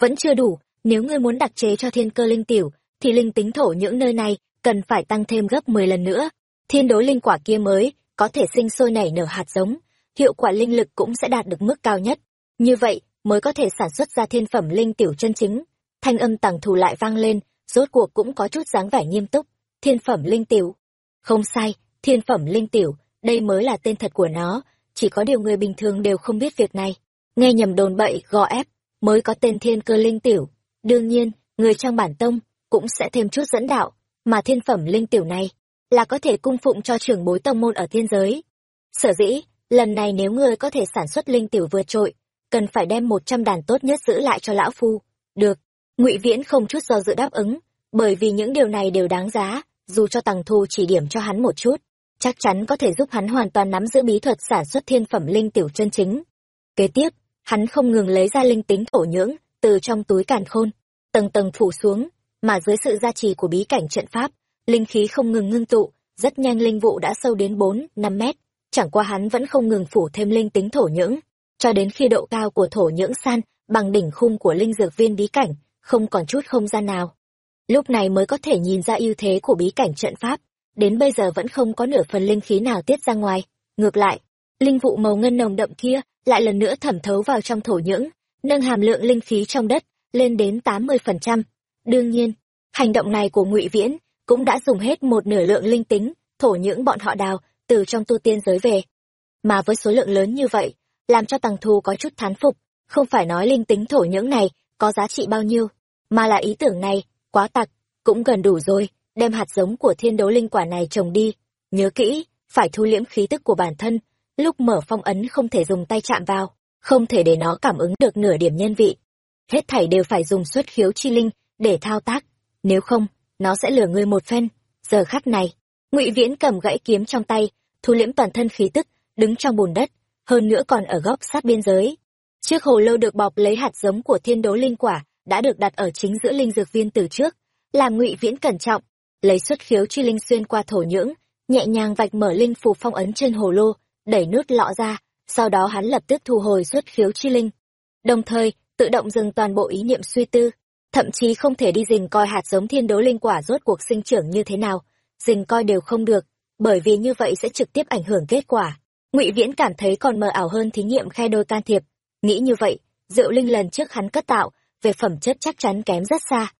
vẫn chưa đủ. Nếu ngươi muốn đặc chế cho thiên cơ linh tiểu, thì linh tính thổ những nơi này cần phải tăng thêm gấp 10 lần nữa. Thiên đối linh quả kia mới có thể sinh sôi nảy nở hạt giống, hiệu quả linh lực cũng sẽ đạt được mức cao nhất. Như vậy, mới có thể sản xuất ra thiên phẩm linh tiểu chân chính. Thanh âm tàng thù lại vang lên, rốt cuộc cũng có chút dáng vẻ nghiêm túc. Thiên phẩm linh tiểu. Không sai, thiên phẩm linh tiểu, đây mới là tên thật của nó, chỉ có điều người bình thường đều không biết việc này. Nghe nhầm đồn bậy gò ép mới có tên thiên cơ linh tiểu. Đương nhiên, người trong bản tông cũng sẽ thêm chút dẫn đạo, mà thiên phẩm linh tiểu này là có thể cung phụng cho trưởng bối tông môn ở thiên giới. Sở dĩ, lần này nếu ngươi có thể sản xuất linh tiểu vượt trội, cần phải đem một trăm đàn tốt nhất giữ lại cho lão phu. Được, ngụy viễn không chút do dự đáp ứng, bởi vì những điều này đều đáng giá, dù cho tằng thu chỉ điểm cho hắn một chút, chắc chắn có thể giúp hắn hoàn toàn nắm giữ bí thuật sản xuất thiên phẩm linh tiểu chân chính. Kế tiếp hắn không ngừng lấy ra linh tính thổ nhưỡng, từ trong túi càn khôn, tầng tầng phủ xuống, mà dưới sự gia trì của bí cảnh trận pháp, linh khí không ngừng ngưng tụ, rất nhanh linh vụ đã sâu đến bốn, năm mét. Chẳng qua hắn vẫn không ngừng phủ thêm linh tính thổ nhưỡng, cho đến khi độ cao của thổ nhưỡng san bằng đỉnh khung của linh dược viên bí cảnh, không còn chút không gian nào. Lúc này mới có thể nhìn ra ưu thế của bí cảnh trận pháp, đến bây giờ vẫn không có nửa phần linh khí nào tiết ra ngoài. Ngược lại linh vụ màu ngân nồng đậm kia lại lần nữa thẩm thấu vào trong thổ nhưỡng, nâng hàm lượng linh khí trong đất lên đến tám mươi phần trăm. Đương nhiên, hành động này của ngụy viễn cũng đã dùng hết một nửa lượng linh tính thổ nhưỡng bọn họ đào từ trong tu tiên giới về. Mà với số lượng lớn như vậy, làm cho tằng thù có chút thán phục, không phải nói linh tính thổ nhưỡng này có giá trị bao nhiêu, mà là ý tưởng này quá tặc, cũng gần đủ rồi, đem hạt giống của thiên đấu linh quả này trồng đi. Nhớ kỹ, phải thu liễm khí tức của bản thân lúc mở phong ấn không thể dùng tay chạm vào, không thể để nó cảm ứng được nửa điểm nhân vị. Hết thảy đều phải dùng xuất khiếu chi linh để thao tác, nếu không, nó sẽ lừa ngươi một phen. Giờ khắc này, ngụy viễn cầm gãy kiếm trong tay, thu liễm toàn thân khí tức, đứng trong bùn đất, hơn nữa còn ở góc sát biên giới. Chiếc hồ lô được bọc lấy hạt giống của thiên đố linh quả đã được đặt ở chính giữa linh dược viên từ trước, làm ngụy viễn cẩn trọng, lấy xuất khiếu chi linh xuyên qua thổ nhưỡng, nhẹ nhàng vạch mở linh phù phong ấn trên hồ lô đẩy nút lọ ra, sau đó hắn lập tức thu hồi xuất khiếu chi linh, đồng thời tự động dừng toàn bộ ý niệm suy tư, thậm chí không thể đi dình coi hạt giống thiên đấu linh quả rốt cuộc sinh trưởng như thế nào dình coi đều không được, bởi vì như vậy sẽ trực tiếp ảnh hưởng kết quả. Ngụy viễn cảm thấy còn mờ ảo hơn thí nghiệm khe đôi can thiệp, nghĩ như vậy diệu linh lần trước hắn cất tạo, về phẩm chất chắc chắn kém rất xa.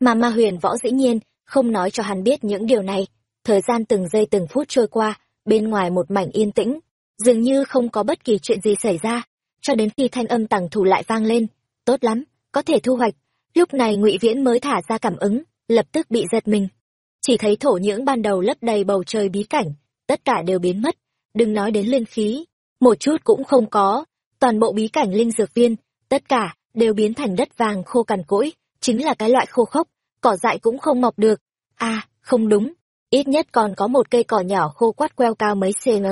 Mà ma huyền võ dĩ nhiên, không nói cho hắn biết những điều này, thời gian từng giây từng phút trôi qua, bên ngoài một mảnh yên tĩnh dường như không có bất kỳ chuyện gì xảy ra. Cho đến khi thanh âm tằng thủ lại vang lên, tốt lắm, có thể thu hoạch. Lúc này ngụy viễn mới thả ra cảm ứng, lập tức bị giật mình. Chỉ thấy thổ nhưỡng ban đầu lấp đầy bầu trời bí cảnh, tất cả đều biến mất. Đừng nói đến linh khí, một chút cũng không có. Toàn bộ bí cảnh linh dược viên, tất cả đều biến thành đất vàng khô cằn cỗi, chính là cái loại khô khốc, cỏ dại cũng không mọc được. À không đúng. Ít nhất còn có một cây cỏ nhỏ khô quắt queo cao mấy cm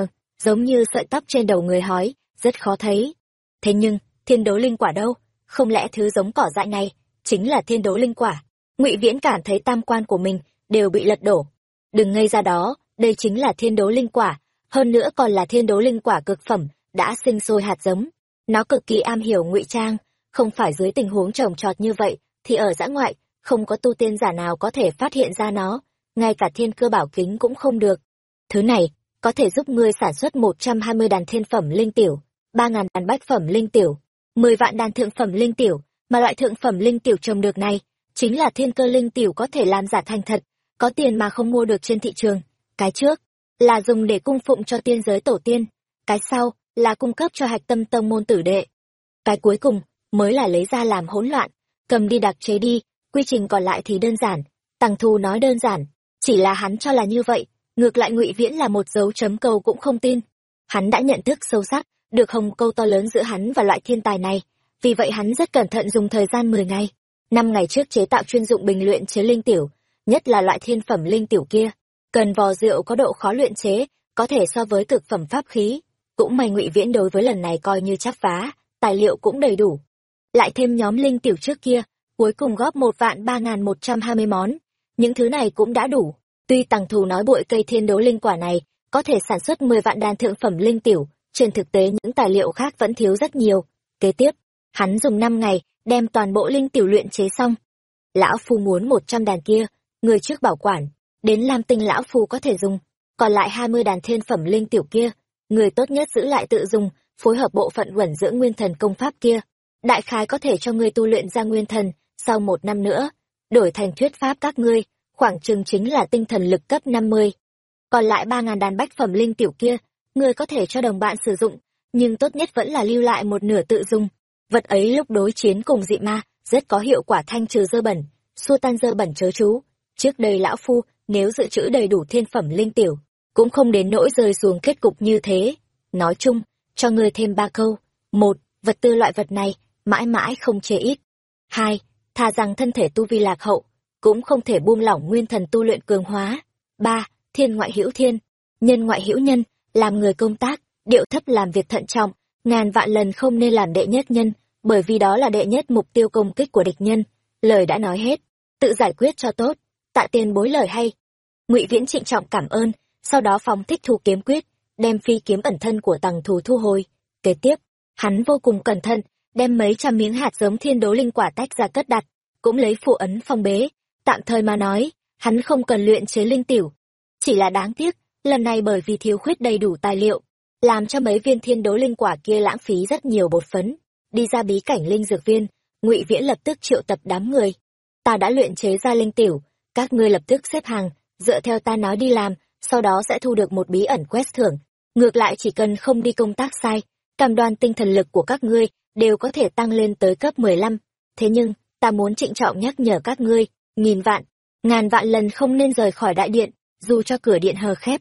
giống như sợi tóc trên đầu người hói, rất khó thấy. Thế nhưng, thiên đấu linh quả đâu? Không lẽ thứ giống cỏ dại này chính là thiên đấu linh quả? Ngụy viễn cảm thấy tam quan của mình đều bị lật đổ. Đừng ngây ra đó, đây chính là thiên đấu linh quả, hơn nữa còn là thiên đấu linh quả cực phẩm, đã sinh sôi hạt giống. Nó cực kỳ am hiểu ngụy trang, không phải dưới tình huống trồng trọt như vậy thì ở giã ngoại, không có tu tiên giả nào có thể phát hiện ra nó, ngay cả thiên cơ bảo kính cũng không được. Thứ này có thể giúp ngươi sản xuất một trăm hai mươi đàn thiên phẩm linh tiểu, ba ngàn đàn bách phẩm linh tiểu, mười vạn đàn thượng phẩm linh tiểu. Mà loại thượng phẩm linh tiểu trồng được này, chính là thiên cơ linh tiểu có thể làm giả thành thật, có tiền mà không mua được trên thị trường. Cái trước, là dùng để cung phụng cho tiên giới tổ tiên, cái sau, là cung cấp cho hạch tâm tông môn tử đệ. Cái cuối cùng, mới là lấy ra làm hỗn loạn, cầm đi đặc chế đi, quy trình còn lại thì đơn giản tăng thu nói đơn giản, chỉ là hắn cho là như vậy ngược lại ngụy viễn là một dấu chấm câu cũng không tin. Hắn đã nhận thức sâu sắc được hồng câu to lớn giữa hắn và loại thiên tài này. Vì vậy hắn rất cẩn thận dùng thời gian mười ngày. Năm ngày trước chế tạo chuyên dụng bình luyện chế linh tiểu, nhất là loại thiên phẩm linh tiểu kia. Cần vò rượu có độ khó luyện chế, có thể so với thực phẩm pháp khí. Cũng may ngụy viễn đối với lần này coi như chắp vá tài liệu cũng đầy đủ. Lại thêm nhóm linh tiểu trước kia, cuối cùng góp một vạn ba n một trăm hai mươi món. Những thứ này cũng đã đủ tuy Tàng thù nói bội cây thiên đấu linh quả này có thể sản xuất mười vạn đan thượng phẩm linh tiểu trên thực tế những tài liệu khác vẫn thiếu rất nhiều kế tiếp hắn dùng năm ngày đem toàn bộ linh tiểu luyện chế xong. Lão Phu muốn một trăm đàn kia, người trước bảo quản, đến Lam Tinh Lão Phu có thể dùng, còn lại hai mươi đàn thiên phẩm linh tiểu kia, người tốt nhất giữ lại tự dùng, phối hợp bộ phận quẩn dưỡng nguyên thần công pháp kia. Đại khái có thể cho ngươi tu luyện ra nguyên thần, sau một năm nữa, đổi thành thuyết pháp các ngươi, khoảng chừng chính là tinh thần lực cấp năm mươi Còn lại ba ngàn đàn bách phẩm linh tiểu kia, ngươi có thể cho đồng bạn sử dụng, nhưng tốt nhất vẫn là lưu lại một nửa tự dùng. Vật ấy lúc đối chiến cùng dị ma, rất có hiệu quả thanh trừ dơ bẩn, xua tan dơ bẩn chớ chú. Trước đây lão phu, nếu dự trữ đầy đủ thiên phẩm linh tiểu, cũng không đến nỗi rơi xuống kết cục như thế. Nói chung, cho ngươi thêm ba câu. Một, vật tư loại vật này, mãi mãi không chê ít. Hai, thà rằng thân thể tu vi lạc hậu, cũng không thể buông lỏng nguyên thần tu luyện cường hóa. Ba, thiên ngoại hữu thiên, nhân ngoại hữu nhân, làm người công tác, điệu thấp làm việc thận trọng, ngàn vạn lần không nên làm đệ nhất nhân, bởi vì đó là đệ nhất mục tiêu công kích của địch nhân. Lời đã nói hết, tự giải quyết cho tốt, tạ tiền bối lời hay. Ngụy Viễn trịnh trọng cảm ơn, sau đó phóng thích thu kiếm quyết, đem phi kiếm ẩn thân của tầng thù thu hồi. Kế tiếp, hắn vô cùng cẩn thận, đem mấy trăm miếng hạt giống thiên đố linh quả tách ra cất đặt, cũng lấy phụ ấn phong bế. Tạm thời mà nói, hắn không cần luyện chế linh tiểu. Chỉ là đáng tiếc, lần này bởi vì thiếu khuyết đầy đủ tài liệu, làm cho mấy viên thiên đố linh quả kia lãng phí rất nhiều bột phấn. Đi ra bí cảnh linh dược viên, ngụy Viễn lập tức triệu tập đám người. Ta đã luyện chế ra linh tiểu, các ngươi lập tức xếp hàng, dựa theo ta nói đi làm, sau đó sẽ thu được một bí ẩn quest thưởng. Ngược lại chỉ cần không đi công tác sai, cảm đoan tinh thần lực của các ngươi đều có thể tăng lên tới cấp 15. Thế nhưng, ta muốn trịnh trọng nhắc nhở các ngươi, nghìn vạn, ngàn vạn lần không nên rời khỏi đại điện, dù cho cửa điện hờ khép.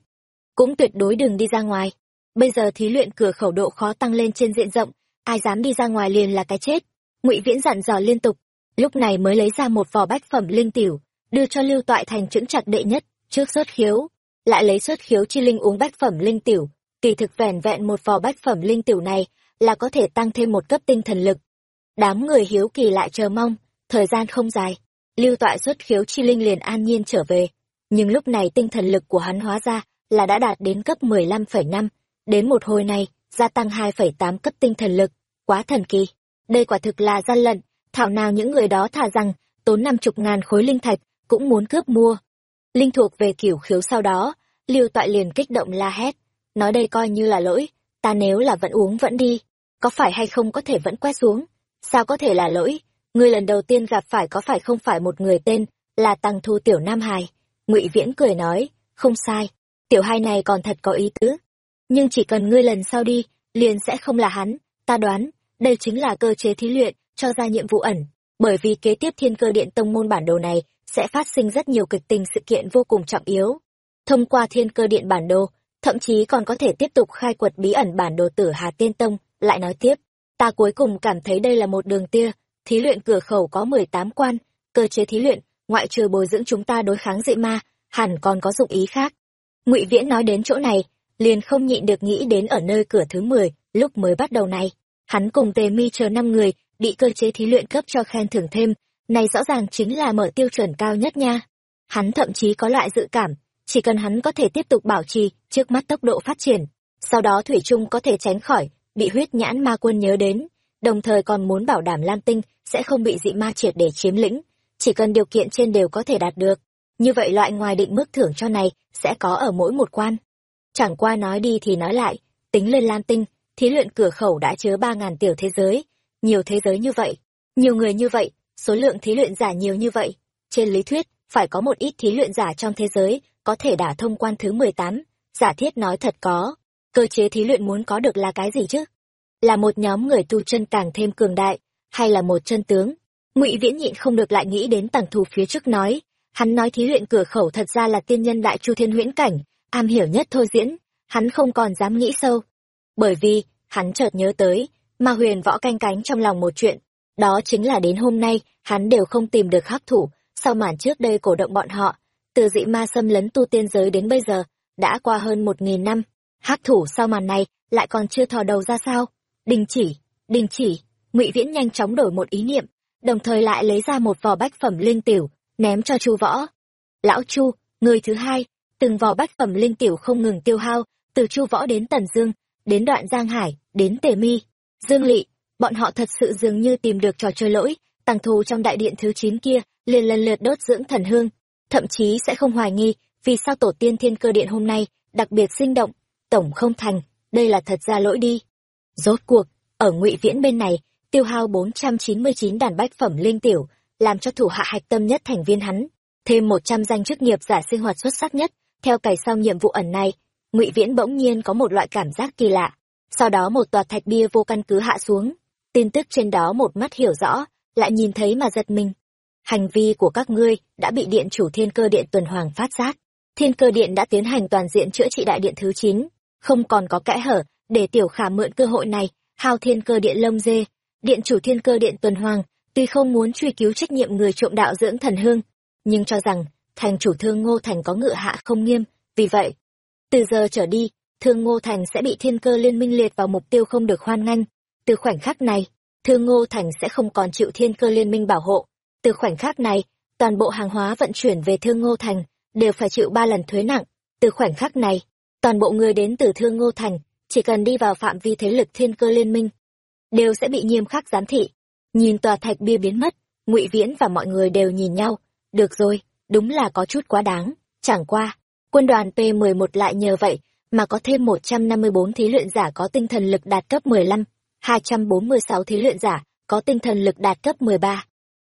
Cũng tuyệt đối đừng đi ra ngoài. Bây giờ thí luyện cửa khẩu độ khó tăng lên trên diện rộng, ai dám đi ra ngoài liền là cái chết. Ngụy Viễn dặn dò liên tục, lúc này mới lấy ra một vỏ bách phẩm linh tiểu, đưa cho Lưu Toại thành chững chặt đệ nhất, trước xuất khiếu, lại lấy xuất khiếu chi linh uống bách phẩm linh tiểu, kỳ thực vẻn vẹn một vỏ bách phẩm linh tiểu này là có thể tăng thêm một cấp tinh thần lực. Đám người hiếu kỳ lại chờ mong, thời gian không dài, lưu tọa xuất khiếu chi linh liền an nhiên trở về. Nhưng lúc này tinh thần lực của hắn hóa ra là đã đạt đến cấp 15,5, đến một hồi này, gia tăng 2,8 cấp tinh thần lực, quá thần kỳ. Đây quả thực là gian lận, thảo nào những người đó thà rằng, tốn năm chục ngàn khối linh thạch, cũng muốn cướp mua. Linh thuộc về kiểu khiếu sau đó, lưu tọa liền kích động la hét, nói đây coi như là lỗi, ta nếu là vẫn uống vẫn đi, có phải hay không có thể vẫn quét xuống, sao có thể là lỗi, ngươi lần đầu tiên gặp phải có phải không phải một người tên là tăng thu tiểu nam hài? Ngụy viễn cười nói, không sai, tiểu hai này còn thật có ý tứ. Nhưng chỉ cần ngươi lần sau đi, liền sẽ không là hắn. Ta đoán, đây chính là cơ chế thí luyện cho ra nhiệm vụ ẩn, bởi vì kế tiếp thiên cơ điện tông môn bản đồ này sẽ phát sinh rất nhiều kịch tình sự kiện vô cùng trọng yếu. Thông qua thiên cơ điện bản đồ, thậm chí còn có thể tiếp tục khai quật bí ẩn bản đồ tử hà tiên tông. Lại nói tiếp, ta cuối cùng cảm thấy đây là một đường tia thí luyện cửa khẩu có mười tám quan, cơ chế thí luyện, ngoại trừ bồi dưỡng chúng ta đối kháng dị ma, hẳn còn có dụng ý khác. Ngụy Viễn nói đến chỗ này, liền không nhịn được nghĩ đến ở nơi cửa thứ mười lúc mới bắt đầu này. Hắn cùng Tề Mi chờ năm người, bị cơ chế thí luyện cấp cho khen thưởng thêm, này rõ ràng chính là mở tiêu chuẩn cao nhất nha. Hắn thậm chí có loại dự cảm, chỉ cần hắn có thể tiếp tục bảo trì trước mắt tốc độ phát triển, sau đó Thủy Trung có thể tránh khỏi, bị huyết nhãn ma quân nhớ đến, đồng thời còn muốn bảo đảm Lam Tinh sẽ không bị dị ma triệt để chiếm lĩnh, chỉ cần điều kiện trên đều có thể đạt được. Như vậy loại ngoài định mức thưởng cho này sẽ có ở mỗi một quan. Chẳng qua nói đi thì nói lại, tính lên Lam Tinh, thí luyện cửa khẩu đã chứa ba ngàn tiểu thế giới, nhiều thế giới như vậy, nhiều người như vậy, số lượng thí luyện giả nhiều như vậy. Trên lý thuyết, phải có một ít thí luyện giả trong thế giới có thể đả thông quan thứ mười tám giả thiết nói thật có. Cơ chế thí luyện muốn có được là cái gì chứ? Là một nhóm người tu chân càng thêm cường đại, hay là một chân tướng? Ngụy viễn nhịn không được lại nghĩ đến tàng thù phía trước nói. Hắn nói thí luyện cửa khẩu thật ra là tiên nhân đại chu thiên huyễn cảnh, am hiểu nhất thôi diễn. Hắn không còn dám nghĩ sâu. Bởi vì, hắn chợt nhớ tới mà huyền võ canh cánh trong lòng một chuyện. Đó chính là đến hôm nay, hắn đều không tìm được hắc thủ. Sau màn trước đây cổ động bọn họ, từ dị ma xâm lấn tu tiên giới đến bây giờ, đã qua hơn một nghìn năm. Hắc thủ sau màn này lại còn chưa thò đầu ra sao? Đình chỉ đình chỉ. Ngụy viễn nhanh chóng đổi một ý niệm, đồng thời lại lấy ra một vò bách phẩm linh tiểu, ném cho chu võ. Lão chu, người thứ hai. Từng vò bách phẩm linh tiểu không ngừng tiêu hao, từ chu võ đến tần dương, đến đoạn giang hải, đến tề mi. Dương lỵ bọn họ thật sự dường như tìm được trò chơi lỗi tăng thù trong đại điện thứ chín kia, liền lần lượt đốt dưỡng thần hương. Thậm chí sẽ không hoài nghi, vì sao tổ tiên thiên cơ điện hôm nay, đặc biệt sinh động. Tổng không thành, đây là thật ra lỗi đi rốt cuộc, ở ngụy viễn bên này, tiêu hao bốn trăm chín mươi chín đàn bách phẩm linh tiểu, làm cho thủ hạ hạch tâm nhất thành viên hắn, thêm một trăm danh chức nghiệp giả sinh hoạt xuất sắc nhất. Theo cày sau nhiệm vụ ẩn này, ngụy viễn bỗng nhiên có một loại cảm giác kỳ lạ. Sau đó một tòa thạch bia vô căn cứ hạ xuống, tin tức trên đó một mắt hiểu rõ, lại nhìn thấy mà giật mình. Hành vi của các ngươi đã bị điện chủ thiên cơ điện tuần hoàng phát giác. Thiên cơ điện đã tiến hành toàn diện chữa trị đại điện thứ chín, không còn có kẽ hở để tiểu khả mượn cơ hội này, hao thiên cơ điện lông dê, điện chủ thiên cơ điện tuần hoàng, tuy không muốn truy cứu trách nhiệm người trộm đạo dưỡng thần hương, nhưng cho rằng, thành chủ thương ngô thành có ngự hạ không nghiêm, vì vậy, từ giờ trở đi, thương ngô thành sẽ bị thiên cơ liên minh liệt vào mục tiêu không được hoan nghênh. Từ khoảnh khắc này, thương ngô thành sẽ không còn chịu thiên cơ liên minh bảo hộ. Từ khoảnh khắc này, toàn bộ hàng hóa vận chuyển về thương ngô thành đều phải chịu ba lần thuế nặng. Từ khoảnh khắc này, toàn bộ người đến từ thương ngô thành chỉ cần đi vào phạm vi thế lực thiên cơ liên minh đều sẽ bị nghiêm khắc giám thị nhìn tòa thạch bia biến mất ngụy viễn và mọi người đều nhìn nhau được rồi đúng là có chút quá đáng chẳng qua quân đoàn p 11 lại nhờ vậy mà có thêm 154 thí luyện giả có tinh thần lực đạt cấp 15, 246 thí luyện giả có tinh thần lực đạt cấp 13.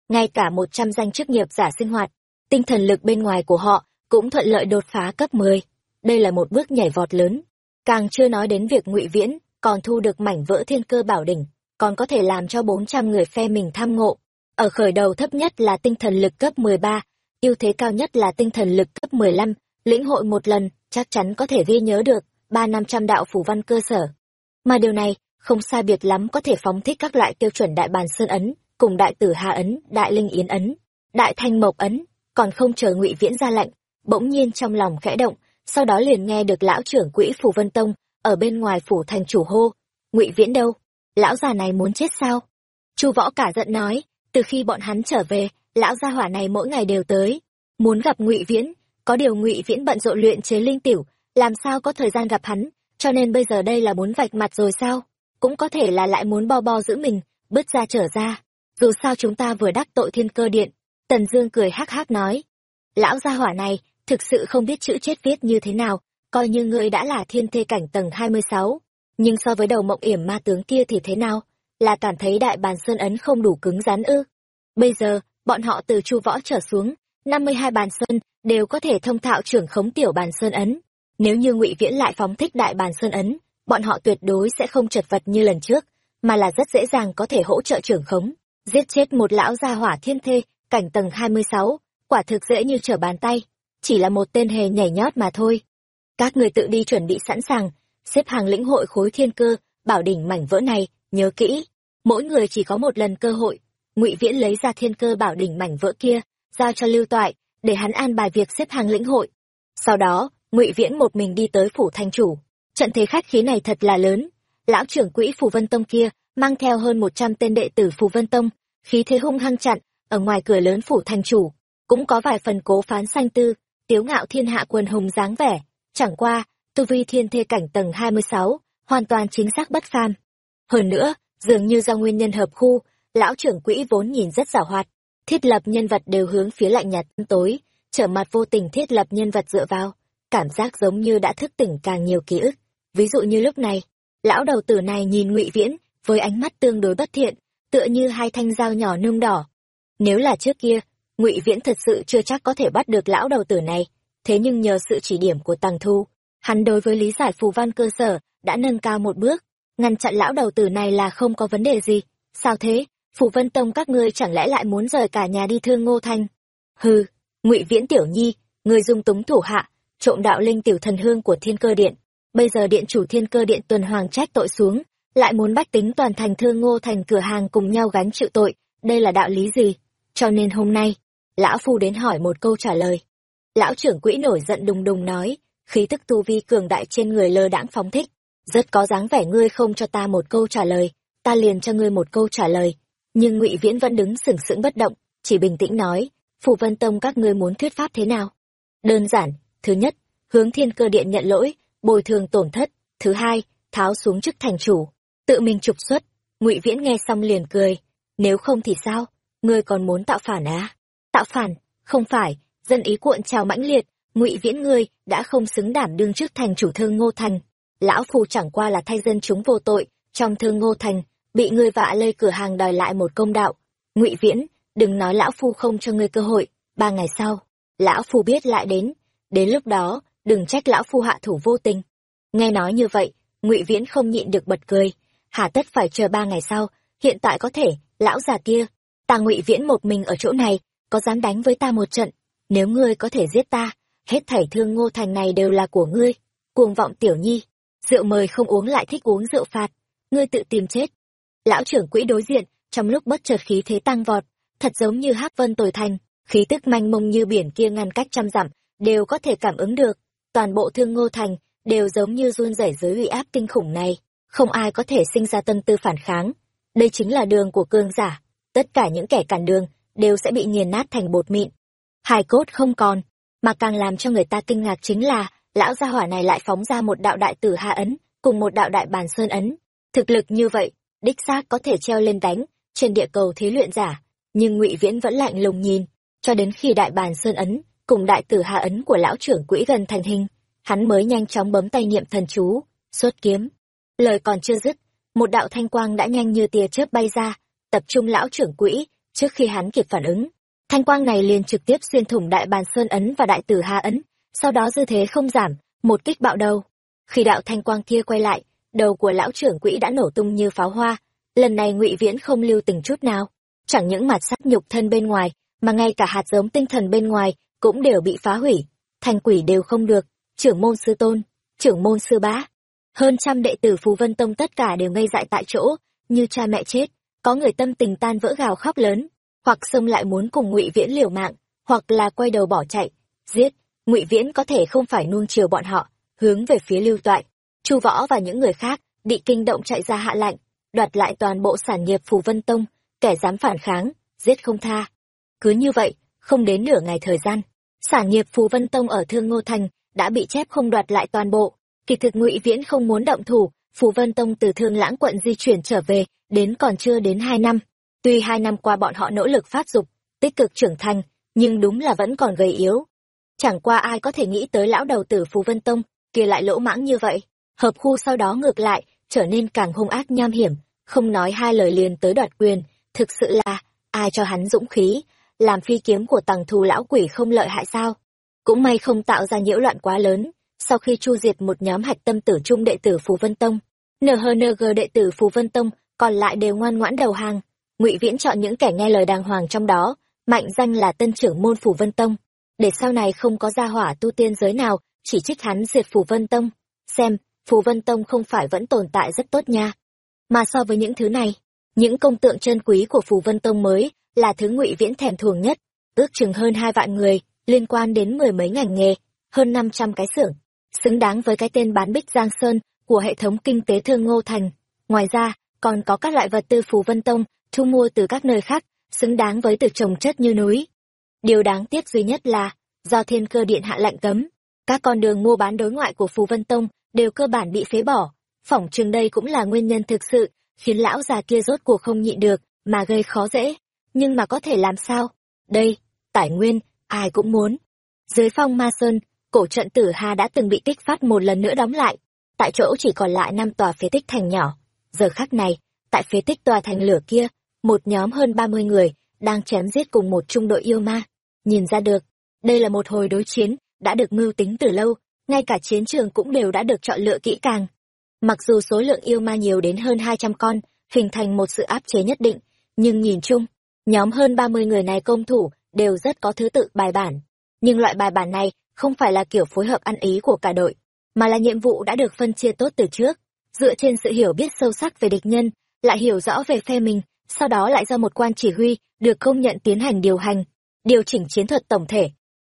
Ngay cả 100 danh chức nghiệp giả sinh hoạt, tinh thần lực bên ngoài của họ cũng thuận lợi đột phá cấp 10. Đây là một bước nhảy vọt lớn. Càng chưa nói đến việc ngụy Viễn còn thu được mảnh vỡ thiên cơ bảo đỉnh, còn có thể làm cho 400 người phe mình tham ngộ. Ở khởi đầu thấp nhất là tinh thần lực cấp 13, ưu thế cao nhất là tinh thần lực cấp 15, lĩnh hội một lần, chắc chắn có thể ghi nhớ được ba năm trăm đạo phủ văn cơ sở. Mà điều này, không sai biệt lắm có thể phóng thích các loại tiêu chuẩn đại bàn sơn ấn, cùng đại tử hà ấn, đại linh yến ấn, đại thanh mộc ấn, còn không chờ ngụy viễn ra lệnh, bỗng nhiên trong lòng khẽ động, sau đó liền nghe được lão trưởng quỹ phủ vân tông ở bên ngoài phủ thành chủ hô, ngụy viễn đâu? Lão già này muốn chết sao? Chu võ cả giận nói, từ khi bọn hắn trở về, lão gia hỏa này mỗi ngày đều tới, muốn gặp ngụy viễn, có điều ngụy viễn bận rộn luyện chế linh tiểu làm sao có thời gian gặp hắn cho nên bây giờ đây là muốn vạch mặt rồi sao cũng có thể là lại muốn bo bo giữ mình bứt ra trở ra dù sao chúng ta vừa đắc tội thiên cơ điện tần dương cười hắc hắc nói lão gia hỏa này thực sự không biết chữ chết viết như thế nào, coi như ngươi đã là thiên thê cảnh tầng hai mươi sáu. Nhưng so với đầu mộng yểm ma tướng kia thì thế nào? Là cảm thấy đại bàn sơn ấn không đủ cứng rắn ư? Bây giờ, bọn họ từ chu võ trở xuống, năm mươi hai bàn sơn đều có thể thông thạo trưởng khống tiểu bàn sơn ấn. Nếu như ngụy viễn lại phóng thích đại bàn sơn ấn, bọn họ tuyệt đối sẽ không chật vật như lần trước, mà là rất dễ dàng có thể hỗ trợ trưởng khống. Giết chết một lão gia hỏa thiên thê, cảnh tầng hai mươi sáu, quả thực dễ như trở bàn tay chỉ là một tên hề nhảy nhót mà thôi. Các người tự đi chuẩn bị sẵn sàng, xếp hàng lĩnh hội khối thiên cơ, bảo đỉnh mảnh vỡ này, nhớ kỹ. Mỗi người chỉ có một lần cơ hội, ngụy viễn lấy ra thiên cơ bảo đỉnh mảnh vỡ kia, giao cho lưu toại, để hắn an bài việc xếp hàng lĩnh hội. Sau đó, ngụy viễn một mình đi tới phủ thanh chủ. Trận thế khách khí này thật là lớn. Lão trưởng quỹ phù vân tông kia, mang theo hơn một trăm tên đệ tử phù vân tông, khí thế hung hăng chặn, ở ngoài cửa lớn phủ thanh chủ, cũng có vài phần cố phán sanh tư tiếu ngạo thiên hạ quần hùng dáng vẻ. Chẳng qua, tu vi thiên thê cảnh tầng hai mươi sáu, hoàn toàn chính xác bất phàm. Hơn nữa, dường như do nguyên nhân hợp khu, lão trưởng quỹ vốn nhìn rất giảo hoạt. Thiết lập nhân vật đều hướng phía lạnh nhạt tối, trở mặt vô tình thiết lập nhân vật dựa vào. Cảm giác giống như đã thức tỉnh càng nhiều ký ức. Ví dụ như lúc này, lão đầu tử này nhìn ngụy viễn, với ánh mắt tương đối bất thiện, tựa như hai thanh dao nhỏ nung đỏ. Nếu là trước kia ngụy viễn thật sự chưa chắc có thể bắt được lão đầu tử này. Thế nhưng nhờ sự chỉ điểm của tàng thu, hắn đối với lý giải phù văn cơ sở đã nâng cao một bước. Ngăn chặn lão đầu tử này là không có vấn đề gì. Sao thế? Phù vân tông các ngươi chẳng lẽ lại muốn rời cả nhà đi thương ngô thanh? Hừ, ngụy viễn tiểu nhi người dung túng thủ hạ, trộm đạo linh tiểu thần hương của thiên cơ điện. Bây giờ điện chủ thiên cơ điện tuần hoàng trách tội xuống, lại muốn bách tính toàn thành thương ngô thành cửa hàng cùng nhau gánh chịu tội. Đây là đạo lý gì? Cho nên hôm nay lão phu đến hỏi một câu trả lời. Lão trưởng quỹ nổi giận đùng đùng nói, khí tức tu vi cường đại trên người lơ đãng phóng thích, rất có dáng vẻ ngươi không cho ta một câu trả lời, ta liền cho ngươi một câu trả lời. Nhưng ngụy viễn vẫn đứng sừng sững bất động, chỉ bình tĩnh nói, phù vân tông các ngươi muốn thuyết pháp thế nào? Đơn giản, thứ nhất, hướng thiên cơ điện nhận lỗi, bồi thường tổn thất. Thứ hai, tháo xuống chức thành chủ, tự mình trục xuất. Ngụy viễn nghe xong liền cười, nếu không thì sao? Ngươi còn muốn tạo phản á tạo phản. Không phải, dân ý cuộn trào mãnh liệt, ngụy viễn ngươi đã không xứng đảm đương trước thành chủ thương ngô thành. Lão phù chẳng qua là thay dân chúng vô tội, trong thương ngô thành, bị ngươi vạ lây cửa hàng đòi lại một công đạo. Ngụy viễn, đừng nói lão phu không cho ngươi cơ hội, ba ngày sau, lão phu biết lại đến đến lúc đó, đừng trách lão phu hạ thủ vô tình. Nghe nói như vậy, ngụy viễn không nhịn được bật cười. Hà tất phải chờ ba ngày sau, hiện tại có thể, lão già kia, ta ngụy viễn một mình ở chỗ này có dám đánh với ta một trận? Nếu ngươi có thể giết ta, hết thảy thương ngô thành này đều là của ngươi. Cuồng vọng tiểu nhi, rượu mời không uống lại thích uống rượu phạt. Ngươi tự tìm chết. Lão trưởng quỹ đối diện, trong lúc bất chợt khí thế tăng vọt, thật giống như hắc vân tồi thành, khí tức manh mông như biển kia ngăn cách trăm dặm, đều có thể cảm ứng được. Toàn bộ thương ngô thành đều giống như run rẩy dưới uy áp kinh khủng này. Không ai có thể sinh ra tâm tư phản kháng. Đây chính là đường của cương giả. Tất cả những kẻ cản đường đều sẽ bị nghiền nát thành bột mịn. Hài cốt không còn, mà càng làm cho người ta kinh ngạc chính là, lão gia hỏa này lại phóng ra một đạo đại tử hạ ấn, cùng một đạo đại bàn sơn ấn. Thực lực như vậy, đích xác có thể treo lên đánh, trên địa cầu thí luyện giả, nhưng ngụy viễn vẫn lạnh lùng nhìn, cho đến khi đại bàn sơn ấn cùng đại tử hạ ấn của lão trưởng quỹ gần thành hình, hắn mới nhanh chóng bấm tay niệm thần chú, xuất kiếm. Lời còn chưa dứt, một đạo thanh quang đã nhanh như tia chớp bay ra, tập trung lão trưởng quỹ trước khi hắn kịp phản ứng. Thanh quang này liền trực tiếp xuyên thủng đại bàn sơn ấn và đại tử hà ấn, sau đó dư thế không giảm, một kích bạo đầu. Khi đạo thanh quang kia quay lại, đầu của lão trưởng quỹ đã nổ tung như pháo hoa, lần này ngụy viễn không lưu tình chút nào. Chẳng những mặt sắc nhục thân bên ngoài, mà ngay cả hạt giống tinh thần bên ngoài cũng đều bị phá hủy. Thành quỷ đều không được, trưởng môn sư tôn, trưởng môn sư bá. Hơn trăm đệ tử phù vân tông tất cả đều ngây dại tại chỗ, như cha mẹ chết có người tâm tình tan vỡ gào khóc lớn, hoặc xông lại muốn cùng ngụy viễn liều mạng, hoặc là quay đầu bỏ chạy. Giết, ngụy viễn có thể không phải nuông chiều bọn họ, hướng về phía lưu toại. Chu võ và những người khác bị kinh động chạy ra hạ lạnh, đoạt lại toàn bộ sản nghiệp phù vân tông, kẻ dám phản kháng, giết không tha. Cứ như vậy, không đến nửa ngày thời gian, sản nghiệp phù vân tông ở thương ngô thành đã bị chép không đoạt lại toàn bộ. Kỳ thực ngụy viễn không muốn động thủ phù vân tông từ thương lãng quận di chuyển trở về, đến còn chưa đến hai năm. Tuy hai năm qua bọn họ nỗ lực phát dục, tích cực trưởng thành, nhưng đúng là vẫn còn gầy yếu. Chẳng qua ai có thể nghĩ tới lão đầu tử phù vân tông, kia lại lỗ mãng như vậy. Hợp khu sau đó ngược lại, trở nên càng hung ác nham hiểm, không nói hai lời liền tới đoạt quyền. Thực sự là, ai cho hắn dũng khí? Làm phi kiếm của tầng thù lão quỷ không lợi hại sao? Cũng may không tạo ra nhiễu loạn quá lớn sau khi chu diệt một nhóm hạch tâm tử trung đệ tử phù vân tông nhng đệ tử phù vân tông còn lại đều ngoan ngoãn đầu hàng. Ngụy viễn chọn những kẻ nghe lời đàng hoàng trong đó mạnh danh là tân trưởng môn phù vân tông. Để sau này không có gia hỏa tu tiên giới nào, chỉ trích hắn diệt phù vân tông. Xem, phù vân tông không phải vẫn tồn tại rất tốt nha. Mà so với những thứ này, những công tượng chân quý của phù vân tông mới là thứ ngụy viễn thèm thuồng nhất. Ước chừng hơn hai vạn người, liên quan đến mười mấy ngành nghề, hơn năm trăm cái xưởng xứng đáng với cái tên bán bích giang sơn của hệ thống kinh tế thương ngô thành. Ngoài ra, còn có các loại vật tư phù vân tông, thu mua từ các nơi khác, xứng đáng với từ trồng chất như núi. Điều đáng tiếc duy nhất là, do thiên cơ điện hạ lạnh cấm, các con đường mua bán đối ngoại của phù vân tông đều cơ bản bị phế bỏ. Phỏng chừng đây cũng là nguyên nhân thực sự khiến lão già kia rốt cuộc không nhịn được mà gây khó dễ. Nhưng mà có thể làm sao? Đây, tài nguyên, ai cũng muốn. Dưới phong ma sơn cổ trận tử hà đã từng bị kích phát một lần nữa đóng lại. Tại chỗ chỉ còn lại năm tòa phế tích thành nhỏ. Giờ khắc này, tại phế tích tòa thành lửa kia, một nhóm hơn ba mươi người đang chém giết cùng một trung đội yêu ma. Nhìn ra được, đây là một hồi đối chiến đã được mưu tính từ lâu, ngay cả chiến trường cũng đều đã được chọn lựa kỹ càng. Mặc dù số lượng yêu ma nhiều đến hơn hai trăm con, hình thành một sự áp chế nhất định, nhưng nhìn chung, nhóm hơn ba mươi người này công thủ đều rất có thứ tự bài bản. Nhưng loại bài bản này không phải là kiểu phối hợp ăn ý của cả đội, mà là nhiệm vụ đã được phân chia tốt từ trước. Dựa trên sự hiểu biết sâu sắc về địch nhân, lại hiểu rõ về phe mình, sau đó lại do một quan chỉ huy được công nhận tiến hành điều hành, điều chỉnh chiến thuật tổng thể.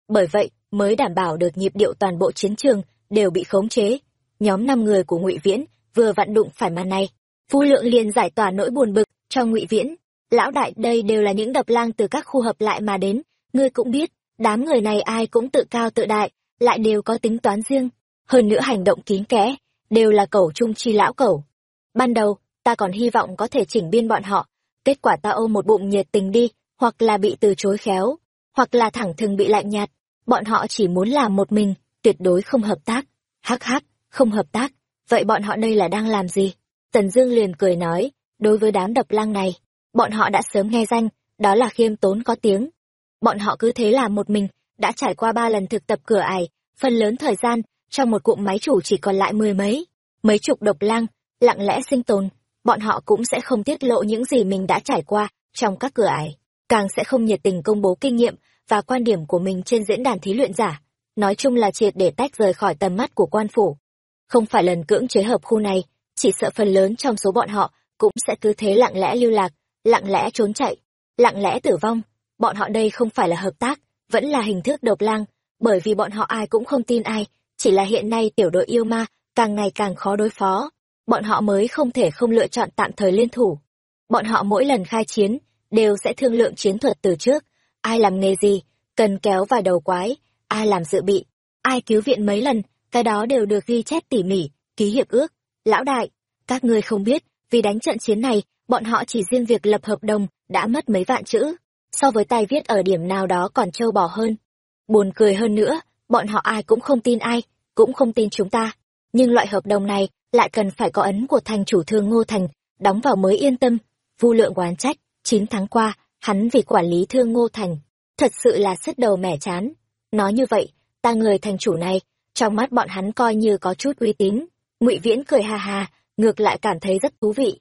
Bởi vậy, mới đảm bảo được nhịp điệu toàn bộ chiến trường đều bị khống chế, nhóm năm người của ngụy viễn vừa vặn đụng phải màn này. Phu lượng liền giải tỏa nỗi buồn bực cho ngụy viễn. Lão đại, đây đều là những đập lang từ các khu hợp lại mà đến, ngươi cũng biết đám người này ai cũng tự cao tự đại lại đều có tính toán riêng hơn nữa hành động kín kẽ đều là cẩu trung chi lão cẩu ban đầu ta còn hy vọng có thể chỉnh biên bọn họ. Kết quả ta ôm một bụng nhiệt tình đi, hoặc là bị từ chối khéo, hoặc là thẳng thừng bị lạnh nhạt. Bọn họ chỉ muốn làm một mình, tuyệt đối không hợp tác. Hắc hắc, không hợp tác. Vậy bọn họ đây là đang làm gì? Tần Dương liền cười nói, đối với đám đập lang này, bọn họ đã sớm nghe danh, đó là khiêm tốn có tiếng. Bọn họ cứ thế làm một mình, đã trải qua ba lần thực tập cửa ải, phần lớn thời gian, trong một cụm máy chủ chỉ còn lại mười mấy, mấy chục độc lang, lặng lẽ sinh tồn, bọn họ cũng sẽ không tiết lộ những gì mình đã trải qua trong các cửa ải, càng sẽ không nhiệt tình công bố kinh nghiệm và quan điểm của mình trên diễn đàn thí luyện giả. Nói chung là triệt để tách rời khỏi tầm mắt của quan phủ. Không phải lần cưỡng chế hợp khu này, chỉ sợ phần lớn trong số bọn họ cũng sẽ cứ thế lặng lẽ lưu lạc, lặng lẽ trốn chạy, lặng lẽ tử vong. Bọn họ đây không phải là hợp tác, vẫn là hình thức độc lang, bởi vì bọn họ ai cũng không tin ai, chỉ là hiện nay tiểu đội yêu ma càng ngày càng khó đối phó, bọn họ mới không thể không lựa chọn tạm thời liên thủ. Bọn họ mỗi lần khai chiến, đều sẽ thương lượng chiến thuật từ trước, ai làm nghề gì, cần kéo vài đầu quái, ai làm dự bị, ai cứu viện mấy lần, cái đó đều được ghi chép tỉ mỉ, ký hiệp ước. Lão đại, các ngươi không biết, vì đánh trận chiến này, bọn họ chỉ riêng việc lập hợp đồng đã mất mấy vạn chữ, so với tay viết ở điểm nào đó còn trâu bò hơn. Buồn cười hơn nữa, bọn họ ai cũng không tin ai, cũng không tin chúng ta. Nhưng loại hợp đồng này lại cần phải có ấn của thành chủ thương Ngô Thành, đóng vào mới yên tâm. Vu lượng oán trách, chín tháng qua, hắn vì quản lý thương Ngô Thành, thật sự là sứt đầu mẻ chán. Nói như vậy, ta người thành chủ này, trong mắt bọn hắn coi như có chút uy tín. ngụy Viễn cười ha ha, ngược lại cảm thấy rất thú vị.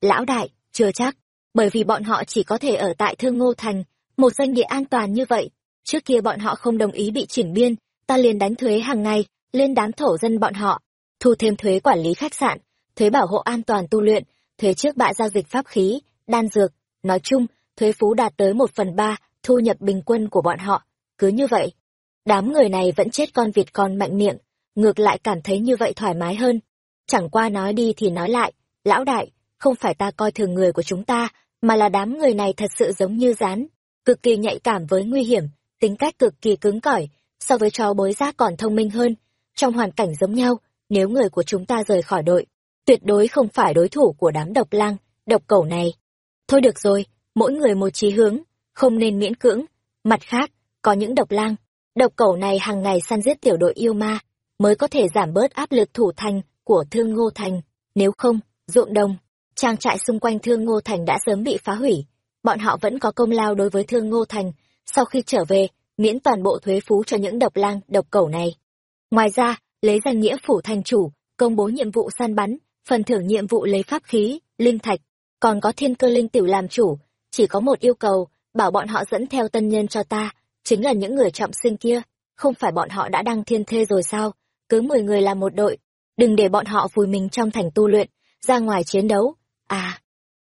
Lão đại, chưa chắc, bởi vì bọn họ chỉ có thể ở tại Thương Ngô Thành, một danh địa an toàn như vậy. Trước kia bọn họ không đồng ý bị chỉnh biên, ta liền đánh thuế hàng ngày, lên đám thổ dân bọn họ, thu thêm thuế quản lý khách sạn, thuế bảo hộ an toàn tu luyện, thuế trước bạ giao dịch pháp khí, đan dược, nói chung, thuế phú đạt tới một phần ba thu nhập bình quân của bọn họ. Cứ như vậy, đám người này vẫn chết con vịt con mạnh miệng, ngược lại cảm thấy như vậy thoải mái hơn. Chẳng qua nói đi thì nói lại, lão đại, không phải ta coi thường người của chúng ta, mà là đám người này thật sự giống như rán, cực kỳ nhạy cảm với nguy hiểm, tính cách cực kỳ cứng cỏi, so với chó bối giác còn thông minh hơn. Trong hoàn cảnh giống nhau, nếu người của chúng ta rời khỏi đội, tuyệt đối không phải đối thủ của đám độc lang, độc cẩu này. Thôi được rồi, mỗi người một chí hướng, không nên miễn cưỡng. Mặt khác, có những độc lang, độc cẩu này hàng ngày săn giết tiểu đội yêu ma, mới có thể giảm bớt áp lực thủ thành của Thương Ngô Thành. Nếu không, ruộng đồng, trang trại xung quanh Thương Ngô Thành đã sớm bị phá hủy. Bọn họ vẫn có công lao đối với Thương Ngô Thành, sau khi trở về, miễn toàn bộ thuế phú cho những độc lang, độc cẩu này. Ngoài ra, lấy danh nghĩa phủ thành chủ, công bố nhiệm vụ săn bắn, phần thưởng nhiệm vụ lấy pháp khí, linh thạch, còn có thiên cơ linh tiểu làm chủ, chỉ có một yêu cầu, bảo bọn họ dẫn theo tân nhân cho ta, chính là những người trọng sinh kia, không phải bọn họ đã đăng thiên thê rồi sao, cứ mười người làm một đội, đừng để bọn họ vùi mình trong thành tu luyện, ra ngoài chiến đấu. À,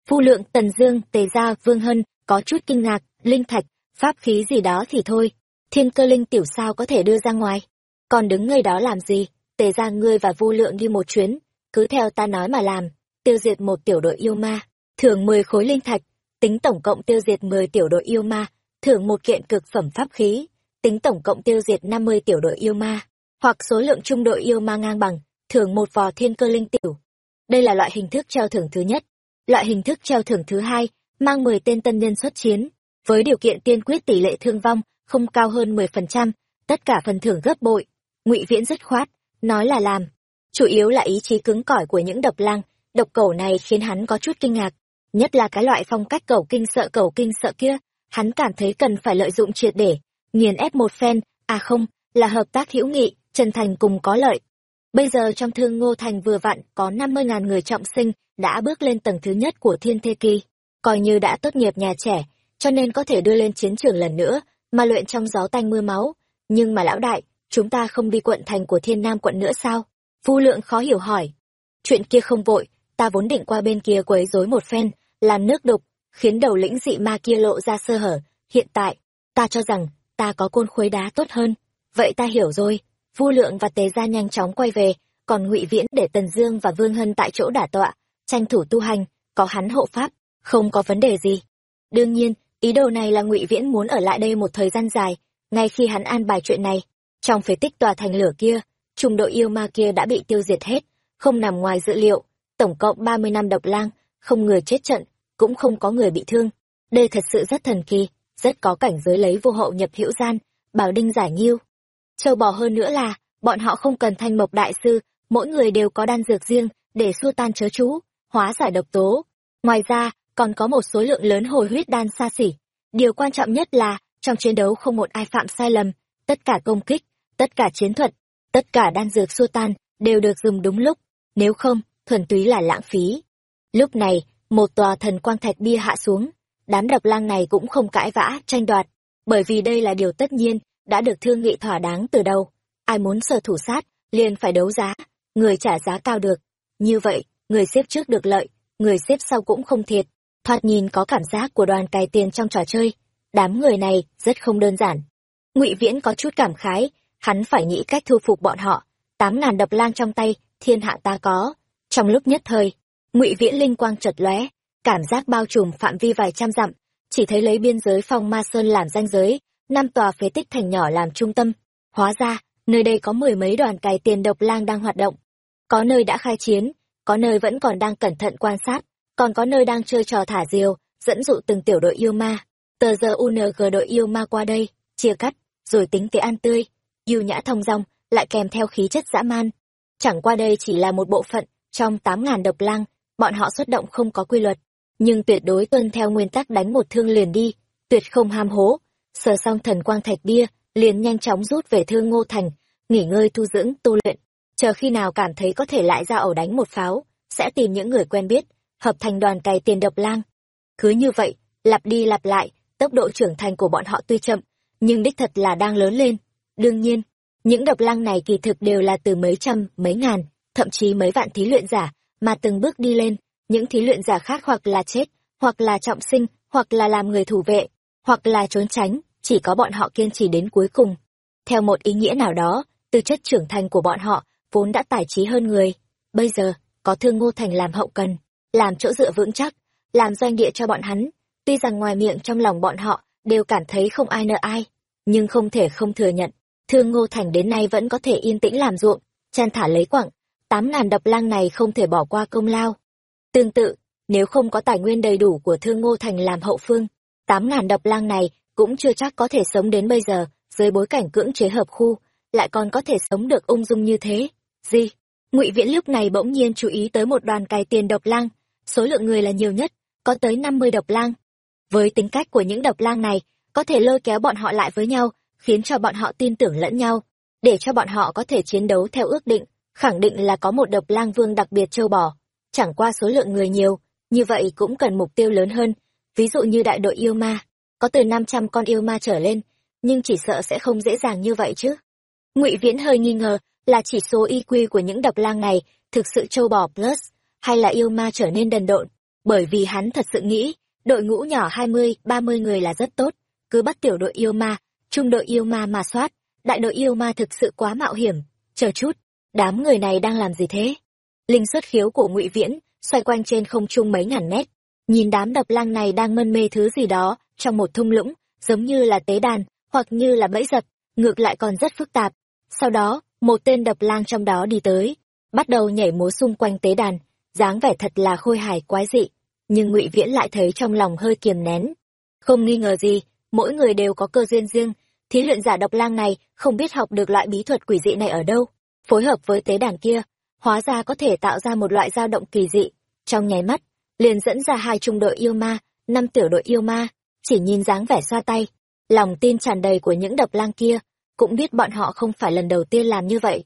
Phu Lượng, Tần Dương, Tề Gia, Vương Hân có chút kinh ngạc, linh thạch, pháp khí gì đó thì thôi, thiên cơ linh tiểu sao có thể đưa ra ngoài. Còn đứng ngây đó làm gì? Tề Gia ngươi và vu lượng đi một chuyến cứ theo ta nói mà làm tiêu diệt một tiểu đội yêu ma thưởng mười khối linh thạch tính tổng cộng tiêu diệt mười tiểu đội yêu ma thưởng một kiện cực phẩm pháp khí tính tổng cộng tiêu diệt năm mươi tiểu đội yêu ma hoặc số lượng trung đội yêu ma ngang bằng thưởng một vò thiên cơ linh tiểu. Đây là loại hình thức treo thưởng thứ nhất loại hình thức treo thưởng thứ hai, mang mười tên tân nhân xuất chiến, với điều kiện tiên quyết tỷ lệ thương vong không cao hơn mười phần trăm, tất cả phần thưởng gấp bội. Ngụy viễn dứt khoát, nói là làm. Chủ yếu là ý chí cứng cỏi của những độc lang, độc cẩu này khiến hắn có chút kinh ngạc, nhất là cái loại phong cách cẩu kinh sợ cẩu kinh sợ kia, hắn cảm thấy cần phải lợi dụng triệt để, nghiền ép một phen à không, là hợp tác hữu nghị, chân thành cùng có lợi. Bây giờ trong thương ngô thành vừa vặn có năm mươi ngàn người trọng sinh đã bước lên tầng thứ nhất của thiên thê kỳ coi như đã tốt nghiệp nhà trẻ, cho nên có thể đưa lên chiến trường lần nữa, mà luyện trong gió tanh mưa máu. Nhưng mà lão đại, chúng ta không đi quận thành của thiên nam quận nữa sao? Vu lượng khó hiểu hỏi. Chuyện kia không vội, ta vốn định qua bên kia quấy rối một phen, làm nước đục, khiến đầu lĩnh dị ma kia lộ ra sơ hở. Hiện tại, ta cho rằng, ta có côn khuấy đá tốt hơn. Vậy ta hiểu rồi. Vu lượng và tề gia nhanh chóng quay về, còn ngụy viễn để tần dương và vương hân tại chỗ đả tọa tranh thủ tu hành có hắn hộ pháp không có vấn đề gì đương nhiên ý đồ này là ngụy viễn muốn ở lại đây một thời gian dài ngay khi hắn an bài chuyện này trong phế tích tòa thành lửa kia, trung đội yêu ma kia đã bị tiêu diệt hết, không nằm ngoài dự liệu. Tổng cộng ba mươi năm độc lang, không người chết trận, cũng không có người bị thương. Đây thật sự rất thần kỳ, rất có cảnh giới lấy vô hậu nhập hữu gian, bảo đinh giải nhiêu, Châu bò hơn nữa là, bọn họ không cần thanh mộc đại sư, mỗi người đều có đan dược riêng để xua tan chớ chú, hóa giải độc tố. Ngoài ra, còn có một số lượng lớn hồi huyết đan xa xỉ. Điều quan trọng nhất là, trong chiến đấu không một ai phạm sai lầm, tất cả công kích, tất cả chiến thuật, tất cả đan dược xua tan đều được dùng đúng lúc, nếu không, thuần túy là lãng phí. Lúc này, một tòa thần quang thạch bia hạ xuống, đám độc lang này cũng không cãi vã, tranh đoạt, bởi vì đây là điều tất nhiên, đã được thương nghị thỏa đáng từ đầu. Ai muốn sở thủ sát, liền phải đấu giá, người trả giá cao được. Như vậy, người xếp trước được lợi, người xếp sau cũng không thiệt. Thoạt nhìn có cảm giác của đoàn cài tiền trong trò chơi. Đám người này rất không đơn giản. ngụy Viễn có chút cảm khái, hắn phải nghĩ cách thu phục bọn họ. Tám ngàn độc lang trong tay, thiên hạ ta có. Trong lúc nhất thời, ngụy Viễn linh quang chật lóe, cảm giác bao trùm phạm vi vài trăm dặm, chỉ thấy lấy biên giới phong ma sơn làm danh giới, năm tòa phế tích thành nhỏ làm trung tâm. Hóa ra, nơi đây có mười mấy đoàn cài tiền độc lang đang hoạt động. Có nơi đã khai chiến, có nơi vẫn còn đang cẩn thận quan sát, còn có nơi đang chơi trò thả diều, dẫn dụ từng tiểu đội yêu ma. Tờ giờ UNG đội yêu ma qua đây, chia cắt, rồi tính kế ăn tươi, yêu nhã thông dong, lại kèm theo khí chất dã man. Chẳng qua đây chỉ là một bộ phận, trong tám ngàn độc lang, bọn họ xuất động không có quy luật, nhưng tuyệt đối tuân theo nguyên tắc đánh một thương liền đi, tuyệt không ham hố. Sờ xong thần quang thạch bia, liền nhanh chóng rút về thương ngô thành, nghỉ ngơi tu dưỡng, tu luyện. Chờ khi nào cảm thấy có thể lại ra ẩu đánh một pháo, sẽ tìm những người quen biết, hợp thành đoàn cày tiền độc lang. Cứ như vậy, lặp đi lặp lại, tốc độ trưởng thành của bọn họ tuy chậm, nhưng đích thật là đang lớn lên. Đương nhiên, những độc lang này kỳ thực đều là từ mấy trăm, mấy ngàn, thậm chí mấy vạn thí luyện giả, mà từng bước đi lên, những thí luyện giả khác hoặc là chết, hoặc là trọng sinh, hoặc là làm người thủ vệ, hoặc là trốn tránh, chỉ có bọn họ kiên trì đến cuối cùng. Theo một ý nghĩa nào đó, tư chất trưởng thành của bọn họ vốn đã tài trí hơn người. Bây giờ, có thương ngô thành làm hậu cần, làm chỗ dựa vững chắc, làm doanh địa cho bọn hắn. Tuy rằng ngoài miệng trong lòng bọn họ đều cảm thấy không ai nợ ai, nhưng không thể không thừa nhận. Thương ngô thành đến nay vẫn có thể yên tĩnh làm ruộng, chăn thả lấy quặng. Tám ngàn đập lang này không thể bỏ qua công lao. Tương tự, nếu không có tài nguyên đầy đủ của thương ngô thành làm hậu phương, tám ngàn độc lang này cũng chưa chắc có thể sống đến bây giờ, dưới bối cảnh cưỡng chế hợp khu, lại còn có thể sống được ung dung như thế. Gì? Ngụy Viễn lúc này bỗng nhiên chú ý tới một đoàn cài tiền độc lang, số lượng người là nhiều nhất, có tới năm mươi độc lang. Với tính cách của những độc lang này, có thể lôi kéo bọn họ lại với nhau, khiến cho bọn họ tin tưởng lẫn nhau, để cho bọn họ có thể chiến đấu theo ước định, khẳng định là có một độc lang vương đặc biệt châu bò. Chẳng qua số lượng người nhiều, như vậy cũng cần mục tiêu lớn hơn, ví dụ như đại đội yêu ma, có từ năm trăm con yêu ma trở lên, nhưng chỉ sợ sẽ không dễ dàng như vậy chứ. Ngụy Viễn hơi nghi ngờ, là chỉ số IQ của những độc lang này thực sự châu bò plus, hay là yêu ma trở nên đần độn, bởi vì hắn thật sự nghĩ, đội ngũ nhỏ hai mươi ba mươi người là rất tốt, cứ bắt tiểu đội yêu ma, trung đội yêu ma mà soát, đại đội yêu ma thực sự quá mạo hiểm, chờ chút, đám người này đang làm gì thế? Linh xuất khiếu của Ngụy Viễn xoay quanh trên không trung mấy ngàn mét, nhìn đám độc lang này đang mân mê thứ gì đó trong một thung lũng, giống như là tế đàn, hoặc như là bẫy dập, ngược lại còn rất phức tạp. Sau đó, một tên đập lang trong đó đi tới, bắt đầu nhảy múa xung quanh tế đàn, dáng vẻ thật là khôi hài quái dị, nhưng Ngụy Viễn lại thấy trong lòng hơi kiềm nén. Không nghi ngờ gì, mỗi người đều có cơ duyên riêng, thí luyện giả độc lang này không biết học được loại bí thuật quỷ dị này ở đâu, phối hợp với tế đàn kia, hóa ra có thể tạo ra một loại dao động kỳ dị. Trong nháy mắt, liền dẫn ra hai trung đội yêu ma, năm tiểu đội yêu ma, chỉ nhìn dáng vẻ xoa tay. Lòng tin tràn đầy của những độc lang kia, cũng biết bọn họ không phải lần đầu tiên làm như vậy.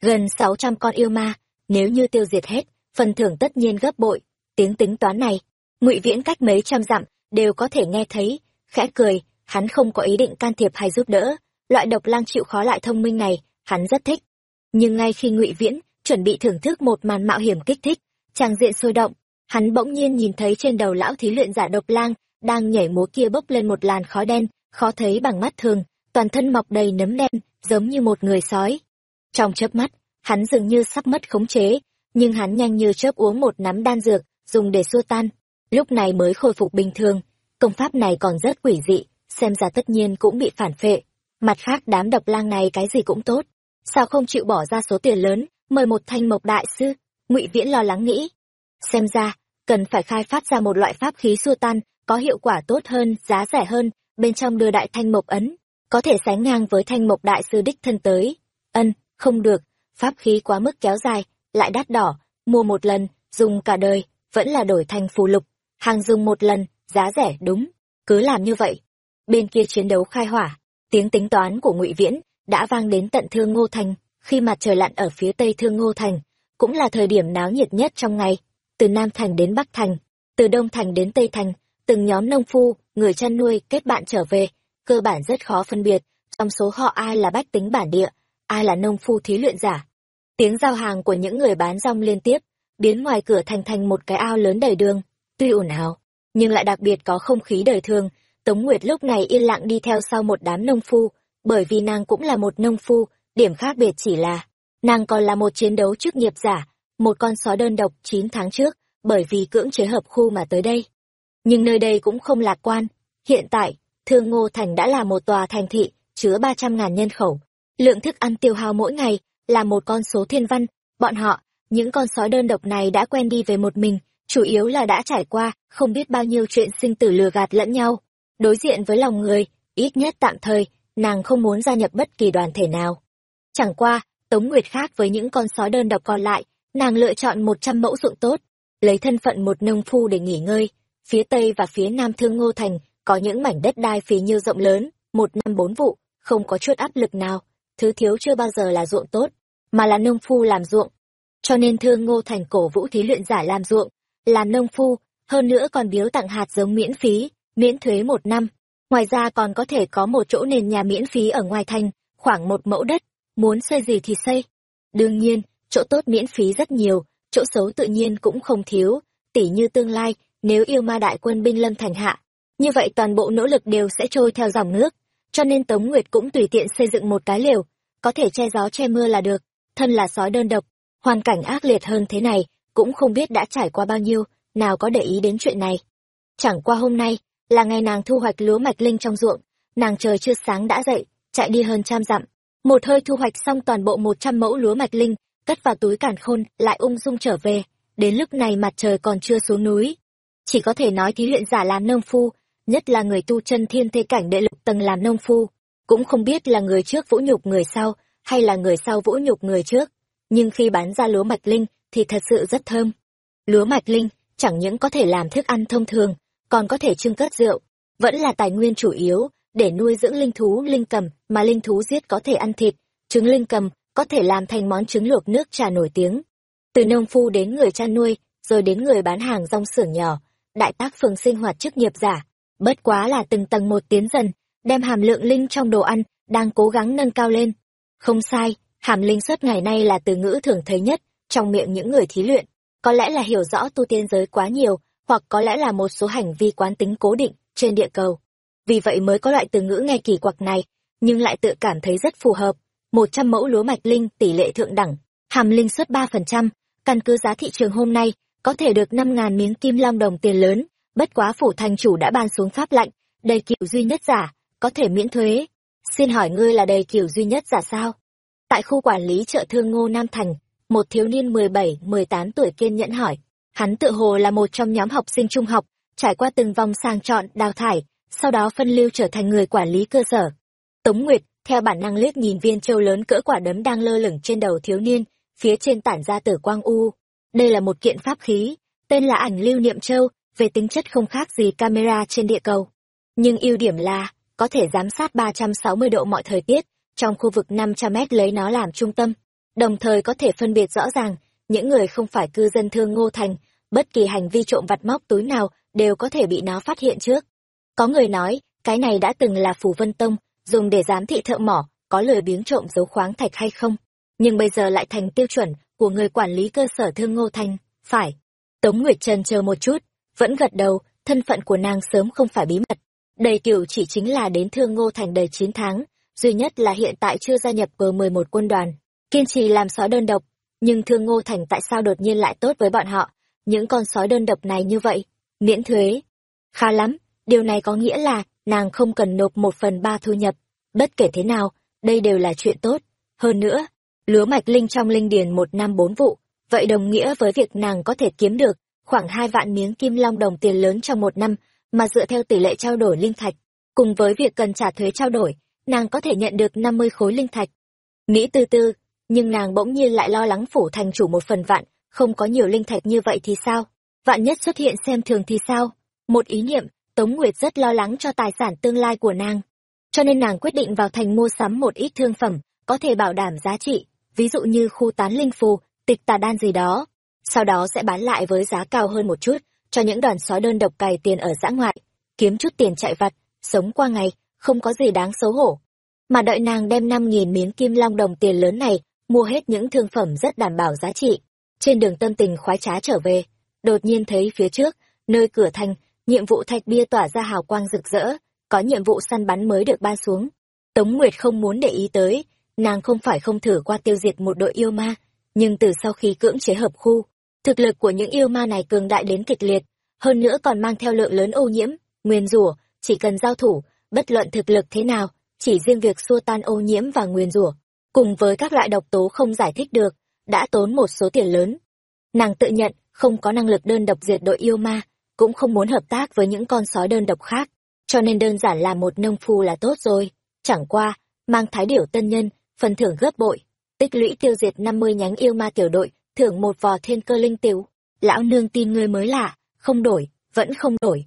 Gần sáu trăm con yêu ma, nếu như tiêu diệt hết, phần thưởng tất nhiên gấp bội. Tiếng tính toán này, ngụy viễn cách mấy trăm dặm, đều có thể nghe thấy, khẽ cười, hắn không có ý định can thiệp hay giúp đỡ. Loại độc lang chịu khó lại thông minh này, hắn rất thích. Nhưng ngay khi ngụy viễn chuẩn bị thưởng thức một màn mạo hiểm kích thích, trang diện sôi động, hắn bỗng nhiên nhìn thấy trên đầu lão thí luyện giả độc lang, đang nhảy múa kia bốc lên một làn khói đen, khó thấy bằng mắt thường, toàn thân mọc đầy nấm đen, giống như một người sói. Trong chớp mắt, hắn dường như sắp mất khống chế, nhưng hắn nhanh như chớp uống một nắm đan dược, dùng để xua tan, lúc này mới khôi phục bình thường. Công pháp này còn rất quỷ dị, xem ra tất nhiên cũng bị phản phệ. Mặt khác đám độc lang này cái gì cũng tốt, sao không chịu bỏ ra số tiền lớn mời một thanh mộc đại sư ngụy viễn lo lắng nghĩ xem ra cần phải khai phát ra một loại pháp khí xua tan, có hiệu quả tốt hơn, giá rẻ hơn, bên trong đưa đại thanh mộc ấn, có thể sánh ngang với thanh mộc đại sư đích thân tới. Ân, không được, pháp khí quá mức kéo dài, lại đắt đỏ, mua một lần, dùng cả đời, vẫn là đổi thành phù lục, hàng dùng một lần, giá rẻ đúng, cứ làm như vậy. Bên kia chiến đấu khai hỏa, tiếng tính toán của ngụy Viễn đã vang đến tận Thương Ngô Thành, khi mặt trời lặn ở phía tây Thương Ngô Thành, cũng là thời điểm náo nhiệt nhất trong ngày, từ Nam Thành đến Bắc Thành, từ Đông Thành đến Tây Thành, từng nhóm nông phu, người chăn nuôi kết bạn trở về, cơ bản rất khó phân biệt, trong số họ ai là bách tính bản địa, ai là nông phu thí luyện giả. Tiếng giao hàng của những người bán rong liên tiếp, biến ngoài cửa thành thành một cái ao lớn đầy đường, tuy ồn ào, nhưng lại đặc biệt có không khí đời thường. Tống Nguyệt lúc này yên lặng đi theo sau một đám nông phu, bởi vì nàng cũng là một nông phu, điểm khác biệt chỉ là, nàng còn là một chiến đấu chức nghiệp giả, một con sói đơn độc 9 tháng trước, bởi vì cưỡng chế hợp khu mà tới đây. Nhưng nơi đây cũng không lạc quan, hiện tại, Thương Ngô Thành đã là một tòa thành thị, chứa 300.000 nhân khẩu. Lượng thức ăn tiêu hao mỗi ngày là một con số thiên văn, bọn họ, những con sói đơn độc này đã quen đi về một mình, chủ yếu là đã trải qua không biết bao nhiêu chuyện sinh tử lừa gạt lẫn nhau. Đối diện với lòng người, ít nhất tạm thời, nàng không muốn gia nhập bất kỳ đoàn thể nào. Chẳng qua, Tống Nguyệt khác với những con sói đơn độc còn lại, nàng lựa chọn một trăm mẫu ruộng tốt, lấy thân phận một nông phu để nghỉ ngơi. Phía Tây và phía Nam Thương Ngô Thành có những mảnh đất đai phí nhiêu rộng lớn, một năm bốn vụ, không có chút áp lực nào. Thứ thiếu chưa bao giờ là ruộng tốt, mà là nông phu làm ruộng. Cho nên Thương Ngô Thành cổ vũ thí luyện giả làm ruộng, làm nông phu, hơn nữa còn biếu tặng hạt giống miễn phí, miễn thuế một năm. Ngoài ra còn có thể có một chỗ nền nhà miễn phí ở ngoài thành, khoảng một mẫu đất, muốn xây gì thì xây. Đương nhiên, chỗ tốt miễn phí rất nhiều, chỗ xấu tự nhiên cũng không thiếu, tỉ như tương lai, nếu yêu ma đại quân binh lâm thành hạ, như vậy toàn bộ nỗ lực đều sẽ trôi theo dòng nước, cho nên Tống Nguyệt cũng tùy tiện xây dựng một cái lều, có thể che gió che mưa là được, thân là sói đơn độc, hoàn cảnh ác liệt hơn thế này, cũng không biết đã trải qua bao nhiêu, nào có để ý đến chuyện này. Chẳng qua hôm nay, là ngày nàng thu hoạch lúa mạch linh trong ruộng, nàng trời chưa sáng đã dậy, chạy đi hơn trăm dặm, một hơi thu hoạch xong toàn bộ một trăm mẫu lúa mạch linh, cất vào túi cản khôn, lại ung dung trở về, đến lúc này mặt trời còn chưa xuống núi. Chỉ có thể nói thí luyện giả làm nông phu, nhất là người tu chân thiên thế cảnh đệ lục tầng làm nông phu, cũng không biết là người trước vũ nhục người sau, hay là người sau vũ nhục người trước. Nhưng khi bán ra lúa mạch linh, thì thật sự rất thơm. Lúa mạch linh, chẳng những có thể làm thức ăn thông thường, còn có thể trưng cất rượu, vẫn là tài nguyên chủ yếu, để nuôi dưỡng linh thú linh cầm mà linh thú giết có thể ăn thịt, trứng linh cầm có thể làm thành món trứng luộc nước trà nổi tiếng. Từ nông phu đến người chăn nuôi, rồi đến người bán hàng rong xưởng nhỏ, đại tác phường sinh hoạt chức nghiệp giả, bất quá là từng tầng một tiến dần, đem hàm lượng linh trong đồ ăn, đang cố gắng nâng cao lên. Không sai, hàm linh xuất ngày nay là từ ngữ thường thấy nhất, trong miệng những người thí luyện. Có lẽ là hiểu rõ tu tiên giới quá nhiều, hoặc có lẽ là một số hành vi quán tính cố định trên địa cầu. Vì vậy mới có loại từ ngữ nghe kỳ quặc này, nhưng lại tự cảm thấy rất phù hợp. một trăm mẫu lúa mạch linh tỷ lệ thượng đẳng, hàm linh suất ba phần trăm căn cứ giá thị trường hôm nay, có thể được năm ngàn miếng kim long đồng tiền lớn, bất quá phủ thành chủ đã ban xuống pháp lệnh, đầy kiểu duy nhất giả, có thể miễn thuế. Xin hỏi ngươi là đầy kiểu duy nhất giả sao? Tại khu quản lý chợ thương Ngô Nam Thành, một thiếu niên mười bảy mười tám tuổi kiên nhẫn hỏi. Hắn tự hồ là một trong nhóm học sinh trung học, trải qua từng vòng sang chọn, đào thải, sau đó phân lưu trở thành người quản lý cơ sở. Tống Nguyệt, theo bản năng liếc nhìn viên châu lớn cỡ quả đấm đang lơ lửng trên đầu thiếu niên, phía trên tản ra tử quang u. Đây là một kiện pháp khí, tên là ảnh lưu niệm châu, về tính chất không khác gì camera trên địa cầu. Nhưng ưu điểm là, có thể giám sát 360 độ mọi thời tiết, trong khu vực 500 mét lấy nó làm trung tâm. Đồng thời có thể phân biệt rõ ràng, những người không phải cư dân thương ngô thành, bất kỳ hành vi trộm vặt móc túi nào đều có thể bị nó phát hiện trước. Có người nói, cái này đã từng là phù vân tông, dùng để giám thị thợ mỏ, có lười biếng trộm dấu khoáng thạch hay không. Nhưng bây giờ lại thành tiêu chuẩn của người quản lý cơ sở thương ngô thành, phải. Tống Nguyệt Trần chờ một chút, vẫn gật đầu, thân phận của nàng sớm không phải bí mật. Đầy cửu chỉ chính là đến thương ngô thành đầy chín tháng, duy nhất là hiện tại chưa gia nhập G11 quân đoàn. Kiên trì làm sói đơn độc, nhưng thương ngô thành tại sao đột nhiên lại tốt với bọn họ, những con sói đơn độc này như vậy, miễn thuế. Khá lắm, điều này có nghĩa là nàng không cần nộp một phần ba thu nhập, bất kể thế nào, đây đều là chuyện tốt. Hơn nữa, lúa mạch linh trong linh điền một năm bốn vụ, vậy đồng nghĩa với việc nàng có thể kiếm được khoảng hai vạn miếng kim long đồng tiền lớn trong một năm, mà dựa theo tỷ lệ trao đổi linh thạch, cùng với việc cần trả thuế trao đổi, nàng có thể nhận được năm mươi khối linh thạch. Nghĩ từ tư, nhưng nàng bỗng nhiên lại lo lắng phủ thành chủ một phần vạn, không có nhiều linh thạch như vậy thì sao? Vạn nhất xuất hiện xem thường thì sao? Một ý niệm, Tống Nguyệt rất lo lắng cho tài sản tương lai của nàng. Cho nên nàng quyết định vào thành mua sắm một ít thương phẩm, có thể bảo đảm giá trị, ví dụ như khu tán linh phù, tịch tà đan gì đó. Sau đó sẽ bán lại với giá cao hơn một chút, cho những đoàn sói đơn độc cày tiền ở giã ngoại, kiếm chút tiền chạy vặt, sống qua ngày, không có gì đáng xấu hổ. Mà đợi nàng đem năm nghìn miếng kim long đồng tiền lớn này, mua hết những thương phẩm rất đảm bảo giá trị. Trên đường tâm tình khoái trá trở về, đột nhiên thấy phía trước, nơi cửa thành, nhiệm vụ thạch bia tỏa ra hào quang rực rỡ, có nhiệm vụ săn bắn mới được ban xuống. Tống Nguyệt không muốn để ý tới, nàng không phải không thử qua tiêu diệt một đội yêu ma, nhưng từ sau khi cưỡng chế hợp khu, thực lực của những yêu ma này cường đại đến kịch liệt, hơn nữa còn mang theo lượng lớn ô nhiễm, nguyên rủa, chỉ cần giao thủ, bất luận thực lực thế nào, chỉ riêng việc xua tan ô nhiễm và nguyên rủa, cùng với các loại độc tố không giải thích được, đã tốn một số tiền lớn. Nàng tự nhận không có năng lực đơn độc diệt đội yêu ma, cũng không muốn hợp tác với những con sói đơn độc khác, cho nên đơn giản là một nông phu là tốt rồi. Chẳng qua, mang thái điểu tân nhân, phần thưởng gấp bội, tích lũy tiêu diệt năm mươi nhánh yêu ma tiểu đội, thưởng một vò thiên cơ linh tiểu. Lão nương tin ngươi mới lạ, không đổi, vẫn không đổi.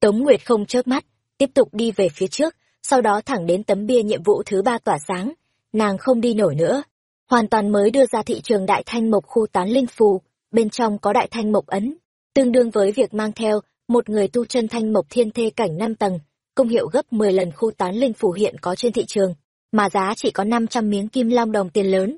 Tống Nguyệt không chớp mắt, tiếp tục đi về phía trước, sau đó thẳng đến tấm bia nhiệm vụ thứ ba tỏa sáng. Nàng không đi nổi nữa, hoàn toàn mới đưa ra thị trường đại thanh mộc khu tán linh phù, bên trong có đại thanh mộc ấn, tương đương với việc mang theo một người tu chân thanh mộc thiên thê cảnh năm tầng, công hiệu gấp 10 lần khu tán linh phù hiện có trên thị trường, mà giá chỉ có 500 miếng kim long đồng tiền lớn.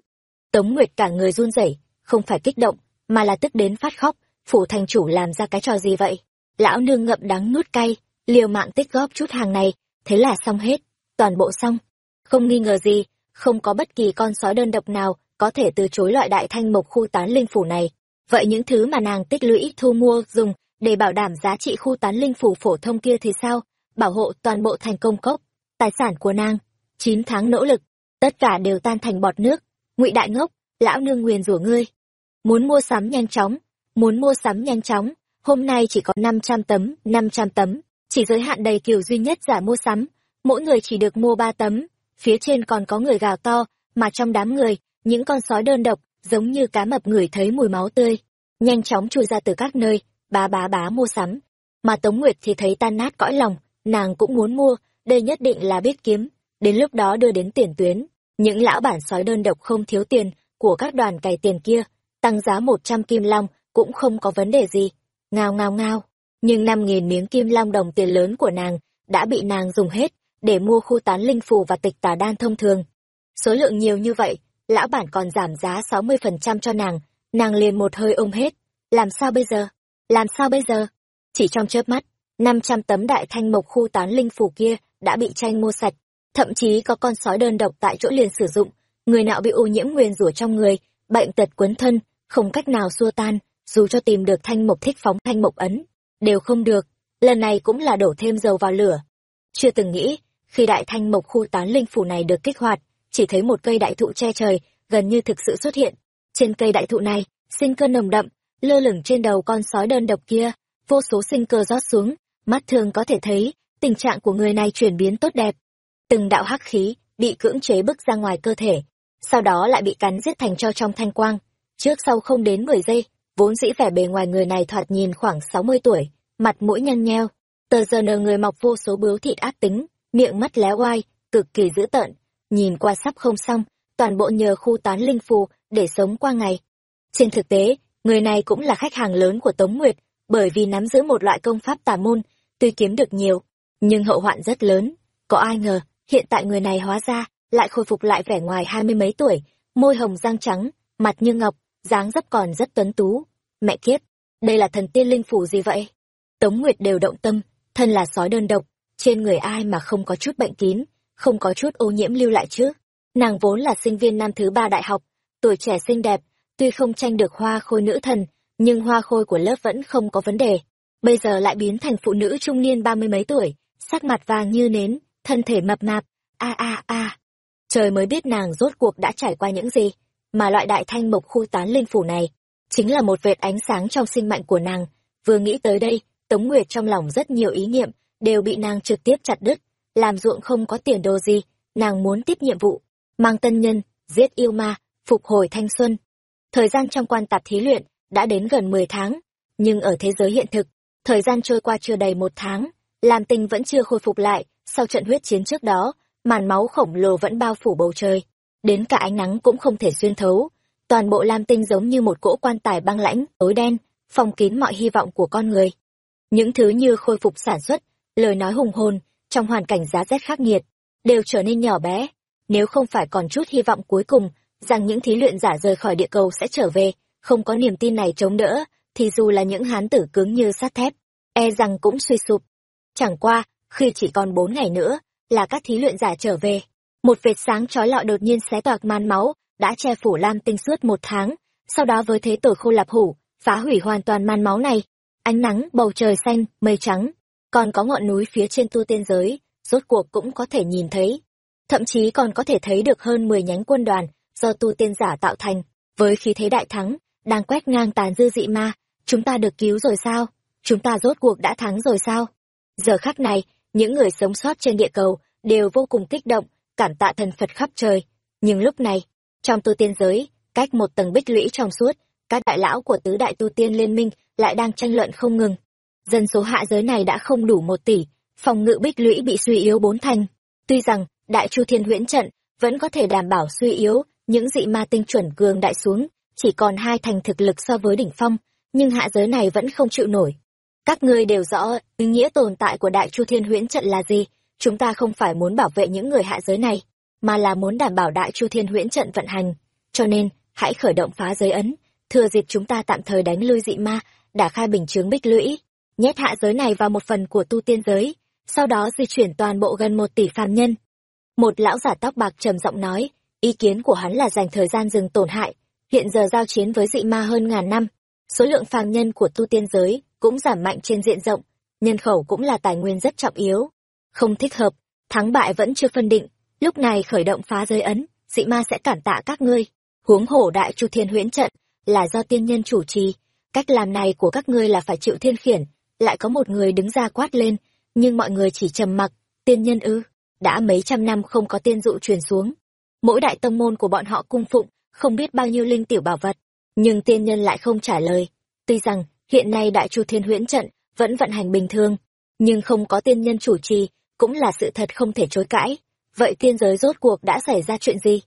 Tống Nguyệt cả người run rẩy, không phải kích động, mà là tức đến phát khóc, phủ thành chủ làm ra cái trò gì vậy? Lão nương ngậm đắng nuốt cay, liều mạng tích góp chút hàng này, thế là xong hết, toàn bộ xong. Không nghi ngờ gì, không có bất kỳ con sói đơn độc nào có thể từ chối loại đại thanh mộc khu tán linh phủ này. Vậy những thứ mà nàng tích lũy thu mua dùng để bảo đảm giá trị khu tán linh phủ phổ thông kia thì sao? Bảo hộ toàn bộ thành công cốc, tài sản của nàng, chín tháng nỗ lực, tất cả đều tan thành bọt nước. Ngụy đại ngốc, lão nương nguyền rủa ngươi. Muốn mua sắm nhanh chóng, muốn mua sắm nhanh chóng, hôm nay chỉ có 500 tấm, 500 tấm, chỉ giới hạn đầy kiểu duy nhất giả mua sắm, mỗi người chỉ được mua 3 tấm, phía trên còn có người gào to, mà trong đám người, những con sói đơn độc, giống như cá mập người thấy mùi máu tươi, nhanh chóng chui ra từ các nơi, bá bá bá mua sắm. Mà Tống Nguyệt thì thấy tan nát cõi lòng, nàng cũng muốn mua, đây nhất định là biết kiếm, đến lúc đó đưa đến tiền tuyến. Những lão bản sói đơn độc không thiếu tiền của các đoàn cày tiền kia, tăng giá 100 kim long cũng không có vấn đề gì. Ngao ngao ngao, nhưng 5.000 miếng kim long đồng tiền lớn của nàng đã bị nàng dùng hết để mua khu tán linh phù và tịch tà đan thông thường. Số lượng nhiều như vậy, lão bản còn giảm giá 60% cho nàng, nàng liền một hơi ôm hết. Làm sao bây giờ? Làm sao bây giờ? Chỉ trong chớp mắt, 500 tấm đại thanh mộc khu tán linh phù kia đã bị tranh mua sạch, thậm chí có con sói đơn độc tại chỗ liền sử dụng, người nào bị ô nhiễm nguyền rủa trong người, bệnh tật quấn thân, không cách nào xua tan, dù cho tìm được thanh mộc thích phóng thanh mộc ấn, đều không được, lần này cũng là đổ thêm dầu vào lửa. Chưa từng nghĩ, khi đại thanh mộc khu tán linh phủ này được kích hoạt, chỉ thấy một cây đại thụ che trời, gần như thực sự xuất hiện. Trên cây đại thụ này, sinh cơ nồng đậm, lơ lửng trên đầu con sói đơn độc kia, vô số sinh cơ rót xuống, mắt thường có thể thấy, tình trạng của người này chuyển biến tốt đẹp. Từng đạo hắc khí, bị cưỡng chế bức ra ngoài cơ thể, sau đó lại bị cắn giết thành cho trong thanh quang. Trước sau không đến 10 giây, vốn dĩ vẻ bề ngoài người này thoạt nhìn khoảng 60 tuổi, mặt mũi nhăn nheo, tờ giờ nờ người mọc vô số bướu thịt ác tính, miệng mắt lé oai, cực kỳ dữ tợn, nhìn qua sắp không xong, toàn bộ nhờ khu tán linh phù để sống qua ngày. Trên thực tế, người này cũng là khách hàng lớn của Tống Nguyệt, bởi vì nắm giữ một loại công pháp tà môn, tuy kiếm được nhiều, nhưng hậu hoạn rất lớn. Có ai ngờ, hiện tại người này hóa ra, lại khôi phục lại vẻ ngoài hai mươi mấy tuổi, môi hồng răng trắng, mặt như ngọc, dáng dấp còn rất tuấn tú. Mẹ kiếp, đây là thần tiên linh phủ gì vậy? Tống Nguyệt đều động tâm, thân là sói đơn độc, trên người ai mà không có chút bệnh kín, không có chút ô nhiễm lưu lại chứ. Nàng vốn là sinh viên năm thứ ba đại học, tuổi trẻ xinh đẹp, tuy không tranh được hoa khôi nữ thần, nhưng hoa khôi của lớp vẫn không có vấn đề. Bây giờ lại biến thành phụ nữ trung niên ba mươi mấy tuổi, sắc mặt vàng như nến, thân thể mập mạp, a a a. Trời mới biết nàng rốt cuộc đã trải qua những gì, mà loại đại thanh mộc khu tán linh phủ này, chính là một vệt ánh sáng trong sinh mệnh của nàng, Vừa nghĩ tới đây, Tống Nguyệt trong lòng rất nhiều ý niệm, đều bị nàng trực tiếp chặt đứt. Làm ruộng không có tiền đồ gì, nàng muốn tiếp nhiệm vụ. Mang tân nhân, giết yêu ma, phục hồi thanh xuân. Thời gian trong quan tạp thí luyện đã đến gần 10 tháng, nhưng ở thế giới hiện thực, thời gian trôi qua chưa đầy một tháng, Lam Tinh vẫn chưa khôi phục lại, sau trận huyết chiến trước đó, màn máu khổng lồ vẫn bao phủ bầu trời, đến cả ánh nắng cũng không thể xuyên thấu. Toàn bộ Lam Tinh giống như một cỗ quan tài băng lãnh, tối đen, phong kín mọi hy vọng của con người. Những thứ như khôi phục sản xuất, lời nói hùng hồn, trong hoàn cảnh giá rét khắc nghiệt, đều trở nên nhỏ bé. Nếu không phải còn chút hy vọng cuối cùng, rằng những thí luyện giả rời khỏi địa cầu sẽ trở về, không có niềm tin này chống đỡ, thì dù là những hán tử cứng như sắt thép, e rằng cũng suy sụp. Chẳng qua, khi chỉ còn bốn ngày nữa, là các thí luyện giả trở về. Một vệt sáng trói lọi đột nhiên xé toạc man máu, đã che phủ Lam Tinh suốt một tháng, sau đó với thế tổ khô lạp hủ, phá hủy hoàn toàn man máu này. Ánh nắng, bầu trời xanh, mây trắng, còn có ngọn núi phía trên tu tiên giới, rốt cuộc cũng có thể nhìn thấy. Thậm chí còn có thể thấy được hơn 10 nhánh quân đoàn do tu tiên giả tạo thành, với khí thế đại thắng, đang quét ngang tàn dư dị ma, chúng ta được cứu rồi sao? Chúng ta rốt cuộc đã thắng rồi sao? Giờ khắc này, những người sống sót trên địa cầu đều vô cùng kích động, cảm tạ thần Phật khắp trời. Nhưng lúc này, trong tu tiên giới, cách một tầng bích lũy trong suốt, các đại lão của tứ đại tu tiên liên minh lại đang tranh luận không ngừng. Dân số hạ giới này đã không đủ một tỷ, phòng ngự bích lũy bị suy yếu bốn thành. Tuy rằng, đại chu thiên huyễn trận vẫn có thể đảm bảo suy yếu những dị ma tinh chuẩn cường đại xuống, chỉ còn hai thành thực lực so với đỉnh phong, nhưng hạ giới này vẫn không chịu nổi. Các ngươi đều rõ ý nghĩa tồn tại của đại chu thiên huyễn trận là gì, chúng ta không phải muốn bảo vệ những người hạ giới này, mà là muốn đảm bảo đại chu thiên huyễn trận vận hành. Cho nên, hãy khởi động phá giới ấn, thừa dịp chúng ta tạm thời đánh lui dị ma, đả khai bình chướng bích lũy, nhét hạ giới này vào một phần của tu tiên giới, sau đó di chuyển toàn bộ gần một tỷ phàm nhân. Một lão giả tóc bạc trầm giọng nói, ý kiến của hắn là dành thời gian dừng tổn hại, hiện giờ giao chiến với dị ma hơn ngàn năm, số lượng phàm nhân của tu tiên giới cũng giảm mạnh trên diện rộng, nhân khẩu cũng là tài nguyên rất trọng yếu. Không thích hợp, thắng bại vẫn chưa phân định, lúc này khởi động phá giới ấn, dị ma sẽ cản tạ các ngươi. Huống hổ đại chu thiên huyễn trận là do tiên nhân chủ trì, cách làm này của các ngươi là phải chịu thiên khiển, lại có một người đứng ra quát lên, nhưng mọi người chỉ trầm mặc, tiên nhân ư, đã mấy trăm năm không có tiên dụ truyền xuống. Mỗi đại tông môn của bọn họ cung phụng, không biết bao nhiêu linh tiểu bảo vật, nhưng tiên nhân lại không trả lời. Tuy rằng, hiện nay đại chu thiên huyễn trận vẫn vận hành bình thường, nhưng không có tiên nhân chủ trì, cũng là sự thật không thể chối cãi. Vậy tiên giới rốt cuộc đã xảy ra chuyện gì?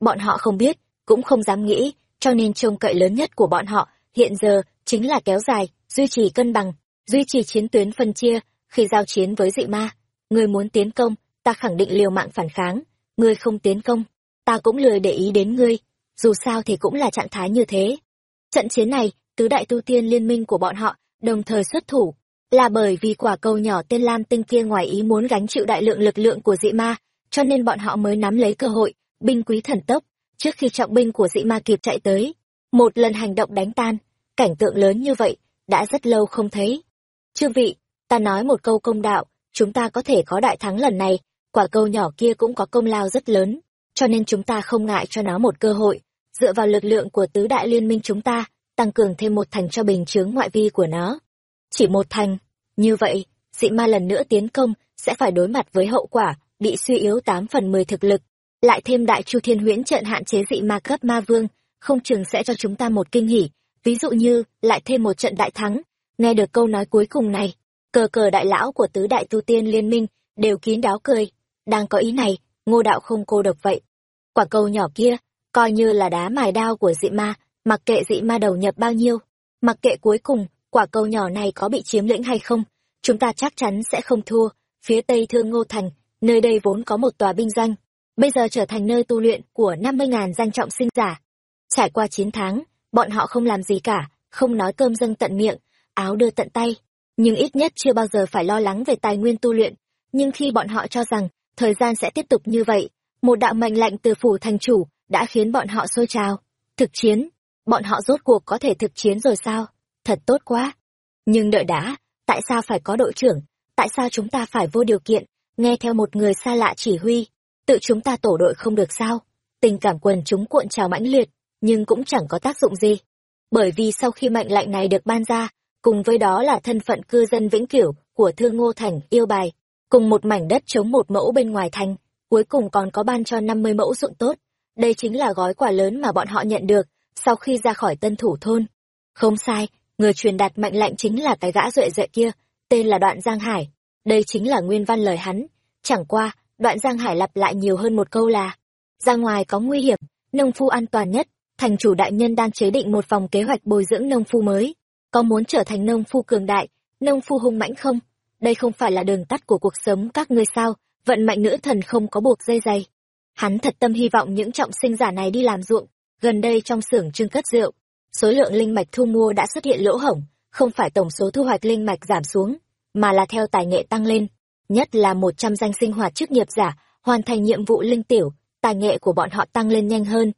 Bọn họ không biết, cũng không dám nghĩ, cho nên trông cậy lớn nhất của bọn họ hiện giờ chính là kéo dài, duy trì cân bằng, duy trì chiến tuyến phân chia khi giao chiến với dị ma. Người muốn tiến công, ta khẳng định liều mạng phản kháng, người không tiến công, ta cũng lười để ý đến ngươi, dù sao thì cũng là trạng thái như thế. Trận chiến này, tứ đại tu tiên liên minh của bọn họ đồng thời xuất thủ, là bởi vì quả cầu nhỏ tên Lam Tinh kia ngoài ý muốn gánh chịu đại lượng lực lượng của dị ma, cho nên bọn họ mới nắm lấy cơ hội, binh quý thần tốc, trước khi trọng binh của dị ma kịp chạy tới. Một lần hành động đánh tan, cảnh tượng lớn như vậy, đã rất lâu không thấy. Chư vị, ta nói một câu công đạo, chúng ta có thể có đại thắng lần này, quả cầu nhỏ kia cũng có công lao rất lớn, cho nên chúng ta không ngại cho nó một cơ hội, dựa vào lực lượng của tứ đại liên minh chúng ta, tăng cường thêm một thành cho bình chướng ngoại vi của nó. Chỉ một thành, như vậy, dị ma lần nữa tiến công sẽ phải đối mặt với hậu quả bị suy yếu 8 phần 10 thực lực, lại thêm đại chu thiên huyễn trận hạn chế dị ma cấp ma vương, không chừng sẽ cho chúng ta một kinh hỉ, ví dụ như lại thêm một trận đại thắng. Nghe được câu nói cuối cùng này, cờ cờ đại lão của tứ đại tu tiên liên minh đều kín đáo cười, đang có ý này, ngô đạo không cô độc vậy. Quả cầu nhỏ kia, coi như là đá mài đao của dị ma, mặc kệ dị ma đầu nhập bao nhiêu, mặc kệ cuối cùng quả cầu nhỏ này có bị chiếm lĩnh hay không, chúng ta chắc chắn sẽ không thua. Phía tây thương Ngô Thành, nơi đây vốn có một tòa binh doanh, bây giờ trở thành nơi tu luyện của năm mươi ngàn danh trọng sinh giả. Trải qua chín tháng, bọn họ không làm gì cả, không nói cơm dâng tận miệng, áo đưa tận tay, nhưng ít nhất chưa bao giờ phải lo lắng về tài nguyên tu luyện. Nhưng khi bọn họ cho rằng thời gian sẽ tiếp tục như vậy, một đạo mệnh lệnh từ phủ thành chủ đã khiến bọn họ sôi trào. Thực chiến, bọn họ rốt cuộc có thể thực chiến rồi sao? Thật tốt quá. Nhưng đợi đã, tại sao phải có đội trưởng? Tại sao chúng ta phải vô điều kiện, nghe theo một người xa lạ chỉ huy? Tự chúng ta tổ đội không được sao? Tình cảm quần chúng cuộn trào mãnh liệt, nhưng cũng chẳng có tác dụng gì. Bởi vì sau khi mệnh lệnh này được ban ra, cùng với đó là thân phận cư dân vĩnh cửu của Thương Ngô Thành yêu bài, cùng một mảnh đất chống một mẫu bên ngoài thành, cuối cùng còn có ban cho 50 mẫu ruộng tốt. Đây chính là gói quà lớn mà bọn họ nhận được sau khi ra khỏi tân thủ thôn. Không sai, người truyền đạt mạnh lạnh chính là cái gã duệ duệ kia, tên là Đoạn Giang Hải. Đây chính là nguyên văn lời hắn. Chẳng qua, Đoạn Giang Hải lặp lại nhiều hơn một câu là ra ngoài có nguy hiểm, nông phu an toàn nhất, thành chủ đại nhân đang chế định một vòng kế hoạch bồi dưỡng nông phu mới. Có muốn trở thành nông phu cường đại, nông phu hung mãnh không? Đây không phải là đường tắt của cuộc sống các ngươi sao, vận mệnh nữ thần không có buộc dây dày. Hắn thật tâm hy vọng những trọng sinh giả này đi làm ruộng, gần đây trong xưởng trưng cất rượu, số lượng linh mạch thu mua đã xuất hiện lỗ hổng, không phải tổng số thu hoạch linh mạch giảm xuống, mà là theo tài nghệ tăng lên, nhất là một trăm danh sinh hoạt chức nghiệp giả, hoàn thành nhiệm vụ linh tiểu, tài nghệ của bọn họ tăng lên nhanh hơn.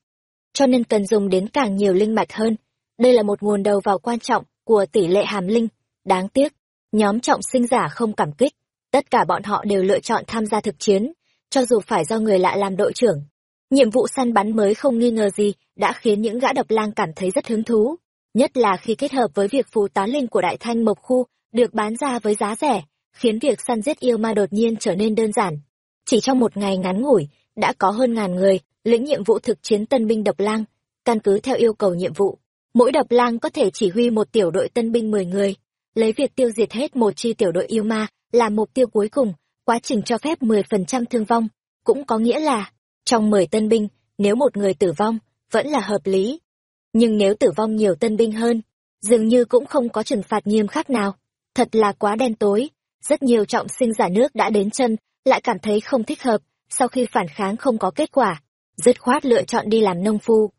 Cho nên cần dùng đến càng nhiều linh mạch hơn. Đây là một nguồn đầu vào quan trọng của tỷ lệ hàm linh. Đáng tiếc, nhóm trọng sinh giả không cảm kích. Tất cả bọn họ đều lựa chọn tham gia thực chiến, cho dù phải do người lạ làm đội trưởng. Nhiệm vụ săn bắn mới không nghi ngờ gì đã khiến những gã độc lang cảm thấy rất hứng thú. Nhất là khi kết hợp với việc phù tá linh của đại thanh mộc khu được bán ra với giá rẻ, khiến việc săn giết yêu ma đột nhiên trở nên đơn giản. Chỉ trong một ngày ngắn ngủi, đã có hơn ngàn người lĩnh nhiệm vụ thực chiến tân binh độc lang căn cứ theo yêu cầu nhiệm vụ mỗi độc lang có thể chỉ huy một tiểu đội tân binh mười người lấy việc tiêu diệt hết một chi tiểu đội yêu ma là mục tiêu cuối cùng quá trình cho phép mười phần trăm thương vong cũng có nghĩa là trong mười tân binh nếu một người tử vong vẫn là hợp lý nhưng nếu tử vong nhiều tân binh hơn dường như cũng không có trừng phạt nghiêm khắc nào thật là quá đen tối rất nhiều trọng sinh giả nước đã đến chân lại cảm thấy không thích hợp sau khi phản kháng không có kết quả, dứt khoát lựa chọn đi làm nông phu.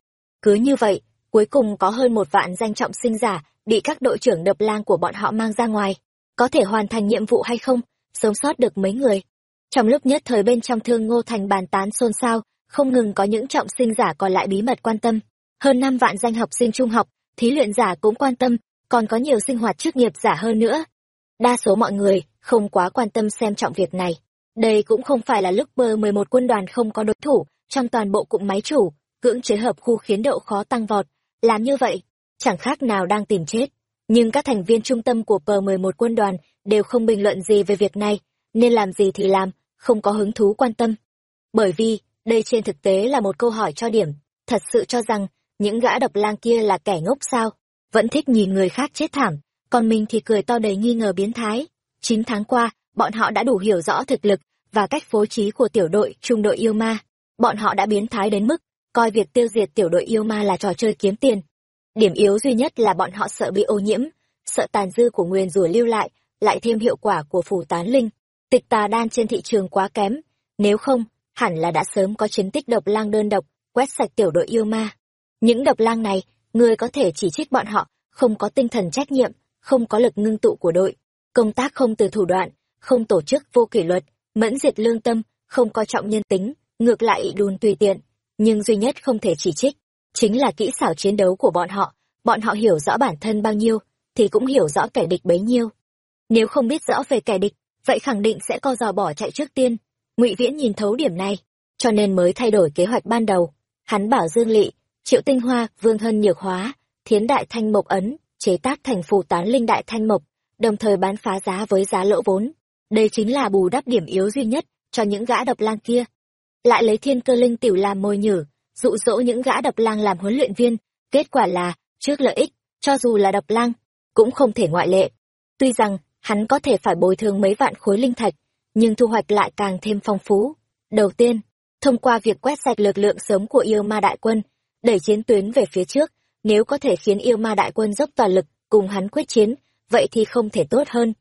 Cứ như vậy, cuối cùng có hơn một vạn danh trọng sinh giả bị các đội trưởng đập lang của bọn họ mang ra ngoài. Có thể hoàn thành nhiệm vụ hay không, sống sót được mấy người. Trong lúc nhất thời bên trong thương ngô thành bàn tán xôn xao, không ngừng có những trọng sinh giả còn lại bí mật quan tâm. Hơn năm vạn danh học sinh trung học, thí luyện giả cũng quan tâm, còn có nhiều sinh hoạt chức nghiệp giả hơn nữa. Đa số mọi người không quá quan tâm xem trọng việc này. Đây cũng không phải là lúc bờ 11 quân đoàn không có đối thủ trong toàn bộ cụm máy chủ, cưỡng chế hợp khu khiến độ khó tăng vọt. Làm như vậy, chẳng khác nào đang tìm chết. Nhưng các thành viên trung tâm của bờ 11 quân đoàn đều không bình luận gì về việc này, nên làm gì thì làm, không có hứng thú quan tâm. Bởi vì, đây trên thực tế là một câu hỏi cho điểm, thật sự cho rằng, những gã độc lang kia là kẻ ngốc sao, vẫn thích nhìn người khác chết thảm, còn mình thì cười to đầy nghi ngờ biến thái. Chín tháng qua, bọn họ đã đủ hiểu rõ thực lực và cách phối trí của tiểu đội trung đội yêu ma. Bọn họ đã biến thái đến mức coi việc tiêu diệt tiểu đội yêu ma là trò chơi kiếm tiền. Điểm yếu duy nhất là bọn họ sợ bị ô nhiễm sợ tàn dư của nguyền rủa lưu lại lại thêm hiệu quả của phủ tán linh tịch tà đan trên thị trường quá kém nếu không hẳn là đã sớm có chiến tích độc lang đơn độc quét sạch tiểu đội yêu ma những độc lang này người có thể chỉ trích bọn họ không có tinh thần trách nhiệm không có lực ngưng tụ của đội công tác không từ thủ đoạn không tổ chức vô kỷ luật, mẫn diệt lương tâm, không coi trọng nhân tính, ngược lại đùn tùy tiện. Nhưng duy nhất không thể chỉ trích, chính là kỹ xảo chiến đấu của bọn họ. Bọn họ hiểu rõ bản thân bao nhiêu, thì cũng hiểu rõ kẻ địch bấy nhiêu. Nếu không biết rõ về kẻ địch, vậy khẳng định sẽ co giò bỏ chạy trước tiên. ngụy Viễn nhìn thấu điểm này, cho nên mới thay đổi kế hoạch ban đầu. Hắn bảo Dương lỵ Triệu Tinh Hoa, Vương Hân Nhược Hóa, Thiến Đại Thanh Mộc Ấn, chế tác thành phù tán linh đại thanh mộc, đồng thời bán phá giá với giá lỗ vốn đây chính là bù đắp điểm yếu duy nhất cho những gã độc lang kia. Lại lấy thiên cơ linh tiểu làm mồi nhử, dụ dỗ những gã độc lang làm huấn luyện viên, kết quả là, trước lợi ích, cho dù là độc lang, cũng không thể ngoại lệ. Tuy rằng, hắn có thể phải bồi thường mấy vạn khối linh thạch, nhưng thu hoạch lại càng thêm phong phú. Đầu tiên, thông qua việc quét sạch lực lượng sớm của yêu ma đại quân, đẩy chiến tuyến về phía trước, nếu có thể khiến yêu ma đại quân dốc toàn lực cùng hắn quyết chiến, vậy thì không thể tốt hơn.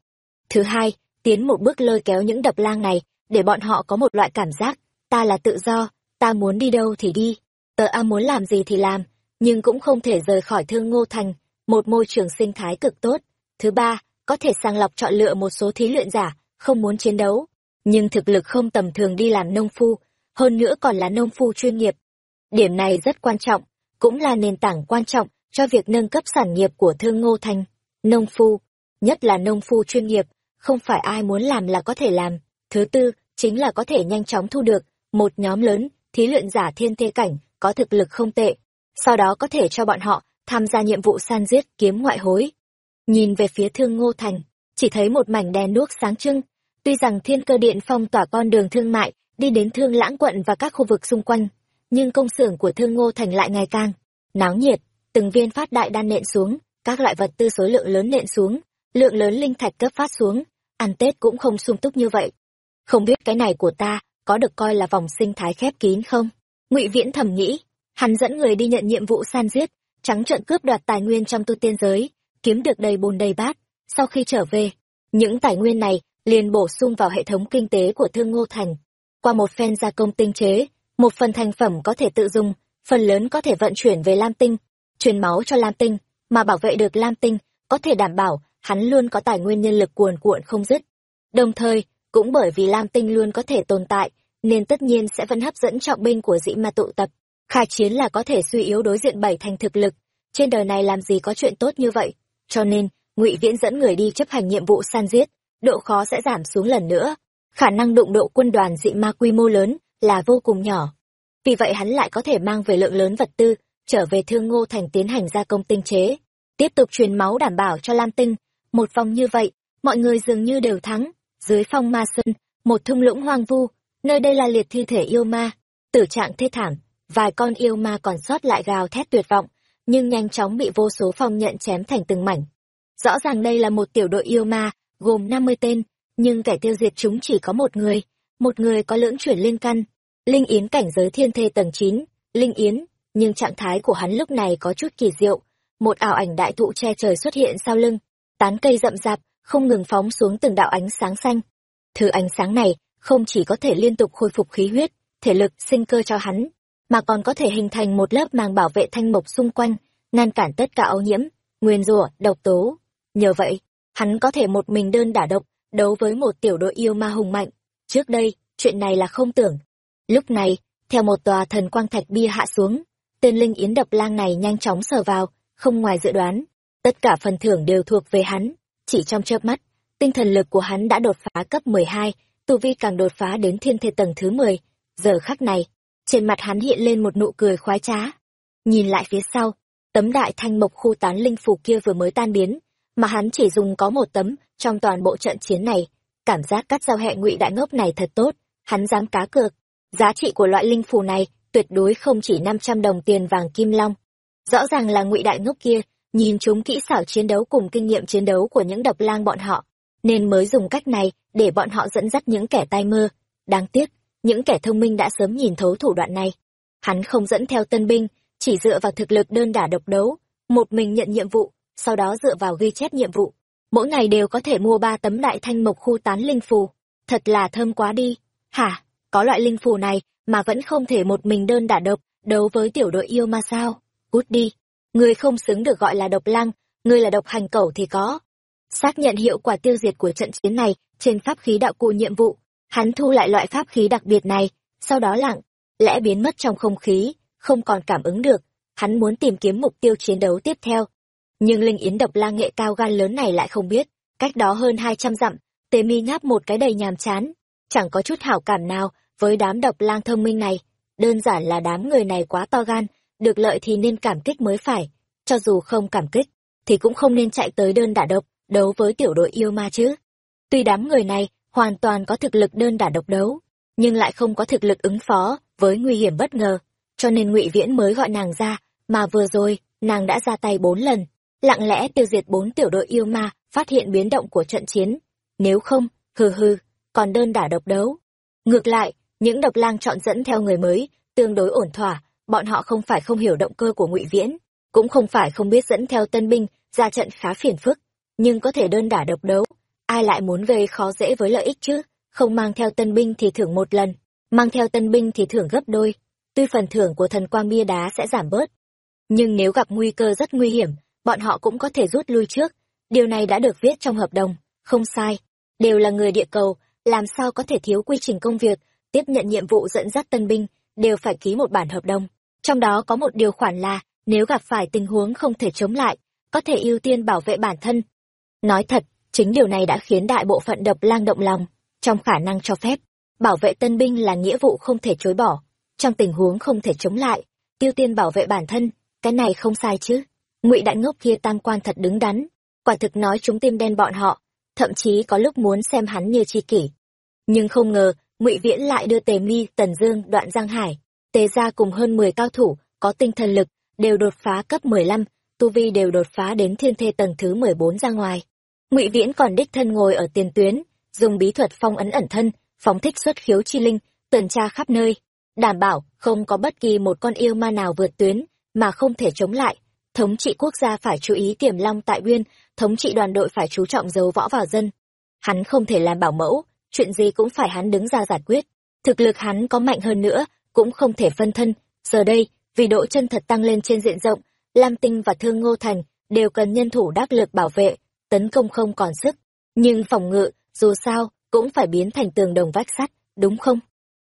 Thứ hai, tiến một bước lôi kéo những đập lang này, để bọn họ có một loại cảm giác, ta là tự do, ta muốn đi đâu thì đi, tờ A muốn làm gì thì làm, nhưng cũng không thể rời khỏi thương ngô thành, một môi trường sinh thái cực tốt. Thứ ba, có thể sàng lọc chọn lựa một số thí luyện giả, không muốn chiến đấu, nhưng thực lực không tầm thường đi làm nông phu, hơn nữa còn là nông phu chuyên nghiệp. Điểm này rất quan trọng, cũng là nền tảng quan trọng cho việc nâng cấp sản nghiệp của thương ngô thành. Nông phu, nhất là nông phu chuyên nghiệp, không phải ai muốn làm là có thể làm. Thứ tư, chính là có thể nhanh chóng thu được một nhóm lớn thí luyện giả thiên thê cảnh có thực lực không tệ. Sau đó có thể cho bọn họ tham gia nhiệm vụ san giết kiếm ngoại hối nhìn về phía thương ngô thành, chỉ thấy một mảnh đèn đuốc sáng trưng. Tuy rằng thiên cơ điện phong tỏa con đường thương mại, đi đến thương lãng quận và các khu vực xung quanh, nhưng công xưởng của thương ngô thành lại ngày càng náo nhiệt, từng viên phát đại đan nện xuống, các loại vật tư số lượng lớn nện xuống, lượng lớn linh thạch cấp phát xuống, ăn Tết cũng không sung túc như vậy. Không biết cái này của ta có được coi là vòng sinh thái khép kín không? Ngụy Viễn thầm nghĩ, hắn dẫn người đi nhận nhiệm vụ san giết, trắng trợn cướp đoạt tài nguyên trong tu tiên giới, kiếm được đầy bồn đầy bát. Sau khi trở về, những tài nguyên này liền bổ sung vào hệ thống kinh tế của Thương Ngô Thành. Qua một phen gia công tinh chế, một phần thành phẩm có thể tự dùng, phần lớn có thể vận chuyển về Lam Tinh, truyền máu cho Lam Tinh, mà bảo vệ được Lam Tinh, có thể đảm bảo hắn luôn có tài nguyên nhân lực cuồn cuộn không dứt. Đồng thời, cũng bởi vì Lam Tinh luôn có thể tồn tại, nên tất nhiên sẽ vẫn hấp dẫn trọng binh của dĩ ma tụ tập. Khai chiến là có thể suy yếu đối diện bảy thành thực lực, trên đời này làm gì có chuyện tốt như vậy, cho nên, ngụy Viễn dẫn người đi chấp hành nhiệm vụ san giết, độ khó sẽ giảm xuống lần nữa, khả năng đụng độ quân đoàn dị ma quy mô lớn là vô cùng nhỏ. Vì vậy hắn lại có thể mang về lượng lớn vật tư, trở về Thương Ngô Thành tiến hành gia công tinh chế, tiếp tục truyền máu đảm bảo cho Lam Tinh. Một vòng như vậy, mọi người dường như đều thắng. Dưới phong ma sơn, một thung lũng hoang vu, nơi đây là liệt thi thể yêu ma, tử trạng thê thảm, vài con yêu ma còn sót lại gào thét tuyệt vọng, nhưng nhanh chóng bị vô số phong nhận chém thành từng mảnh. Rõ ràng đây là một tiểu đội yêu ma, gồm 50 tên, nhưng kẻ tiêu diệt chúng chỉ có một người, một người có lưỡng chuyển linh căn, Linh Yến cảnh giới thiên thê tầng 9, Linh Yến, nhưng trạng thái của hắn lúc này có chút kỳ diệu, một ảo ảnh đại thụ che trời xuất hiện sau lưng, tán cây rậm rạp, không ngừng phóng xuống từng đạo ánh sáng xanh. Thứ ánh sáng này không chỉ có thể liên tục khôi phục khí huyết, thể lực, sinh cơ cho hắn, mà còn có thể hình thành một lớp màng bảo vệ thanh mộc xung quanh, ngăn cản tất cả ô nhiễm, nguyên rủa, độc tố. Nhờ vậy, hắn có thể một mình đơn đả độc, đấu với một tiểu đội yêu ma hùng mạnh. Trước đây, chuyện này là không tưởng. Lúc này, theo một tòa thần quang thạch bia hạ xuống, tên linh yến đập lang này nhanh chóng sờ vào, không ngoài dự đoán. Tất cả phần thưởng đều thuộc về hắn, chỉ trong chớp mắt, tinh thần lực của hắn đã đột phá cấp 12, tu vi càng đột phá đến thiên thể tầng thứ 10. Giờ khắc này, trên mặt hắn hiện lên một nụ cười khoái trá. Nhìn lại phía sau, tấm đại thanh mộc khu tán linh phù kia vừa mới tan biến, mà hắn chỉ dùng có một tấm trong toàn bộ trận chiến này. Cảm giác cắt giao hệ ngụy đại ngốc này thật tốt, hắn dám cá cược. Giá trị của loại linh phù này tuyệt đối không chỉ 500 đồng tiền vàng kim long. Rõ ràng là ngụy đại ngốc kia, nhìn chúng kỹ xảo chiến đấu cùng kinh nghiệm chiến đấu của những độc lang bọn họ, nên mới dùng cách này để bọn họ dẫn dắt những kẻ tai mơ. Đáng tiếc, những kẻ thông minh đã sớm nhìn thấu thủ đoạn này. Hắn không dẫn theo tân binh, chỉ dựa vào thực lực đơn đả độc đấu, một mình nhận nhiệm vụ, sau đó dựa vào ghi chép nhiệm vụ. Mỗi ngày đều có thể mua ba tấm đại thanh mộc khu tán linh phù. Thật là thơm quá đi. Hả, có loại linh phù này mà vẫn không thể một mình đơn đả độc, đấu với tiểu đội yêu ma sao? Cút đi. Ngươi không xứng được gọi là độc lăng, ngươi là độc hành cẩu thì có. Xác nhận hiệu quả tiêu diệt của trận chiến này trên pháp khí đạo cụ nhiệm vụ, hắn thu lại loại pháp khí đặc biệt này, sau đó lặng, lẽ biến mất trong không khí, không còn cảm ứng được, hắn muốn tìm kiếm mục tiêu chiến đấu tiếp theo. Nhưng Linh Yến độc lang nghệ cao gan lớn này lại không biết, cách đó hơn hai trăm dặm, Tề Mi ngáp một cái đầy nhàm chán, chẳng có chút hảo cảm nào với đám độc lang thông minh này, đơn giản là đám người này quá to gan, được lợi thì nên cảm kích mới phải, cho dù không cảm kích, thì cũng không nên chạy tới đơn đả độc, đấu với tiểu đội yêu ma chứ. Tuy đám người này hoàn toàn có thực lực đơn đả độc đấu, nhưng lại không có thực lực ứng phó với nguy hiểm bất ngờ, cho nên Ngụy Viễn mới gọi nàng ra, mà vừa rồi, nàng đã ra tay bốn lần, lặng lẽ tiêu diệt bốn tiểu đội yêu ma, phát hiện biến động của trận chiến. Nếu không, hừ hừ, còn đơn đả độc đấu. Ngược lại, những độc lang chọn dẫn theo người mới, tương đối ổn thỏa, bọn họ không phải không hiểu động cơ của Ngụy Viễn, cũng không phải không biết dẫn theo tân binh, ra trận khá phiền phức, nhưng có thể đơn đả độc đấu, ai lại muốn gây khó dễ với lợi ích chứ, không mang theo tân binh thì thưởng một lần, mang theo tân binh thì thưởng gấp đôi, tuy phần thưởng của thần quang bia đá sẽ giảm bớt. Nhưng nếu gặp nguy cơ rất nguy hiểm, bọn họ cũng có thể rút lui trước, điều này đã được viết trong hợp đồng, không sai, đều là người địa cầu, làm sao có thể thiếu quy trình công việc, tiếp nhận nhiệm vụ dẫn dắt tân binh, đều phải ký một bản hợp đồng. Trong đó có một điều khoản là, nếu gặp phải tình huống không thể chống lại, có thể ưu tiên bảo vệ bản thân. Nói thật, chính điều này đã khiến đại bộ phận độc lang động lòng, trong khả năng cho phép, bảo vệ tân binh là nghĩa vụ không thể chối bỏ. Trong tình huống không thể chống lại, tiêu tiên bảo vệ bản thân, cái này không sai chứ. Ngụy đại ngốc kia tam quan thật đứng đắn, quả thực nói chúng tim đen bọn họ thậm chí có lúc muốn xem hắn như chi kỷ nhưng không ngờ ngụy viễn lại đưa tề mi tần dương đoạn giang hải tề ra cùng hơn mười cao thủ có tinh thần lực đều đột phá cấp mười lăm tu vi đều đột phá đến thiên thê tầng thứ mười bốn ra ngoài ngụy viễn còn đích thân ngồi ở tiền tuyến, dùng bí thuật phong ấn ẩn thân, phóng thích xuất khiếu chi linh, tuần tra khắp nơi, đảm bảo không có bất kỳ một con yêu ma nào vượt tuyến mà không thể chống lại. Thống trị quốc gia phải chú ý tiềm long tại uyên, thống trị đoàn đội phải chú trọng giấu võ vào dân. Hắn không thể làm bảo mẫu, chuyện gì cũng phải hắn đứng ra giải quyết. Thực lực hắn có mạnh hơn nữa, cũng không thể phân thân. Giờ đây, vì độ chân thật tăng lên trên diện rộng, lam tinh và thương ngô thành đều cần nhân thủ đắc lực bảo vệ tấn công không còn sức. Nhưng phòng ngự, dù sao, cũng phải biến thành tường đồng vách sắt, đúng không?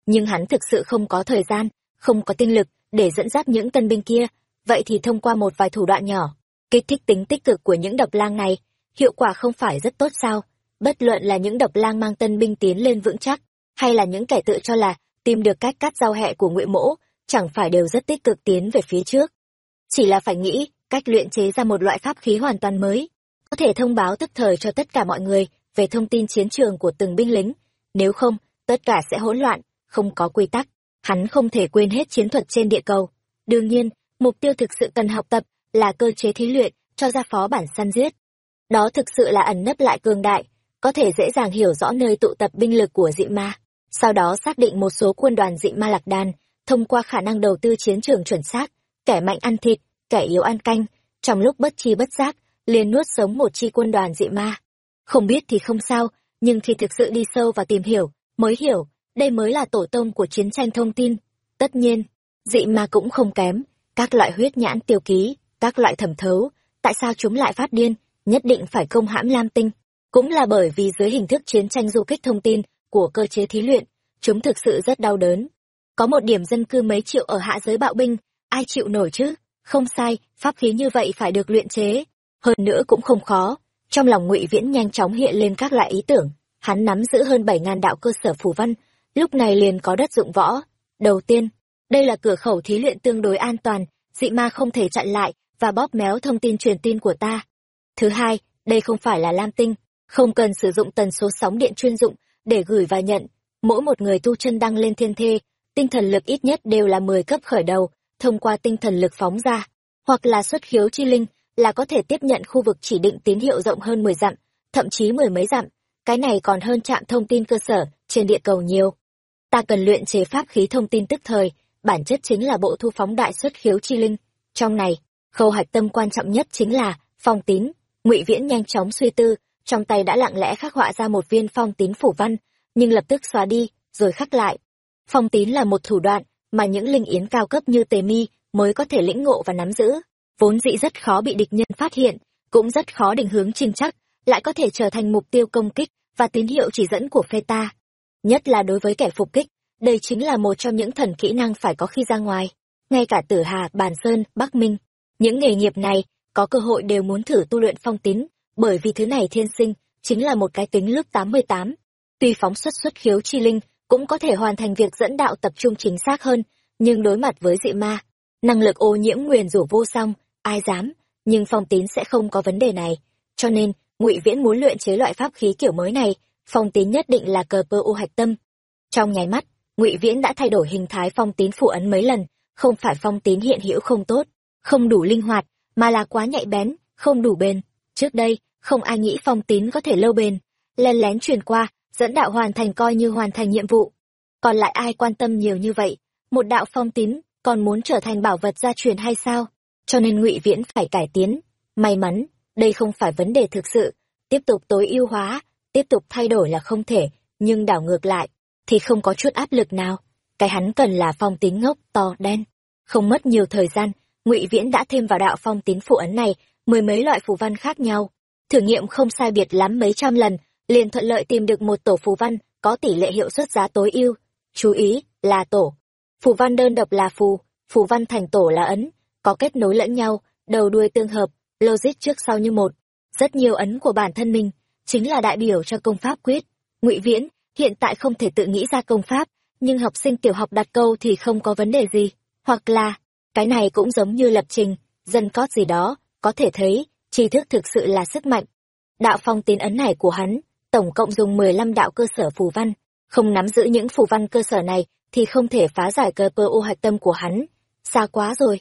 Nhưng hắn thực sự không có thời gian, không có tinh lực để dẫn dắt những tân binh kia. Vậy thì thông qua một vài thủ đoạn nhỏ, kích thích tính tích cực của những độc lang này, hiệu quả không phải rất tốt sao? Bất luận là những độc lang mang tân binh tiến lên vững chắc, hay là những kẻ tự cho là tìm được cách cắt giao hẹ của ngụy mỗ, chẳng phải đều rất tích cực tiến về phía trước. Chỉ là phải nghĩ cách luyện chế ra một loại pháp khí hoàn toàn mới có thể thông báo tức thời cho tất cả mọi người về thông tin chiến trường của từng binh lính. Nếu không, tất cả sẽ hỗn loạn, không có quy tắc. Hắn không thể quên hết chiến thuật trên địa cầu. Đương nhiên, mục tiêu thực sự cần học tập là cơ chế thí luyện cho ra phó bản săn giết. Đó thực sự là ẩn nấp lại cường đại, có thể dễ dàng hiểu rõ nơi tụ tập binh lực của dị ma. Sau đó xác định một số quân đoàn dị ma lạc đàn thông qua khả năng đầu tư chiến trường chuẩn xác, kẻ mạnh ăn thịt, kẻ yếu ăn canh, trong lúc bất chi bất giác liền nuốt sống một chi quân đoàn dị ma. Không biết thì không sao, nhưng khi thực sự đi sâu và tìm hiểu, mới hiểu, đây mới là tổ tông của chiến tranh thông tin. Tất nhiên, dị ma cũng không kém, các loại huyết nhãn tiêu ký, các loại thẩm thấu, tại sao chúng lại phát điên, nhất định phải công hãm lam tinh. Cũng là bởi vì dưới hình thức chiến tranh du kích thông tin của cơ chế thí luyện, chúng thực sự rất đau đớn. Có một điểm dân cư mấy triệu ở hạ giới bạo binh, ai chịu nổi chứ? Không sai, pháp khí như vậy phải được luyện chế hơn nữa cũng không khó. Trong lòng ngụy viễn nhanh chóng hiện lên các loại ý tưởng. Hắn nắm giữ hơn bảy ngàn đạo cơ sở phù văn, lúc này liền có đất dụng võ. Đầu tiên, đây là cửa khẩu thí luyện tương đối an toàn, dị ma không thể chặn lại và bóp méo thông tin truyền tin của ta. Thứ hai, đây không phải là lam tinh, không cần sử dụng tần số sóng điện chuyên dụng để gửi và nhận. Mỗi một người tu chân đăng lên thiên thê, tinh thần lực ít nhất đều là mười cấp khởi đầu, thông qua tinh thần lực phóng ra, hoặc là xuất khiếu chi linh là có thể tiếp nhận khu vực chỉ định tín hiệu rộng hơn mười dặm, thậm chí mười mấy dặm. Cái này còn hơn trạm thông tin cơ sở, trên địa cầu nhiều. Ta cần luyện chế pháp khí thông tin tức thời, bản chất chính là bộ thu phóng đại xuất khiếu chi linh. Trong này, khâu hạch tâm quan trọng nhất chính là phong tín. Ngụy viễn nhanh chóng suy tư, trong tay đã lặng lẽ khắc họa ra một viên phong tín phủ văn, nhưng lập tức xóa đi, rồi khắc lại. Phong tín là một thủ đoạn mà những linh yến cao cấp như tề mi mới có thể lĩnh ngộ và nắm giữ vốn dĩ rất khó bị địch nhân phát hiện, cũng rất khó định hướng chính chắc, lại có thể trở thành mục tiêu công kích và tín hiệu chỉ dẫn của phe ta. Nhất là đối với kẻ phục kích, đây chính là một trong những thần kỹ năng phải có khi ra ngoài. Ngay cả tử hà, bàn sơn, bắc minh, những nghề nghiệp này có cơ hội đều muốn thử tu luyện phong tín, bởi vì thứ này thiên sinh chính là một cái tính lớp tám mươi tám. Tuy phóng xuất xuất khiếu chi linh cũng có thể hoàn thành việc dẫn đạo tập trung chính xác hơn, nhưng đối mặt với dị ma, năng lực ô nhiễm nguyền rủa vô song ai dám, nhưng phong tín sẽ không có vấn đề này. Cho nên, ngụy viễn muốn luyện chế loại pháp khí kiểu mới này, phong tín nhất định là cờ pơ u hạch tâm. Trong nháy mắt, ngụy viễn đã thay đổi hình thái phong tín phụ ấn mấy lần, không phải phong tín hiện hữu không tốt, không đủ linh hoạt, mà là quá nhạy bén, không đủ bền. Trước đây, không ai nghĩ phong tín có thể lâu bền. Len lén truyền qua, dẫn đạo hoàn thành coi như hoàn thành nhiệm vụ. Còn lại ai quan tâm nhiều như vậy? Một đạo phong tín còn muốn trở thành bảo vật gia truyền hay sao? Cho nên ngụy viễn phải cải tiến. May mắn, đây không phải vấn đề thực sự. Tiếp tục tối ưu hóa, tiếp tục thay đổi là không thể, nhưng đảo ngược lại, thì không có chút áp lực nào. Cái hắn cần là phong tín ngốc to đen. Không mất nhiều thời gian, ngụy viễn đã thêm vào đạo phong tín phụ ấn này, mười mấy loại phù văn khác nhau. Thử nghiệm không sai biệt lắm mấy trăm lần, liền thuận lợi tìm được một tổ phù văn có tỷ lệ hiệu suất giá tối ưu. Chú ý là tổ. Phù văn đơn độc là phù phù văn thành tổ là ấn có kết nối lẫn nhau đầu đuôi tương hợp logic trước sau như một rất nhiều ấn của bản thân mình chính là đại biểu cho công pháp quyết ngụy viễn hiện tại không thể tự nghĩ ra công pháp nhưng học sinh tiểu học đặt câu thì không có vấn đề gì hoặc là cái này cũng giống như lập trình dân cót gì đó có thể thấy tri thức thực sự là sức mạnh. Đạo phong tín ấn này của hắn, tổng cộng dùng mười lăm đạo cơ sở phù văn, không nắm giữ những phù văn cơ sở này thì không thể phá giải cơ cơ u hạch tâm của hắn. Xa quá rồi.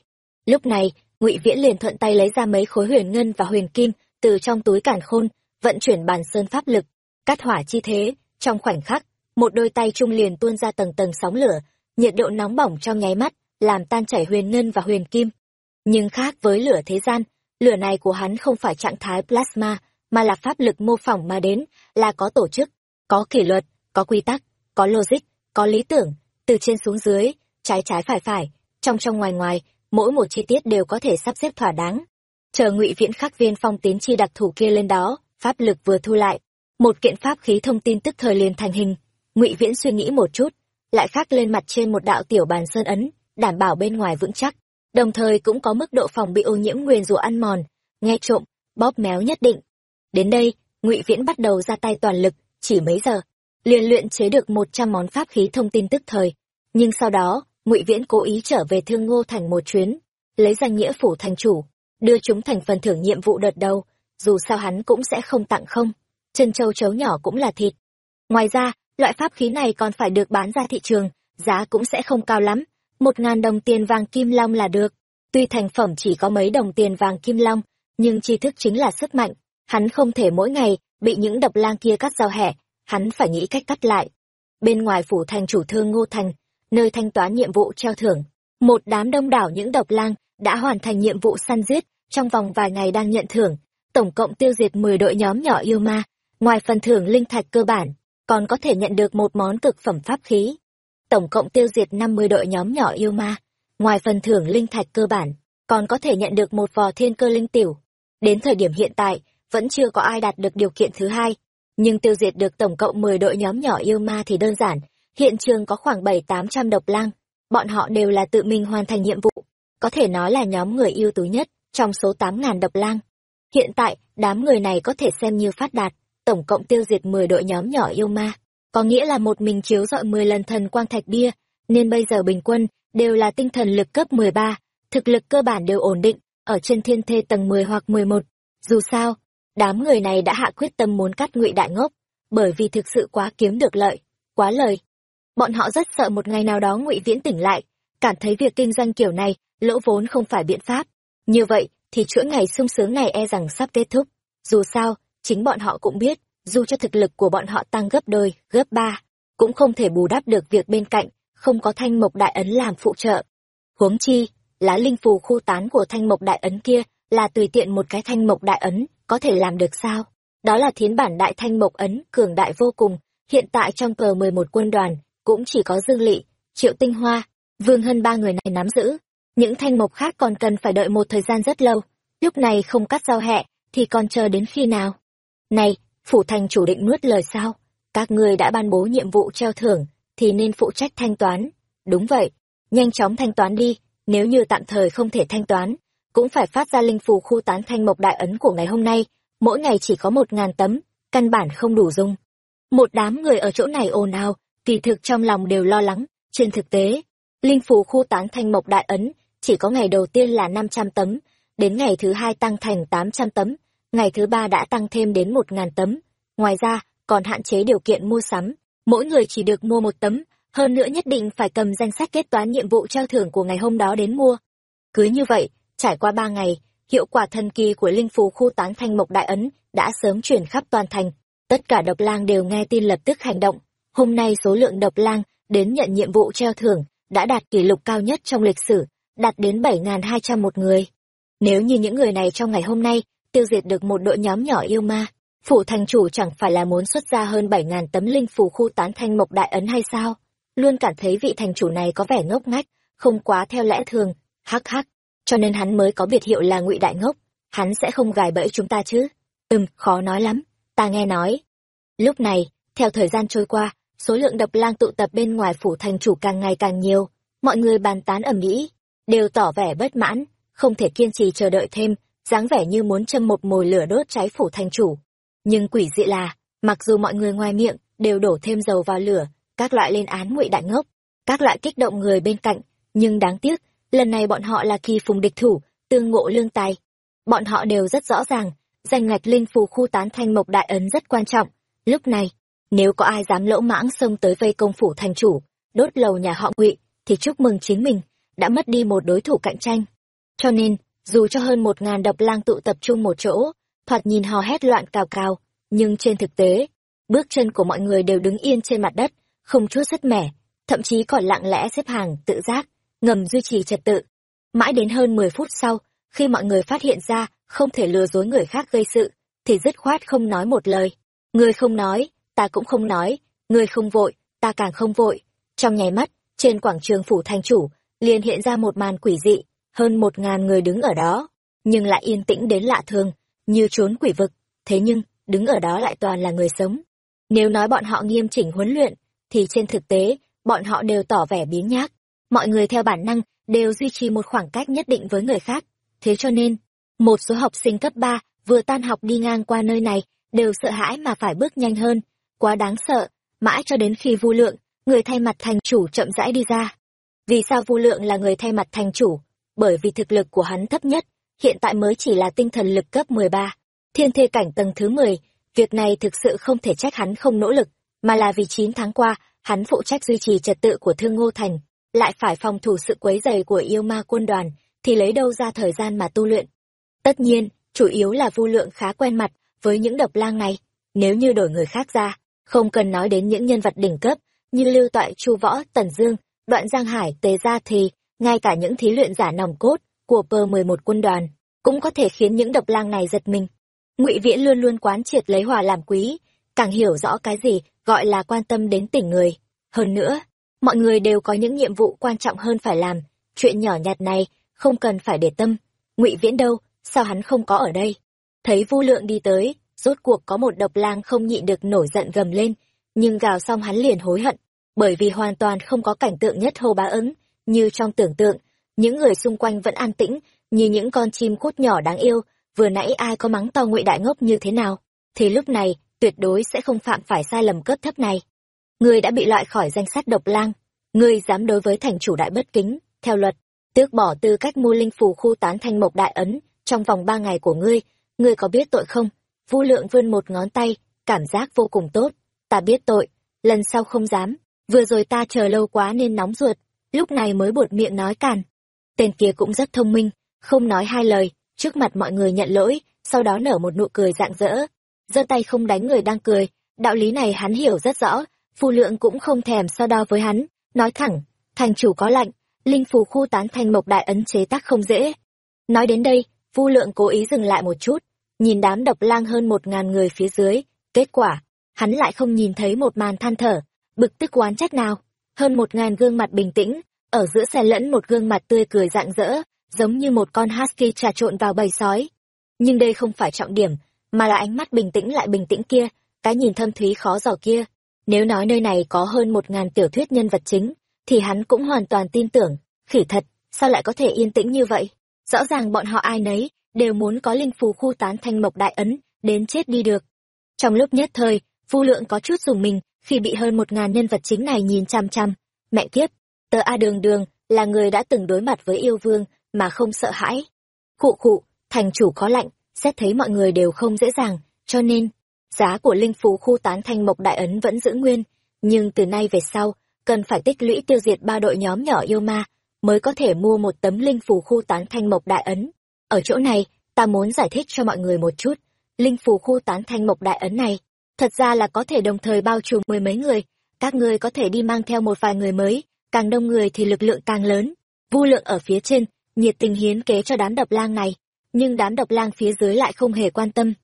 Lúc này, Ngụy Viễn liền thuận tay lấy ra mấy khối huyền ngân và huyền kim từ trong túi cản khôn, vận chuyển bàn sơn pháp lực, cắt hỏa chi thế, trong khoảnh khắc, một đôi tay trung liền tuôn ra tầng tầng sóng lửa, nhiệt độ nóng bỏng trong nháy mắt, làm tan chảy huyền ngân và huyền kim. Nhưng khác với lửa thế gian, lửa này của hắn không phải trạng thái plasma, mà là pháp lực mô phỏng mà đến, là có tổ chức, có kỷ luật, có quy tắc, có logic, có lý tưởng, từ trên xuống dưới, trái trái phải phải, trong trong ngoài ngoài, mỗi một chi tiết đều có thể sắp xếp thỏa đáng. Chờ ngụy viễn khắc viên phong tín chi đặc thù kia lên đó, pháp lực vừa thu lại, một kiện pháp khí thông tin tức thời liền thành hình. Ngụy Viễn suy nghĩ một chút, lại khắc lên mặt trên một đạo tiểu bàn sơn ấn, đảm bảo bên ngoài vững chắc, đồng thời cũng có mức độ phòng bị ô nhiễm nguyền rủa ăn mòn, nghe trộm, bóp méo nhất định. Đến đây, Ngụy Viễn bắt đầu ra tay toàn lực, chỉ mấy giờ, liền luyện chế được một trăm món pháp khí thông tin tức thời. Nhưng sau đó, Ngụy Viễn cố ý trở về Thương Ngô thành một chuyến, lấy danh nghĩa phủ thành chủ, đưa chúng thành phần thưởng nhiệm vụ đợt đầu, dù sao hắn cũng sẽ không tặng không. Chân châu chấu nhỏ cũng là thịt. Ngoài ra, loại pháp khí này còn phải được bán ra thị trường, giá cũng sẽ không cao lắm, một ngàn đồng tiền vàng kim long là được. Tuy thành phẩm chỉ có mấy đồng tiền vàng kim long, nhưng tri thức chính là sức mạnh. Hắn không thể mỗi ngày bị những độc lang kia cắt giao hẻ, hắn phải nghĩ cách cắt lại. Bên ngoài phủ thành chủ thương Ngô Thành, nơi thanh toán nhiệm vụ treo thưởng, một đám đông đảo những độc lang đã hoàn thành nhiệm vụ săn giết, trong vòng vài ngày đang nhận thưởng, tổng cộng tiêu diệt 10 đội nhóm nhỏ yêu ma, ngoài phần thưởng linh thạch cơ bản, còn có thể nhận được một món cực phẩm pháp khí. Tổng cộng tiêu diệt 50 đội nhóm nhỏ yêu ma, ngoài phần thưởng linh thạch cơ bản, còn có thể nhận được một vò thiên cơ linh tiểu. Đến thời điểm hiện tại, vẫn chưa có ai đạt được điều kiện thứ hai, nhưng tiêu diệt được tổng cộng 10 đội nhóm nhỏ yêu ma thì đơn giản, hiện trường có khoảng 7-800 độc lang, bọn họ đều là tự mình hoàn thành nhiệm vụ, có thể nói là nhóm người ưu tú nhất trong số 8.000 độc lang. Hiện tại, đám người này có thể xem như phát đạt, tổng cộng tiêu diệt 10 đội nhóm nhỏ yêu ma, có nghĩa là một mình chiếu dọi 10 lần thần quang thạch bia, nên bây giờ bình quân đều là tinh thần lực cấp 13, thực lực cơ bản đều ổn định, ở trên thiên thê tầng 10 hoặc 11. Dù sao, đám người này đã hạ quyết tâm muốn cắt ngụy đại ngốc, bởi vì thực sự quá kiếm được lợi, quá lời. Bọn họ rất sợ một ngày nào đó ngụy viễn tỉnh lại, cảm thấy việc kinh doanh kiểu này, lỗ vốn không phải biện pháp. Như vậy, thì chuỗi ngày sung sướng này e rằng sắp kết thúc. Dù sao, chính bọn họ cũng biết, dù cho thực lực của bọn họ tăng gấp đôi, gấp ba, cũng không thể bù đắp được việc bên cạnh, không có thanh mộc đại ấn làm phụ trợ. Huống chi, lá linh phù khu tán của thanh mộc đại ấn kia là tùy tiện một cái thanh mộc đại ấn, có thể làm được sao? Đó là thiến bản đại thanh mộc ấn, cường đại vô cùng, hiện tại trong cờ 11 quân đoàn, cũng chỉ có Dương Lị, Triệu Tinh Hoa, Vương Hân ba người này nắm giữ. Những thanh mộc khác còn cần phải đợi một thời gian rất lâu, lúc này không cắt giao hẹ, thì còn chờ đến khi nào? Này, phủ thành chủ định nuốt lời sao? Các ngươi đã ban bố nhiệm vụ treo thưởng, thì nên phụ trách thanh toán. Đúng vậy, nhanh chóng thanh toán đi, nếu như tạm thời không thể thanh toán, cũng phải phát ra linh phù khu tán thanh mộc đại ấn của ngày hôm nay, mỗi ngày chỉ có một ngàn tấm, căn bản không đủ dùng. Một đám người ở chỗ này ồn ào, kỳ thực trong lòng đều lo lắng, trên thực tế, linh phù khu tán thanh mộc đại ấn chỉ có ngày đầu tiên là 500 tấm, đến ngày thứ hai tăng thành 800 tấm, ngày thứ ba đã tăng thêm đến 1.000 tấm. Ngoài ra, còn hạn chế điều kiện mua sắm, mỗi người chỉ được mua một tấm, hơn nữa nhất định phải cầm danh sách kết toán nhiệm vụ trao thưởng của ngày hôm đó đến mua. Cứ như vậy, trải qua ba ngày, hiệu quả thần kỳ của linh phù khu tán thanh mộc đại ấn đã sớm chuyển khắp toàn thành. Tất cả độc lang đều nghe tin lập tức hành động. Hôm nay số lượng độc lang đến nhận nhiệm vụ treo thưởng đã đạt kỷ lục cao nhất trong lịch sử, đạt đến 7.200 một người. Nếu như những người này trong ngày hôm nay tiêu diệt được một đội nhóm nhỏ yêu ma, phủ thành chủ chẳng phải là muốn xuất ra hơn 7.000 tấm linh phù khu tán thanh mộc đại ấn hay sao? Luôn cảm thấy vị thành chủ này có vẻ ngốc ngách, không quá theo lẽ thường, hắc hắc, cho nên hắn mới có biệt hiệu là ngụy đại ngốc, hắn sẽ không gài bẫy chúng ta chứ? Ừm, khó nói lắm, ta nghe nói. Lúc này, theo thời gian trôi qua, số lượng độc lang tụ tập bên ngoài phủ thành chủ càng ngày càng nhiều, mọi người bàn tán ầm ĩ, đều tỏ vẻ bất mãn, không thể kiên trì chờ đợi thêm, dáng vẻ như muốn châm một mồi lửa đốt cháy phủ thành chủ. Nhưng quỷ dị là, mặc dù mọi người ngoài miệng đều đổ thêm dầu vào lửa, các loại lên án ngụy đại ngốc, các loại kích động người bên cạnh, nhưng đáng tiếc, lần này bọn họ là kỳ phùng địch thủ, tương ngộ lương tài. bọn họ đều rất rõ ràng, danh ngạch linh phù khu tán thanh mộc đại ấn rất quan trọng. Lúc này, nếu có ai dám lỗ mãng xông tới vây công phủ thành chủ, đốt lầu nhà họ ngụy, thì chúc mừng chính mình, đã mất đi một đối thủ cạnh tranh. Cho nên, dù cho hơn một ngàn độc lang tụ tập trung một chỗ, thoạt nhìn hò hét loạn cào cào, nhưng trên thực tế, bước chân của mọi người đều đứng yên trên mặt đất, không chút sứt mẻ, thậm chí còn lặng lẽ xếp hàng, tự giác, ngầm duy trì trật tự. Mãi đến hơn 10 phút sau, khi mọi người phát hiện ra không thể lừa dối người khác gây sự, thì dứt khoát không nói một lời. Người không nói, ta cũng không nói, ngươi không vội, ta càng không vội. Trong nháy mắt, trên quảng trường phủ thành chủ, liền hiện ra một màn quỷ dị, hơn một ngàn người đứng ở đó, nhưng lại yên tĩnh đến lạ thường, như trốn quỷ vực. Thế nhưng, đứng ở đó lại toàn là người sống. Nếu nói bọn họ nghiêm chỉnh huấn luyện, thì trên thực tế, bọn họ đều tỏ vẻ biến nhác. Mọi người theo bản năng đều duy trì một khoảng cách nhất định với người khác. Thế cho nên, một số học sinh cấp 3 vừa tan học đi ngang qua nơi này, đều sợ hãi mà phải bước nhanh hơn. Quá đáng sợ, mãi cho đến khi vu lượng, người thay mặt thành chủ chậm rãi đi ra. Vì sao vu lượng là người thay mặt thành chủ? Bởi vì thực lực của hắn thấp nhất, hiện tại mới chỉ là tinh thần lực cấp 13, thiên thê cảnh tầng thứ 10. Việc này thực sự không thể trách hắn không nỗ lực, mà là vì 9 tháng qua, hắn phụ trách duy trì trật tự của Thương Ngô Thành, lại phải phòng thủ sự quấy rầy của yêu ma quân đoàn, thì lấy đâu ra thời gian mà tu luyện. Tất nhiên, chủ yếu là Vu Lượng khá quen mặt với những độc lang này, nếu như đổi người khác ra, không cần nói đến những nhân vật đỉnh cấp như Lưu Toại, Chu Võ, Tần Dương, Đoạn Giang Hải, Tề Gia thì ngay cả những thí luyện giả nòng cốt của pơ 11 quân đoàn cũng có thể khiến những độc lang này giật mình. Ngụy Viễn luôn luôn quán triệt lấy hòa làm quý, càng hiểu rõ cái gì gọi là quan tâm đến tỉnh người. Hơn nữa, mọi người đều có những nhiệm vụ quan trọng hơn phải làm, chuyện nhỏ nhặt này không cần phải để tâm. Ngụy Viễn đâu, sao hắn không có ở đây? Thấy Vu Lượng đi tới, rốt cuộc có một độc lang không nhịn được nổi giận gầm lên, nhưng gào xong hắn liền hối hận, bởi vì hoàn toàn không có cảnh tượng nhất hô bá ứng, như trong tưởng tượng, những người xung quanh vẫn an tĩnh, như những con chim cút nhỏ đáng yêu, vừa nãy ai có mắng to ngụy đại ngốc như thế nào, thì lúc này tuyệt đối sẽ không phạm phải sai lầm cấp thấp này. Ngươi đã bị loại khỏi danh sách độc lang, ngươi dám đối với thành chủ đại bất kính, theo luật, tước bỏ tư cách mua linh phù khu tán thanh mộc đại ấn trong vòng ba ngày của ngươi, ngươi có biết tội không? Vu lượng vươn một ngón tay, cảm giác vô cùng tốt, ta biết tội, lần sau không dám, vừa rồi ta chờ lâu quá nên nóng ruột, lúc này mới buột miệng nói càn. Tên kia cũng rất thông minh, không nói hai lời, trước mặt mọi người nhận lỗi, sau đó nở một nụ cười rạng rỡ, giơ tay không đánh người đang cười, đạo lý này hắn hiểu rất rõ, phù lượng cũng không thèm so đo với hắn, nói thẳng, thành chủ có lạnh, linh phù khu tán thành mộc đại ấn chế tác không dễ. Nói đến đây, vu lượng cố ý dừng lại một chút, nhìn đám độc lang hơn một ngàn người phía dưới, kết quả, hắn lại không nhìn thấy một màn than thở, bực tức oán trách nào, hơn một ngàn gương mặt bình tĩnh, ở giữa xe lẫn một gương mặt tươi cười rạng rỡ, giống như một con husky trà trộn vào bầy sói. Nhưng đây không phải trọng điểm, mà là ánh mắt bình tĩnh lại bình tĩnh kia, cái nhìn thâm thúy khó dò kia. Nếu nói nơi này có hơn một ngàn tiểu thuyết nhân vật chính, thì hắn cũng hoàn toàn tin tưởng, khỉ thật, sao lại có thể yên tĩnh như vậy? Rõ ràng bọn họ ai nấy, đều muốn có linh phù khu tán thanh mộc đại ấn, đến chết đi được. Trong lúc nhất thời, Vu Lượng có chút dùng mình, khi bị hơn một ngàn nhân vật chính này nhìn chăm chăm. Mẹ kiếp, tớ A Đường Đường, là người đã từng đối mặt với yêu vương, mà không sợ hãi. Khụ khụ, thành chủ có lạnh, xét thấy mọi người đều không dễ dàng, cho nên, giá của linh phù khu tán thanh mộc đại ấn vẫn giữ nguyên, nhưng từ nay về sau, cần phải tích lũy tiêu diệt ba đội nhóm nhỏ yêu ma, mới có thể mua một tấm linh phù khu tán thanh mộc đại ấn. Ở chỗ này, ta muốn giải thích cho mọi người một chút, linh phù khu tán thanh mộc đại ấn này, thật ra là có thể đồng thời bao trùm mười mấy người, các ngươi có thể đi mang theo một vài người mới, càng đông người thì lực lượng càng lớn. Vu lượng ở phía trên, nhiệt tình hiến kế cho đám độc lang này, nhưng đám độc lang phía dưới lại không hề quan tâm.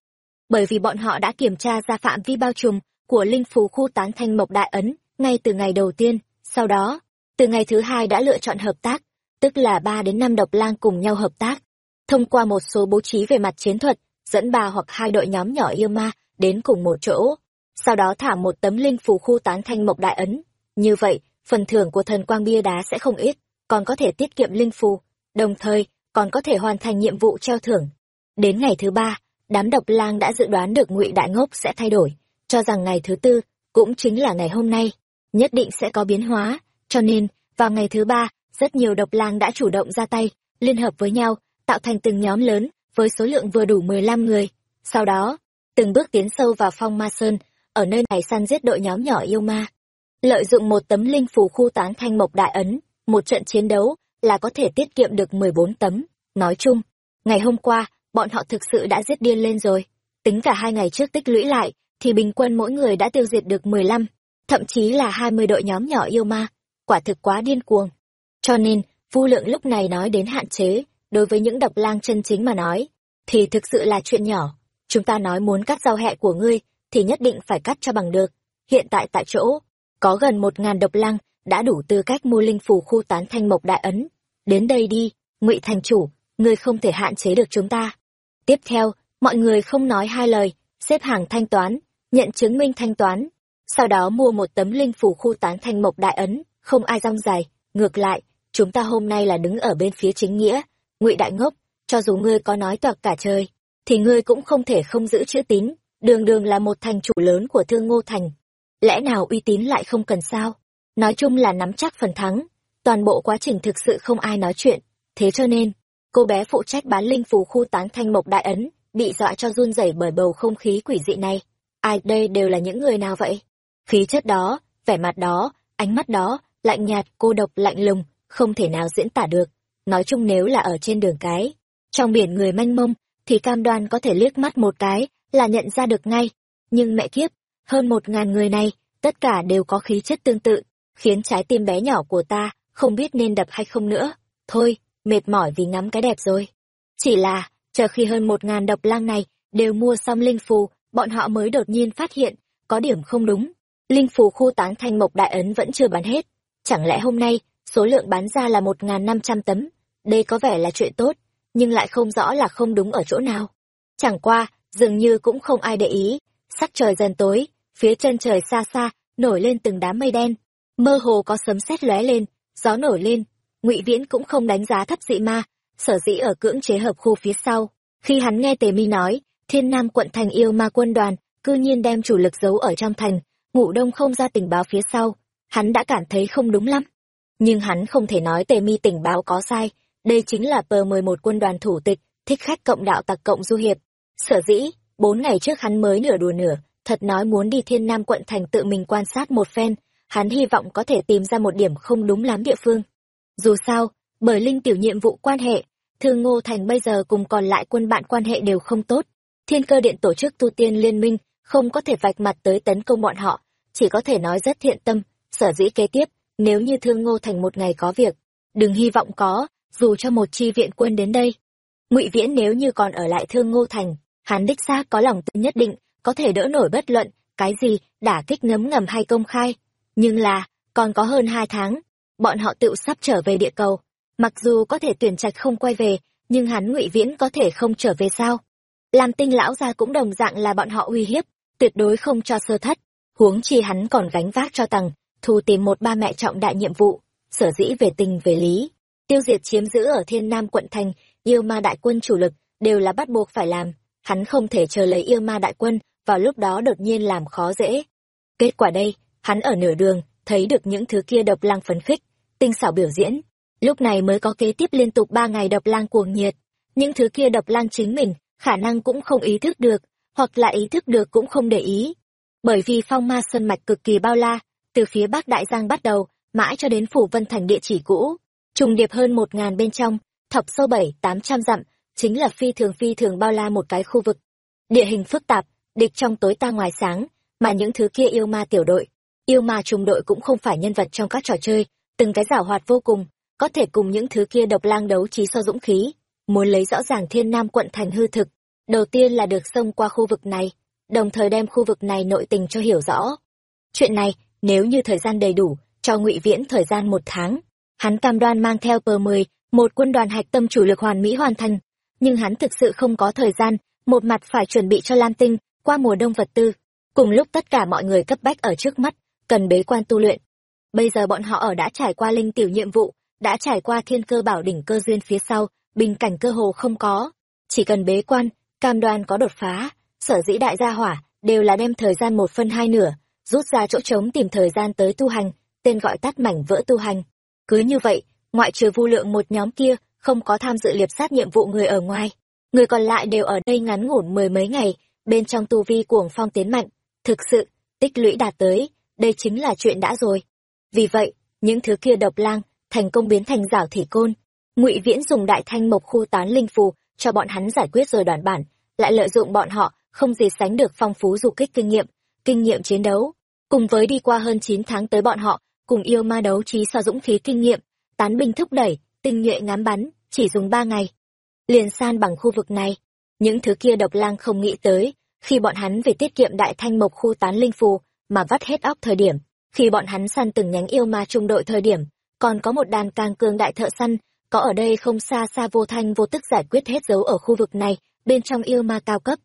Bởi vì bọn họ đã kiểm tra ra phạm vi bao trùm của linh phù khu tán thanh mộc đại ấn ngay từ ngày đầu tiên, sau đó, từ ngày thứ hai đã lựa chọn hợp tác, tức là ba đến năm độc lang cùng nhau hợp tác. Thông qua một số bố trí về mặt chiến thuật, dẫn ba hoặc hai đội nhóm nhỏ yêu ma đến cùng một chỗ, sau đó thả một tấm linh phù khu tán thanh mộc đại ấn. Như vậy, phần thưởng của thần quang bia đá sẽ không ít, còn có thể tiết kiệm linh phù, đồng thời còn có thể hoàn thành nhiệm vụ treo thưởng. Đến ngày thứ ba, đám độc lang đã dự đoán được ngụy đại ngốc sẽ thay đổi, cho rằng ngày thứ tư, cũng chính là ngày hôm nay, nhất định sẽ có biến hóa, cho nên, vào ngày thứ ba, rất nhiều độc lang đã chủ động ra tay, liên hợp với nhau, tạo thành từng nhóm lớn, với số lượng vừa đủ mười lăm người. Sau đó, từng bước tiến sâu vào phong ma sơn, ở nơi này săn giết đội nhóm nhỏ yêu ma. Lợi dụng một tấm linh phù khu tán thanh mộc đại ấn, một trận chiến đấu là có thể tiết kiệm được mười bốn tấm. Nói chung, ngày hôm qua, bọn họ thực sự đã giết điên lên rồi. Tính cả hai ngày trước tích lũy lại, thì bình quân mỗi người đã tiêu diệt được mười lăm, thậm chí là hai mươi đội nhóm nhỏ yêu ma. Quả thực quá điên cuồng. Cho nên, Vu Lượng lúc này nói đến hạn chế, đối với những độc lang chân chính mà nói, thì thực sự là chuyện nhỏ. Chúng ta nói muốn cắt rau hẹ của ngươi, thì nhất định phải cắt cho bằng được. Hiện tại tại chỗ, có gần một ngàn độc lang, đã đủ tư cách mua linh phù khu tán thanh mộc đại ấn. Đến đây đi, ngụy thành chủ, ngươi không thể hạn chế được chúng ta. Tiếp theo, mọi người không nói hai lời, xếp hàng thanh toán, nhận chứng minh thanh toán. Sau đó mua một tấm linh phù khu tán thanh mộc đại ấn, không ai rong dài. Ngược lại, chúng ta hôm nay là đứng ở bên phía chính nghĩa ngụy đại ngốc, cho dù ngươi có nói toạc cả trời, thì ngươi cũng không thể không giữ chữ tín, đường đường là một thành chủ lớn của thương ngô thành. Lẽ nào uy tín lại không cần sao? Nói chung là nắm chắc phần thắng, toàn bộ quá trình thực sự không ai nói chuyện, thế cho nên, cô bé phụ trách bán linh phù khu tán thanh mộc đại ấn, bị dọa cho run rẩy bởi bầu không khí quỷ dị này. Ai đây đều là những người nào vậy? Khí chất đó, vẻ mặt đó, ánh mắt đó, lạnh nhạt, cô độc, lạnh lùng, không thể nào diễn tả được. Nói chung nếu là ở trên đường cái, trong biển người manh mông, thì cam đoan có thể liếc mắt một cái, là nhận ra được ngay. Nhưng mẹ kiếp, hơn một ngàn người này, tất cả đều có khí chất tương tự, khiến trái tim bé nhỏ của ta không biết nên đập hay không nữa. Thôi, mệt mỏi vì ngắm cái đẹp rồi. Chỉ là, chờ khi hơn một ngàn độc lang này đều mua xong linh phù, bọn họ mới đột nhiên phát hiện, có điểm không đúng. Linh phù khu tán thanh mộc đại ấn vẫn chưa bán hết. Chẳng lẽ hôm nay, số lượng bán ra là một ngàn năm trăm tấm? Đây có vẻ là chuyện tốt, nhưng lại không rõ là không đúng ở chỗ nào. Chẳng qua, dường như cũng không ai để ý. Sắc trời dần tối, phía chân trời xa xa, nổi lên từng đám mây đen. Mơ hồ có sấm sét lóe lên, gió nổi lên. ngụy Viễn cũng không đánh giá thấp dị ma, sở dĩ ở cưỡng chế hợp khu phía sau. Khi hắn nghe Tề Mi nói, thiên nam quận thành yêu ma quân đoàn, cư nhiên đem chủ lực giấu ở trong thành, ngủ đông không ra tình báo phía sau, hắn đã cảm thấy không đúng lắm. Nhưng hắn không thể nói Tề Mi tình báo có sai, đây chính là pờ mười một quân đoàn thủ tịch, thích khách cộng đạo tặc cộng du hiệp. Sở dĩ, bốn ngày trước hắn mới nửa đùa nửa, thật nói muốn đi thiên nam quận thành tự mình quan sát một phen, hắn hy vọng có thể tìm ra một điểm không đúng lắm địa phương. Dù sao, bởi linh tiểu nhiệm vụ quan hệ, thương ngô thành bây giờ cùng còn lại quân bạn quan hệ đều không tốt. Thiên cơ điện tổ chức tu tiên liên minh, không có thể vạch mặt tới tấn công bọn họ, chỉ có thể nói rất thiện tâm, sở dĩ kế tiếp, nếu như thương ngô thành một ngày có việc, đừng hy vọng có, dù cho một chi viện quân đến đây. ngụy Viễn nếu như còn ở lại thương ngô thành, hắn đích xác có lòng tự nhất định, có thể đỡ nổi bất luận, cái gì, đả kích ngấm ngầm hay công khai. Nhưng là, còn có hơn hai tháng, bọn họ tự sắp trở về địa cầu. Mặc dù có thể tuyển trạch không quay về, nhưng hắn ngụy Viễn có thể không trở về sao? Làm tinh lão gia cũng đồng dạng là bọn họ uy hiếp, tuyệt đối không cho sơ thất. Huống chi hắn còn gánh vác cho tầng, thu tìm một ba mẹ trọng đại nhiệm vụ, sở dĩ về tình về lý, tiêu diệt chiếm giữ ở thiên nam quận thành, yêu ma đại quân chủ lực đều là bắt buộc phải làm. Hắn không thể chờ lấy yêu ma đại quân, vào lúc đó đột nhiên làm khó dễ. Kết quả đây, hắn ở nửa đường, thấy được những thứ kia độc lang phấn khích, tinh xảo biểu diễn. Lúc này mới có kế tiếp liên tục ba ngày độc lang cuồng nhiệt. Những thứ kia độc lang chính mình, khả năng cũng không ý thức được, hoặc là ý thức được cũng không để ý. Bởi vì phong ma sơn mạch cực kỳ bao la, từ phía bắc đại giang bắt đầu, mãi cho đến phủ vân thành địa chỉ cũ trùng điệp hơn một ngàn bên trong, thọc sâu bảy, tám trăm dặm, chính là phi thường phi thường bao la một cái khu vực. Địa hình phức tạp, địch trong tối ta ngoài sáng, mà những thứ kia yêu ma tiểu đội. Yêu ma trùng đội cũng không phải nhân vật trong các trò chơi, từng cái giảo hoạt vô cùng, có thể cùng những thứ kia độc lang đấu trí so dũng khí. Muốn lấy rõ ràng thiên nam quận thành hư thực, đầu tiên là được xông qua khu vực này, đồng thời đem khu vực này nội tình cho hiểu rõ. Chuyện này, nếu như thời gian đầy đủ, cho ngụy viễn thời gian một tháng hắn cam đoan mang theo pờ mười, một quân đoàn hạch tâm chủ lực hoàn mỹ hoàn thành. Nhưng hắn thực sự không có thời gian, một mặt phải chuẩn bị cho lam tinh, qua mùa đông vật tư. Cùng lúc tất cả mọi người cấp bách ở trước mắt, cần bế quan tu luyện. Bây giờ bọn họ ở đã trải qua linh tiểu nhiệm vụ, đã trải qua thiên cơ bảo đỉnh cơ duyên phía sau, bình cảnh cơ hồ không có. Chỉ cần bế quan, cam đoan có đột phá, sở dĩ đại gia hỏa đều là đem thời gian một phân hai nửa, rút ra chỗ trống tìm thời gian tới tu hành, tên gọi tắt mảnh vỡ tu hành cứ như vậy, ngoại trừ vu lượng một nhóm kia, không có tham dự liệp sát nhiệm vụ người ở ngoài. người còn lại đều ở đây ngắn ngủn mười mấy ngày bên trong tu vi cuồng phong tiến mạnh. Thực sự tích lũy đạt tới đây chính là chuyện đã rồi. Vì vậy những thứ kia độc lang thành công biến thành giảo thủy côn. Ngụy viễn dùng đại thanh mộc khu tán linh phù cho bọn hắn giải quyết rồi đoàn bản lại lợi dụng bọn họ không gì sánh được phong phú du kích kinh nghiệm kinh nghiệm chiến đấu. Cùng với đi qua hơn chín tháng tới bọn họ cùng yêu ma đấu trí so dũng khí kinh nghiệm, tán binh thúc đẩy, tinh nhuệ ngắm bắn, chỉ dùng ba ngày. Liền san bằng khu vực này. Những thứ kia độc lang không nghĩ tới, khi bọn hắn về tiết kiệm đại thanh mộc khu tán linh phù, mà vắt hết óc thời điểm, khi bọn hắn săn từng nhánh yêu ma trung đội thời điểm, còn có một đàn càng cường đại thợ săn, có ở đây không xa xa vô thanh vô tức giải quyết hết dấu ở khu vực này, bên trong yêu ma cao cấp.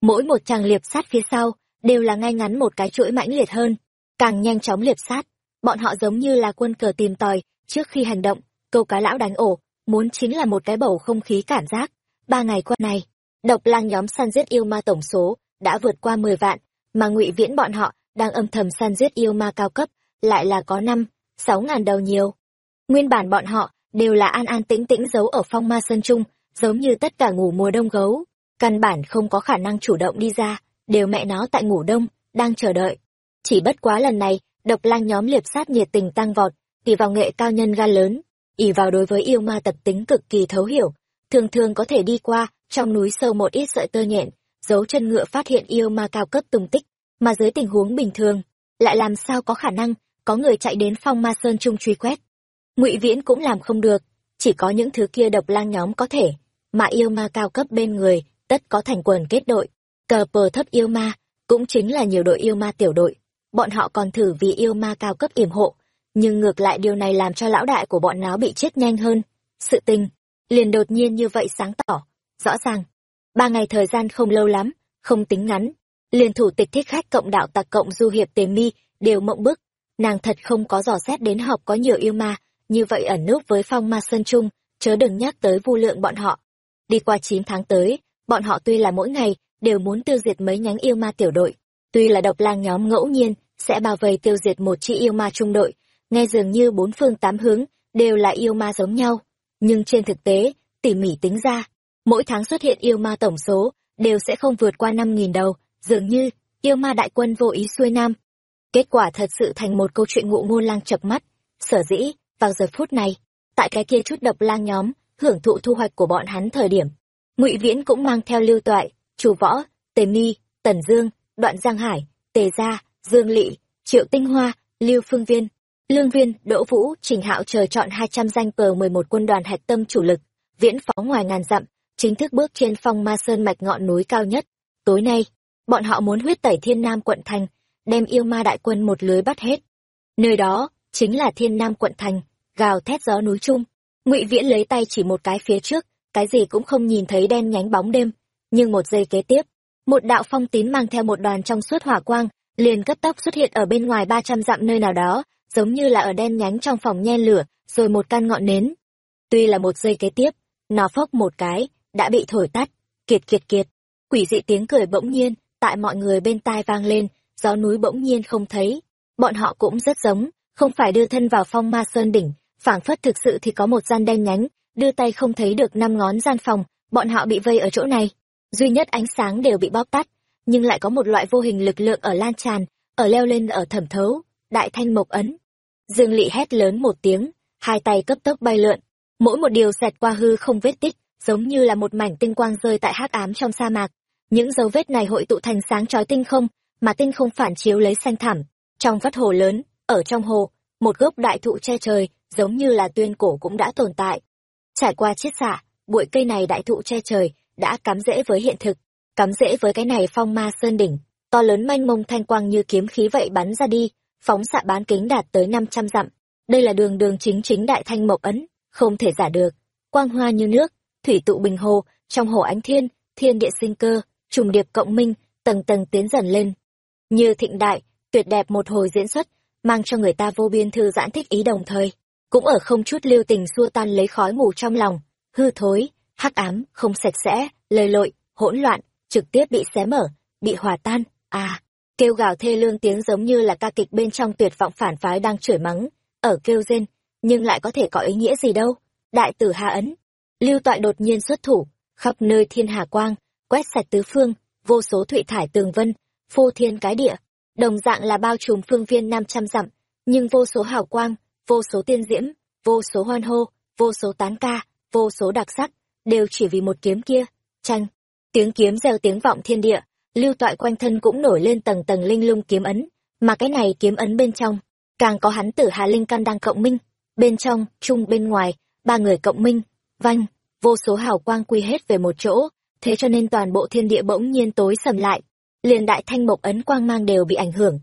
Mỗi một chàng liệp sát phía sau, đều là ngay ngắn một cái chuỗi mãnh liệt hơn, càng nhanh chóng liệp sát bọn họ giống như là quân cờ tìm tòi, trước khi hành động, câu cá lão đánh ổ, muốn chính là một cái bầu không khí cảm giác. Ba ngày qua này, độc lang nhóm săn giết yêu ma tổng số đã vượt qua mười vạn, mà ngụy viễn bọn họ đang âm thầm săn giết yêu ma cao cấp lại là có năm, sáu ngàn đầu nhiều. Nguyên bản bọn họ đều là an an tĩnh tĩnh giấu ở phong ma sơn trung giống như tất cả ngủ mùa đông gấu. Căn bản không có khả năng chủ động đi ra, đều mẹ nó tại ngủ đông, đang chờ đợi. Chỉ bất quá lần này độc lang nhóm liệp sát nhiệt tình tăng vọt ỉ vào nghệ cao nhân gan lớn ỉ vào đối với yêu ma tập tính cực kỳ thấu hiểu. Thường thường có thể đi qua, trong núi sâu một ít sợi tơ nhện, dấu chân ngựa phát hiện yêu ma cao cấp tung tích, mà dưới tình huống bình thường, lại làm sao có khả năng có người chạy đến phong ma sơn trung truy quét. Ngụy viễn cũng làm không được, chỉ có những thứ kia độc lang nhóm có thể, mà yêu ma cao cấp bên người tất có thành quần kết đội. Cờ pờ thấp yêu ma cũng chính là nhiều đội yêu ma tiểu đội bọn họ còn thử vì yêu ma cao cấp yểm hộ, nhưng ngược lại điều này làm cho lão đại của bọn nó bị chết nhanh hơn. Sự tình liền đột nhiên như vậy sáng tỏ, rõ ràng. Ba ngày thời gian không lâu lắm, không tính ngắn, liền thủ tịch thích khách cộng đạo tặc cộng du hiệp tề mi đều mộng bức. Nàng thật không có dò xét đến học có nhiều yêu ma, như vậy ẩn núp với phong ma sơn trung, chớ đừng nhắc tới vu lượng bọn họ. Đi qua chín tháng tới, bọn họ tuy là mỗi ngày đều muốn tiêu diệt mấy nhánh yêu ma tiểu đội tuy là độc lang nhóm ngẫu nhiên, sẽ bao vây tiêu diệt một chi yêu ma trung đội, nghe dường như bốn phương tám hướng đều là yêu ma giống nhau. Nhưng trên thực tế, tỉ mỉ tính ra, mỗi tháng xuất hiện yêu ma tổng số đều sẽ không vượt qua năm nghìn đầu. Dường như, yêu ma đại quân vô ý xuôi nam. Kết quả thật sự thành một câu chuyện ngụ ngôn lang chập mắt. Sở dĩ, vào giờ phút này, tại cái kia chút độc lang nhóm hưởng thụ thu hoạch của bọn hắn thời điểm, ngụy viễn cũng mang theo lưu toại chủ võ, tề mi, tần dương đoạn giang hải, tề gia, dương lỵ triệu tinh hoa, lưu phương viên, lương viên, đỗ vũ, trình hạo chờ chọn hai trăm danh cờ mười một quân đoàn hạch tâm chủ lực, viễn phó ngoài ngàn dặm, chính thức bước trên phong ma sơn mạch ngọn núi cao nhất. Tối nay, bọn họ muốn huyết tẩy thiên nam quận thành, đem yêu ma đại quân một lưới bắt hết. Nơi đó chính là thiên nam quận thành, gào thét gió núi trung ngụy viễn lấy tay chỉ một cái phía trước, cái gì cũng không nhìn thấy đen nhánh bóng đêm, nhưng một giây kế tiếp một đạo phong tín mang theo một đoàn trong suốt hỏa quang, liền cấp tốc xuất hiện ở bên ngoài ba trăm dặm nơi nào đó, giống như là ở đen nhánh trong phòng nhen lửa, rồi một căn ngọn nến. Tuy là một giây kế tiếp, nó phốc một cái, đã bị thổi tắt. Kiệt kiệt kiệt. Quỷ dị tiếng cười bỗng nhiên, tại mọi người bên tai vang lên, gió núi bỗng nhiên không thấy. Bọn họ cũng rất giống, không phải đưa thân vào phong ma sơn đỉnh, phảng phất thực sự thì có một gian đen nhánh, đưa tay không thấy được năm ngón gian phòng, bọn họ bị vây ở chỗ này duy nhất ánh sáng đều bị bóp tắt nhưng lại có một loại vô hình lực lượng ở lan tràn, ở leo lên ở thẩm thấu, đại thanh mộc ấn. Dương lỵ hét lớn một tiếng, hai tay cấp tốc bay lượn. Mỗi một điều xẹt qua hư không vết tích, giống như là một mảnh tinh quang rơi tại hắc ám trong sa mạc. Những dấu vết này hội tụ thành sáng chói tinh không, mà tinh không phản chiếu lấy xanh thẳm. Trong vắt hồ lớn, ở trong hồ, một gốc đại thụ che trời, giống như là tuyên cổ cũng đã tồn tại. Trải qua chiết xạ, bụi cây này đại thụ che trời đã cắm rễ với hiện thực. Cắm rễ với cái này phong ma sơn đỉnh, to lớn manh mông thanh quang như kiếm khí vậy bắn ra đi, phóng xạ bán kính đạt tới năm trăm dặm. Đây là đường đường chính chính đại thanh mộc ấn, không thể giả được. Quang hoa như nước, thủy tụ bình hồ, trong hồ ánh thiên thiên địa sinh cơ, trùng điệp cộng minh, tầng tầng tiến dần lên. Như thịnh đại, tuyệt đẹp một hồi diễn xuất, mang cho người ta vô biên thư giãn thích ý đồng thời. Cũng ở không chút lưu tình xua tan lấy khói mù trong lòng, hư thối hắc ám không sạch sẽ lời lội hỗn loạn trực tiếp bị xé mở bị hòa tan. À kêu gào thê lương tiếng giống như là ca kịch bên trong tuyệt vọng phản phái đang chửi mắng ở kêu rên nhưng lại có thể có ý nghĩa gì đâu. Đại tử hà ấn lưu toại đột nhiên xuất thủ khắp nơi thiên hà quang, quét sạch tứ phương, vô số thụy thải tường vân, phô thiên cái địa, đồng dạng là bao trùm phương viên năm trăm dặm, nhưng vô số hào quang, vô số tiên diễm, vô số hoan hô, vô số tán ca, vô số đặc sắc, đều chỉ vì một kiếm kia, tranh. Tiếng kiếm gieo tiếng vọng thiên địa, lưu toại quanh thân cũng nổi lên tầng tầng linh lung kiếm ấn, mà cái này kiếm ấn bên trong, càng có hắn tử hà linh căn đang cộng minh, bên trong, chung bên ngoài, ba người cộng minh, vanh, vô số hào quang quy hết về một chỗ, thế cho nên toàn bộ thiên địa bỗng nhiên tối sầm lại, liền đại thanh mộc ấn quang mang đều bị ảnh hưởng.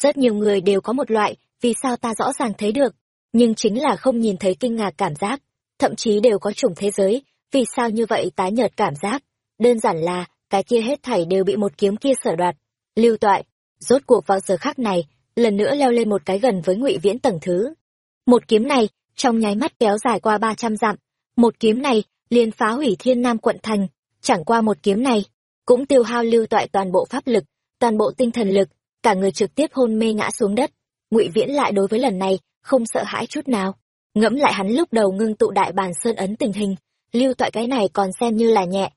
Rất nhiều người đều có một loại, vì sao ta rõ ràng thấy được, nhưng chính là không nhìn thấy kinh ngạc cảm giác, thậm chí đều có chủng thế giới, vì sao như vậy tái nhợt cảm giác, đơn giản là, cái kia hết thảy đều bị một kiếm kia sở đoạt. Lưu toại, rốt cuộc vào giờ khắc này, lần nữa leo lên một cái gần với ngụy viễn tầng thứ. Một kiếm này, trong nháy mắt kéo dài qua ba trăm dặm, một kiếm này, liền phá hủy thiên nam quận thành, chẳng qua một kiếm này, cũng tiêu hao lưu toại toàn bộ pháp lực, toàn bộ tinh thần lực, cả người trực tiếp hôn mê ngã xuống đất. Ngụy Viễn lại đối với lần này, không sợ hãi chút nào. Ngẫm lại hắn lúc đầu ngưng tụ đại bàn sơn ấn tình hình, lưu toại cái này còn xem như là nhẹ.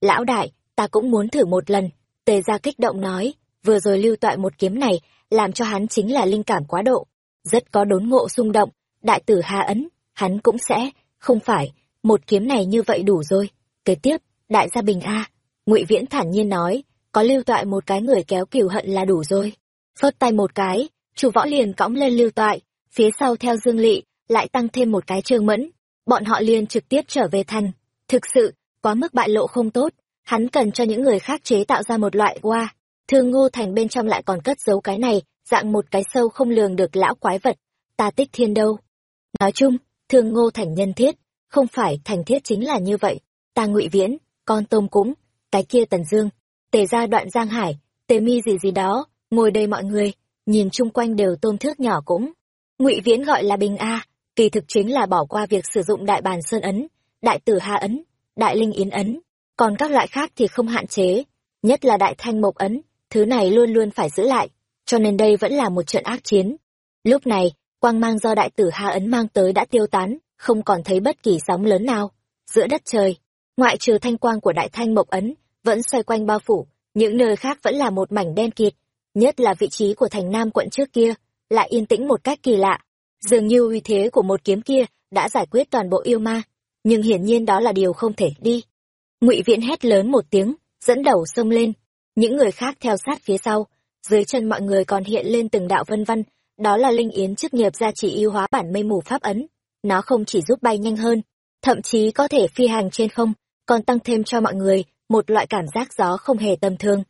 Lão đại, ta cũng muốn thử một lần, tề ra kích động nói, vừa rồi lưu toại một kiếm này, làm cho hắn chính là linh cảm quá độ. Rất có đốn ngộ xung động, đại tử Hà Ấn, hắn cũng sẽ, không phải, một kiếm này như vậy đủ rồi. Kế tiếp, đại gia bình A, ngụy Viễn thản nhiên nói, có lưu toại một cái người kéo cừu hận là đủ rồi. Phớt tay một cái, chủ võ liền cõng lên lưu toại, phía sau theo dương lị, lại tăng thêm một cái trương mẫn. Bọn họ liền trực tiếp trở về thành. Thực sự, quá mức bại lộ không tốt, hắn cần cho những người khác chế tạo ra một loại qua. Thương ngô thành bên trong lại còn cất giấu cái này, dạng một cái sâu không lường được lão quái vật. Ta tích thiên đâu. Nói chung, thương ngô thành nhân thiết, không phải thành thiết chính là như vậy. Ta ngụy viễn, con tôm cũng, cái kia tần dương, tề ra đoạn giang hải, tề mi gì gì đó, ngồi đây mọi người, nhìn chung quanh đều tôm thước nhỏ cũng. ngụy viễn gọi là bình A, kỳ thực chính là bỏ qua việc sử dụng đại bàn sơn ấn, đại tử hà ấn, đại linh yến ấn, còn các loại khác thì không hạn chế, nhất là đại thanh mộc ấn, thứ này luôn luôn phải giữ lại, cho nên đây vẫn là một trận ác chiến. Lúc này, quang mang do đại tử hà ấn mang tới đã tiêu tán, không còn thấy bất kỳ sóng lớn nào. Giữa đất trời, ngoại trừ thanh quang của đại thanh mộc ấn, vẫn xoay quanh bao phủ, những nơi khác vẫn là một mảnh đen kịt, nhất là vị trí của thành nam quận trước kia, lại yên tĩnh một cách kỳ lạ. Dường như uy thế của một kiếm kia đã giải quyết toàn bộ yêu ma, nhưng hiển nhiên đó là điều không thể đi. Ngụy Viễn hét lớn một tiếng, dẫn đầu xông lên, những người khác theo sát phía sau, dưới chân mọi người còn hiện lên từng đạo vân vân, đó là linh yến chức nghiệp gia trị yêu hóa bản mây mù pháp ấn, nó không chỉ giúp bay nhanh hơn, thậm chí có thể phi hành trên không, còn tăng thêm cho mọi người một loại cảm giác gió không hề tầm thường,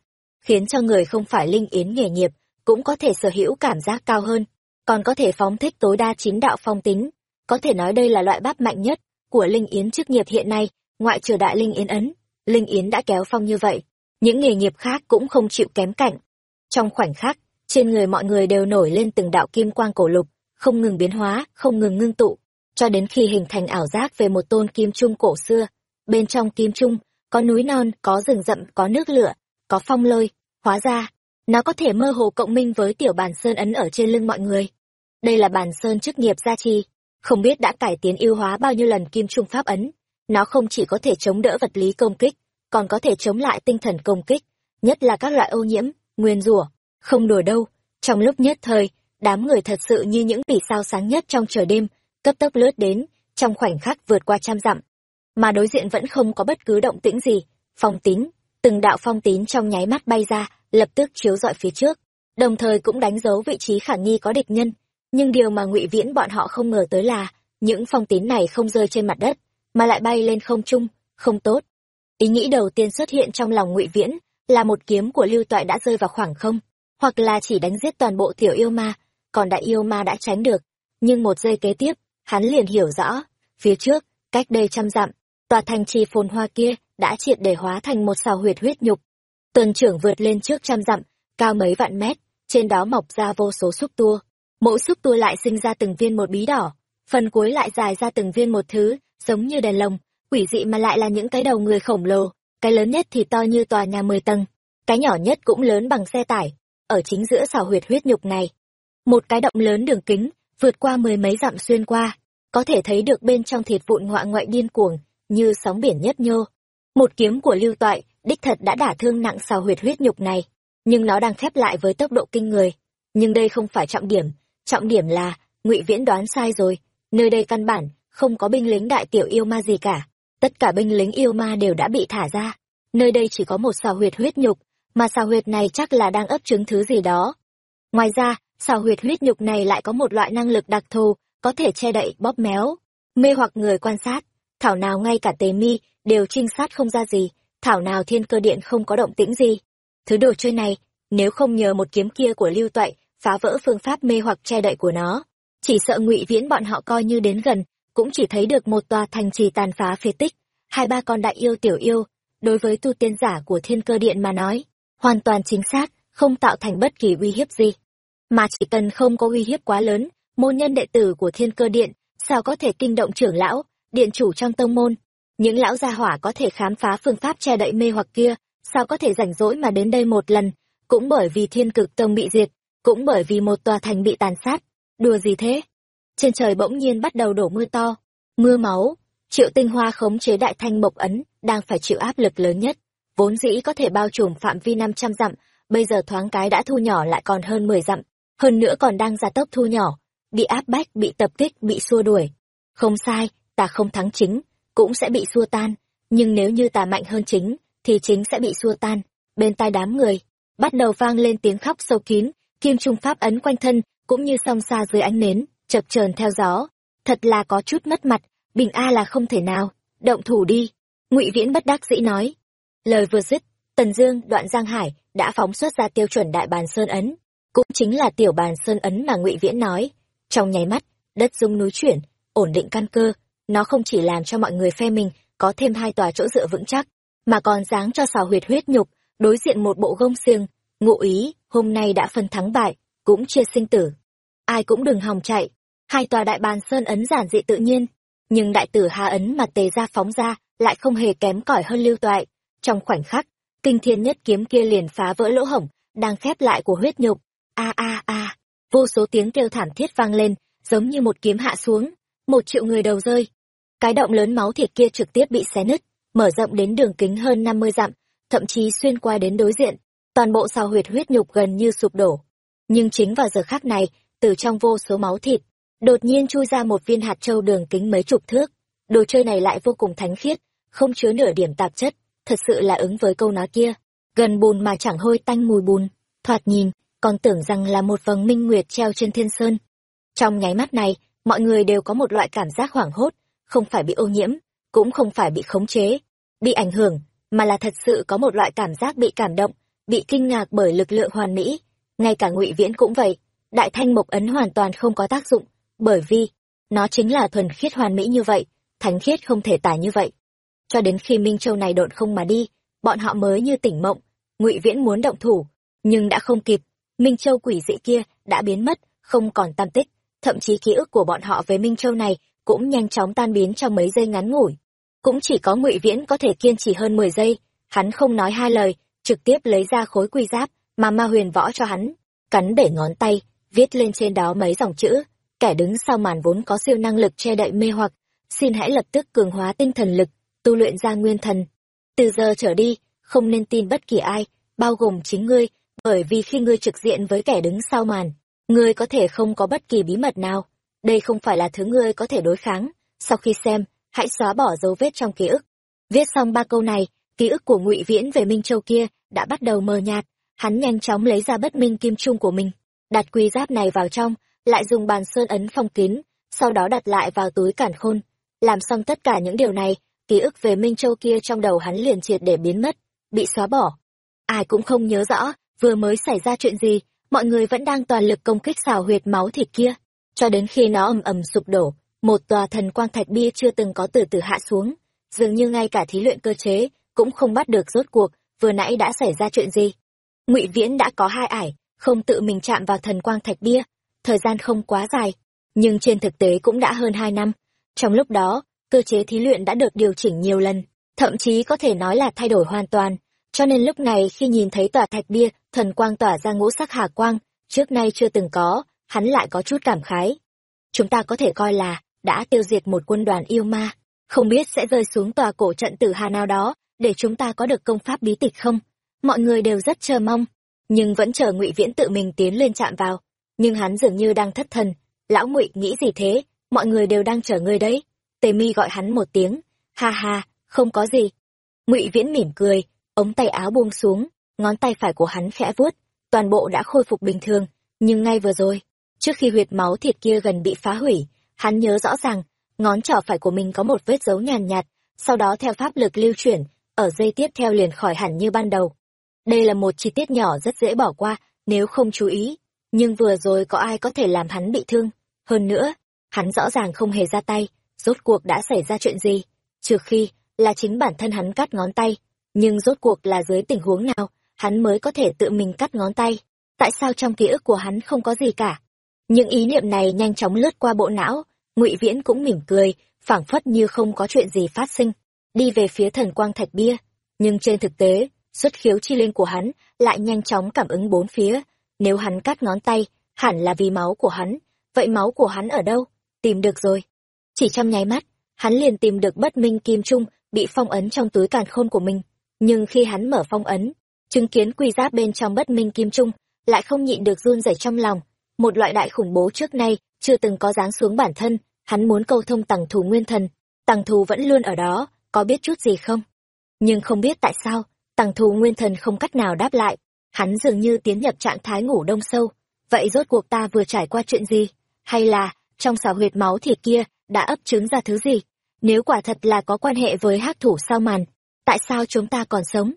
khiến cho người không phải linh yến nghề nghiệp cũng có thể sở hữu cảm giác cao hơn, còn có thể phóng thích tối đa chín đạo phong tính, có thể nói đây là loại bắp mạnh nhất của linh yến chức nghiệp hiện nay, ngoại trừ đại linh yến ấn, linh yến đã kéo phong như vậy, những nghề nghiệp khác cũng không chịu kém cạnh. Trong khoảnh khắc, trên người mọi người đều nổi lên từng đạo kim quang cổ lục, không ngừng biến hóa, không ngừng ngưng tụ, cho đến khi hình thành ảo giác về một tôn kim trung cổ xưa. Bên trong kim trung, có núi non, có rừng rậm, có nước lửa, có phong lôi, hóa ra, nó có thể mơ hồ cộng minh với tiểu bàn sơn ấn ở trên lưng mọi người. Đây là bàn sơn chức nghiệp gia trì, không biết đã cải tiến ưu hóa bao nhiêu lần kim trung pháp ấn. Nó không chỉ có thể chống đỡ vật lý công kích, còn có thể chống lại tinh thần công kích, nhất là các loại ô nhiễm, nguyên rủa. Không đùa đâu, trong lúc nhất thời, đám người thật sự như những vì sao sáng nhất trong trời đêm, cấp tốc lướt đến, trong khoảnh khắc vượt qua trăm dặm. Mà đối diện vẫn không có bất cứ động tĩnh gì, phong tín, từng đạo phong tín trong nháy mắt bay ra, lập tức chiếu dọi phía trước, đồng thời cũng đánh dấu vị trí khả nghi có địch nhân. Nhưng điều mà ngụy Viễn bọn họ không ngờ tới là, những phong tín này không rơi trên mặt đất, mà lại bay lên không trung, không tốt. Ý nghĩ đầu tiên xuất hiện trong lòng ngụy Viễn là một kiếm của Lưu Toại đã rơi vào khoảng không, hoặc là chỉ đánh giết toàn bộ tiểu yêu ma, còn đại yêu ma đã tránh được. Nhưng một giây kế tiếp, hắn liền hiểu rõ, phía trước, cách đây trăm dặm, tòa thành trì phồn hoa kia đã triệt để hóa thành một sào huyệt huyết nhục. Tuần trưởng vượt lên trước trăm dặm, cao mấy vạn mét, trên đó mọc ra vô số xúc tua. Mỗi xúc tua lại sinh ra từng viên một bí đỏ, phần cuối lại dài ra từng viên một thứ, giống như đèn lồng, quỷ dị mà lại là những cái đầu người khổng lồ, cái lớn nhất thì to như tòa nhà mười tầng, cái nhỏ nhất cũng lớn bằng xe tải, ở chính giữa xào huyệt huyết nhục này. Một cái động lớn đường kính, vượt qua mười mấy dặm xuyên qua, có thể thấy được bên trong thịt vụn ngoạ ngoại điên cuồng, như sóng biển nhấp nhô. Một kiếm của lưu toại, đích thật đã đả thương nặng xào huyệt huyết nhục này, nhưng nó đang khép lại với tốc độ kinh người. Nhưng đây không phải trọng điểm, trọng điểm là, ngụy Viễn đoán sai rồi, nơi đây căn bản, không có binh lính đại tiểu yêu ma gì cả. Tất cả binh lính yêu ma đều đã bị thả ra. Nơi đây chỉ có một xào huyệt huyết nhục, mà xào huyệt này chắc là đang ấp trứng thứ gì đó. Ngoài ra, xào huyệt huyết nhục này lại có một loại năng lực đặc thù, có thể che đậy, bóp méo, mê hoặc người quan sát. Thảo nào ngay cả tề mi đều trinh sát không ra gì, thảo nào thiên cơ điện không có động tĩnh gì. Thứ đồ chơi này, nếu không nhờ một kiếm kia của lưu toại, phá vỡ phương pháp mê hoặc che đậy của nó, chỉ sợ ngụy viễn bọn họ coi như đến gần, cũng chỉ thấy được một tòa thành trì tàn phá phế tích, hai ba con đại yêu tiểu yêu, đối với tu tiên giả của thiên cơ điện mà nói, hoàn toàn chính xác, không tạo thành bất kỳ uy hiếp gì. Mà chỉ cần không có uy hiếp quá lớn, môn nhân đệ tử của thiên cơ điện, sao có thể kinh động trưởng lão, điện chủ trong tông môn. Những lão gia hỏa có thể khám phá phương pháp che đậy mê hoặc kia, sao có thể rảnh rỗi mà đến đây một lần, cũng bởi vì thiên cực tông bị diệt, cũng bởi vì một tòa thành bị tàn sát. Đùa gì thế? Trên trời bỗng nhiên bắt đầu đổ mưa to, mưa máu, triệu tinh hoa khống chế đại thanh mộc ấn, đang phải chịu áp lực lớn nhất. Vốn dĩ có thể bao trùm phạm vi 500 dặm, bây giờ thoáng cái đã thu nhỏ lại còn hơn 10 dặm, hơn nữa còn đang gia tốc thu nhỏ, bị áp bách, bị tập kích, bị xua đuổi. Không sai, ta không thắng chính, cũng sẽ bị xua tan, nhưng nếu như ta mạnh hơn chính, thì chính sẽ bị xua tan. Bên tai đám người, bắt đầu vang lên tiếng khóc sâu kín, kim trung pháp ấn quanh thân, cũng như song xa dưới ánh nến, chập chờn theo gió. Thật là có chút mất mặt, bình a là không thể nào, động thủ đi. Ngụy Viễn bất đắc dĩ nói. Lời vừa dứt, Tần Dương, Đoạn Giang Hải đã phóng xuất ra tiêu chuẩn đại bàn sơn ấn, cũng chính là tiểu bàn sơn ấn mà Ngụy Viễn nói. Trong nháy mắt, đất rung núi chuyển, ổn định căn cơ, nó không chỉ làm cho mọi người phe mình có thêm hai tòa chỗ dựa vững chắc, mà còn dáng cho xào huyệt huyết nhục, đối diện một bộ gông xiềng, ngụ ý, hôm nay đã phân thắng bại, cũng chia sinh tử. Ai cũng đừng hòng chạy, hai tòa đại bàn sơn ấn giản dị tự nhiên, nhưng đại tử Hà ấn mà tề ra phóng ra lại không hề kém cỏi hơn lưu toại. Trong khoảnh khắc, kinh thiên nhất kiếm kia liền phá vỡ lỗ hổng, đang khép lại của huyết nhục. A a a, vô số tiếng kêu thảm thiết vang lên, giống như một kiếm hạ xuống, một triệu người đầu rơi. Cái động lớn máu thịt kia trực tiếp bị xé nứt, mở rộng đến đường kính hơn 50 dặm, thậm chí xuyên qua đến đối diện, toàn bộ sao huyệt huyết nhục gần như sụp đổ. Nhưng chính vào giờ khắc này, từ trong vô số máu thịt, đột nhiên chui ra một viên hạt châu đường kính mấy chục thước. Đồ chơi này lại vô cùng thánh khiết, không chứa nửa điểm tạp chất, thật sự là ứng với câu nói kia. Gần bùn mà chẳng hôi tanh mùi bùn, thoạt nhìn, còn tưởng rằng là một vầng minh nguyệt treo trên thiên sơn. Trong nháy mắt này, mọi người đều có một loại cảm giác hoảng hốt, không phải bị ô nhiễm, cũng không phải bị khống chế, bị ảnh hưởng, mà là thật sự có một loại cảm giác bị cảm động, bị kinh ngạc bởi lực lượng hoàn mỹ. Ngay cả ngụy Viễn cũng vậy, đại thanh mộc ấn hoàn toàn không có tác dụng, bởi vì nó chính là thuần khiết hoàn mỹ như vậy, thánh khiết không thể tả như vậy. Cho đến khi Minh Châu này độn không mà đi, bọn họ mới như tỉnh mộng, ngụy Viễn muốn động thủ, nhưng đã không kịp, Minh Châu quỷ dị kia đã biến mất, không còn tam tích, thậm chí ký ức của bọn họ về Minh Châu này cũng nhanh chóng tan biến trong mấy giây ngắn ngủi. Cũng chỉ có Ngụy Viễn có thể kiên trì hơn 10 giây, hắn không nói hai lời, trực tiếp lấy ra khối quy giáp mà Ma Huyền võ cho hắn, cắn bể ngón tay, viết lên trên đó mấy dòng chữ, kẻ đứng sau màn vốn có siêu năng lực che đậy mê hoặc, xin hãy lập tức cường hóa tinh thần lực, tu luyện ra nguyên thần. Từ giờ trở đi, không nên tin bất kỳ ai, bao gồm chính ngươi, bởi vì khi ngươi trực diện với kẻ đứng sau màn, ngươi có thể không có bất kỳ bí mật nào. Đây không phải là thứ ngươi có thể đối kháng. Sau khi xem, hãy xóa bỏ dấu vết trong ký ức. Viết xong ba câu này, ký ức của ngụy Viễn về Minh Châu kia đã bắt đầu mờ nhạt. Hắn nhanh chóng lấy ra bất minh kim trung của mình, đặt quy giáp này vào trong, lại dùng bàn sơn ấn phong kín, sau đó đặt lại vào túi cản khôn. Làm xong tất cả những điều này, ký ức về Minh Châu kia trong đầu hắn liền triệt để biến mất, bị xóa bỏ. Ai cũng không nhớ rõ, vừa mới xảy ra chuyện gì, mọi người vẫn đang toàn lực công kích xào huyệt máu thịt kia, cho đến khi nó ầm ầm sụp đổ, một tòa thần quang thạch bia chưa từng có từ từ hạ xuống, dường như ngay cả thí luyện cơ chế cũng không bắt được rốt cuộc vừa nãy đã xảy ra chuyện gì. Ngụy Viễn đã có hai ải, không tự mình chạm vào thần quang thạch bia, thời gian không quá dài, nhưng trên thực tế cũng đã hơn hai năm. Trong lúc đó, cơ chế thí luyện đã được điều chỉnh nhiều lần, thậm chí có thể nói là thay đổi hoàn toàn, cho nên lúc này khi nhìn thấy tòa thạch bia, thần quang tỏa ra ngũ sắc hà quang, trước nay chưa từng có, hắn lại có chút cảm khái. Chúng ta có thể coi là đã tiêu diệt một quân đoàn yêu ma, không biết sẽ rơi xuống tòa cổ trận tử hà nào đó, để chúng ta có được công pháp bí tịch không? Mọi người đều rất chờ mong nhưng vẫn chờ ngụy viễn tự mình tiến lên chạm vào. Nhưng hắn dường như đang thất thần. Lão ngụy nghĩ gì thế? Mọi người đều đang chờ ngươi đấy. Tề mi gọi hắn một tiếng. Ha ha không có gì. Ngụy viễn mỉm cười ống tay áo buông xuống ngón tay phải của hắn khẽ vuốt. Toàn bộ đã khôi phục bình thường nhưng ngay vừa rồi trước khi huyệt máu thịt kia gần bị phá hủy hắn nhớ rõ ràng ngón trỏ phải của mình có một vết dấu nhàn nhạt, sau đó theo pháp lực lưu chuyển ở dây tiếp theo liền khỏi hẳn như ban đầu. Đây là một chi tiết nhỏ rất dễ bỏ qua, nếu không chú ý. Nhưng vừa rồi có ai có thể làm hắn bị thương? Hơn nữa, hắn rõ ràng không hề ra tay. Rốt cuộc đã xảy ra chuyện gì? Trừ khi là chính bản thân hắn cắt ngón tay. Nhưng rốt cuộc là dưới tình huống nào, hắn mới có thể tự mình cắt ngón tay? Tại sao trong ký ức của hắn không có gì cả? Những ý niệm này nhanh chóng lướt qua bộ não. Ngụy viễn cũng mỉm cười, phảng phất như không có chuyện gì phát sinh đi về phía thần quang thạch bia, nhưng trên thực tế, xuất khiếu chi linh của hắn lại nhanh chóng cảm ứng bốn phía. Nếu hắn cắt ngón tay, hẳn là vì máu của hắn. Vậy máu của hắn ở đâu? Tìm được rồi. Chỉ trong nháy mắt, hắn liền tìm được bất minh kim trung bị phong ấn trong túi càn khôn của mình. Nhưng khi hắn mở phong ấn, chứng kiến quy giáp bên trong bất minh kim trung lại không nhịn được run rẩy trong lòng. Một loại đại khủng bố trước nay chưa từng có dáng xuống bản thân, hắn muốn câu thông tằng thù nguyên thần. Tằng thù vẫn luôn ở đó có biết chút gì không? Nhưng không biết tại sao tằng thù nguyên thần không cách nào đáp lại. Hắn dường như tiến nhập trạng thái ngủ đông sâu. Vậy rốt cuộc ta vừa trải qua chuyện gì? Hay là, trong xào huyệt máu thịt kia, đã ấp trứng ra thứ gì? Nếu quả thật là có quan hệ với hắc thủ sao màn, tại sao chúng ta còn sống?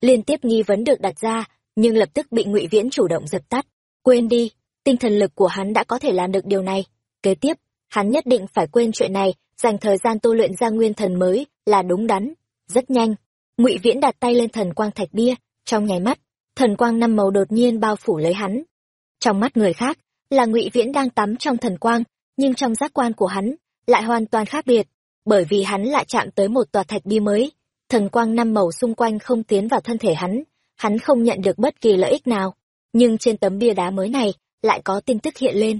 Liên tiếp nghi vấn được đặt ra, nhưng lập tức bị ngụy viễn chủ động dập tắt. Quên đi, tinh thần lực của hắn đã có thể làm được điều này. Kế tiếp, hắn nhất định phải quên chuyện này, dành thời gian tu luyện ra nguyên thần mới là đúng đắn, rất nhanh. Ngụy viễn đặt tay lên thần quang thạch bia, trong nháy mắt, thần quang năm màu đột nhiên bao phủ lấy hắn. Trong mắt người khác, là ngụy viễn đang tắm trong thần quang, nhưng trong giác quan của hắn, lại hoàn toàn khác biệt, bởi vì hắn lại chạm tới một tòa thạch bia mới. Thần quang năm màu xung quanh không tiến vào thân thể hắn hắn không nhận được bất kỳ lợi ích nào. Nhưng trên tấm bia đá mới này, lại có tin tức hiện lên.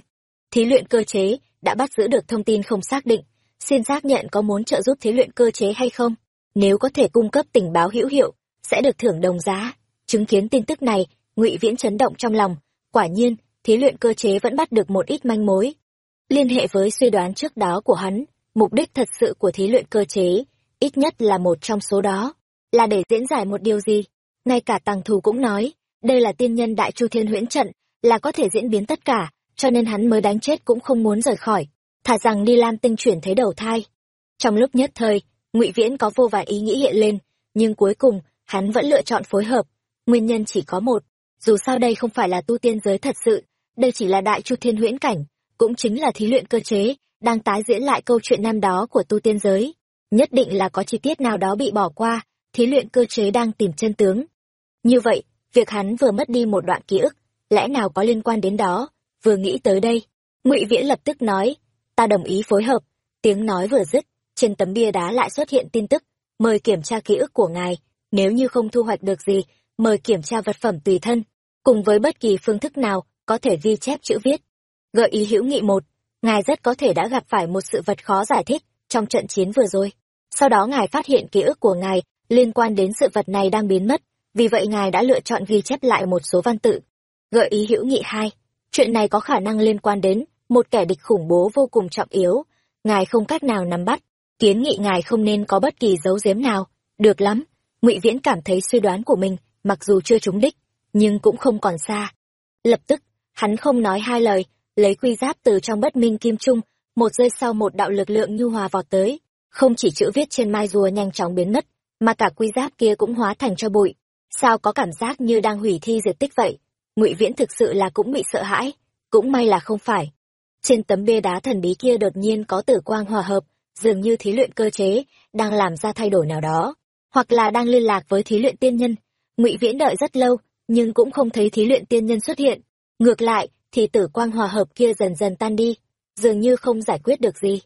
Thí luyện cơ chế, đã bắt giữ được thông tin không xác định xin xác nhận có muốn trợ giúp thí luyện cơ chế hay không? Nếu có thể cung cấp tình báo hữu hiệu, sẽ được thưởng đồng giá. Chứng kiến tin tức này, ngụy viễn chấn động trong lòng. Quả nhiên thí luyện cơ chế vẫn bắt được một ít manh mối. Liên hệ với suy đoán trước đó của hắn, mục đích thật sự của thí luyện cơ chế, ít nhất là một trong số đó, là để diễn giải một điều gì? Ngay cả tàng thù cũng nói, đây là tiên nhân đại chu thiên huyễn trận, là có thể diễn biến tất cả, cho nên hắn mới đánh chết cũng không muốn rời khỏi thà rằng đi lam tinh chuyển thế đầu thai. Trong lúc nhất thời, ngụy viễn có vô vài ý nghĩ hiện lên, nhưng cuối cùng, hắn vẫn lựa chọn phối hợp. Nguyên nhân chỉ có một, dù sao đây không phải là tu tiên giới thật sự, đây chỉ là đại chu thiên huyễn cảnh, cũng chính là thí luyện cơ chế, đang tái diễn lại câu chuyện năm đó của tu tiên giới. Nhất định là có chi tiết nào đó bị bỏ qua, thí luyện cơ chế đang tìm chân tướng. Như vậy, việc hắn vừa mất đi một đoạn ký ức, lẽ nào có liên quan đến đó? Vừa nghĩ tới đây, ngụy viễn lập tức nói ta đồng ý phối hợp. Tiếng nói vừa dứt, trên tấm bia đá lại xuất hiện tin tức. Mời kiểm tra ký ức của ngài. Nếu như không thu hoạch được gì, mời kiểm tra vật phẩm tùy thân. Cùng với bất kỳ phương thức nào, có thể ghi chép chữ viết. Gợi ý hữu nghị một. Ngài rất có thể đã gặp phải một sự vật khó giải thích trong trận chiến vừa rồi. Sau đó ngài phát hiện ký ức của ngài liên quan đến sự vật này đang biến mất. Vì vậy ngài đã lựa chọn ghi chép lại một số văn tự. Gợi ý hữu nghị hai. Chuyện này có khả năng liên quan đến một kẻ địch khủng bố vô cùng trọng yếu. Ngài không cách nào nắm bắt. Kiến nghị ngài không nên có bất kỳ dấu giếm nào. Được lắm. Ngụy viễn cảm thấy suy đoán của mình, mặc dù chưa trúng đích, nhưng cũng không còn xa. Lập tức, hắn không nói hai lời, lấy quy giáp từ trong bất minh kim trung, một giây sau một đạo lực lượng nhu hòa vọt tới. Không chỉ chữ viết trên mai rùa nhanh chóng biến mất, mà cả quy giáp kia cũng hóa thành cho bụi. Sao có cảm giác như đang hủy thi diệt tích vậy? Ngụy viễn thực sự là cũng bị sợ hãi. Cũng may là không phải trên tấm bia đá thần bí kia đột nhiên có tử quang hòa hợp, dường như thí luyện cơ chế, đang làm ra thay đổi nào đó, hoặc là đang liên lạc với thí luyện tiên nhân. Ngụy viễn đợi rất lâu, nhưng cũng không thấy thí luyện tiên nhân xuất hiện. Ngược lại, thì tử quang hòa hợp kia dần dần tan đi, dường như không giải quyết được gì.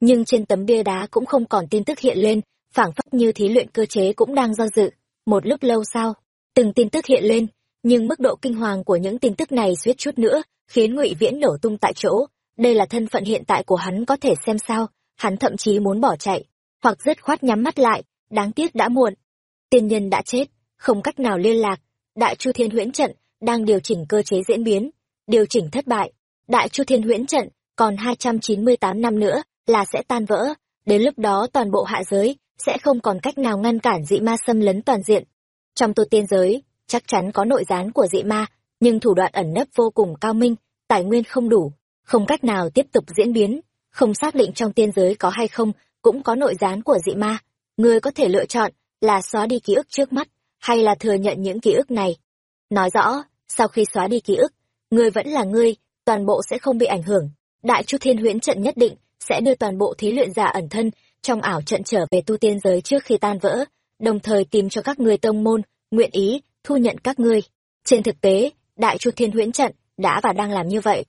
Nhưng trên tấm bia đá cũng không còn tin tức hiện lên, phảng phất như thí luyện cơ chế cũng đang do dự. Một lúc lâu sau, từng tin tức hiện lên, nhưng mức độ kinh hoàng của những tin tức này suýt chút nữa khiến ngụy viễn nổ tung tại chỗ đây là thân phận hiện tại của hắn có thể xem sao, hắn thậm chí muốn bỏ chạy, hoặc dứt khoát nhắm mắt lại, đáng tiếc đã muộn. Tiên nhân đã chết, không cách nào liên lạc, đại chu thiên huyễn trận đang điều chỉnh cơ chế diễn biến, điều chỉnh thất bại. Đại chu thiên huyễn trận còn hai trăm chín mươi tám năm nữa là sẽ tan vỡ, đến lúc đó toàn bộ hạ giới sẽ không còn cách nào ngăn cản dị ma xâm lấn toàn diện. Trong tu tiên giới, chắc chắn có nội gián của dị ma, nhưng thủ đoạn ẩn nấp vô cùng cao minh, tài nguyên không đủ không cách nào tiếp tục diễn biến. Không xác định trong tiên giới có hay không, cũng có nội gián của dị ma. Ngươi có thể lựa chọn là xóa đi ký ức trước mắt, hay là thừa nhận những ký ức này. Nói rõ, sau khi xóa đi ký ức, ngươi vẫn là ngươi, toàn bộ sẽ không bị ảnh hưởng. Đại chu thiên huyễn trận nhất định sẽ đưa toàn bộ thí luyện giả ẩn thân trong ảo trận trở về tu tiên giới trước khi tan vỡ, đồng thời tìm cho các ngươi tông môn, nguyện ý thu nhận các ngươi. Trên thực tế, đại chu thiên huyễn trận đã và đang làm như vậy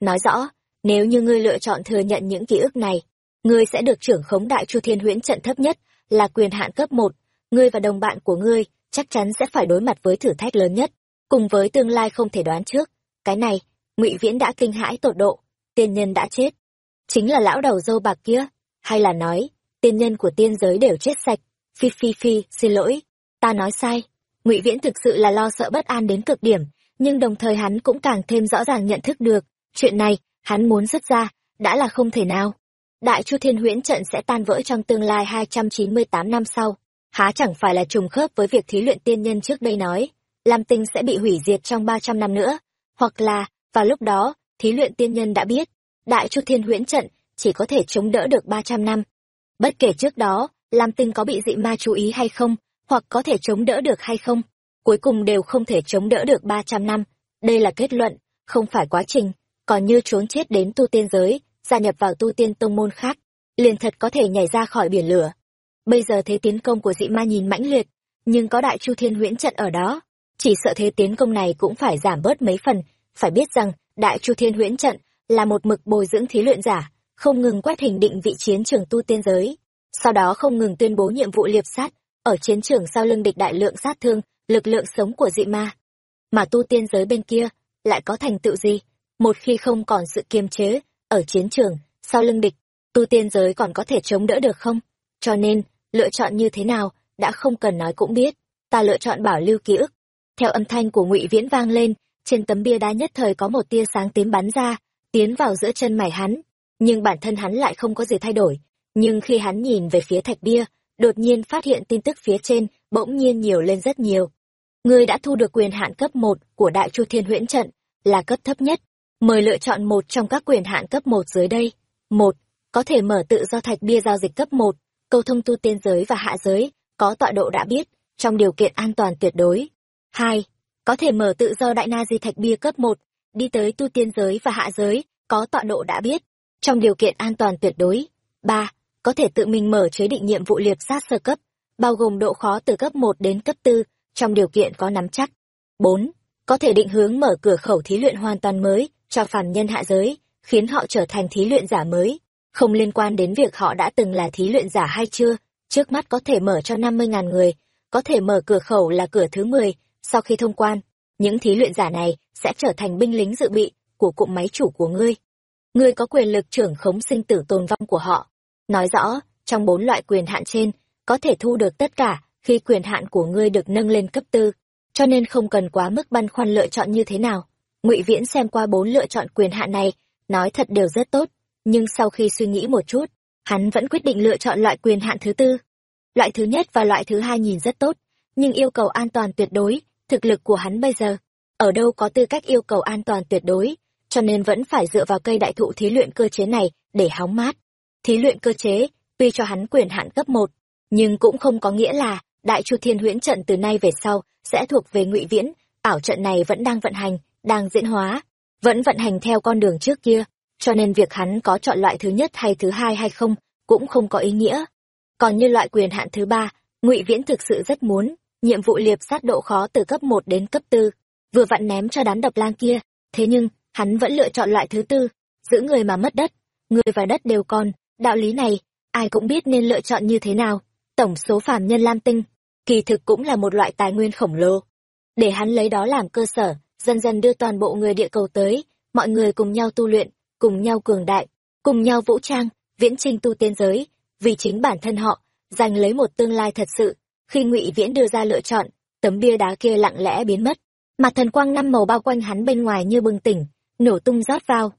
nói rõ, nếu như ngươi lựa chọn thừa nhận những ký ức này, ngươi sẽ được trưởng khống đại chu thiên huyễn trận thấp nhất là quyền hạn cấp một. Ngươi và đồng bạn của ngươi chắc chắn sẽ phải đối mặt với thử thách lớn nhất, cùng với tương lai không thể đoán trước. Cái này, ngụy viễn đã kinh hãi tột độ, tiên nhân đã chết. Chính là lão đầu dâu bạc kia, hay là nói, tiên nhân của tiên giới đều chết sạch. Phi phi phi, xin lỗi, ta nói sai. Ngụy viễn thực sự là lo sợ bất an đến cực điểm, nhưng đồng thời hắn cũng càng thêm rõ ràng nhận thức được chuyện này, hắn muốn xuất ra, đã là không thể nào. Đại chu thiên huyễn trận sẽ tan vỡ trong tương lai hai trăm chín mươi tám năm sau. Há chẳng phải là trùng khớp với việc thí luyện tiên nhân trước đây nói. Lam tinh sẽ bị hủy diệt trong ba trăm năm nữa. Hoặc là, vào lúc đó, thí luyện tiên nhân đã biết, đại chu thiên huyễn trận chỉ có thể chống đỡ được ba trăm năm. Bất kể trước đó, lam tinh có bị dị ma chú ý hay không, hoặc có thể chống đỡ được hay không, cuối cùng đều không thể chống đỡ được ba trăm năm. Đây là kết luận, không phải quá trình còn như trốn chết đến tu tiên giới, gia nhập vào tu tiên tông môn khác, liền thật có thể nhảy ra khỏi biển lửa. Bây giờ thế tiến công của dị ma nhìn mãnh liệt, nhưng có đại chu thiên huyễn trận ở đó. Chỉ sợ thế tiến công này cũng phải giảm bớt mấy phần, phải biết rằng, đại chu thiên huyễn trận là một mực bồi dưỡng thí luyện giả, không ngừng quét hình định vị chiến trường tu tiên giới. Sau đó không ngừng tuyên bố nhiệm vụ liệp sát, ở chiến trường sau lưng địch đại lượng sát thương, lực lượng sống của dị ma. Mà tu tiên giới bên kia lại có thành tựu gì? Một khi không còn sự kiềm chế, ở chiến trường, sau lưng địch, tu tiên giới còn có thể chống đỡ được không? Cho nên, lựa chọn như thế nào đã không cần nói cũng biết. Ta lựa chọn bảo lưu ký ức. Theo âm thanh của ngụy viễn vang lên, trên tấm bia đá nhất thời có một tia sáng tím bắn ra, tiến vào giữa chân mày hắn. Nhưng bản thân hắn lại không có gì thay đổi. Nhưng khi hắn nhìn về phía thạch bia, đột nhiên phát hiện tin tức phía trên bỗng nhiên nhiều lên rất nhiều. Ngươi đã thu được quyền hạn cấp một của đại chu thiên huyễn trận, là cấp thấp nhất mời lựa chọn một trong các quyền hạn cấp một dưới đây. Một, có thể mở tự do thạch bia giao dịch cấp một, câu thông tu tiên giới và hạ giới, có tọa độ đã biết, trong điều kiện an toàn tuyệt đối. Hai, có thể mở tự do đại na di thạch bia cấp một, đi tới tu tiên giới và hạ giới, có tọa độ đã biết, trong điều kiện an toàn tuyệt đối. Ba, có thể tự mình mở chế định nhiệm vụ liệp sát sơ cấp, bao gồm độ khó từ cấp một đến cấp tư, trong điều kiện có nắm chắc. Bốn, có thể định hướng mở cửa khẩu thí luyện hoàn toàn mới cho phàm nhân hạ giới, khiến họ trở thành thí luyện giả mới. Không liên quan đến việc họ đã từng là thí luyện giả hay chưa, trước mắt có thể mở cho năm mươi ngàn người, có thể mở cửa khẩu là cửa thứ mười. Sau khi thông quan, những thí luyện giả này sẽ trở thành binh lính dự bị của cụm máy chủ của ngươi. Ngươi có quyền lực trưởng khống sinh tử tồn vong của họ. Nói rõ, trong bốn loại quyền hạn trên, có thể thu được tất cả khi quyền hạn của ngươi được nâng lên cấp tư. Cho nên không cần quá mức băn khoăn lựa chọn như thế nào ngụy viễn xem qua bốn lựa chọn quyền hạn này, nói thật đều rất tốt, nhưng sau khi suy nghĩ một chút, hắn vẫn quyết định lựa chọn loại quyền hạn thứ tư. Loại thứ nhất và loại thứ hai nhìn rất tốt, nhưng yêu cầu an toàn tuyệt đối, thực lực của hắn bây giờ, ở đâu có tư cách yêu cầu an toàn tuyệt đối, cho nên vẫn phải dựa vào cây đại thụ thí luyện cơ chế này để hóng mát. Thí luyện cơ chế, tuy cho hắn quyền hạn cấp một, nhưng cũng không có nghĩa là đại chu thiên huyễn trận từ nay về sau sẽ thuộc về ngụy viễn, ảo trận này vẫn đang vận hành đang diễn hóa, vẫn vận hành theo con đường trước kia, cho nên việc hắn có chọn loại thứ nhất hay thứ hai hay không cũng không có ý nghĩa. Còn như loại quyền hạn thứ ba, ngụy viễn thực sự rất muốn, nhiệm vụ liệp sát độ khó từ cấp một đến cấp tư, vừa vặn ném cho đám độc lang kia. Thế nhưng, hắn vẫn lựa chọn loại thứ tư, giữ người mà mất đất, người và đất đều còn. Đạo lý này, ai cũng biết nên lựa chọn như thế nào. Tổng số phàm nhân lam tinh, kỳ thực cũng là một loại tài nguyên khổng lồ. Để hắn lấy đó làm cơ sở dần dần đưa toàn bộ người địa cầu tới, mọi người cùng nhau tu luyện, cùng nhau cường đại, cùng nhau vũ trang, viễn trinh tu tiên giới, vì chính bản thân họ, giành lấy một tương lai thật sự. Khi ngụy viễn đưa ra lựa chọn, tấm bia đá kia lặng lẽ biến mất. Mà thần quang năm màu bao quanh hắn bên ngoài như bừng tỉnh, nổ tung rót vào.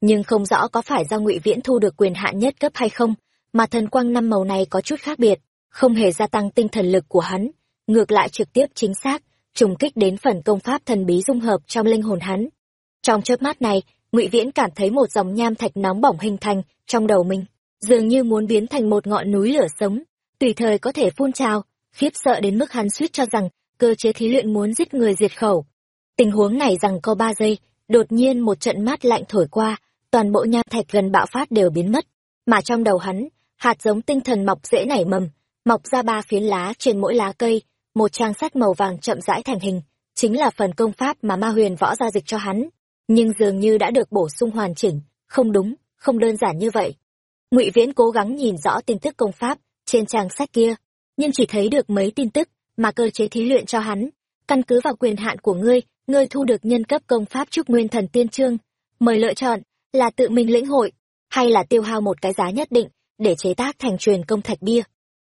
Nhưng không rõ có phải do ngụy viễn thu được quyền hạn nhất cấp hay không, mà thần quang năm màu này có chút khác biệt, không hề gia tăng tinh thần lực của hắn, ngược lại trực tiếp chính xác trùng kích đến phần công pháp thần bí dung hợp trong linh hồn hắn. Trong chớp mắt này, ngụy viễn cảm thấy một dòng nham thạch nóng bỏng hình thành trong đầu mình, dường như muốn biến thành một ngọn núi lửa sống, tùy thời có thể phun trào, khiếp sợ đến mức hắn suýt cho rằng cơ chế thí luyện muốn giết người diệt khẩu. Tình huống này rằng có ba giây, đột nhiên một trận mát lạnh thổi qua, toàn bộ nham thạch gần bạo phát đều biến mất. Mà trong đầu hắn, hạt giống tinh thần mọc dễ nảy mầm, mọc ra ba phiến lá trên mỗi lá cây một trang sách màu vàng chậm rãi thành hình, chính là phần công pháp mà ma huyền võ ra dịch cho hắn. Nhưng dường như đã được bổ sung hoàn chỉnh. Không đúng, không đơn giản như vậy. Ngụy viễn cố gắng nhìn rõ tin tức công pháp trên trang sách kia, nhưng chỉ thấy được mấy tin tức mà cơ chế thí luyện cho hắn. Căn cứ vào quyền hạn của ngươi ngươi thu được nhân cấp công pháp trúc nguyên thần tiên trương. Mời lựa chọn là tự mình lĩnh hội, hay là tiêu hao một cái giá nhất định để chế tác thành truyền công thạch bia.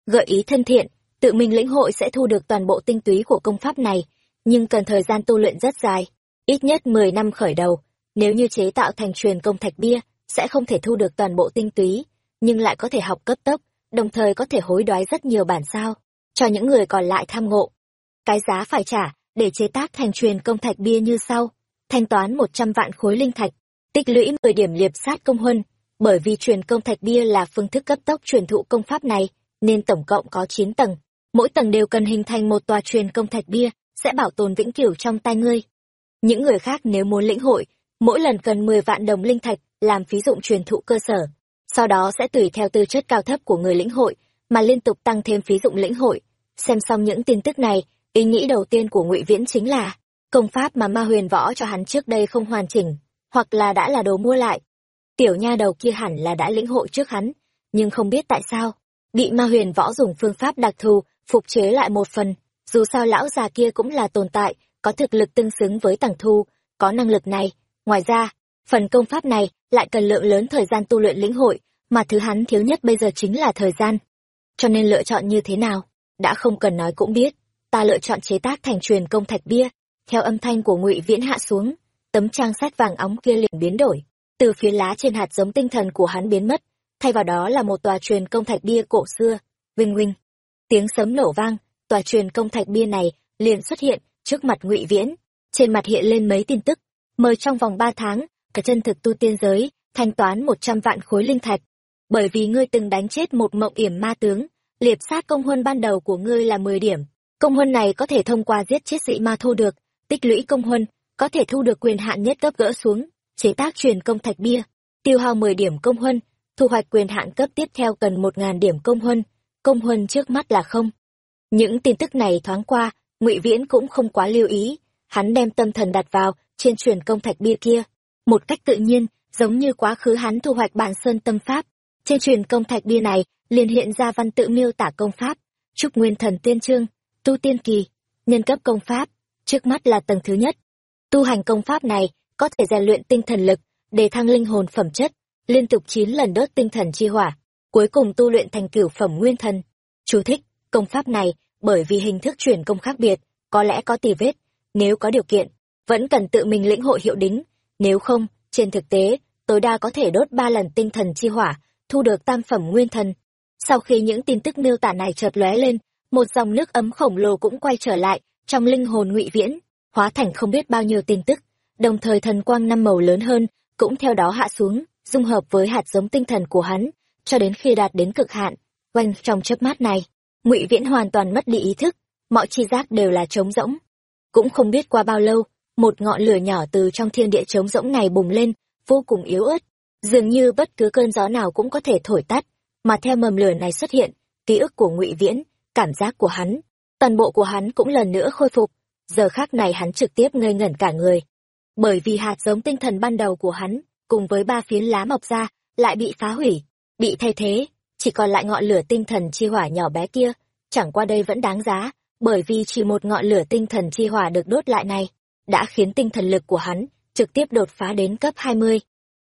Gợi ý thân thiện tự mình lĩnh hội sẽ thu được toàn bộ tinh túy của công pháp này, nhưng cần thời gian tu luyện rất dài, ít nhất mười năm khởi đầu. Nếu như chế tạo thành truyền công thạch bia, sẽ không thể thu được toàn bộ tinh túy, nhưng lại có thể học cấp tốc, đồng thời có thể hối đoái rất nhiều bản sao cho những người còn lại tham ngộ. Cái giá phải trả để chế tác thành truyền công thạch bia như sau. Thanh toán một trăm vạn khối linh thạch, tích lũy mười điểm liệp sát công huân. Bởi vì truyền công thạch bia là phương thức cấp tốc truyền thụ công pháp này, nên tổng cộng có chín tầng mỗi tầng đều cần hình thành một tòa truyền công thạch bia, sẽ bảo tồn vĩnh cửu trong tay ngươi. Những người khác nếu muốn lĩnh hội, mỗi lần cần mười vạn đồng linh thạch, làm phí dụng truyền thụ cơ sở. Sau đó sẽ tùy theo tư chất cao thấp của người lĩnh hội, mà liên tục tăng thêm phí dụng lĩnh hội. Xem xong những tin tức này, ý nghĩ đầu tiên của ngụy viễn chính là công pháp mà ma huyền võ cho hắn trước đây không hoàn chỉnh, hoặc là đã là đồ mua lại. Tiểu nha đầu kia hẳn là đã lĩnh hội trước hắn, nhưng không biết tại sao, bị ma huyền võ dùng phương pháp đặc thù phục chế lại một phần. Dù sao lão già kia cũng là tồn tại, có thực lực tương xứng với tầng thu, có năng lực này. Ngoài ra, phần công pháp này lại cần lượng lớn thời gian tu luyện lĩnh hội, mà thứ hắn thiếu nhất bây giờ chính là thời gian. Cho nên lựa chọn như thế nào, đã không cần nói cũng biết. Ta lựa chọn chế tác thành truyền công thạch bia, theo âm thanh của ngụy viễn hạ xuống, tấm trang sách vàng óng kia liền biến đổi. Từ phía lá trên hạt giống tinh thần của hắn biến mất, thay vào đó là một tòa truyền công thạch bia cổ xưa. Vinh vinh tiếng sấm nổ vang, tòa truyền công thạch bia này liền xuất hiện trước mặt ngụy viễn, trên mặt hiện lên mấy tin tức. Mời trong vòng ba tháng, cả chân thực tu tiên giới thanh toán một trăm vạn khối linh thạch. Bởi vì ngươi từng đánh chết một mộng yểm ma tướng, liệp sát công huân ban đầu của ngươi là mười điểm. Công huân này có thể thông qua giết chết dị ma thu được, tích lũy công huân, có thể thu được quyền hạn nhất cấp gỡ xuống, chế tác truyền công thạch bia, tiêu hao mười điểm công huân, thu hoạch quyền hạn cấp tiếp theo cần một ngàn điểm công huân công huân trước mắt là không. Những tin tức này thoáng qua, ngụy viễn cũng không quá lưu ý. Hắn đem tâm thần đặt vào trên truyền công thạch bia kia. Một cách tự nhiên, giống như quá khứ hắn thu hoạch bản sơn tâm pháp. Trên truyền công thạch bia này, liền hiện ra văn tự miêu tả công pháp. Trúc nguyên thần tiên trương tu tiên kỳ, nhân cấp công pháp, trước mắt là tầng thứ nhất. Tu hành công pháp này, có thể rèn luyện tinh thần lực, để thăng linh hồn phẩm chất, liên tục chín lần đốt tinh thần chi hỏa cuối cùng tu luyện thành cửu phẩm nguyên thần. Chú thích, công pháp này, bởi vì hình thức truyền công khác biệt, có lẽ có tì vết, nếu có điều kiện, vẫn cần tự mình lĩnh hội hiệu đính. Nếu không, trên thực tế, tối đa có thể đốt ba lần tinh thần chi hỏa, thu được tam phẩm nguyên thần. Sau khi những tin tức miêu tả này chợt lóe lên, một dòng nước ấm khổng lồ cũng quay trở lại trong linh hồn ngụy viễn, hóa thành không biết bao nhiêu tin tức. Đồng thời thần quang năm màu lớn hơn, cũng theo đó hạ xuống, dung hợp với hạt giống tinh thần của hắn cho đến khi đạt đến cực hạn. Oanh, trong chớp mắt này, ngụy viễn hoàn toàn mất đi ý thức. Mọi chi giác đều là trống rỗng. Cũng không biết qua bao lâu, một ngọn lửa nhỏ từ trong thiên địa trống rỗng này bùng lên, vô cùng yếu ớt. Dường như bất cứ cơn gió nào cũng có thể thổi tắt, mà theo mầm lửa này xuất hiện, ký ức của ngụy viễn, cảm giác của hắn, toàn bộ của hắn cũng lần nữa khôi phục. Giờ khác này hắn trực tiếp ngây ngẩn cả người. Bởi vì hạt giống tinh thần ban đầu của hắn, cùng với ba phiến lá mọc ra, lại bị phá hủy bị thay thế chỉ còn lại ngọn lửa tinh thần chi hỏa nhỏ bé kia chẳng qua đây vẫn đáng giá bởi vì chỉ một ngọn lửa tinh thần chi hỏa được đốt lại này đã khiến tinh thần lực của hắn trực tiếp đột phá đến cấp 20.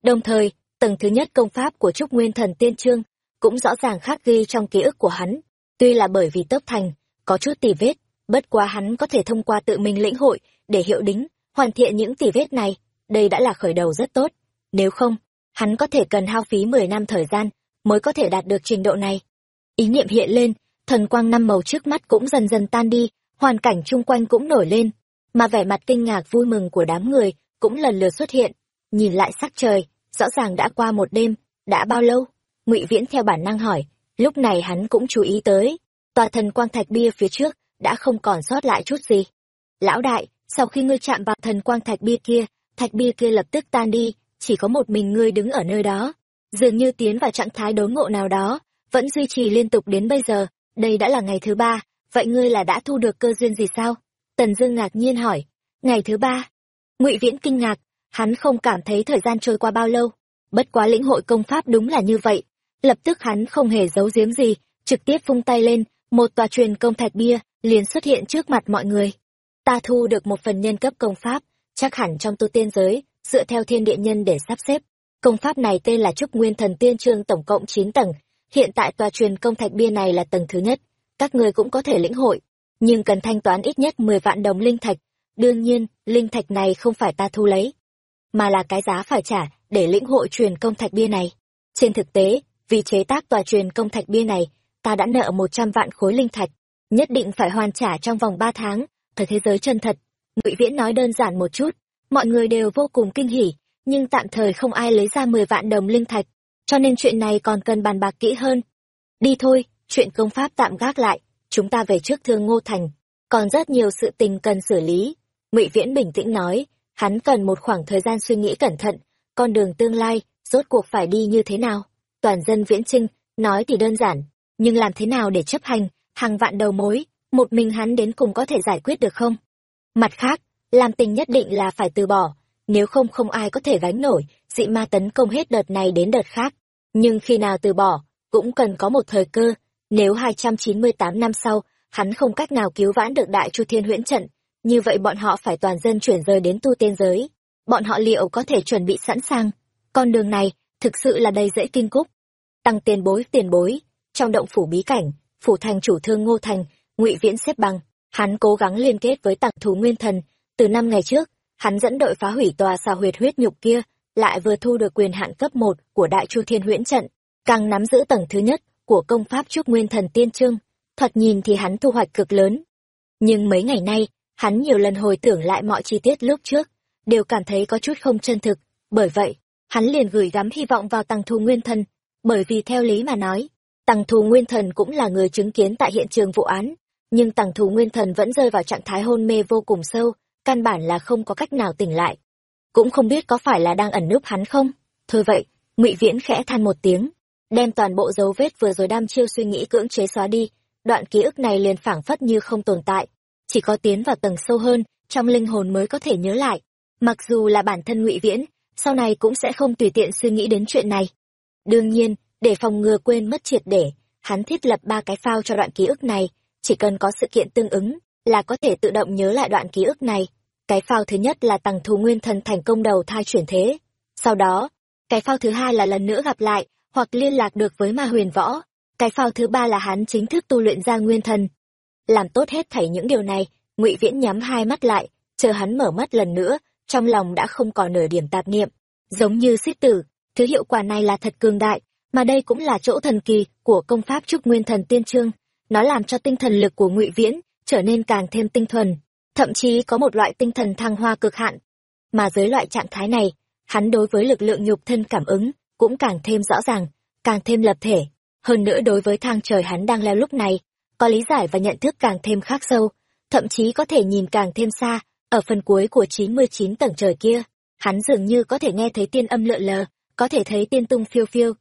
Đồng thời, tầng thứ nhất công pháp của Trúc Nguyên Thần Tiên Trương cũng rõ ràng khắc ghi trong ký ức của hắn. Tuy là bởi vì tốc thành, có chút tỉ vết, bất quá hắn có thể thông qua tự mình lĩnh hội để hiệu đính, hoàn thiện những tỉ vết này, đây đã là khởi đầu rất tốt. Nếu không, hắn có thể cần hao phí 10 năm thời gian mới có thể đạt được trình độ này. Ý niệm hiện lên, thần quang năm màu trước mắt cũng dần dần tan đi, hoàn cảnh chung quanh cũng nổi lên, mà vẻ mặt kinh ngạc vui mừng của đám người cũng lần lượt xuất hiện. Nhìn lại sắc trời, rõ ràng đã qua một đêm, đã bao lâu? Ngụy Viễn theo bản năng hỏi, lúc này hắn cũng chú ý tới, tòa thần quang thạch bia phía trước đã không còn sót lại chút gì. Lão đại, sau khi ngươi chạm vào thần quang thạch bia kia, thạch bia kia lập tức tan đi, chỉ có một mình ngươi đứng ở nơi đó, dường như tiến vào trạng thái đốn ngộ nào đó, vẫn duy trì liên tục đến bây giờ, đây đã là ngày thứ ba, vậy ngươi là đã thu được cơ duyên gì sao? Tần Dương ngạc nhiên hỏi, ngày thứ ba. Ngụy Viễn kinh ngạc, hắn không cảm thấy thời gian trôi qua bao lâu, bất quá lĩnh hội công pháp đúng là như vậy, lập tức hắn không hề giấu giếm gì, trực tiếp vung tay lên, một tòa truyền công thạch bia liền xuất hiện trước mặt mọi người. Ta thu được một phần nhân cấp công pháp, chắc hẳn trong tu tiên giới, dựa theo thiên địa nhân để sắp xếp. Công pháp này tên là Trúc Nguyên Thần Tiên Trương tổng cộng 9 tầng, hiện tại tòa truyền công thạch bia này là tầng thứ nhất, các người cũng có thể lĩnh hội, nhưng cần thanh toán ít nhất 10 vạn đồng linh thạch. Đương nhiên, linh thạch này không phải ta thu lấy, mà là cái giá phải trả để lĩnh hội truyền công thạch bia này. Trên thực tế, vì chế tác tòa truyền công thạch bia này, ta đã nợ 100 vạn khối linh thạch, nhất định phải hoàn trả trong vòng 3 tháng, thời thế giới chân thật. Ngụy Viễn nói đơn giản một chút, mọi người đều vô cùng kinh hỉ, nhưng tạm thời không ai lấy ra 10 vạn đồng linh thạch, cho nên chuyện này còn cần bàn bạc kỹ hơn. Đi thôi, chuyện công pháp tạm gác lại, chúng ta về trước thương Ngô Thành, còn rất nhiều sự tình cần xử lý. Ngụy Viễn bình tĩnh nói, hắn cần một khoảng thời gian suy nghĩ cẩn thận, con đường tương lai, rốt cuộc phải đi như thế nào. Toàn dân viễn trinh, nói thì đơn giản, nhưng làm thế nào để chấp hành, hàng vạn đầu mối, một mình hắn đến cùng có thể giải quyết được không? Mặt khác, làm tình nhất định là phải từ bỏ, nếu không không ai có thể gánh nổi, dị ma tấn công hết đợt này đến đợt khác. Nhưng khi nào từ bỏ, cũng cần có một thời cơ, nếu 298 năm sau, hắn không cách nào cứu vãn được đại chu thiên huyễn trận, như vậy bọn họ phải toàn dân chuyển rời đến tu tiên giới. Bọn họ liệu có thể chuẩn bị sẵn sàng? Con đường này, thực sự là đầy dễ kinh cúc. Tăng tiền bối tiền bối, trong động phủ bí cảnh, phủ thành chủ thương ngô thành, ngụy viễn xếp bằng, hắn cố gắng liên kết với tặng thú nguyên thần. Từ năm ngày trước, hắn dẫn đội phá hủy tòa xà huyệt huyết nhục kia, lại vừa thu được quyền hạn cấp một của đại chu thiên huyễn trận, càng nắm giữ tầng thứ nhất của công pháp trúc nguyên thần tiên trương. Thoạt nhìn thì hắn thu hoạch cực lớn. Nhưng mấy ngày nay, hắn nhiều lần hồi tưởng lại mọi chi tiết lúc trước, đều cảm thấy có chút không chân thực. Bởi vậy, hắn liền gửi gắm hy vọng vào tăng thu nguyên thần, bởi vì theo lý mà nói, tăng thù nguyên thần cũng là người chứng kiến tại hiện trường vụ án, nhưng tăng thù nguyên thần vẫn rơi vào trạng thái hôn mê vô cùng sâu, căn bản là không có cách nào tỉnh lại. Cũng không biết có phải là đang ẩn núp hắn không? Thôi vậy, ngụy Viễn khẽ than một tiếng, đem toàn bộ dấu vết vừa rồi đam chiêu suy nghĩ cưỡng chế xóa đi, đoạn ký ức này liền phảng phất như không tồn tại, chỉ có tiến vào tầng sâu hơn, trong linh hồn mới có thể nhớ lại. Mặc dù là bản thân ngụy Viễn, sau này cũng sẽ không tùy tiện suy nghĩ đến chuyện này. Đương nhiên, để phòng ngừa quên mất triệt để, hắn thiết lập ba cái phao cho đoạn ký ức này, chỉ cần có sự kiện tương ứng là có thể tự động nhớ lại đoạn ký ức này. Cái phao thứ nhất là tằng thú nguyên thần thành công đầu thai chuyển thế. Sau đó, cái phao thứ hai là lần nữa gặp lại, hoặc liên lạc được với ma huyền võ. Cái phao thứ ba là hắn chính thức tu luyện ra nguyên thần. Làm tốt hết thảy những điều này, ngụy Viễn nhắm hai mắt lại, chờ hắn mở mắt lần nữa, trong lòng đã không còn nửa điểm tạp niệm. Giống như xích tử, thứ hiệu quả này là thật cường đại, mà đây cũng là chỗ thần kỳ của công pháp trúc nguyên thần tiên trương. Nó làm cho tinh thần lực của ngụy Viễn trở nên càng thêm tinh thuần, thậm chí có một loại tinh thần thăng hoa cực hạn. Mà dưới loại trạng thái này, hắn đối với lực lượng nhục thân cảm ứng cũng càng thêm rõ ràng, càng thêm lập thể. Hơn nữa đối với thang trời hắn đang leo lúc này, có lý giải và nhận thức càng thêm khác sâu, thậm chí có thể nhìn càng thêm xa, ở phần cuối của 99 tầng trời kia, hắn dường như có thể nghe thấy tiên âm lượn lờ, có thể thấy tiên tung phiêu phiêu.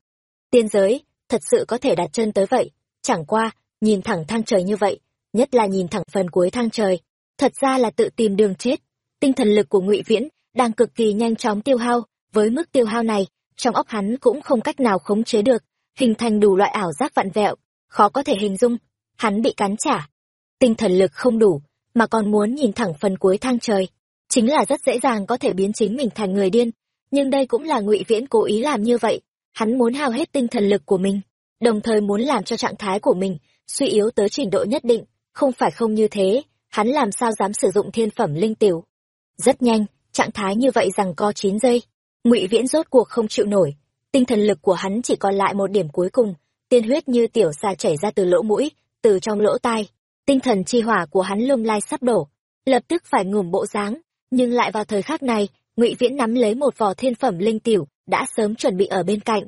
Tiên giới, thật sự có thể đặt chân tới vậy, chẳng qua, nhìn thẳng thang trời như vậy, nhất là nhìn thẳng phần cuối thang trời, thật ra là tự tìm đường chết. Tinh thần lực của Ngụy Viễn đang cực kỳ nhanh chóng tiêu hao, với mức tiêu hao này, trong óc hắn cũng không cách nào khống chế được, hình thành đủ loại ảo giác vặn vẹo, khó có thể hình dung, hắn bị cắn trả. Tinh thần lực không đủ, mà còn muốn nhìn thẳng phần cuối thang trời, chính là rất dễ dàng có thể biến chính mình thành người điên, nhưng đây cũng là Ngụy Viễn cố ý làm như vậy, hắn muốn hao hết tinh thần lực của mình, đồng thời muốn làm cho trạng thái của mình suy yếu tới trình độ nhất định, không phải không như thế, hắn làm sao dám sử dụng thiên phẩm linh tiểu. Rất nhanh, trạng thái như vậy rằng co chín giây, Ngụy Viễn rốt cuộc không chịu nổi, tinh thần lực của hắn chỉ còn lại một điểm cuối cùng, tiên huyết như tiểu xà chảy ra từ lỗ mũi, từ trong lỗ tai, tinh thần chi hỏa của hắn lung lai sắp đổ, lập tức phải ngủm bộ dáng, nhưng lại vào thời khắc này, Ngụy Viễn nắm lấy một vò thiên phẩm linh tiểu, đã sớm chuẩn bị ở bên cạnh,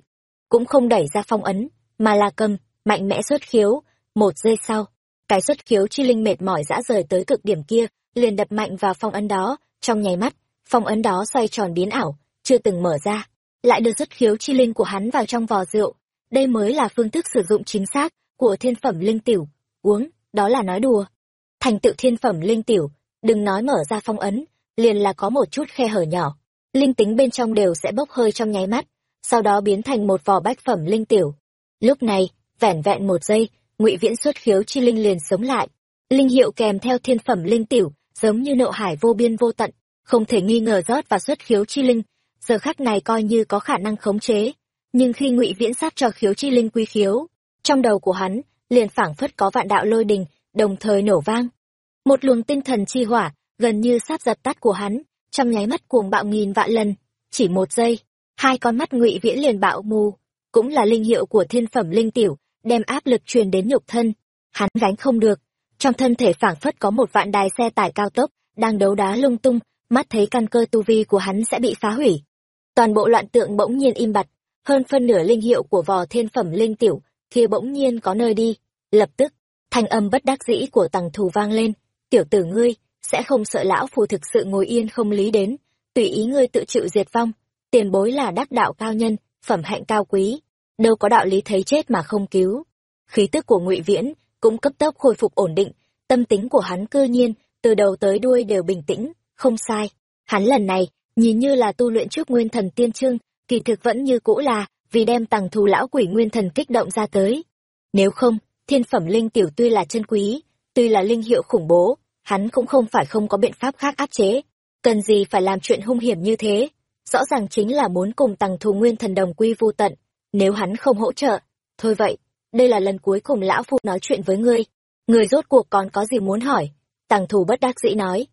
cũng không đẩy ra phong ấn, mà là cầm, mạnh mẽ xuất khiếu, một giây sau, cái xuất khiếu chi linh mệt mỏi dã rời tới cực điểm kia, liền đập mạnh vào phong ấn đó, trong nháy mắt, phong ấn đó xoay tròn biến ảo, chưa từng mở ra, lại đưa xuất khiếu chi linh của hắn vào trong vò rượu. Đây mới là phương thức sử dụng chính xác của thiên phẩm linh tiểu. Uống, đó là nói đùa. Thành tựu thiên phẩm linh tiểu, đừng nói mở ra phong ấn, liền là có một chút khe hở nhỏ. Linh tính bên trong đều sẽ bốc hơi trong nháy mắt, sau đó biến thành một vò bách phẩm linh tiểu. Lúc này, vẻn vẹn một giây, ngụy viễn xuất khiếu chi linh liền sống lại. Linh hiệu kèm theo thiên phẩm linh tiểu, giống như nộ hải vô biên vô tận, không thể nghi ngờ rót và xuất khiếu chi linh, giờ khắc này coi như có khả năng khống chế nhưng khi ngụy viễn sát cho khiếu chi linh quy khiếu trong đầu của hắn liền phảng phất có vạn đạo lôi đình đồng thời nổ vang một luồng tinh thần chi hỏa gần như sát dập tắt của hắn trong nháy mắt cuồng bạo nghìn vạn lần chỉ một giây hai con mắt ngụy viễn liền bạo mù cũng là linh hiệu của thiên phẩm linh tiểu đem áp lực truyền đến nhục thân. Hắn gánh không được. Trong thân thể phảng phất có một vạn đài xe tải cao tốc đang đấu đá lung tung, mắt thấy căn cơ tu vi của hắn sẽ bị phá hủy. Toàn bộ loạn tượng bỗng nhiên im bặt, hơn phân nửa linh hiệu của vò thiên phẩm linh tiểu kia bỗng nhiên có nơi đi. Lập tức, thanh âm bất đắc dĩ của tằng thù vang lên. Tiểu tử ngươi, sẽ không sợ lão phù thực sự ngồi yên không lý đến, tùy ý ngươi tự chịu diệt vong. Tiền bối là đắc đạo cao nhân, phẩm hạnh cao quý đâu có đạo lý thấy chết mà không cứu khí tức của ngụy viễn cũng cấp tốc khôi phục ổn định tâm tính của hắn cư nhiên từ đầu tới đuôi đều bình tĩnh không sai hắn lần này nhìn như là tu luyện trước nguyên thần tiên trương, kỳ thực vẫn như cũ là vì đem tàng thù lão quỷ nguyên thần kích động ra tới. Nếu không, thiên phẩm linh tiểu tuy là chân quý, tuy là linh hiệu khủng bố, hắn cũng không phải không có biện pháp khác áp chế. Cần gì phải làm chuyện hung hiểm như thế? Rõ ràng chính là muốn cùng tàng thù nguyên thần đồng quy vô tận. Nếu hắn không hỗ trợ, thôi vậy, đây là lần cuối cùng lão phu nói chuyện với ngươi. Người rốt cuộc còn có gì muốn hỏi? Tàng thủ bất đắc dĩ nói.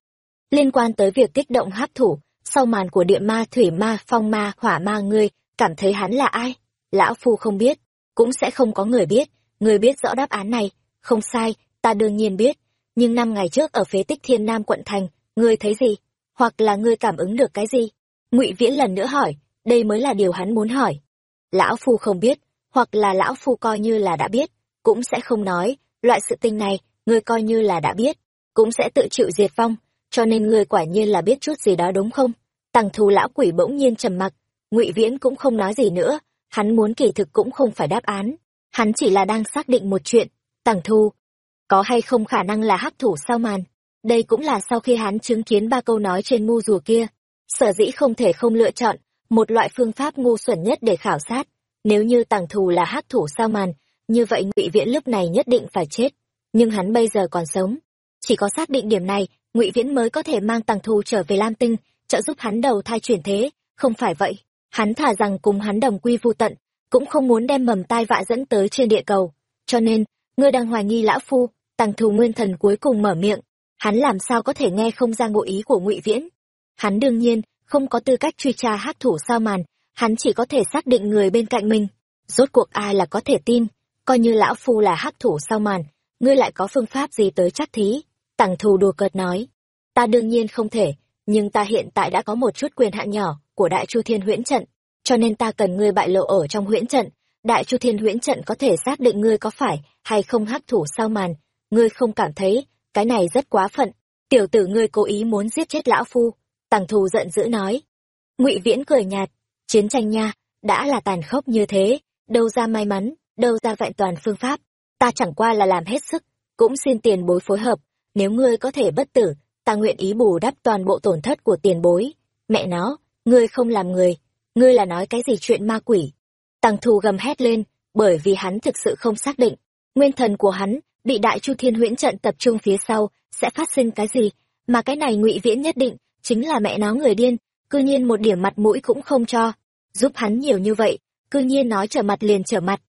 Liên quan tới việc kích động hấp thủ, sau màn của địa ma thủy ma phong ma hỏa ma ngươi cảm thấy hắn là ai lão phu không biết cũng sẽ không có người biết người biết rõ đáp án này không sai ta đương nhiên biết nhưng năm ngày trước ở phế tích thiên nam quận thành ngươi thấy gì hoặc là ngươi cảm ứng được cái gì ngụy viễn lần nữa hỏi đây mới là điều hắn muốn hỏi lão phu không biết, hoặc là lão phu coi như là đã biết, cũng sẽ không nói, loại sự tình này ngươi coi như là đã biết, cũng sẽ tự chịu diệt vong, cho nên ngươi quả nhiên là biết chút gì đó đúng không? Tằng thù lão quỷ bỗng nhiên trầm mặc, ngụy viễn cũng không nói gì nữa, hắn muốn kỳ thực cũng không phải đáp án, hắn chỉ là đang xác định một chuyện, tằng thù, có hay không khả năng là hắc thủ sao màn? Đây cũng là sau khi hắn chứng kiến ba câu nói trên mu rùa kia, sở dĩ không thể không lựa chọn một loại phương pháp ngu xuẩn nhất để khảo sát. Nếu như tàng thù là hắc thủ sao màn, như vậy ngụy viễn lúc này nhất định phải chết. Nhưng hắn bây giờ còn sống. Chỉ có xác định điểm này, ngụy viễn mới có thể mang tàng thù trở về lam tinh, trợ giúp hắn đầu thai chuyển thế. Không phải vậy, hắn thả rằng cùng hắn đồng quy vô tận, cũng không muốn đem mầm tai vạ dẫn tới trên địa cầu. Cho nên, ngươi đang hoài nghi lão phu, tàng thù nguyên thần cuối cùng mở miệng. Hắn làm sao có thể nghe không ra ngụ ý của ngụy viễn? Hắn đương nhiên không có tư cách truy tra hát thủ sao màn hắn chỉ có thể xác định người bên cạnh mình rốt cuộc ai là có thể tin coi như lão phu là hát thủ sao màn ngươi lại có phương pháp gì tới chắc thí Tằng thù đùa cợt nói, ta đương nhiên không thể, nhưng ta hiện tại đã có một chút quyền hạn nhỏ của Đại Chu Thiên Huyễn Trận, cho nên ta cần ngươi bại lộ ở trong huyễn trận. Đại Chu Thiên Huyễn Trận có thể xác định ngươi có phải hay không hắc thủ sao màn, ngươi không cảm thấy, cái này rất quá phận. Tiểu tử ngươi cố ý muốn giết chết lão phu, Tằng thù giận dữ nói. Ngụy Viễn cười nhạt, chiến tranh nha, đã là tàn khốc như thế, đâu ra may mắn, đâu ra vẹn toàn phương pháp, ta chẳng qua là làm hết sức, cũng xin tiền bối phối hợp, nếu ngươi có thể bất tử, ta nguyện ý bù đắp toàn bộ tổn thất của tiền bối. Mẹ nó, ngươi không làm người, ngươi là nói cái gì chuyện ma quỷ. Tằng thù gầm hét lên, bởi vì hắn thực sự không xác định, nguyên thần của hắn bị đại chu thiên huyễn trận tập trung phía sau, sẽ phát sinh cái gì, mà cái này ngụy viễn nhất định, chính là mẹ nó người điên, cư nhiên một điểm mặt mũi cũng không cho, giúp hắn nhiều như vậy, cư nhiên nói trở mặt liền trở mặt.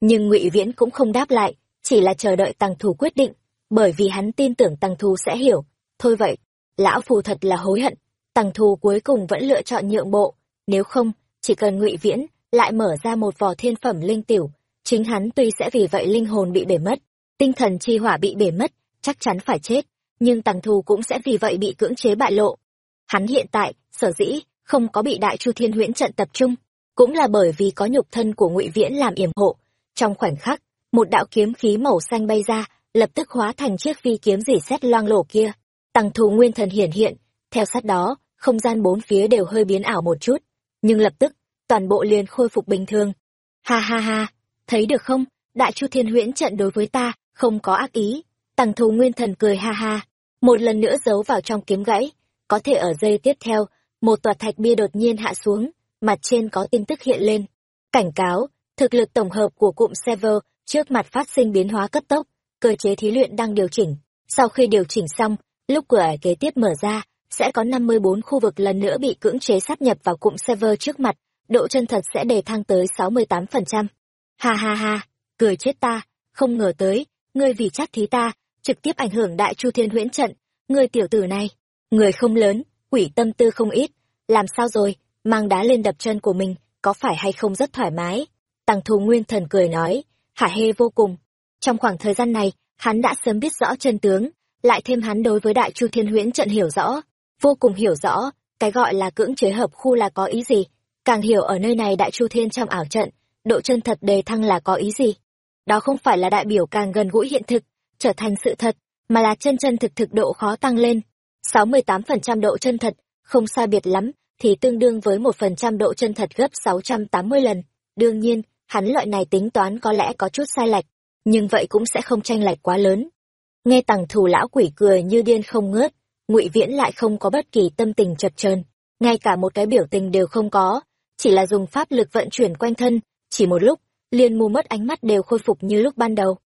Nhưng ngụy viễn cũng không đáp lại, chỉ là chờ đợi tăng thù quyết định bởi vì hắn tin tưởng Tăng thù sẽ hiểu. Thôi vậy, lão phù thật là hối hận, Tăng thù cuối cùng vẫn lựa chọn nhượng bộ, nếu không, chỉ cần Ngụy Viễn lại mở ra một vò thiên phẩm linh tiểu, chính hắn tuy sẽ vì vậy linh hồn bị bể mất, tinh thần chi hỏa bị bể mất, chắc chắn phải chết, nhưng Tăng thù cũng sẽ vì vậy bị cưỡng chế bại lộ. Hắn hiện tại, sở dĩ không có bị Đại Chu Thiên Huyễn trận tập trung, cũng là bởi vì có nhục thân của Ngụy Viễn làm yểm hộ. Trong khoảnh khắc, một đạo kiếm khí màu xanh bay ra, lập tức hóa thành chiếc phi kiếm dỉ xét loang lổ kia. Tăng thù nguyên thần hiển hiện, theo sát đó, không gian bốn phía đều hơi biến ảo một chút, nhưng lập tức, toàn bộ liền khôi phục bình thường. Ha ha ha, thấy được không, đại chu thiên huyễn trận đối với ta, không có ác ý. Tăng thù nguyên thần cười ha ha, một lần nữa giấu vào trong kiếm gãy, có thể ở giây tiếp theo, một tòa thạch bia đột nhiên hạ xuống, mặt trên có tin tức hiện lên. Cảnh cáo, thực lực tổng hợp của cụm server trước mặt phát sinh biến hóa cấp tốc, cơ chế thí luyện đang điều chỉnh. Sau khi điều chỉnh xong, lúc cửa ải kế tiếp mở ra, sẽ có 54 khu vực lần nữa bị cưỡng chế sát nhập vào cụm server trước mặt, độ chân thật sẽ đề thăng tới 68%. Ha ha ha, cười chết ta, không ngờ tới, ngươi vì chắc thí ta, trực tiếp ảnh hưởng đại chu thiên huyễn trận, ngươi tiểu tử này, người không lớn, quỷ tâm tư không ít, làm sao rồi, mang đá lên đập chân của mình, có phải hay không rất thoải mái? Tăng thù nguyên thần cười nói, hả hê vô cùng. Trong khoảng thời gian này, hắn đã sớm biết rõ chân tướng, lại thêm hắn đối với đại chu thiên huyễn trận hiểu rõ, vô cùng hiểu rõ, cái gọi là cưỡng chế hợp khu là có ý gì, càng hiểu ở nơi này đại chu thiên trong ảo trận, độ chân thật đề thăng là có ý gì. Đó không phải là đại biểu càng gần gũi hiện thực, trở thành sự thật, mà là chân chân thực thực độ khó tăng lên. 68% độ chân thật, không sai biệt lắm, thì tương đương với 1% độ chân thật gấp 680 lần. Đương nhiên, hắn loại này tính toán có lẽ có chút sai lệch, nhưng vậy cũng sẽ không tranh lệch quá lớn. Nghe tằng thù lão quỷ cười như điên không ngớt, ngụy Viễn lại không có bất kỳ tâm tình chật trơn, ngay cả một cái biểu tình đều không có, chỉ là dùng pháp lực vận chuyển quanh thân, chỉ một lúc, liền mù mất ánh mắt đều khôi phục như lúc ban đầu.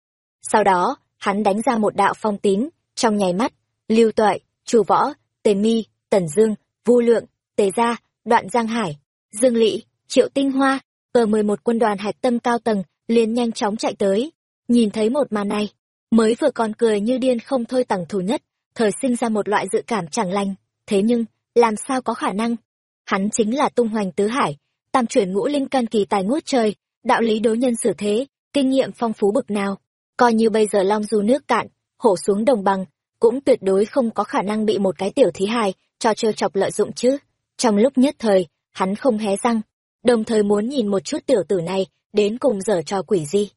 Sau đó, hắn đánh ra một đạo phong tín, trong nháy mắt, Lưu Toại, Chu Võ, Tề Mi, Tần Dương, Vu Lượng, Tề Gia, Đoạn Giang Hải, Dương lỵ Triệu Tinh Hoa, cờ mười một quân đoàn hạch tâm cao tầng liền nhanh chóng chạy tới. Nhìn thấy một màn này mới vừa còn cười như điên không thôi tầng thủ nhất thời sinh ra một loại dự cảm chẳng lành. Thế nhưng làm sao có khả năng? Hắn chính là tung hoành tứ hải tam chuyển ngũ linh căn kỳ tài ngút trời đạo lý đối nhân xử thế kinh nghiệm phong phú bực nào. Coi như bây giờ long du nước cạn hổ xuống đồng bằng cũng tuyệt đối không có khả năng bị một cái tiểu thí hài cho trêu chọc lợi dụng chứ. Trong lúc nhất thời, hắn không hé răng, đồng thời muốn nhìn một chút tiểu tử này đến cùng dở trò quỷ gì.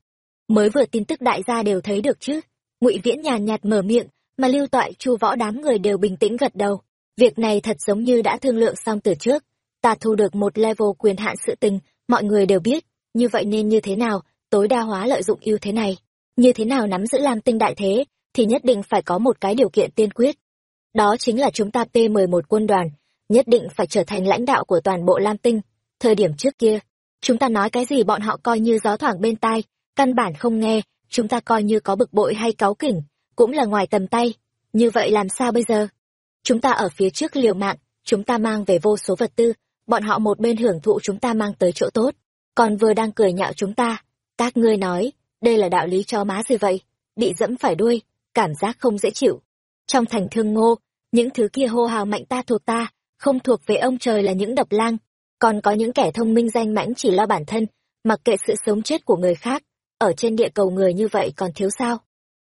Mới vừa tin tức đại gia đều thấy được chứ. Ngụy viễn nhàn nhạt mở miệng, mà lưu toại, chu võ đám người đều bình tĩnh gật đầu. Việc này thật giống như đã thương lượng xong từ trước. Ta thu được một level quyền hạn sự tình, mọi người đều biết. Như vậy nên như thế nào, tối đa hóa lợi dụng ưu thế này. Như thế nào nắm giữ lam tinh đại thế thì nhất định phải có một cái điều kiện tiên quyết đó chính là chúng ta p 11 quân đoàn nhất định phải trở thành lãnh đạo của toàn bộ lam tinh Thời điểm trước kia, chúng ta nói cái gì bọn họ coi như gió thoảng bên tai, căn bản không nghe, chúng ta coi như có bực bội hay cáu kỉnh, cũng là ngoài tầm tay. Như vậy làm sao bây giờ? Chúng ta ở phía trước liều mạng, chúng ta mang về vô số vật tư, bọn họ một bên hưởng thụ chúng ta mang tới chỗ tốt, còn vừa đang cười nhạo chúng ta. Các ngươi nói, đây là đạo lý cho má gì vậy? Bị dẫm phải đuôi, cảm giác không dễ chịu. Trong thành thương ngô, những thứ kia hô hào mạnh ta thuộc ta, không thuộc về ông trời là những độc lang, còn có những kẻ thông minh danh mãnh chỉ lo bản thân mặc kệ sự sống chết của người khác ở trên địa cầu người như vậy còn thiếu sao?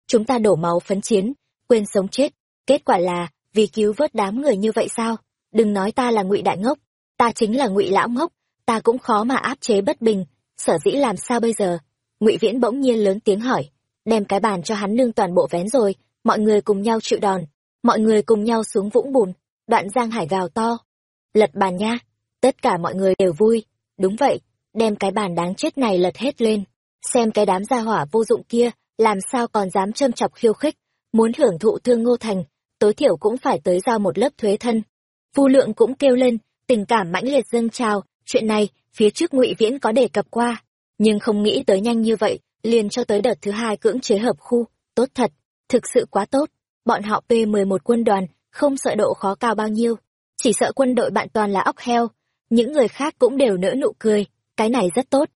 Chúng ta đổ máu phấn chiến quên sống chết kết quả là vì cứu vớt đám người như vậy sao? Đừng nói ta là ngụy đại ngốc ta chính là ngụy lão ngốc ta cũng khó mà áp chế bất bình sở dĩ làm sao bây giờ? Ngụy viễn bỗng nhiên lớn tiếng hỏi đem cái bàn cho hắn nương toàn bộ vén rồi mọi người cùng nhau chịu đòn mọi người cùng nhau xuống vũng bùn đoạn giang hải gào to lật bàn nha Tất cả mọi người đều vui. Đúng vậy, đem cái bàn đáng chết này lật hết lên. Xem cái đám gia hỏa vô dụng kia, làm sao còn dám châm chọc khiêu khích. Muốn hưởng thụ thương ngô thành, tối thiểu cũng phải tới giao một lớp thuế thân. Vu lượng cũng kêu lên, tình cảm mãnh liệt dâng trào. Chuyện này, phía trước ngụy Viễn có đề cập qua. Nhưng không nghĩ tới nhanh như vậy, liền cho tới đợt thứ hai cưỡng chế hợp khu. Tốt thật, thực sự quá tốt. Bọn họ P11 quân đoàn, không sợ độ khó cao bao nhiêu. Chỉ sợ quân đội bạn toàn là óc heo, những người khác cũng đều nỡ nụ cười, cái này rất tốt.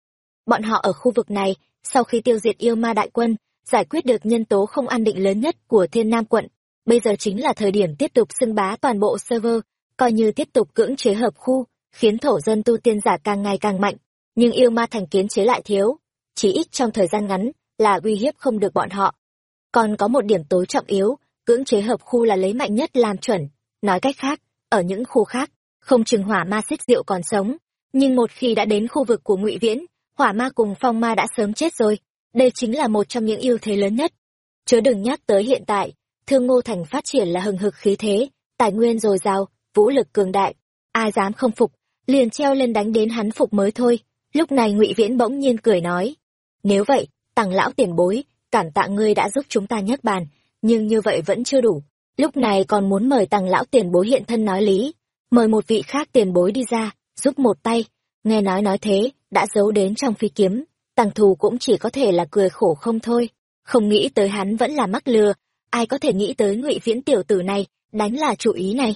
Bọn họ ở khu vực này, sau khi tiêu diệt yêu ma đại quân, giải quyết được nhân tố không an định lớn nhất của thiên nam quận. Bây giờ chính là thời điểm tiếp tục xưng bá toàn bộ server, coi như tiếp tục cưỡng chế hợp khu, khiến thổ dân tu tiên giả càng ngày càng mạnh. Nhưng yêu ma thành kiến chế lại thiếu, chỉ ít trong thời gian ngắn là uy hiếp không được bọn họ. Còn có một điểm tối trọng yếu, cưỡng chế hợp khu là lấy mạnh nhất làm chuẩn. Nói cách khác, ở những khu khác, không chừng hỏa ma xích rượu còn sống. Nhưng một khi đã đến khu vực của ngụy Viễn, hỏa ma cùng phong ma đã sớm chết rồi. Đây chính là một trong những ưu thế lớn nhất. Chớ đừng nhắc tới hiện tại, thương ngô thành phát triển là hừng hực khí thế, tài nguyên dồi dào, vũ lực cường đại. Ai dám không phục, liền treo lên đánh đến hắn phục mới thôi. Lúc này ngụy Viễn bỗng nhiên cười nói. Nếu vậy, tằng lão tiền bối, cảm tạ ngươi đã giúp chúng ta nhấc bàn, nhưng như vậy vẫn chưa đủ. Lúc này còn muốn mời tằng lão tiền bối hiện thân nói lý, mời một vị khác tiền bối đi ra, giúp một tay. Nghe nói nói thế, đã giấu đến trong phi kiếm, tằng thù cũng chỉ có thể là cười khổ không thôi. Không nghĩ tới hắn vẫn là mắc lừa, ai có thể nghĩ tới ngụy viễn tiểu tử này, đánh là chủ ý này.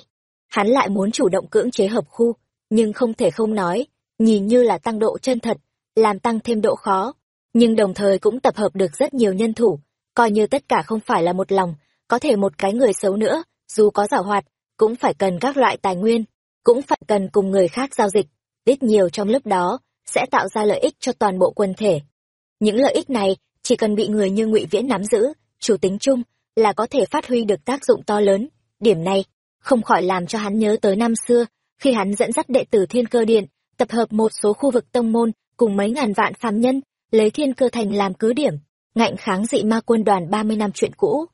Hắn lại muốn chủ động cưỡng chế hợp khu, nhưng không thể không nói, nhìn như là tăng độ chân thật, làm tăng thêm độ khó, nhưng đồng thời cũng tập hợp được rất nhiều nhân thủ, coi như tất cả không phải là một lòng, có thể một cái người xấu nữa, dù có giảo hoạt, cũng phải cần các loại tài nguyên, cũng phải cần cùng người khác giao dịch, ít nhiều trong lúc đó, sẽ tạo ra lợi ích cho toàn bộ quần thể. Những lợi ích này, chỉ cần bị người như ngụy Viễn nắm giữ, chủ tính chung, là có thể phát huy được tác dụng to lớn. Điểm này, không khỏi làm cho hắn nhớ tới năm xưa, khi hắn dẫn dắt đệ tử Thiên Cơ Điện, tập hợp một số khu vực tông môn, cùng mấy ngàn vạn phàm nhân, lấy Thiên Cơ Thành làm cứ điểm, ngạnh kháng dị ma quân đoàn 30 năm chuyện cũ.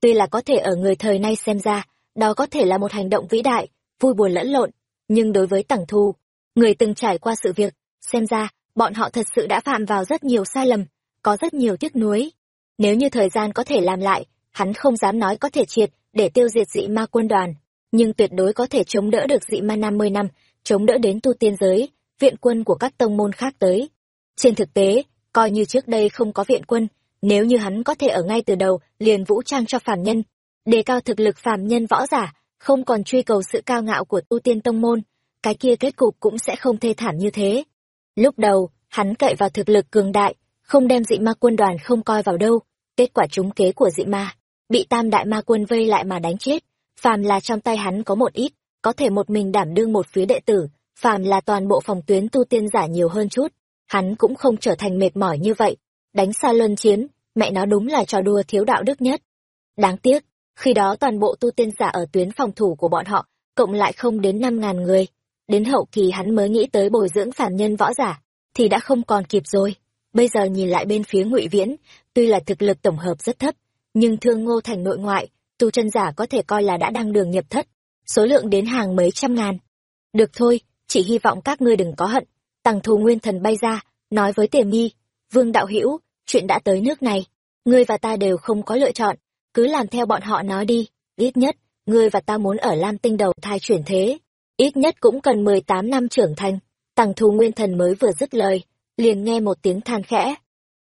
Tuy là có thể ở người thời nay xem ra, đó có thể là một hành động vĩ đại, vui buồn lẫn lộn, nhưng đối với tẳng thù, người từng trải qua sự việc, xem ra, bọn họ thật sự đã phạm vào rất nhiều sai lầm, có rất nhiều tiếc nuối. Nếu như thời gian có thể làm lại, hắn không dám nói có thể triệt để tiêu diệt dị ma quân đoàn, nhưng tuyệt đối có thể chống đỡ được dị ma 50 năm, chống đỡ đến tu tiên giới, viện quân của các tông môn khác tới. Trên thực tế, coi như trước đây không có viện quân, nếu như hắn có thể ở ngay từ đầu liền vũ trang cho phàm nhân, đề cao thực lực phàm nhân võ giả, không còn truy cầu sự cao ngạo của tu tiên tông môn, cái kia kết cục cũng sẽ không thê thảm như thế. Lúc đầu, hắn cậy vào thực lực cường đại, không đem dị ma quân đoàn không coi vào đâu, kết quả trúng kế của dị ma, bị tam đại ma quân vây lại mà đánh chết, phàm là trong tay hắn có một ít, có thể một mình đảm đương một phía đệ tử, phàm là toàn bộ phòng tuyến tu tiên giả nhiều hơn chút, hắn cũng không trở thành mệt mỏi như vậy. Đánh xa luân chiến, mẹ nó đúng là trò đùa thiếu đạo đức nhất. Đáng tiếc, khi đó toàn bộ tu tiên giả ở tuyến phòng thủ của bọn họ, cộng lại không đến năm ngàn người. Đến hậu kỳ hắn mới nghĩ tới bồi dưỡng phản nhân võ giả, thì đã không còn kịp rồi. Bây giờ nhìn lại bên phía ngụy Viễn, tuy là thực lực tổng hợp rất thấp, nhưng thương ngô thành nội ngoại, tu chân giả có thể coi là đã đăng đường nhập thất, số lượng đến hàng mấy trăm ngàn. Được thôi, chỉ hy vọng các ngươi đừng có hận. Tằng thù nguyên thần bay ra, nói với tề mi, vương đạo hữu chuyện đã tới nước này, ngươi và ta đều không có lựa chọn, cứ làm theo bọn họ nói đi, ít nhất, ngươi và ta muốn ở Lam Tinh đầu thai chuyển thế, ít nhất cũng cần mười tám năm trưởng thành. Tằng thù nguyên thần mới vừa dứt lời, liền nghe một tiếng than khẽ.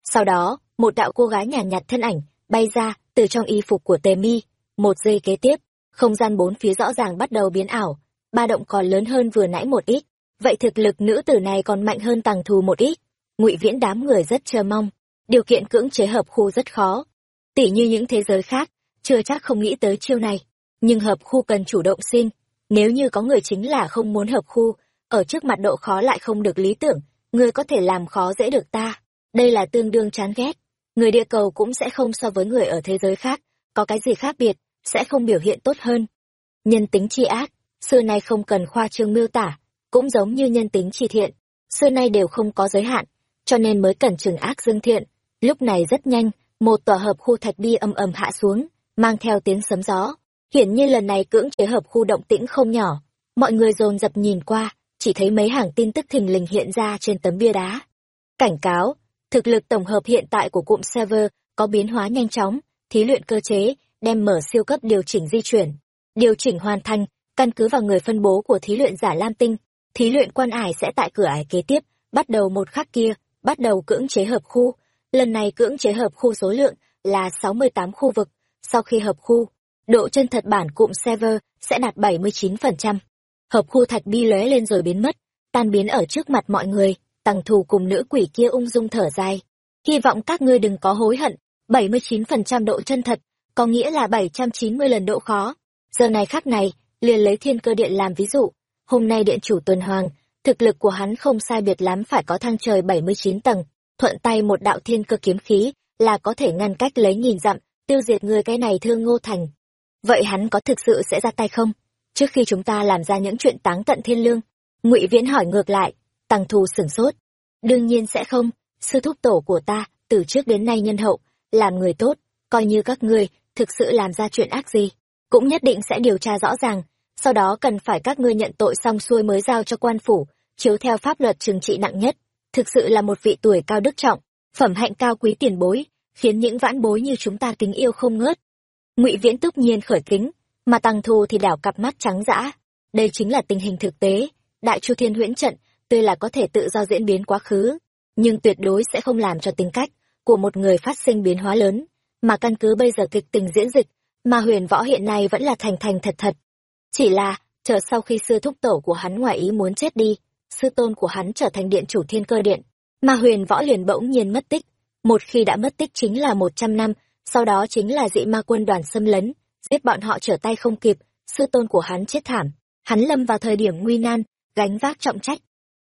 Sau đó, một đạo cô gái nhàn nhạt, nhạt thân ảnh, bay ra, từ trong y phục của tề mi, một giây kế tiếp, không gian bốn phía rõ ràng bắt đầu biến ảo, ba động còn lớn hơn vừa nãy một ít. Vậy thực lực nữ tử này còn mạnh hơn tàng thù một ít. Ngụy Viễn đám người rất chờ mong, điều kiện cưỡng chế hợp khu rất khó. Tỷ như những thế giới khác, chưa chắc không nghĩ tới chiêu này, nhưng hợp khu cần chủ động xin, nếu như có người chính là không muốn hợp khu, ở trước mặt độ khó lại không được lý tưởng, người có thể làm khó dễ được ta. Đây là tương đương chán ghét. Người địa cầu cũng sẽ không so với người ở thế giới khác, có cái gì khác biệt, sẽ không biểu hiện tốt hơn. Nhân tính chi ác, xưa nay không cần khoa trương miêu tả, cũng giống như nhân tính tri thiện, xưa nay đều không có giới hạn, cho nên mới cần trừng ác dương thiện. Lúc này rất nhanh, một tòa hợp khu thạch bi âm ầm hạ xuống, mang theo tiếng sấm gió. Hiển nhiên lần này cưỡng chế hợp khu động tĩnh không nhỏ. Mọi người dồn dập nhìn qua, chỉ thấy mấy hàng tin tức thình lình hiện ra trên tấm bia đá. Cảnh cáo, thực lực tổng hợp hiện tại của cụm server có biến hóa nhanh chóng, thí luyện cơ chế, đem mở siêu cấp điều chỉnh di chuyển. Điều chỉnh hoàn thành, căn cứ vào người phân bố của thí luyện giả Lam Tinh, thí luyện quan ải sẽ tại cửa ải kế tiếp, bắt đầu một khắc kia, bắt đầu cưỡng chế hợp khu. Lần này cưỡng chế hợp khu số lượng là 68 khu vực, sau khi hợp khu, độ chân thật bản cụm server sẽ đạt 79%. Hợp khu thạch bi lóe lên rồi biến mất, tan biến ở trước mặt mọi người, tằng thù cùng nữ quỷ kia ung dung thở dài. Hy vọng các ngươi đừng có hối hận, 79% độ chân thật, có nghĩa là 790 lần độ khó. Giờ này khác này, liền lấy thiên cơ điện làm ví dụ. Hôm nay điện chủ tuần hoàng, thực lực của hắn không sai biệt lắm phải có thang trời 79 tầng, thuận tay một đạo thiên cơ kiếm khí là có thể ngăn cách lấy nghìn dặm, tiêu diệt người cái này thương ngô thành. Vậy hắn có thực sự sẽ ra tay không? Trước khi chúng ta làm ra những chuyện táng tận thiên lương, ngụy Viễn hỏi ngược lại, tăng thù sửng sốt. Đương nhiên sẽ không, sư thúc tổ của ta, từ trước đến nay nhân hậu, làm người tốt, coi như các ngươi thực sự làm ra chuyện ác gì, cũng nhất định sẽ điều tra rõ ràng, sau đó cần phải các ngươi nhận tội xong xuôi mới giao cho quan phủ, chiếu theo pháp luật trừng trị nặng nhất. Thực sự là một vị tuổi cao đức trọng, phẩm hạnh cao quý tiền bối, khiến những vãn bối như chúng ta kính yêu không ngớt. Ngụy Viễn túc nhiên khởi kính, mà Tăng Thu thì đảo cặp mắt trắng dã. Đây chính là tình hình thực tế, Đại Chu Thiên Huyễn trận, tuy là có thể tự do diễn biến quá khứ, nhưng tuyệt đối sẽ không làm cho tính cách của một người phát sinh biến hóa lớn, mà căn cứ bây giờ kịch tình diễn dịch, mà huyền võ hiện nay vẫn là thành thành thật thật. Chỉ là, chờ sau khi sư thúc tổ của hắn ngoài ý muốn chết đi, sư tôn của hắn trở thành điện chủ thiên cơ điện, mà huyền võ liền bỗng nhiên mất tích. Một khi đã mất tích chính là một trăm năm, sau đó chính là dị ma quân đoàn xâm lấn, giết bọn họ trở tay không kịp, sư tôn của hắn chết thảm. Hắn lâm vào thời điểm nguy nan, gánh vác trọng trách.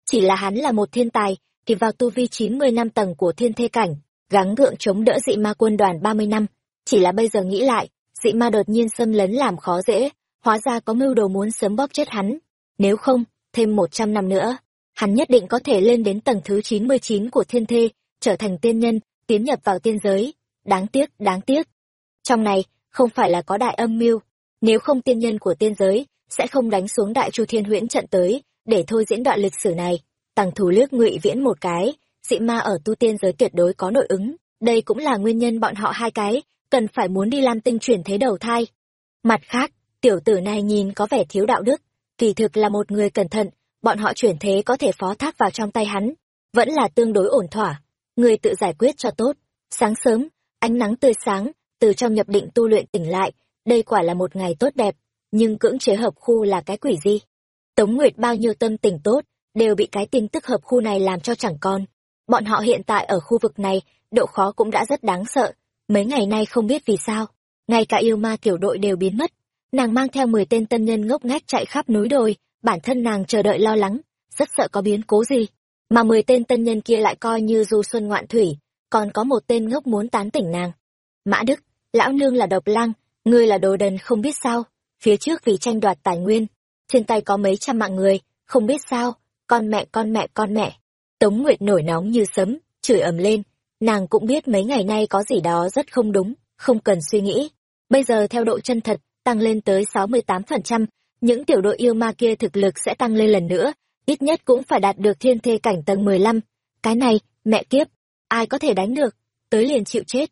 Chỉ là hắn là một thiên tài, thì vào tu vi chín mươi năm tầng của thiên thê cảnh, gắng gượng chống đỡ dị ma quân đoàn ba mươi năm. Chỉ là bây giờ nghĩ lại, dị ma đột nhiên xâm lấn làm khó dễ, hóa ra có mưu đồ muốn sớm bóp chết hắn. Nếu không, thêm một trăm năm nữa, hắn nhất định có thể lên đến tầng thứ chín mươi chín của thiên thê, trở thành tiên nhân, tiến nhập vào tiên giới. Đáng tiếc, đáng tiếc. Trong này, không phải là có đại âm mưu, nếu không tiên nhân của tiên giới, sẽ không đánh xuống đại chu thiên huyễn trận tới, để thôi diễn đoạn lịch sử này. Tằng thủ lước ngụy viễn một cái, dị ma ở tu tiên giới tuyệt đối có nội ứng, đây cũng là nguyên nhân bọn họ hai cái, cần phải muốn đi lam tinh chuyển thế đầu thai. Mặt khác, tiểu tử này nhìn có vẻ thiếu đạo đức, kỳ thực là một người cẩn thận, bọn họ chuyển thế có thể phó thác vào trong tay hắn, vẫn là tương đối ổn thỏa, người tự giải quyết cho tốt. Sáng sớm, ánh nắng tươi sáng, từ trong nhập định tu luyện tỉnh lại, đây quả là một ngày tốt đẹp, nhưng cưỡng chế hợp khu là cái quỷ gì? Tống Nguyệt bao nhiêu tâm tình tốt, đều bị cái tin tức hợp khu này làm cho chẳng con. Bọn họ hiện tại ở khu vực này, độ khó cũng đã rất đáng sợ, mấy ngày nay không biết vì sao, ngay cả yêu ma tiểu đội đều biến mất. Nàng mang theo 10 tên tân nhân ngốc nghếch chạy khắp núi đồi, bản thân nàng chờ đợi lo lắng, rất sợ có biến cố gì. Mà 10 tên tân nhân kia lại coi như du xuân ngoạn thủy, còn có một tên ngốc muốn tán tỉnh nàng. Mã Đức, lão nương là độc lang, ngươi là đồ đần không biết sao, phía trước vì tranh đoạt tài nguyên, trên tay có mấy trăm mạng người, không biết sao, con mẹ con mẹ con mẹ. Tống Nguyệt nổi nóng như sấm, chửi ầm lên, nàng cũng biết mấy ngày nay có gì đó rất không đúng, không cần suy nghĩ. Bây giờ theo độ chân thật, tăng lên tới 68%, những tiểu đội yêu ma kia thực lực sẽ tăng lên lần nữa, ít nhất cũng phải đạt được thiên thê cảnh tầng 15. Cái này, mẹ kiếp, ai có thể đánh được, tới liền chịu chết.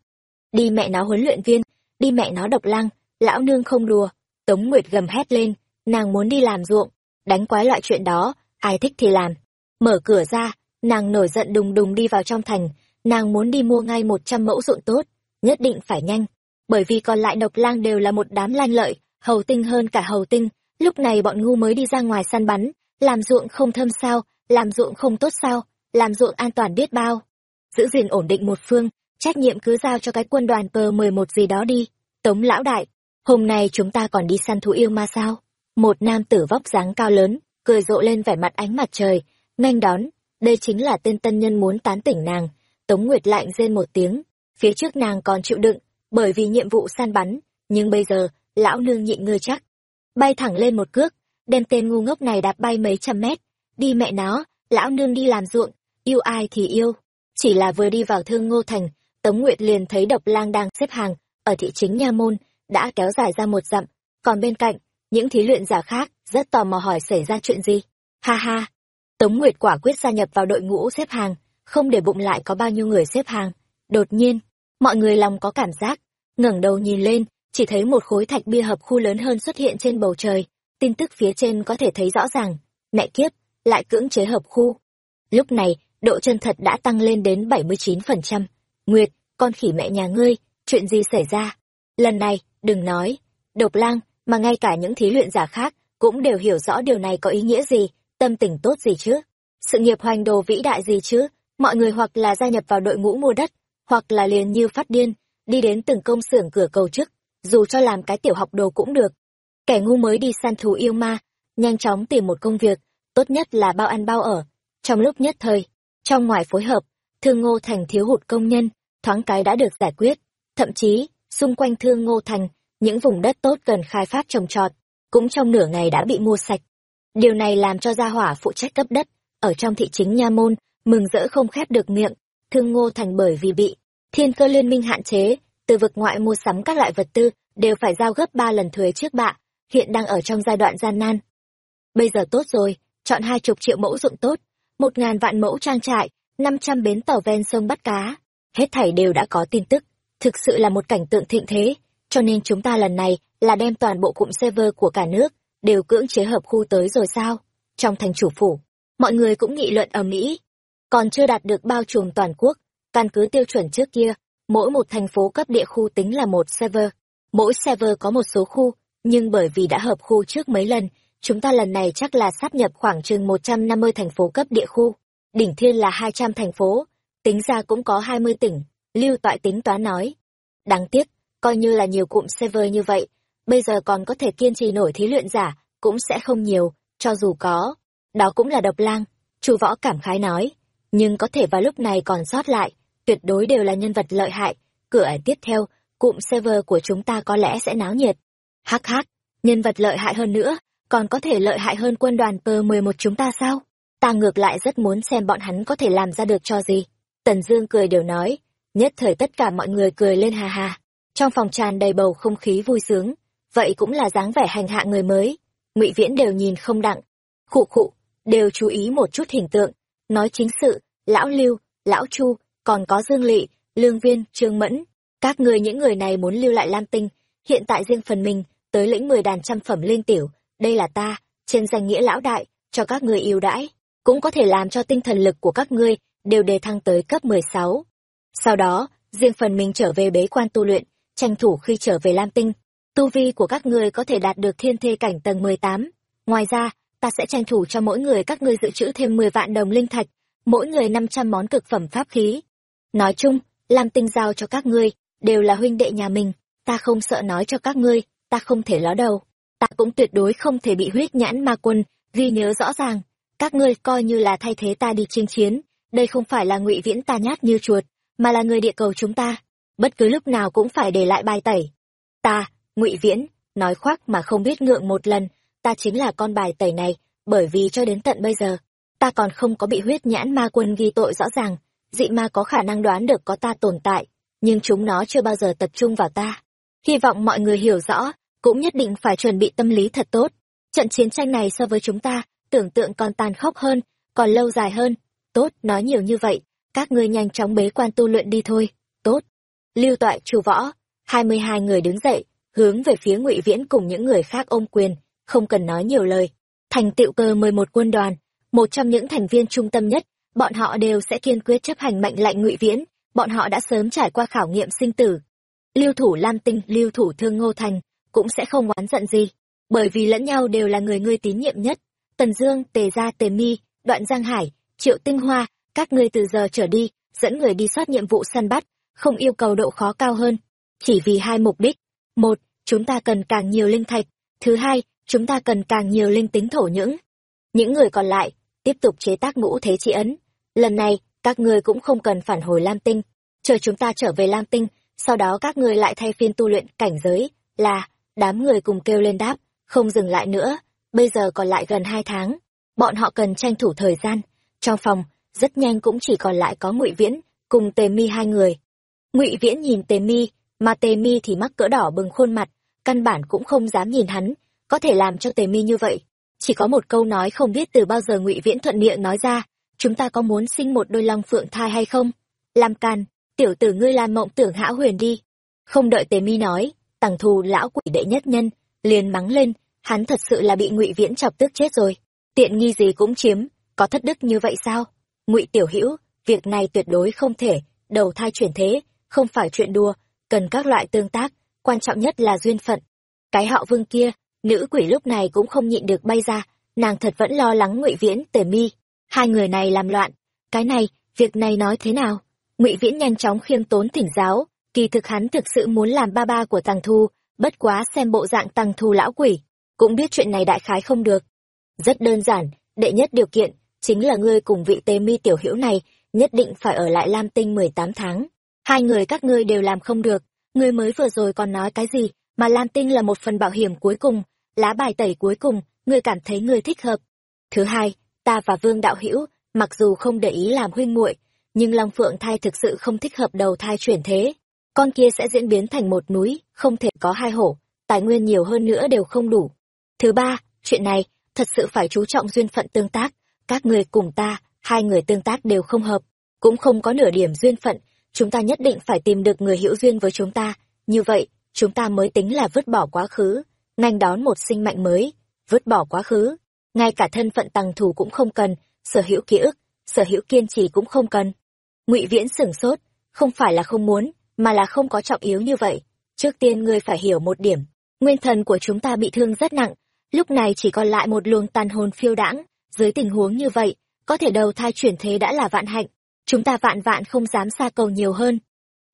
Đi mẹ nó huấn luyện viên, đi mẹ nó độc lang, lão nương không đùa. Tống Nguyệt gầm hét lên, nàng muốn đi làm ruộng, đánh quái loại chuyện đó, ai thích thì làm. Mở cửa ra, nàng nổi giận đùng đùng đi vào trong thành, nàng muốn đi mua ngay một trăm mẫu ruộng tốt, nhất định phải nhanh, bởi vì còn lại độc lang đều là một đám lanh lợi, hầu tinh hơn cả hầu tinh, lúc này bọn ngu mới đi ra ngoài săn bắn, làm ruộng không thơm sao, làm ruộng không tốt sao, làm ruộng an toàn biết bao. Giữ gìn ổn định một phương, trách nhiệm cứ giao cho cái quân đoàn cờ mười một gì đó đi. Tống lão đại, hôm nay chúng ta còn đi săn thú yêu ma sao? Một nam tử vóc dáng cao lớn, cười rộ lên vẻ mặt ánh mặt trời, nhanh đón, đây chính là tên tân nhân muốn tán tỉnh nàng. Tống Nguyệt lạnh rên một tiếng, phía trước nàng còn chịu đựng, bởi vì nhiệm vụ săn bắn, nhưng bây giờ, lão nương nhịn ngươi chắc. Bay thẳng lên một cước, đem tên ngu ngốc này đạp bay mấy trăm mét, đi mẹ nó, lão nương đi làm ruộng, yêu ai thì yêu. Chỉ là vừa đi vào thương ngô thành, Tống Nguyệt liền thấy độc lang đang xếp hàng, ở thị chính Nha Môn, đã kéo dài ra một dặm, còn bên cạnh, những thí luyện giả khác rất tò mò hỏi xảy ra chuyện gì. Ha ha! Tống Nguyệt quả quyết gia nhập vào đội ngũ xếp hàng, không để bụng lại có bao nhiêu người xếp hàng. Đột nhiên, mọi người lòng có cảm giác, ngẩng đầu nhìn lên, chỉ thấy một khối thạch bia hợp khu lớn hơn xuất hiện trên bầu trời, tin tức phía trên có thể thấy rõ ràng. Mẹ kiếp, lại cưỡng chế hợp khu. Lúc này, độ chân thật đã tăng lên đến 79%. Nguyệt, con khỉ mẹ nhà ngươi, chuyện gì xảy ra? Lần này, đừng nói, độc lang, mà ngay cả những thí luyện giả khác cũng đều hiểu rõ điều này có ý nghĩa gì, tâm tình tốt gì chứ. Sự nghiệp hoành đồ vĩ đại gì chứ, mọi người hoặc là gia nhập vào đội ngũ mua đất, hoặc là liền như phát điên, đi đến từng công xưởng cửa cầu chức dù cho làm cái tiểu học đồ cũng được. Kẻ ngu mới đi săn thú yêu ma nhanh chóng tìm một công việc tốt nhất là bao ăn bao ở. Trong lúc nhất thời trong ngoài phối hợp thương ngô thành thiếu hụt công nhân thoáng cái đã được giải quyết. Thậm chí xung quanh thương ngô thành những vùng đất tốt cần khai phát trồng trọt cũng trong nửa ngày đã bị mua sạch. Điều này làm cho gia hỏa phụ trách cấp đất ở trong thị chính nha môn mừng rỡ không khép được miệng thương ngô thành bởi vì bị thiên cơ liên minh hạn chế, từ vực ngoại mua sắm các loại vật tư đều phải giao gấp ba lần thuế trước bạ, hiện đang ở trong giai đoạn gian nan. Bây giờ tốt rồi, chọn hai chục triệu mẫu dụng tốt, một ngàn vạn mẫu trang trại, năm trăm bến tàu ven sông bắt cá. Hết thảy đều đã có tin tức, thực sự là một cảnh tượng thịnh thế, cho nên chúng ta lần này là đem toàn bộ cụm server của cả nước đều cưỡng chế hợp khu tới rồi sao? Trong thành chủ phủ, mọi người cũng nghị luận ở mỹ còn chưa đạt được bao trùm toàn quốc. Căn cứ tiêu chuẩn trước kia, mỗi một thành phố cấp địa khu tính là một server. Mỗi server có một số khu, nhưng bởi vì đã hợp khu trước mấy lần, chúng ta lần này chắc là sắp nhập khoảng chừng một trăm năm mươi thành phố cấp địa khu. Đỉnh thiên là hai trăm thành phố, tính ra cũng có hai mươi tỉnh, lưu toại tính toán nói. Đáng tiếc, coi như là nhiều cụm server như vậy, bây giờ còn có thể kiên trì nổi thí luyện giả cũng sẽ không nhiều, cho dù có. Đó cũng là độc lang, chu võ cảm khái nói nhưng có thể vào lúc này còn sót lại, tuyệt đối đều là nhân vật lợi hại. Cửa ải tiếp theo, cụm server của chúng ta có lẽ sẽ náo nhiệt. Hắc hắc, nhân vật lợi hại hơn nữa, còn có thể lợi hại hơn quân đoàn pơ mười một chúng ta sao? Ta ngược lại rất muốn xem bọn hắn có thể làm ra được cho gì. Tần dương cười đều nói, nhất thời tất cả mọi người cười lên hà hà trong phòng tràn đầy bầu không khí vui sướng, vậy cũng là dáng vẻ hành hạ người mới. Ngụy viễn đều nhìn không đặng. Khụ khụ, đều chú ý một chút hình tượng nói chính sự, lão lưu, lão chu, còn có dương lỵ lương viên, trương mẫn. Các người những người này muốn lưu lại lam tinh, hiện tại riêng phần mình, tới lĩnh mười đàn trăm phẩm liên tiểu. Đây là ta, trên danh nghĩa lão đại, cho các người yêu đãi. Cũng có thể làm cho tinh thần lực của các ngươi đều đề thăng tới cấp mười sáu. Sau đó, riêng phần mình trở về bế quan tu luyện, tranh thủ khi trở về lam tinh. Tu vi của các ngươi có thể đạt được thiên thê cảnh tầng mười tám. Ngoài ra ta sẽ tranh thủ cho mỗi người các ngươi dự trữ thêm mười vạn đồng linh thạch, mỗi người năm trăm món cực phẩm pháp khí. Nói chung, làm tinh giao cho các ngươi, đều là huynh đệ nhà mình, ta không sợ nói cho các ngươi, ta không thể ló đầu. Ta cũng tuyệt đối không thể bị huyết nhãn ma quân ghi nhớ rõ ràng. Các ngươi coi như là thay thế ta đi chinh chiến, đây không phải là ngụy viễn ta nhát như chuột, mà là người địa cầu chúng ta. Bất cứ lúc nào cũng phải để lại bài tẩy. Ta, ngụy viễn, nói khoác mà không biết ngượng một lần ta chính là con bài tẩy này, bởi vì cho đến tận bây giờ, ta còn không có bị huyết nhãn ma quân ghi tội rõ ràng. Dị ma có khả năng đoán được có ta tồn tại, nhưng chúng nó chưa bao giờ tập trung vào ta. Hy vọng mọi người hiểu rõ, cũng nhất định phải chuẩn bị tâm lý thật tốt. Trận chiến tranh này so với chúng ta, tưởng tượng còn tàn khốc hơn, còn lâu dài hơn. Tốt, nói nhiều như vậy, các ngươi nhanh chóng bế quan tu luyện đi thôi. Tốt. Lưu toại, chủ võ, hai mươi hai người đứng dậy, hướng về phía ngụy viễn cùng những người khác ôm quyền không cần nói nhiều lời. Thành tựu cơ mười một quân đoàn, một trong những thành viên trung tâm nhất, bọn họ đều sẽ kiên quyết chấp hành mệnh lệnh ngụy viễn, bọn họ đã sớm trải qua khảo nghiệm sinh tử. Lưu thủ lam tinh, lưu thủ thương ngô thành, cũng sẽ không oán giận gì, bởi vì lẫn nhau đều là người ngươi tín nhiệm nhất. Tần dương, tề gia, tề mi, đoạn giang hải, triệu tinh hoa, các ngươi từ giờ trở đi, dẫn người đi soát nhiệm vụ săn bắt, không yêu cầu độ khó cao hơn. Chỉ vì hai mục đích. Một, chúng ta cần càng nhiều linh thạch. Thứ hai chúng ta cần càng nhiều linh tính thổ nhưỡng. Những người còn lại, tiếp tục chế tác ngũ thế trị ấn. Lần này, các ngươi cũng không cần phản hồi lam tinh. Chờ chúng ta trở về lam tinh, sau đó các ngươi lại thay phiên tu luyện cảnh giới là đám người cùng kêu lên đáp, không dừng lại nữa, bây giờ còn lại gần hai tháng. Bọn họ cần tranh thủ thời gian. Trong phòng, rất nhanh cũng chỉ còn lại có ngụy viễn cùng tề mi hai người. Ngụy viễn nhìn tề mi, mà tề mi thì mắc cỡ đỏ bừng khuôn mặt, căn bản cũng không dám nhìn hắn có thể làm cho tề mi như vậy. Chỉ có một câu nói không biết từ bao giờ ngụy viễn thuận miệng nói ra, chúng ta có muốn sinh một đôi long phượng thai hay không? Làm can, tiểu tử ngươi làm mộng tưởng hão huyền đi. Không đợi tề mi nói, tằng thù lão quỷ đệ nhất nhân liền mắng lên, hắn thật sự là bị ngụy viễn chọc tức chết rồi. Tiện nghi gì cũng chiếm, có thất đức như vậy sao? Ngụy tiểu hữu, việc này tuyệt đối không thể, đầu thai chuyển thế, không phải chuyện đùa, cần các loại tương tác, quan trọng nhất là duyên phận. Cái họ vương kia nữ quỷ lúc này cũng không nhịn được bay ra nàng thật vẫn lo lắng ngụy viễn tề mi. Hai người này làm loạn. Cái này việc này nói thế nào? Ngụy viễn nhanh chóng khiêm tốn thỉnh giáo. Kỳ thực hắn thực sự muốn làm ba ba của Tăng Thu, bất quá xem bộ dạng Tăng Thu lão quỷ, cũng biết chuyện này đại khái không được. Rất đơn giản, đệ nhất điều kiện, chính là ngươi cùng vị tề mi tiểu hữu này, nhất định phải ở lại Lam Tinh 18 tháng. Hai người các ngươi đều làm không được, ngươi mới vừa rồi còn nói cái gì, mà Lam Tinh là một phần bảo hiểm cuối cùng, lá bài tẩy cuối cùng, ngươi cảm thấy ngươi thích hợp. Thứ hai, ta và Vương Đạo Hữu mặc dù không để ý làm huynh muội, nhưng Long Phượng thai thực sự không thích hợp đầu thai chuyển thế. Con kia sẽ diễn biến thành một núi, không thể có hai hổ, tài nguyên nhiều hơn nữa đều không đủ. Thứ ba, chuyện này, thật sự phải chú trọng duyên phận tương tác, các người cùng ta, hai người tương tác đều không hợp, cũng không có nửa điểm duyên phận, chúng ta nhất định phải tìm được người hữu duyên với chúng ta, như vậy, chúng ta mới tính là vứt bỏ quá khứ, nhanh đón một sinh mệnh mới, vứt bỏ quá khứ, ngay cả thân phận tăng thủ cũng không cần, sở hữu ký ức, sở hữu kiên trì cũng không cần. Ngụy Viễn sửng sốt, không phải là không muốn, mà là không có trọng yếu như vậy. Trước tiên ngươi phải hiểu một điểm, nguyên thần của chúng ta bị thương rất nặng, lúc này chỉ còn lại một luồng tàn hồn phiêu đãng, dưới tình huống như vậy, có thể đầu thai chuyển thế đã là vạn hạnh, chúng ta vạn vạn không dám xa cầu nhiều hơn.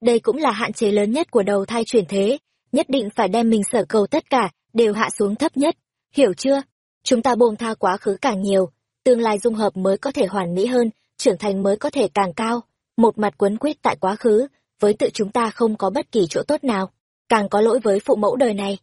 Đây cũng là hạn chế lớn nhất của đầu thai chuyển thế, nhất định phải đem mình sở cầu tất cả, đều hạ xuống thấp nhất, hiểu chưa? Chúng ta buông tha quá khứ càng nhiều, tương lai dung hợp mới có thể hoàn mỹ hơn, trưởng thành mới có thể càng cao. Một mặt quấn quyết tại quá khứ, với tự chúng ta không có bất kỳ chỗ tốt nào, càng có lỗi với phụ mẫu đời này.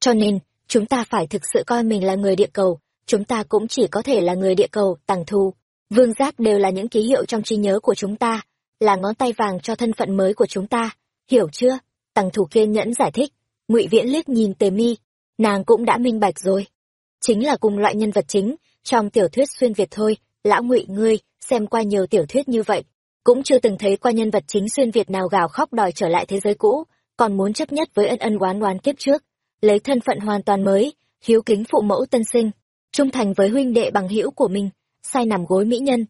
Cho nên, chúng ta phải thực sự coi mình là người địa cầu, chúng ta cũng chỉ có thể là người địa cầu, tàng thù. Vương giác đều là những ký hiệu trong trí nhớ của chúng ta, là ngón tay vàng cho thân phận mới của chúng ta, hiểu chưa? Tằng thủ kiên nhẫn giải thích, ngụy Viễn liếc nhìn Tề Mi, nàng cũng đã minh bạch rồi. Chính là cùng loại nhân vật chính trong tiểu thuyết xuyên Việt thôi, lão ngụy ngươi, xem qua nhiều tiểu thuyết như vậy, cũng chưa từng thấy qua nhân vật chính xuyên Việt nào gào khóc đòi trở lại thế giới cũ, còn muốn chấp nhất với ân ân oán oán kiếp trước, lấy thân phận hoàn toàn mới, hiếu kính phụ mẫu tân sinh, trung thành với huynh đệ bằng hữu của mình, sai nằm gối mỹ nhân.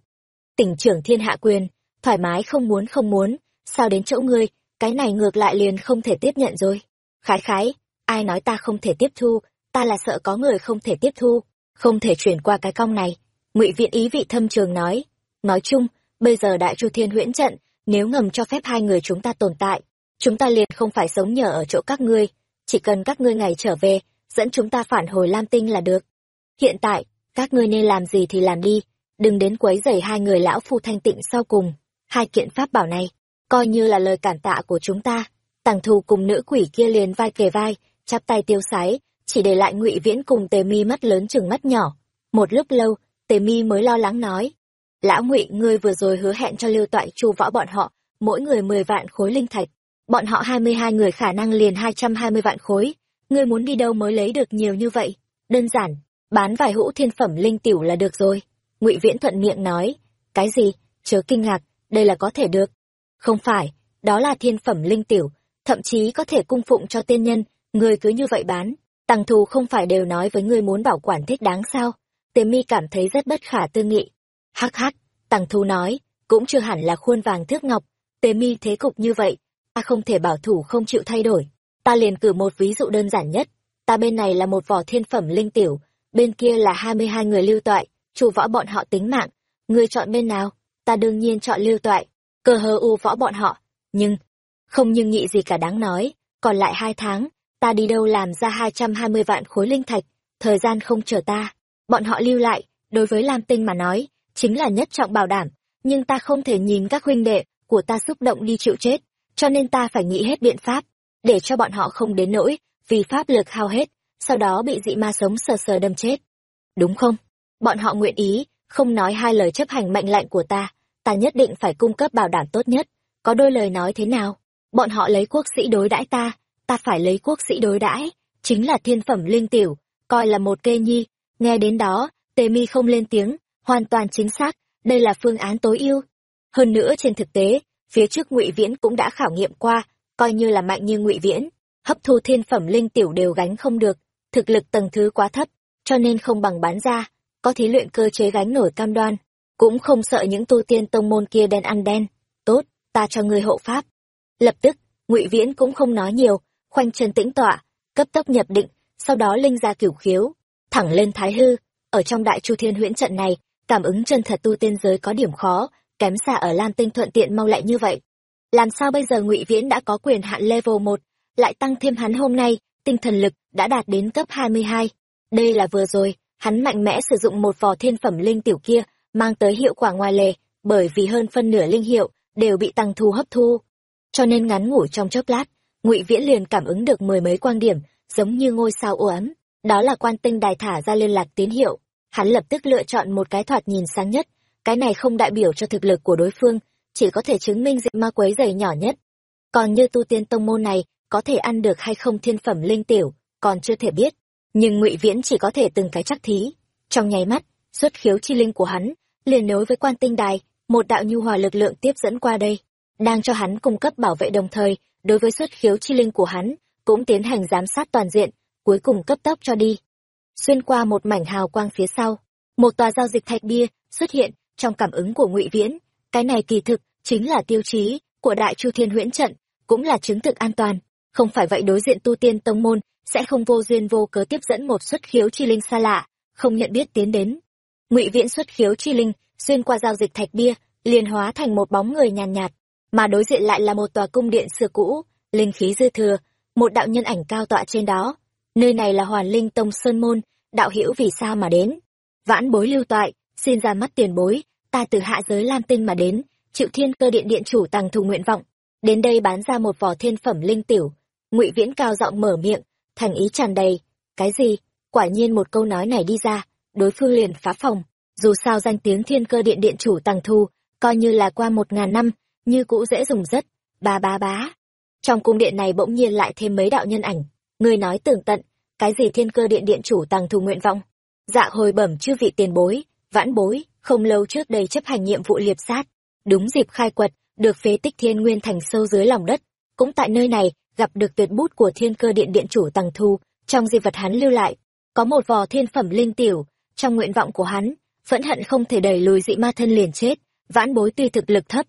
Tỉnh trưởng thiên hạ quyền, thoải mái không muốn không muốn, sao đến chỗ ngươi, cái này ngược lại liền không thể tiếp nhận rồi. Khái khái, ai nói ta không thể tiếp thu, ta là sợ có người không thể tiếp thu, không thể chuyển qua cái cong này. Ngụy Viện ý vị thâm trường nói, nói chung, bây giờ đại chu thiên huyễn trận, nếu ngầm cho phép hai người chúng ta tồn tại, chúng ta liền không phải sống nhờ ở chỗ các ngươi, chỉ cần các ngươi ngày trở về, dẫn chúng ta phản hồi Lam Tinh là được. Hiện tại, các ngươi nên làm gì thì làm đi, đừng đến quấy rầy hai người lão phu thanh tịnh sau cùng. Hai kiện pháp bảo này, coi như là lời cản tạ của chúng ta. Tàng thù cùng nữ quỷ kia liền vai kề vai, chắp tay tiêu sái, chỉ để lại ngụy viễn cùng tề mi mắt lớn chừng mắt nhỏ. Một lúc lâu, tề mi mới lo lắng nói. Lão ngụy ngươi vừa rồi hứa hẹn cho lưu toại chu võ bọn họ, mỗi người mười vạn khối linh thạch. Bọn họ hai mươi hai người khả năng liền hai trăm hai mươi vạn khối. Ngươi muốn đi đâu mới lấy được nhiều như vậy? Đơn giản, bán vài hũ thiên phẩm linh tiểu là được rồi ngụy viễn thuận miệng nói cái gì chớ kinh ngạc đây là có thể được không phải đó là thiên phẩm linh tiểu thậm chí có thể cung phụng cho tiên nhân người cứ như vậy bán tăng thù không phải đều nói với ngươi muốn bảo quản thích đáng sao tề mi cảm thấy rất bất khả tư nghị hắc hắc tăng thù nói cũng chưa hẳn là khuôn vàng thước ngọc tề mi thế cục như vậy ta không thể bảo thủ không chịu thay đổi ta liền cử một ví dụ đơn giản nhất ta bên này là một vỏ thiên phẩm linh tiểu bên kia là hai mươi hai người lưu toại, chủ võ bọn họ tính mạng. Ngươi chọn bên nào? Ta đương nhiên chọn lưu toại, cờ hờ u võ bọn họ. Nhưng, không nhưng nghĩ gì cả đáng nói, còn lại hai tháng, ta đi đâu làm ra hai trăm hai mươi vạn khối linh thạch, thời gian không chờ ta. Bọn họ lưu lại, đối với Lam Tinh mà nói, chính là nhất trọng bảo đảm, nhưng ta không thể nhìn các huynh đệ của ta xúc động đi chịu chết, cho nên ta phải nghĩ hết biện pháp, để cho bọn họ không đến nỗi, vì pháp lực hao hết, sau đó bị dị ma sống sờ sờ đâm chết. Đúng không? Bọn họ nguyện ý, không nói hai lời chấp hành mệnh lệnh của ta, ta nhất định phải cung cấp bảo đảm tốt nhất. Có đôi lời nói thế nào? Bọn họ lấy quốc sĩ đối đãi ta, ta phải lấy quốc sĩ đối đãi, chính là thiên phẩm linh tiểu, coi là một kê nhi. Nghe đến đó, tề mi không lên tiếng, hoàn toàn chính xác, đây là phương án tối ưu. Hơn nữa trên thực tế, phía trước ngụy Viễn cũng đã khảo nghiệm qua, coi như là mạnh như ngụy Viễn, hấp thu thiên phẩm linh tiểu đều gánh không được, thực lực tầng thứ quá thấp, cho nên không bằng bán ra, có thí luyện cơ chế gánh nổi cam đoan, cũng không sợ những tu tiên tông môn kia đen ăn đen. Tốt, ta cho ngươi hộ pháp. Lập tức, Ngụy Viễn cũng không nói nhiều, khoanh chân tĩnh tọa, cấp tốc nhập định, sau đó linh ra cửu khiếu, thẳng lên thái hư, ở trong đại chu thiên huyễn trận này, cảm ứng chân thật tu tiên giới có điểm khó, kém xa ở Lam Tinh thuận tiện mau lẹ như vậy. làm sao bây giờ ngụy viễn đã có quyền hạn level một lại tăng thêm hắn hôm nay tinh thần lực đã đạt đến cấp hai mươi hai. Đây là vừa rồi hắn mạnh mẽ sử dụng một vò thiên phẩm linh tiểu kia mang tới hiệu quả ngoài lề bởi vì hơn phân nửa linh hiệu đều bị tăng thu hấp thu. Cho nên ngắn ngủi trong chốc lát ngụy viễn liền cảm ứng được mười mấy quan điểm, giống như ngôi sao u ám. Đó là quan tinh đài thả ra liên lạc tín hiệu. Hắn lập tức lựa chọn một cái thoạt nhìn sáng nhất. Cái này không đại biểu cho thực lực của đối phương, chỉ có thể chứng minh dịch ma quấy dày nhỏ nhất. Còn như tu tiên tông môn này, có thể ăn được hay không thiên phẩm linh tiểu, còn chưa thể biết. Nhưng ngụy viễn chỉ có thể từng cái chắc thí. Trong nháy mắt, xuất khiếu chi linh của hắn, liền nối với quan tinh đài, một đạo nhu hòa lực lượng tiếp dẫn qua đây, đang cho hắn cung cấp bảo vệ đồng thời đối với xuất khiếu chi linh của hắn cũng tiến hành giám sát toàn diện cuối cùng cấp tốc cho đi. Xuyên qua một mảnh hào quang phía sau một tòa giao dịch thạch bia xuất hiện trong cảm ứng của ngụy viễn. Cái này kỳ thực chính là tiêu chí của đại chu thiên huyễn trận cũng là chứng thực an toàn. Không phải vậy đối diện tu tiên tông môn sẽ không vô duyên vô cớ tiếp dẫn một xuất khiếu chi linh xa lạ không nhận biết tiến đến. Ngụy viễn xuất khiếu chi linh xuyên qua giao dịch thạch bia liền hóa thành một bóng người nhàn nhạt, nhạt mà đối diện lại là một tòa cung điện xưa cũ, linh khí dư thừa, một đạo nhân ảnh cao tọa trên đó. Nơi này là hoàn linh tông sơn môn, đạo hữu vì sao mà đến? Vãn bối lưu toại, xin ra mắt tiền bối, ta từ hạ giới lam tinh mà đến chịu thiên cơ điện điện chủ tàng thù nguyện vọng. Đến đây bán ra một vỏ thiên phẩm linh tiểu. Ngụy viễn cao giọng mở miệng, thành ý tràn đầy. Cái gì? Quả nhiên một câu nói này đi ra, đối phương liền phá phòng. Dù sao danh tiếng thiên cơ điện điện chủ tàng thu coi như là qua một ngàn năm như cũ dễ dùng rất. Ba ba bá trong cung điện này bỗng nhiên lại thêm mấy đạo nhân ảnh. Người nói tường tận, cái gì thiên cơ điện điện chủ tàng thù nguyện vọng. Dạ hồi bẩm chư vị tiền bối, vãn bối, không lâu trước đây chấp hành nhiệm vụ liệp sát. Đúng dịp khai quật, được phế tích thiên nguyên thành sâu dưới lòng đất. Cũng tại nơi này, gặp được tuyệt bút của thiên cơ điện điện chủ tàng thu trong di vật hắn lưu lại, có một vò thiên phẩm linh tiểu. Trong nguyện vọng của hắn, phẫn hận không thể đẩy lùi dị ma thân liền chết. Vãn bối tuy thực lực thấp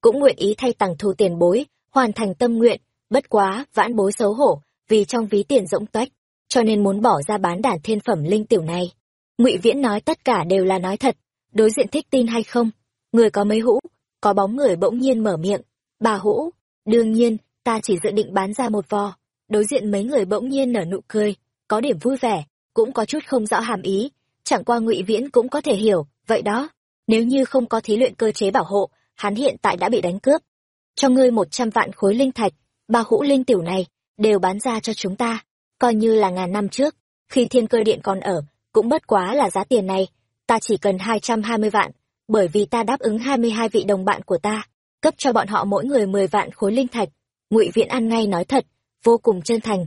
cũng nguyện ý thay tàng thu tiền bối, hoàn thành tâm nguyện, bất quá vãn bối xấu hổ vì trong ví tiền rỗng toách cho nên muốn bỏ ra bán đàn thiên phẩm linh tiểu này. Ngụy viễn nói tất cả đều là nói thật, đối diện thích tin hay không? Người có mấy hũ, có bóng người bỗng nhiên mở miệng. Bà hũ, đương nhiên, ta chỉ dự định bán ra một vò. Đối diện mấy người bỗng nhiên nở nụ cười, có điểm vui vẻ, cũng có chút không rõ hàm ý. Chẳng qua ngụy viễn cũng có thể hiểu, vậy đó. Nếu như không có thí luyện cơ chế bảo hộ hắn hiện tại đã bị đánh cướp. Cho ngươi một trăm vạn khối linh thạch, ba hũ linh tiểu này, đều bán ra cho chúng ta, coi như là ngàn năm trước, khi thiên cơ điện còn ở, cũng bất quá là giá tiền này, ta chỉ cần hai trăm hai mươi vạn, bởi vì ta đáp ứng hai mươi hai vị đồng bạn của ta, cấp cho bọn họ mỗi người mười vạn khối linh thạch. Ngụy viễn ăn ngay nói thật, vô cùng chân thành.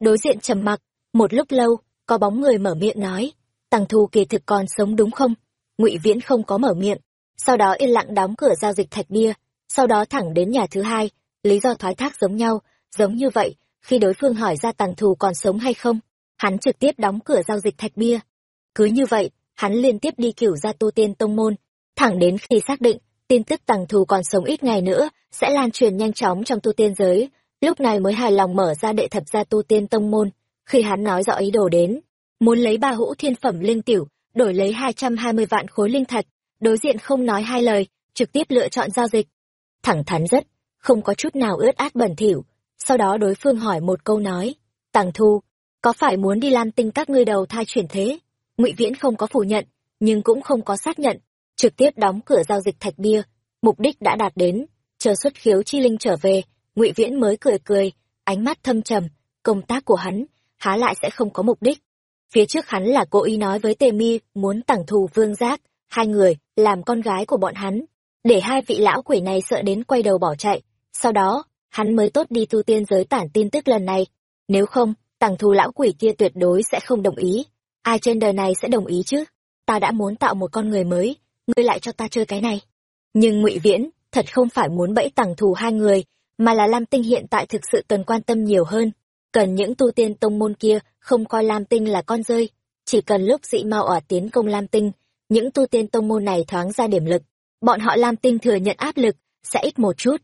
Đối diện trầm mặc, một lúc lâu, có bóng người mở miệng nói, tằng thù kỳ thực còn sống đúng không? Ngụy viễn không có mở miệng sau đó yên lặng đóng cửa giao dịch thạch bia, sau đó thẳng đến nhà thứ hai, lý do thoái thác giống nhau, giống như vậy, khi đối phương hỏi ra tàng thù còn sống hay không, hắn trực tiếp đóng cửa giao dịch thạch bia. Cứ như vậy, hắn liên tiếp đi kiểu ra tu tiên tông môn, thẳng đến khi xác định tin tức tàng thù còn sống ít ngày nữa sẽ lan truyền nhanh chóng trong tu tiên giới, lúc này mới hài lòng mở ra đệ thập gia tu tiên tông môn. Khi hắn nói rõ ý đồ đến, muốn lấy ba hũ thiên phẩm linh tiểu, đổi lấy hai trăm hai mươi vạn khối linh thạch đối diện không nói hai lời, trực tiếp lựa chọn giao dịch. Thẳng thắn rất, không có chút nào ướt át bẩn thỉu. Sau đó đối phương hỏi một câu nói, tàng thu, có phải muốn đi lan tinh các ngươi đầu thai chuyển thế? Ngụy viễn không có phủ nhận, nhưng cũng không có xác nhận, trực tiếp đóng cửa giao dịch thạch bia. Mục đích đã đạt đến, chờ xuất khiếu chi linh trở về, ngụy viễn mới cười cười, ánh mắt thâm trầm, công tác của hắn, há lại sẽ không có mục đích. Phía trước hắn là cố ý nói với tề mi muốn tặng thù vương giác hai người, làm con gái của bọn hắn, để hai vị lão quỷ này sợ đến quay đầu bỏ chạy. Sau đó, hắn mới tốt đi tu tiên giới tản tin tức lần này. Nếu không tằng thù lão quỷ kia tuyệt đối sẽ không đồng ý. Ai trên đời này sẽ đồng ý chứ? Ta đã muốn tạo một con người mới, ngươi lại cho ta chơi cái này. Nhưng ngụy viễn thật không phải muốn bẫy tằng thù hai người, mà là lam tinh hiện tại thực sự cần quan tâm nhiều hơn. Cần những tu tiên tông môn kia, không coi lam tinh là con rơi. Chỉ cần lúc dị mau ở tiến công lam tinh những tu tiên tông môn này thoáng ra điểm lực. Bọn họ lam tinh thừa nhận áp lực sẽ ít một chút.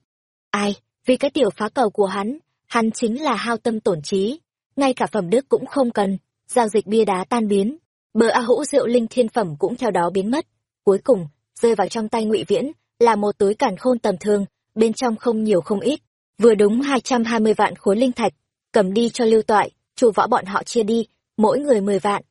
Ai vì cái tiểu phá cầu của hắn hắn chính là hao tâm tổn trí. Ngay cả phẩm đức cũng không cần giao dịch bia đá tan biến. Bờ a hũ rượu linh thiên phẩm cũng theo đó biến mất. Cuối cùng rơi vào trong tay ngụy viễn là một túi càn khôn tầm thường bên trong không nhiều không ít, vừa đúng hai trăm hai mươi vạn khối linh thạch, cầm đi cho lưu toại, chủ võ bọn họ chia đi, mỗi người mười vạn.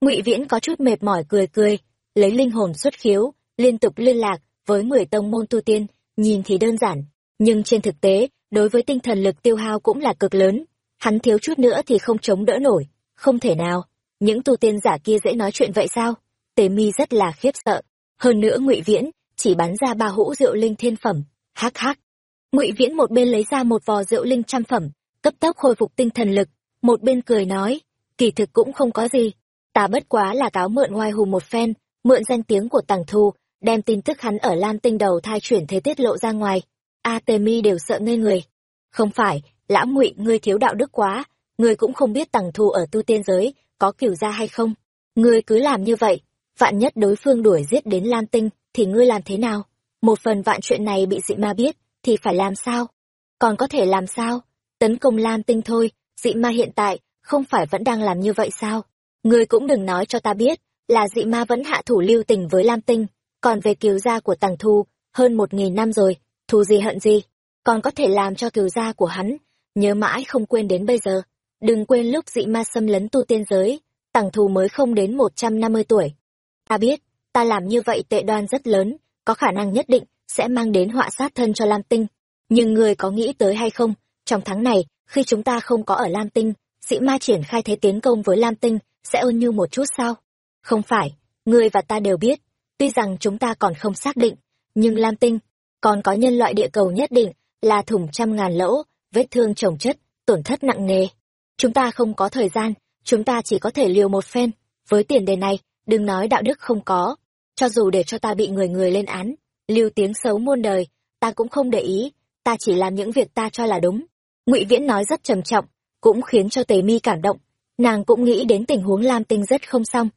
Ngụy Viễn có chút mệt mỏi cười cười, lấy linh hồn xuất khiếu, liên tục liên lạc với mười tông môn tu tiên, nhìn thì đơn giản, nhưng trên thực tế, đối với tinh thần lực tiêu hao cũng là cực lớn. Hắn thiếu chút nữa thì không chống đỡ nổi, không thể nào. Những tu tiên giả kia dễ nói chuyện vậy sao? Tề mi rất là khiếp sợ. Hơn nữa ngụy Viễn chỉ bán ra ba hũ rượu linh thiên phẩm. Hắc hắc. Ngụy Viễn một bên lấy ra một vò rượu linh trăm phẩm, cấp tốc khôi phục tinh thần lực, một bên cười nói, kỳ thực cũng không có gì. Ta bất quá là cáo mượn ngoài hù một phen, mượn danh tiếng của tàng thu, đem tin tức hắn ở Lam Tinh đầu thai chuyển thế tiết lộ ra ngoài. A Tề Mi đều sợ ngây người. Không phải, lão ngụy ngươi thiếu đạo đức quá, ngươi cũng không biết tàng thu ở tu tiên giới, có kiểu ra hay không. Ngươi cứ làm như vậy, vạn nhất đối phương đuổi giết đến Lam Tinh, thì ngươi làm thế nào? Một phần vạn chuyện này bị dị ma biết, thì phải làm sao? Còn có thể làm sao? Tấn công Lam Tinh thôi, dị ma hiện tại, không phải vẫn đang làm như vậy sao? Ngươi cũng đừng nói cho ta biết, là dị ma vẫn hạ thủ lưu tình với Lam Tinh, còn về kiều gia của Tằng Thu, hơn một nghìn năm rồi, thù gì hận gì, còn có thể làm cho kiều gia của hắn, nhớ mãi không quên đến bây giờ. Đừng quên lúc dị ma xâm lấn tu tiên giới, Tằng Thu mới không đến một trăm năm mươi tuổi. Ta biết, ta làm như vậy tệ đoan rất lớn, có khả năng nhất định sẽ mang đến họa sát thân cho Lam Tinh. Nhưng người có nghĩ tới hay không, trong tháng này, khi chúng ta không có ở Lam Tinh, dị ma triển khai thế tiến công với Lam Tinh, sẽ ôn nhu một chút sao? Không phải, ngươi và ta đều biết, tuy rằng chúng ta còn không xác định, nhưng Lam Tinh, còn có nhân loại địa cầu nhất định, là thủng trăm ngàn lỗ, vết thương trồng chất, tổn thất nặng nề. Chúng ta không có thời gian, chúng ta chỉ có thể liều một phen, với tiền đề này, đừng nói đạo đức không có, cho dù để cho ta bị người người lên án, lưu tiếng xấu muôn đời, ta cũng không để ý, ta chỉ làm những việc ta cho là đúng. Ngụy Viễn nói rất trầm trọng, cũng khiến cho Tề Mi cảm động, nàng cũng nghĩ đến tình huống Lam Tinh rất không xong,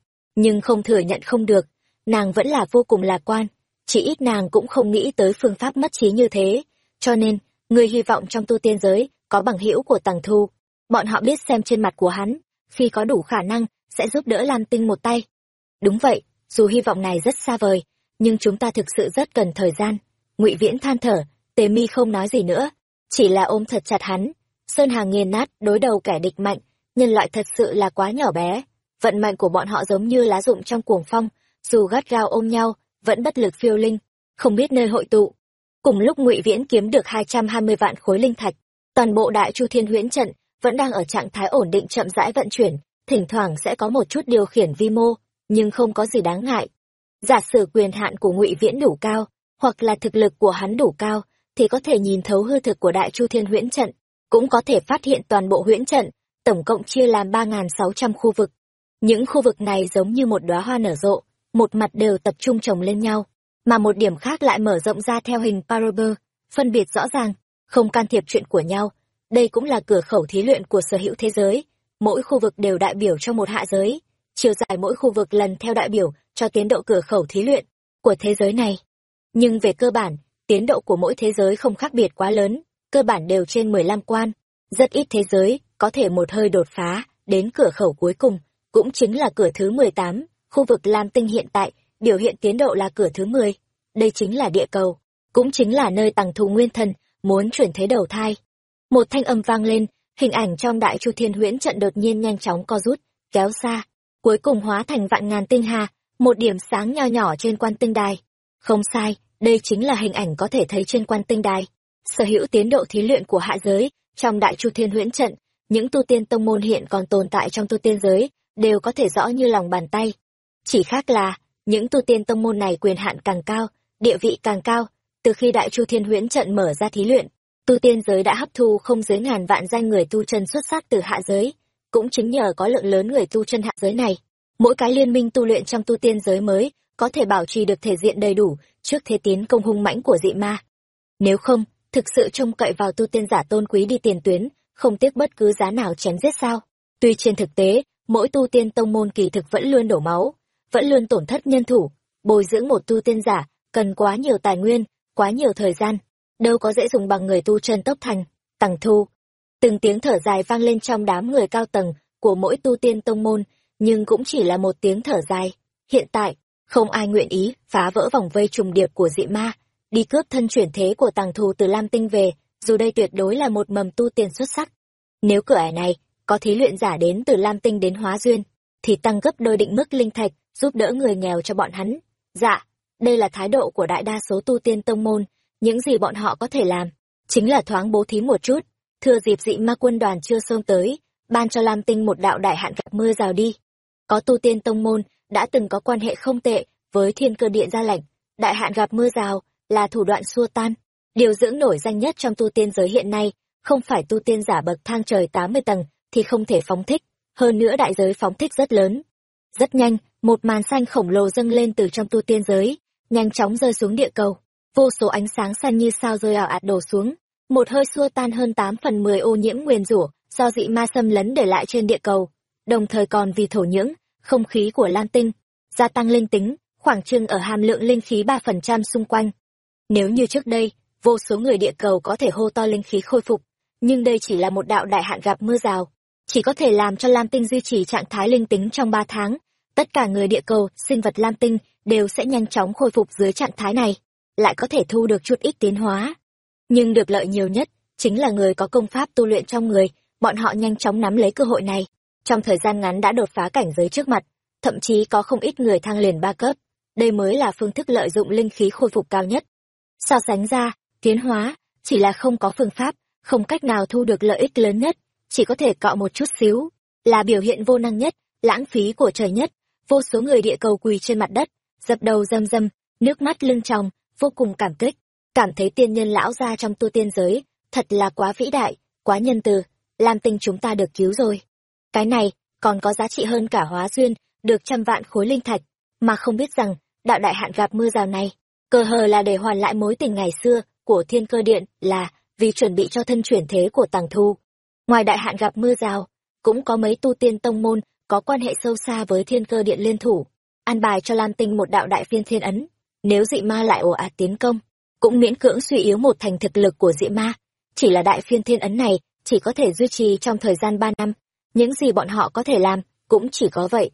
nhưng không thừa nhận không được, nàng vẫn là vô cùng lạc quan, chỉ ít nàng cũng không nghĩ tới phương pháp mất trí như thế, cho nên, người hy vọng trong tu tiên giới có bằng hữu của Tằng Thu, bọn họ biết xem trên mặt của hắn, khi có đủ khả năng sẽ giúp đỡ Lam Tinh một tay. Đúng vậy, dù hy vọng này rất xa vời, nhưng chúng ta thực sự rất cần thời gian. Ngụy Viễn than thở, Tề Mi không nói gì nữa, chỉ là ôm thật chặt hắn. Sơn Hà nghiền nát đối đầu kẻ địch mạnh, nhân loại thật sự là quá nhỏ bé. Vận mệnh của bọn họ giống như lá rụng trong cuồng phong, dù gắt gao ôm nhau, vẫn bất lực phiêu linh, không biết nơi hội tụ. Cùng lúc Ngụy Viễn kiếm được hai trăm hai mươi vạn khối linh thạch, toàn bộ Đại Chu Thiên Huyễn trận vẫn đang ở trạng thái ổn định chậm rãi vận chuyển, thỉnh thoảng sẽ có một chút điều khiển vi mô, nhưng không có gì đáng ngại. Giả sử quyền hạn của Ngụy Viễn đủ cao, hoặc là thực lực của hắn đủ cao, thì có thể nhìn thấu hư thực của Đại Chu Thiên Huyễn trận, cũng có thể phát hiện toàn bộ huyễn trận, tổng cộng chia làm 3.600 khu vực. Những khu vực này giống như một đóa hoa nở rộ, một mặt đều tập trung trồng lên nhau, mà một điểm khác lại mở rộng ra theo hình parabol, phân biệt rõ ràng, không can thiệp chuyện của nhau. Đây cũng là cửa khẩu thí luyện của sở hữu thế giới, mỗi khu vực đều đại biểu cho một hạ giới, chiều dài mỗi khu vực lần theo đại biểu cho tiến độ cửa khẩu thí luyện của thế giới này. Nhưng về cơ bản, tiến độ của mỗi thế giới không khác biệt quá lớn, cơ bản đều trên 15 quan. Rất ít thế giới có thể một hơi đột phá đến cửa khẩu cuối cùng, cũng chính là cửa thứ 18, khu vực Lam Tinh hiện tại, biểu hiện tiến độ là cửa thứ 10. Đây chính là địa cầu, cũng chính là nơi tàng thù nguyên thần muốn chuyển thế đầu thai. Một thanh âm vang lên, hình ảnh trong đại chu thiên huyễn trận đột nhiên nhanh chóng co rút, kéo xa, cuối cùng hóa thành vạn ngàn tinh hà, một điểm sáng nho nhỏ trên quan tinh đài. Không sai, đây chính là hình ảnh có thể thấy trên quan tinh đài. Sở hữu tiến độ thí luyện của hạ giới, trong đại chu thiên huyễn trận, những tu tiên tông môn hiện còn tồn tại trong tu tiên giới, đều có thể rõ như lòng bàn tay. Chỉ khác là, những tu tiên tông môn này quyền hạn càng cao, địa vị càng cao, từ khi đại chu thiên huyễn trận mở ra thí luyện, tu tiên giới đã hấp thu không dưới ngàn vạn danh người tu chân xuất sắc từ hạ giới, cũng chính nhờ có lượng lớn người tu chân hạ giới này, mỗi cái liên minh tu luyện trong tu tiên giới mới có thể bảo trì được thể diện đầy đủ trước thế tiến công hung mãnh của dị ma. Nếu không, thực sự trông cậy vào tu tiên giả tôn quý đi tiền tuyến, không tiếc bất cứ giá nào chém giết sao. Tuy trên thực tế, mỗi tu tiên tông môn kỳ thực vẫn luôn đổ máu, vẫn luôn tổn thất nhân thủ, bồi dưỡng một tu tiên giả, cần quá nhiều tài nguyên, quá nhiều thời gian, đâu có dễ dùng bằng người tu chân tốc thành, tằng thu. Từng tiếng thở dài vang lên trong đám người cao tầng của mỗi tu tiên tông môn, nhưng cũng chỉ là một tiếng thở dài. Hiện tại, không ai nguyện ý phá vỡ vòng vây trùng điệp của dị ma, đi cướp thân chuyển thế của tàng thù từ lam tinh về dù đây tuyệt đối là một mầm tu tiên xuất sắc nếu cửa ải này có thí luyện giả đến từ lam tinh đến hóa duyên, thì tăng gấp đôi định mức linh thạch, giúp đỡ người nghèo cho bọn hắn. Dạ đây là thái độ của đại đa số tu tiên tông môn, những gì bọn họ có thể làm, chính là thoáng bố thí một chút. Thừa dịp dị ma quân đoàn chưa xông tới, ban cho lam tinh một đạo đại hạn gặp mưa rào đi. Có tu tiên tông môn đã từng có quan hệ không tệ với thiên cơ điện gia lệnh, đại hạn gặp mưa rào là thủ đoạn xua tan. Điều dưỡng nổi danh nhất trong tu tiên giới hiện nay không phải tu tiên giả bậc thang trời tám mươi tầng thì không thể phóng thích. Hơn nữa đại giới phóng thích rất lớn. Rất nhanh, một màn xanh khổng lồ dâng lên từ trong tu tiên giới, nhanh chóng rơi xuống địa cầu. Vô số ánh sáng xanh như sao rơi ảo ạt đổ xuống. Một hơi xua tan hơn tám phần mười ô nhiễm nguyền rủa do dị ma xâm lấn để lại trên địa cầu. Đồng thời còn vì thổ nhưỡng, không khí của lan tinh, gia tăng linh tính, khoảng trưng ở hàm lượng linh khí ba phần trăm xung quanh. Nếu như trước đây, vô số người địa cầu có thể hô to linh khí khôi phục, nhưng đây chỉ là một đạo đại hạn gặp mưa rào chỉ có thể làm cho lam tinh duy trì trạng thái linh tính trong ba tháng. Tất cả người địa cầu, sinh vật lam tinh đều sẽ nhanh chóng khôi phục dưới trạng thái này, lại có thể thu được chút ít tiến hóa. Nhưng được lợi nhiều nhất chính là người có công pháp tu luyện trong người, bọn họ nhanh chóng nắm lấy cơ hội này. Trong thời gian ngắn đã đột phá cảnh giới trước mặt, thậm chí có không ít người thăng liền ba cấp. Đây mới là phương thức lợi dụng linh khí khôi phục cao nhất. So sánh ra, tiến hóa chỉ là không có phương pháp, không cách nào thu được lợi ích lớn nhất chỉ có thể cọ một chút xíu là biểu hiện vô năng nhất lãng phí của trời nhất. Vô số người địa cầu quỳ trên mặt đất dập đầu dâm dâm, nước mắt lưng tròng vô cùng cảm kích. Cảm thấy tiên nhân lão gia trong tu tiên giới thật là quá vĩ đại quá nhân từ làm tinh chúng ta được cứu rồi. Cái này còn có giá trị hơn cả hóa duyên được trăm vạn khối linh thạch mà không biết rằng đạo đại hạn gặp mưa rào này. Cơ hờ là để hoàn lại mối tình ngày xưa của thiên cơ điện là vì chuẩn bị cho thân chuyển thế của tàng thu ngoài đại hạn gặp mưa rào, cũng có mấy tu tiên tông môn có quan hệ sâu xa với thiên cơ điện liên thủ, an bài cho lam tinh một đạo đại phiên thiên ấn. Nếu dị ma lại ồ ạt tiến công, cũng miễn cưỡng suy yếu một thành thực lực của dị ma. Chỉ là đại phiên thiên ấn này chỉ có thể duy trì trong thời gian ba năm, những gì bọn họ có thể làm cũng chỉ có vậy.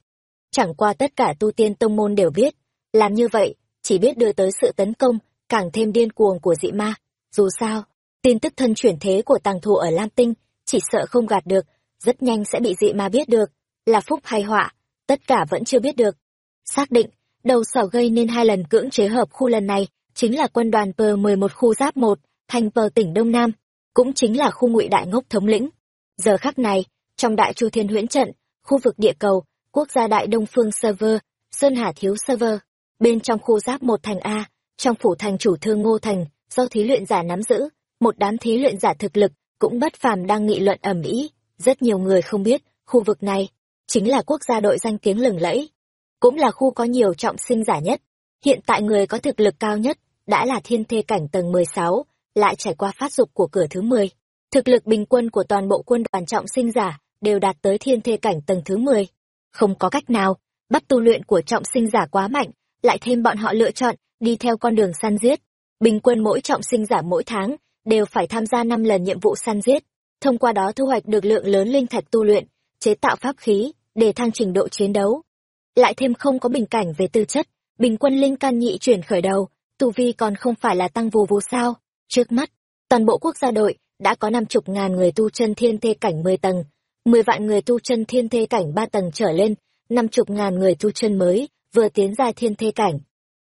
Chẳng qua tất cả tu tiên tông môn đều biết, làm như vậy chỉ biết đưa tới sự tấn công càng thêm điên cuồng của dị ma. Dù sao, tin tức thân chuyển thế của tàng thù ở lam tinh chỉ sợ không gạt được, rất nhanh sẽ bị dị ma biết được, là phúc hay họa, tất cả vẫn chưa biết được. Xác định, đầu sỏ gây nên hai lần cưỡng chế hợp khu lần này, chính là quân đoàn p một khu giáp một, thành p tỉnh đông nam, cũng chính là khu ngụy đại ngốc thống lĩnh. Giờ khắc này, trong đại chu thiên huyễn trận, khu vực địa cầu, quốc gia đại đông phương server, sơn hà thiếu server, bên trong khu giáp một thành a, trong phủ thành chủ thương ngô thành, do thí luyện giả nắm giữ, một đám thí luyện giả thực lực cũng bất phàm đang nghị luận ầm ĩ rất nhiều người không biết, khu vực này chính là quốc gia đội danh tiếng lừng lẫy. Cũng là khu có nhiều trọng sinh giả nhất. Hiện tại người có thực lực cao nhất đã là thiên thê cảnh tầng mười sáu, lại trải qua phát dục của cửa thứ mười. Thực lực bình quân của toàn bộ quân đoàn trọng sinh giả đều đạt tới thiên thê cảnh tầng thứ mười. Không có cách nào, bắt tu luyện của trọng sinh giả quá mạnh, lại thêm bọn họ lựa chọn đi theo con đường săn giết. Bình quân mỗi trọng sinh giả mỗi tháng đều phải tham gia năm lần nhiệm vụ săn giết. Thông qua đó thu hoạch được lượng lớn linh thạch tu luyện, chế tạo pháp khí, để thăng trình độ chiến đấu. Lại thêm không có bình cảnh về tư chất, bình quân linh can nhị chuyển khởi đầu, tu vi còn không phải là tăng vù vù sao. Trước mắt, toàn bộ quốc gia đội đã có năm chục ngàn người tu chân thiên thê cảnh mười tầng, mười vạn người tu chân thiên thê cảnh ba tầng trở lên, năm chục ngàn người tu chân mới vừa tiến ra thiên thê cảnh.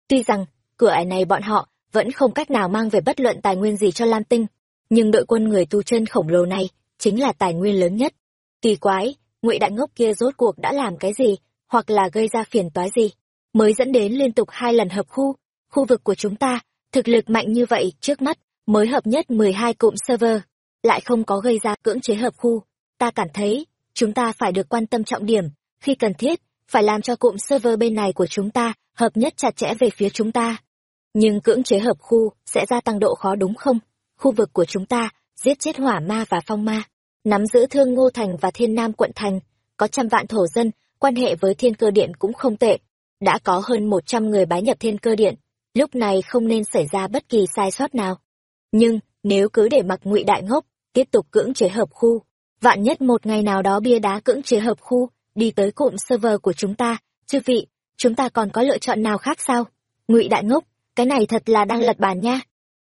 Tuy rằng, cửa ải này bọn họ vẫn không cách nào mang về bất luận tài nguyên gì cho lam tinh. Nhưng đội quân người tu chân khổng lồ này chính là tài nguyên lớn nhất. Kỳ quái, ngụy đại ngốc kia rốt cuộc đã làm cái gì, hoặc là gây ra phiền toái gì? Mới dẫn đến liên tục hai lần hợp khu khu vực của chúng ta, thực lực mạnh như vậy trước mắt, mới hợp nhất mười hai cụm server, lại không có gây ra cưỡng chế hợp khu. Ta cảm thấy, chúng ta phải được quan tâm trọng điểm, khi cần thiết, phải làm cho cụm server bên này của chúng ta hợp nhất chặt chẽ về phía chúng ta nhưng cưỡng chế hợp khu sẽ gia tăng độ khó đúng không? Khu vực của chúng ta, giết chết hỏa ma và phong ma, nắm giữ thương ngô thành và thiên nam quận thành, có trăm vạn thổ dân, quan hệ với thiên cơ điện cũng không tệ. Đã có hơn một trăm người bái nhập thiên cơ điện, lúc này không nên xảy ra bất kỳ sai sót nào. Nhưng, nếu cứ để mặc ngụy đại ngốc, tiếp tục cưỡng chế hợp khu, vạn nhất một ngày nào đó bia đá cưỡng chế hợp khu, đi tới cụm server của chúng ta, chư vị, chúng ta còn có lựa chọn nào khác sao? Ngụy đại ngốc cái này thật là đang lật bàn nha.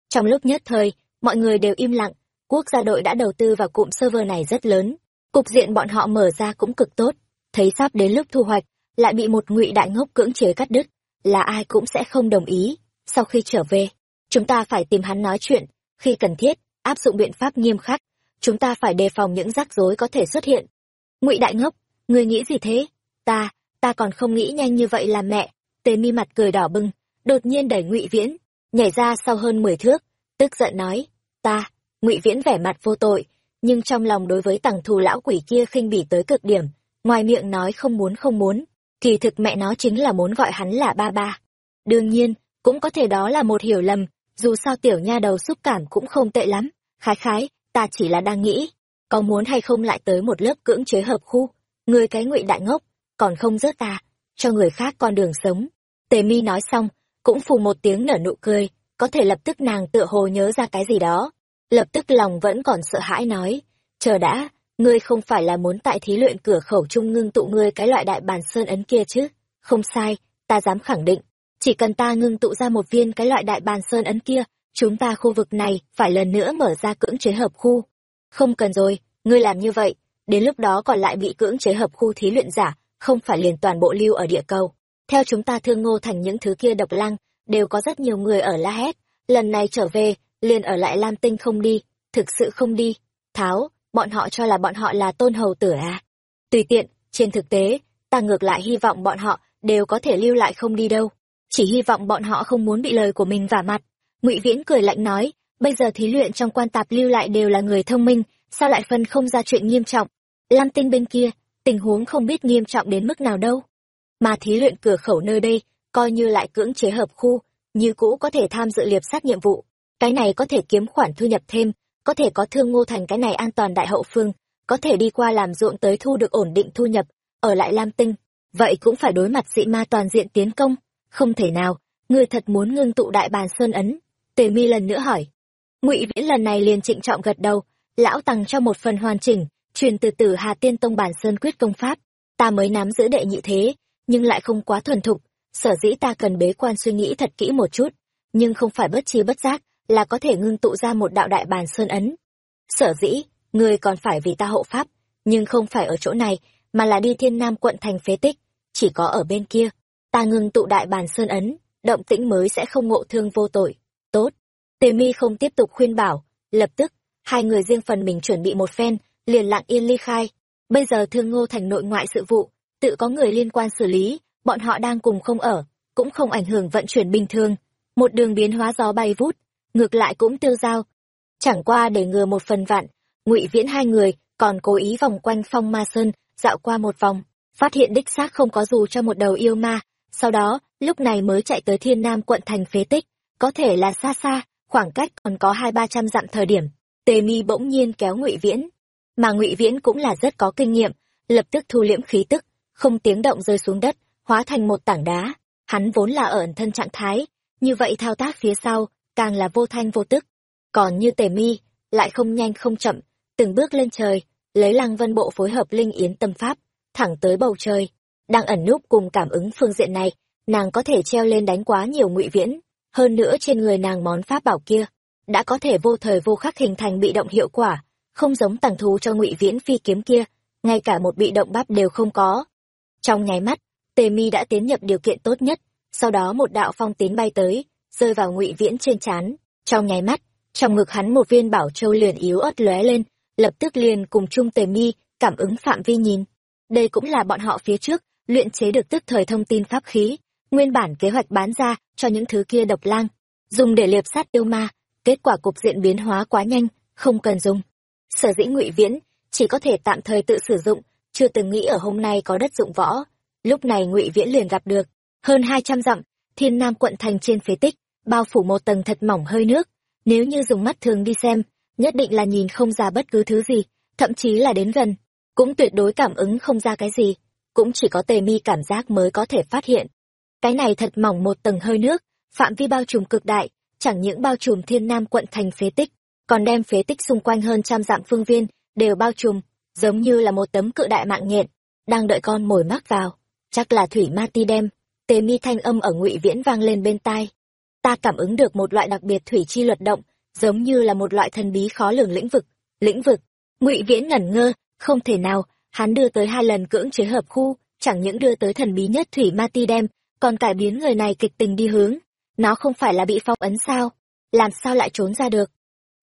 Trong lúc nhất thời, mọi người đều im lặng. Quốc gia đội đã đầu tư vào cụm server này rất lớn. Cục diện bọn họ mở ra cũng cực tốt. Thấy sắp đến lúc thu hoạch, lại bị một ngụy đại ngốc cưỡng chế cắt đứt, là ai cũng sẽ không đồng ý. Sau khi trở về, chúng ta phải tìm hắn nói chuyện. Khi cần thiết, áp dụng biện pháp nghiêm khắc, chúng ta phải đề phòng những rắc rối có thể xuất hiện. Ngụy đại ngốc, người nghĩ gì thế? Ta ta còn không nghĩ nhanh như vậy là mẹ. Tề mi mặt cười đỏ bừng đột nhiên đẩy ngụy viễn, nhảy ra sau hơn mười thước, tức giận nói, ta, ngụy viễn vẻ mặt vô tội, nhưng trong lòng đối với tằng thù lão quỷ kia khinh bỉ tới cực điểm, ngoài miệng nói không muốn không muốn, kỳ thực mẹ nó chính là muốn gọi hắn là ba ba. Đương nhiên, cũng có thể đó là một hiểu lầm, dù sao tiểu nha đầu xúc cảm cũng không tệ lắm, khái khái, ta chỉ là đang nghĩ, có muốn hay không lại tới một lớp cưỡng chế hợp khu, người cái ngụy đại ngốc, còn không rớt ta, cho người khác con đường sống. Tề mi nói xong cũng phù một tiếng nở nụ cười, có thể lập tức nàng tựa hồ nhớ ra cái gì đó. Lập tức lòng vẫn còn sợ hãi nói, chờ đã, ngươi không phải là muốn tại thí luyện cửa khẩu trung ngưng tụ ngươi cái loại đại bàn sơn ấn kia chứ? Không sai, ta dám khẳng định, chỉ cần ta ngưng tụ ra một viên cái loại đại bàn sơn ấn kia, chúng ta khu vực này phải lần nữa mở ra cưỡng chế hợp khu. Không cần rồi, ngươi làm như vậy, đến lúc đó còn lại bị cưỡng chế hợp khu thí luyện giả, không phải liền toàn bộ lưu ở địa cầu theo chúng ta thương ngô thành những thứ kia độc lăng, đều có rất nhiều người ở la hét. Lần này trở về, liền ở lại lam tinh không đi, thực sự không đi. Tháo, bọn họ cho là bọn họ là tôn hầu tử à? Tùy tiện, trên thực tế, ta ngược lại hy vọng bọn họ đều có thể lưu lại không đi đâu. Chỉ hy vọng bọn họ không muốn bị lời của mình vả mặt. Ngụy viễn cười lạnh nói, bây giờ thí luyện trong quan tạp lưu lại đều là người thông minh, sao lại phân không ra chuyện nghiêm trọng? Lam tinh bên kia, tình huống không biết nghiêm trọng đến mức nào đâu mà thí luyện cửa khẩu nơi đây, coi như lại cưỡng chế hợp khu, như cũ có thể tham dự liệp sát nhiệm vụ. Cái này có thể kiếm khoản thu nhập thêm, có thể có thương ngô thành cái này an toàn đại hậu phương, có thể đi qua làm ruộng tới thu được ổn định thu nhập, ở lại lam tinh. Vậy cũng phải đối mặt dị ma toàn diện tiến công, không thể nào người thật muốn ngưng tụ đại bàn sơn ấn? Tề mi lần nữa hỏi. Ngụy viễn lần này liền trịnh trọng gật đầu, lão tằng cho một phần hoàn chỉnh, truyền từ tử hà tiên tông bản sơn quyết công pháp. Ta mới nắm giữ đệ nhị thế nhưng lại không quá thuần thục. Sở dĩ ta cần bế quan suy nghĩ thật kỹ một chút, nhưng không phải bất chi bất giác là có thể ngưng tụ ra một đạo đại bàn sơn ấn. Sở dĩ người còn phải vì ta hộ pháp, nhưng không phải ở chỗ này, mà là đi thiên nam quận thành phế tích, chỉ có ở bên kia. Ta ngưng tụ đại bàn sơn ấn, động tĩnh mới sẽ không ngộ thương vô tội. Tốt. Tề mi không tiếp tục khuyên bảo, lập tức, hai người riêng phần mình chuẩn bị một phen, liền lặng yên ly khai. Bây giờ thương ngô thành nội ngoại sự vụ tự có người liên quan xử lý, bọn họ đang cùng không ở, cũng không ảnh hưởng vận chuyển bình thường. Một đường biến hóa gió bay vút, ngược lại cũng tiêu dao. Chẳng qua để ngừa một phần vạn, ngụy viễn hai người còn cố ý vòng quanh phong ma sơn, dạo qua một vòng, phát hiện đích xác không có dù cho một đầu yêu ma. Sau đó, lúc này mới chạy tới thiên nam quận thành phế tích, có thể là xa xa, khoảng cách còn có hai ba trăm dặm thời điểm. Tề mi bỗng nhiên kéo ngụy viễn. Mà ngụy viễn cũng là rất có kinh nghiệm, lập tức thu liễm khí tức không tiếng động rơi xuống đất, hóa thành một tảng đá. Hắn vốn là ở ẩn thân trạng thái, như vậy thao tác phía sau càng là vô thanh vô tức. Còn như tề mi, lại không nhanh không chậm, từng bước lên trời, lấy lăng vân bộ phối hợp linh yến tâm pháp, thẳng tới bầu trời. Đang ẩn núp cùng cảm ứng phương diện này, nàng có thể treo lên đánh quá nhiều ngụy viễn. Hơn nữa trên người nàng món pháp bảo kia, đã có thể vô thời vô khắc hình thành bị động hiệu quả, không giống tàng thú cho ngụy viễn phi kiếm kia, ngay cả một bị động bắp đều không có trong nháy mắt, tề mi đã tiến nhập điều kiện tốt nhất, sau đó một đạo phong tín bay tới, rơi vào ngụy viễn trên trán. Trong nháy mắt, trong ngực hắn một viên bảo châu liền yếu ớt lóe lên, lập tức liền cùng chung tề mi cảm ứng phạm vi nhìn. Đây cũng là bọn họ phía trước, luyện chế được tức thời thông tin pháp khí, nguyên bản kế hoạch bán ra cho những thứ kia độc lang. Dùng để liệp sát yêu ma, kết quả cục diện biến hóa quá nhanh, không cần dùng. Sở dĩ ngụy viễn chỉ có thể tạm thời tự sử dụng chưa từng nghĩ ở hôm nay có đất dụng võ. Lúc này ngụy viễn liền gặp được, hơn hai trăm dặm, thiên nam quận thành trên phế tích, bao phủ một tầng thật mỏng hơi nước. Nếu như dùng mắt thường đi xem, nhất định là nhìn không ra bất cứ thứ gì, thậm chí là đến gần. Cũng tuyệt đối cảm ứng không ra cái gì, cũng chỉ có tề mi cảm giác mới có thể phát hiện. Cái này thật mỏng một tầng hơi nước, phạm vi bao trùm cực đại, chẳng những bao trùm thiên nam quận thành phế tích, còn đem phế tích xung quanh hơn trăm dặm phương viên đều bao trùm giống như là một tấm cự đại mạng nhện, đang đợi con mồi mắc vào. Chắc là thủy ma ti đem, tề mi thanh âm ở ngụy viễn vang lên bên tai. Ta cảm ứng được một loại đặc biệt thủy chi luật động, giống như là một loại thần bí khó lường lĩnh vực. Lĩnh vực? Ngụy viễn ngẩn ngơ, không thể nào, hắn đưa tới hai lần cưỡng chế hợp khu, chẳng những đưa tới thần bí nhất thủy ma ti đem, còn cải biến người này kịch tình đi hướng. Nó không phải là bị phong ấn sao? Làm sao lại trốn ra được?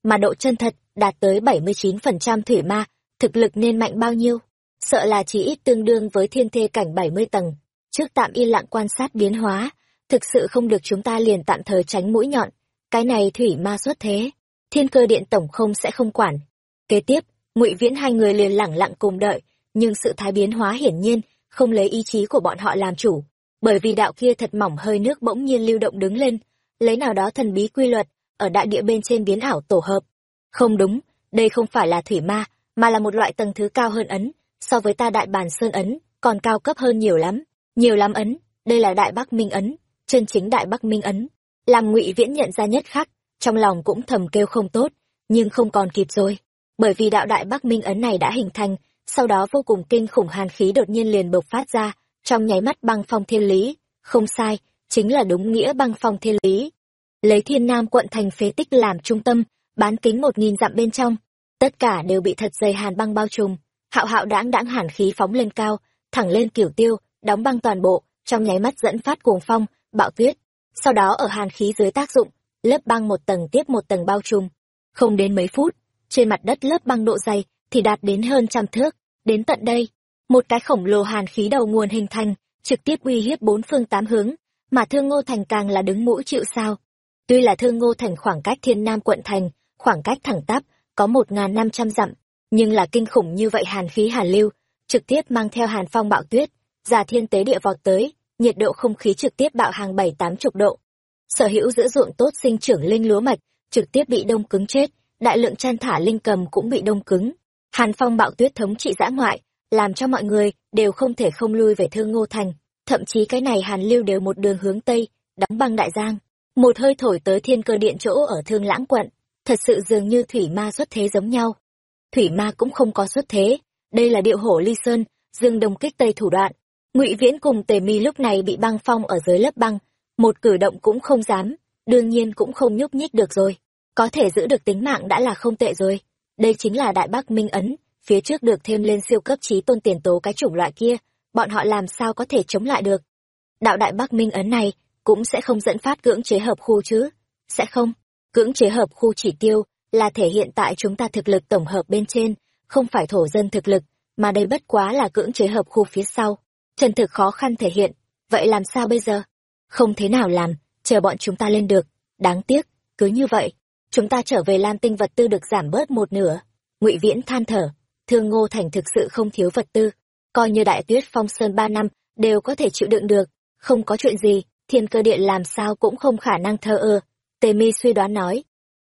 Mà độ chân thật đạt tới bảy mươi chín phần trăm thủy ma thực lực nên mạnh bao nhiêu? Sợ là chỉ ít tương đương với thiên thê cảnh bảy mươi tầng. Trước tạm yên lặng quan sát biến hóa, thực sự không được chúng ta liền tạm thời tránh mũi nhọn. Cái này thủy ma xuất thế, thiên cơ điện tổng không sẽ không quản. Kế tiếp, ngụy viễn hai người liền lẳng lặng cùng đợi, nhưng sự thái biến hóa hiển nhiên không lấy ý chí của bọn họ làm chủ. Bởi vì đạo kia thật mỏng hơi nước bỗng nhiên lưu động đứng lên, lấy nào đó thần bí quy luật ở đại địa bên trên biến ảo tổ hợp. Không đúng, đây không phải là thủy ma mà là một loại tầng thứ cao hơn ấn, so với ta đại bản sơn ấn, còn cao cấp hơn nhiều lắm. Nhiều lắm ấn, đây là đại bắc minh ấn, chân chính đại bắc minh ấn. Làm ngụy viễn nhận ra nhất khắc, trong lòng cũng thầm kêu không tốt, nhưng không còn kịp rồi. Bởi vì đạo đại bắc minh ấn này đã hình thành, sau đó vô cùng kinh khủng hàn khí đột nhiên liền bộc phát ra, trong nháy mắt băng phong thiên lý. Không sai, chính là đúng nghĩa băng phong thiên lý. Lấy thiên nam quận thành phế tích làm trung tâm, bán kính một nghìn dặm bên trong tất cả đều bị thật dày hàn băng bao trùm. Hạo hạo đãng đãng hàn khí phóng lên cao, thẳng lên kiểu tiêu, đóng băng toàn bộ, trong nháy mắt dẫn phát cuồng phong, bạo tuyết. Sau đó ở hàn khí dưới tác dụng, lớp băng một tầng tiếp một tầng bao trùm. Không đến mấy phút, trên mặt đất lớp băng độ dày thì đạt đến hơn trăm thước. Đến tận đây, một cái khổng lồ hàn khí đầu nguồn hình thành, trực tiếp uy hiếp bốn phương tám hướng, mà thương ngô thành càng là đứng mũi chịu sao. Tuy là thương ngô thành khoảng cách thiên nam quận thành, khoảng cách thẳng tắp có một ngàn năm trăm dặm, nhưng là kinh khủng như vậy hàn khí hàn lưu, trực tiếp mang theo hàn phong bạo tuyết, giả thiên tế địa vọt tới, nhiệt độ không khí trực tiếp bạo hàng bảy tám chục độ. Sở hữu giữa ruộng tốt sinh trưởng linh lúa mạch, trực tiếp bị đông cứng chết, đại lượng chăn thả linh cầm cũng bị đông cứng. Hàn phong bạo tuyết thống trị dã ngoại, làm cho mọi người đều không thể không lui về thương ngô thành. Thậm chí cái này hàn lưu đều một đường hướng tây, đóng băng đại giang. Một hơi thổi tới thiên cơ điện chỗ ở thương lãng quận thật sự dường như thủy ma xuất thế giống nhau. Thủy ma cũng không có xuất thế. Đây là điệu hổ ly sơn, dương đồng kích tây thủ đoạn. Ngụy viễn cùng tề mi lúc này bị băng phong ở dưới lớp băng. Một cử động cũng không dám, đương nhiên cũng không nhúc nhích được rồi. Có thể giữ được tính mạng đã là không tệ rồi. Đây chính là đại bắc minh ấn, phía trước được thêm lên siêu cấp trí tôn tiền tố cái chủng loại kia. Bọn họ làm sao có thể chống lại được? Đạo đại bắc minh ấn này cũng sẽ không dẫn phát cưỡng chế hợp khu chứ? Sẽ không cưỡng chế hợp khu chỉ tiêu là thể hiện tại chúng ta thực lực tổng hợp bên trên, không phải thổ dân thực lực, mà đây bất quá là cưỡng chế hợp khu phía sau. Chân thực khó khăn thể hiện, vậy làm sao bây giờ? Không thế nào làm, chờ bọn chúng ta lên được. Đáng tiếc, cứ như vậy, chúng ta trở về lam tinh vật tư được giảm bớt một nửa. Ngụy viễn than thở, thương ngô thành thực sự không thiếu vật tư. Coi như đại tuyết phong sơn ba năm đều có thể chịu đựng được, không có chuyện gì, thiên cơ điện làm sao cũng không khả năng thơ ơ tề mi suy đoán nói,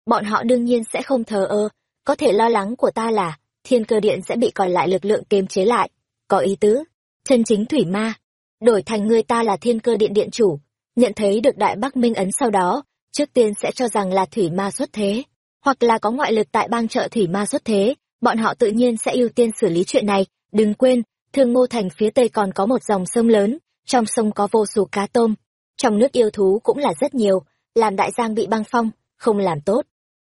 bọn họ đương nhiên sẽ không thờ ơ, có thể lo lắng của ta là thiên cơ điện sẽ bị còn lại lực lượng kiềm chế lại. Có ý tứ, chân chính thủy ma, đổi thành người ta là thiên cơ điện điện chủ, nhận thấy được đại bắc minh ấn sau đó, trước tiên sẽ cho rằng là thủy ma xuất thế, hoặc là có ngoại lực tại bang trợ thủy ma xuất thế, bọn họ tự nhiên sẽ ưu tiên xử lý chuyện này. Đừng quên, thương ngô thành phía tây còn có một dòng sông lớn, trong sông có vô số cá tôm, trong nước yêu thú cũng là rất nhiều làm đại giang bị băng phong, không làm tốt.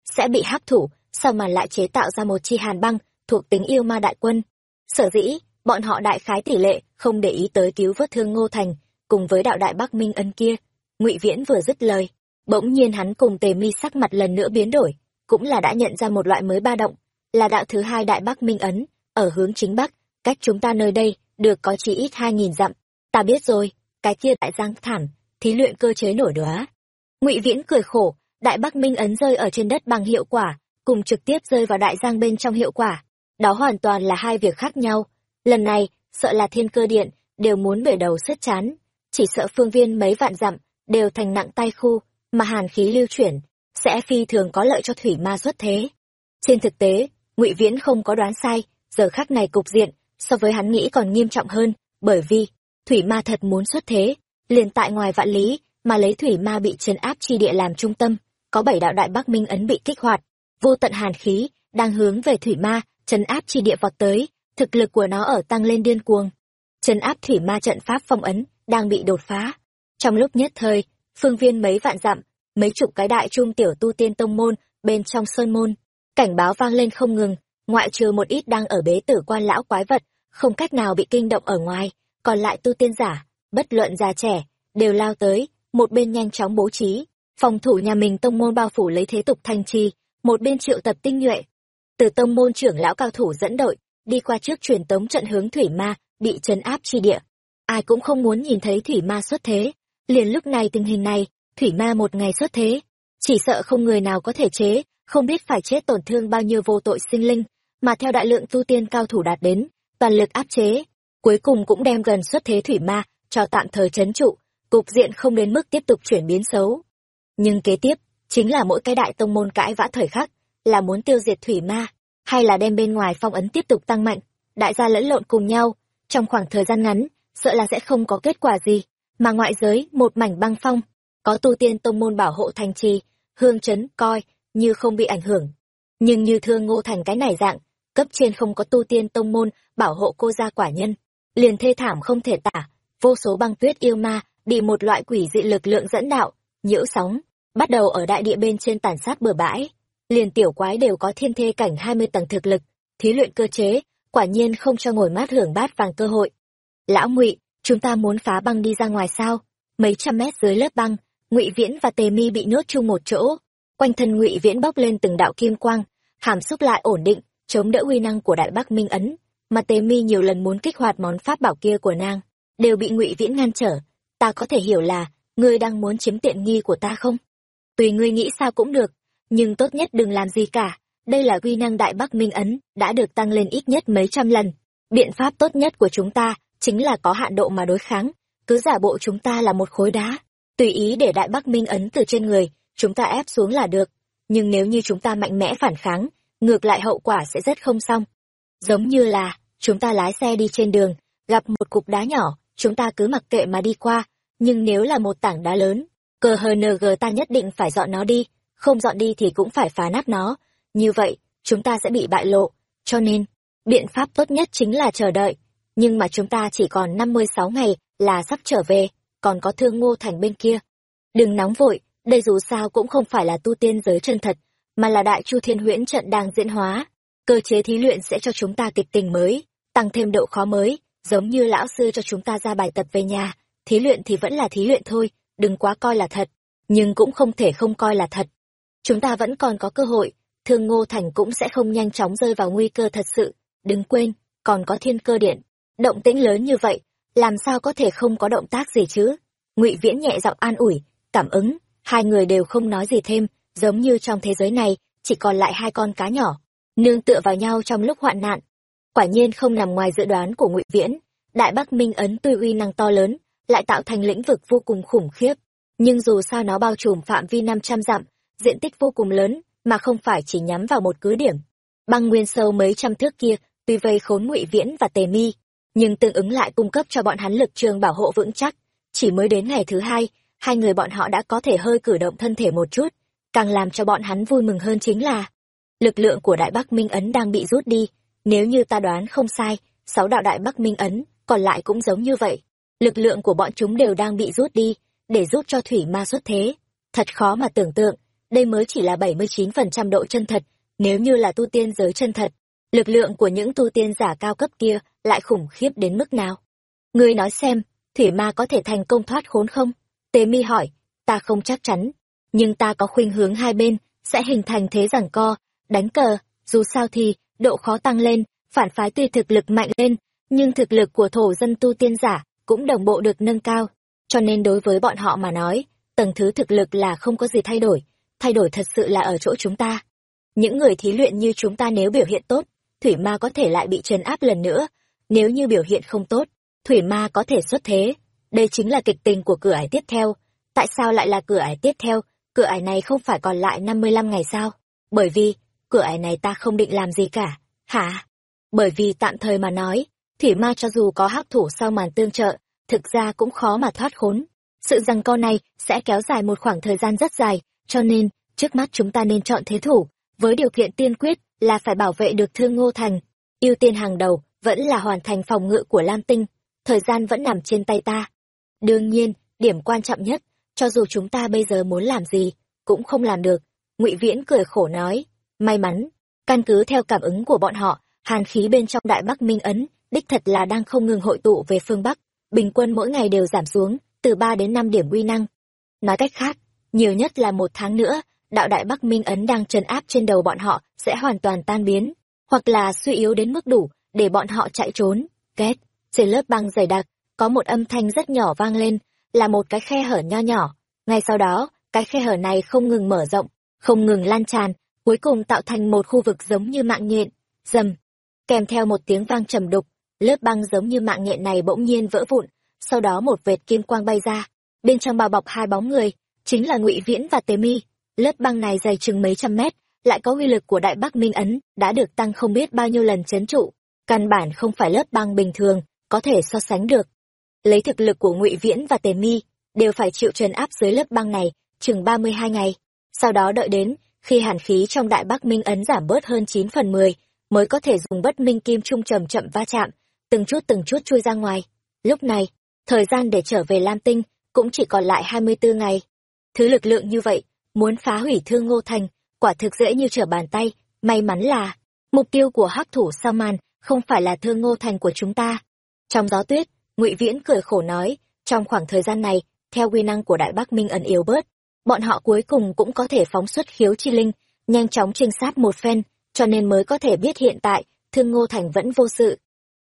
Sẽ bị hắc thủ, sao mà lại chế tạo ra một chi hàn băng thuộc tính yêu ma đại quân? Sở dĩ, bọn họ đại khái tỷ lệ không để ý tới cứu vớt thương ngô thành cùng với đạo đại bắc minh ân kia. Ngụy viễn vừa dứt lời, bỗng nhiên hắn cùng tề mi sắc mặt lần nữa biến đổi, cũng là đã nhận ra một loại mới ba động, là đạo thứ hai đại bắc minh ấn, ở hướng chính bắc, cách chúng ta nơi đây được có chỉ ít hai nghìn dặm. Ta biết rồi, cái kia đại giang thản thí luyện cơ chế nổi đóa ngụy viễn cười khổ, đại bắc minh ấn rơi ở trên đất bằng hiệu quả, cùng trực tiếp rơi vào đại giang bên trong hiệu quả. Đó hoàn toàn là hai việc khác nhau. Lần này, sợ là thiên cơ điện, đều muốn bể đầu sứt chán. Chỉ sợ phương viên mấy vạn dặm, đều thành nặng tay khu, mà hàn khí lưu chuyển, sẽ phi thường có lợi cho thủy ma xuất thế. Trên thực tế, ngụy viễn không có đoán sai, giờ khắc này cục diện, so với hắn nghĩ còn nghiêm trọng hơn, bởi vì, thủy ma thật muốn xuất thế, liền tại ngoài vạn lý mà lấy thủy ma bị trấn áp chi địa làm trung tâm có bảy đạo đại bắc minh ấn bị kích hoạt vô tận hàn khí đang hướng về thủy ma trấn áp chi địa vọt tới thực lực của nó ở tăng lên điên cuồng trấn áp thủy ma trận pháp phong ấn đang bị đột phá trong lúc nhất thời phương viên mấy vạn dặm mấy chục cái đại trung tiểu tu tiên tông môn bên trong sơn môn. Cảnh báo vang lên không ngừng, ngoại trừ một ít đang ở bế tử quan lão quái vật, không cách nào bị kinh động ở ngoài, còn lại tu tiên giả, bất luận già trẻ, đều lao tới, một bên nhanh chóng bố trí, phòng thủ nhà mình tông môn bao phủ lấy thế tục thanh trì, một bên triệu tập tinh nhuệ. Từ tông môn trưởng lão cao thủ dẫn đội, đi qua trước truyền tống trận hướng thủy ma, bị trấn áp chi địa. Ai cũng không muốn nhìn thấy thủy ma xuất thế. Liền lúc này tình hình này, thủy ma một ngày xuất thế, chỉ sợ không người nào có thể chế, không biết phải chết tổn thương bao nhiêu vô tội sinh linh, mà theo đại lượng tu tiên cao thủ đạt đến, toàn lực áp chế, cuối cùng cũng đem gần xuất thế thủy ma cho tạm thời chấn trụ, cục diện không đến mức tiếp tục chuyển biến xấu. Nhưng kế tiếp, chính là mỗi cái đại tông môn cãi vã thời khắc, là muốn tiêu diệt thủy ma, hay là đem bên ngoài phong ấn tiếp tục tăng mạnh, đại gia lẫn lộn cùng nhau, trong khoảng thời gian ngắn, sợ là sẽ không có kết quả gì, mà ngoại giới một mảnh băng phong, có tu tiên tông môn bảo hộ thành trì, hương chấn coi như không bị ảnh hưởng. Nhưng như thương ngô thành cái này dạng, cấp trên không có tu tiên tông môn bảo hộ cô gia quả nhân, liền thê thảm không thể tả, vô số băng tuyết yêu ma bị một loại quỷ dị lực lượng dẫn đạo, nhiễu sóng, bắt đầu ở đại địa bên trên tàn sát bừa bãi. Liền tiểu quái đều có thiên thê cảnh 20 tầng thực lực, thí luyện cơ chế, quả nhiên không cho ngồi mát hưởng bát vàng cơ hội. Lão Ngụy, chúng ta muốn phá băng đi ra ngoài sao? Mấy trăm mét dưới lớp băng, Ngụy Viễn và Tề Mi bị nhốt chung một chỗ, quanh thân Ngụy Viễn bốc lên từng đạo kim quang, hàm xúc lại ổn định, chống đỡ uy năng của Đại Bắc Minh ấn, mà Tề Mi nhiều lần muốn kích hoạt món pháp bảo kia của nàng, đều bị Ngụy Viễn ngăn trở. Ta có thể hiểu là, ngươi đang muốn chiếm tiện nghi của ta không? Tùy ngươi nghĩ sao cũng được, nhưng tốt nhất đừng làm gì cả. Đây là uy năng Đại Bắc Minh ấn, đã được tăng lên ít nhất mấy trăm lần. Biện pháp tốt nhất của chúng ta chính là có hạn độ mà đối kháng, cứ giả bộ chúng ta là một khối đá, tùy ý để Đại Bắc Minh ấn từ trên người, chúng ta ép xuống là được. Nhưng nếu như chúng ta mạnh mẽ phản kháng, ngược lại hậu quả sẽ rất không xong. Giống như là, chúng ta lái xe đi trên đường, gặp một cục đá nhỏ, chúng ta cứ mặc kệ mà đi qua, nhưng nếu là một tảng đá lớn, cờ hờ nờ ta nhất định phải dọn nó đi, không dọn đi thì cũng phải phá nát nó. Như vậy, chúng ta sẽ bị bại lộ. Cho nên, biện pháp tốt nhất chính là chờ đợi. Nhưng mà chúng ta chỉ còn năm mươi sáu ngày là sắp trở về, còn có thương ngô thành bên kia. Đừng nóng vội, đây dù sao cũng không phải là tu tiên giới chân thật, mà là đại chu thiên huyễn trận đang diễn hóa. Cơ chế thí luyện sẽ cho chúng ta kịch tình mới, tăng thêm độ khó mới, giống như lão sư cho chúng ta ra bài tập về nhà, thí luyện thì vẫn là thí luyện thôi, đừng quá coi là thật, nhưng cũng không thể không coi là thật. Chúng ta vẫn còn có cơ hội, thương ngô thành cũng sẽ không nhanh chóng rơi vào nguy cơ thật sự, đừng quên, còn có thiên cơ điện. Động tĩnh lớn như vậy, làm sao có thể không có động tác gì chứ? ngụy Viễn nhẹ giọng an ủi, cảm ứng, hai người đều không nói gì thêm, giống như trong thế giới này, chỉ còn lại hai con cá nhỏ, nương tựa vào nhau trong lúc hoạn nạn. Quả nhiên không nằm ngoài dự đoán của ngụy Viễn, Đại Bắc Minh ấn tuy uy năng to lớn, lại tạo thành lĩnh vực vô cùng khủng khiếp, nhưng dù sao nó bao trùm phạm vi năm trăm dặm, diện tích vô cùng lớn, mà không phải chỉ nhắm vào một cứ điểm. Băng nguyên sâu mấy trăm thước kia, tuy vây khốn ngụy Viễn và Tề Mi, nhưng tương ứng lại cung cấp cho bọn hắn lực trường bảo hộ vững chắc. Chỉ mới đến ngày thứ hai, hai người bọn họ đã có thể hơi cử động thân thể một chút, càng làm cho bọn hắn vui mừng hơn chính là lực lượng của Đại Bắc Minh Ấn đang bị rút đi. Nếu như ta đoán không sai, sáu đạo Đại Bắc Minh Ấn, còn lại cũng giống như vậy. Lực lượng của bọn chúng đều đang bị rút đi, để giúp cho thủy ma xuất thế. Thật khó mà tưởng tượng, đây mới chỉ là 79% độ chân thật, nếu như là tu tiên giới chân thật, lực lượng của những tu tiên giả cao cấp kia lại khủng khiếp đến mức nào. Ngươi nói xem, thủy ma có thể thành công thoát khốn không? Tế mi hỏi, ta không chắc chắn, nhưng ta có khuynh hướng hai bên, sẽ hình thành thế giằng co, đánh cờ, dù sao thì, độ khó tăng lên, phản phái tuy thực lực mạnh lên, nhưng thực lực của thổ dân tu tiên giả cũng đồng bộ được nâng cao. Cho nên đối với bọn họ mà nói, tầng thứ thực lực là không có gì thay đổi, thay đổi thật sự là ở chỗ chúng ta. Những người thí luyện như chúng ta nếu biểu hiện tốt, thủy ma có thể lại bị trấn áp lần nữa, nếu như biểu hiện không tốt, thủy ma có thể xuất thế. Đây chính là kịch tình của cửa ải tiếp theo. Tại sao lại là cửa ải tiếp theo? Cửa ải này không phải còn lại 55 ngày sao? Bởi vì, cửa ải này ta không định làm gì cả. Hả? Bởi vì tạm thời mà nói, thủy ma cho dù có hắc thủ sau màn tương trợ, thực ra cũng khó mà thoát khốn. Sự rằng co này sẽ kéo dài một khoảng thời gian rất dài, cho nên, trước mắt chúng ta nên chọn thế thủ, với điều kiện tiên quyết là phải bảo vệ được thương ngô thành. ưu tiên hàng đầu vẫn là hoàn thành phòng ngự của Lam Tinh, thời gian vẫn nằm trên tay ta. Đương nhiên, điểm quan trọng nhất, cho dù chúng ta bây giờ muốn làm gì, cũng không làm được ngụy viễn cười khổ nói may mắn căn cứ theo cảm ứng của bọn họ hàn khí bên trong đại bắc minh ấn đích thật là đang không ngừng hội tụ về phương bắc. Bình quân mỗi ngày đều giảm xuống, từ ba đến năm điểm uy năng. Nói cách khác, nhiều nhất là một tháng nữa, đạo đại bắc minh ấn đang trấn áp trên đầu bọn họ, sẽ hoàn toàn tan biến. Hoặc là suy yếu đến mức đủ, để bọn họ chạy trốn. Két, trên lớp băng dày đặc, có một âm thanh rất nhỏ vang lên, là một cái khe hở nho nhỏ. Ngay sau đó, cái khe hở này không ngừng mở rộng, không ngừng lan tràn, cuối cùng tạo thành một khu vực giống như mạng nhện. Dầm, kèm theo một tiếng vang trầm đục lớp băng giống như mạng nhện này bỗng nhiên vỡ vụn, sau đó một vệt kim quang bay ra. Bên trong bao bọc hai bóng người, chính là ngụy viễn và Tề mi. Lớp băng này dày chừng mấy trăm mét, lại có uy lực của đại bắc minh ấn, đã được tăng không biết bao nhiêu lần chấn trụ. Căn bản không phải lớp băng bình thường, có thể so sánh được. Lấy thực lực của ngụy viễn và tề mi, đều phải chịu trấn áp dưới lớp băng này, chừng ba mươi hai ngày. Sau đó đợi đến, khi hàn khí trong đại bắc minh ấn giảm bớt hơn chín phần mười, mới có thể dùng bất minh kim trung chậm chậm va chạm từng chút từng chút chui ra ngoài. Lúc này, thời gian để trở về lam tinh cũng chỉ còn lại hai mươi bốn ngày. Thứ lực lượng như vậy, muốn phá hủy thương ngô thành, quả thực dễ như trở bàn tay. May mắn là, mục tiêu của hắc thủ sa man không phải là thương ngô thành của chúng ta. Trong gió tuyết, ngụy viễn cười khổ nói, trong khoảng thời gian này, theo quy năng của đại bắc minh ẩn yếu bớt, bọn họ cuối cùng cũng có thể phóng xuất khiếu chi linh, nhanh chóng trinh sát một phen, cho nên mới có thể biết hiện tại thương ngô thành vẫn vô sự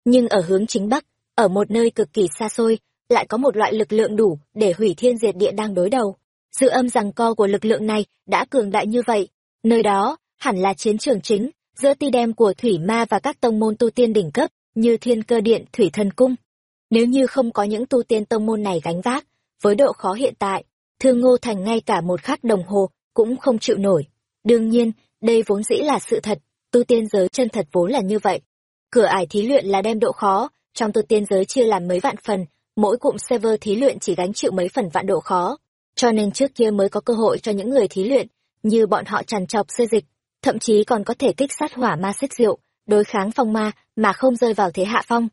nhưng ở hướng chính bắc, ở một nơi cực kỳ xa xôi, lại có một loại lực lượng đủ để hủy thiên diệt địa đang đối đầu. Sự âm rằng co của lực lượng này đã cường đại như vậy. Nơi đó hẳn là chiến trường chính, giữa ti đem của thủy ma và các tông môn tu tiên đỉnh cấp, như thiên cơ điện, thủy thần cung. Nếu như không có những tu tiên tông môn này gánh vác, với độ khó hiện tại, thương ngô thành ngay cả một khắc đồng hồ cũng không chịu nổi. Đương nhiên, đây vốn dĩ là sự thật. Tu tiên giới chân thật vốn là như vậy cửa ải thí luyện là đem độ khó, trong tu tiên giới chia làm mấy vạn phần, mỗi cụm server thí luyện chỉ gánh chịu mấy phần vạn độ khó. Cho nên trước kia mới có cơ hội cho những người thí luyện, như bọn họ trằn trọc xê dịch, thậm chí còn có thể kích sát hỏa ma xích rượu, đối kháng phong ma mà không rơi vào thế hạ phong.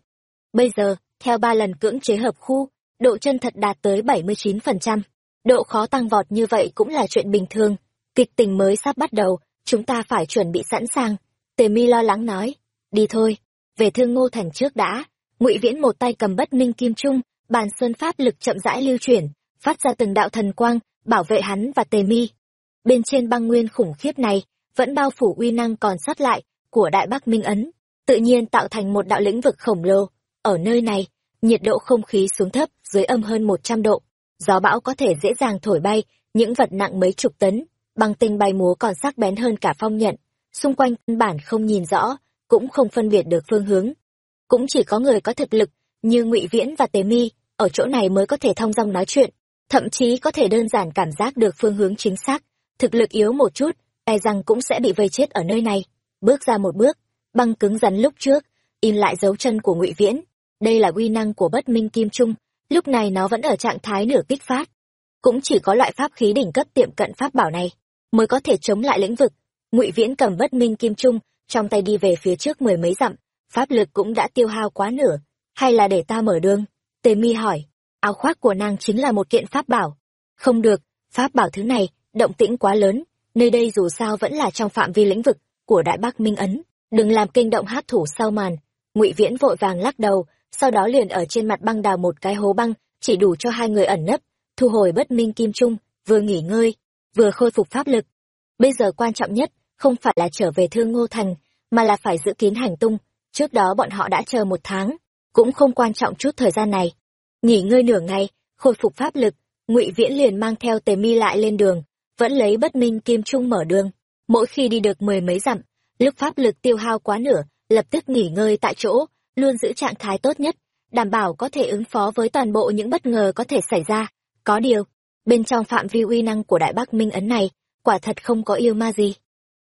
Bây giờ, theo ba lần cưỡng chế hợp khu, độ chân thật đạt tới bảy mươi chín phần trăm. Độ khó tăng vọt như vậy cũng là chuyện bình thường. Kịch tình mới sắp bắt đầu, chúng ta phải chuẩn bị sẵn sàng. Tề mi lo lắng nói đi thôi. Về thương ngô thành trước đã, ngụy viễn một tay cầm bất minh kim trung, bàn sơn pháp lực chậm rãi lưu chuyển, phát ra từng đạo thần quang, bảo vệ hắn và tề mi. Bên trên băng nguyên khủng khiếp này, vẫn bao phủ uy năng còn sót lại của đại bắc minh ấn, tự nhiên tạo thành một đạo lĩnh vực khổng lồ. Ở nơi này, nhiệt độ không khí xuống thấp, dưới âm hơn một trăm độ. Gió bão có thể dễ dàng thổi bay những vật nặng mấy chục tấn, băng tinh bay múa còn sắc bén hơn cả phong nhận. Xung quanh căn bản không nhìn rõ cũng không phân biệt được phương hướng. Cũng chỉ có người có thực lực như ngụy viễn và Tề mi ở chỗ này mới có thể thông dong nói chuyện, thậm chí có thể đơn giản cảm giác được phương hướng chính xác. Thực lực yếu một chút e rằng cũng sẽ bị vây chết ở nơi này. Bước ra một bước, băng cứng rắn lúc trước, in lại dấu chân của ngụy viễn. Đây là uy năng của bất minh kim trung, lúc này nó vẫn ở trạng thái nửa kích phát. Cũng chỉ có loại pháp khí đỉnh cấp tiệm cận pháp bảo này mới có thể chống lại lĩnh vực. Ngụy viễn cầm bất minh kim trung trong tay đi về phía trước mười mấy dặm, pháp lực cũng đã tiêu hao quá nửa. Hay là để ta mở đường? Tề mi hỏi. Áo khoác của nàng chính là một kiện pháp bảo. Không được, pháp bảo thứ này, động tĩnh quá lớn. Nơi đây dù sao vẫn là trong phạm vi lĩnh vực của đại bắc minh ấn. Đừng làm kinh động hát thủ sau màn. Ngụy viễn vội vàng lắc đầu, sau đó liền ở trên mặt băng đào một cái hố băng, chỉ đủ cho hai người ẩn nấp, thu hồi bất minh kim trung, vừa nghỉ ngơi, vừa khôi phục pháp lực. Bây giờ quan trọng nhất không phải là trở về thương ngô thành, mà là phải giữ kín hành tung. Trước đó bọn họ đã chờ một tháng, cũng không quan trọng chút thời gian này. Nghỉ ngơi nửa ngày, khôi phục pháp lực, ngụy viễn liền mang theo tề mi lại lên đường, vẫn lấy bất minh kim trung mở đường. Mỗi khi đi được mười mấy dặm, lúc pháp lực tiêu hao quá nửa, lập tức nghỉ ngơi tại chỗ, luôn giữ trạng thái tốt nhất, đảm bảo có thể ứng phó với toàn bộ những bất ngờ có thể xảy ra. Có điều, bên trong phạm vi uy năng của đại bắc minh ấn này, quả thật không có yêu ma gì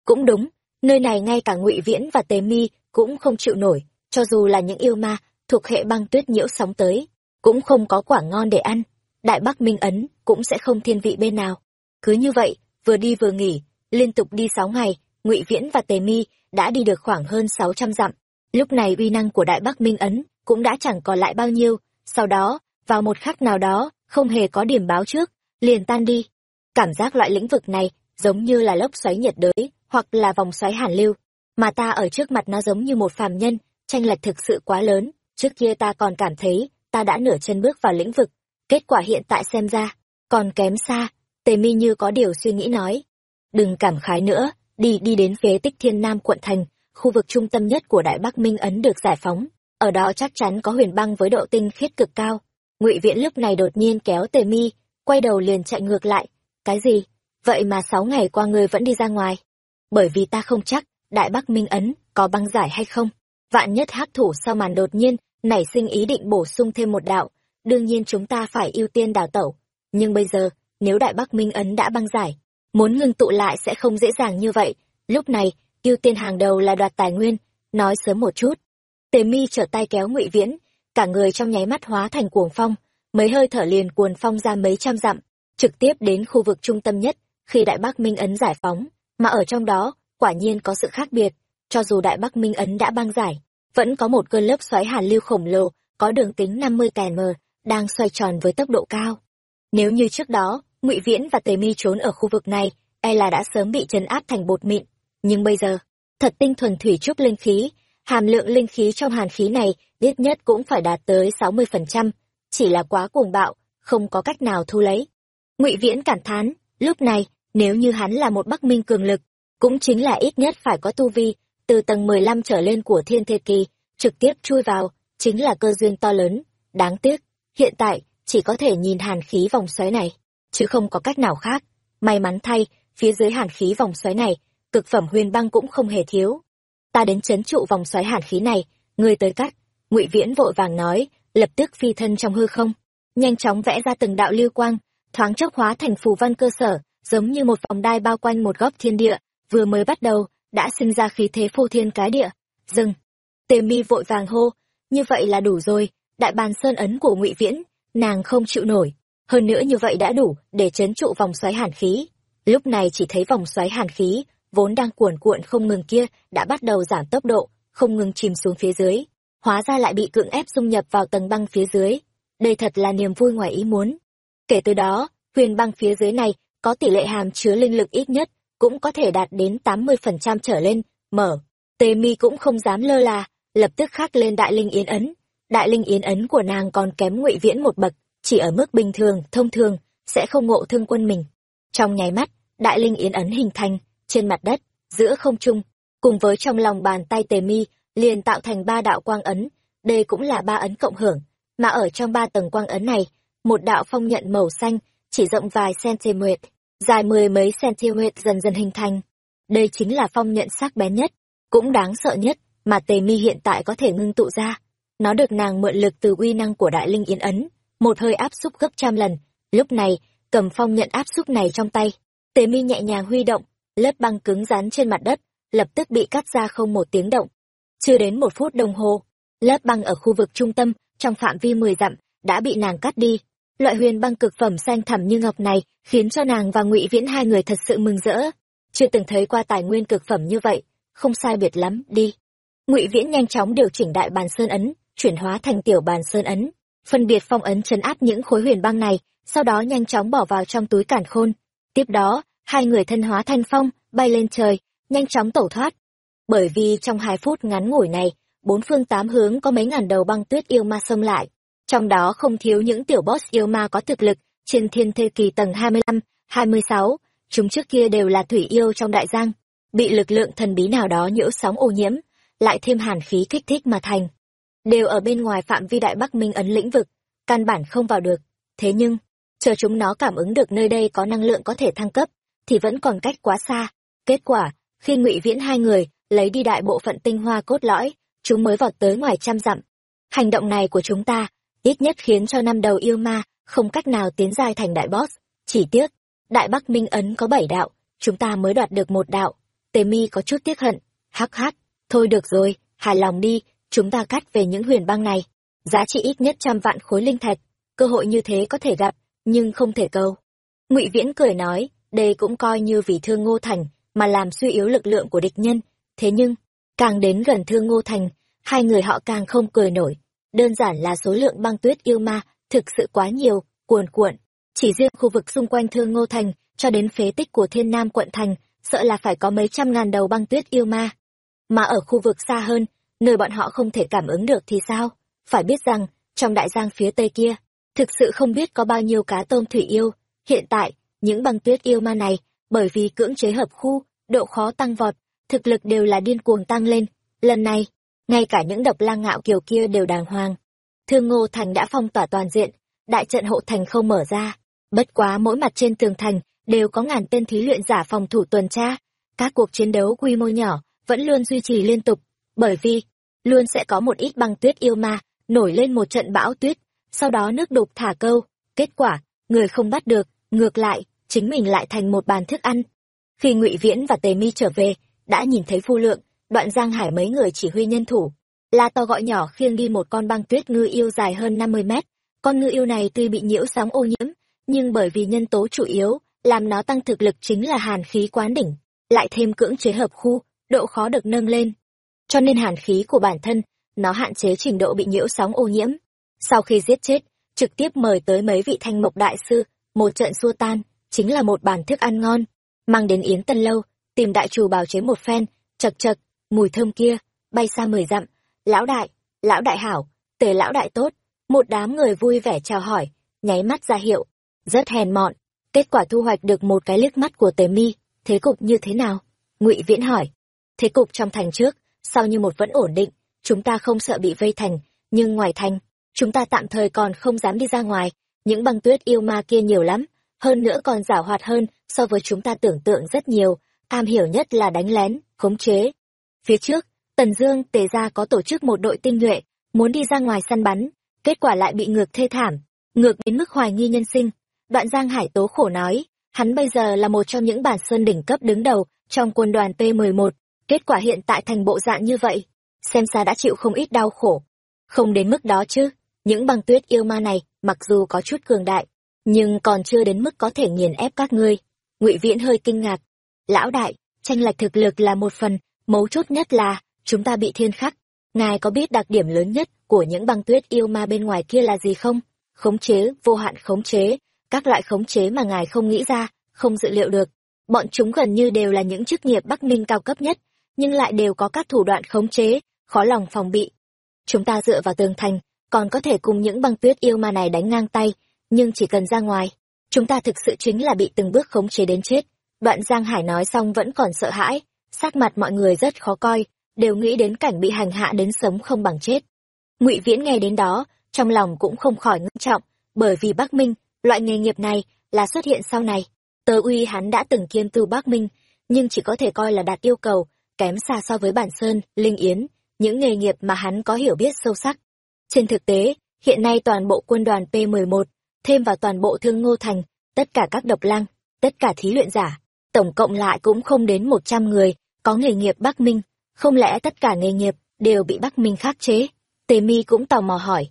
cũng đúng, nơi này ngay cả ngụy viễn và Tề mi cũng không chịu nổi, cho dù là những yêu ma thuộc hệ băng tuyết nhiễu sóng tới, cũng không có quả ngon để ăn. Đại bắc minh ấn cũng sẽ không thiên vị bên nào. Cứ như vậy, vừa đi vừa nghỉ, liên tục đi sáu ngày, ngụy viễn và tề mi đã đi được khoảng hơn sáu trăm dặm. Lúc này uy năng của đại bắc minh ấn cũng đã chẳng còn lại bao nhiêu. Sau đó, vào một khắc nào đó, không hề có điểm báo trước, liền tan đi. Cảm giác loại lĩnh vực này giống như là lốc xoáy nhiệt đới, hoặc là vòng xoáy hàn lưu. Mà ta ở trước mặt nó giống như một phàm nhân, tranh lệch thực sự quá lớn. Trước kia ta còn cảm thấy, ta đã nửa chân bước vào lĩnh vực. Kết quả hiện tại xem ra, còn kém xa. Tề mi như có điều suy nghĩ nói. Đừng cảm khái nữa, đi đi đến phế tích thiên nam quận thành, khu vực trung tâm nhất của đại bắc minh ấn được giải phóng. Ở đó chắc chắn có huyền băng với độ tinh khiết cực cao. Ngụy viễn lúc này đột nhiên kéo tề mi, quay đầu liền chạy ngược lại. Cái gì? Vậy mà sáu ngày qua ngươi vẫn đi ra ngoài. Bởi vì ta không chắc, đại bắc minh ấn có băng giải hay không. Vạn nhất hắc thủ sau màn đột nhiên, nảy sinh ý định bổ sung thêm một đạo, đương nhiên chúng ta phải ưu tiên đào tẩu. Nhưng bây giờ, nếu đại bắc minh ấn đã băng giải, muốn ngưng tụ lại sẽ không dễ dàng như vậy. Lúc này, ưu tiên hàng đầu là đoạt tài nguyên, nói sớm một chút. Tề mi trở tay kéo ngụy viễn, cả người trong nháy mắt hóa thành cuồng phong, mấy hơi thở liền cuồn phong ra mấy trăm dặm, trực tiếp đến khu vực trung tâm nhất khi đại bắc minh ấn giải phóng, mà ở trong đó, quả nhiên có sự khác biệt. Cho dù đại bắc minh ấn đã băng giải, vẫn có một cơn lớp xoáy hàn lưu khổng lồ, có đường kính năm mươi km đang xoay tròn với tốc độ cao. Nếu như trước đó, ngụy viễn và tề mi trốn ở khu vực này e là đã sớm bị trấn áp thành bột mịn. Nhưng bây giờ, thật tinh thuần thủy trúc linh khí, hàm lượng linh khí trong hàn khí này ít nhất cũng phải đạt tới sáu mươi phần trăm, chỉ là quá cuồng bạo, không có cách nào thu lấy. Ngụy viễn cảm thán, lúc này nếu như hắn là một bắc minh cường lực, cũng chính là ít nhất phải có tu vi, từ tầng mười lăm trở lên của thiên thế kỳ, trực tiếp chui vào, chính là cơ duyên to lớn. Đáng tiếc, hiện tại, chỉ có thể nhìn hàn khí vòng xoáy này, chứ không có cách nào khác. May mắn thay, phía dưới hàn khí vòng xoáy này, cực phẩm huyền băng cũng không hề thiếu. Ta đến chấn trụ vòng xoáy hàn khí này người tới cắt. Ngụy viễn vội vàng nói, lập tức phi thân trong hư không. Nhanh chóng vẽ ra từng đạo lưu quang, thoáng chốc hóa thành phù văn cơ sở giống như một vòng đai bao quanh một góc thiên địa, vừa mới bắt đầu, đã sinh ra khí thế phô thiên cái địa. Dừng. Tề mi vội vàng hô, như vậy là đủ rồi, đại bàn sơn ấn của ngụy viễn, nàng không chịu nổi. Hơn nữa như vậy đã đủ để chấn trụ vòng xoáy hàn khí. Lúc này chỉ thấy vòng xoáy hàn khí, vốn đang cuồn cuộn không ngừng kia, đã bắt đầu giảm tốc độ, không ngừng chìm xuống phía dưới. Hóa ra lại bị cưỡng ép dung nhập vào tầng băng phía dưới. Đây thật là niềm vui ngoài ý muốn. Kể từ đó, huyền băng phía dưới này có tỷ lệ hàm chứa linh lực ít nhất cũng có thể đạt đến tám mươi phần trăm trở lên, mở. Tề mi cũng không dám lơ là, lập tức khắc lên đại linh yến ấn. Đại linh yến ấn của nàng còn kém ngụy viễn một bậc, chỉ ở mức bình thường, thông thường, sẽ không ngộ thương quân mình. Trong nháy mắt, đại linh yến ấn hình thành, trên mặt đất, giữa không trung. Cùng với trong lòng bàn tay tề mi, liền tạo thành ba đạo quang ấn, đây cũng là ba ấn cộng hưởng. Mà ở trong ba tầng quang ấn này, một đạo phong nhận màu xanh chỉ rộng vài cm, dài mười mấy cm dần dần hình thành. Đây chính là phong nhận sắc bén nhất, cũng đáng sợ nhất, mà tề mi hiện tại có thể ngưng tụ ra. Nó được nàng mượn lực từ uy năng của đại linh yến ấn, một hơi áp xúc gấp trăm lần. Lúc này, cầm phong nhận áp xúc này trong tay, tề mi nhẹ nhàng huy động, lớp băng cứng rắn trên mặt đất, lập tức bị cắt ra không một tiếng động. Chưa đến một phút đồng hồ, lớp băng ở khu vực trung tâm, trong phạm vi mười dặm, đã bị nàng cắt đi loại huyền băng cực phẩm xanh thẳm như ngọc này khiến cho nàng và ngụy viễn hai người thật sự mừng rỡ. Chưa từng thấy qua tài nguyên cực phẩm như vậy, không sai biệt lắm, đi. Ngụy viễn nhanh chóng điều chỉnh đại bàn sơn ấn, chuyển hóa thành tiểu bàn sơn ấn, phân biệt phong ấn chấn áp những khối huyền băng này, sau đó nhanh chóng bỏ vào trong túi cản khôn. Tiếp đó, hai người thân hóa thanh phong, bay lên trời, nhanh chóng tẩu thoát. Bởi vì trong hai phút ngắn ngủi này, bốn phương tám hướng có mấy ngàn đầu băng tuyết yêu ma xông lại trong đó không thiếu những tiểu boss yêu ma có thực lực, trên thiên thê kỳ tầng hai mươi lăm, hai mươi sáu, chúng trước kia đều là thủy yêu trong đại giang. Bị lực lượng thần bí nào đó nhiễu sóng ô nhiễm, lại thêm hàn khí kích thích mà thành. Đều ở bên ngoài phạm vi đại bắc minh ấn lĩnh vực, căn bản không vào được. Thế nhưng, chờ chúng nó cảm ứng được nơi đây có năng lượng có thể thăng cấp, thì vẫn còn cách quá xa. Kết quả, khi ngụy viễn hai người lấy đi đại bộ phận tinh hoa cốt lõi, chúng mới vọt tới ngoài trăm dặm. Hành động này của chúng ta ít nhất khiến cho năm đầu yêu ma không cách nào tiến giai thành đại boss. Chỉ tiếc, đại bắc minh ấn có bảy đạo, chúng ta mới đoạt được một đạo. Tề mi có chút tiếc hận, hắc hắc, thôi được rồi, hài lòng đi, chúng ta cắt về những huyền băng này. Giá trị ít nhất trăm vạn khối linh thạch, cơ hội như thế có thể gặp, nhưng không thể câu ngụy viễn cười nói, đây cũng coi như vì thương ngô thành mà làm suy yếu lực lượng của địch nhân. Thế nhưng, càng đến gần thương ngô thành, hai người họ càng không cười nổi đơn giản là số lượng băng tuyết yêu ma thực sự quá nhiều cuồn cuộn chỉ riêng khu vực xung quanh thương ngô thành cho đến phế tích của thiên nam quận thành, sợ là phải có mấy trăm ngàn đầu băng tuyết yêu ma. Mà ở khu vực xa hơn, nơi bọn họ không thể cảm ứng được thì sao? Phải biết rằng, trong đại giang phía tây kia, thực sự không biết có bao nhiêu cá tôm thủy yêu. Hiện tại, những băng tuyết yêu ma này, bởi vì cưỡng chế hợp khu, độ khó tăng vọt, thực lực đều là điên cuồng tăng lên. Lần này, ngay cả những độc lang ngạo kiều kia đều đàng hoàng. Thương Ngô Thành đã phong tỏa toàn diện, đại trận hộ thành không mở ra. Bất quá mỗi mặt trên tường thành đều có ngàn tên thí luyện giả phòng thủ tuần tra. Các cuộc chiến đấu quy mô nhỏ vẫn luôn duy trì liên tục, bởi vì luôn sẽ có một ít băng tuyết yêu ma nổi lên một trận bão tuyết, sau đó nước đục thả câu, kết quả, người không bắt được, ngược lại, chính mình lại thành một bàn thức ăn. Khi Ngụy Viễn và Tề Mi trở về, đã nhìn thấy Phu Lượng, Đoạn Giang Hải mấy người chỉ huy nhân thủ, La to gọi nhỏ khiêng đi một con băng tuyết ngư yêu dài hơn 50 mét. Con ngư yêu này tuy bị nhiễu sóng ô nhiễm, nhưng bởi vì nhân tố chủ yếu, làm nó tăng thực lực chính là hàn khí quán đỉnh, lại thêm cưỡng chế hợp khu, độ khó được nâng lên. Cho nên hàn khí của bản thân, nó hạn chế trình độ bị nhiễu sóng ô nhiễm. Sau khi giết chết, trực tiếp mời tới mấy vị thanh mộc đại sư, một trận xua tan, chính là một bàn thức ăn ngon. Mang đến Yến Tân Lâu, tìm đại chủ bào chế một phen, chật chật, mùi thơm kia, bay xa mười dặm. Lão đại, lão đại hảo, tề lão đại tốt, một đám người vui vẻ chào hỏi, nháy mắt ra hiệu, rất hèn mọn. Kết quả thu hoạch được một cái liếc mắt của tề mi, thế cục như thế nào? ngụy Viễn hỏi. Thế cục trong thành trước, sau như một vẫn ổn định, chúng ta không sợ bị vây thành, nhưng ngoài thành, chúng ta tạm thời còn không dám đi ra ngoài, những băng tuyết yêu ma kia nhiều lắm, hơn nữa còn giảo hoạt hơn so với chúng ta tưởng tượng rất nhiều, am hiểu nhất là đánh lén, khống chế. Phía trước, Tần Dương tề ra có tổ chức một đội tinh nhuệ, muốn đi ra ngoài săn bắn, kết quả lại bị ngược thê thảm, ngược đến mức hoài nghi nhân sinh. Đoạn Giang Hải tố khổ nói, hắn bây giờ là một trong những bản sơn đỉnh cấp đứng đầu trong quân đoàn P11, kết quả hiện tại thành bộ dạng như vậy, xem ra đã chịu không ít đau khổ. Không đến mức đó chứ, những băng tuyết yêu ma này, mặc dù có chút cường đại, nhưng còn chưa đến mức có thể nghiền ép các ngươi. Ngụy Viễn hơi kinh ngạc. Lão đại, tranh lệch thực lực là một phần, mấu chốt nhất là chúng ta bị thiên khắc. Ngài có biết đặc điểm lớn nhất của những băng tuyết yêu ma bên ngoài kia là gì không? Khống chế, vô hạn khống chế, các loại khống chế mà ngài không nghĩ ra, không dự liệu được. Bọn chúng gần như đều là những chức nghiệp Bắc Minh cao cấp nhất, nhưng lại đều có các thủ đoạn khống chế, khó lòng phòng bị. Chúng ta dựa vào tường thành, còn có thể cùng những băng tuyết yêu ma này đánh ngang tay, nhưng chỉ cần ra ngoài, chúng ta thực sự chính là bị từng bước khống chế đến chết. Đoạn Giang Hải nói xong vẫn còn sợ hãi, sắc mặt mọi người rất khó coi, đều nghĩ đến cảnh bị hành hạ đến sống không bằng chết. Ngụy Viễn nghe đến đó, trong lòng cũng không khỏi ngưng trọng, bởi vì Bắc Minh, loại nghề nghiệp này là xuất hiện sau này. Tờ uy hắn đã từng kiêm từ Bắc Minh, nhưng chỉ có thể coi là đạt yêu cầu, kém xa so với bản Sơn, Linh Yến, những nghề nghiệp mà hắn có hiểu biết sâu sắc. Trên thực tế, hiện nay toàn bộ quân đoàn P11, thêm vào toàn bộ thương ngô thành, tất cả các độc lăng, tất cả thí luyện giả, tổng cộng lại cũng không đến 100 người, có nghề nghiệp Bắc Minh, không lẽ tất cả nghề nghiệp đều bị Bắc Minh khắc chế? Tề Mi cũng tò mò hỏi.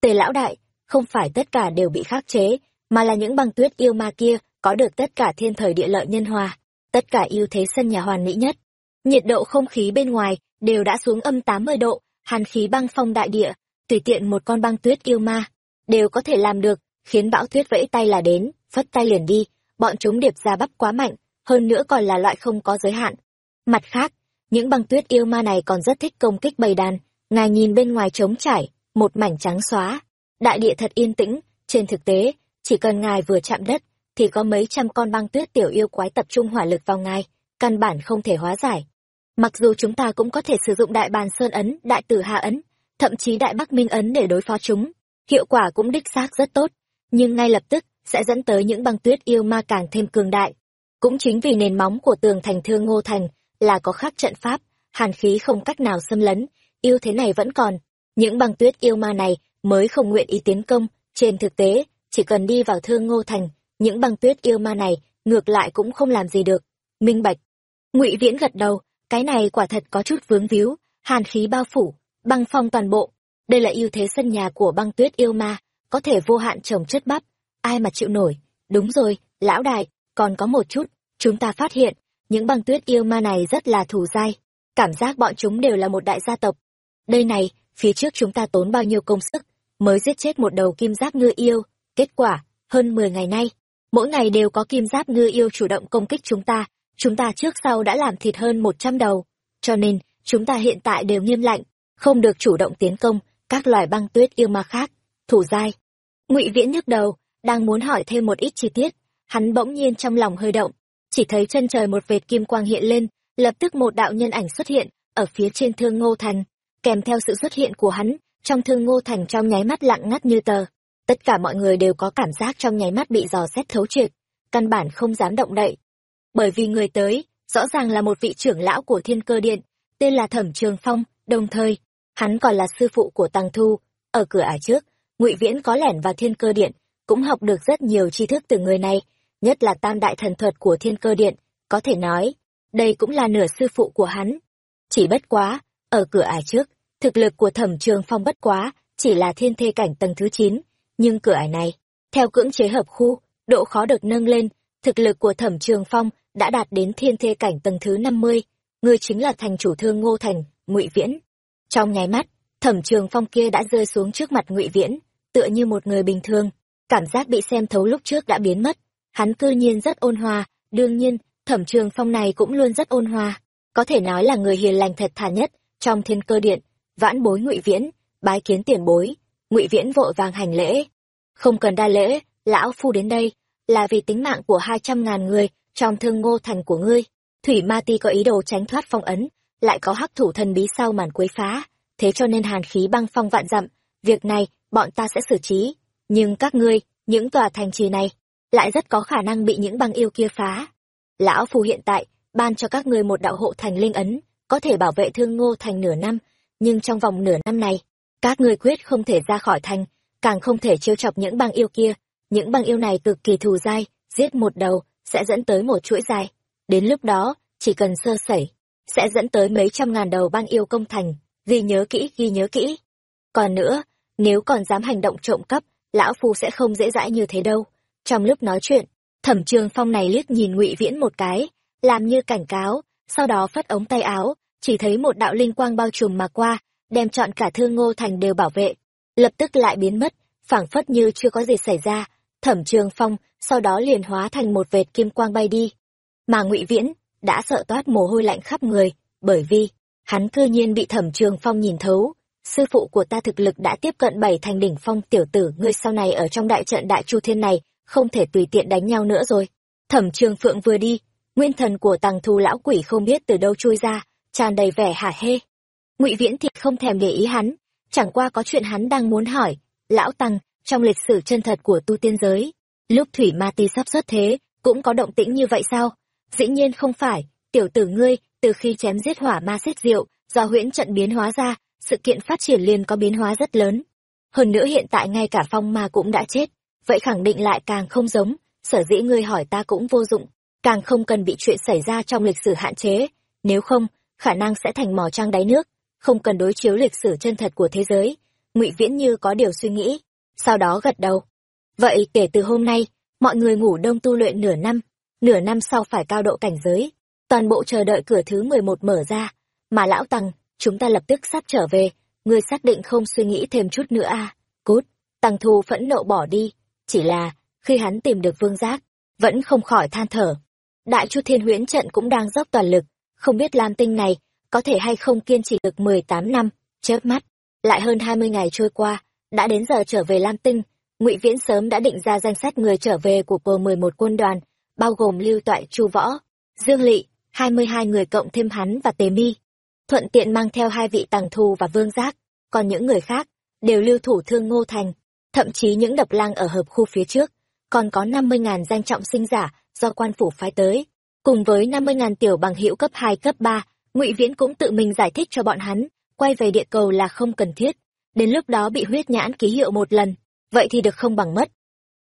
Tề lão đại, không phải tất cả đều bị khắc chế, mà là những băng tuyết yêu ma kia có được tất cả thiên thời địa lợi nhân hòa, tất cả ưu thế sân nhà hoàn mỹ nhất. Nhiệt độ không khí bên ngoài đều đã xuống âm 80 độ, hàn khí băng phong đại địa, tùy tiện một con băng tuyết yêu ma, đều có thể làm được, khiến bão tuyết vẫy tay là đến, phất tay liền đi, bọn chúng điệp ra bắp quá mạnh, hơn nữa còn là loại không có giới hạn. Mặt khác, những băng tuyết yêu ma này còn rất thích công kích bầy đàn, ngài nhìn bên ngoài trống trải, một mảnh trắng xóa. Đại địa thật yên tĩnh, trên thực tế, chỉ cần ngài vừa chạm đất, thì có mấy trăm con băng tuyết tiểu yêu quái tập trung hỏa lực vào ngài, căn bản không thể hóa giải. Mặc dù chúng ta cũng có thể sử dụng đại bàn sơn ấn, đại tử hạ ấn, thậm chí đại bắc minh ấn để đối phó chúng, hiệu quả cũng đích xác rất tốt, nhưng ngay lập tức sẽ dẫn tới những băng tuyết yêu ma càng thêm cường đại. Cũng chính vì nền móng của tường thành thương ngô thành là có khắc trận pháp, hàn khí không cách nào xâm lấn, yêu thế này vẫn còn. Những băng tuyết yêu ma này mới không nguyện ý tiến công, trên thực tế, chỉ cần đi vào thương ngô thành, những băng tuyết yêu ma này ngược lại cũng không làm gì được. Minh bạch. Ngụy Viễn gật đầu, cái này quả thật có chút vướng víu, hàn khí bao phủ, băng phong toàn bộ. Đây là ưu thế sân nhà của băng tuyết yêu ma, có thể vô hạn trồng chất bắp, ai mà chịu nổi. Đúng rồi, lão đại, còn có một chút, chúng ta phát hiện, những băng tuyết yêu ma này rất là thù dai, cảm giác bọn chúng đều là một đại gia tộc. Đây này, phía trước chúng ta tốn bao nhiêu công sức, mới giết chết một đầu kim giáp ngư yêu, kết quả, hơn 10 ngày nay, mỗi ngày đều có kim giáp ngư yêu chủ động công kích chúng ta, chúng ta trước sau đã làm thịt hơn một trăm đầu. Cho nên, chúng ta hiện tại đều nghiêm lạnh, không được chủ động tiến công các loài băng tuyết yêu ma khác. Thủ dai Ngụy Viễn nhức đầu, đang muốn hỏi thêm một ít chi tiết, hắn bỗng nhiên trong lòng hơi động, chỉ thấy chân trời một vệt kim quang hiện lên, lập tức một đạo nhân ảnh xuất hiện ở phía trên thương ngô thành. Kèm theo sự xuất hiện của hắn trong thương ngô thành trong nháy mắt lặng ngắt như tờ. Tất cả mọi người đều có cảm giác trong nháy mắt bị dò xét thấu triệt căn bản không dám động đậy. Bởi vì người tới rõ ràng là một vị trưởng lão của thiên cơ điện tên là thẩm trường phong đồng thời hắn còn là sư phụ của tăng thu. Ở cửa ải trước ngụy viễn có lẻn vào thiên cơ điện cũng học được rất nhiều tri thức từ người này nhất là tam đại thần thuật của thiên cơ điện, có thể nói, đây cũng là nửa sư phụ của hắn. Chỉ bất quá, ở cửa ải trước, thực lực của thẩm trường phong bất quá, chỉ là thiên thê cảnh tầng thứ chín, nhưng cửa ải này, theo cưỡng chế hợp khu, độ khó được nâng lên, thực lực của thẩm trường phong đã đạt đến thiên thê cảnh tầng thứ năm mươi người chính là thành chủ thương ngô thành, ngụy viễn. Trong nháy mắt, thẩm trường phong kia đã rơi xuống trước mặt ngụy viễn, tựa như một người bình thường, cảm giác bị xem thấu lúc trước đã biến mất hắn cư nhiên rất ôn hòa. Đương nhiên, thẩm trường phong này cũng luôn rất ôn hòa. Có thể nói là người hiền lành thật thà nhất trong thiên cơ điện. Vãn bối ngụy viễn, bái kiến tiền bối. Ngụy viễn vội vàng hành lễ. Không cần đa lễ, lão phu đến đây là vì tính mạng của hai trăm ngàn người trong thương ngô thành của ngươi. Thủy ma ti có ý đồ tránh thoát phong ấn, lại có hắc thủ thần bí sau màn quấy phá. Thế cho nên hàn khí băng phong vạn dặm, việc này bọn ta sẽ xử trí. Nhưng các ngươi, những tòa thành trì này lại rất có khả năng bị những băng yêu kia phá. Lão phù hiện tại, ban cho các người một đạo hộ thành linh ấn, có thể bảo vệ thương ngô thành nửa năm, nhưng trong vòng nửa năm này, các người quyết không thể ra khỏi thành, càng không thể trêu chọc những băng yêu kia. Những băng yêu này cực kỳ thù dai, giết một đầu, sẽ dẫn tới một chuỗi dài. Đến lúc đó, chỉ cần sơ sẩy, sẽ dẫn tới mấy trăm ngàn đầu băng yêu công thành, ghi nhớ kỹ, ghi nhớ kỹ. Còn nữa, nếu còn dám hành động trộm cắp, lão phu sẽ không dễ dãi như thế đâu trong lúc nói chuyện, thẩm trường phong này liếc nhìn ngụy viễn một cái, làm như cảnh cáo, sau đó phất ống tay áo, chỉ thấy một đạo linh quang bao trùm mà qua, đem chọn cả thương ngô thành đều bảo vệ. Lập tức lại biến mất, phảng phất như chưa có gì xảy ra. Thẩm trường phong sau đó liền hóa thành một vệt kim quang bay đi. Mà ngụy viễn đã sợ toát mồ hôi lạnh khắp người, bởi vì hắn cư nhiên bị thẩm trường phong nhìn thấu. Sư phụ của ta thực lực đã tiếp cận bảy thành đỉnh phong tiểu tử, ngươi sau này ở trong đại trận đại chu thiên này không thể tùy tiện đánh nhau nữa rồi. Thẩm trường phượng vừa đi, nguyên thần của tàng thù lão quỷ không biết từ đâu chui ra, tràn đầy vẻ hả hê. Ngụy viễn thì không thèm để ý hắn, chẳng qua có chuyện hắn đang muốn hỏi. Lão tăng, trong lịch sử chân thật của tu tiên giới, lúc thủy ma ti sắp xuất thế, cũng có động tĩnh như vậy sao? Dĩ nhiên không phải, tiểu tử ngươi, từ khi chém giết hỏa ma xét diệu do huyễn trận biến hóa ra, sự kiện phát triển liền có biến hóa rất lớn. Hơn nữa hiện tại ngay cả phong ma cũng đã chết vậy khẳng định lại càng không giống. Sở dĩ ngươi hỏi ta cũng vô dụng. Càng không cần bị chuyện xảy ra trong lịch sử hạn chế. Nếu không, khả năng sẽ thành mỏ trang đáy nước. Không cần đối chiếu lịch sử chân thật của thế giới. Ngụy viễn như có điều suy nghĩ, sau đó gật đầu. Vậy kể từ hôm nay, mọi người ngủ đông tu luyện nửa năm. Nửa năm sau phải cao độ cảnh giới. Toàn bộ chờ đợi cửa thứ mười một mở ra. Mà lão tăng, chúng ta lập tức sắp trở về. Ngươi xác định không suy nghĩ thêm chút nữa à? Cút, tăng thu phẫn nộ bỏ đi chỉ là khi hắn tìm được vương giác, vẫn không khỏi than thở. Đại chu thiên huyễn trận cũng đang dốc toàn lực, không biết lam tinh này có thể hay không kiên trì được mười tám năm, chớp mắt. Lại hơn hai mươi ngày trôi qua, đã đến giờ trở về lam tinh, ngụy viễn sớm đã định ra danh sách người trở về của pờ mười một quân đoàn, bao gồm lưu toại, chu võ, dương lỵ hai mươi hai người cộng thêm hắn và tề mi. Thuận tiện mang theo hai vị tàng thù và vương giác, còn những người khác đều lưu thủ thương ngô thành thậm chí những độc lang ở hợp khu phía trước, còn có năm mươi ngàn danh trọng sinh giả do quan phủ phái tới. Cùng với năm mươi ngàn tiểu bằng hữu cấp hai, cấp ba, ngụy viễn cũng tự mình giải thích cho bọn hắn, quay về địa cầu là không cần thiết. Đến lúc đó bị huyết nhãn ký hiệu một lần, vậy thì được không bằng mất.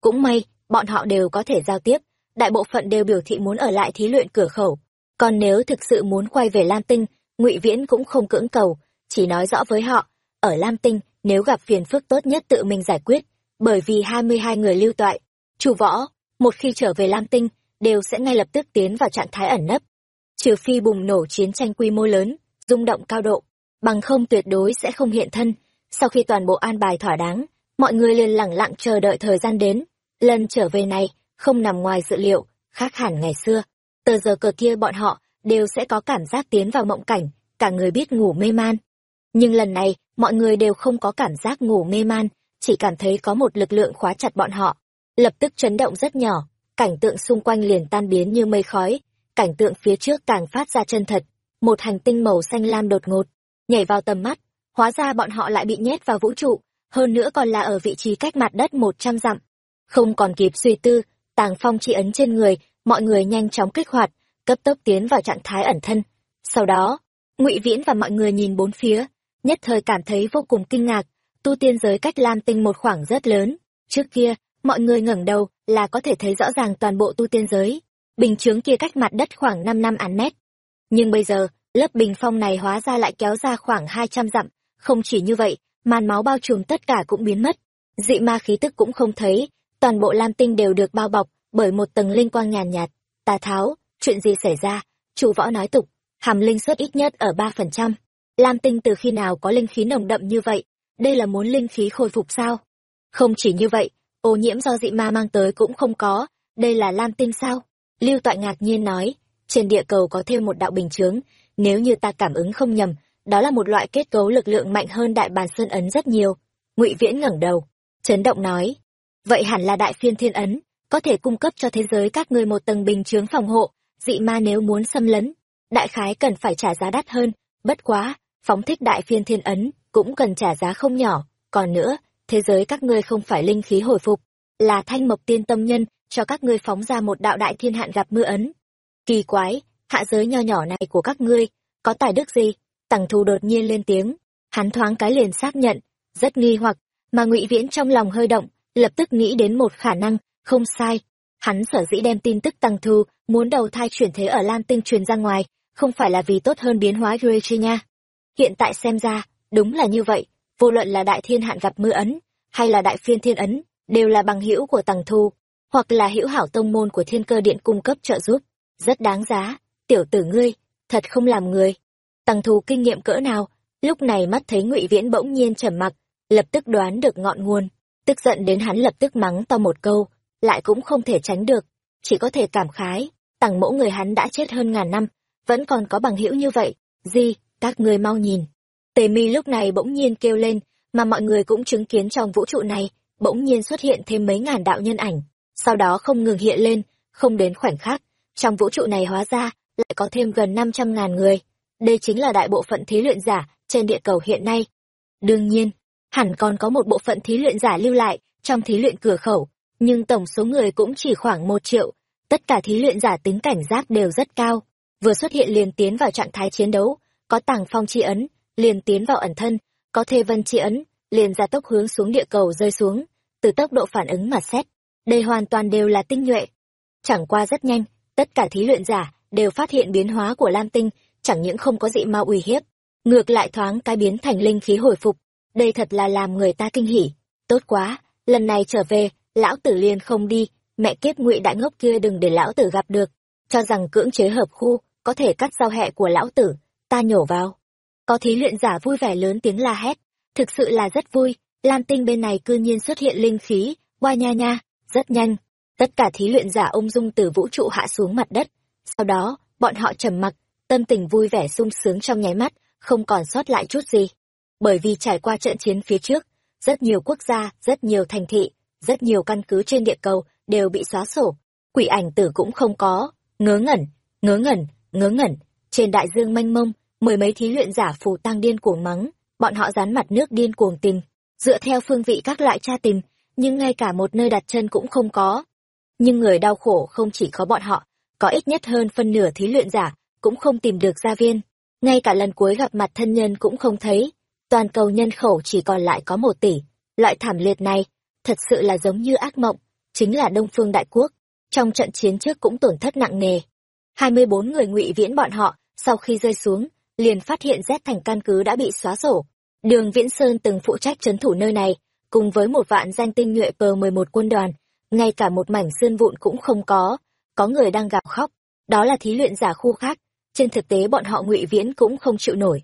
Cũng may, bọn họ đều có thể giao tiếp, đại bộ phận đều biểu thị muốn ở lại thí luyện cửa khẩu. Còn nếu thực sự muốn quay về lam tinh, ngụy viễn cũng không cưỡng cầu, chỉ nói rõ với họ, ở lam tinh nếu gặp phiền phức tốt nhất tự mình giải quyết bởi vì hai mươi hai người lưu toại chủ võ một khi trở về lam tinh đều sẽ ngay lập tức tiến vào trạng thái ẩn nấp trừ phi bùng nổ chiến tranh quy mô lớn rung động cao độ bằng không tuyệt đối sẽ không hiện thân sau khi toàn bộ an bài thỏa đáng mọi người liền lẳng lặng chờ đợi thời gian đến lần trở về này không nằm ngoài dự liệu, khác hẳn ngày xưa. Tờ giờ cờ kia bọn họ đều sẽ có cảm giác tiến vào mộng cảnh, cả người biết ngủ mê man. Nhưng lần này, mọi người đều không có cảm giác ngủ mê man, chỉ cảm thấy có một lực lượng khóa chặt bọn họ. Lập tức chấn động rất nhỏ, cảnh tượng xung quanh liền tan biến như mây khói, cảnh tượng phía trước càng phát ra chân thật. Một hành tinh màu xanh lam đột ngột, nhảy vào tầm mắt, hóa ra bọn họ lại bị nhét vào vũ trụ, hơn nữa còn là ở vị trí cách mặt đất một trăm dặm. Không còn kịp suy tư, tàng phong chi ấn trên người, mọi người nhanh chóng kích hoạt, cấp tốc tiến vào trạng thái ẩn thân. Sau đó, ngụy Viễn và mọi người nhìn bốn phía, nhất thời cảm thấy vô cùng kinh ngạc, tu tiên giới cách Lam Tinh một khoảng rất lớn. Trước kia, mọi người ngẩng đầu là có thể thấy rõ ràng toàn bộ tu tiên giới. Bình chướng kia cách mặt đất khoảng 5 năm án mét. Nhưng bây giờ, lớp bình phong này hóa ra lại kéo ra khoảng 200 dặm. Không chỉ như vậy, màn máu bao trùm tất cả cũng biến mất. Dị ma khí tức cũng không thấy, toàn bộ Lam Tinh đều được bao bọc bởi một tầng linh quang nhàn nhạt, nhạt. Tà tháo, chuyện gì xảy ra? Chủ võ nói tục, hàm linh suất ít nhất ở 3%. Lam Tinh từ khi nào có linh khí nồng đậm như vậy? Đây là muốn linh khí khôi phục sao? Không chỉ như vậy, ô nhiễm do dị ma mang tới cũng không có, đây là Lam Tinh sao? Lưu Toại ngạc nhiên nói, trên địa cầu có thêm một đạo bình chướng, nếu như ta cảm ứng không nhầm, đó là một loại kết cấu lực lượng mạnh hơn đại bàn sơn ấn rất nhiều. Ngụy Viễn ngẩng đầu, chấn động nói, vậy hẳn là đại phiên thiên ấn, có thể cung cấp cho thế giới các ngươi một tầng bình chướng phòng hộ, dị ma nếu muốn xâm lấn, đại khái cần phải trả giá đắt hơn, bất quá, phóng thích đại phiên thiên ấn cũng cần trả giá không nhỏ, còn nữa, thế giới các ngươi không phải linh khí hồi phục, là thanh mộc tiên tâm nhân cho các ngươi phóng ra một đạo đại thiên hạn gặp mưa ấn. Kỳ quái, hạ giới nho nhỏ này của các ngươi, có tài đức gì? Tằng thù đột nhiên lên tiếng, hắn thoáng cái liền xác nhận, rất nghi hoặc, mà ngụy Viễn trong lòng hơi động, lập tức nghĩ đến một khả năng, không sai. Hắn sở dĩ đem tin tức tăng thu, muốn đầu thai chuyển thế ở Lam Tinh truyền ra ngoài, không phải là vì tốt hơn biến hóa Yuechi nha. Hiện tại xem ra, đúng là như vậy, vô luận là đại thiên hạn gặp mưa ấn, hay là đại phiên thiên ấn, đều là bằng hữu của Tằng Thu, hoặc là hữu hảo tông môn của thiên cơ điện cung cấp trợ giúp. Rất đáng giá, tiểu tử ngươi, thật không làm người. Tằng Thu kinh nghiệm cỡ nào, lúc này mắt thấy ngụy Viễn bỗng nhiên trầm mặc, lập tức đoán được ngọn nguồn, tức giận đến hắn lập tức mắng to một câu, lại cũng không thể tránh được, chỉ có thể cảm khái, tằng mẫu người hắn đã chết hơn ngàn năm, vẫn còn có bằng hữu như vậy, gì, các ngươi mau nhìn. Tề mi lúc này bỗng nhiên kêu lên, mà mọi người cũng chứng kiến trong vũ trụ này, bỗng nhiên xuất hiện thêm mấy ngàn đạo nhân ảnh, sau đó không ngừng hiện lên, không đến khoảnh khắc, trong vũ trụ này hóa ra, lại có thêm gần năm trăm ngàn người. Đây chính là đại bộ phận thí luyện giả trên địa cầu hiện nay. Đương nhiên, hẳn còn có một bộ phận thí luyện giả lưu lại trong thí luyện cửa khẩu, nhưng tổng số người cũng chỉ khoảng một triệu. Tất cả thí luyện giả tính cảnh giác đều rất cao, vừa xuất hiện liền tiến vào trạng thái chiến đấu, có tàng phong chi ấn, liền tiến vào ẩn thân, có thê vân chi ấn, liền ra tốc hướng xuống địa cầu rơi xuống, từ tốc độ phản ứng mà xét, đây hoàn toàn đều là tinh nhuệ. Chẳng qua rất nhanh, tất cả thí luyện giả đều phát hiện biến hóa của Lam Tinh, chẳng những không có dị ma uy hiếp, ngược lại thoáng cái biến thành linh khí hồi phục, đây thật là làm người ta kinh hỉ. Tốt quá, lần này trở về, lão tử liền không đi, mẹ kiếp ngụy đại ngốc kia đừng để lão tử gặp được, cho rằng cưỡng chế hợp khu có thể cắt giao hẹ của lão tử, ta nhổ vào. Có thí luyện giả vui vẻ lớn tiếng la hét, thực sự là rất vui, Lam Tinh bên này cư nhiên xuất hiện linh khí, qua nha nha, rất nhanh. Tất cả thí luyện giả ung dung từ vũ trụ hạ xuống mặt đất. Sau đó, bọn họ trầm mặc, tâm tình vui vẻ sung sướng trong nháy mắt, không còn sót lại chút gì. Bởi vì trải qua trận chiến phía trước, rất nhiều quốc gia, rất nhiều thành thị, rất nhiều căn cứ trên địa cầu đều bị xóa sổ. Quỷ ảnh tử cũng không có, ngớ ngẩn, ngớ ngẩn, ngớ ngẩn. Trên đại dương mênh mông, mười mấy thí luyện giả phù tăng điên cuồng mắng, bọn họ dán mặt nước điên cuồng tìm, dựa theo phương vị các loại tra tìm, nhưng ngay cả một nơi đặt chân cũng không có. Nhưng người đau khổ không chỉ có bọn họ, có ít nhất hơn phân nửa thí luyện giả, cũng không tìm được gia viên. Ngay cả lần cuối gặp mặt thân nhân cũng không thấy. Toàn cầu nhân khẩu chỉ còn lại có một tỷ. Loại thảm liệt này, thật sự là giống như ác mộng, chính là Đông Phương Đại Quốc. Trong trận chiến trước cũng tổn thất nặng nề. 24 người ngụy viễn bọn họ, sau khi rơi xuống, liền phát hiện Z thành căn cứ đã bị xóa sổ. Đường Viễn Sơn từng phụ trách trấn thủ nơi này, cùng với một vạn danh tinh nhuệ P11 quân đoàn, ngay cả một mảnh xương vụn cũng không có, có người đang gào khóc, đó là thí luyện giả khu khác, trên thực tế bọn họ ngụy viễn cũng không chịu nổi.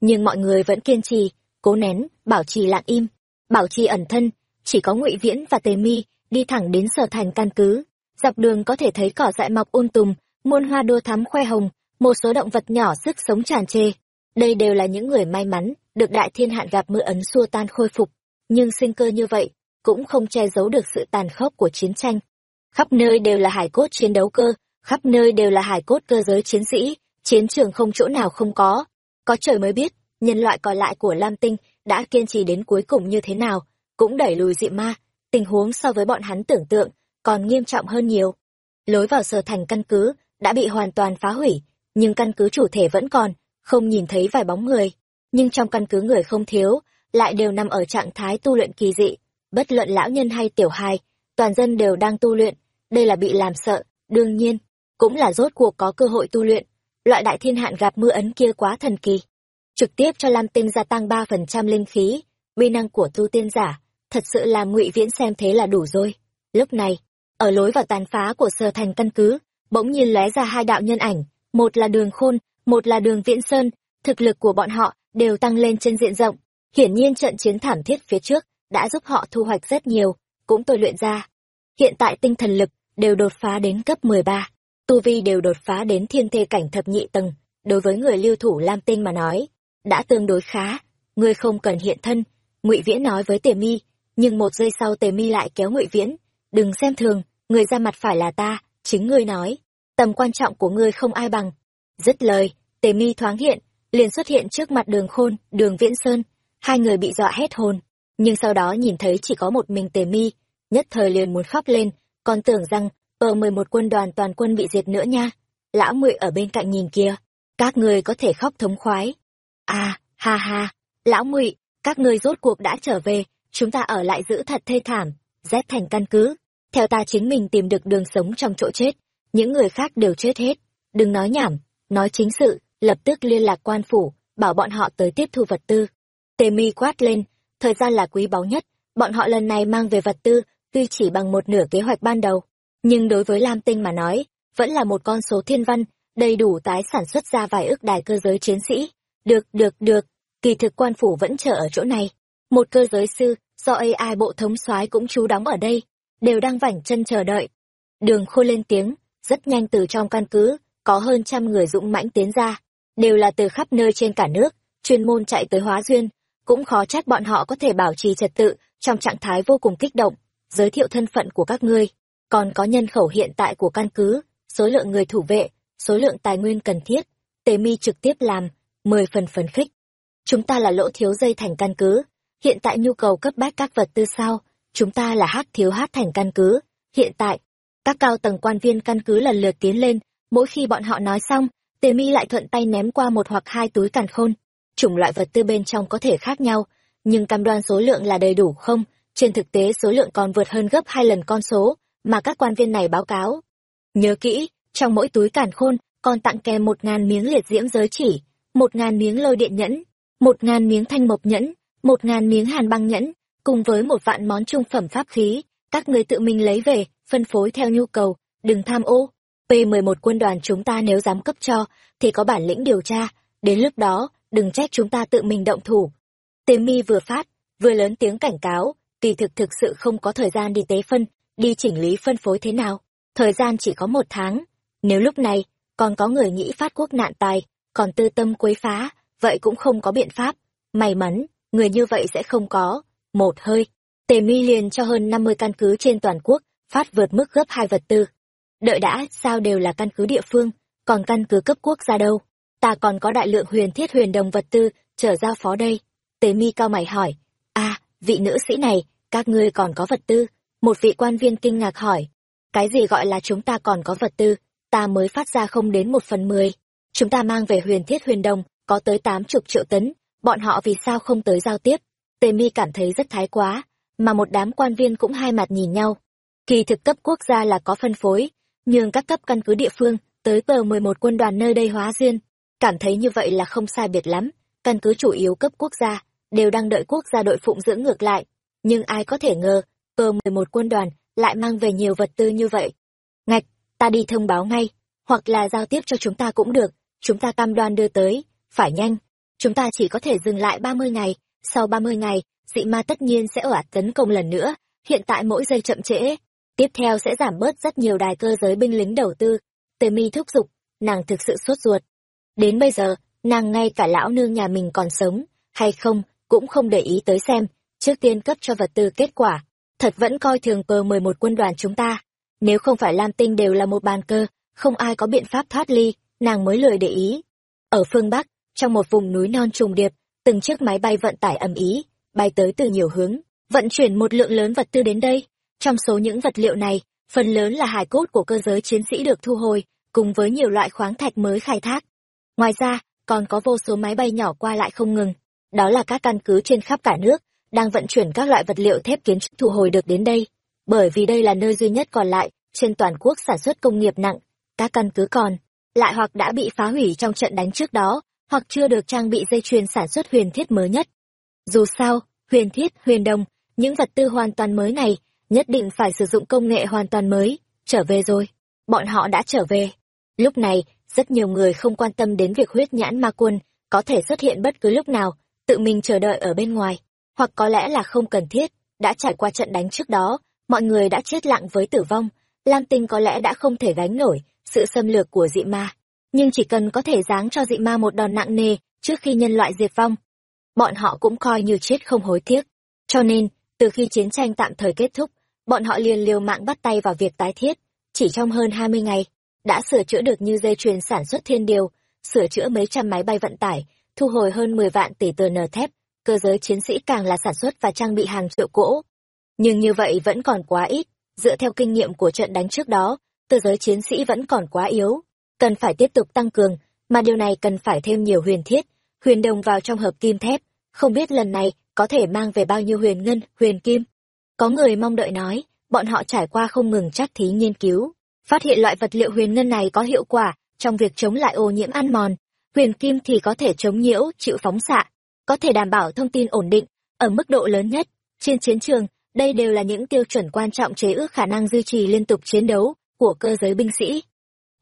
Nhưng mọi người vẫn kiên trì, cố nén, bảo trì lặng im, bảo trì ẩn thân, chỉ có ngụy viễn và tề mi đi thẳng đến sở thành căn cứ. dọc đường có thể thấy cỏ dại mọc um tùm muôn hoa đua thắm khoe hồng một số động vật nhỏ sức sống tràn trề. Đây đều là những người may mắn, được đại thiên hạn gặp mưa ấn xua tan khôi phục. Nhưng sinh cơ như vậy, cũng không che giấu được sự tàn khốc của chiến tranh. Khắp nơi đều là hải cốt chiến đấu cơ, khắp nơi đều là hải cốt cơ giới chiến sĩ, chiến trường không chỗ nào không có. Có trời mới biết, nhân loại còn lại của lam tinh đã kiên trì đến cuối cùng như thế nào, cũng đẩy lùi dị ma. Tình huống so với bọn hắn tưởng tượng còn nghiêm trọng hơn nhiều. Lối vào sở thành căn cứ đã bị hoàn toàn phá hủy nhưng căn cứ chủ thể vẫn còn, không nhìn thấy vài bóng người. Nhưng trong căn cứ người không thiếu, lại đều nằm ở trạng thái tu luyện kỳ dị. Bất luận lão nhân hay tiểu hài, toàn dân đều đang tu luyện. Đây là bị làm sợ, đương nhiên, cũng là rốt cuộc có cơ hội tu luyện. Loại đại thiên hạn gặp mưa ấn kia quá thần kỳ. Trực tiếp cho lam tinh gia tăng ba phần trăm linh khí, uy năng của tu tiên giả, thật sự làm ngụy viễn xem thế là đủ rồi. Lúc này, ở lối vào tàn phá của sơ thành căn cứ, bỗng nhiên lóe ra hai đạo nhân ảnh một là đường khôn, một là đường viễn sơn, thực lực của bọn họ đều tăng lên trên diện rộng. Hiển nhiên trận chiến thảm thiết phía trước đã giúp họ thu hoạch rất nhiều, cũng tôi luyện ra. Hiện tại tinh thần lực đều đột phá đến cấp mười ba. Tu vi đều đột phá đến thiên thê cảnh thập nhị tầng. Đối với người lưu thủ lam tinh mà nói, đã tương đối khá. Ngươi không cần hiện thân, ngụy viễn nói với tề mi, nhưng một giây sau tề mi lại kéo ngụy viễn, đừng xem thường, người ra mặt phải là ta, chính ngươi nói tầm quan trọng của ngươi không ai bằng. Dứt lời, tề mi thoáng hiện, liền xuất hiện trước mặt đường khôn, đường viễn sơn. Hai người bị dọa hết hồn. Nhưng sau đó nhìn thấy chỉ có một mình tề mi, nhất thời liền muốn khóc lên, còn tưởng rằng ở mười một quân đoàn toàn quân bị diệt nữa nha, lão ngụy ở bên cạnh nhìn kia các người có thể khóc thống khoái. À ha ha, lão ngụy các ngươi rốt cuộc đã trở về, chúng ta ở lại giữ thật thê thảm rét thành căn cứ, theo ta chính mình tìm được đường sống trong chỗ chết những người khác đều chết hết. Đừng nói nhảm, nói chính sự, lập tức liên lạc quan phủ, bảo bọn họ tới tiếp thu vật tư. Tề mi quát lên, thời gian là quý báu nhất, bọn họ lần này mang về vật tư, tuy chỉ bằng một nửa kế hoạch ban đầu. Nhưng đối với lam tinh mà nói, vẫn là một con số thiên văn, đầy đủ tái sản xuất ra vài ước đài cơ giới chiến sĩ. Được được được, kỳ thực quan phủ vẫn chờ ở chỗ này. Một cơ giới sư, do ai bộ thống soái cũng trú đóng ở đây, đều đang vảnh chân chờ đợi. Đường khô lên tiếng rất nhanh từ trong căn cứ, có hơn trăm người dũng mãnh tiến ra, đều là từ khắp nơi trên cả nước, chuyên môn chạy tới hóa duyên. Cũng khó trách bọn họ có thể bảo trì trật tự trong trạng thái vô cùng kích động. Giới thiệu thân phận của các ngươi. Còn có nhân khẩu hiện tại của căn cứ, số lượng người thủ vệ, số lượng tài nguyên cần thiết. Tề mi trực tiếp làm mười phần phấn khích. Chúng ta là lỗ thiếu dây thành căn cứ. Hiện tại nhu cầu cấp bách các vật tư sao? Chúng ta là hát thiếu hát thành căn cứ. Hiện tại các cao tầng quan viên căn cứ lần lượt tiến lên, mỗi khi bọn họ nói xong, tề mi lại thuận tay ném qua một hoặc hai túi càn khôn. Chủng loại vật tư bên trong có thể khác nhau, nhưng cam đoan số lượng là đầy đủ không? Trên thực tế, số lượng còn vượt hơn gấp hai lần con số mà các quan viên này báo cáo. Nhớ kỹ, trong mỗi túi càn khôn còn tặng kèm một ngàn miếng liệt diễm giới chỉ, một ngàn miếng lôi điện nhẫn, một ngàn miếng thanh mộc nhẫn, một ngàn miếng hàn băng nhẫn, cùng với một vạn món trung phẩm pháp khí, các người tự mình lấy về phân phối theo nhu cầu. Đừng tham ô. P mười một quân đoàn chúng ta nếu dám cấp cho, thì có bản lĩnh điều tra. Đến lúc đó, đừng trách chúng ta tự mình động thủ. Tề mi vừa phát, vừa lớn tiếng cảnh cáo, kỳ thực thực sự không có thời gian đi tế phân, đi chỉnh lý phân phối thế nào. Thời gian chỉ có một tháng. Nếu lúc này, còn có người nghĩ phát quốc nạn tài, còn tư tâm quấy phá, vậy cũng không có biện pháp. May mắn, người như vậy sẽ không có. Một hơi. Tề mi liền cho hơn năm mươi căn cứ trên toàn quốc phát vượt mức gấp hai vật tư. Đợi đã, sao đều là căn cứ địa phương, còn căn cứ cấp quốc gia đâu? Ta còn có đại lượng huyền thiết huyền đồng vật tư, trở ra phó đây. Tề mi cao mày hỏi. A vị nữ sĩ này, các ngươi còn có vật tư? Một vị quan viên kinh ngạc hỏi. Cái gì gọi là chúng ta còn có vật tư? Ta mới phát ra không đến một phần mười. Chúng ta mang về huyền thiết huyền đồng, có tới tám chục triệu tấn. Bọn họ vì sao không tới giao tiếp? Tề mi cảm thấy rất thái quá, mà một đám quan viên cũng hai mặt nhìn nhau kỳ thực cấp quốc gia là có phân phối, nhưng các cấp căn cứ địa phương, tới tờ mười một quân đoàn nơi đây hóa duyên. Cảm thấy như vậy là không sai biệt lắm, căn cứ chủ yếu cấp quốc gia, đều đang đợi quốc gia đội phụng dưỡng ngược lại. Nhưng ai có thể ngờ, tờ mười một quân đoàn lại mang về nhiều vật tư như vậy. Ngạch, ta đi thông báo ngay, hoặc là giao tiếp cho chúng ta cũng được, chúng ta cam đoan đưa tới, phải nhanh. Chúng ta chỉ có thể dừng lại ba mươi ngày, sau ba mươi ngày, dị ma tất nhiên sẽ ở ạt tấn công lần nữa, hiện tại mỗi giây chậm trễ tiếp theo sẽ giảm bớt rất nhiều đài cơ giới binh lính đầu tư. Tề mi thúc giục, nàng thực sự sốt ruột. Đến bây giờ, nàng ngay cả lão nương nhà mình còn sống, hay không, cũng không để ý tới xem, trước tiên cấp cho vật tư kết quả. Thật vẫn coi thường pờ mười một quân đoàn chúng ta. Nếu không phải Lam Tinh đều là một bàn cơ, không ai có biện pháp thoát ly, nàng mới lười để ý. Ở phương Bắc, trong một vùng núi non trùng điệp, từng chiếc máy bay vận tải ầm ý, bay tới từ nhiều hướng, vận chuyển một lượng lớn vật tư đến đây. Trong số những vật liệu này, phần lớn là hài cốt của cơ giới chiến sĩ được thu hồi, cùng với nhiều loại khoáng thạch mới khai thác. Ngoài ra, còn có vô số máy bay nhỏ qua lại không ngừng. Đó là các căn cứ trên khắp cả nước, đang vận chuyển các loại vật liệu thép kiến trúc thu hồi được đến đây. Bởi vì đây là nơi duy nhất còn lại, trên toàn quốc sản xuất công nghiệp nặng, các căn cứ còn, lại hoặc đã bị phá hủy trong trận đánh trước đó, hoặc chưa được trang bị dây chuyền sản xuất huyền thiết mới nhất. Dù sao, huyền thiết, huyền đồng, những vật tư hoàn toàn mới này, nhất định phải sử dụng công nghệ hoàn toàn mới, trở về rồi. Bọn họ đã trở về. Lúc này, rất nhiều người không quan tâm đến việc huyết nhãn ma quân có thể xuất hiện bất cứ lúc nào, tự mình chờ đợi ở bên ngoài, hoặc có lẽ là không cần thiết, đã trải qua trận đánh trước đó, mọi người đã chết lặng với tử vong, Lam Tinh có lẽ đã không thể gánh nổi sự xâm lược của dị ma, nhưng chỉ cần có thể giáng cho dị ma một đòn nặng nề trước khi nhân loại diệt vong, bọn họ cũng coi như chết không hối tiếc. Cho nên, từ khi chiến tranh tạm thời kết thúc, bọn họ liền liều mạng bắt tay vào việc tái thiết, chỉ trong hơn 20 ngày, đã sửa chữa được như dây chuyền sản xuất thiên điều, sửa chữa mấy trăm máy bay vận tải, thu hồi hơn 10 vạn tỷ tờ nờ thép, cơ giới chiến sĩ càng là sản xuất và trang bị hàng triệu cỗ. Nhưng như vậy vẫn còn quá ít, dựa theo kinh nghiệm của trận đánh trước đó, cơ giới chiến sĩ vẫn còn quá yếu, cần phải tiếp tục tăng cường, mà điều này cần phải thêm nhiều huyền thiết, huyền đồng vào trong hợp kim thép, không biết lần này có thể mang về bao nhiêu huyền ngân, huyền kim. Có người mong đợi nói, bọn họ trải qua không ngừng chắc thí nghiên cứu, phát hiện loại vật liệu huyền ngân này có hiệu quả trong việc chống lại ô nhiễm ăn mòn, huyền kim thì có thể chống nhiễu, chịu phóng xạ, có thể đảm bảo thông tin ổn định ở mức độ lớn nhất. Trên chiến trường, đây đều là những tiêu chuẩn quan trọng chế ước khả năng duy trì liên tục chiến đấu của cơ giới binh sĩ.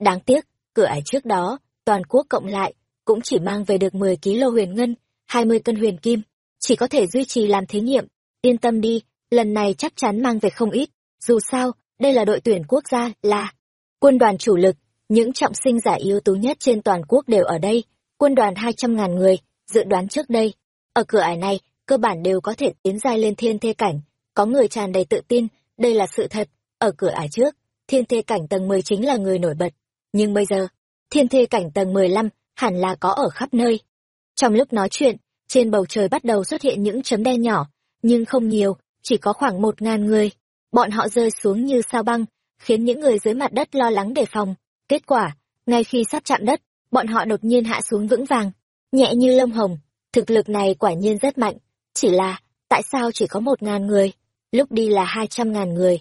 Đáng tiếc, cửa ải trước đó, toàn quốc cộng lại, cũng chỉ mang về được 10 kg huyền ngân, 20 cân huyền kim, chỉ có thể duy trì làm thí nghiệm. Yên tâm đi, lần này chắc chắn mang về không ít, dù sao, đây là đội tuyển quốc gia, là quân đoàn chủ lực, những trọng sinh giả yếu tố nhất trên toàn quốc đều ở đây, quân đoàn 200.000 người, dự đoán trước đây. Ở cửa ải này, cơ bản đều có thể tiến giai lên thiên thê cảnh, có người tràn đầy tự tin, đây là sự thật, ở cửa ải trước, thiên thê cảnh tầng 10 chính là người nổi bật. Nhưng bây giờ, thiên thê cảnh tầng 15 hẳn là có ở khắp nơi. Trong lúc nói chuyện, trên bầu trời bắt đầu xuất hiện những chấm đen nhỏ, nhưng không nhiều, chỉ có khoảng một ngàn người. Bọn họ rơi xuống như sao băng, khiến những người dưới mặt đất lo lắng đề phòng. Kết quả, ngay khi sắp chạm đất, bọn họ đột nhiên hạ xuống vững vàng, nhẹ như lông hồng. Thực lực này quả nhiên rất mạnh, chỉ là, tại sao chỉ có một ngàn người, lúc đi là hai trăm ngàn người.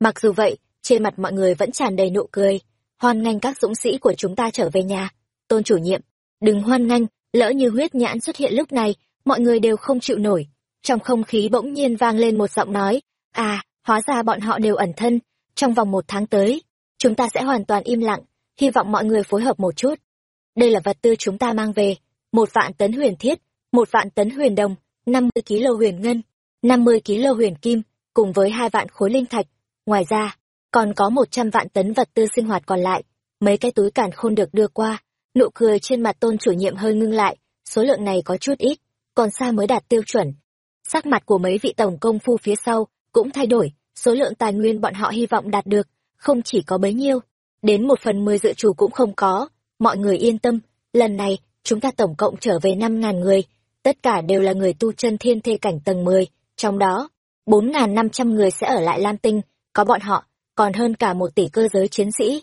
Mặc dù vậy, trên mặt mọi người vẫn tràn đầy nụ cười, hoan nghênh các dũng sĩ của chúng ta trở về nhà. Tôn chủ nhiệm, đừng hoan nghênh, lỡ như huyết nhãn xuất hiện lúc này, mọi người đều không chịu nổi. Trong không khí bỗng nhiên vang lên một giọng nói, à, hóa ra bọn họ đều ẩn thân, trong vòng một tháng tới, chúng ta sẽ hoàn toàn im lặng, hy vọng mọi người phối hợp một chút. Đây là vật tư chúng ta mang về, một vạn tấn huyền thiết, một vạn tấn huyền đồng, năm mươi ký lô huyền ngân, năm mươi ký lô huyền kim, cùng với hai vạn khối linh thạch. Ngoài ra, còn có 100 vạn tấn vật tư sinh hoạt còn lại, mấy cái túi càn khôn được đưa qua. Nụ cười trên mặt tôn chủ nhiệm hơi ngưng lại, số lượng này có chút ít, còn xa mới đạt tiêu chuẩn. Sắc mặt của mấy vị tổng công phu phía sau cũng thay đổi, số lượng tài nguyên bọn họ hy vọng đạt được, không chỉ có bấy nhiêu, đến một phần mười dự trù cũng không có. Mọi người yên tâm, lần này, chúng ta tổng cộng trở về năm ngàn người, tất cả đều là người tu chân thiên thê cảnh tầng mười trong đó, bốn ngàn năm trăm người sẽ ở lại Lam Tinh, có bọn họ, còn hơn cả một tỷ cơ giới chiến sĩ.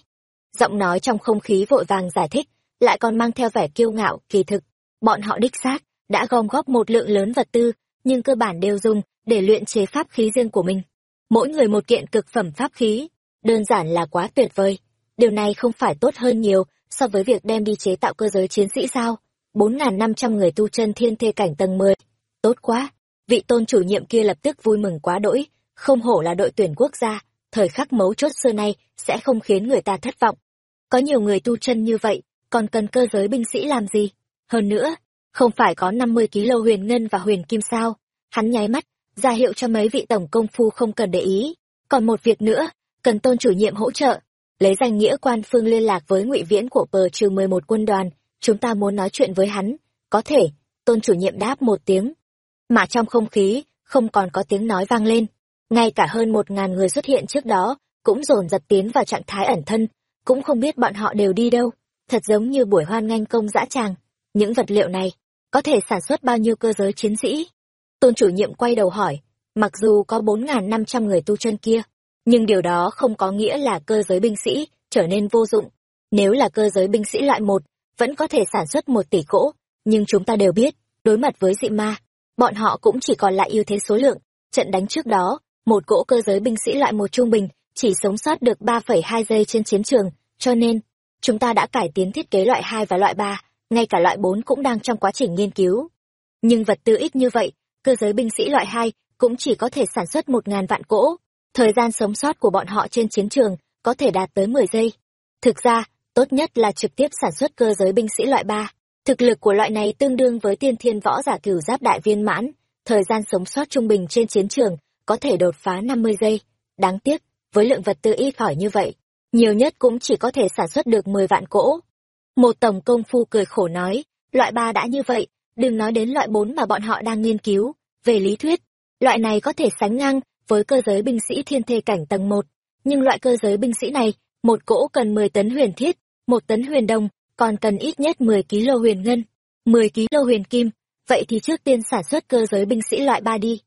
Giọng nói trong không khí vội vàng giải thích, lại còn mang theo vẻ kiêu ngạo, kỳ thực. Bọn họ đích xác, đã gom góp một lượng lớn vật tư, nhưng cơ bản đều dùng để luyện chế pháp khí riêng của mình. Mỗi người một kiện cực phẩm pháp khí, đơn giản là quá tuyệt vời. Điều này không phải tốt hơn nhiều so với việc đem đi chế tạo cơ giới chiến sĩ sao? 4.500 người tu chân thiên thê cảnh tầng 10. Tốt quá! Vị tôn chủ nhiệm kia lập tức vui mừng quá đỗi, không hổ là đội tuyển quốc gia, thời khắc mấu chốt xưa nay sẽ không khiến người ta thất vọng. Có nhiều người tu chân như vậy, còn cần cơ giới binh sĩ làm gì? Hơn nữa, không phải có 50 kg huyền ngân và huyền kim sao? Hắn nháy mắt, ra hiệu cho mấy vị tổng công phu không cần để ý. Còn một việc nữa, cần tôn chủ nhiệm hỗ trợ. Lấy danh nghĩa quan phương liên lạc với ngụy viễn của pờ trừ mười một quân đoàn chúng ta muốn nói chuyện với hắn. Có thể tôn chủ nhiệm đáp một tiếng. Mà trong không khí không còn có tiếng nói vang lên. Ngay cả hơn một ngàn người xuất hiện trước đó cũng dồn dập tiến vào trạng thái ẩn thân. Cũng không biết bọn họ đều đi đâu. Thật giống như buổi hoan nghênh công dã tràng. Những vật liệu này có thể sản xuất bao nhiêu cơ giới chiến sĩ? Tôn chủ nhiệm quay đầu hỏi, mặc dù có bốn ngàn năm trăm người tu chân kia, nhưng điều đó không có nghĩa là cơ giới binh sĩ trở nên vô dụng. Nếu là cơ giới binh sĩ loại một, vẫn có thể sản xuất một tỷ cỗ nhưng chúng ta đều biết, đối mặt với dị ma, bọn họ cũng chỉ còn lại ưu thế số lượng. Trận đánh trước đó, một cỗ cơ giới binh sĩ loại một trung bình chỉ sống sót được ba phẩy hai giây trên chiến trường, cho nên, chúng ta đã cải tiến thiết kế loại hai và loại ba ngay cả loại bốn cũng đang trong quá trình nghiên cứu. Nhưng vật tư ít như vậy, cơ giới binh sĩ loại hai cũng chỉ có thể sản xuất một ngàn vạn cỗ. Thời gian sống sót của bọn họ trên chiến trường có thể đạt tới mười giây. Thực ra, tốt nhất là trực tiếp sản xuất cơ giới binh sĩ loại ba. Thực lực của loại này tương đương với tiên thiên võ giả cửu giáp đại viên mãn. Thời gian sống sót trung bình trên chiến trường có thể đột phá năm mươi giây. Đáng tiếc, với lượng vật tư ít ỏi như vậy, nhiều nhất cũng chỉ có thể sản xuất được mười vạn cỗ một tổng công phu cười khổ nói, loại ba đã như vậy, đừng nói đến loại bốn mà bọn họ đang nghiên cứu. Về lý thuyết, loại này có thể sánh ngang với cơ giới binh sĩ thiên thê cảnh tầng một. Nhưng loại cơ giới binh sĩ này, một cỗ cần mười tấn huyền thiết, một tấn huyền đồng, còn cần ít nhất mười kg huyền ngân, mười kg huyền kim. Vậy thì trước tiên sản xuất cơ giới binh sĩ loại ba đi.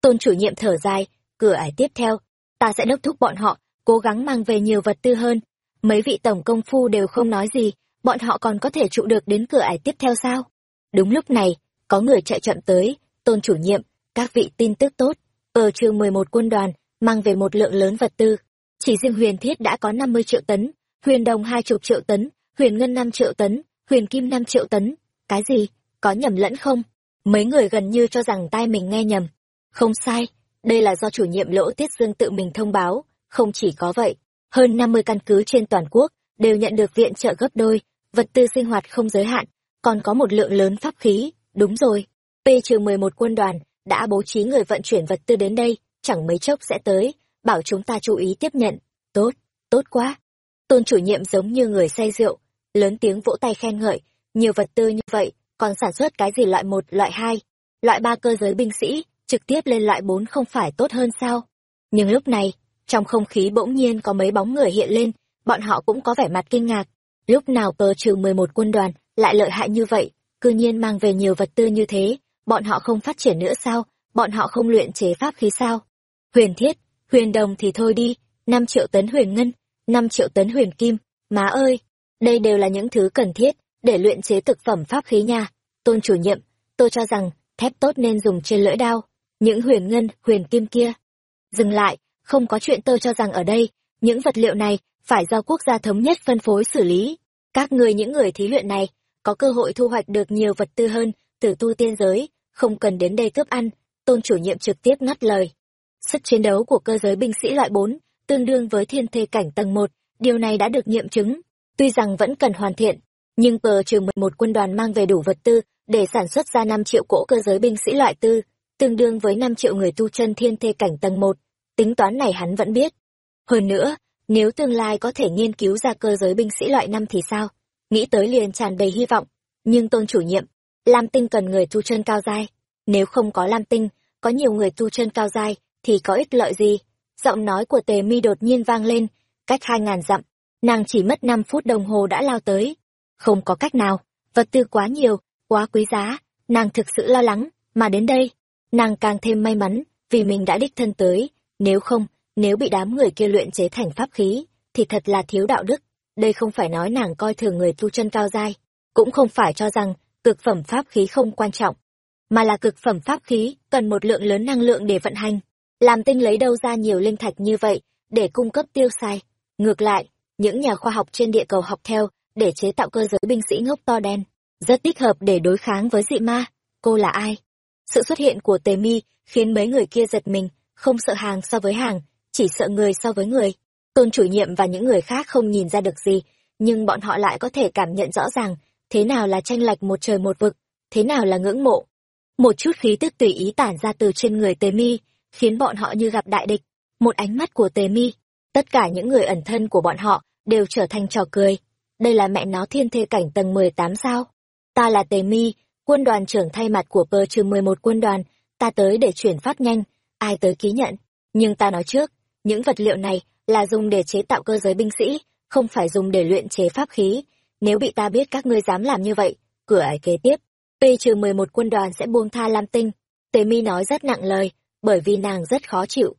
Tôn chủ nhiệm thở dài, cửa ải tiếp theo, ta sẽ đốc thúc bọn họ cố gắng mang về nhiều vật tư hơn. Mấy vị tổng công phu đều không nói gì bọn họ còn có thể trụ được đến cửa ải tiếp theo sao? Đúng lúc này, có người chạy chậm tới, tôn chủ nhiệm, các vị tin tức tốt. Ở trường mười một quân đoàn, mang về một lượng lớn vật tư. Chỉ riêng huyền thiết đã có năm mươi triệu tấn, huyền đồng hai chục triệu tấn, huyền ngân năm triệu tấn, huyền kim năm triệu tấn. Cái gì? Có nhầm lẫn không? Mấy người gần như cho rằng tai mình nghe nhầm. Không sai, đây là do chủ nhiệm lỗ tiết dương tự mình thông báo. Không chỉ có vậy, hơn năm mươi căn cứ trên toàn quốc đều nhận được viện trợ gấp đôi vật tư sinh hoạt không giới hạn, còn có một lượng lớn pháp khí. Đúng rồi p trừ mười một quân đoàn đã bố trí người vận chuyển vật tư đến đây, chẳng mấy chốc sẽ tới, bảo chúng ta chú ý tiếp nhận. Tốt tốt quá. Tôn chủ nhiệm giống như người say rượu, lớn tiếng vỗ tay khen ngợi, nhiều vật tư như vậy, còn sản xuất cái gì loại một, loại hai, loại ba cơ giới binh sĩ, trực tiếp lên loại bốn không phải tốt hơn sao? Nhưng lúc này, trong không khí bỗng nhiên có mấy bóng người hiện lên, bọn họ cũng có vẻ mặt kinh ngạc lúc nào cờ trừ mười một quân đoàn lại lợi hại như vậy, cư nhiên mang về nhiều vật tư như thế, bọn họ không phát triển nữa sao? Bọn họ không luyện chế pháp khí sao? Huyền thiết, huyền đồng thì thôi đi, năm triệu tấn huyền ngân, năm triệu tấn huyền kim, má ơi! Đây đều là những thứ cần thiết để luyện chế thực phẩm pháp khí nha. Tôn chủ nhiệm, tôi cho rằng thép tốt nên dùng trên lưỡi đao, những huyền ngân, huyền kim kia. Dừng lại, không có chuyện tôi cho rằng ở đây, những vật liệu này phải do quốc gia thống nhất phân phối xử lý. Các người, những người thí luyện này, có cơ hội thu hoạch được nhiều vật tư hơn từ tu tiên giới, không cần đến đây cướp ăn, tôn chủ nhiệm trực tiếp ngắt lời. Sức chiến đấu của cơ giới binh sĩ loại bốn tương đương với thiên thê cảnh tầng một, điều này đã được nghiệm chứng. Tuy rằng vẫn cần hoàn thiện, nhưng pờ trừ một quân đoàn mang về đủ vật tư để sản xuất ra năm triệu cỗ cơ giới binh sĩ loại tư, tương đương với năm triệu người tu chân thiên thê cảnh tầng một, tính toán này hắn vẫn biết. Hơn nữa nếu tương lai có thể nghiên cứu ra cơ giới binh sĩ loại năm thì sao? Nghĩ tới liền tràn đầy hy vọng. Nhưng tôn chủ nhiệm, lam tinh cần người tu chân cao dai. Nếu không có lam tinh, có nhiều người tu chân cao dai, thì có ích lợi gì? Giọng nói của tề mi đột nhiên vang lên, cách hai ngàn dặm. Nàng chỉ mất năm phút đồng hồ đã lao tới. Không có cách nào, vật tư quá nhiều, quá quý giá. Nàng thực sự lo lắng, mà đến đây, nàng càng thêm may mắn vì mình đã đích thân tới. Nếu không nếu bị đám người kia luyện chế thành pháp khí, thì thật là thiếu đạo đức. Đây không phải nói nàng coi thường người tu chân cao dai, cũng không phải cho rằng cực phẩm pháp khí không quan trọng, mà là cực phẩm pháp khí cần một lượng lớn năng lượng để vận hành. Làm tinh lấy đâu ra nhiều linh thạch như vậy để cung cấp tiêu xài? Ngược lại, những nhà khoa học trên địa cầu học theo để chế tạo cơ giới binh sĩ ngốc to đen, rất thích hợp để đối kháng với dị ma. Cô là ai? Sự xuất hiện của tề mi khiến mấy người kia giật mình, không sợ hàng so với hàng chỉ sợ người so với người tôn chủ nhiệm và những người khác không nhìn ra được gì nhưng bọn họ lại có thể cảm nhận rõ ràng thế nào là tranh lệch một trời một vực thế nào là ngưỡng mộ một chút khí tức tùy ý tản ra từ trên người tề mi khiến bọn họ như gặp đại địch một ánh mắt của tề mi Tất cả những người ẩn thân của bọn họ đều trở thành trò cười. Đây là mẹ nó thiên thê cảnh tầng 18 sao? Ta là Tề Mi, quân đoàn trưởng thay mặt của pơ trừ 11 quân đoàn, ta tới để chuyển phát nhanh, ai tới ký nhận. Nhưng ta nói trước, những vật liệu này là dùng để chế tạo cơ giới binh sĩ, không phải dùng để luyện chế pháp khí. Nếu bị ta biết các ngươi dám làm như vậy, cửa ải kế tiếp, P-11 quân đoàn sẽ buông tha Lam Tinh. Tề Mi nói rất nặng lời, bởi vì nàng rất khó chịu.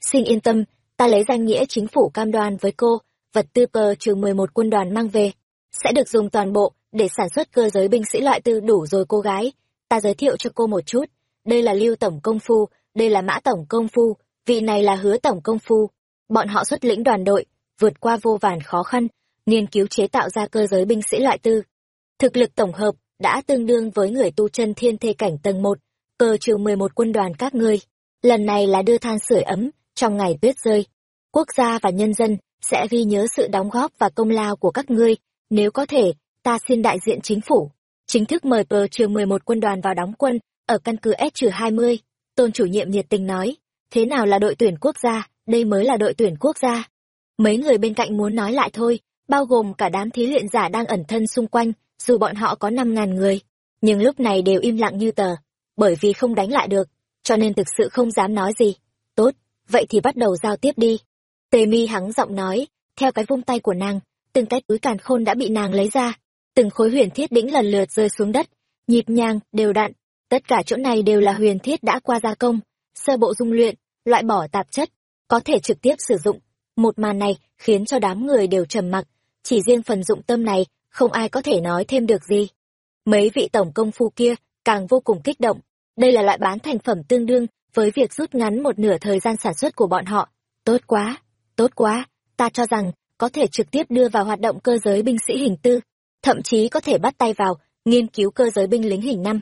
Xin yên tâm, ta lấy danh nghĩa chính phủ cam đoan với cô, vật tư pơ trừ 11 quân đoàn mang về, sẽ được dùng toàn bộ để sản xuất cơ giới binh sĩ loại tư đủ rồi cô gái. Ta giới thiệu cho cô một chút, đây là Lưu Tổng Công Phu, đây là Mã Tổng Công Phu, vị này là Hứa Tổng Công Phu. Bọn họ xuất lĩnh đoàn đội, vượt qua vô vàn khó khăn, nghiên cứu chế tạo ra cơ giới binh sĩ loại tư. Thực lực tổng hợp đã tương đương với người tu chân thiên thê cảnh tầng một cờ trừ 11 quân đoàn các ngươi. Lần này là đưa than sưởi ấm, trong ngày tuyết rơi. Quốc gia và nhân dân sẽ ghi nhớ sự đóng góp và công lao của các ngươi. Nếu có thể, ta xin đại diện chính phủ. Chính thức mời cờ trừ 11 quân đoàn vào đóng quân ở căn cứ S-20. Tôn chủ nhiệm nhiệt tình nói, thế nào là đội tuyển quốc gia, đây mới là đội tuyển quốc gia. Mấy người bên cạnh muốn nói lại thôi, bao gồm cả đám thí luyện giả đang ẩn thân xung quanh, dù bọn họ có năm ngàn người, nhưng lúc này đều im lặng như tờ, bởi vì không đánh lại được, cho nên thực sự không dám nói gì. Tốt, vậy thì bắt đầu giao tiếp đi. Tề mi hắng giọng nói, theo cái vung tay của nàng, từng cái túi càn khôn đã bị nàng lấy ra, từng khối huyền thiết đĩnh lần lượt rơi xuống đất, nhịp nhàng, đều đặn, tất cả chỗ này đều là huyền thiết đã qua gia công, sơ bộ dung luyện, loại bỏ tạp chất, có thể trực tiếp sử dụng. Một màn này khiến cho đám người đều trầm mặc, chỉ riêng phần dụng tâm này không ai có thể nói thêm được gì. Mấy vị tổng công phu kia càng vô cùng kích động, đây là loại bán thành phẩm tương đương với việc rút ngắn một nửa thời gian sản xuất của bọn họ. Tốt quá, tốt quá, ta cho rằng có thể trực tiếp đưa vào hoạt động cơ giới binh sĩ hình tư, thậm chí có thể bắt tay vào nghiên cứu cơ giới binh lính hình năm.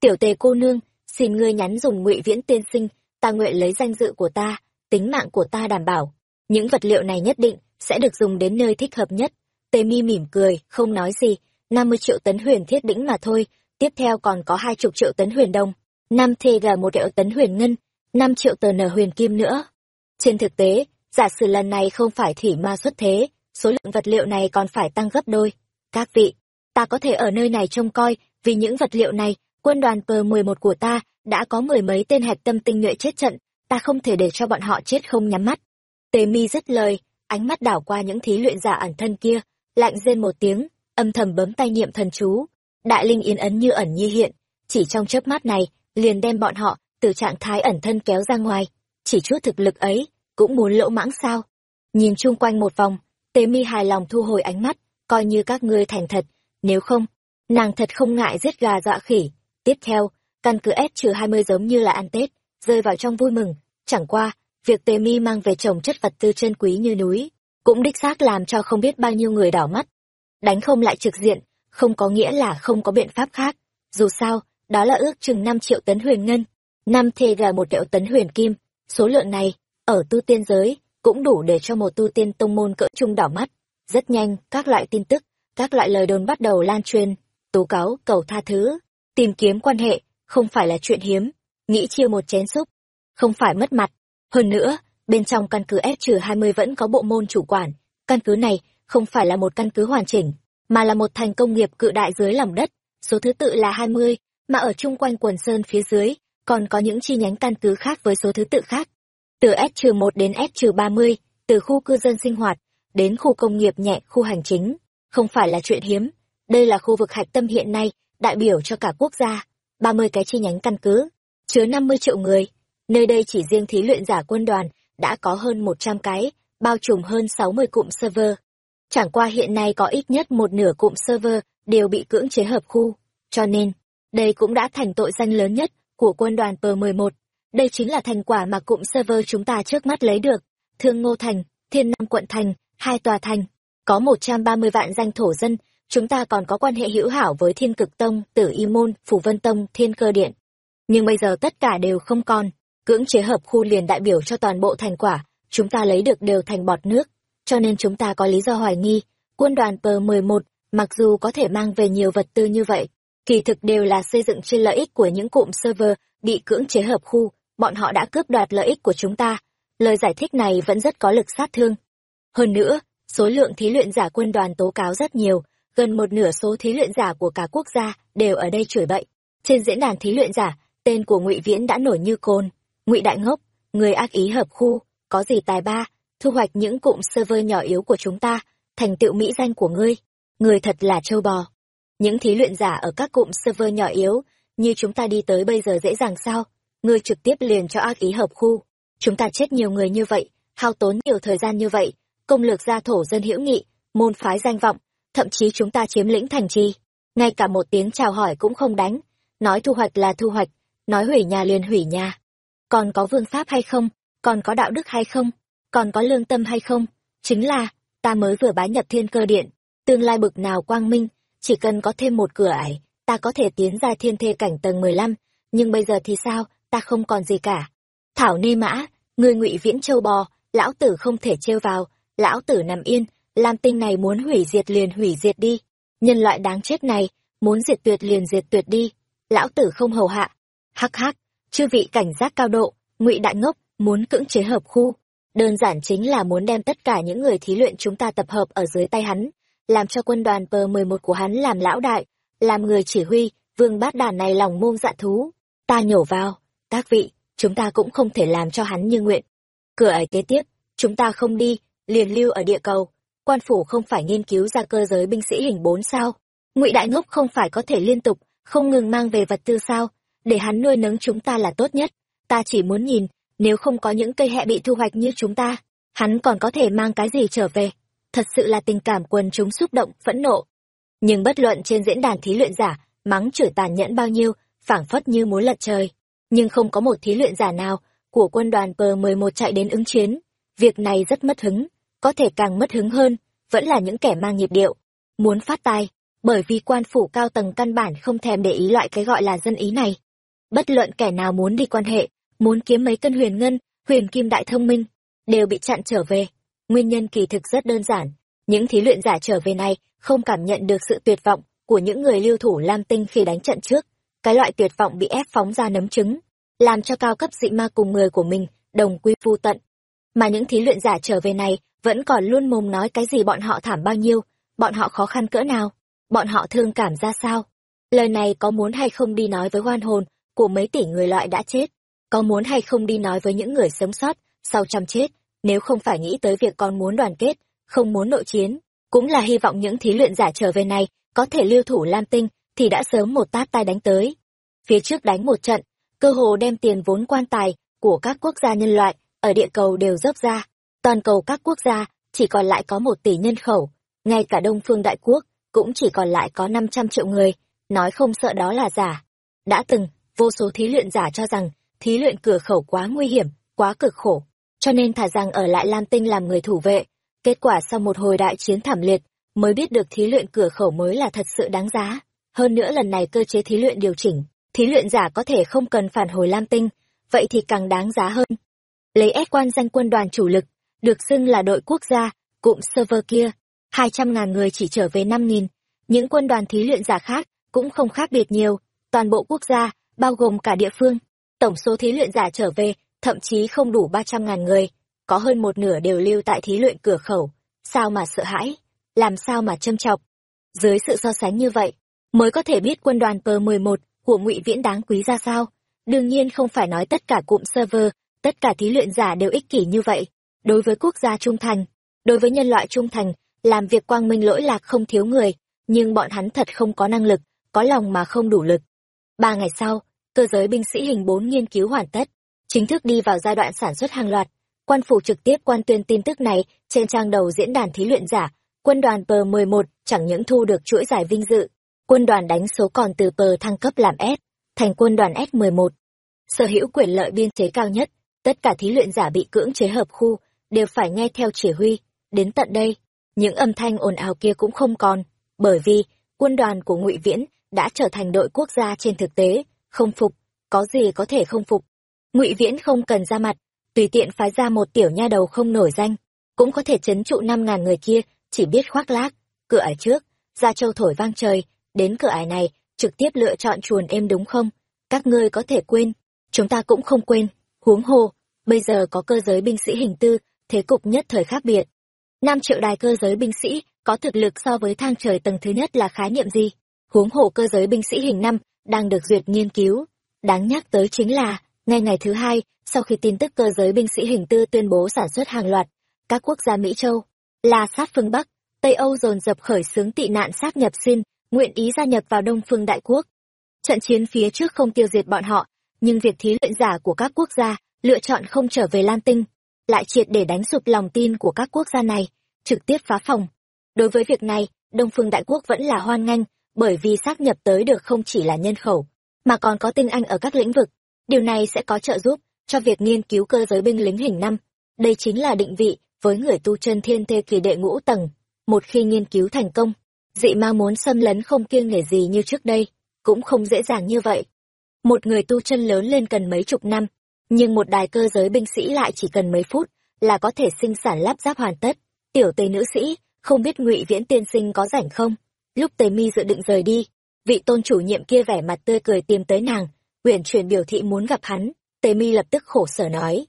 Tiểu tề cô nương, xin ngươi nhắn dùng ngụy viễn tiên sinh, ta nguyện lấy danh dự của ta, tính mạng của ta đảm bảo. Những vật liệu này nhất định sẽ được dùng đến nơi thích hợp nhất. Tề mi mỉm cười, không nói gì, 50 triệu tấn huyền thiết đĩnh mà thôi, tiếp theo còn có hai chục triệu tấn huyền đông, 5 TG một triệu tấn huyền ngân, năm triệu tờ nở huyền kim nữa. Trên thực tế, giả sử lần này không phải thủy ma xuất thế, số lượng vật liệu này còn phải tăng gấp đôi. Các vị, ta có thể ở nơi này trông coi, vì những vật liệu này, quân đoàn P11 của ta đã có mười mấy tên hạch tâm tinh nhuệ chết trận, ta không thể để cho bọn họ chết không nhắm mắt. Tề mi dứt lời, ánh mắt đảo qua những thí luyện giả ẩn thân kia, lạnh rên một tiếng, âm thầm bấm tay niệm thần chú. Đại linh yên ấn như ẩn như hiện, chỉ trong chớp mắt này, liền đem bọn họ từ trạng thái ẩn thân kéo ra ngoài. Chỉ chút thực lực ấy, cũng muốn lỗ mãng sao. Nhìn chung quanh một vòng, tế mi hài lòng thu hồi ánh mắt, coi như các ngươi thành thật, nếu không, nàng thật không ngại giết gà dọa khỉ. Tiếp theo, căn cứ S-20 giống như là ăn Tết, rơi vào trong vui mừng. Chẳng qua, việc Tề mi mang về trồng chất vật tư chân quý như núi, cũng đích xác làm cho không biết bao nhiêu người đảo mắt. Đánh không lại trực diện, không có nghĩa là không có biện pháp khác. Dù sao, đó là ước chừng 5 triệu tấn huyền ngân, 5 gà một triệu tấn huyền kim. Số lượng này, ở tu tiên giới, cũng đủ để cho một tu tiên tông môn cỡ trung đảo mắt. Rất nhanh, các loại tin tức, các loại lời đồn bắt đầu lan truyền, tố cáo, cầu tha thứ, tìm kiếm quan hệ, không phải là chuyện hiếm, nghĩ chia một chén súp, không phải mất mặt. Hơn nữa, bên trong căn cứ S-20 vẫn có bộ môn chủ quản, căn cứ này không phải là một căn cứ hoàn chỉnh, mà là một thành công nghiệp cự đại dưới lòng đất, số thứ tự là 20, mà ở chung quanh quần sơn phía dưới, còn có những chi nhánh căn cứ khác với số thứ tự khác. Từ s trừ một đến S-30, từ khu cư dân sinh hoạt, đến khu công nghiệp nhẹ, khu hành chính, không phải là chuyện hiếm. Đây là khu vực hạch tâm hiện nay, đại biểu cho cả quốc gia, 30 cái chi nhánh căn cứ, chứa 50 triệu người. Nơi đây chỉ riêng thí luyện giả quân đoàn, đã có hơn 100 cái, bao trùm hơn 60 cụm server. Chẳng qua hiện nay có ít nhất một nửa cụm server đều bị cưỡng chế hợp khu, cho nên, đây cũng đã thành tội danh lớn nhất của quân đoàn P11. Đây chính là thành quả mà cụm server chúng ta trước mắt lấy được. Thương Ngô Thành, Thiên Nam Quận Thành, hai tòa thành, có 130 vạn danh thổ dân, chúng ta còn có quan hệ hữu hảo với Thiên Cực Tông, Tử Y Môn, Phủ Vân Tông, Thiên Cơ Điện. Nhưng bây giờ tất cả đều không còn, cưỡng chế hợp khu liền đại biểu cho toàn bộ thành quả, chúng ta lấy được đều thành bọt nước, cho nên chúng ta có lý do hoài nghi, quân đoàn P11, mặc dù có thể mang về nhiều vật tư như vậy, kỳ thực đều là xây dựng trên lợi ích của những cụm server bị cưỡng chế hợp khu, bọn họ đã cướp đoạt lợi ích của chúng ta. Lời giải thích này vẫn rất có lực sát thương, Hơn nữa, số lượng thí luyện giả quân đoàn tố cáo rất nhiều, gần một nửa số thí luyện giả của cả quốc gia đều ở đây chửi bậy. Trên diễn đàn thí luyện giả, tên của Ngụy Viễn đã nổi như côn. Ngụy Đại Ngốc, người ác ý hợp khu, có gì tài ba, thu hoạch những cụm server nhỏ yếu của chúng ta, thành tựu mỹ danh của ngươi. Người thật là châu bò. Những thí luyện giả ở các cụm server nhỏ yếu, như chúng ta đi tới bây giờ dễ dàng sao? Ngươi trực tiếp liền cho ác ý hợp khu. Chúng ta chết nhiều người như vậy, hao tốn nhiều thời gian như vậy, công lược gia thổ dân hữu nghị, môn phái danh vọng, thậm chí chúng ta chiếm lĩnh thành trì. Ngay cả một tiếng chào hỏi cũng không đánh, nói thu hoạch là thu hoạch, nói hủy nhà liền hủy nhà. Còn có vương pháp hay không? Còn có đạo đức hay không? Còn có lương tâm hay không? Chính là, ta mới vừa bá nhập thiên cơ điện, tương lai bực nào quang minh, chỉ cần có thêm một cửa ải, ta có thể tiến ra thiên thê cảnh tầng mười lăm nhưng bây giờ thì sao, ta không còn gì cả. Thảo Ni Mã, người ngụy viễn châu bò, lão tử không thể trêu vào, lão tử nằm yên, Lam tinh này muốn hủy diệt liền hủy diệt đi. Nhân loại đáng chết này, muốn diệt tuyệt liền diệt tuyệt đi. Lão tử không hầu hạ. Hắc hắc, chư vị cảnh giác cao độ, ngụy đại ngốc, muốn cưỡng chế hợp khu. Đơn giản chính là muốn đem tất cả những người thí luyện chúng ta tập hợp ở dưới tay hắn, làm cho quân đoàn pờ mười một của hắn làm lão đại, làm người chỉ huy, vương bát đàn này lòng môn dạ thú. Ta nhổ vào, các vị, chúng ta cũng không thể làm cho hắn như nguyện. Cửa ải kế tiếp, chúng ta không đi, liền lưu ở địa cầu. Quan phủ không phải nghiên cứu ra cơ giới binh sĩ hình bốn sao. ngụy đại ngốc không phải có thể liên tục, không ngừng mang về vật tư sao. Để hắn nuôi nấng chúng ta là tốt nhất. Ta chỉ muốn nhìn, nếu không có những cây hẹ bị thu hoạch như chúng ta, hắn còn có thể mang cái gì trở về. Thật sự là tình cảm quần chúng xúc động, phẫn nộ. Nhưng bất luận trên diễn đàn thí luyện giả, mắng chửi tàn nhẫn bao nhiêu, phảng phất như muốn lật trời. Nhưng không có một thí luyện giả nào của quân đoàn P11 chạy đến ứng chiến. Việc này rất mất hứng, có thể càng mất hứng hơn, vẫn là những kẻ mang nhịp điệu. Muốn phát tài, bởi vì quan phủ cao tầng căn bản không thèm để ý loại cái gọi là dân ý này. Bất luận kẻ nào muốn đi quan hệ, muốn kiếm mấy cân huyền ngân, huyền kim đại thông minh, đều bị chặn trở về. Nguyên nhân kỳ thực rất đơn giản, những thí luyện giả trở về này không cảm nhận được sự tuyệt vọng của những người lưu thủ Lam Tinh khi đánh trận trước. Cái loại tuyệt vọng bị ép phóng ra nấm trứng, làm cho cao cấp dị ma cùng người của mình đồng quy phu tận. Mà những thí luyện giả trở về này vẫn còn luôn mồm nói cái gì bọn họ thảm bao nhiêu, bọn họ khó khăn cỡ nào, bọn họ thương cảm ra sao. Lời này có muốn hay không đi nói với hoan hồn của mấy tỷ người loại đã chết, có muốn hay không đi nói với những người sống sót sau trăm chết, nếu không phải nghĩ tới việc con muốn đoàn kết, không muốn nội chiến, cũng là hy vọng những thí luyện giả trở về này có thể lưu thủ Lam Tinh thì đã sớm một tát tay đánh tới. Phía trước đánh một trận, cơ hồ đem tiền vốn quan tài của các quốc gia nhân loại ở địa cầu đều dốc ra. Toàn cầu các quốc gia chỉ còn lại có một tỷ nhân khẩu, ngay cả Đông Phương Đại Quốc cũng chỉ còn lại có 500 triệu người, nói không sợ đó là giả. Đã từng, vô số thí luyện giả cho rằng thí luyện cửa khẩu quá nguy hiểm, quá cực khổ, cho nên thả rằng ở lại Lam Tinh làm người thủ vệ. Kết quả sau một hồi đại chiến thảm liệt, mới biết được thí luyện cửa khẩu mới là thật sự đáng giá. Hơn nữa lần này cơ chế thí luyện điều chỉnh, thí luyện giả có thể không cần phản hồi Lam Tinh, vậy thì càng đáng giá hơn. Lấy ép quan danh quân đoàn chủ lực, được xưng là đội quốc gia, cụm server kia, hai trăm ngàn người chỉ trở về năm nghìn. Những quân đoàn thí luyện giả khác cũng không khác biệt nhiều, toàn bộ quốc gia, bao gồm cả địa phương. Tổng số thí luyện giả trở về, thậm chí không đủ ba trăm ngàn người, có hơn một nửa đều lưu tại thí luyện cửa khẩu. Sao mà sợ hãi? Làm sao mà châm chọc? Dưới sự so sánh như vậy, mới có thể biết quân đoàn P11 của ngụy Viễn đáng quý ra sao. Đương nhiên không phải nói tất cả cụm server, tất cả thí luyện giả đều ích kỷ như vậy. Đối với quốc gia trung thành, đối với nhân loại trung thành, làm việc quang minh lỗi lạc không thiếu người, nhưng bọn hắn thật không có năng lực, có lòng mà không đủ lực. Ba ngày sau, cơ giới binh sĩ hình bốn nghiên cứu hoàn tất, chính thức đi vào giai đoạn sản xuất hàng loạt. Quan phủ trực tiếp quan tuyên tin tức này trên trang đầu diễn đàn thí luyện giả, quân đoàn P11 chẳng những thu được chuỗi giải vinh dự, quân đoàn đánh số còn từ P thăng cấp làm S, thành quân đoàn S11. Sở hữu quyền lợi biên chế cao nhất, tất cả thí luyện giả bị cưỡng chế hợp khu, đều phải nghe theo chỉ huy. Đến tận đây, những âm thanh ồn ào kia cũng không còn, bởi vì quân đoàn của Ngụy Viễn đã trở thành đội quốc gia trên thực tế, không phục, có gì có thể không phục. Ngụy Viễn không cần ra mặt, tùy tiện phái ra một tiểu nha đầu không nổi danh, cũng có thể chấn trụ năm ngàn người kia, chỉ biết khoác lác, cửa ải trước, ra châu thổi vang trời, đến cửa ải này, trực tiếp lựa chọn chuồn êm đúng không? Các ngươi có thể quên, chúng ta cũng không quên, huống hồ, bây giờ có cơ giới binh sĩ hình tư, thế cục nhất thời khác biệt. năm triệu đài cơ giới binh sĩ có thực lực so với thang trời tầng thứ nhất là khái niệm gì? Huống hồ cơ giới binh sĩ hình năm đang được duyệt nghiên cứu. Đáng nhắc tới chính là, ngay ngày thứ hai, sau khi tin tức cơ giới binh sĩ hình tư tuyên bố sản xuất hàng loạt các quốc gia mỹ châu, la sát phương bắc, tây âu dồn dập khởi xướng tị nạn sát nhập xin nguyện ý gia nhập vào đông phương đại quốc. Trận chiến phía trước không tiêu diệt bọn họ, nhưng việc thí luyện giả của các quốc gia lựa chọn không trở về lam tinh lại triệt để đánh sụp lòng tin của các quốc gia này, trực tiếp phá phòng. Đối với việc này, đông phương đại quốc vẫn là hoan nghênh, bởi vì xác nhập tới được không chỉ là nhân khẩu, mà còn có tinh anh ở các lĩnh vực. Điều này sẽ có trợ giúp cho việc nghiên cứu cơ giới binh lính hình năm. Đây chính là định vị với người tu chân thiên thê kỳ đệ ngũ tầng. Một khi nghiên cứu thành công, dị ma muốn xâm lấn không kiêng nể gì như trước đây, cũng không dễ dàng như vậy. Một người tu chân lớn lên cần mấy chục năm nhưng một đài cơ giới binh sĩ lại chỉ cần mấy phút là có thể sinh sản lắp ráp hoàn tất. Tiểu tề nữ sĩ, không biết ngụy viễn tiên sinh có rảnh không? Lúc tề mi dự định rời đi, vị tôn chủ nhiệm kia vẻ mặt tươi cười tìm tới nàng, uyển chuyển biểu thị muốn gặp hắn. Tề mi lập tức khổ sở nói,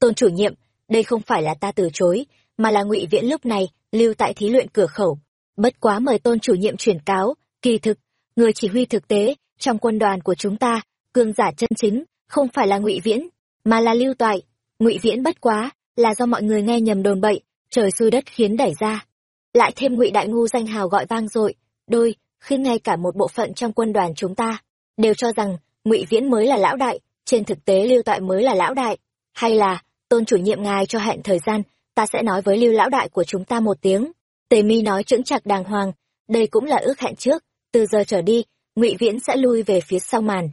tôn chủ nhiệm, đây không phải là ta từ chối, mà là ngụy viễn lúc này lưu tại thí luyện cửa khẩu. Bất quá mời tôn chủ nhiệm chuyển cáo, kỳ thực, người chỉ huy thực tế trong quân đoàn của chúng ta cương giả chân chính, không phải là ngụy viễn mà là lưu toại. Ngụy viễn bất quá, là do mọi người nghe nhầm đồn bậy, trời xui đất khiến đẩy ra. Lại thêm ngụy đại ngu danh hào gọi vang dội, đôi, khi ngay cả một bộ phận trong quân đoàn chúng ta, đều cho rằng ngụy viễn mới là lão đại, trên thực tế lưu toại mới là lão đại. Hay là, tôn chủ nhiệm ngài cho hẹn thời gian, ta sẽ nói với lưu lão đại của chúng ta một tiếng. Tề mi nói chững chặt đàng hoàng, đây cũng là ước hẹn trước, từ giờ trở đi, ngụy viễn sẽ lui về phía sau màn.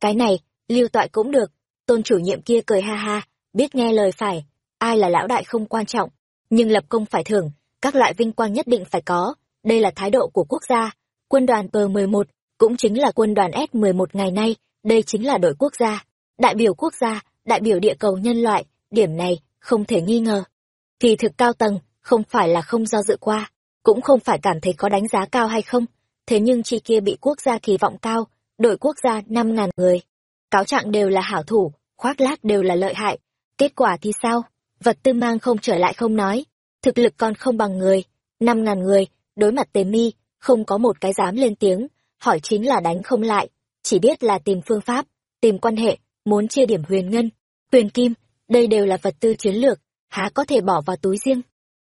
Cái này, lưu toại cũng được tôn chủ nhiệm kia cười ha ha, biết nghe lời phải, ai là lão đại không quan trọng, nhưng lập công phải thưởng, các loại vinh quang nhất định phải có, đây là thái độ của quốc gia, quân đoàn p 11 cũng chính là quân đoàn s 11 ngày nay, đây chính là đội quốc gia, đại biểu quốc gia, đại biểu địa cầu nhân loại, điểm này không thể nghi ngờ. Kỳ thực cao tầng, không phải là không do dự qua, cũng không phải cảm thấy có đánh giá cao hay không, thế nhưng chi kia bị quốc gia kỳ vọng cao, đội quốc gia năm ngàn người cáo trạng đều là hảo thủ, khoác lác đều là lợi hại. Kết quả thì sao? Vật tư mang không trở lại không nói. Thực lực còn không bằng người. Năm ngàn người, đối mặt tề mi, không có một cái dám lên tiếng. Hỏi chính là đánh không lại. Chỉ biết là tìm phương pháp, tìm quan hệ, muốn chia điểm huyền ngân, huyền kim, đây đều là vật tư chiến lược, há có thể bỏ vào túi riêng.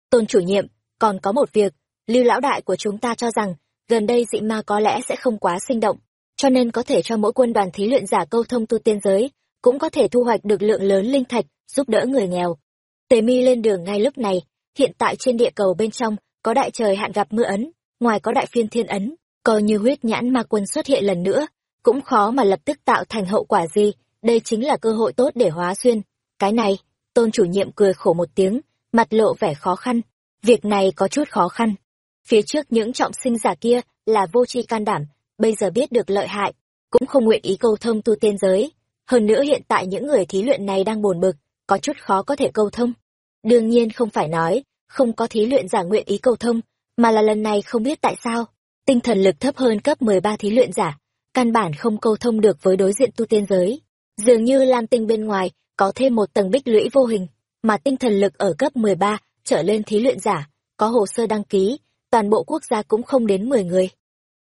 Tôn chủ nhiệm, còn có một việc, lưu lão đại của chúng ta cho rằng, gần đây dị ma có lẽ sẽ không quá sinh động cho nên có thể cho mỗi quân đoàn thí luyện giả câu thông tu tiên giới, cũng có thể thu hoạch được lượng lớn linh thạch, giúp đỡ người nghèo. Tề mi lên đường ngay lúc này, hiện tại trên địa cầu bên trong có đại trời hạn gặp mưa ấn, ngoài có đại phiên thiên ấn, coi như huyết nhãn ma quân xuất hiện lần nữa, cũng khó mà lập tức tạo thành hậu quả gì, đây chính là cơ hội tốt để hóa xuyên. Cái này, tôn chủ nhiệm cười khổ một tiếng, mặt lộ vẻ khó khăn, việc này có chút khó khăn. Phía trước những trọng sinh giả kia là vô tri can đảm bây giờ biết được lợi hại, cũng không nguyện ý câu thông tu tiên giới. Hơn nữa hiện tại những người thí luyện này đang buồn bực, có chút khó có thể câu thông. Đương nhiên không phải nói, không có thí luyện giả nguyện ý câu thông, mà là lần này không biết tại sao, tinh thần lực thấp hơn cấp mười ba thí luyện giả, căn bản không câu thông được với đối diện tu tiên giới. Dường như lam tinh bên ngoài có thêm một tầng bích lũy vô hình, mà tinh thần lực ở cấp mười ba trở lên thí luyện giả, có hồ sơ đăng ký, toàn bộ quốc gia cũng không đến mười người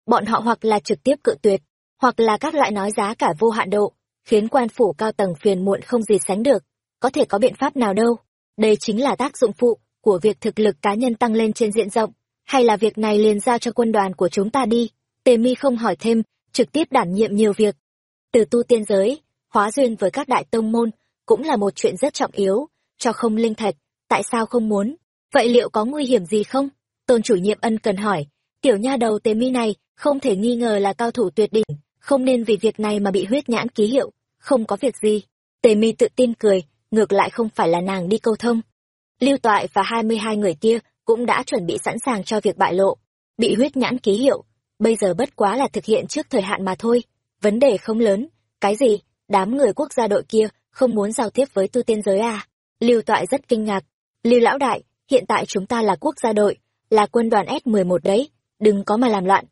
bọn họ hoặc là trực tiếp cự tuyệt, hoặc là các loại nói giá cả vô hạn độ, khiến quan phủ cao tầng phiền muộn không gì sánh được. Có thể có biện pháp nào đâu? Đây chính là tác dụng phụ của việc thực lực cá nhân tăng lên trên diện rộng. Hay là việc này liền giao cho quân đoàn của chúng ta đi? Tề mi không hỏi thêm, trực tiếp đảm nhiệm nhiều việc. Từ tu tiên giới, hóa duyên với các đại tông môn cũng là một chuyện rất trọng yếu, cho không linh thạch, tại sao không muốn? Vậy liệu có nguy hiểm gì không? Tôn chủ nhiệm ân cần hỏi tiểu nha đầu tề mi này không thể nghi ngờ là cao thủ tuyệt đỉnh, không nên vì việc này mà bị huyết nhãn ký hiệu, không có việc gì. Tề mi tự tin cười, ngược lại không phải là nàng đi câu thông. Lưu toại và hai mươi hai người kia cũng đã chuẩn bị sẵn sàng cho việc bại lộ. Bị huyết nhãn ký hiệu, bây giờ bất quá là thực hiện trước thời hạn mà thôi. Vấn đề không lớn, cái gì? Đám người quốc gia đội kia không muốn giao tiếp với tu tiên giới à? Lưu toại rất kinh ngạc. Lưu lão đại, hiện tại chúng ta là quốc gia đội, là quân đoàn s mười một đấy đừng có mà làm loạn.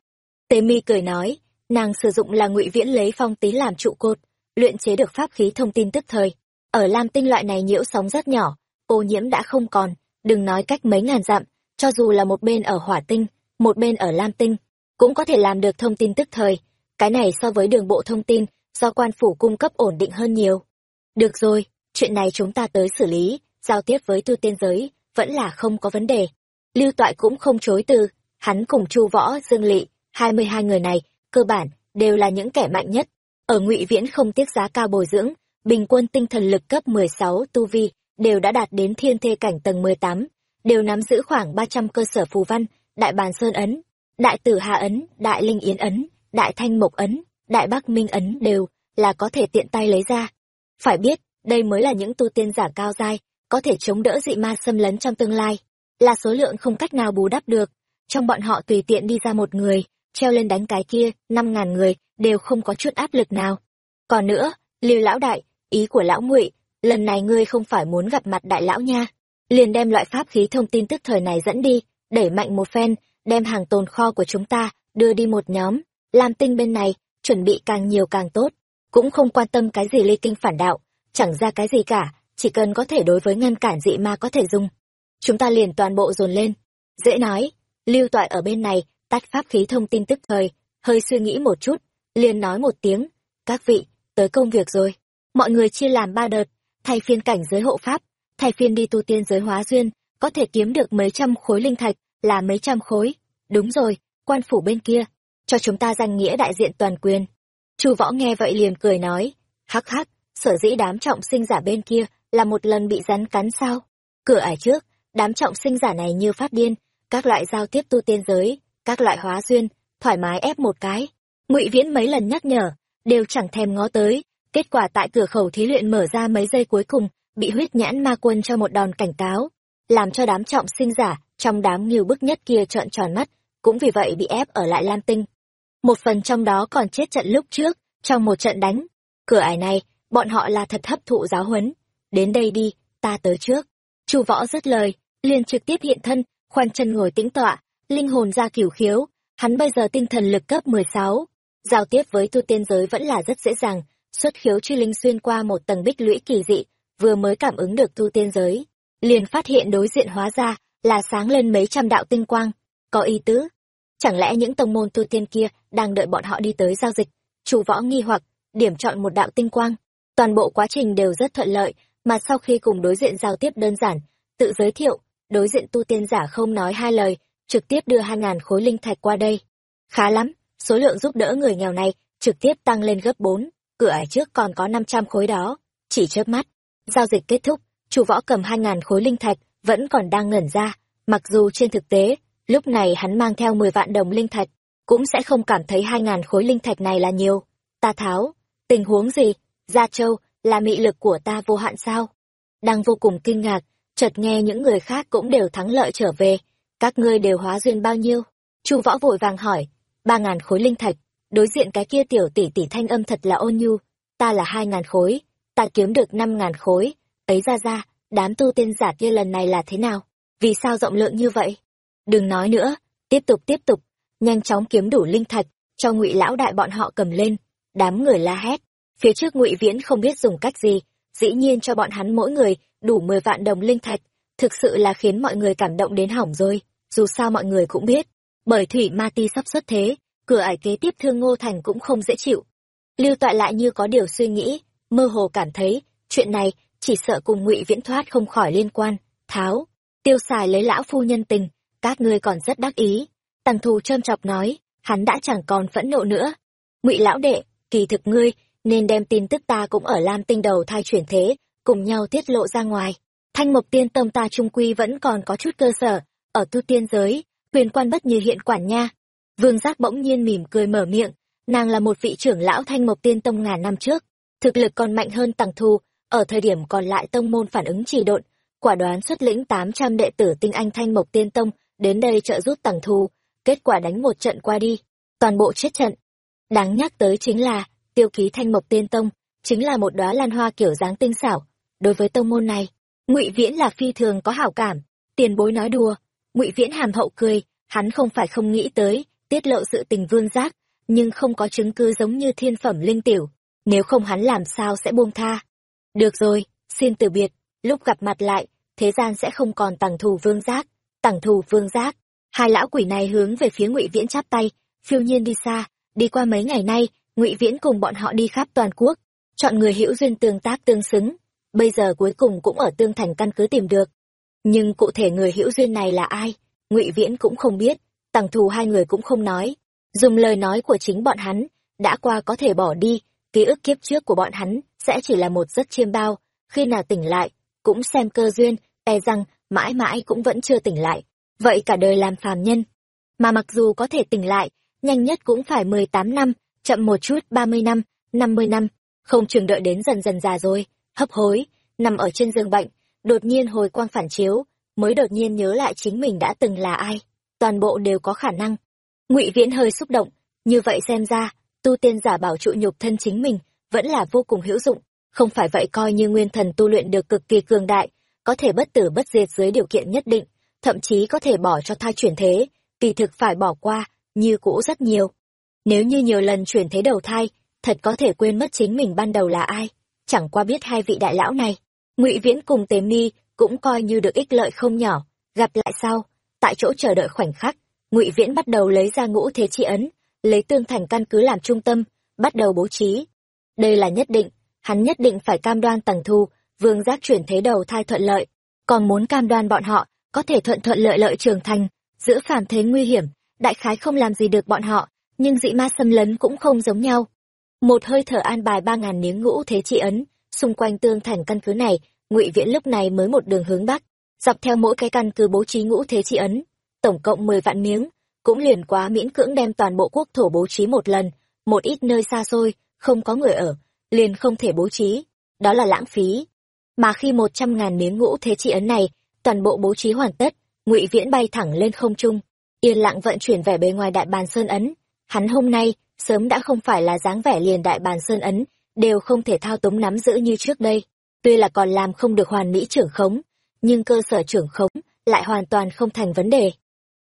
Tề mi cười nói, nàng sử dụng là ngụy viễn lấy phong tí làm trụ cột, luyện chế được pháp khí thông tin tức thời. Ở lam tinh loại này nhiễu sóng rất nhỏ, ô nhiễm đã không còn, đừng nói cách mấy ngàn dặm, cho dù là một bên ở hỏa tinh, một bên ở lam tinh, cũng có thể làm được thông tin tức thời. Cái này so với đường bộ thông tin, do quan phủ cung cấp ổn định hơn nhiều. Được rồi, chuyện này chúng ta tới xử lý, giao tiếp với tư tiên giới, vẫn là không có vấn đề. Lưu toại cũng không chối từ hắn cùng chu võ, dương lỵ hai mươi hai người này, cơ bản đều là những kẻ mạnh nhất. Ở ngụy viễn không tiếc giá cao bồi dưỡng, bình quân tinh thần lực cấp mười sáu, tu vi đều đã đạt đến thiên thê cảnh tầng mười tám, đều nắm giữ khoảng ba trăm cơ sở phù văn, đại bàn sơn ấn, đại tử hà ấn, đại linh yến ấn, đại thanh mộc ấn, đại bắc minh ấn đều là có thể tiện tay lấy ra. Phải biết, đây mới là những tu tiên giả cao giai, có thể chống đỡ dị ma xâm lấn trong tương lai, là số lượng không cách nào bù đắp được trong bọn họ tùy tiện đi ra một người, treo lên đánh cái kia, năm ngàn người, đều không có chút áp lực nào. Còn nữa, lưu lão đại, ý của lão ngụy, lần này ngươi không phải muốn gặp mặt đại lão nha. Liền đem loại pháp khí thông tin tức thời này dẫn đi, đẩy mạnh một phen, đem hàng tồn kho của chúng ta đưa đi một nhóm. Làm tinh bên này, chuẩn bị càng nhiều càng tốt. Cũng không quan tâm cái gì ly kinh phản đạo, chẳng ra cái gì cả, chỉ cần có thể đối với ngăn cản dị ma có thể dùng. Chúng ta liền toàn bộ dồn lên. Dễ nói lưu toại ở bên này, tắt pháp khí thông tin tức thời, hơi suy nghĩ một chút, liền nói một tiếng, các vị, tới công việc rồi. Mọi người chia làm ba đợt, thay phiên cảnh giới hộ pháp, thay phiên đi tu tiên giới hóa duyên, có thể kiếm được mấy trăm khối linh thạch là mấy trăm khối. Đúng rồi, quan phủ bên kia, cho chúng ta danh nghĩa đại diện toàn quyền. Chu võ nghe vậy liền cười nói, hắc hắc, sở dĩ đám trọng sinh giả bên kia là một lần bị rắn cắn sao? Cửa ải trước, đám trọng sinh giả này như phát điên các loại giao tiếp tu tiên giới, các loại hóa duyên, thoải mái ép một cái. Ngụy viễn mấy lần nhắc nhở, đều chẳng thèm ngó tới. Kết quả tại cửa khẩu thí luyện mở ra mấy giây cuối cùng, bị huyết nhãn ma quân cho một đòn cảnh cáo, làm cho đám trọng sinh giả trong đám nhiều bức nhất kia trợn tròn mắt, cũng vì vậy bị ép ở lại lam tinh. Một phần trong đó còn chết trận lúc trước, trong một trận đánh. Cửa ải này, bọn họ là thật hấp thụ giáo huấn. Đến đây đi, ta tới trước. Chu võ dứt lời, liền trực tiếp hiện thân khoanh chân ngồi tĩnh tọa, linh hồn ra cửu khiếu, hắn bây giờ tinh thần lực cấp mười sáu, giao tiếp với tu tiên giới vẫn là rất dễ dàng, xuất khiếu truy linh xuyên qua một tầng bích lũy kỳ dị, vừa mới cảm ứng được tu tiên giới, liền phát hiện đối diện hóa ra là sáng lên mấy trăm đạo tinh quang, có ý tứ. Chẳng lẽ những tông môn tu tiên kia đang đợi bọn họ đi tới giao dịch? Chủ võ nghi hoặc, điểm chọn một đạo tinh quang. Toàn bộ quá trình đều rất thuận lợi, mà sau khi cùng đối diện giao tiếp đơn giản, tự giới thiệu đối diện tu tiên giả không nói hai lời, trực tiếp đưa hai ngàn khối linh thạch qua đây. Khá lắm, số lượng giúp đỡ người nghèo này trực tiếp tăng lên gấp bốn, cửa ải trước còn có năm trăm khối đó. Chỉ chớp mắt, giao dịch kết thúc, chủ võ cầm hai ngàn khối linh thạch vẫn còn đang ngẩn ra, mặc dù trên thực tế, lúc này hắn mang theo mười vạn đồng linh thạch cũng sẽ không cảm thấy hai ngàn khối linh thạch này là nhiều. Ta tháo, tình huống gì? Gia châu là mị lực của ta vô hạn sao? Đang vô cùng kinh ngạc chợt nghe những người khác cũng đều thắng lợi trở về. Các ngươi đều hóa duyên bao nhiêu? Chu võ vội vàng hỏi. Ba ngàn khối linh thạch. Đối diện cái kia tiểu tỷ tỷ thanh âm thật là ôn nhu. Ta là hai ngàn khối. Ta kiếm được năm ngàn khối. Ấy ra ra, đám tu tiên giả kia lần này là thế nào? Vì sao rộng lượng như vậy? Đừng nói nữa. Tiếp tục tiếp tục. Nhanh chóng kiếm đủ linh thạch, cho ngụy lão đại bọn họ cầm lên. Đám người la hét. Phía trước ngụy viễn không biết dùng cách gì dĩ nhiên cho bọn hắn mỗi người đủ mười vạn đồng linh thạch, thực sự là khiến mọi người cảm động đến hỏng rồi, dù sao mọi người cũng biết, bởi thủy ma ti sắp xuất thế, cửa ải kế tiếp thương ngô thành cũng không dễ chịu. Lưu toại lại như có điều suy nghĩ, mơ hồ cảm thấy, chuyện này chỉ sợ cùng ngụy viễn thoát không khỏi liên quan. Tháo, tiêu xài lấy lão phu nhân tình, các ngươi còn rất đắc ý. Tằng thù trơm chọc nói, hắn đã chẳng còn phẫn nộ nữa. Ngụy lão đệ, kỳ thực ngươi nên đem tin tức ta cũng ở lam tinh đầu thai chuyển thế, cùng nhau tiết lộ ra ngoài. Thanh mộc tiên tông ta trung quy vẫn còn có chút cơ sở, ở tu tiên giới quyền quan bất như hiện quản nha. Vương giác bỗng nhiên mỉm cười mở miệng, nàng là một vị trưởng lão thanh mộc tiên tông ngàn năm trước, thực lực còn mạnh hơn tằng thu, ở thời điểm còn lại tông môn phản ứng trì độn, quả đoán xuất lĩnh tám trăm đệ tử tinh anh thanh mộc tiên tông, đến đây trợ giúp tằng thu, kết quả đánh một trận qua đi, toàn bộ chết trận. Đáng nhắc tới chính là tiêu ký thanh mộc tiên tông chính là một đóa lan hoa kiểu dáng tinh xảo. Đối với tông môn này, ngụy viễn là phi thường có hảo cảm, tiền bối nói đùa. Ngụy viễn hàm hậu cười, hắn không phải không nghĩ tới tiết lộ sự tình vương giác, nhưng không có chứng cứ giống như thiên phẩm linh tiểu. Nếu không hắn làm sao sẽ buông tha? Được rồi, xin từ biệt. Lúc gặp mặt lại, thế gian sẽ không còn tằng thù vương giác, tằng thù vương giác. Hai lão quỷ này hướng về phía ngụy viễn chắp tay, phiêu nhiên đi xa, đi qua mấy ngày nay ngụy viễn cùng bọn họ đi khắp toàn quốc, chọn người hữu duyên tương tác tương xứng, bây giờ cuối cùng cũng ở tương thành căn cứ tìm được. Nhưng cụ thể người hữu duyên này là ai, ngụy viễn cũng không biết, tằng thù hai người cũng không nói. Dùng lời nói của chính bọn hắn, đã qua có thể bỏ đi, ký ức kiếp trước của bọn hắn sẽ chỉ là một giấc chiêm bao, khi nào tỉnh lại, cũng xem cơ duyên e rằng mãi mãi cũng vẫn chưa tỉnh lại, vậy cả đời làm phàm nhân. Mà mặc dù có thể tỉnh lại, nhanh nhất cũng phải mười tám năm chậm một chút, ba mươi năm năm mươi năm, không chừng đợi đến dần dần già rồi. Hấp hối, nằm ở trên giường bệnh, đột nhiên hồi quang phản chiếu, mới đột nhiên nhớ lại chính mình đã từng là ai. Toàn bộ đều có khả năng. Ngụy viễn hơi xúc động, như vậy xem ra, tu tiên giả bảo trụ nhục thân chính mình vẫn là vô cùng hữu dụng. Không phải vậy coi như nguyên thần tu luyện được cực kỳ cường đại, có thể bất tử bất diệt dưới điều kiện nhất định, thậm chí có thể bỏ cho thai chuyển thế, kỳ thực phải bỏ qua, như cũ rất nhiều nếu như nhiều lần chuyển thế đầu thai, thật có thể quên mất chính mình ban đầu là ai, chẳng qua biết hai vị đại lão này. Ngụy viễn cùng tề mi cũng coi như được ích lợi không nhỏ. Gặp lại sau, tại chỗ chờ đợi khoảnh khắc, ngụy viễn bắt đầu lấy ra ngũ thế chi ấn, lấy tương thành căn cứ làm trung tâm, bắt đầu bố trí. Đây là nhất định, hắn nhất định phải cam đoan tầng thu, vương giác chuyển thế đầu thai thuận lợi. Còn muốn cam đoan bọn họ, có thể thuận thuận lợi lợi trưởng thành giữa phàm thế nguy hiểm, đại khái không làm gì được bọn họ nhưng dị ma xâm lấn cũng không giống nhau. Một hơi thở an bài ba ngàn miếng ngũ thế trị ấn, xung quanh tương thành căn cứ này, ngụy viễn lúc này mới một đường hướng bắc, dọc theo mỗi cái căn cứ bố trí ngũ thế trị ấn, tổng cộng mười vạn miếng, cũng liền quá miễn cưỡng đem toàn bộ quốc thổ bố trí một lần, một ít nơi xa xôi, không có người ở, liền không thể bố trí, đó là lãng phí. Mà khi một trăm ngàn miếng ngũ thế trị ấn này, toàn bộ bố trí hoàn tất, ngụy viễn bay thẳng lên không trung, yên lặng vận chuyển vẻ bề ngoài đại bàn sơn ấn hắn hôm nay, sớm đã không phải là dáng vẻ liền đại bàn sơn ấn, đều không thể thao túng nắm giữ như trước đây. Tuy là còn làm không được hoàn mỹ trưởng khống, nhưng cơ sở trưởng khống lại hoàn toàn không thành vấn đề.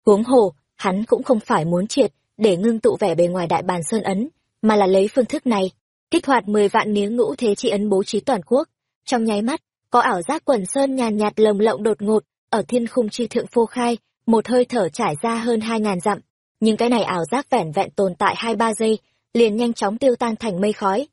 Huống hồ, hắn cũng không phải muốn triệt để ngưng tụ vẻ bề ngoài đại bàn sơn ấn, mà là lấy phương thức này, kích hoạt mười vạn miếng ngũ thế trị ấn bố trí toàn quốc. Trong nháy mắt, có ảo giác quần sơn nhàn nhạt lồng lộng đột ngột ở thiên khung chi thượng phô khai, một hơi thở trải ra hơn hai ngàn dặm nhưng cái này ảo giác vẻn vẹn tồn tại hai ba giây, liền nhanh chóng tiêu tan thành mây khói.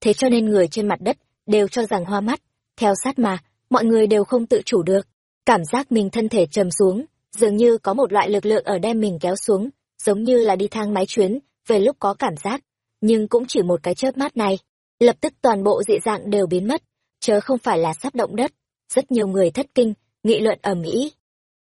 Thế cho nên người trên mặt đất đều cho rằng hoa mắt. Theo sát mà, mọi người đều không tự chủ được. Cảm giác mình thân thể trầm xuống, dường như có một loại lực lượng ở đem mình kéo xuống, giống như là đi thang máy chuyến, về lúc có cảm giác. Nhưng cũng chỉ một cái chớp mắt này, lập tức toàn bộ dị dạng đều biến mất, chớ không phải là sắp động đất. Rất nhiều người thất kinh, nghị luận ầm ĩ.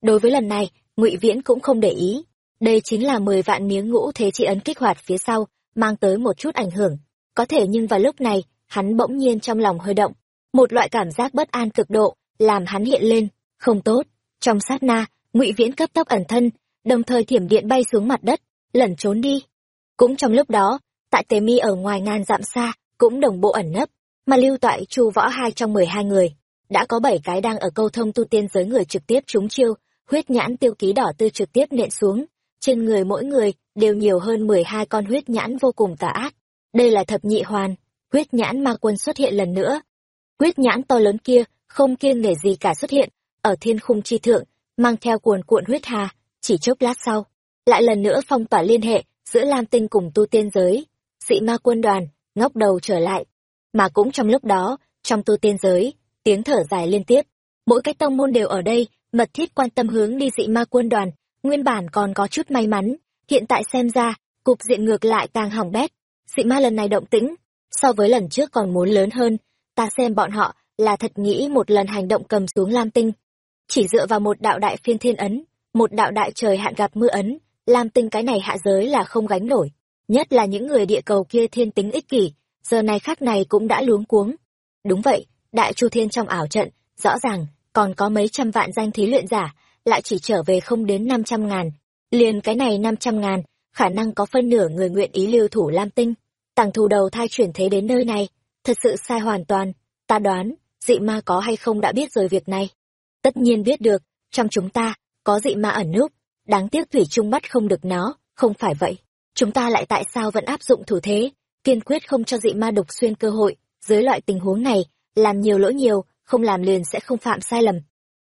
Đối với lần này, ngụy viễn cũng không để ý đây chính là mười vạn miếng ngũ thế trị ấn kích hoạt phía sau, mang tới một chút ảnh hưởng. Có thể nhưng vào lúc này, hắn bỗng nhiên trong lòng hơi động. Một loại cảm giác bất an cực độ, làm hắn hiện lên. Không tốt. Trong sát na, ngụy viễn cấp tốc ẩn thân, đồng thời thiểm điện bay xuống mặt đất, lẩn trốn đi. Cũng trong lúc đó, tại tề mi ở ngoài ngàn dặm xa, cũng đồng bộ ẩn nấp, mà lưu toại chu võ hai trong mười hai người. Đã có bảy cái đang ở câu thông tu tiên giới người trực tiếp trúng chiêu, huyết nhãn tiêu ký đỏ tư trực tiếp nện xuống trên người mỗi người đều nhiều hơn mười hai con huyết nhãn vô cùng tà ác. Đây là thập nhị hoàn, huyết nhãn ma quân xuất hiện lần nữa. Huyết nhãn to lớn kia không kiêng nể gì cả xuất hiện ở thiên khung chi thượng, mang theo cuồn cuộn huyết hà, chỉ chốc lát sau, lại lần nữa phong tỏa liên hệ giữa lam tinh cùng tu tiên giới. Dị ma quân đoàn ngóc đầu trở lại, mà cũng trong lúc đó, trong tu tiên giới, tiếng thở dài liên tiếp. Mỗi cái tông môn đều ở đây mật thiết quan tâm hướng đi dị ma quân đoàn nguyên bản còn có chút may mắn, hiện tại xem ra, cục diện ngược lại càng hỏng bét. Dị ma lần này động tĩnh, so với lần trước còn muốn lớn hơn. Ta xem bọn họ là thật nghĩ một lần hành động cầm xuống lam tinh. Chỉ dựa vào một đạo đại phiên thiên ấn, một đạo đại trời hạn gặp mưa ấn, lam tinh cái này hạ giới là không gánh nổi. Nhất là những người địa cầu kia thiên tính ích kỷ, giờ này khác này cũng đã luống cuống. Đúng vậy, đại chu thiên trong ảo trận, rõ ràng còn có mấy trăm vạn danh thí luyện giả lại chỉ trở về không đến năm trăm ngàn. Liền cái này năm trăm ngàn, khả năng có phân nửa người nguyện ý lưu thủ lam tinh. Tàng thù đầu thai chuyển thế đến nơi này, thật sự sai hoàn toàn. Ta đoán, dị ma có hay không đã biết rồi việc này. Tất nhiên biết được, trong chúng ta, có dị ma ẩn núp. Đáng tiếc thủy trung bắt không được nó, không phải vậy. Chúng ta lại tại sao vẫn áp dụng thủ thế, kiên quyết không cho dị ma đục xuyên cơ hội. Dưới loại tình huống này, làm nhiều lỗi nhiều, không làm liền sẽ không phạm sai lầm.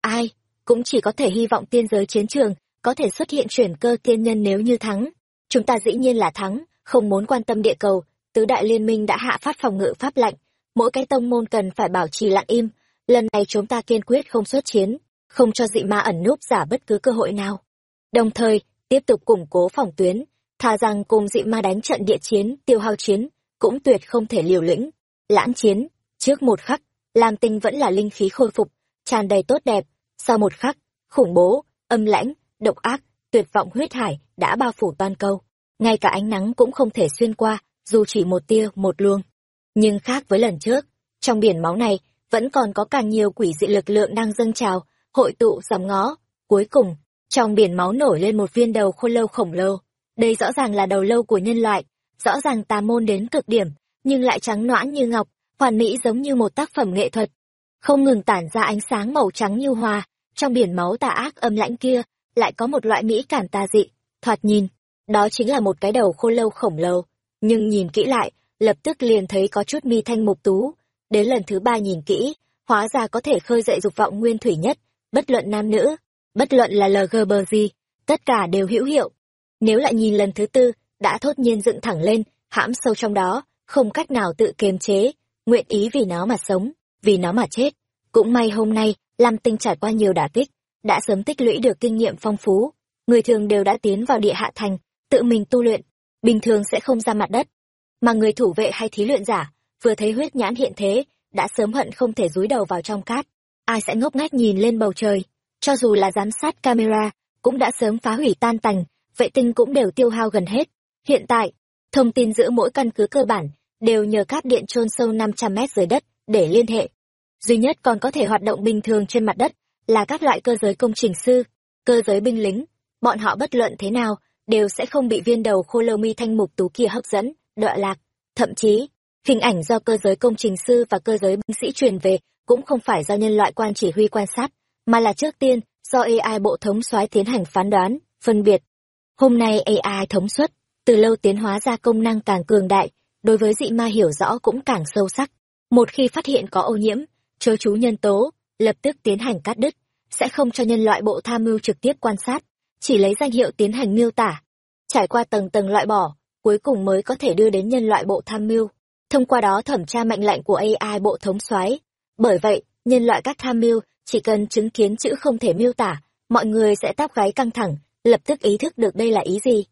Ai cũng chỉ có thể hy vọng tiên giới chiến trường có thể xuất hiện chuyển cơ tiên nhân nếu như thắng. Chúng ta dĩ nhiên là thắng, không muốn quan tâm địa cầu, tứ đại liên minh đã hạ phát phòng ngự pháp lệnh, mỗi cái tông môn cần phải bảo trì lặng im, lần này chúng ta kiên quyết không xuất chiến, không cho dị ma ẩn núp giả bất cứ cơ hội nào. Đồng thời, tiếp tục củng cố phòng tuyến, thà rằng cùng dị ma đánh trận địa chiến, tiêu hao chiến, cũng tuyệt không thể liều lĩnh. Lãng chiến, trước một khắc, Lam Tinh vẫn là linh khí khôi phục, tràn đầy tốt đẹp, sau một khắc, khủng bố, âm lãnh, độc ác, tuyệt vọng huyết hải đã bao phủ toàn cầu. Ngay cả ánh nắng cũng không thể xuyên qua, dù chỉ một tia, một luồng. Nhưng khác với lần trước, trong biển máu này, vẫn còn có càng nhiều quỷ dị lực lượng đang dâng trào, hội tụ dòng ngó. Cuối cùng, trong biển máu nổi lên một viên đầu khôn lâu khổng lồ. Đây rõ ràng là đầu lâu của nhân loại, rõ ràng tà môn đến cực điểm, nhưng lại trắng noãn như ngọc, hoàn mỹ giống như một tác phẩm nghệ thuật. Không ngừng tản ra ánh sáng màu trắng như hoa, trong biển máu tà ác âm lãnh kia, lại có một loại mỹ cản tà dị, thoạt nhìn, đó chính là một cái đầu khô lâu khổng lồ. Nhưng nhìn kỹ lại, lập tức liền thấy có chút mi thanh mục tú. Đến lần thứ ba nhìn kỹ, hóa ra có thể khơi dậy dục vọng nguyên thủy nhất, bất luận nam nữ, bất luận là LGB gì, tất cả đều hữu hiệu. Nếu lại nhìn lần thứ tư, đã thốt nhiên dựng thẳng lên, hãm sâu trong đó, không cách nào tự kiềm chế, nguyện ý vì nó mà sống, vì nó mà chết. Cũng may hôm nay, Lam Tinh trải qua nhiều đả kích, đã sớm tích lũy được kinh nghiệm phong phú. Người thường đều đã tiến vào địa hạ thành, tự mình tu luyện, bình thường sẽ không ra mặt đất. Mà người thủ vệ hay thí luyện giả, vừa thấy huyết nhãn hiện thế, đã sớm hận không thể rúi đầu vào trong cát. Ai sẽ ngốc nghếch nhìn lên bầu trời, cho dù là giám sát camera, cũng đã sớm phá hủy tan tành, vệ tinh cũng đều tiêu hao gần hết. Hiện tại, thông tin giữa mỗi căn cứ cơ bản đều nhờ cáp điện chôn sâu 500 mét dưới đất để liên hệ. Duy nhất còn có thể hoạt động bình thường trên mặt đất là các loại cơ giới công trình sư, cơ giới binh lính. Bọn họ bất luận thế nào đều sẽ không bị viên đầu khô lâu mi thanh mục tú kia hấp dẫn, đọa lạc. Thậm chí, hình ảnh do cơ giới công trình sư và cơ giới binh sĩ truyền về cũng không phải do nhân loại quan chỉ huy quan sát, mà là trước tiên do AI bộ thống soái tiến hành phán đoán, phân biệt. Hôm nay AI thống suất, từ lâu tiến hóa ra công năng càng cường đại, đối với dị ma hiểu rõ cũng càng sâu sắc. Một khi phát hiện có ô nhiễm, chớ chú nhân tố, lập tức tiến hành cắt đứt, sẽ không cho nhân loại bộ tham mưu trực tiếp quan sát, chỉ lấy danh hiệu tiến hành miêu tả. Trải qua tầng tầng loại bỏ, cuối cùng mới có thể đưa đến nhân loại bộ tham mưu. Thông qua đó thẩm tra mệnh lệnh của AI bộ thống soái. Bởi vậy, nhân loại các tham mưu chỉ cần chứng kiến chữ không thể miêu tả, mọi người sẽ tóc gáy căng thẳng, lập tức ý thức được đây là ý gì.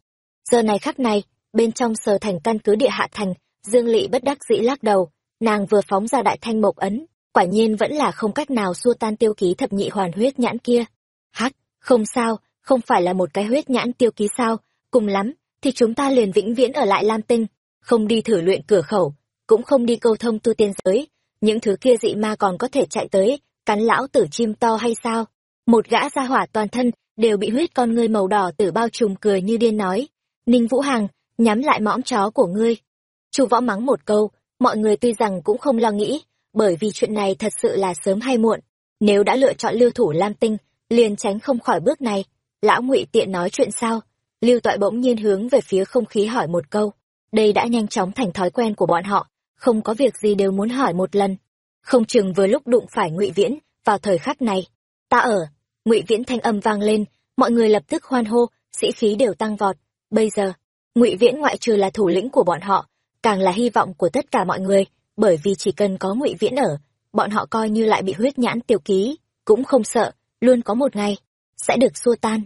Giờ này khắc này, bên trong sờ thành căn cứ địa hạ thành, Dương lỵ bất đắc dĩ lắc đầu, nàng vừa phóng ra đại thanh mộc ấn, quả nhiên vẫn là không cách nào xua tan tiêu ký thập nhị hoàn huyết nhãn kia. Hắc, không sao, không phải là một cái huyết nhãn tiêu ký sao, cùng lắm, thì chúng ta liền vĩnh viễn ở lại Lam Tinh, không đi thử luyện cửa khẩu, cũng không đi câu thông tu tiên giới, những thứ kia dị ma còn có thể chạy tới, cắn lão tử chim to hay sao? Một gã gia hỏa toàn thân, đều bị huyết con ngươi màu đỏ tử bao trùm cười như điên nói. Ninh Vũ Hằng, nhắm lại mõm chó của ngươi. Chu võ mắng một câu, mọi người tuy rằng cũng không lo nghĩ, bởi vì chuyện này thật sự là sớm hay muộn. Nếu đã lựa chọn lưu thủ Lam Tinh, liền tránh không khỏi bước này. Lão ngụy tiện nói chuyện sao? Lưu toại bỗng nhiên hướng về phía không khí hỏi một câu. Đây đã nhanh chóng thành thói quen của bọn họ, không có việc gì đều muốn hỏi một lần. Không chừng vừa lúc đụng phải ngụy Viễn, vào thời khắc này. Ta ở, ngụy Viễn thanh âm vang lên, mọi người lập tức hoan hô, sĩ khí đều tăng vọt. Bây giờ, ngụy Viễn ngoại trừ là thủ lĩnh của bọn họ, càng là hy vọng của tất cả mọi người, bởi vì chỉ cần có ngụy Viễn ở, bọn họ coi như lại bị huyết nhãn tiêu ký, cũng không sợ, luôn có một ngày, sẽ được xua tan.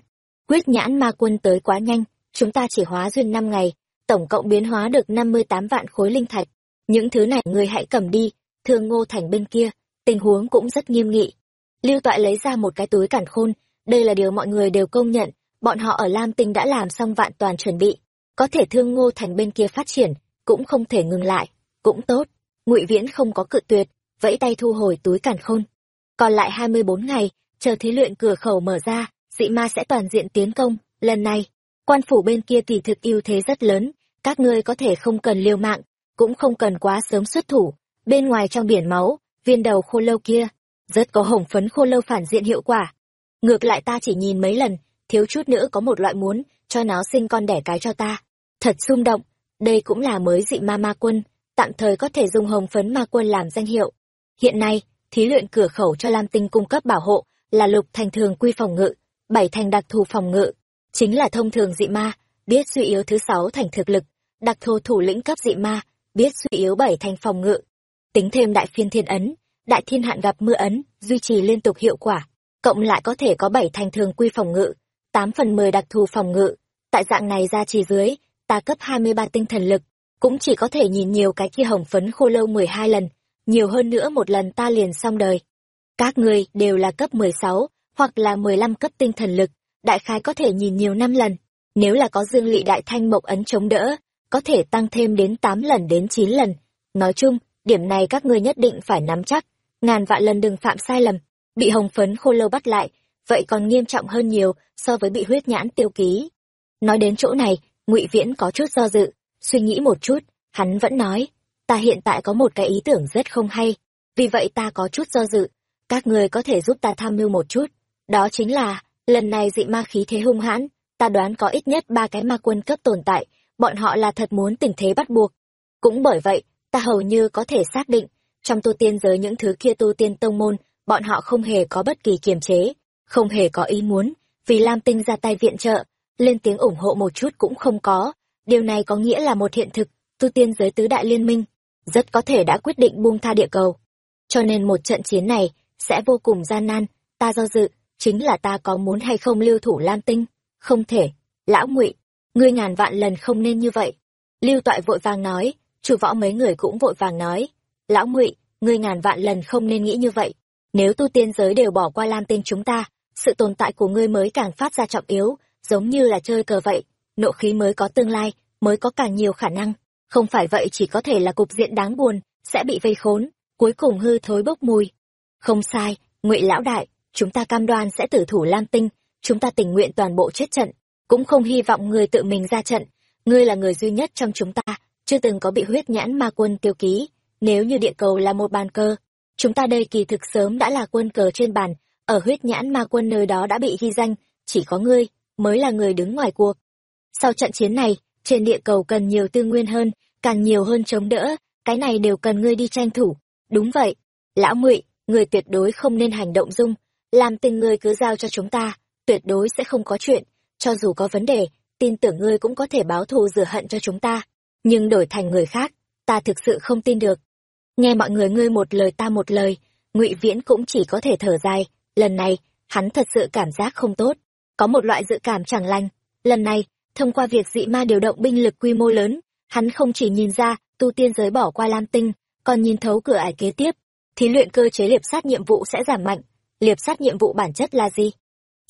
Huyết nhãn ma quân tới quá nhanh, chúng ta chỉ hóa duyên năm ngày, tổng cộng biến hóa được năm mươi tám vạn khối linh thạch. Những thứ này người hãy cầm đi, thương ngô thành bên kia, tình huống cũng rất nghiêm nghị. Lưu Toại lấy ra một cái túi cản khôn, đây là điều mọi người đều công nhận, bọn họ ở Lam Tinh đã làm xong vạn toàn chuẩn bị, có thể thương ngô thành bên kia phát triển, cũng không thể ngừng lại, cũng tốt. Ngụy Viễn không có cự tuyệt, vẫy tay thu hồi túi càn khôn. Còn lại hai mươi bốn ngày, chờ thí luyện cửa khẩu mở ra, dị ma sẽ toàn diện tiến công, lần này, quan phủ bên kia kỳ thực ưu thế rất lớn, các ngươi có thể không cần liều mạng, cũng không cần quá sớm xuất thủ, bên ngoài trong biển máu, viên đầu khô lâu kia, rất có hồng phấn khô lâu phản diện hiệu quả. Ngược lại ta chỉ nhìn mấy lần, thiếu chút nữa có một loại muốn, cho nó sinh con đẻ cái cho ta. Thật xung động, đây cũng là mới dị ma ma quân, tạm thời có thể dùng hồng phấn ma quân làm danh hiệu. Hiện nay, thí luyện cửa khẩu cho Lam Tinh cung cấp bảo hộ, là lục thành thường quy phòng ngự, bảy thành đặc thù phòng ngự, chính là thông thường dị ma, biết suy yếu thứ sáu thành thực lực, đặc thù thủ lĩnh cấp dị ma, biết suy yếu bảy thành phòng ngự. Tính thêm đại phiên thiên ấn, đại thiên hạn gặp mưa ấn, duy trì liên tục hiệu quả, cộng lại có thể có bảy thành thường quy phòng ngự, tám phần mười đặc thù phòng ngự. Tại dạng này ra chỉ dưới, ta cấp hai mươi ba tinh thần lực, cũng chỉ có thể nhìn nhiều cái kia hồng phấn khô lâu mười hai lần, nhiều hơn nữa một lần ta liền xong đời. Các ngươi đều là cấp mười sáu hoặc là mười lăm cấp tinh thần lực, đại khái có thể nhìn nhiều năm lần. Nếu là có dương lị đại thanh mộc ấn chống đỡ, có thể tăng thêm đến tám lần đến chín lần. Nói chung, điểm này các ngươi nhất định phải nắm chắc, ngàn vạn lần đừng phạm sai lầm, bị hồng phấn khô lâu bắt lại, vậy còn nghiêm trọng hơn nhiều so với bị huyết nhãn tiêu ký. Nói đến chỗ này, ngụy Viễn có chút do dự, suy nghĩ một chút, hắn vẫn nói, ta hiện tại có một cái ý tưởng rất không hay, vì vậy ta có chút do dự, các người có thể giúp ta tham mưu một chút, đó chính là, lần này dị ma khí thế hung hãn, ta đoán có ít nhất ba cái ma quân cấp tồn tại, bọn họ là thật muốn tình thế bắt buộc. Cũng bởi vậy, ta hầu như có thể xác định, trong tu tiên giới những thứ kia tu tiên tông môn, bọn họ không hề có bất kỳ kiềm chế, không hề có ý muốn, vì Lam Tinh ra tay viện trợ, lên tiếng ủng hộ một chút cũng không có. Điều này có nghĩa là một hiện thực, tu tiên giới tứ đại liên minh, rất có thể đã quyết định buông tha địa cầu. Cho nên một trận chiến này, sẽ vô cùng gian nan, ta do dự, chính là ta có muốn hay không lưu thủ Lam Tinh. Không thể, lão ngụy ngươi ngàn vạn lần không nên như vậy. Lưu Toại vội vàng nói, chủ võ mấy người cũng vội vàng nói, lão ngụy ngươi ngàn vạn lần không nên nghĩ như vậy. Nếu tu tiên giới đều bỏ qua Lam Tinh chúng ta, sự tồn tại của ngươi mới càng phát ra trọng yếu, giống như là chơi cờ vậy, nộ khí mới có tương lai, mới có càng nhiều khả năng. Không phải vậy chỉ có thể là cục diện đáng buồn, sẽ bị vây khốn, cuối cùng hư thối bốc mùi. Không sai, ngụy lão đại, chúng ta cam đoan sẽ tử thủ Lam Tinh, chúng ta tình nguyện toàn bộ chết trận, cũng không hy vọng người tự mình ra trận. Ngươi là người duy nhất trong chúng ta, chưa từng có bị huyết nhãn ma quân tiêu ký. Nếu như địa cầu là một bàn cơ, chúng ta đây kỳ thực sớm đã là quân cờ trên bàn, ở huyết nhãn ma quân nơi đó đã bị ghi danh, chỉ có ngươi mới là người đứng ngoài cuộc. Sau trận chiến này, trên địa cầu cần nhiều tư nguyên hơn, càng nhiều hơn chống đỡ, cái này đều cần ngươi đi tranh thủ. Đúng vậy, lão ngụy, người tuyệt đối không nên hành động dung, làm tình ngươi cứ giao cho chúng ta, tuyệt đối sẽ không có chuyện, cho dù có vấn đề, tin tưởng ngươi cũng có thể báo thù rửa hận cho chúng ta, nhưng đổi thành người khác, ta thực sự không tin được. Nghe mọi người ngươi một lời ta một lời, Ngụy Viễn cũng chỉ có thể thở dài, lần này, hắn thật sự cảm giác không tốt, có một loại dự cảm chẳng lành. Lần này, thông qua việc dị ma điều động binh lực quy mô lớn, hắn không chỉ nhìn ra tu tiên giới bỏ qua Lam Tinh, còn nhìn thấu cửa ải kế tiếp, thí luyện cơ chế liệp sát nhiệm vụ sẽ giảm mạnh. Liệp sát nhiệm vụ bản chất là gì?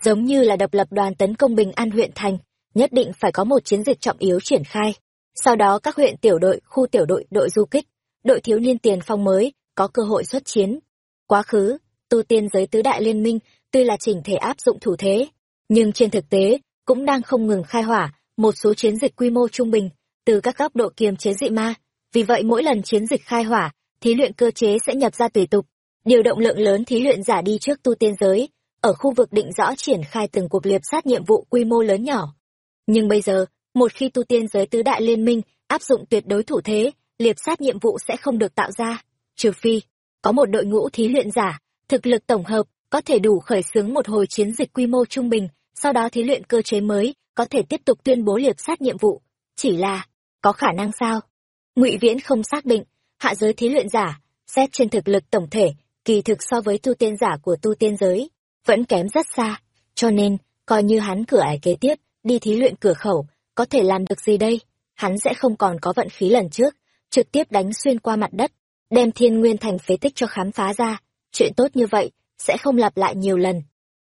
Giống như là độc lập đoàn tấn công Bình An huyện thành, nhất định phải có một chiến dịch trọng yếu triển khai. Sau đó các huyện tiểu đội, khu tiểu đội, đội du kích, đội thiếu niên tiền phong mới có cơ hội xuất chiến. Quá khứ, tu tiên giới tứ đại liên minh tuy là chỉnh thể áp dụng thủ thế, nhưng trên thực tế cũng đang không ngừng khai hỏa một số chiến dịch quy mô trung bình từ các góc độ kiềm chế dị ma. Vì vậy mỗi lần chiến dịch khai hỏa, thí luyện cơ chế sẽ nhập ra tùy tục, điều động lượng lớn thí luyện giả đi trước tu tiên giới, ở khu vực định rõ triển khai từng cuộc liệp sát nhiệm vụ quy mô lớn nhỏ. Nhưng bây giờ, một khi tu tiên giới tứ đại liên minh áp dụng tuyệt đối thủ thế, liệp sát nhiệm vụ sẽ không được tạo ra, trừ phi có một đội ngũ thí luyện giả, thực lực tổng hợp có thể đủ khởi xướng một hồi chiến dịch quy mô trung bình, sau đó thí luyện cơ chế mới có thể tiếp tục tuyên bố liệp sát nhiệm vụ. Chỉ là, có khả năng sao? Ngụy Viễn không xác định, hạ giới thí luyện giả, xét trên thực lực tổng thể, kỳ thực so với tu tiên giả của tu tiên giới, vẫn kém rất xa, cho nên, coi như hắn cửa ải kế tiếp, đi thí luyện cửa khẩu, có thể làm được gì đây? Hắn sẽ không còn có vận khí lần trước, trực tiếp đánh xuyên qua mặt đất, đem thiên nguyên thành phế tích cho khám phá ra. Chuyện tốt như vậy, sẽ không lặp lại nhiều lần.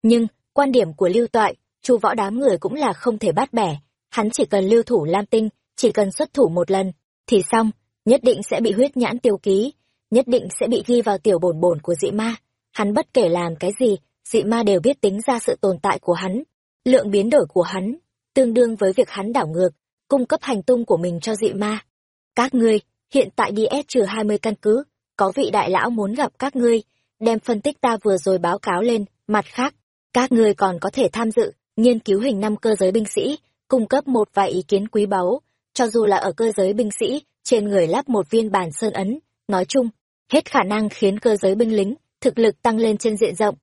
Nhưng, quan điểm của lưu toại, chu võ đám người cũng là không thể bắt bẻ. Hắn chỉ cần lưu thủ Lam Tinh, chỉ cần xuất thủ một lần, thì xong, nhất định sẽ bị huyết nhãn tiêu ký, nhất định sẽ bị ghi vào tiểu bổn bổn của dị ma. Hắn bất kể làm cái gì, dị ma đều biết tính ra sự tồn tại của hắn. Lượng biến đổi của hắn, tương đương với việc hắn đảo ngược, cung cấp hành tung của mình cho dị ma. Các ngươi, hiện tại đi S trừ hai mươi căn cứ, có vị đại lão muốn gặp các ngươi, đem phân tích ta vừa rồi báo cáo lên, mặt khác, các ngươi còn có thể tham dự, nghiên cứu hình năm cơ giới binh sĩ, cung cấp một vài ý kiến quý báu, cho dù là ở cơ giới binh sĩ, trên người lắp một viên bản sơn ấn, nói chung, hết khả năng khiến cơ giới binh lính, thực lực tăng lên trên diện rộng.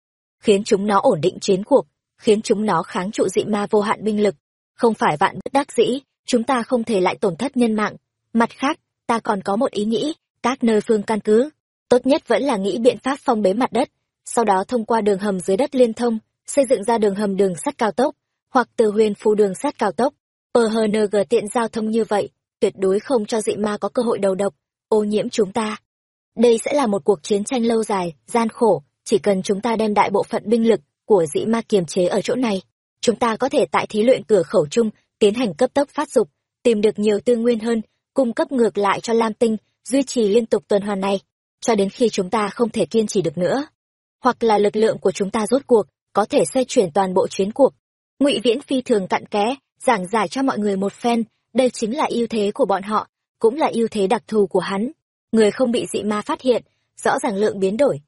khiến chúng nó ổn định chiến cuộc, khiến chúng nó kháng trụ dị ma vô hạn binh lực. Không phải vạn bất đắc dĩ, chúng ta không thể lại tổn thất nhân mạng. Mặt khác, ta còn có một ý nghĩ, các nơi phương căn cứ. Tốt nhất vẫn là nghĩ biện pháp phong bế mặt đất, sau đó thông qua đường hầm dưới đất liên thông, xây dựng ra đường hầm đường sắt cao tốc, hoặc từ huyền phù đường sắt cao tốc. PHNG tiện giao thông như vậy, tuyệt đối không cho dị ma có cơ hội đầu độc, ô nhiễm chúng ta. Đây sẽ là một cuộc chiến tranh lâu dài, gian khổ, chỉ cần chúng ta đem đại bộ phận binh lực của dị ma kiềm chế ở chỗ này, chúng ta có thể tại thí luyện cửa khẩu chung tiến hành cấp tốc phát dục, tìm được nhiều tư nguyên hơn, cung cấp ngược lại cho Lam Tinh, duy trì liên tục tuần hoàn này, cho đến khi chúng ta không thể kiên trì được nữa. Hoặc là lực lượng của chúng ta rốt cuộc, có thể xoay chuyển toàn bộ chuyến cuộc. Ngụy Viễn phi thường cặn kẽ, giảng giải cho mọi người một phen, đây chính là ưu thế của bọn họ, cũng là ưu thế đặc thù của hắn. Người không bị dị ma phát hiện, rõ ràng lượng biến đổi.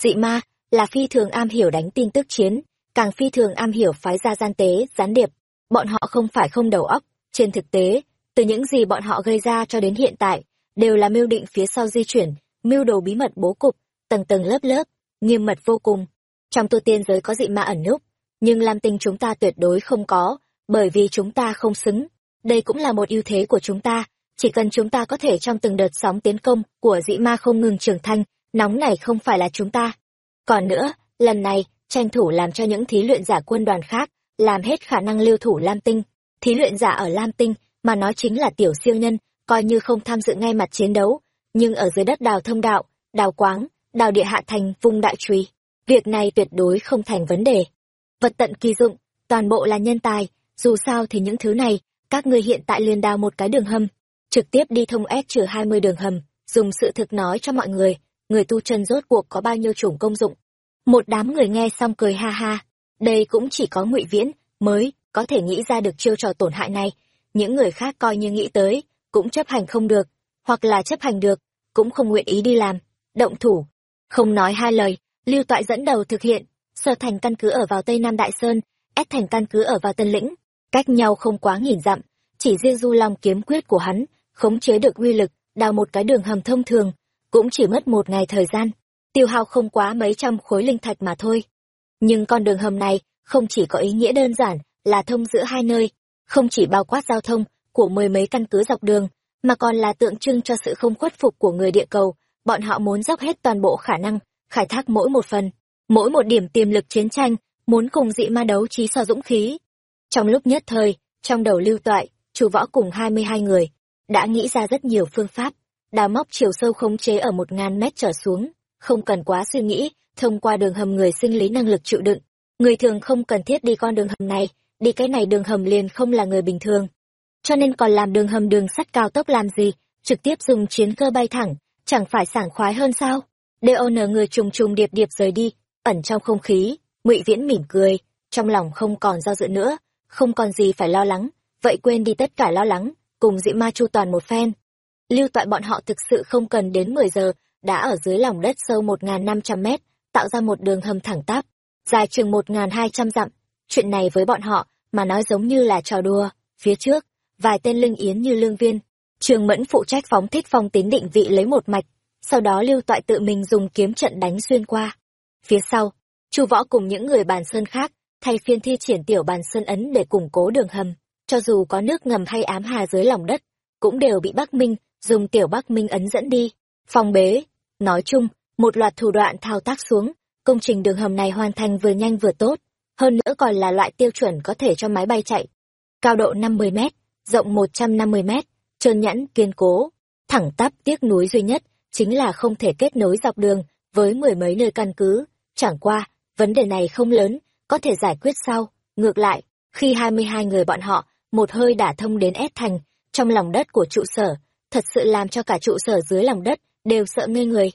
Dị ma là phi thường am hiểu đánh tin tức chiến, càng phi thường am hiểu phái ra gian tế, gián điệp. Bọn họ không phải không đầu óc, trên thực tế, từ những gì bọn họ gây ra cho đến hiện tại, đều là mưu định phía sau di chuyển, mưu đồ bí mật bố cục, tầng tầng lớp lớp, nghiêm mật vô cùng. Trong tu tiên giới có dị ma ẩn núp, nhưng Lam Tinh chúng ta tuyệt đối không có, bởi vì chúng ta không xứng. Đây cũng là một ưu thế của chúng ta, chỉ cần chúng ta có thể trong từng đợt sóng tiến công của dị ma không ngừng trưởng thành, nóng này không phải là chúng ta. Còn nữa, lần này, tranh thủ làm cho những thí luyện giả quân đoàn khác, làm hết khả năng lưu thủ Lam Tinh. Thí luyện giả ở Lam Tinh, mà nói chính là tiểu siêu nhân, coi như không tham dự ngay mặt chiến đấu, nhưng ở dưới đất đào thông đạo, đào quáng, đào địa hạ thành vùng đại trùy. Việc này tuyệt đối không thành vấn đề. Vật tận kỳ dụng, toàn bộ là nhân tài, dù sao thì những thứ này, các ngươi hiện tại liền đào một cái đường hầm, trực tiếp đi thông S hai mươi đường hầm, dùng sự thực nói cho mọi người, người tu chân rốt cuộc có bao nhiêu chủng công dụng. Một đám người nghe xong cười ha ha, đây cũng chỉ có ngụy Viễn mới có thể nghĩ ra được chiêu trò tổn hại này, những người khác coi như nghĩ tới, cũng chấp hành không được, hoặc là chấp hành được, cũng không nguyện ý đi làm, động thủ. Không nói hai lời, Lưu Toại dẫn đầu thực hiện, Sở Thành căn cứ ở vào Tây Nam Đại Sơn, ép Thành căn cứ ở vào Tân Lĩnh, cách nhau không quá nghìn dặm, chỉ riêng Du Long kiếm quyết của hắn, khống chế được uy lực, đào một cái đường hầm thông thường, cũng chỉ mất một ngày thời gian, tiêu hao không quá mấy trăm khối linh thạch mà thôi. Nhưng con đường hầm này không chỉ có ý nghĩa đơn giản là thông giữa hai nơi, không chỉ bao quát giao thông của mười mấy căn cứ dọc đường, mà còn là tượng trưng cho sự không khuất phục của người địa cầu, bọn họ muốn dốc hết toàn bộ khả năng, khai thác mỗi một phần, mỗi một điểm tiềm lực chiến tranh, muốn cùng dị ma đấu trí so dũng khí. Trong lúc nhất thời, trong đầu lưu toại, chủ võ cùng hai mươi hai người, đã nghĩ ra rất nhiều phương pháp, đào móc chiều sâu khống chế ở một ngàn mét trở xuống, không cần quá suy nghĩ, thông qua đường hầm người sinh lý năng lực chịu đựng. Người thường không cần thiết đi con đường hầm này, đi cái này đường hầm liền không là người bình thường. Cho nên còn làm đường hầm đường sắt cao tốc làm gì, trực tiếp dùng chiến cơ bay thẳng, chẳng phải sảng khoái hơn sao? DON người trùng trùng điệp điệp rời đi, ẩn trong không khí, ngụy Viễn mỉm cười, trong lòng không còn do dự nữa, không còn gì phải lo lắng, vậy quên đi tất cả lo lắng, cùng dị ma chu toàn một phen. Lưu toại bọn họ thực sự không cần đến 10 giờ, đã ở dưới lòng đất sâu 1.500 mét, tạo ra một đường hầm thẳng tắp, dài chừng 1.200 dặm. Chuyện này với bọn họ, mà nói giống như là trò đùa. Phía trước, vài tên linh yến như lương viên. Trường Mẫn phụ trách phóng thích phong tín định vị lấy một mạch, sau đó lưu toại tự mình dùng kiếm trận đánh xuyên qua. Phía sau, chu võ cùng những người bàn sơn khác, thay phiên thi triển tiểu bàn sơn ấn để củng cố đường hầm. Cho dù có nước ngầm hay ám hà dưới lòng đất, cũng đều bị Bắc Minh dùng tiểu Bắc Minh ấn dẫn đi. Phong bế, nói chung, một loạt thủ đoạn thao tác xuống, công trình đường hầm này hoàn thành vừa nhanh vừa tốt, hơn nữa còn là loại tiêu chuẩn có thể cho máy bay chạy. Cao độ 50 mét, rộng 150 mét, trơn nhẵn, kiên cố, thẳng tắp tiếc núi duy nhất, chính là không thể kết nối dọc đường với mười mấy nơi căn cứ. Chẳng qua, vấn đề này không lớn, có thể giải quyết sau. Ngược lại, khi 22 người bọn họ một hơi đả thông đến S thành, trong lòng đất của trụ sở, thật sự làm cho cả trụ sở dưới lòng đất đều sợ ngây người.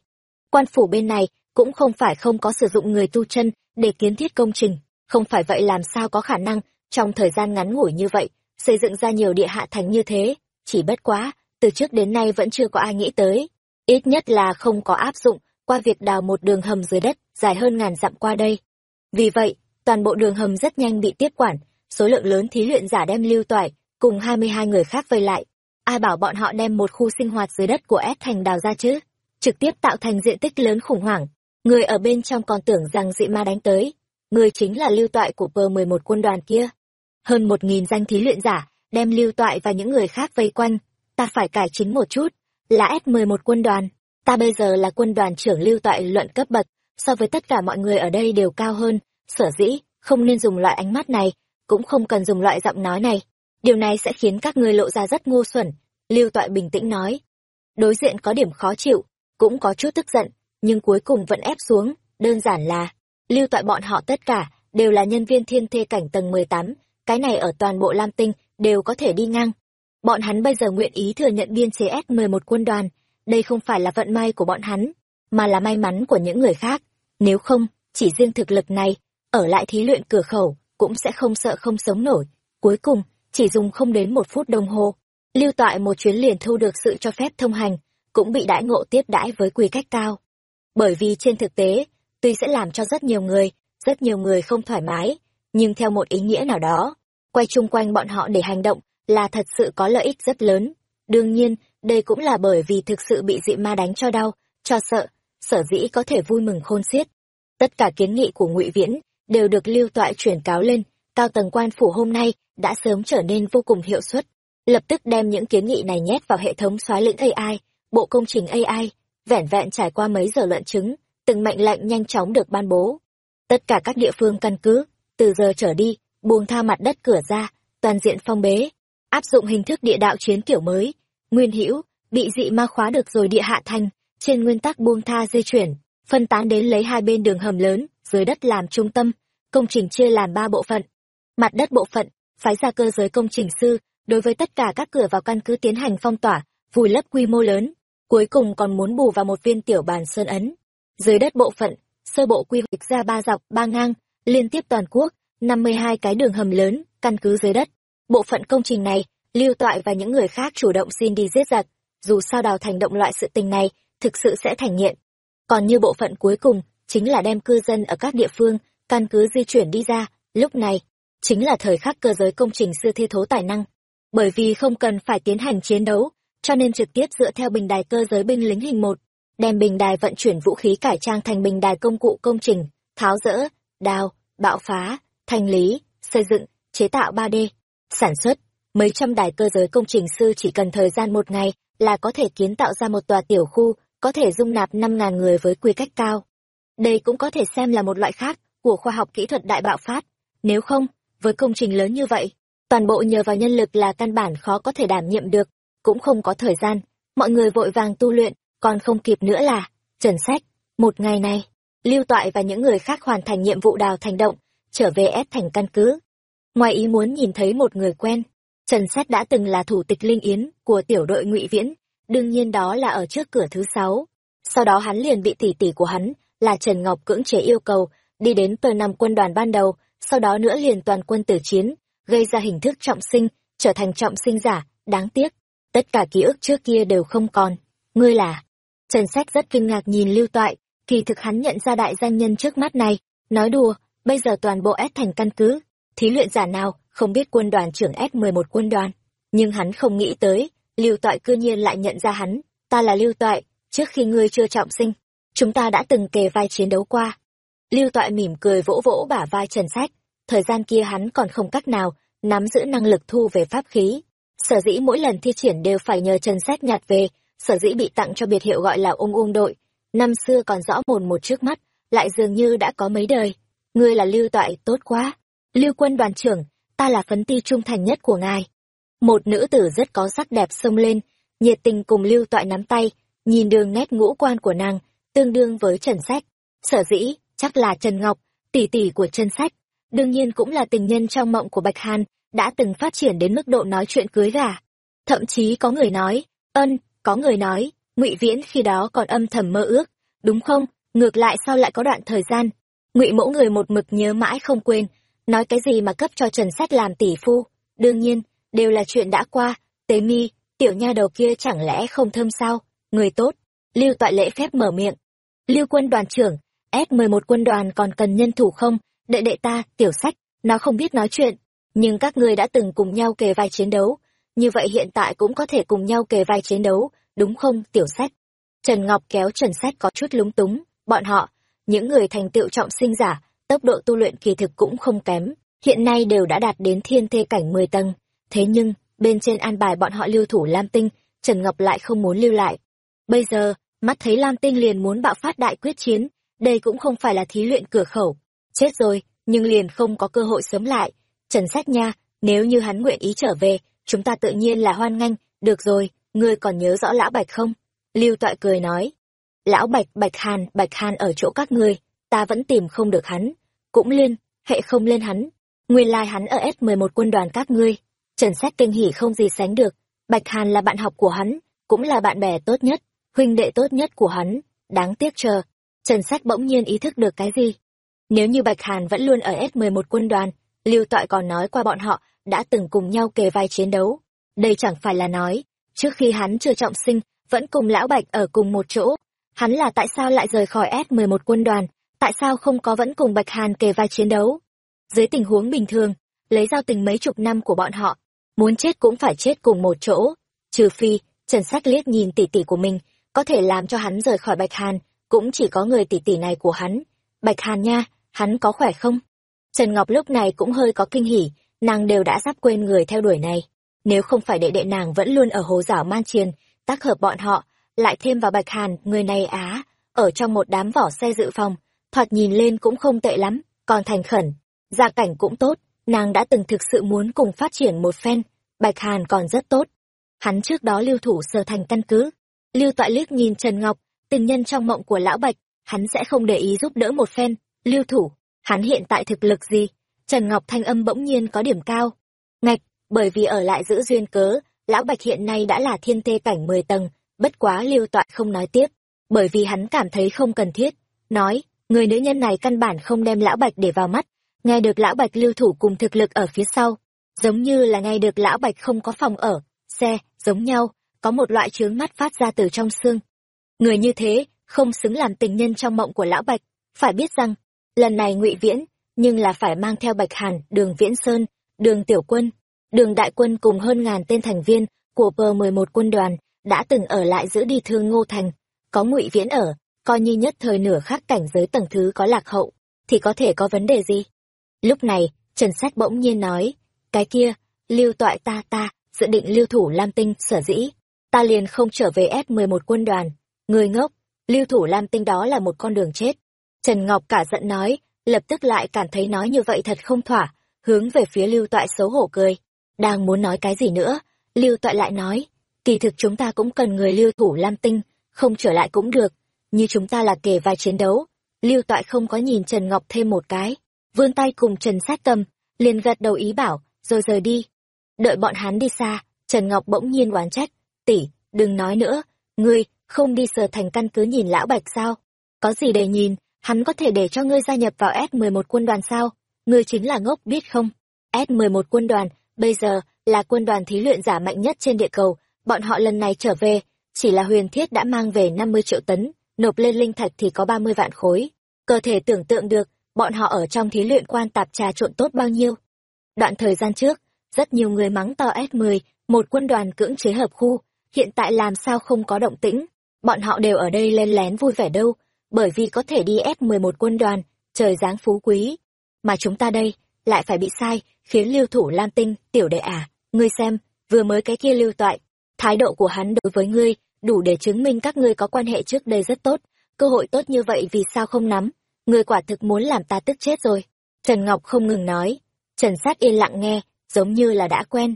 Quan phủ bên này cũng không phải không có sử dụng người tu chân để kiến thiết công trình, không phải vậy làm sao có khả năng trong thời gian ngắn ngủi như vậy xây dựng ra nhiều địa hạ thành như thế, chỉ bất quá, từ trước đến nay vẫn chưa có ai nghĩ tới, ít nhất là không có áp dụng qua việc đào một đường hầm dưới đất dài hơn ngàn dặm qua đây. Vì vậy, toàn bộ đường hầm rất nhanh bị tiếp quản, số lượng lớn thí luyện giả đem lưu toại, cùng 22 người khác vây lại. Ai bảo bọn họ đem một khu sinh hoạt dưới đất của S thành đào ra chứ? Trực tiếp tạo thành diện tích lớn khủng hoảng. Người ở bên trong còn tưởng rằng dị ma đánh tới, người chính là lưu toại của pờ mười một quân đoàn kia. Hơn một nghìn danh thí luyện giả, đem lưu toại và những người khác vây quanh. Ta phải cải chính một chút, là s mười một quân đoàn. Ta bây giờ là quân đoàn trưởng lưu toại luận cấp bậc, so với tất cả mọi người ở đây đều cao hơn, sở dĩ, không nên dùng loại ánh mắt này, cũng không cần dùng loại giọng nói này. Điều này sẽ khiến các ngươi lộ ra rất ngu xuẩn, lưu toại bình tĩnh nói. Đối diện có điểm khó chịu, cũng có chút tức giận, nhưng cuối cùng vẫn ép xuống, đơn giản là, lưu toại bọn họ tất cả, đều là nhân viên thiên thê cảnh tầng mười tám cái này ở toàn bộ Lam Tinh, đều có thể đi ngang. Bọn hắn bây giờ nguyện ý thừa nhận biên chế s mười một quân đoàn, đây không phải là vận may của bọn hắn, mà là may mắn của những người khác. Nếu không, chỉ riêng thực lực này, ở lại thí luyện cửa khẩu, cũng sẽ không sợ không sống nổi. Cuối cùng, chỉ dùng không đến một phút đồng hồ, lưu toại một chuyến liền thu được sự cho phép thông hành, cũng bị đãi ngộ tiếp đãi với quy cách cao. Bởi vì trên thực tế, tuy sẽ làm cho rất nhiều người, rất nhiều người không thoải mái, nhưng theo một ý nghĩa nào đó, quay chung quanh bọn họ để hành động là thật sự có lợi ích rất lớn. Đương nhiên, đây cũng là bởi vì thực sự bị dị ma đánh cho đau, cho sợ, sở dĩ có thể vui mừng khôn xiết. Tất cả kiến nghị của ngụy Viễn đều được lưu toại chuyển cáo lên, cao tầng quan phủ hôm nay đã sớm trở nên vô cùng hiệu suất. Lập tức đem những kiến nghị này nhét vào hệ thống xóa lĩnh AI, bộ công trình AI, vẻn vẹn trải qua mấy giờ luận chứng, từng mệnh lệnh nhanh chóng được ban bố. Tất cả các địa phương căn cứ, từ giờ trở đi, buông tha mặt đất cửa ra, toàn diện phong bế, áp dụng hình thức địa đạo chiến kiểu mới, nguyên hữu bị dị ma khóa được rồi địa hạ thành, trên nguyên tắc buông tha di chuyển, phân tán đến lấy hai bên đường hầm lớn, dưới đất làm trung tâm, công trình chia làm ba bộ phận. Mặt đất bộ phận, phái ra cơ giới công trình sư, đối với tất cả các cửa vào căn cứ tiến hành phong tỏa, vùi lấp quy mô lớn, cuối cùng còn muốn bù vào một viên tiểu bàn sơn ấn. Dưới đất bộ phận, sơ bộ quy hoạch ra ba dọc, ba ngang, liên tiếp toàn quốc, 52 cái đường hầm lớn, căn cứ dưới đất. Bộ phận công trình này, Lưu Toại và những người khác chủ động xin đi giết giặc, dù sao đào thành động loại sự tình này, thực sự sẽ thành nghiện. Còn như bộ phận cuối cùng, chính là đem cư dân ở các địa phương, căn cứ di chuyển đi ra, lúc này, chính là thời khắc cơ giới công trình sư thi thố tài năng. Bởi vì không cần phải tiến hành chiến đấu, cho nên trực tiếp dựa theo bình đài cơ giới binh lính hình một, đem bình đài vận chuyển vũ khí cải trang thành bình đài công cụ công trình, tháo rỡ, đào, bạo phá, thanh lý, xây dựng, chế tạo 3D, sản xuất. Mấy trăm đài cơ giới công trình sư chỉ cần thời gian một ngày là có thể kiến tạo ra một tòa tiểu khu, có thể dung nạp năm ngàn người với quy cách cao. Đây cũng có thể xem là một loại khác của khoa học kỹ thuật đại bạo phát. Nếu không, với công trình lớn như vậy, toàn bộ nhờ vào nhân lực là căn bản khó có thể đảm nhiệm được, cũng không có thời gian. Mọi người vội vàng tu luyện, còn không kịp nữa là, trần sách, một ngày này, lưu toại và những người khác hoàn thành nhiệm vụ đào thành động, trở về ép thành căn cứ. Ngoài ý muốn nhìn thấy một người quen, Trần xét đã từng là thủ tịch Linh Yến của tiểu đội ngụy Viễn, đương nhiên đó là ở trước cửa thứ sáu. Sau đó hắn liền bị tỷ tỷ của hắn, là Trần Ngọc cưỡng chế yêu cầu, đi đến tờ năm quân đoàn ban đầu, sau đó nữa liền toàn quân tử chiến, gây ra hình thức trọng sinh, trở thành trọng sinh giả, đáng tiếc. Tất cả ký ức trước kia đều không còn. Ngươi là... Trần Sách rất kinh ngạc nhìn Lưu Toại, kỳ thực hắn nhận ra đại danh nhân trước mắt này, nói đùa, bây giờ toàn bộ ép thành căn cứ, thí luyện giả nào không biết quân đoàn trưởng s một quân đoàn. Nhưng hắn không nghĩ tới, Lưu Toại cư nhiên lại nhận ra hắn, ta là Lưu Toại, trước khi ngươi chưa trọng sinh, chúng ta đã từng kề vai chiến đấu qua. Lưu Toại mỉm cười vỗ vỗ bả vai Trần Sách, thời gian kia hắn còn không cách nào nắm giữ năng lực thu về pháp khí. Sở dĩ mỗi lần thi triển đều phải nhờ Trần Sách nhặt về, sở dĩ bị tặng cho biệt hiệu gọi là ung ung đội. Năm xưa còn rõ mồn một trước mắt, lại dường như đã có mấy đời. Ngươi là Lưu Toại, tốt quá. Lưu quân đoàn trưởng, ta là phấn ti trung thành nhất của ngài. Một nữ tử rất có sắc đẹp xông lên, nhiệt tình cùng Lưu Toại nắm tay, nhìn đường nét ngũ quan của nàng, tương đương với Trần Sách. Sở dĩ, chắc là Trần Ngọc, tỷ tỷ của Trần Sách. Đương nhiên cũng là tình nhân trong mộng của Bạch Hàn, đã từng phát triển đến mức độ nói chuyện cưới gà. Thậm chí có người nói, ân, có người nói, ngụy Viễn khi đó còn âm thầm mơ ước, đúng không? Ngược lại sao lại có đoạn thời gian? ngụy mẫu người một mực nhớ mãi không quên, nói cái gì mà cấp cho Trần Sách làm tỷ phu, đương nhiên, đều là chuyện đã qua, tế mi, tiểu nha đầu kia chẳng lẽ không thơm sao, người tốt, lưu toại lễ phép mở miệng. Lưu quân đoàn trưởng, s mười một quân đoàn còn cần nhân thủ không, đệ đệ ta, tiểu sách, nó không biết nói chuyện, nhưng các ngươi đã từng cùng nhau kề vai chiến đấu, như vậy hiện tại cũng có thể cùng nhau kề vai chiến đấu, đúng không, tiểu sách? Trần Ngọc kéo Trần Sách có chút lúng túng, bọn họ, những người thành tựu trọng sinh giả, tốc độ tu luyện kỳ thực cũng không kém, hiện nay đều đã đạt đến thiên thê cảnh 10 tầng. Thế nhưng, bên trên an bài bọn họ lưu thủ Lam Tinh, Trần Ngọc lại không muốn lưu lại. Bây giờ, mắt thấy Lam Tinh liền muốn bạo phát đại quyết chiến, đây cũng không phải là thí luyện cửa khẩu. Chết rồi, nhưng liền không có cơ hội sớm lại. Trần Sách Nha, nếu như hắn nguyện ý trở về, chúng ta tự nhiên là hoan nghênh, được rồi, ngươi còn nhớ rõ lão Bạch không? Lưu Toại cười nói. Lão Bạch, Bạch Hàn, Bạch Hàn ở chỗ các ngươi, ta vẫn tìm không được hắn. Cũng liên, hệ không lên hắn. Nguyên lai hắn ở S11 quân đoàn các ngươi. Trần Sách kinh hỉ không gì sánh được. Bạch Hàn là bạn học của hắn, cũng là bạn bè tốt nhất, huynh đệ tốt nhất của hắn. Đáng tiếc chờ. Trần Sách bỗng nhiên ý thức được cái gì? Nếu như Bạch Hàn vẫn luôn ở S11 quân đoàn, Lưu Toại còn nói qua bọn họ đã từng cùng nhau kề vai chiến đấu. Đây chẳng phải là nói, trước khi hắn chưa trọng sinh, vẫn cùng Lão Bạch ở cùng một chỗ. Hắn là tại sao lại rời khỏi S11 quân đoàn, tại sao không có vẫn cùng Bạch Hàn kề vai chiến đấu? Dưới tình huống bình thường, lấy giao tình mấy chục năm của bọn họ, muốn chết cũng phải chết cùng một chỗ. Trừ phi, Trần Sách liếc nhìn tỷ tỷ của mình, có thể làm cho hắn rời khỏi Bạch Hàn, cũng chỉ có người tỷ tỷ này của hắn. Bạch Hàn nha, hắn có khỏe không? Trần Ngọc lúc này cũng hơi có kinh hỉ, nàng đều đã sắp quên người theo đuổi này. Nếu không phải đệ đệ nàng vẫn luôn ở hồ giảo man triền, tác hợp bọn họ, lại thêm vào Bạch Hàn, người này á, ở trong một đám vỏ xe dự phòng, thoạt nhìn lên cũng không tệ lắm, còn thành khẩn, gia cảnh cũng tốt, nàng đã từng thực sự muốn cùng phát triển một phen, Bạch Hàn còn rất tốt. Hắn trước đó lưu thủ sở thành căn cứ, lưu toại liếc nhìn Trần Ngọc, tình nhân trong mộng của lão Bạch, hắn sẽ không để ý giúp đỡ một phen, lưu thủ, hắn hiện tại thực lực gì? Trần Ngọc thanh âm bỗng nhiên có điểm cao. Ngạch, bởi vì ở lại giữ duyên cớ, lão Bạch hiện nay đã là thiên tê cảnh 10 tầng, bất quá lưu toại không nói tiếp, bởi vì hắn cảm thấy không cần thiết. Nói, người nữ nhân này căn bản không đem lão Bạch để vào mắt, nghe được lão Bạch lưu thủ cùng thực lực ở phía sau, giống như là nghe được lão Bạch không có phòng ở, xe, giống nhau, có một loại trướng mắt phát ra từ trong xương. Người như thế, không xứng làm tình nhân trong mộng của lão Bạch, phải biết rằng, lần này ngụy Viễn, nhưng là phải mang theo Bạch Hàn, Đường Viễn Sơn, Đường Tiểu Quân, Đường Đại Quân cùng hơn ngàn tên thành viên của P11 quân đoàn đã từng ở lại giữ đi thương Ngô Thành, có ngụy Viễn ở, coi như nhất thời nửa khác cảnh giới tầng thứ có lạc hậu, thì có thể có vấn đề gì? Lúc này, Trần Sách bỗng nhiên nói, cái kia, lưu toại ta ta, dự định lưu thủ Lam Tinh sở dĩ, ta liền không trở về S11 quân đoàn, người ngốc, lưu thủ Lam Tinh đó là một con đường chết. Trần Ngọc cả giận nói, lập tức lại cảm thấy nói như vậy thật không thỏa, hướng về phía lưu toại xấu hổ cười. Đang muốn nói cái gì nữa, lưu toại lại nói, kỳ thực chúng ta cũng cần người lưu thủ Lam Tinh, không trở lại cũng được, như chúng ta là kể vai chiến đấu. Lưu toại không có nhìn Trần Ngọc thêm một cái, vươn tay cùng Trần sát tâm, liền gật đầu ý bảo, rồi rời đi. Đợi bọn hắn đi xa, Trần Ngọc bỗng nhiên oán trách, tỷ, đừng nói nữa, ngươi, không đi sờ thành căn cứ nhìn lão bạch sao? Có gì để nhìn, hắn có thể để cho ngươi gia nhập vào S11 quân đoàn sao? Ngươi chính là ngốc biết không? S11 quân đoàn, bây giờ, là quân đoàn thí luyện giả mạnh nhất trên địa cầu, bọn họ lần này trở về, chỉ là huyền thiết đã mang về 50 triệu tấn, nộp lên linh thạch thì có 30 vạn khối. Cơ thể tưởng tượng được, bọn họ ở trong thí luyện quan tạp trà trộn tốt bao nhiêu. Đoạn thời gian trước, rất nhiều người mắng to S10, một quân đoàn cưỡng chế hợp khu, hiện tại làm sao không có động tĩnh, bọn họ đều ở đây lên lén vui vẻ đâu, bởi vì có thể đi F11 quân đoàn, trời giáng phú quý. Mà chúng ta đây, lại phải bị sai, khiến lưu thủ Lam Tinh, tiểu đệ à, ngươi xem, vừa mới cái kia lưu toại, thái độ của hắn đối với ngươi, đủ để chứng minh các ngươi có quan hệ trước đây rất tốt, cơ hội tốt như vậy vì sao không nắm, ngươi quả thực muốn làm ta tức chết rồi. Trần Ngọc không ngừng nói, Trần Sát yên lặng nghe, giống như là đã quen.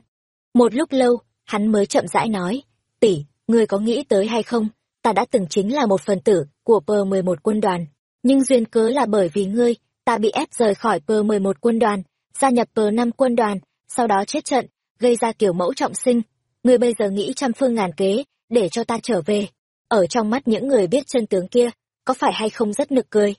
Một lúc lâu, hắn mới chậm rãi nói, tỷ, ngươi có nghĩ tới hay không, ta đã từng chính là một phần tử của P11 quân đoàn, nhưng duyên cớ là bởi vì ngươi, ta bị ép rời khỏi P11 quân đoàn, gia nhập P5 quân đoàn, sau đó chết trận, gây ra kiểu mẫu trọng sinh. Ngươi bây giờ nghĩ trăm phương ngàn kế, để cho ta trở về. Ở trong mắt những người biết chân tướng kia, có phải hay không rất nực cười?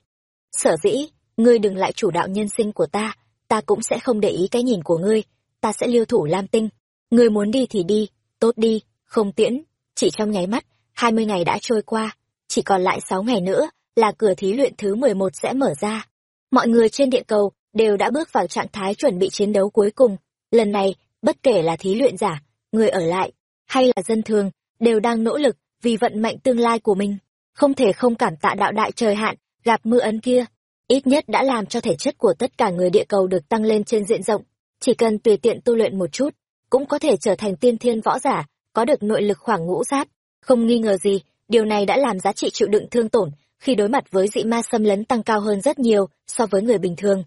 Sở dĩ, ngươi đừng lại chủ đạo nhân sinh của ta, ta cũng sẽ không để ý cái nhìn của ngươi, ta sẽ lưu thủ Lam Tinh. Ngươi muốn đi thì đi, tốt đi, không tiễn. Chỉ trong nháy mắt, hai mươi ngày đã trôi qua, chỉ còn lại sáu ngày nữa là cửa thí luyện thứ mười một sẽ mở ra. Mọi người trên địa cầu đều đã bước vào trạng thái chuẩn bị chiến đấu cuối cùng. Lần này, bất kể là thí luyện giả, người ở lại, hay là dân thường, đều đang nỗ lực vì vận mệnh tương lai của mình. Không thể không cảm tạ đạo đại trời hạn, gặp mưa ấn kia. ít nhất đã làm cho thể chất của tất cả người địa cầu được tăng lên trên diện rộng. Chỉ cần tùy tiện tu luyện một chút, cũng có thể trở thành tiên thiên võ giả, có được nội lực khoảng ngũ giáp. Không nghi ngờ gì, điều này đã làm giá trị chịu đựng thương tổn khi đối mặt với dị ma xâm lấn tăng cao hơn rất nhiều so với người bình thường.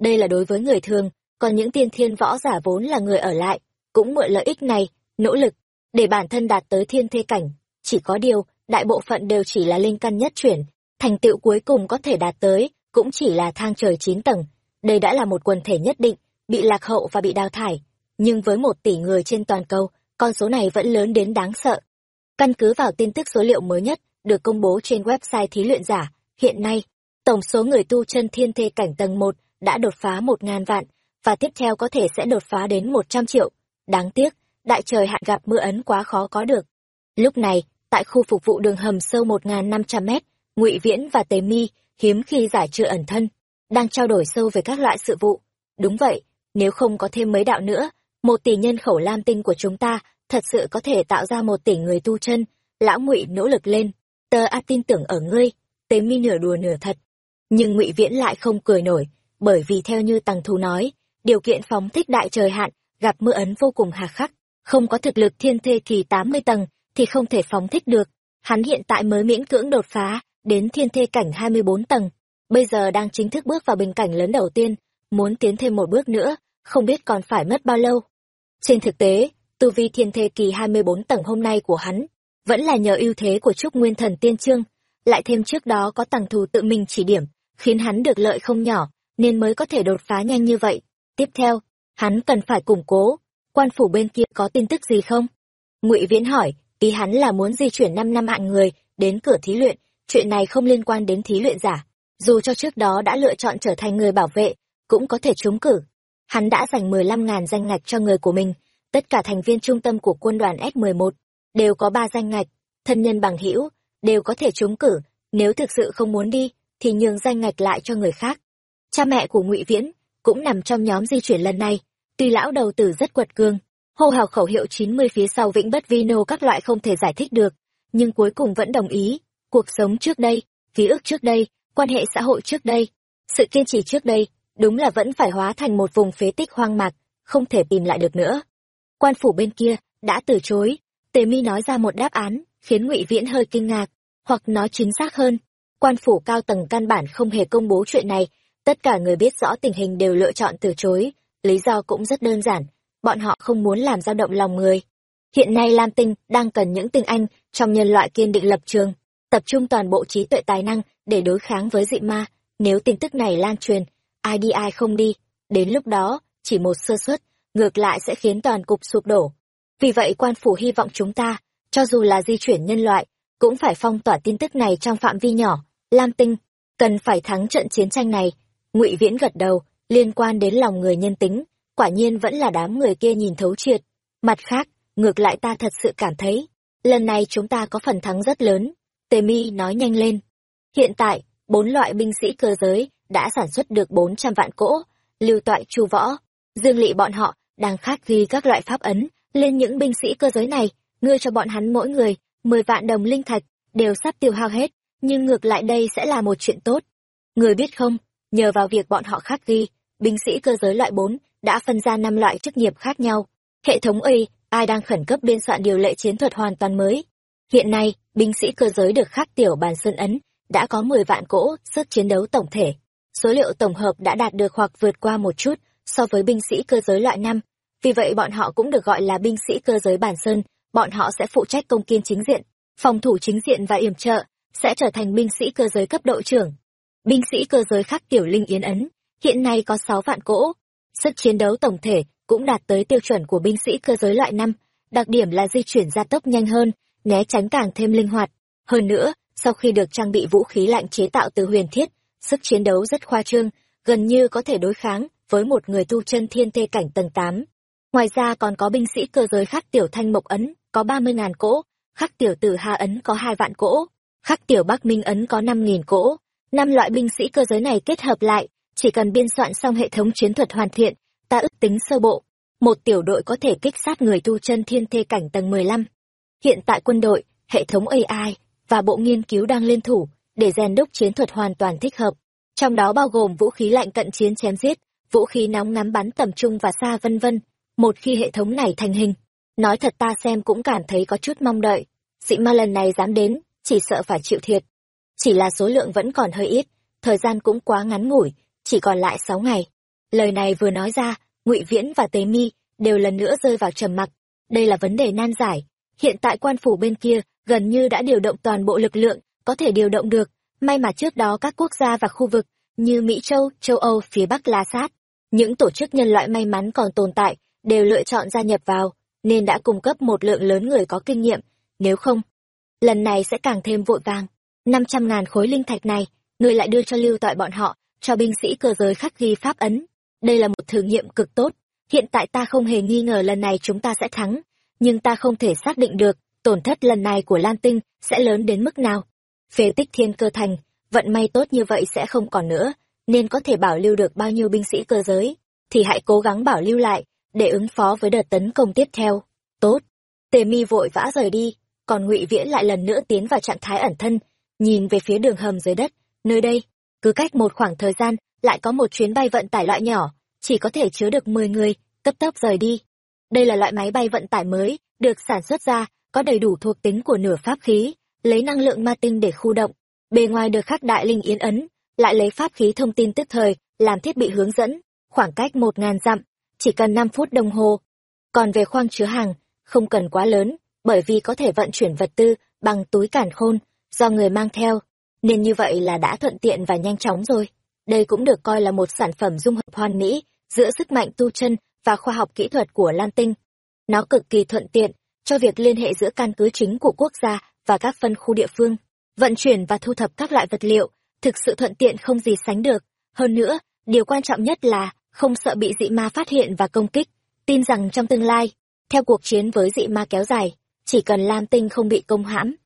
Đây là đối với người thường, còn những tiên thiên võ giả vốn là người ở lại, cũng mượn lợi ích này, nỗ lực, để bản thân đạt tới thiên thê cảnh. Chỉ có điều, đại bộ phận đều chỉ là linh căn nhất chuyển, thành tựu cuối cùng có thể đạt tới, cũng chỉ là thang trời chín tầng. Đây đã là một quần thể nhất định, bị lạc hậu và bị đào thải. Nhưng với một tỷ người trên toàn cầu, con số này vẫn lớn đến đáng sợ. Căn cứ vào tin tức số liệu mới nhất, được công bố trên website thí luyện giả, hiện nay, tổng số người tu chân thiên thê cảnh tầng 1 đã đột phá 1.000 vạn, và tiếp theo có thể sẽ đột phá đến 100 triệu. Đáng tiếc, đại trời hạn gặp mưa ấn quá khó có được. Lúc này, tại khu phục vụ đường hầm sâu 1.500 mét, ngụy Viễn và Tế Mi hiếm khi giải trừ ẩn thân, đang trao đổi sâu về các loại sự vụ. Đúng vậy, nếu không có thêm mấy đạo nữa, một tỷ nhân khẩu lam tinh của chúng ta thật sự có thể tạo ra một tỷ người tu chân. Lão ngụy nỗ lực lên, Tơ a tin tưởng ở ngươi, Tế Mi nửa đùa nửa thật. Nhưng ngụy Viễn lại không cười nổi, bởi vì theo như Tằng Thú nói, điều kiện phóng thích đại trời hạn, gặp mưa ấn vô cùng hà khắc, không có thực lực thiên thê kỳ 80 tầng thì không thể phóng thích được. Hắn hiện tại mới miễn cưỡng đột phá đến thiên thê cảnh 24 tầng, bây giờ đang chính thức bước vào bình cảnh lớn đầu tiên, muốn tiến thêm một bước nữa, không biết còn phải mất bao lâu. Trên thực tế, tu vi thiên thê kỳ 24 tầng hôm nay của hắn, vẫn là nhờ ưu thế của trúc nguyên thần tiên trương, lại thêm trước đó có tầng thù tự mình chỉ điểm, khiến hắn được lợi không nhỏ, nên mới có thể đột phá nhanh như vậy. Tiếp theo, hắn cần phải củng cố, quan phủ bên kia có tin tức gì không? Ngụy Viễn hỏi, ý hắn là muốn di chuyển năm năm hạng người đến cửa thí luyện, chuyện này không liên quan đến thí luyện giả, dù cho trước đó đã lựa chọn trở thành người bảo vệ, cũng có thể trúng cử. Hắn đã dành 15.000 danh ngạch cho người của mình, tất cả thành viên trung tâm của quân đoàn S11 đều có ba danh ngạch, thân nhân bằng hữu đều có thể trúng cử, nếu thực sự không muốn đi thì nhường danh ngạch lại cho người khác. Cha mẹ của Ngụy Viễn cũng nằm trong nhóm di chuyển lần này, tuy lão đầu tử rất quật cường, hô hào khẩu hiệu 90 phía sau vĩnh bất vi nô các loại không thể giải thích được, nhưng cuối cùng vẫn đồng ý, cuộc sống trước đây, ký ức trước đây, quan hệ xã hội trước đây, sự kiên trì trước đây, đúng là vẫn phải hóa thành một vùng phế tích hoang mạc, không thể tìm lại được nữa. Quan phủ bên kia đã từ chối, Tề Mi nói ra một đáp án, khiến Ngụy Viễn hơi kinh ngạc, hoặc nói chính xác hơn, quan phủ cao tầng căn bản không hề công bố chuyện này, tất cả người biết rõ tình hình đều lựa chọn từ chối, lý do cũng rất đơn giản, bọn họ không muốn làm dao động lòng người. Hiện nay Lam Tinh đang cần những tinh anh trong nhân loại kiên định lập trường, tập trung toàn bộ trí tuệ tài năng để đối kháng với dị ma, nếu tin tức này lan truyền, ai đi ai không đi, đến lúc đó, chỉ một sơ suất, ngược lại sẽ khiến toàn cục sụp đổ. Vì vậy quan phủ hy vọng chúng ta, cho dù là di chuyển nhân loại, cũng phải phong tỏa tin tức này trong phạm vi nhỏ, Lam Tinh, cần phải thắng trận chiến tranh này. Ngụy Viễn gật đầu, liên quan đến lòng người nhân tính, quả nhiên vẫn là đám người kia nhìn thấu triệt. Mặt khác, ngược lại ta thật sự cảm thấy, lần này chúng ta có phần thắng rất lớn. Tề Mi nói nhanh lên. Hiện tại, bốn loại binh sĩ cơ giới đã sản xuất được 400 vạn cỗ, lưu toại chu võ. Dương lị bọn họ đang khắc ghi các loại pháp ấn lên những binh sĩ cơ giới này, ngươi cho bọn hắn mỗi người 10 vạn đồng linh thạch, đều sắp tiêu hao hết, nhưng ngược lại đây sẽ là một chuyện tốt. Người biết không, nhờ vào việc bọn họ khắc ghi, binh sĩ cơ giới loại 4 đã phân ra năm loại chức nghiệp khác nhau. Hệ thống y ai đang khẩn cấp biên soạn điều lệ chiến thuật hoàn toàn mới. Hiện nay, binh sĩ cơ giới được khắc tiểu bàn sơn ấn, đã có 10 vạn cỗ, sức chiến đấu tổng thể. Số liệu tổng hợp đã đạt được hoặc vượt qua một chút so với binh sĩ cơ giới loại 5. Vì vậy bọn họ cũng được gọi là binh sĩ cơ giới bản sơn, bọn họ sẽ phụ trách công kiên chính diện, phòng thủ chính diện và yểm trợ, sẽ trở thành binh sĩ cơ giới cấp độ trưởng. Binh sĩ cơ giới khắc tiểu linh yến ấn, hiện nay có 6 vạn cỗ. Sức chiến đấu tổng thể cũng đạt tới tiêu chuẩn của binh sĩ cơ giới loại 5, đặc điểm là di chuyển gia tốc nhanh hơn, né tránh càng thêm linh hoạt. Hơn nữa, sau khi được trang bị vũ khí lạnh chế tạo từ huyền thiết, sức chiến đấu rất khoa trương, gần như có thể đối kháng với một người tu chân thiên thê cảnh tầng 8. Ngoài ra còn có binh sĩ cơ giới khắc tiểu thanh mộc ấn, có 30.000 cỗ, khắc tiểu tử hà ấn có 2 vạn cỗ, khắc tiểu bắc minh ấn có 5.000 cỗ. Năm loại binh sĩ cơ giới này kết hợp lại, chỉ cần biên soạn xong hệ thống chiến thuật hoàn thiện, ta ước tính sơ bộ, một tiểu đội có thể kích sát người tu chân thiên thê cảnh tầng 15. Hiện tại quân đội, hệ thống AI và bộ nghiên cứu đang liên thủ để rèn đúc chiến thuật hoàn toàn thích hợp. trong đó bao gồm vũ khí lạnh cận chiến chém giết, vũ khí nóng ngắm bắn tầm trung và xa vân vân. Một khi hệ thống này thành hình, nói thật ta xem cũng cảm thấy có chút mong đợi. Dị ma lần này dám đến, chỉ sợ phải chịu thiệt. Chỉ là số lượng vẫn còn hơi ít, thời gian cũng quá ngắn ngủi, chỉ còn lại sáu ngày. Lời này vừa nói ra, Ngụy Viễn và Tế Mi đều lần nữa rơi vào trầm mặc. Đây là vấn đề nan giải. Hiện tại quan phủ bên kia gần như đã điều động toàn bộ lực lượng có thể điều động được. May mà trước đó các quốc gia và khu vực như Mỹ Châu, châu Âu, phía Bắc La Sát, những tổ chức nhân loại may mắn còn tồn tại đều lựa chọn gia nhập vào, nên đã cung cấp một lượng lớn người có kinh nghiệm. Nếu không, lần này sẽ càng thêm vội vàng. năm trăm ngàn khối linh thạch này, người lại đưa cho lưu tội bọn họ, cho binh sĩ cơ giới khắc ghi pháp ấn. Đây là một thử nghiệm cực tốt. Hiện tại ta không hề nghi ngờ lần này chúng ta sẽ thắng, nhưng ta không thể xác định được tổn thất lần này của Lan Tinh sẽ lớn đến mức nào. Phế tích thiên cơ thành, vận may tốt như vậy sẽ không còn nữa, nên có thể bảo lưu được bao nhiêu binh sĩ cơ giới, thì hãy cố gắng bảo lưu lại, để ứng phó với đợt tấn công tiếp theo. Tốt. Tề mi vội vã rời đi, còn ngụy Viễn lại lần nữa tiến vào trạng thái ẩn thân, nhìn về phía đường hầm dưới đất, nơi đây, cứ cách một khoảng thời gian, lại có một chuyến bay vận tải loại nhỏ, chỉ có thể chứa được 10 người, cấp tốc rời đi. Đây là loại máy bay vận tải mới, được sản xuất ra, có đầy đủ thuộc tính của nửa pháp khí, lấy năng lượng ma tinh để khu động. Bề ngoài được khắc đại linh yến ấn, lại lấy pháp khí thông tin tức thời, làm thiết bị hướng dẫn, khoảng cách một ngàn dặm, chỉ cần năm phút đồng hồ. Còn về khoang chứa hàng, không cần quá lớn, bởi vì có thể vận chuyển vật tư bằng túi cản khôn, do người mang theo, nên như vậy là đã thuận tiện và nhanh chóng rồi. Đây cũng được coi là một sản phẩm dung hợp hoàn mỹ giữa sức mạnh tu chân và khoa học kỹ thuật của Lan Tinh. Nó cực kỳ thuận tiện cho việc liên hệ giữa căn cứ chính của quốc gia và các phân khu địa phương, vận chuyển và thu thập các loại vật liệu, thực sự thuận tiện không gì sánh được. Hơn nữa, điều quan trọng nhất là không sợ bị dị ma phát hiện và công kích. Tin rằng trong tương lai, theo cuộc chiến với dị ma kéo dài, chỉ cần Lam Tinh không bị công hãm,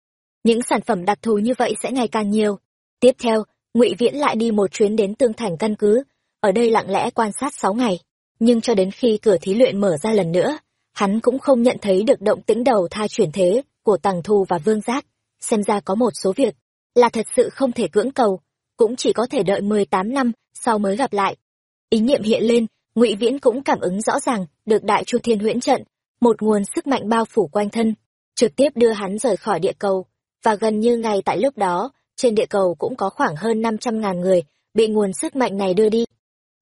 những sản phẩm đặc thù như vậy sẽ ngày càng nhiều. Tiếp theo, Ngụy Viễn lại đi một chuyến đến Tương Thành căn cứ, ở đây lặng lẽ quan sát sáu ngày. Nhưng cho đến khi cửa thí luyện mở ra lần nữa, hắn cũng không nhận thấy được động tĩnh đầu thai chuyển thế của Tằng Thu và Vương Giác. Xem ra có một số việc là thật sự không thể cưỡng cầu, cũng chỉ có thể đợi mười tám năm sau mới gặp lại. Ý niệm hiện lên, Ngụy Viễn cũng cảm ứng rõ ràng được Đại Chu Thiên Huyễn trận, một nguồn sức mạnh bao phủ quanh thân, trực tiếp đưa hắn rời khỏi địa cầu, và gần như ngay tại lúc đó, trên địa cầu cũng có khoảng hơn năm trăm ngàn người bị nguồn sức mạnh này đưa đi.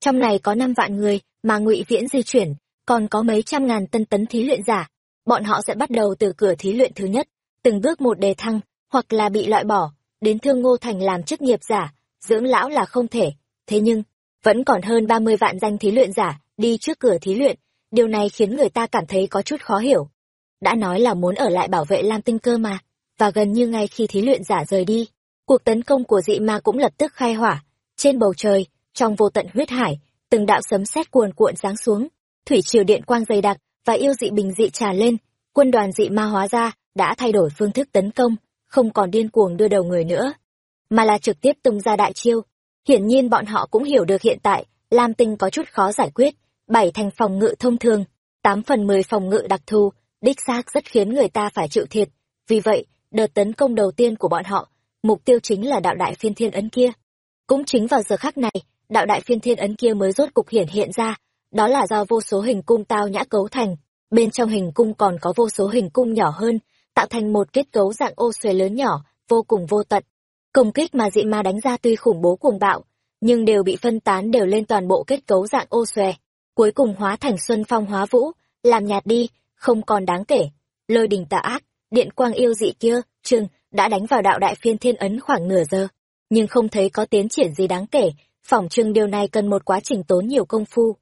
Trong này có năm vạn người mà Ngụy Viễn di chuyển, còn có mấy trăm ngàn tân tấn thí luyện giả. Bọn họ sẽ bắt đầu từ cửa thí luyện thứ nhất, từng bước một đề thăng, hoặc là bị loại bỏ, đến thương ngô thành làm chức nghiệp giả, dưỡng lão là không thể. Thế nhưng, vẫn còn hơn ba mươi vạn danh thí luyện giả đi trước cửa thí luyện, điều này khiến người ta cảm thấy có chút khó hiểu. Đã nói là muốn ở lại bảo vệ Lam Tinh cơ mà, và gần như ngay khi thí luyện giả rời đi, cuộc tấn công của dị ma cũng lập tức khai hỏa. Trên bầu trời, trong vô tận huyết hải, từng đạo sấm sét cuồn cuộn giáng xuống, thủy triều điện quang dày đặc và yêu dị bình dị trà lên, quân đoàn dị ma hóa ra đã thay đổi phương thức tấn công, không còn điên cuồng đưa đầu người nữa, mà là trực tiếp tung ra đại chiêu. Hiển nhiên bọn họ cũng hiểu được hiện tại, Lam Tinh có chút khó giải quyết, bảy thành phòng ngự thông thường, tám phần mười phòng ngự đặc thù, đích xác rất khiến người ta phải chịu thiệt. Vì vậy, đợt tấn công đầu tiên của bọn họ, mục tiêu chính là đạo đại phiên thiên ấn kia. Cũng chính vào giờ khắc này, đạo đại phiên thiên ấn kia mới rốt cục hiển hiện ra, đó là do vô số hình cung tao nhã cấu thành, bên trong hình cung còn có vô số hình cung nhỏ hơn, tạo thành một kết cấu dạng ô xuề lớn nhỏ, vô cùng vô tận. Công kích mà dị ma đánh ra tuy khủng bố cuồng bạo, nhưng đều bị phân tán đều lên toàn bộ kết cấu dạng ô xuề, cuối cùng hóa thành xuân phong hóa vũ, làm nhạt đi, không còn đáng kể. Lôi đình tà ác, điện quang yêu dị kia, trương, đã đánh vào đạo đại phiên thiên ấn khoảng nửa giờ, nhưng không thấy có tiến triển gì đáng kể, phỏng chừng điều này cần một quá trình tốn nhiều công phu.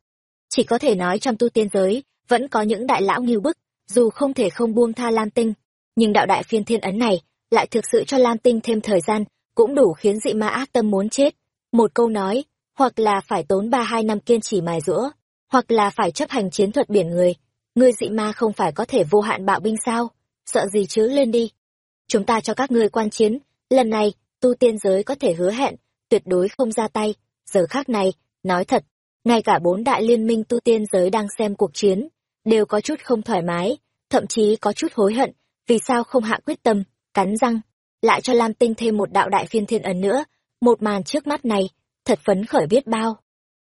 Chỉ có thể nói trong tu tiên giới, vẫn có những đại lão nghiêu bức, dù không thể không buông tha Lam Tinh, nhưng đạo đại phiên thiên ấn này lại thực sự cho Lam Tinh thêm thời gian, cũng đủ khiến dị ma ác tâm muốn chết. Một câu nói, hoặc là phải tốn ba hai năm kiên trì mài rũa, hoặc là phải chấp hành chiến thuật biển người. Ngươi dị ma không phải có thể vô hạn bạo binh sao? Sợ gì chứ lên đi. Chúng ta cho các ngươi quan chiến, lần này, tu tiên giới có thể hứa hẹn, tuyệt đối không ra tay. Giờ khác này, nói thật, ngay cả bốn đại liên minh tu tiên giới đang xem cuộc chiến, đều có chút không thoải mái, thậm chí có chút hối hận, vì sao không hạ quyết tâm, cắn răng, lại cho Lam Tinh thêm một đạo đại phiên thiên ấn nữa, một màn trước mắt này, thật phấn khởi biết bao.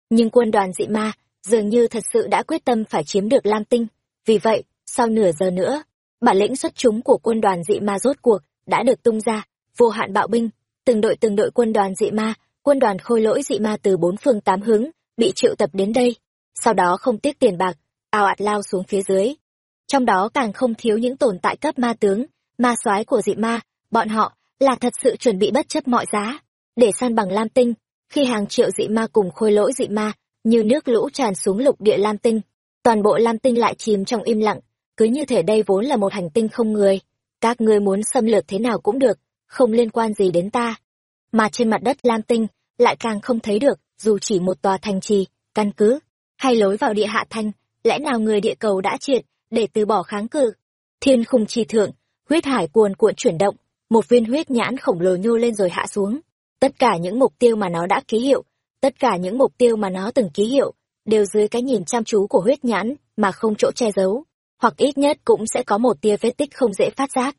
Nhưng quân đoàn dị ma dường như thật sự đã quyết tâm phải chiếm được Lam Tinh. Vì vậy, sau nửa giờ nữa, bản lĩnh xuất chúng của quân đoàn dị ma rốt cuộc đã được tung ra, vô hạn bạo binh, từng đội từng đội quân đoàn dị ma, quân đoàn khôi lỗi dị ma từ bốn phương tám hướng, bị triệu tập đến đây. Sau đó không tiếc tiền bạc, ào ạt lao xuống phía dưới. Trong đó càng không thiếu những tồn tại cấp ma tướng, ma soái của dị ma, bọn họ là thật sự chuẩn bị bất chấp mọi giá, để san bằng Lam Tinh, khi hàng triệu dị ma cùng khôi lỗi dị ma, như nước lũ tràn xuống lục địa Lam Tinh. Toàn bộ Lam Tinh lại chìm trong im lặng, cứ như thể đây vốn là một hành tinh không người. Các ngươi muốn xâm lược thế nào cũng được, không liên quan gì đến ta. Mà trên mặt đất Lam Tinh, lại càng không thấy được, dù chỉ một tòa thành trì, căn cứ, hay lối vào địa hạ thanh, lẽ nào người địa cầu đã triệt, để từ bỏ kháng cự. Thiên khung chi thượng, huyết hải cuồn cuộn chuyển động, một viên huyết nhãn khổng lồ nhô lên rồi hạ xuống. Tất cả những mục tiêu mà nó đã ký hiệu, tất cả những mục tiêu mà nó từng ký hiệu, đều dưới cái nhìn chăm chú của huyết nhãn, mà không chỗ che giấu, hoặc ít nhất cũng sẽ có một tia vết tích không dễ phát giác.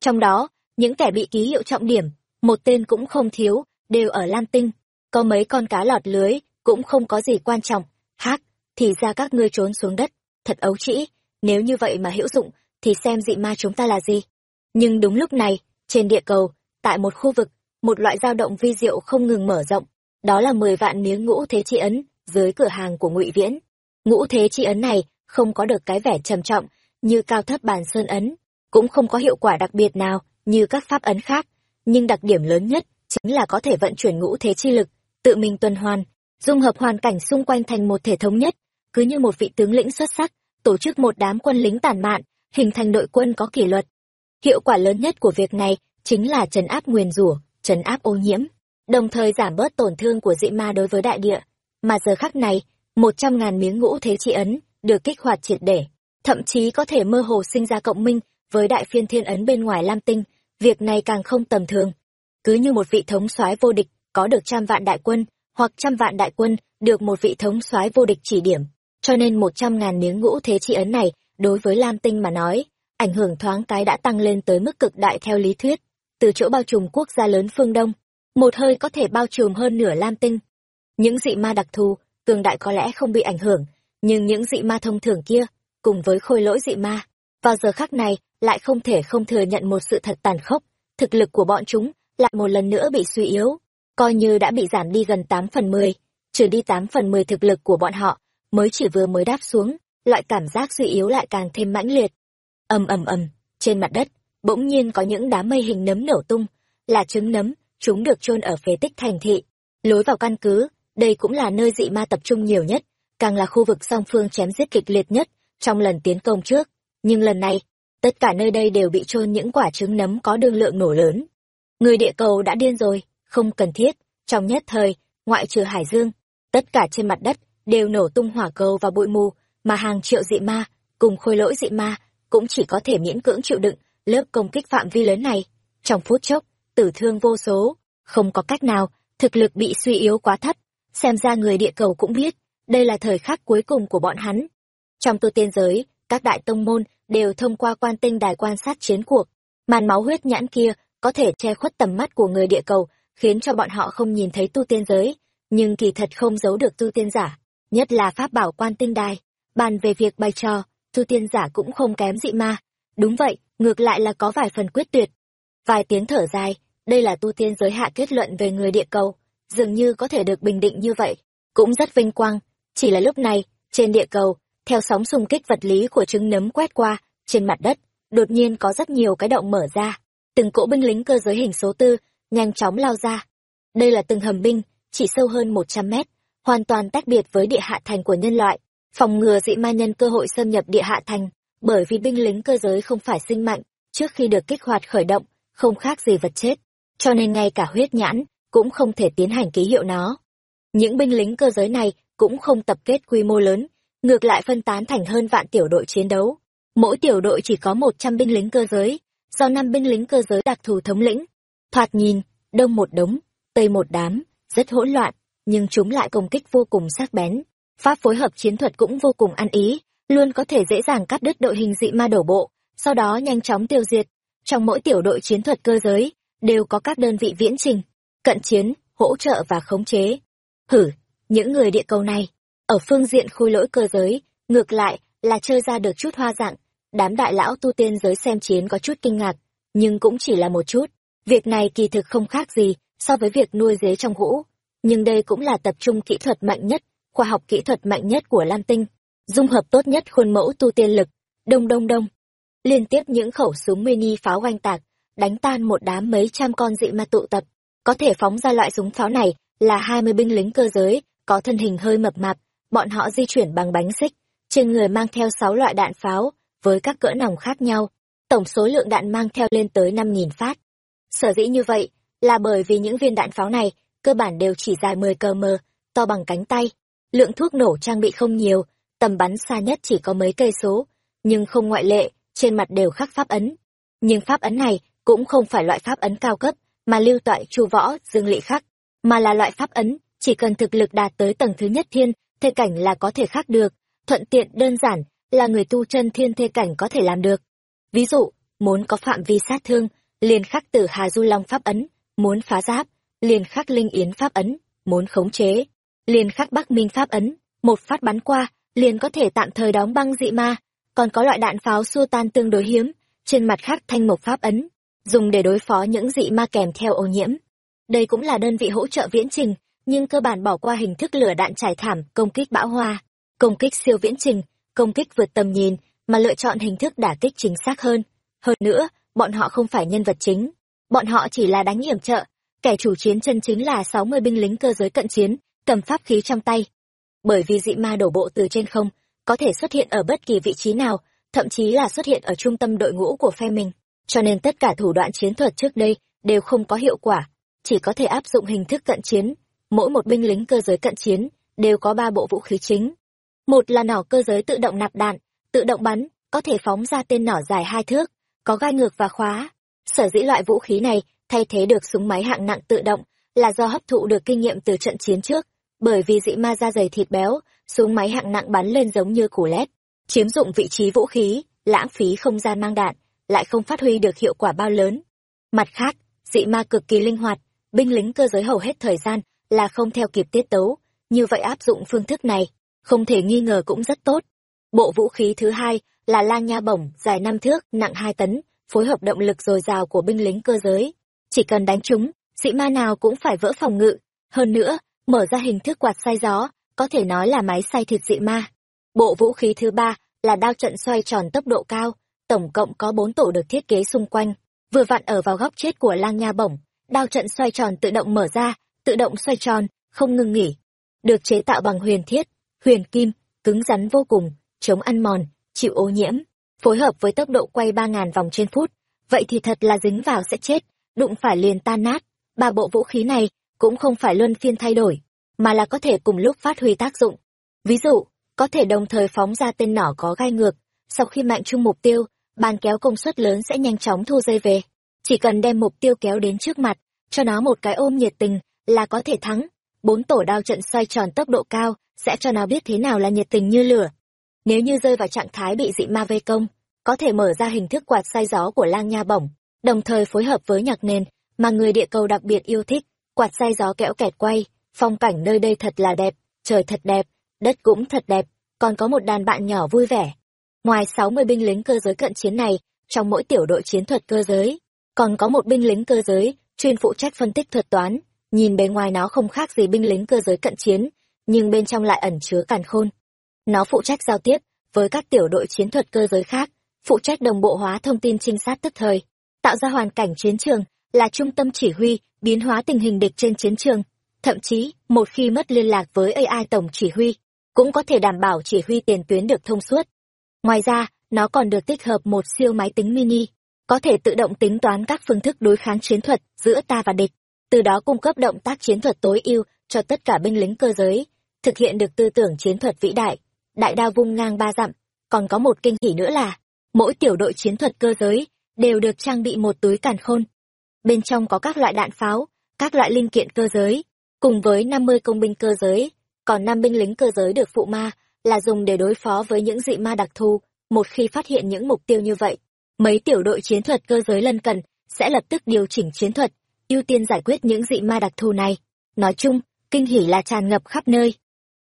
Trong đó, những kẻ bị ký hiệu trọng điểm, một tên cũng không thiếu, đều ở Lam Tinh. Có mấy con cá lọt lưới, cũng không có gì quan trọng. Hác, thì ra các ngươi trốn xuống đất, thật ấu trĩ, nếu như vậy mà hữu dụng, thì xem dị ma chúng ta là gì. Nhưng đúng lúc này, trên địa cầu, tại một khu vực, một loại dao động vi diệu không ngừng mở rộng, đó là mười vạn miếng ngũ thế chi ấn dưới cửa hàng của Ngụy Viễn. Ngũ thế chi ấn này không có được cái vẻ trầm trọng như cao thấp bàn sơn ấn, cũng không có hiệu quả đặc biệt nào như các pháp ấn khác, nhưng đặc điểm lớn nhất chính là có thể vận chuyển ngũ thế chi lực, tự mình tuần hoàn, dung hợp hoàn cảnh xung quanh thành một thể thống nhất, cứ như một vị tướng lĩnh xuất sắc, tổ chức một đám quân lính tàn mạn, hình thành đội quân có kỷ luật. Hiệu quả lớn nhất của việc này chính là trấn áp nguyền rủa, trấn áp ô nhiễm, đồng thời giảm bớt tổn thương của dị ma đối với đại địa. Mà giờ khắc này, một trăm ngàn miếng ngũ thế chi ấn được kích hoạt triệt để, thậm chí có thể mơ hồ sinh ra cộng minh với đại phiên thiên ấn bên ngoài Lam Tinh, việc này càng không tầm thường. Cứ như một vị thống soái vô địch có được trăm vạn đại quân, hoặc trăm vạn đại quân được một vị thống soái vô địch chỉ điểm, cho nên một trăm ngàn miếng ngũ thế chi ấn này đối với Lam Tinh mà nói, ảnh hưởng thoáng cái đã tăng lên tới mức cực đại theo lý thuyết, từ chỗ bao trùm quốc gia lớn phương Đông, một hơi có thể bao trùm hơn nửa Lam Tinh. Những dị ma đặc thù, cường đại có lẽ không bị ảnh hưởng, nhưng những dị ma thông thường kia, cùng với khôi lỗi dị ma, vào giờ khắc này lại không thể không thừa nhận một sự thật tàn khốc, thực lực của bọn chúng lại một lần nữa bị suy yếu, coi như đã bị giảm đi gần tám phần mười trừ đi tám phần mười thực lực của bọn họ, mới chỉ vừa mới đáp xuống, loại cảm giác suy yếu lại càng thêm mãnh liệt. ầm ầm ầm, trên mặt đất, bỗng nhiên có những đám mây hình nấm nổ tung, là trứng nấm, chúng được chôn ở phế tích thành thị. Lối vào căn cứ, đây cũng là nơi dị ma tập trung nhiều nhất, càng là khu vực song phương chém giết kịch liệt nhất trong lần tiến công trước. Nhưng lần này, tất cả nơi đây đều bị chôn những quả trứng nấm có đương lượng nổ lớn. Người địa cầu đã điên rồi, không cần thiết, trong nhất thời, ngoại trừ Hải Dương, tất cả trên mặt đất đều nổ tung hỏa cầu và bụi mù, mà hàng triệu dị ma, cùng khôi lỗi dị ma, cũng chỉ có thể miễn cưỡng chịu đựng lớp công kích phạm vi lớn này. Trong phút chốc, tử thương vô số, không có cách nào, thực lực bị suy yếu quá thấp. Xem ra người địa cầu cũng biết, đây là thời khắc cuối cùng của bọn hắn. Trong tu tiên giới, các đại tông môn đều thông qua quan tinh đài quan sát chiến cuộc. Màn máu huyết nhãn kia có thể che khuất tầm mắt của người địa cầu, khiến cho bọn họ không nhìn thấy tu tiên giới, nhưng kỳ thật không giấu được tu tiên giả, nhất là pháp bảo quan tinh đài. Bàn về việc bày trò, tu tiên giả cũng không kém dị ma. Đúng vậy, ngược lại là có vài phần quyết tuyệt. Vài tiếng thở dài, đây là tu tiên giới hạ kết luận về người địa cầu, dường như có thể được bình định như vậy, cũng rất vinh quang. Chỉ là lúc này, trên địa cầu, theo sóng xung kích vật lý của trứng nấm quét qua, trên mặt đất, đột nhiên có rất nhiều cái động mở ra. Từng cỗ binh lính cơ giới hình số tư, nhanh chóng lao ra. Đây là từng hầm binh, chỉ sâu hơn một trăm mét, hoàn toàn tách biệt với địa hạ thành của nhân loại, phòng ngừa dị ma nhân cơ hội xâm nhập địa hạ thành, bởi vì binh lính cơ giới không phải sinh mạnh, trước khi được kích hoạt khởi động, không khác gì vật chết, cho nên ngay cả huyết nhãn cũng không thể tiến hành ký hiệu nó. Những binh lính cơ giới này cũng không tập kết quy mô lớn, ngược lại phân tán thành hơn vạn tiểu đội chiến đấu. Mỗi tiểu đội chỉ có một trăm binh lính cơ giới, do năm binh lính cơ giới đặc thù thống lĩnh. Thoạt nhìn, đông một đống, tây một đám, rất hỗn loạn, nhưng chúng lại công kích vô cùng sắc bén. Pháp phối hợp chiến thuật cũng vô cùng ăn ý, luôn có thể dễ dàng cắt đứt đội hình dị ma đổ bộ, sau đó nhanh chóng tiêu diệt. Trong mỗi tiểu đội chiến thuật cơ giới, đều có các đơn vị viễn trình, cận chiến, hỗ trợ và khống chế. Hử, những người địa cầu này, ở phương diện khôi lỗi cơ giới, ngược lại là chơi ra được chút hoa dạng. Đám đại lão tu tiên giới xem chiến có chút kinh ngạc, nhưng cũng chỉ là một chút. Việc này kỳ thực không khác gì so với việc nuôi dế trong hũ. Nhưng đây cũng là tập trung kỹ thuật mạnh nhất, khoa học kỹ thuật mạnh nhất của Lam Tinh. Dung hợp tốt nhất khuôn mẫu tu tiên lực. Đông đông đông. Liên tiếp những khẩu súng mini pháo oanh tạc, đánh tan một đám mấy trăm con dị ma tụ tập. Có thể phóng ra loại súng pháo này là hai mươi binh lính cơ giới, có thân hình hơi mập mạp, bọn họ di chuyển bằng bánh xích, trên người mang theo sáu loại đạn pháo, với các cỡ nòng khác nhau. Tổng số lượng đạn mang theo lên tới năm nghìn phát. Sở dĩ như vậy, là bởi vì những viên đạn pháo này, cơ bản đều chỉ dài mười cm, to bằng cánh tay. Lượng thuốc nổ trang bị không nhiều, tầm bắn xa nhất chỉ có mấy cây số, nhưng không ngoại lệ, trên mặt đều khắc pháp ấn. Nhưng pháp ấn này cũng không phải loại pháp ấn cao cấp, mà lưu toại chu võ, dương lị khắc, mà là loại pháp ấn, chỉ cần thực lực đạt tới tầng thứ nhất thiên, thê cảnh là có thể khắc được, thuận tiện đơn giản, là người tu chân thiên thê cảnh có thể làm được. Ví dụ, muốn có phạm vi sát thương, liền khắc tử Hà Du Long pháp ấn, muốn phá giáp, liền khắc Linh Yến pháp ấn, muốn khống chế, liền khắc Bắc Minh pháp ấn, một phát bắn qua, liền có thể tạm thời đóng băng dị ma, còn có loại đạn pháo xua tan tương đối hiếm, trên mặt khắc thanh mộc pháp ấn, dùng để đối phó những dị ma kèm theo ô nhiễm. Đây cũng là đơn vị hỗ trợ viễn trình, nhưng cơ bản bỏ qua hình thức lửa đạn trải thảm, công kích bão hoa, công kích siêu viễn trình, công kích vượt tầm nhìn, mà lựa chọn hình thức đả kích chính xác hơn. Hơn nữa, bọn họ không phải nhân vật chính, bọn họ chỉ là đánh hiểm trợ, kẻ chủ chiến chân chính là sáu mươi binh lính cơ giới cận chiến, cầm pháp khí trong tay. Bởi vì dị ma đổ bộ từ trên không, có thể xuất hiện ở bất kỳ vị trí nào, thậm chí là xuất hiện ở trung tâm đội ngũ của phe mình, cho nên tất cả thủ đoạn chiến thuật trước đây đều không có hiệu quả, chỉ có thể áp dụng hình thức cận chiến. Mỗi một binh lính cơ giới cận chiến đều có ba bộ vũ khí chính. Một là nỏ cơ giới tự động nạp đạn, tự động bắn, có thể phóng ra tên nỏ dài hai thước, có gai ngược và khóa. Sở dĩ loại vũ khí này thay thế được súng máy hạng nặng tự động là do hấp thụ được kinh nghiệm từ trận chiến trước, bởi vì dị ma da dày thịt béo, súng máy hạng nặng bắn lên giống như củ lét, chiếm dụng vị trí vũ khí, lãng phí không gian mang đạn, lại không phát huy được hiệu quả bao lớn. Mặt khác, dị ma cực kỳ linh hoạt, binh lính cơ giới hầu hết thời gian là không theo kịp tiết tấu, như vậy áp dụng phương thức này, không thể nghi ngờ cũng rất tốt. Bộ vũ khí thứ hai là lang nha bổng dài năm thước, nặng hai tấn, phối hợp động lực dồi dào của binh lính cơ giới. Chỉ cần đánh chúng, dị ma nào cũng phải vỡ phòng ngự. Hơn nữa, mở ra hình thức quạt xoay gió, có thể nói là máy xay thịt dị ma. Bộ vũ khí thứ ba là đao trận xoay tròn tốc độ cao, tổng cộng có bốn tổ được thiết kế xung quanh, vừa vặn ở vào góc chết của lang nha bổng. Đao trận xoay tròn tự động mở ra, tự động xoay tròn, không ngừng nghỉ. Được chế tạo bằng huyền thiết, huyền kim, cứng rắn vô cùng, chống ăn mòn, chịu ô nhiễm, phối hợp với tốc độ quay 3.000 vòng trên phút. Vậy thì thật là dính vào sẽ chết, đụng phải liền tan nát. Ba bộ vũ khí này cũng không phải luân phiên thay đổi, mà là có thể cùng lúc phát huy tác dụng. Ví dụ, có thể đồng thời phóng ra tên nỏ có gai ngược, sau khi mạnh chung mục tiêu, bàn kéo công suất lớn sẽ nhanh chóng thu dây về. Chỉ cần đem mục tiêu kéo đến trước mặt, cho nó một cái ôm nhiệt tình là có thể thắng. Bốn tổ đao trận xoay tròn tốc độ cao sẽ cho nó biết thế nào là nhiệt tình như lửa. Nếu như rơi vào trạng thái bị dị ma vây công, có thể mở ra hình thức quạt xoay gió của lang nha bổng, đồng thời phối hợp với nhạc nền mà người địa cầu đặc biệt yêu thích, quạt xoay gió kẽo kẹt quay, phong cảnh nơi đây thật là đẹp, trời thật đẹp, đất cũng thật đẹp, còn có một đàn bạn nhỏ vui vẻ. Ngoài 60 binh lính cơ giới cận chiến này, trong mỗi tiểu đội chiến thuật cơ giới, còn có một binh lính cơ giới chuyên phụ trách phân tích thuật toán, nhìn bề ngoài nó không khác gì binh lính cơ giới cận chiến, nhưng bên trong lại ẩn chứa càn khôn. Nó phụ trách giao tiếp với các tiểu đội chiến thuật cơ giới khác, phụ trách đồng bộ hóa thông tin trinh sát tức thời, tạo ra hoàn cảnh chiến trường, là trung tâm chỉ huy, biến hóa tình hình địch trên chiến trường. Thậm chí, một khi mất liên lạc với AI tổng chỉ huy, cũng có thể đảm bảo chỉ huy tiền tuyến được thông suốt. Ngoài ra, nó còn được tích hợp một siêu máy tính mini, có thể tự động tính toán các phương thức đối kháng chiến thuật giữa ta và địch, từ đó cung cấp động tác chiến thuật tối ưu cho tất cả binh lính cơ giới, thực hiện được tư tưởng chiến thuật vĩ đại, đại đao vung ngang ba dặm. Còn có một kinh hỉ nữa là, mỗi tiểu đội chiến thuật cơ giới đều được trang bị một túi càn khôn. Bên trong có các loại đạn pháo, các loại linh kiện cơ giới, cùng với 50 công binh cơ giới, còn năm binh lính cơ giới được phụ ma là dùng để đối phó với những dị ma đặc thù. Một khi phát hiện những mục tiêu như vậy, mấy tiểu đội chiến thuật cơ giới lân cận sẽ lập tức điều chỉnh chiến thuật, ưu tiên giải quyết những dị ma đặc thù này. Nói chung, kinh hỉ là tràn ngập khắp nơi.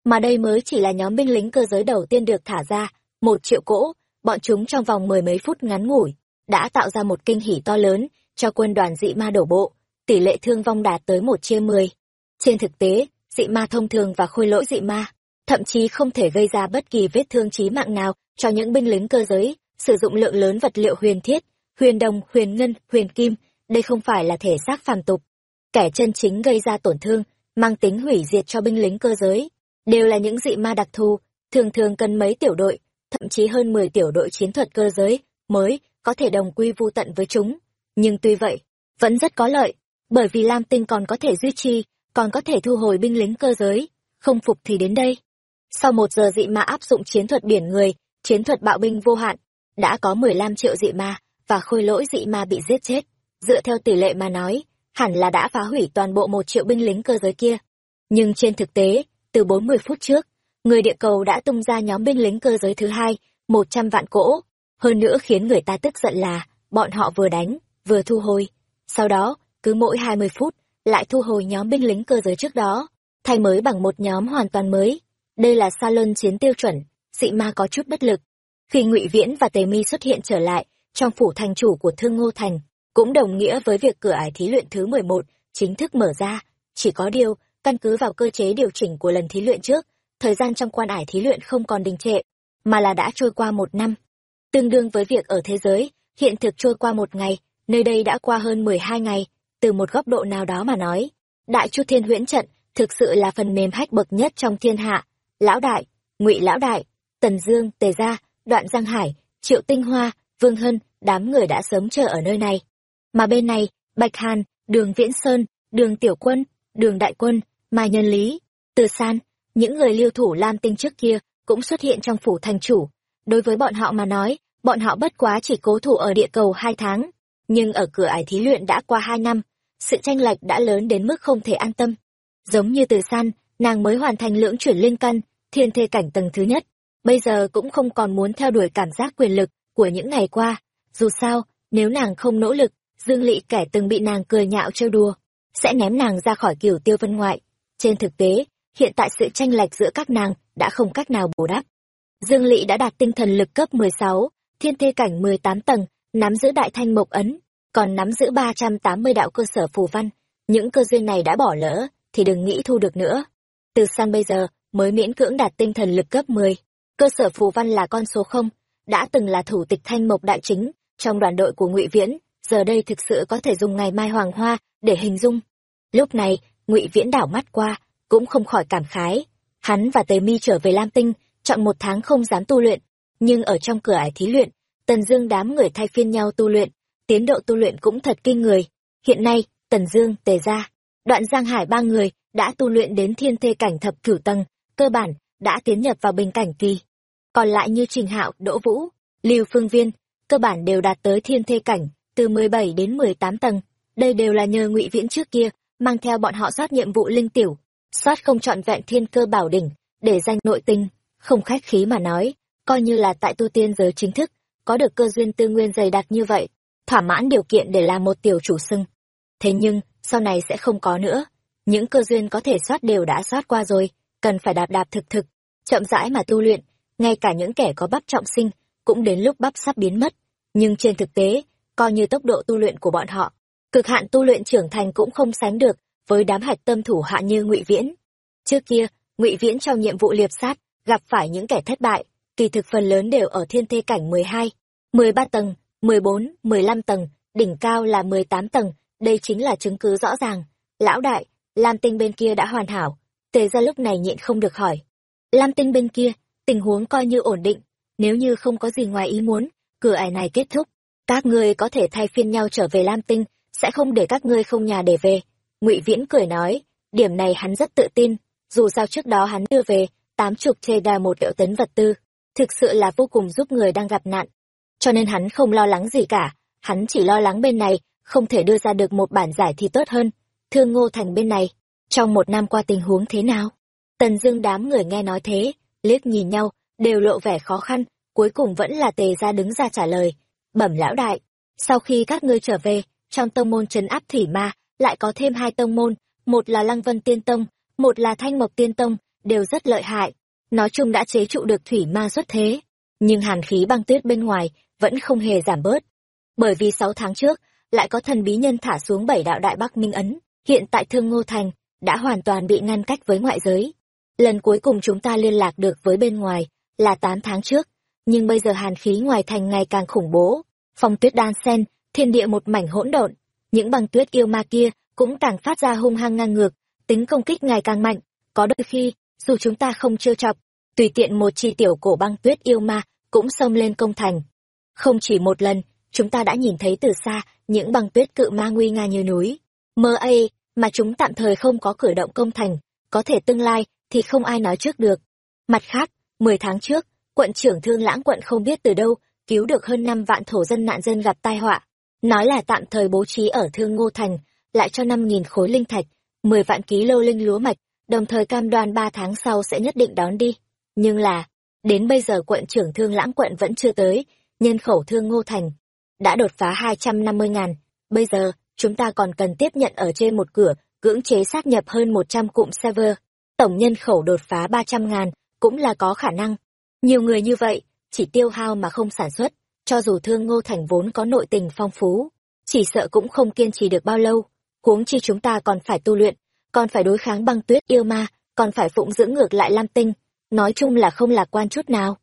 Mà đây mới chỉ là nhóm binh lính cơ giới đầu tiên được thả ra, một triệu cỗ, bọn chúng trong vòng mười mấy phút ngắn ngủi, đã tạo ra một kinh hỉ to lớn cho quân đoàn dị ma đổ bộ, tỷ lệ thương vong đạt tới một chia mười. Trên thực tế, dị ma thông thường và khôi lỗi dị ma, thậm chí không thể gây ra bất kỳ vết thương chí mạng nào cho những binh lính cơ giới, sử dụng lượng lớn vật liệu huyền thiết, huyền đồng, huyền ngân, huyền kim, đây không phải là thể xác phàm tục. Kẻ chân chính gây ra tổn thương, mang tính hủy diệt cho binh lính cơ giới, đều là những dị ma đặc thù, thường thường cần mấy tiểu đội, thậm chí hơn 10 tiểu đội chiến thuật cơ giới mới có thể đồng quy vu tận với chúng. Nhưng tuy vậy, vẫn rất có lợi, bởi vì Lam Tinh còn có thể duy trì, còn có thể thu hồi binh lính cơ giới, không phục thì đến đây. Sau một giờ dị ma áp dụng chiến thuật biển người, chiến thuật bạo binh vô hạn, đã có 15 triệu dị ma và khôi lỗi dị ma bị giết chết. Dựa theo tỷ lệ mà nói, hẳn là đã phá hủy toàn bộ một triệu binh lính cơ giới kia. Nhưng trên thực tế, từ 40 phút trước, người địa cầu đã tung ra nhóm binh lính cơ giới thứ hai, 100 vạn cỗ. Hơn nữa khiến người ta tức giận là, bọn họ vừa đánh, vừa thu hồi. Sau đó, cứ mỗi 20 phút, lại thu hồi nhóm binh lính cơ giới trước đó, thay mới bằng một nhóm hoàn toàn mới. Đây là salon chiến tiêu chuẩn, dị ma có chút bất lực. Khi ngụy Viễn và Tề Mi xuất hiện trở lại, trong phủ thành chủ của Thương Ngô Thành, cũng đồng nghĩa với việc cửa ải thí luyện thứ 11 chính thức mở ra. Chỉ có điều, căn cứ vào cơ chế điều chỉnh của lần thí luyện trước, thời gian trong quan ải thí luyện không còn đình trệ, mà là đã trôi qua một năm. Tương đương với việc ở thế giới, hiện thực trôi qua một ngày, nơi đây đã qua hơn 12 ngày, từ một góc độ nào đó mà nói. Đại Chu Thiên Huyễn Trận thực sự là phần mềm hách bậc nhất trong thiên hạ. Lão Đại, ngụy Lão Đại, Tần Dương, Tề Gia, Đoạn Giang Hải, Triệu Tinh Hoa, Vương Hân, đám người đã sớm chờ ở nơi này. Mà bên này, Bạch Hàn, Đường Viễn Sơn, Đường Tiểu Quân, Đường Đại Quân, Mai Nhân Lý, Từ San, những người lưu thủ Lam Tinh trước kia cũng xuất hiện trong phủ thành chủ. Đối với bọn họ mà nói, bọn họ bất quá chỉ cố thủ ở địa cầu hai tháng, nhưng ở cửa ải thí luyện đã qua hai năm, sự tranh lệch đã lớn đến mức không thể an tâm. Giống như từ san, nàng mới hoàn thành lưỡng chuyển linh căn, thiên thê cảnh tầng thứ nhất, bây giờ cũng không còn muốn theo đuổi cảm giác quyền lực của những ngày qua. Dù sao, nếu nàng không nỗ lực, Dương Lị kẻ từng bị nàng cười nhạo trêu đùa, sẽ ném nàng ra khỏi kiểu tiêu vân ngoại. Trên thực tế, hiện tại sự tranh lệch giữa các nàng đã không cách nào bù đắp. Dương Lị đã đạt tinh thần lực cấp 16, thiên thê cảnh 18 tầng, nắm giữ đại thanh mộc ấn, còn nắm giữ 380 đạo cơ sở phù văn. Những cơ duyên này đã bỏ lỡ, thì đừng nghĩ thu được nữa. Từ sang bây giờ, mới miễn cưỡng đạt tinh thần lực cấp 10. Cơ sở phù văn là con số 0, đã từng là thủ tịch thanh mộc đại chính, trong đoàn đội của ngụy Viễn, giờ đây thực sự có thể dùng ngày mai hoàng hoa để hình dung. Lúc này, ngụy Viễn đảo mắt qua, cũng không khỏi cảm khái. Hắn và Tề Mi trở về Lam Tinh, chọn một tháng không dám tu luyện, nhưng ở trong cửa ải thí luyện, Tần Dương đám người thay phiên nhau tu luyện, tiến độ tu luyện cũng thật kinh người. Hiện nay, Tần Dương, Tề Gia, Đoạn Giang Hải ba người đã tu luyện đến thiên thê cảnh thập cửu tầng, cơ bản đã tiến nhập vào bình cảnh kỳ. Còn lại như Trình Hạo, Đỗ Vũ, Lưu Phương Viên, cơ bản đều đạt tới thiên thê cảnh, từ 17 đến 18 tầng. Đây đều là nhờ Ngụy Viễn trước kia mang theo bọn họ soát nhiệm vụ linh tiểu, soát không trọn vẹn thiên cơ bảo đỉnh, để danh nội tinh, không khách khí mà nói, coi như là tại tu tiên giới chính thức, có được cơ duyên tư nguyên dày đặc như vậy, thỏa mãn điều kiện để làm một tiểu chủ sưng. Thế nhưng, sau này sẽ không có nữa. Những cơ duyên có thể soát đều đã soát qua rồi, cần phải đạp đạp thực thực, chậm rãi mà tu luyện, ngay cả những kẻ có bắp trọng sinh, cũng đến lúc bắp sắp biến mất. Nhưng trên thực tế, coi như tốc độ tu luyện của bọn họ, cực hạn tu luyện trưởng thành cũng không sánh được với đám hạch tâm thủ hạ như ngụy Viễn. Trước kia, ngụy Viễn trong nhiệm vụ liệp sát, gặp phải những kẻ thất bại, kỳ thực phần lớn đều ở thiên thê cảnh 12, 13 tầng, 14, 15 tầng, đỉnh cao là 18 tầng, đây chính là chứng cứ rõ ràng. Lão đại, Lam Tinh bên kia đã hoàn hảo, tề ra lúc này nhịn không được hỏi. Lam Tinh bên kia, tình huống coi như ổn định, nếu như không có gì ngoài ý muốn, cửa ải này kết thúc, các ngươi có thể thay phiên nhau trở về Lam Tinh, sẽ không để các ngươi không nhà để về. Ngụy Viễn cười nói, điểm này hắn rất tự tin, dù sao trước đó hắn đưa về tám chục chê đà một triệu tấn vật tư, thực sự là vô cùng giúp người đang gặp nạn. Cho nên hắn không lo lắng gì cả, hắn chỉ lo lắng bên này không thể đưa ra được một bản giải thì tốt hơn. Thương Ngô Thành bên này, trong một năm qua tình huống thế nào? Tần Dương đám người nghe nói thế, liếc nhìn nhau, đều lộ vẻ khó khăn, cuối cùng vẫn là Tề gia đứng ra trả lời. Bẩm lão đại, sau khi các ngươi trở về, trong tông môn trấn áp thủy ma, lại có thêm hai tông môn, một là Lăng Vân Tiên Tông, một là thanh mộc tiên tông, đều rất lợi hại. Nói chung đã chế trụ được thủy ma xuất thế. Nhưng hàn khí băng tuyết bên ngoài vẫn không hề giảm bớt. Bởi vì sáu tháng trước, lại có thần bí nhân thả xuống bảy đạo đại bắc minh ấn, hiện tại thương ngô thành, đã hoàn toàn bị ngăn cách với ngoại giới. Lần cuối cùng chúng ta liên lạc được với bên ngoài, là tám tháng trước, nhưng bây giờ hàn khí ngoài thành ngày càng khủng bố. Phong tuyết đan sen, thiên địa một mảnh hỗn độn, những băng tuyết yêu ma kia cũng càng phát ra hung hăng ngang ngược, tính công kích ngày càng mạnh, có đôi khi, dù chúng ta không trêu chọc, tùy tiện một chi tiểu cổ băng tuyết yêu ma cũng xông lên công thành. Không chỉ một lần, chúng ta đã nhìn thấy từ xa những băng tuyết cự ma nguy nga như núi. Mơ ây, mà chúng tạm thời không có cử động công thành, có thể tương lai thì không ai nói trước được. Mặt khác, 10 tháng trước, quận trưởng Thương Lãng quận không biết từ đâu cứu được hơn năm vạn thổ dân nạn dân gặp tai họa, nói là tạm thời bố trí ở Thương Ngô thành, lại cho 5000 khối linh thạch, 10 vạn ký lô linh lúa mạch, đồng thời cam đoan ba tháng sau sẽ nhất định đón đi. Nhưng là, đến bây giờ quận trưởng Thương Lãng quận vẫn chưa tới, nhân khẩu Thương Ngô thành đã đột phá 250 ngàn, bây giờ chúng ta còn cần tiếp nhận ở trên một cửa, cưỡng chế xác nhập hơn 100 cụm server. Tổng nhân khẩu đột phá 300 ngàn, cũng là có khả năng. Nhiều người như vậy, chỉ tiêu hao mà không sản xuất, cho dù thương ngô thành vốn có nội tình phong phú, chỉ sợ cũng không kiên trì được bao lâu. Huống chi chúng ta còn phải tu luyện, còn phải đối kháng băng tuyết yêu ma, còn phải phụng dưỡng ngược lại lam tinh, nói chung là không lạc quan chút nào.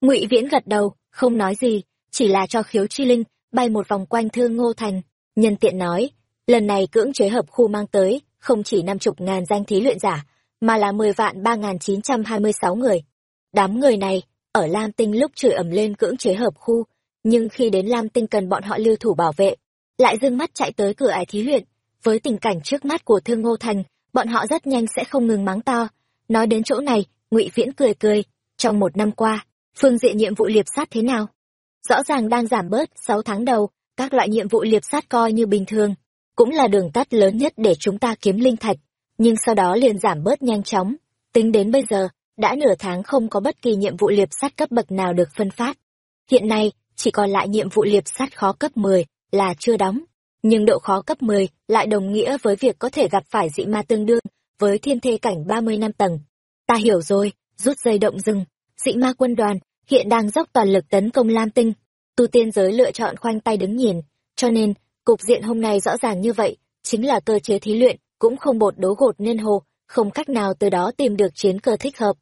Ngụy Viễn gật đầu, không nói gì, chỉ là cho khiếu chi linh bay một vòng quanh thương ngô thành Nhân tiện nói, lần này cưỡng chế hợp khu mang tới, không chỉ năm chục ngàn danh thí luyện giả, mà là mười vạn ba nghìn chín trăm hai mươi sáu người. Đám người này, ở Lam Tinh lúc chửi ẩm lên cưỡng chế hợp khu, nhưng khi đến Lam Tinh cần bọn họ lưu thủ bảo vệ, lại dưng mắt chạy tới cửa ải thí luyện. Với tình cảnh trước mắt của Thương Ngô Thành, bọn họ rất nhanh sẽ không ngừng mắng to. Nói đến chỗ này, ngụy Viễn cười cười, trong một năm qua, phương diện nhiệm vụ liệp sát thế nào? Rõ ràng đang giảm bớt sáu tháng đầu, các loại nhiệm vụ liệp sát coi như bình thường, cũng là đường tắt lớn nhất để chúng ta kiếm linh thạch, nhưng sau đó liền giảm bớt nhanh chóng. Tính đến bây giờ, đã nửa tháng không có bất kỳ nhiệm vụ liệp sát cấp bậc nào được phân phát. Hiện nay, chỉ còn lại nhiệm vụ liệp sát khó cấp 10 là chưa đóng, nhưng độ khó cấp 10 lại đồng nghĩa với việc có thể gặp phải dị ma tương đương với thiên thê cảnh 30 năm tầng. Ta hiểu rồi, rút dây động rừng, dị ma quân đoàn hiện đang dốc toàn lực tấn công Lam Tinh, tu tiên giới lựa chọn khoanh tay đứng nhìn, cho nên, cục diện hôm nay rõ ràng như vậy, chính là cơ chế thí luyện, cũng không bột đố gột nên hồ, không cách nào từ đó tìm được chiến cơ thích hợp.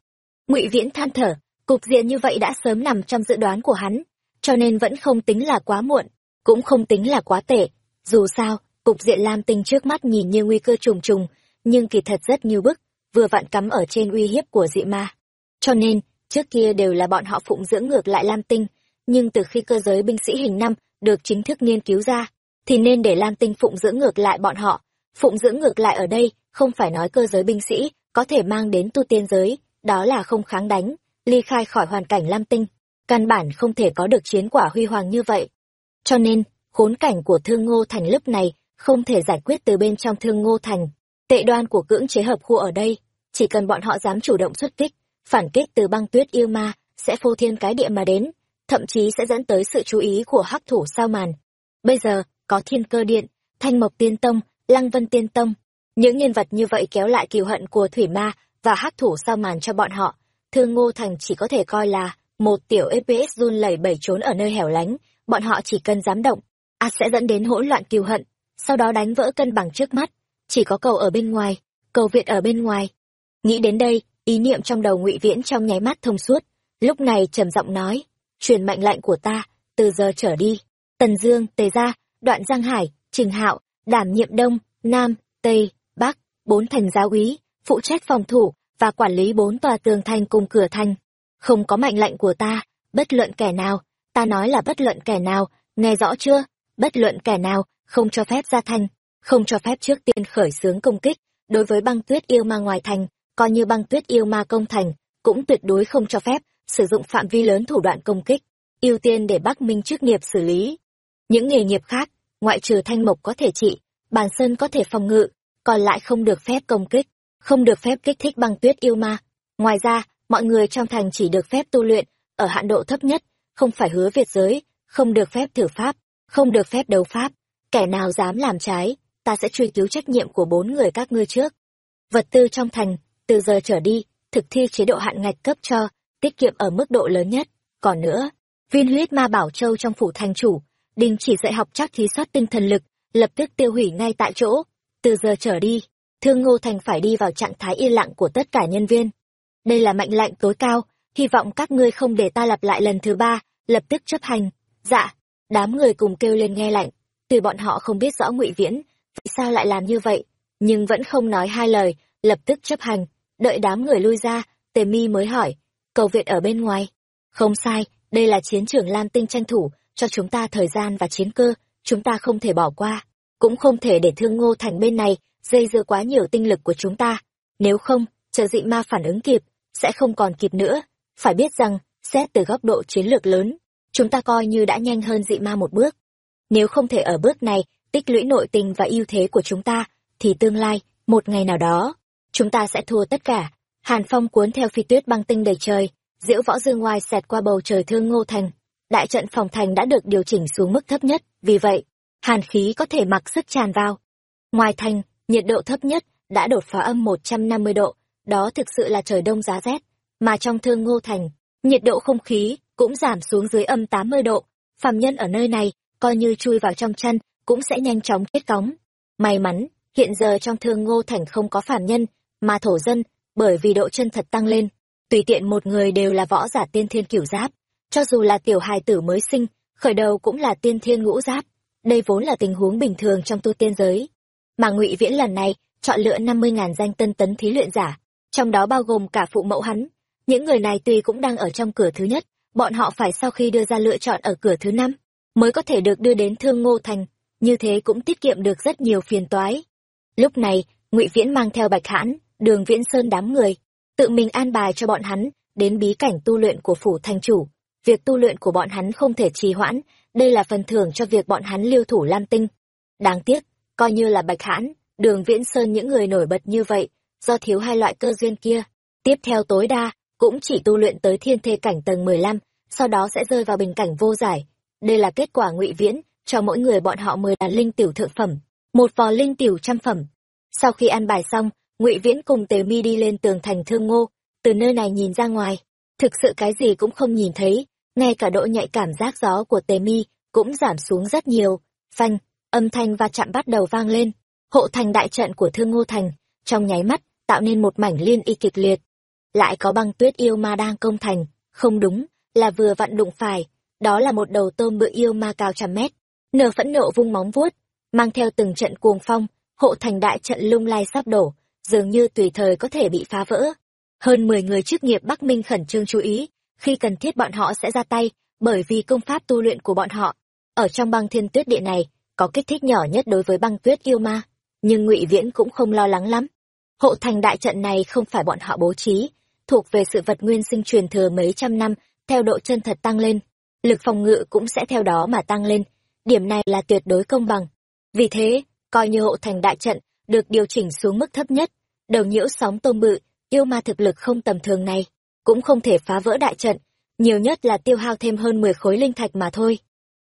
Ngụy Viễn than thở, cục diện như vậy đã sớm nằm trong dự đoán của hắn, cho nên vẫn không tính là quá muộn, cũng không tính là quá tệ. Dù sao, cục diện Lam Tinh trước mắt nhìn như nguy cơ trùng trùng, nhưng kỳ thật rất như bức, vừa vặn cắm ở trên uy hiếp của dị ma. Cho nên, trước kia đều là bọn họ phụng dưỡng ngược lại Lam Tinh, nhưng từ khi cơ giới binh sĩ hình năm được chính thức nghiên cứu ra, thì nên để Lam Tinh phụng dưỡng ngược lại bọn họ. Phụng dưỡng ngược lại ở đây, không phải nói cơ giới binh sĩ có thể mang đến tu tiên giới, đó là không kháng đánh, ly khai khỏi hoàn cảnh Lam Tinh. Căn bản không thể có được chiến quả huy hoàng như vậy. Cho nên, khốn cảnh của Thương Ngô Thành lúc này không thể giải quyết từ bên trong Thương Ngô Thành. Tệ đoan của cưỡng chế hợp khu ở đây, chỉ cần bọn họ dám chủ động xuất kích, phản kích từ băng tuyết yêu ma, sẽ phô thiên cái địa mà đến, thậm chí sẽ dẫn tới sự chú ý của hắc thủ sao màn. Bây giờ, có thiên cơ điện, thanh mộc tiên tông, lăng vân tiên tông. Những nhân vật như vậy kéo lại kiều hận của thủy ma và hắc thủ sao màn cho bọn họ. Thương Ngô Thành chỉ có thể coi là một tiểu EPS run lẩy bẩy trốn ở nơi hẻo lánh, bọn họ chỉ cần dám động, ắt sẽ dẫn đến hỗn loạn kiêu hận, sau đó đánh vỡ cân bằng trước mắt. Chỉ có cầu ở bên ngoài, cầu viện ở bên ngoài. Nghĩ đến đây, ý niệm trong đầu ngụy Viễn trong nháy mắt thông suốt, lúc này trầm giọng nói, truyền mệnh lệnh của ta, từ giờ trở đi, Tần Dương, Tề Gia, Đoạn Giang Hải, Trình Hạo, đảm nhiệm Đông, Nam, Tây, Bắc, bốn thành giáo úy, phụ trách phòng thủ và quản lý bốn tòa tường thành cùng cửa thành. Không có mệnh lệnh của ta, bất luận kẻ nào, ta nói là bất luận kẻ nào, nghe rõ chưa? Bất luận kẻ nào, không cho phép ra thành, không cho phép trước tiên khởi xướng công kích, đối với băng tuyết yêu ma ngoài thành, coi như băng tuyết yêu ma công thành, cũng tuyệt đối không cho phép sử dụng phạm vi lớn thủ đoạn công kích, ưu tiên để Bắc Minh chức nghiệp xử lý. Những nghề nghiệp khác, ngoại trừ thanh mộc có thể trị, bàn sơn có thể phòng ngự, còn lại không được phép công kích, không được phép kích thích băng tuyết yêu ma. Ngoài ra, mọi người trong thành chỉ được phép tu luyện, ở hạn độ thấp nhất, không phải hứa việt giới, không được phép thử pháp, không được phép đấu pháp. Kẻ nào dám làm trái, ta sẽ truy cứu trách nhiệm của bốn người các ngươi trước. vật tư trong thành từ giờ trở đi thực thi chế độ hạn ngạch cấp cho tiết kiệm ở mức độ lớn nhất còn nữa viên huyết ma bảo châu trong phủ thành chủ đình chỉ dạy học chắc thí soát tinh thần lực lập tức tiêu hủy ngay tại chỗ từ giờ trở đi thương ngô thành phải đi vào trạng thái yên lặng của tất cả nhân viên. Đây là mệnh lệnh tối cao, hy vọng các ngươi không để ta lặp lại lần thứ ba, lập tức chấp hành. Dạ đám người cùng kêu lên nghe lệnh. tuy bọn họ không biết rõ ngụy viễn, vì sao lại làm như vậy, nhưng vẫn không nói hai lời, lập tức chấp hành. Đợi đám người lui ra, tề mi mới hỏi, cầu viện ở bên ngoài? Không sai, đây là chiến trường lam tinh tranh thủ, cho chúng ta thời gian và chiến cơ, chúng ta không thể bỏ qua, cũng không thể để thương ngô thành bên này dây dưa quá nhiều tinh lực của chúng ta. Nếu không, chờ dị ma phản ứng kịp, sẽ không còn kịp nữa. Phải biết rằng, xét từ góc độ chiến lược lớn, chúng ta coi như đã nhanh hơn dị ma một bước. Nếu không thể ở bước này, tích lũy nội tình và ưu thế của chúng ta, thì tương lai, một ngày nào đó, chúng ta sẽ thua tất cả. Hàn phong cuốn theo phi tuyết băng tinh đầy trời, diễu võ dương ngoài xẹt qua bầu trời thương ngô thành. Đại trận phòng thành đã được điều chỉnh xuống mức thấp nhất, vì vậy, hàn khí có thể mặc sức tràn vào. Ngoài thành nhiệt độ thấp nhất đã đột phá âm một trăm năm mươi độ, đó thực sự là trời đông giá rét, mà trong thương ngô thành, nhiệt độ không khí cũng giảm xuống dưới âm tám mươi độ. Phàm nhân ở nơi này, coi như chui vào trong chân cũng sẽ nhanh chóng chết cóng. May mắn, hiện giờ trong thương ngô thành không có phàm nhân, mà thổ dân, bởi vì độ chân thật tăng lên. Tùy tiện một người đều là võ giả tiên thiên cửu giáp. Cho dù là tiểu hài tử mới sinh, khởi đầu cũng là tiên thiên ngũ giáp. Đây vốn là tình huống bình thường trong tu tiên giới mà ngụy viễn lần này chọn lựa năm mươi ngàn danh tân tấn thí luyện giả, trong đó bao gồm cả phụ mẫu hắn. Những người này tuy cũng đang ở trong cửa thứ nhất, bọn họ phải sau khi đưa ra lựa chọn ở cửa thứ năm mới có thể được đưa đến thương ngô thành, như thế cũng tiết kiệm được rất nhiều phiền toái. Lúc này, ngụy viễn mang theo bạch hãn, đường viễn sơn đám người, tự mình an bài cho bọn hắn đến bí cảnh tu luyện của phủ thành chủ. Việc tu luyện của bọn hắn không thể trì hoãn, đây là phần thưởng cho việc bọn hắn lưu thủ lam tinh. Đáng tiếc coi như là bạch hãn, đường viễn sơn những người nổi bật như vậy, do thiếu hai loại cơ duyên kia. Tiếp theo tối đa, cũng chỉ tu luyện tới thiên thê cảnh tầng mười lăm, sau đó sẽ rơi vào bình cảnh vô giải. Đây là kết quả ngụy viễn, cho mỗi người bọn họ mười đàn linh tiểu thượng phẩm, một vò linh tiểu trăm phẩm. Sau khi ăn bài xong, ngụy viễn cùng tề mi đi lên tường thành thương ngô, từ nơi này nhìn ra ngoài. Thực sự cái gì cũng không nhìn thấy, ngay cả độ nhạy cảm giác gió của tề mi cũng giảm xuống rất nhiều. Phanh âm thanh va chạm bắt đầu vang lên, hộ thành đại trận của thương ngô thành trong nháy mắt tạo nên một mảnh liên y kịch liệt. Lại có băng tuyết yêu ma đang công thành, không đúng, là vừa vặn đụng phải, đó là một đầu tôm bự yêu ma cao trăm mét, nở phẫn nộ vung móng vuốt, mang theo từng trận cuồng phong, hộ thành đại trận lung lay sắp đổ, dường như tùy thời có thể bị phá vỡ. Hơn mười người chức nghiệp bắc minh khẩn trương chú ý, khi cần thiết bọn họ sẽ ra tay, bởi vì công pháp tu luyện của bọn họ. Ở trong băng thiên tuyết địa này có kích thích nhỏ nhất đối với băng tuyết yêu ma, nhưng ngụy viễn cũng không lo lắng lắm. Hộ thành đại trận này không phải bọn họ bố trí, thuộc về sự vật nguyên sinh truyền thừa mấy trăm năm, theo độ chân thật tăng lên, lực phòng ngự cũng sẽ theo đó mà tăng lên, điểm này là tuyệt đối công bằng. Vì thế, coi như hộ thành đại trận được điều chỉnh xuống mức thấp nhất, đầu nhiễu sóng tôm bự, yêu ma thực lực không tầm thường này, cũng không thể phá vỡ đại trận, nhiều nhất là tiêu hao thêm hơn mười khối linh thạch mà thôi.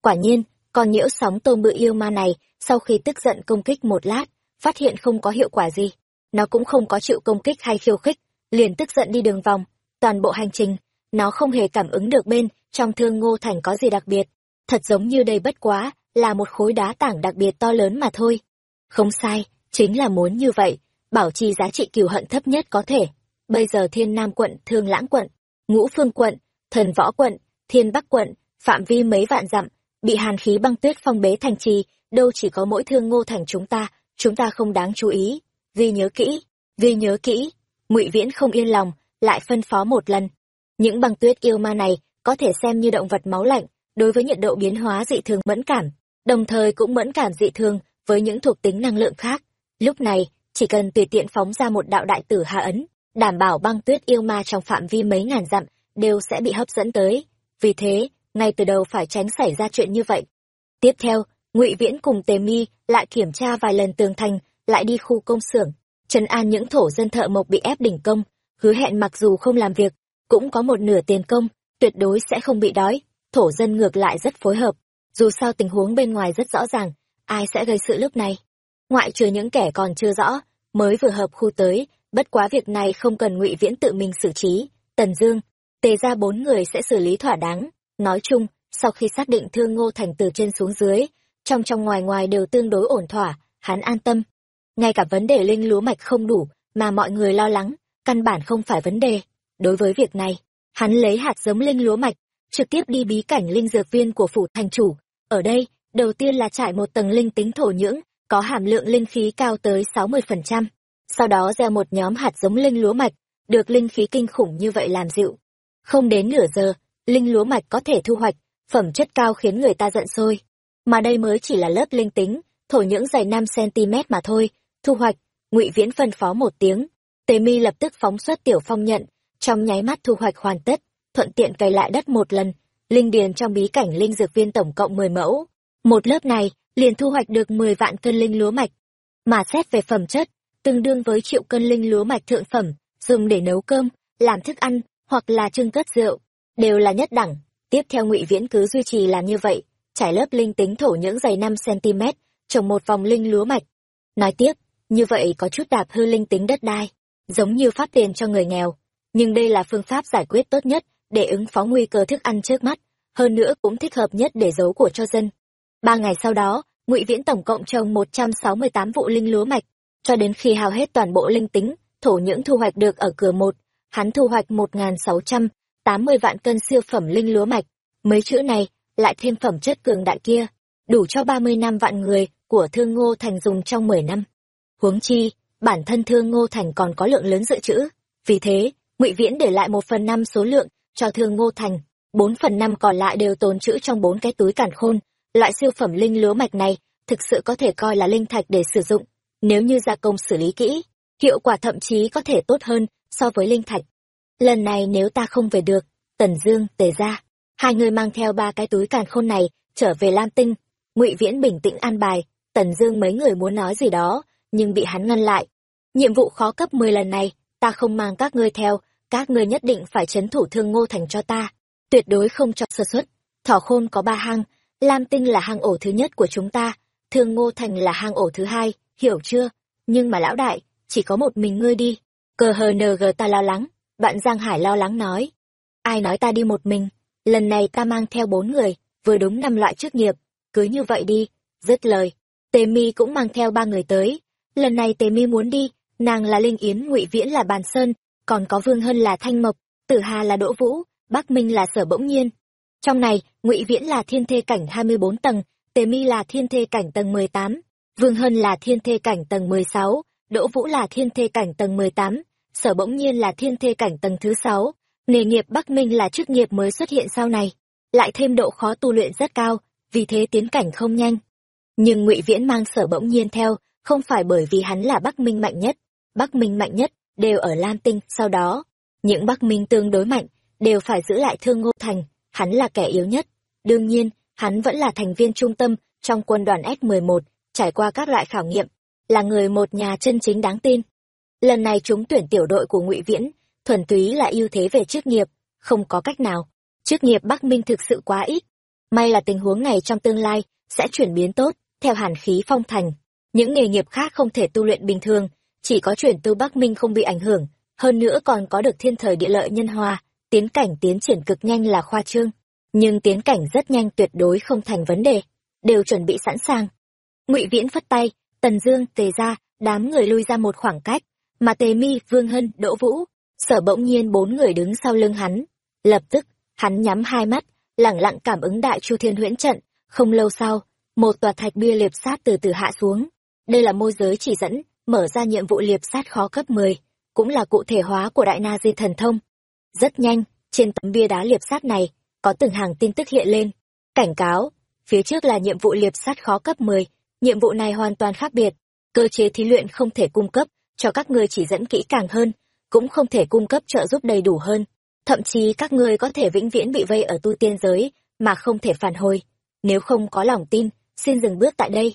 Quả nhiên còn nhiễu sóng tôm bự yêu ma này, sau khi tức giận công kích một lát, phát hiện không có hiệu quả gì. Nó cũng không có chịu công kích hay khiêu khích, liền tức giận đi đường vòng. Toàn bộ hành trình, nó không hề cảm ứng được bên trong thương ngô thành có gì đặc biệt. Thật giống như đây bất quá là một khối đá tảng đặc biệt to lớn mà thôi. Không sai, chính là muốn như vậy, bảo trì giá trị cừu hận thấp nhất có thể. Bây giờ thiên nam quận, thương lãng quận, ngũ phương quận, thần võ quận, thiên bắc quận, phạm vi mấy vạn dặm bị hàn khí băng tuyết phong bế thành trì, đâu chỉ có mỗi thương ngô thành chúng ta chúng ta không đáng chú ý. Ghi nhớ kỹ, ghi nhớ kỹ, ngụy viễn không yên lòng, lại phân phó một lần. Những băng tuyết yêu ma này có thể xem như động vật máu lạnh, đối với nhiệt độ biến hóa dị thường mẫn cảm, đồng thời cũng mẫn cảm dị thường với những thuộc tính năng lượng khác. Lúc này, chỉ cần tùy tiện phóng ra một đạo đại tử hạ ấn, đảm bảo băng tuyết yêu ma trong phạm vi mấy ngàn dặm đều sẽ bị hấp dẫn tới. Vì thế ngay từ đầu phải tránh xảy ra chuyện như vậy. Tiếp theo ngụy viễn cùng tề mi lại kiểm tra vài lần tường thành lại đi khu công xưởng. Trấn an những thổ dân thợ mộc bị ép đỉnh công hứa hẹn mặc dù không làm việc cũng có một nửa tiền công tuyệt đối sẽ không bị đói. Thổ dân ngược lại rất phối hợp. Dù sao tình huống bên ngoài rất rõ ràng ai sẽ gây sự lúc này? Ngoại trừ những kẻ còn chưa rõ mới vừa hợp khu tới, bất quá việc này không cần ngụy Viễn tự mình xử trí. Tần Dương, tề ra bốn người sẽ xử lý thỏa đáng. Nói chung, sau khi xác định thương Ngô Thành từ trên xuống dưới, trong trong ngoài ngoài đều tương đối ổn thỏa, hắn an tâm. Ngay cả vấn đề linh lúa mạch không đủ, mà mọi người lo lắng, căn bản không phải vấn đề. Đối với việc này, hắn lấy hạt giống linh lúa mạch, trực tiếp đi bí cảnh linh dược viên của phủ thành chủ. Ở đây, đầu tiên là trải một tầng linh tính thổ nhưỡng, có hàm lượng linh khí cao tới 60%. Sau đó gieo một nhóm hạt giống linh lúa mạch, được linh khí kinh khủng như vậy làm dịu. Không đến nửa giờ, linh lúa mạch có thể thu hoạch, phẩm chất cao khiến người ta giận sôi. Mà đây mới chỉ là lớp linh tính, thổ nhưỡng dày 5cm mà thôi, thu hoạch, ngụy Viễn phân phó một tiếng. Tề mi lập tức phóng xuất tiểu phong nhận, trong nháy mắt thu hoạch hoàn tất, thuận tiện cày lại đất một lần, linh điền trong bí cảnh linh dược viên tổng cộng 10 mẫu. Một lớp này, liền thu hoạch được 10 vạn cân linh lúa mạch. Mà xét về phẩm chất, tương đương với triệu cân linh lúa mạch thượng phẩm, dùng để nấu cơm, làm thức ăn, hoặc là trưng cất rượu, đều là nhất đẳng. Tiếp theo ngụy Viễn cứ duy trì làm như vậy, trải lớp linh tính thổ nhưỡng dày năm cm trồng một vòng linh lúa mạch. Nói tiếp, như vậy có chút đạp hư linh tính đất đai, giống như phát tiền cho người nghèo. Nhưng đây là phương pháp giải quyết tốt nhất để ứng phó nguy cơ thức ăn trước mắt, hơn nữa cũng thích hợp nhất để giấu của cho dân. Ba ngày sau đó, ngụy Viễn tổng cộng trồng 168 vụ linh lúa mạch, cho đến khi hao hết toàn bộ linh tính, thổ nhưỡng thu hoạch được ở cửa một, hắn thu hoạch một ngàn sáu trăm. 80 vạn cân siêu phẩm linh lúa mạch. Mấy chữ này, lại thêm phẩm chất cường đại kia, đủ cho 30 năm vạn người của Thương Ngô Thành dùng trong 10 năm. Huống chi, bản thân Thương Ngô Thành còn có lượng lớn dự trữ, vì thế, Ngụy Viễn để lại một phần năm số lượng cho Thương Ngô Thành, bốn phần năm còn lại đều tồn trữ trong bốn cái túi cản khôn. Loại siêu phẩm linh lúa mạch này thực sự có thể coi là linh thạch để sử dụng, nếu như gia công xử lý kỹ, hiệu quả thậm chí có thể tốt hơn so với linh thạch. Lần này nếu ta không về được, Tần Dương, Tề gia, hai người mang theo ba cái túi càn khôn này trở về Lam Tinh. Ngụy Viễn bình tĩnh an bài, Tần Dương mấy người muốn nói gì đó, nhưng bị hắn ngăn lại. Nhiệm vụ khó cấp 10 lần này, ta không mang các ngươi theo, các ngươi nhất định phải chấn thủ Thương Ngô Thành cho ta, tuyệt đối không cho sơ suất. Thỏ Khôn có ba hang, Lam Tinh là hang ổ thứ nhất của chúng ta, Thương Ngô Thành là hang ổ thứ hai, hiểu chưa? Nhưng mà lão đại, chỉ có một mình ngươi đi. Cờ hờ nờ gờ ta lo lắng, bạn Giang Hải lo lắng nói. Ai nói ta đi một mình, lần này ta mang theo bốn người, vừa đúng năm loại chức nghiệp, cứ như vậy đi, dứt lời. Tề mi cũng mang theo ba người tới, lần này Tề mi muốn đi, nàng là Linh Yến ngụy Viễn là Bàn Sơn, còn có Vương Hân là Thanh Mộc, Tử Hà là Đỗ Vũ, Bắc Minh là Sở Bỗng Nhiên. Trong này, ngụy Viễn là thiên thê cảnh 24 tầng, Tề mi là thiên thê cảnh tầng 18, Vương Hân là thiên thê cảnh tầng 16, Đỗ Vũ là thiên thê cảnh tầng 18, Sở Bỗng Nhiên là thiên thê cảnh tầng thứ sáu, nghề nghiệp Bắc Minh là chức nghiệp mới xuất hiện sau này, lại thêm độ khó tu luyện rất cao, vì thế tiến cảnh không nhanh. Nhưng Ngụy Viễn mang Sở Bỗng Nhiên theo, không phải bởi vì hắn là Bắc Minh mạnh nhất, Bắc Minh mạnh nhất đều ở Lam Tinh, sau đó, những Bắc Minh tương đối mạnh đều phải giữ lại Thương Ngô Thành, hắn là kẻ yếu nhất. Đương nhiên, hắn vẫn là thành viên trung tâm trong quân đoàn S11, trải qua các loại khảo nghiệm, là người một nhà chân chính đáng tin. Lần này chúng tuyển tiểu đội của Ngụy Viễn, thuần túy là ưu thế về chức nghiệp, không có cách nào. Chức nghiệp Bắc Minh thực sự quá ít. May là tình huống này trong tương lai sẽ chuyển biến tốt, theo hàn khí phong thành. Những nghề nghiệp khác không thể tu luyện bình thường, chỉ có chuyển tu Bắc Minh không bị ảnh hưởng, hơn nữa còn có được thiên thời địa lợi nhân hòa, tiến cảnh tiến triển cực nhanh là khoa trương. Nhưng tiến cảnh rất nhanh tuyệt đối không thành vấn đề, đều chuẩn bị sẵn sàng ngụy viễn phất tay tần dương tề ra đám người lui ra một khoảng cách mà tề mi vương hân đỗ vũ sở bỗng nhiên bốn người đứng sau lưng hắn. Lập tức hắn nhắm hai mắt lẳng lặng cảm ứng đại chu thiên huyễn trận. Không lâu sau một tòa thạch bia liệp sát từ từ hạ xuống. Đây là môi giới chỉ dẫn mở ra nhiệm vụ liệp sát khó cấp 10, cũng là cụ thể hóa của đại na di thần thông. Rất nhanh trên tấm bia đá liệp sát này có từng hàng tin tức hiện lên. Cảnh cáo phía trước là nhiệm vụ liệp sát khó cấp 10, nhiệm vụ này hoàn toàn khác biệt. Cơ chế thí luyện không thể cung cấp cho các ngươi chỉ dẫn kỹ càng hơn, cũng không thể cung cấp trợ giúp đầy đủ hơn. Thậm chí các ngươi có thể vĩnh viễn bị vây ở tu tiên giới, mà không thể phản hồi. Nếu không có lòng tin, xin dừng bước tại đây.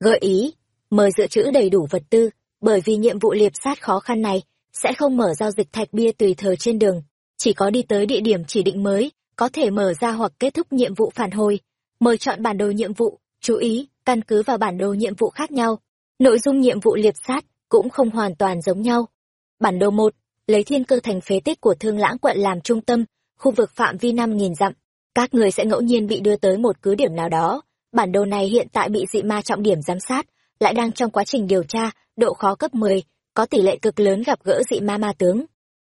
Gợi ý, mời dự trữ đầy đủ vật tư, bởi vì nhiệm vụ liệp sát khó khăn này sẽ không mở giao dịch thạch bia tùy thời trên đường. Chỉ có đi tới địa điểm chỉ định mới, có thể mở ra hoặc kết thúc nhiệm vụ phản hồi. Mời chọn bản đồ nhiệm vụ, chú ý, căn cứ vào bản đồ nhiệm vụ khác nhau. Nội dung nhiệm vụ liệp sát cũng không hoàn toàn giống nhau. Bản đồ một lấy thiên cơ thành phế tích của thương lãng quận làm trung tâm, khu vực phạm vi năm nghìn dặm. Các người sẽ ngẫu nhiên bị đưa tới một cứ điểm nào đó. Bản đồ này hiện tại bị dị ma trọng điểm giám sát, lại đang trong quá trình điều tra, độ khó cấp 10, có tỷ lệ cực lớn gặp gỡ dị ma ma tướng.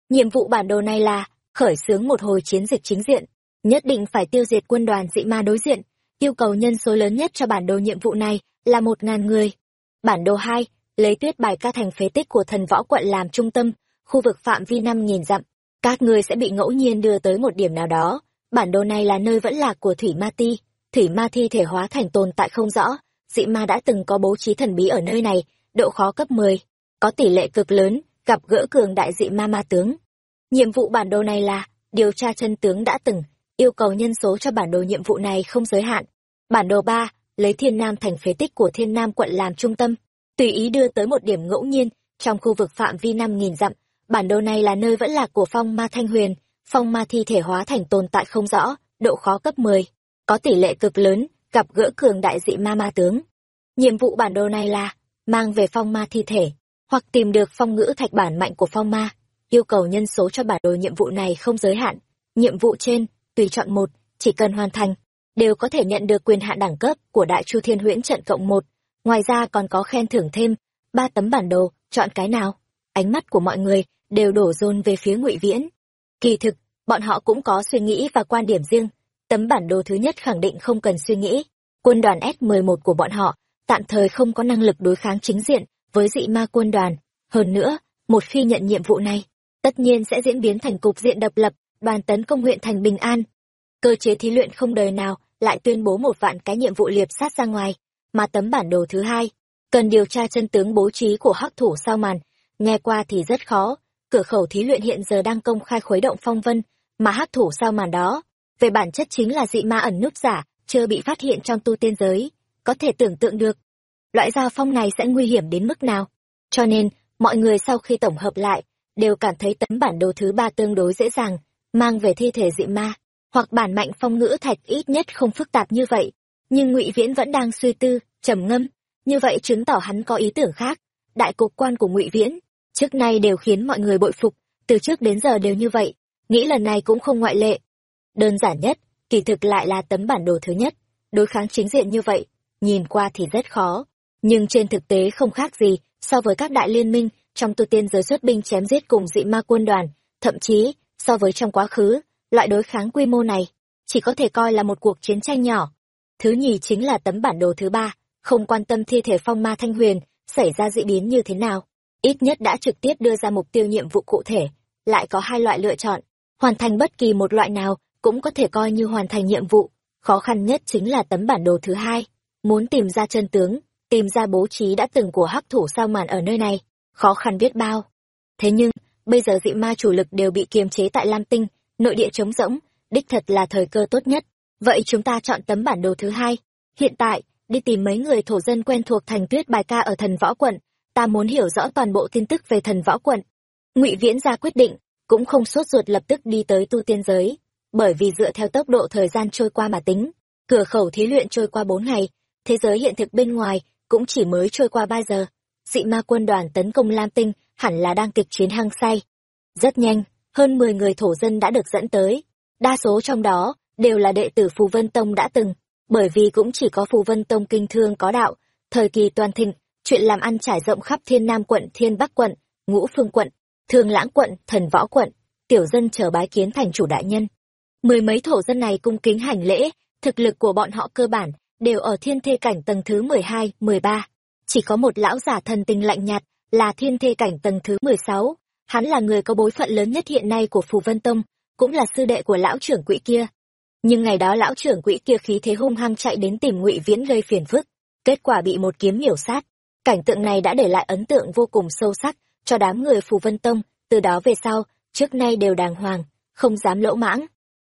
Nhiệm vụ bản đồ này là khởi xướng một hồi chiến dịch chính diện, nhất định phải tiêu diệt quân đoàn dị ma đối diện, yêu cầu nhân số lớn nhất cho bản đồ nhiệm vụ này là một ngàn người. Bản đồ hai lấy tuyết bài ca thành phế tích của thần võ quận làm trung tâm, khu vực phạm vi năm nghìn dặm. Các người sẽ bị ngẫu nhiên đưa tới một điểm nào đó. Bản đồ này là nơi vẫn lạc của Thủy Ma Ti. Thủy Ma Thi thể hóa thành tồn tại không rõ. Dị ma đã từng có bố trí thần bí ở nơi này, độ khó cấp 10. Có tỷ lệ cực lớn, gặp gỡ cường đại dị ma ma tướng. Nhiệm vụ bản đồ này là điều tra chân tướng đã từng, yêu cầu nhân số cho bản đồ nhiệm vụ này không giới hạn. Bản đồ ba lấy Thiên Nam thành phế tích của Thiên Nam quận làm trung tâm, tùy ý đưa tới một điểm ngẫu nhiên trong khu vực phạm vi năm nghìn dặm. Bản đồ này là nơi vẫn lạc của phong ma thanh huyền, phong ma thi thể hóa thành tồn tại không rõ, độ khó cấp 10, có tỷ lệ cực lớn, gặp gỡ cường đại dị ma ma tướng. Nhiệm vụ bản đồ này là mang về phong ma thi thể, hoặc tìm được phong ngữ thạch bản mạnh của phong ma. Yêu cầu nhân số cho bản đồ nhiệm vụ này không giới hạn. Nhiệm vụ trên, tùy chọn một, chỉ cần hoàn thành, đều có thể nhận được quyền hạn đẳng cấp của Đại Chu Thiên Huyễn trận cộng một. Ngoài ra còn có khen thưởng thêm, ba tấm bản đồ, chọn cái nào? Ánh mắt của mọi người đều đổ dồn về phía Ngụy Viễn. Kỳ thực, bọn họ cũng có suy nghĩ và quan điểm riêng. Tấm bản đồ thứ nhất khẳng định không cần suy nghĩ. Quân đoàn S11 của bọn họ tạm thời không có năng lực đối kháng chính diện với dị ma quân đoàn. Hơn nữa, một khi nhận nhiệm vụ này, tất nhiên sẽ diễn biến thành cục diện độc lập, đoàn tấn công huyện thành Bình An. Cơ chế thí luyện không đời nào lại tuyên bố một vạn cái nhiệm vụ liệp sát ra ngoài, mà tấm bản đồ thứ hai, cần điều tra chân tướng bố trí của hắc thủ sau màn, nghe qua thì rất khó, cửa khẩu thí luyện hiện giờ đang công khai khuấy động phong vân, mà hắc thủ sau màn đó, về bản chất chính là dị ma ẩn núp giả, chưa bị phát hiện trong tu tiên giới, có thể tưởng tượng được. Loại giao phong này sẽ nguy hiểm đến mức nào? Cho nên, mọi người sau khi tổng hợp lại, đều cảm thấy tấm bản đồ thứ ba tương đối dễ dàng, mang về thi thể dị ma, hoặc bản mạnh phong ngữ thạch ít nhất không phức tạp như vậy. Nhưng ngụy Viễn vẫn đang suy tư, trầm ngâm, như vậy chứng tỏ hắn có ý tưởng khác. Đại cục quan của ngụy Viễn, trước nay đều khiến mọi người bội phục, từ trước đến giờ đều như vậy, nghĩ lần này cũng không ngoại lệ. Đơn giản nhất, kỳ thực lại là tấm bản đồ thứ nhất, đối kháng chính diện như vậy, nhìn qua thì rất khó, nhưng trên thực tế không khác gì so với các đại liên minh trong tu tiên giới xuất binh chém giết cùng dị ma quân đoàn, thậm chí so với trong quá khứ, loại đối kháng quy mô này chỉ có thể coi là một cuộc chiến tranh nhỏ. Thứ nhì chính là tấm bản đồ thứ ba, không quan tâm thi thể phong ma thanh huyền xảy ra dị biến như thế nào, ít nhất đã trực tiếp đưa ra mục tiêu nhiệm vụ cụ thể, lại có hai loại lựa chọn, hoàn thành bất kỳ một loại nào cũng có thể coi như hoàn thành nhiệm vụ, khó khăn nhất chính là tấm bản đồ thứ hai, muốn tìm ra chân tướng, tìm ra bố trí đã từng của hắc thủ sao màn ở nơi này, khó khăn biết bao. Thế nhưng, bây giờ dị ma chủ lực đều bị kiềm chế tại Lam Tinh, nội địa trống rỗng, đích thật là thời cơ tốt nhất. Vậy chúng ta chọn tấm bản đồ thứ hai. Hiện tại, đi tìm mấy người thổ dân quen thuộc thành tuyết bài ca ở thần võ quận, ta muốn hiểu rõ toàn bộ tin tức về thần võ quận. Ngụy Viễn ra quyết định, cũng không sốt ruột lập tức đi tới tu tiên giới, bởi vì dựa theo tốc độ thời gian trôi qua mà tính, cửa khẩu thí luyện trôi qua bốn ngày, thế giới hiện thực bên ngoài cũng chỉ mới trôi qua ba giờ. Dị ma quân đoàn tấn công Lam Tinh hẳn là đang kịch chiến hăng say. Rất nhanh, hơn 10 người thổ dân đã được dẫn tới. Đa số trong đó đều là đệ tử Phù Vân Tông đã từng, bởi vì cũng chỉ có Phù Vân Tông kinh thương có đạo, thời kỳ toàn thịnh, chuyện làm ăn trải rộng khắp Thiên Nam quận, Thiên Bắc quận, Ngũ Phương quận, Thường Lãng quận, Thần Võ quận, tiểu dân chờ bái kiến thành chủ đại nhân. Mười mấy thổ dân này cung kính hành lễ, thực lực của bọn họ cơ bản đều ở thiên thê cảnh tầng thứ 12, 13. Chỉ có một lão giả thần tình lạnh nhạt là thiên thê cảnh tầng thứ 16, hắn là người có bối phận lớn nhất hiện nay của Phù Vân Tông, cũng là sư đệ của lão trưởng quỹ kia. Nhưng ngày đó lão trưởng quỹ kia khí thế hung hăng chạy đến tìm Ngụy Viễn gây phiền phức, kết quả bị một kiếm miểu sát. Cảnh tượng này đã để lại ấn tượng vô cùng sâu sắc cho đám người Phù Vân Tông, từ đó về sau, trước nay đều đàng hoàng, không dám lỗ mãng.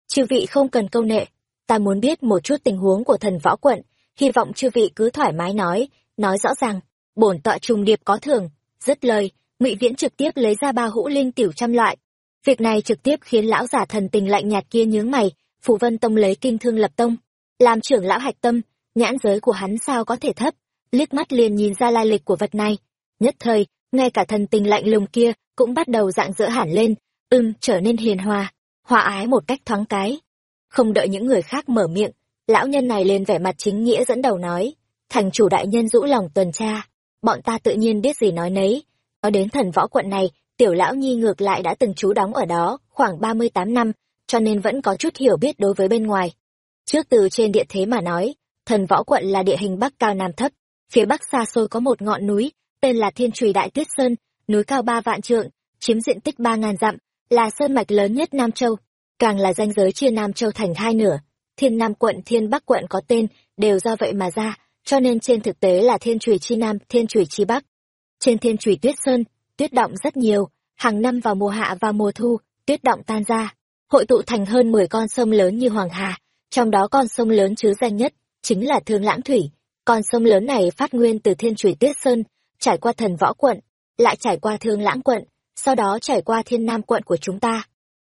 Chư vị không cần câu nệ, ta muốn biết một chút tình huống của thần võ quận, hy vọng chư vị cứ thoải mái nói, nói rõ ràng, bổn tọa trùng điệp có thường dứt lời, ngụy viễn trực tiếp lấy ra ba hũ linh tiểu trăm loại việc này trực tiếp khiến lão giả thần tình lạnh nhạt kia nhướng mày Phụ vân tông lấy kinh thương lập tông làm trưởng lão hạch tâm nhãn giới của hắn sao có thể thấp liếc mắt liền nhìn ra lai lịch của vật này nhất thời ngay cả thần tình lạnh lùng kia cũng bắt đầu dạng dỡ hẳn lên, ưm trở nên hiền hòa, hòa ái một cách thoáng cái. Không đợi những người khác mở miệng, lão nhân này lên vẻ mặt chính nghĩa dẫn đầu nói, thành chủ đại nhân rũ lòng tuần tra, bọn ta tự nhiên biết gì nói nấy. Nói đến thần võ quận này, tiểu lão nhi ngược lại đã từng trú đóng ở đó khoảng ba mươi tám năm, cho nên vẫn có chút hiểu biết đối với bên ngoài. Trước từ trên địa thế mà nói, thần võ quận là địa hình bắc cao nam thấp, phía bắc xa xôi có một ngọn núi, tên là Thiên Trùy Đại Tuyết Sơn, núi cao ba vạn trượng, chiếm diện tích ba ngàn dặm, là sơn mạch lớn nhất Nam Châu, càng là danh giới chia Nam Châu thành hai nửa. Thiên Nam quận, Thiên Bắc quận có tên, đều do vậy mà ra, cho nên trên thực tế là Thiên Trùy chi Nam, Thiên Trùy chi Bắc. Trên Thiên Trùy Tuyết Sơn, tuyết động rất nhiều, hàng năm vào mùa hạ và mùa thu, tuyết động tan ra, hội tụ thành hơn 10 con sông lớn như Hoàng Hà, trong đó con sông lớn chứ danh nhất chính là Thương Lãng Thủy. Con sông lớn này phát nguyên từ Thiên Chủy Tuyết Sơn, trải qua Thần Võ quận, lại trải qua Thương Lãng quận, sau đó trải qua Thiên Nam quận của chúng ta.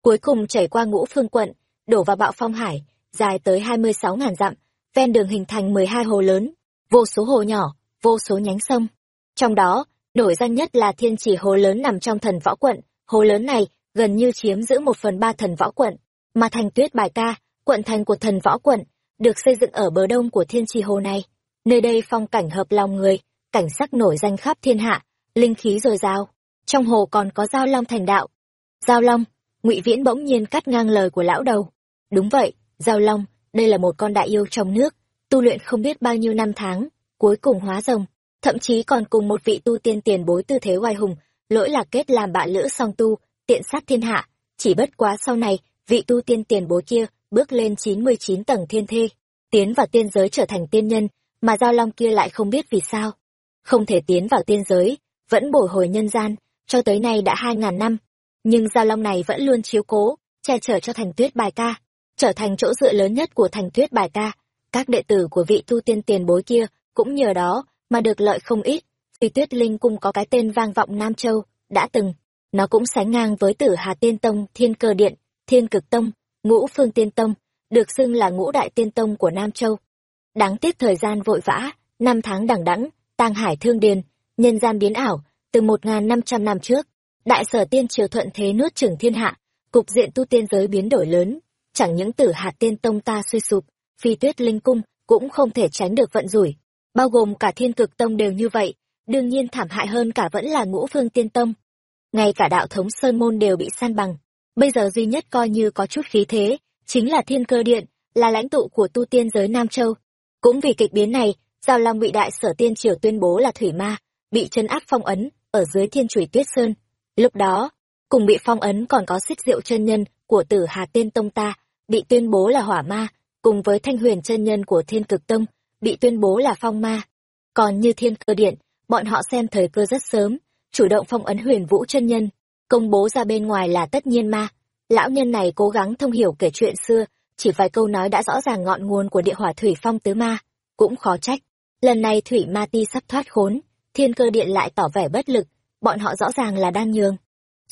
Cuối cùng chảy qua Ngũ Phương quận, đổ vào Bạo Phong Hải, dài tới 26.000 dặm, ven đường hình thành 12 hồ lớn, vô số hồ nhỏ, vô số nhánh sông. Trong đó, nổi danh nhất là Thiên Chỉ Hồ lớn nằm trong Thần Võ quận, hồ lớn này gần như chiếm giữ một phần ba Thần Võ quận, mà thành Tuyết Bài Ca, quận thành của Thần Võ quận, được xây dựng ở bờ đông của Thiên trì Hồ này. Nơi đây phong cảnh hợp lòng người, cảnh sắc nổi danh khắp thiên hạ, linh khí dồi dào. Trong hồ còn có Giao Long thành đạo. Giao Long, Ngụy Viễn bỗng nhiên cắt ngang lời của lão đầu. Đúng vậy, Giao Long, đây là một con đại yêu trong nước, tu luyện không biết bao nhiêu năm tháng, cuối cùng hóa rồng, thậm chí còn cùng một vị tu tiên tiền bối tư thế oai hùng, lỗi là kết làm bạ lữ song tu, tiện sát thiên hạ, chỉ bất quá sau này, vị tu tiên tiền bối kia bước lên chín mươi chín tầng thiên thê, tiến vào tiên giới trở thành tiên nhân, mà Giao Long kia lại không biết vì sao. Không thể tiến vào tiên giới, vẫn bồi hồi nhân gian, cho tới nay đã hai ngàn năm. Nhưng Giao Long này vẫn luôn chiếu cố, che chở cho thành tuyết bài ca, trở thành chỗ dựa lớn nhất của thành tuyết bài ca. Các đệ tử của vị tu tiên tiền bối kia cũng nhờ đó mà được lợi không ít. Vì tuyết linh cung có cái tên vang vọng Nam Châu, đã từng. Nó cũng sánh ngang với tử Hà Tiên Tông, Thiên Cơ Điện, Thiên Cực Tông, Ngũ Phương Tiên Tông, được xưng là ngũ đại tiên tông của Nam Châu. Đáng tiếc thời gian vội vã, năm tháng đằng đẵng, tang hải thương điền, nhân gian biến ảo, từ một năm trăm năm trước, đại sở tiên triều thuận thế nuốt chửng thiên hạ, cục diện tu tiên giới biến đổi lớn, chẳng những tử hạt tiên tông ta suy sụp, phi tuyết linh cung cũng không thể tránh được vận rủi, bao gồm cả thiên cực tông đều như vậy, đương nhiên thảm hại hơn cả vẫn là ngũ phương tiên tông. Ngay cả đạo thống sơn môn đều bị san bằng, bây giờ duy nhất coi như có chút khí thế, chính là thiên cơ điện, là lãnh tụ của tu tiên giới Nam Châu. Cũng vì kịch biến này, Giao Long bị đại sở tiên triều tuyên bố là thủy ma, bị chân áp phong ấn, ở dưới thiên chủy tuyết sơn. Lúc đó, cùng bị phong ấn còn có xích diệu chân nhân của tử Hà Tiên Tông ta, bị tuyên bố là hỏa ma, cùng với thanh huyền chân nhân của thiên cực tông, bị tuyên bố là phong ma. Còn như thiên cơ điện, bọn họ xem thời cơ rất sớm, chủ động phong ấn huyền vũ chân nhân, công bố ra bên ngoài là tất nhiên ma. Lão nhân này cố gắng thông hiểu kể chuyện xưa, chỉ vài câu nói đã rõ ràng ngọn nguồn của địa hỏa thủy phong tứ ma, cũng khó trách. Lần này thủy ma ti sắp thoát khốn, thiên cơ điện lại tỏ vẻ bất lực, bọn họ rõ ràng là đang nhường.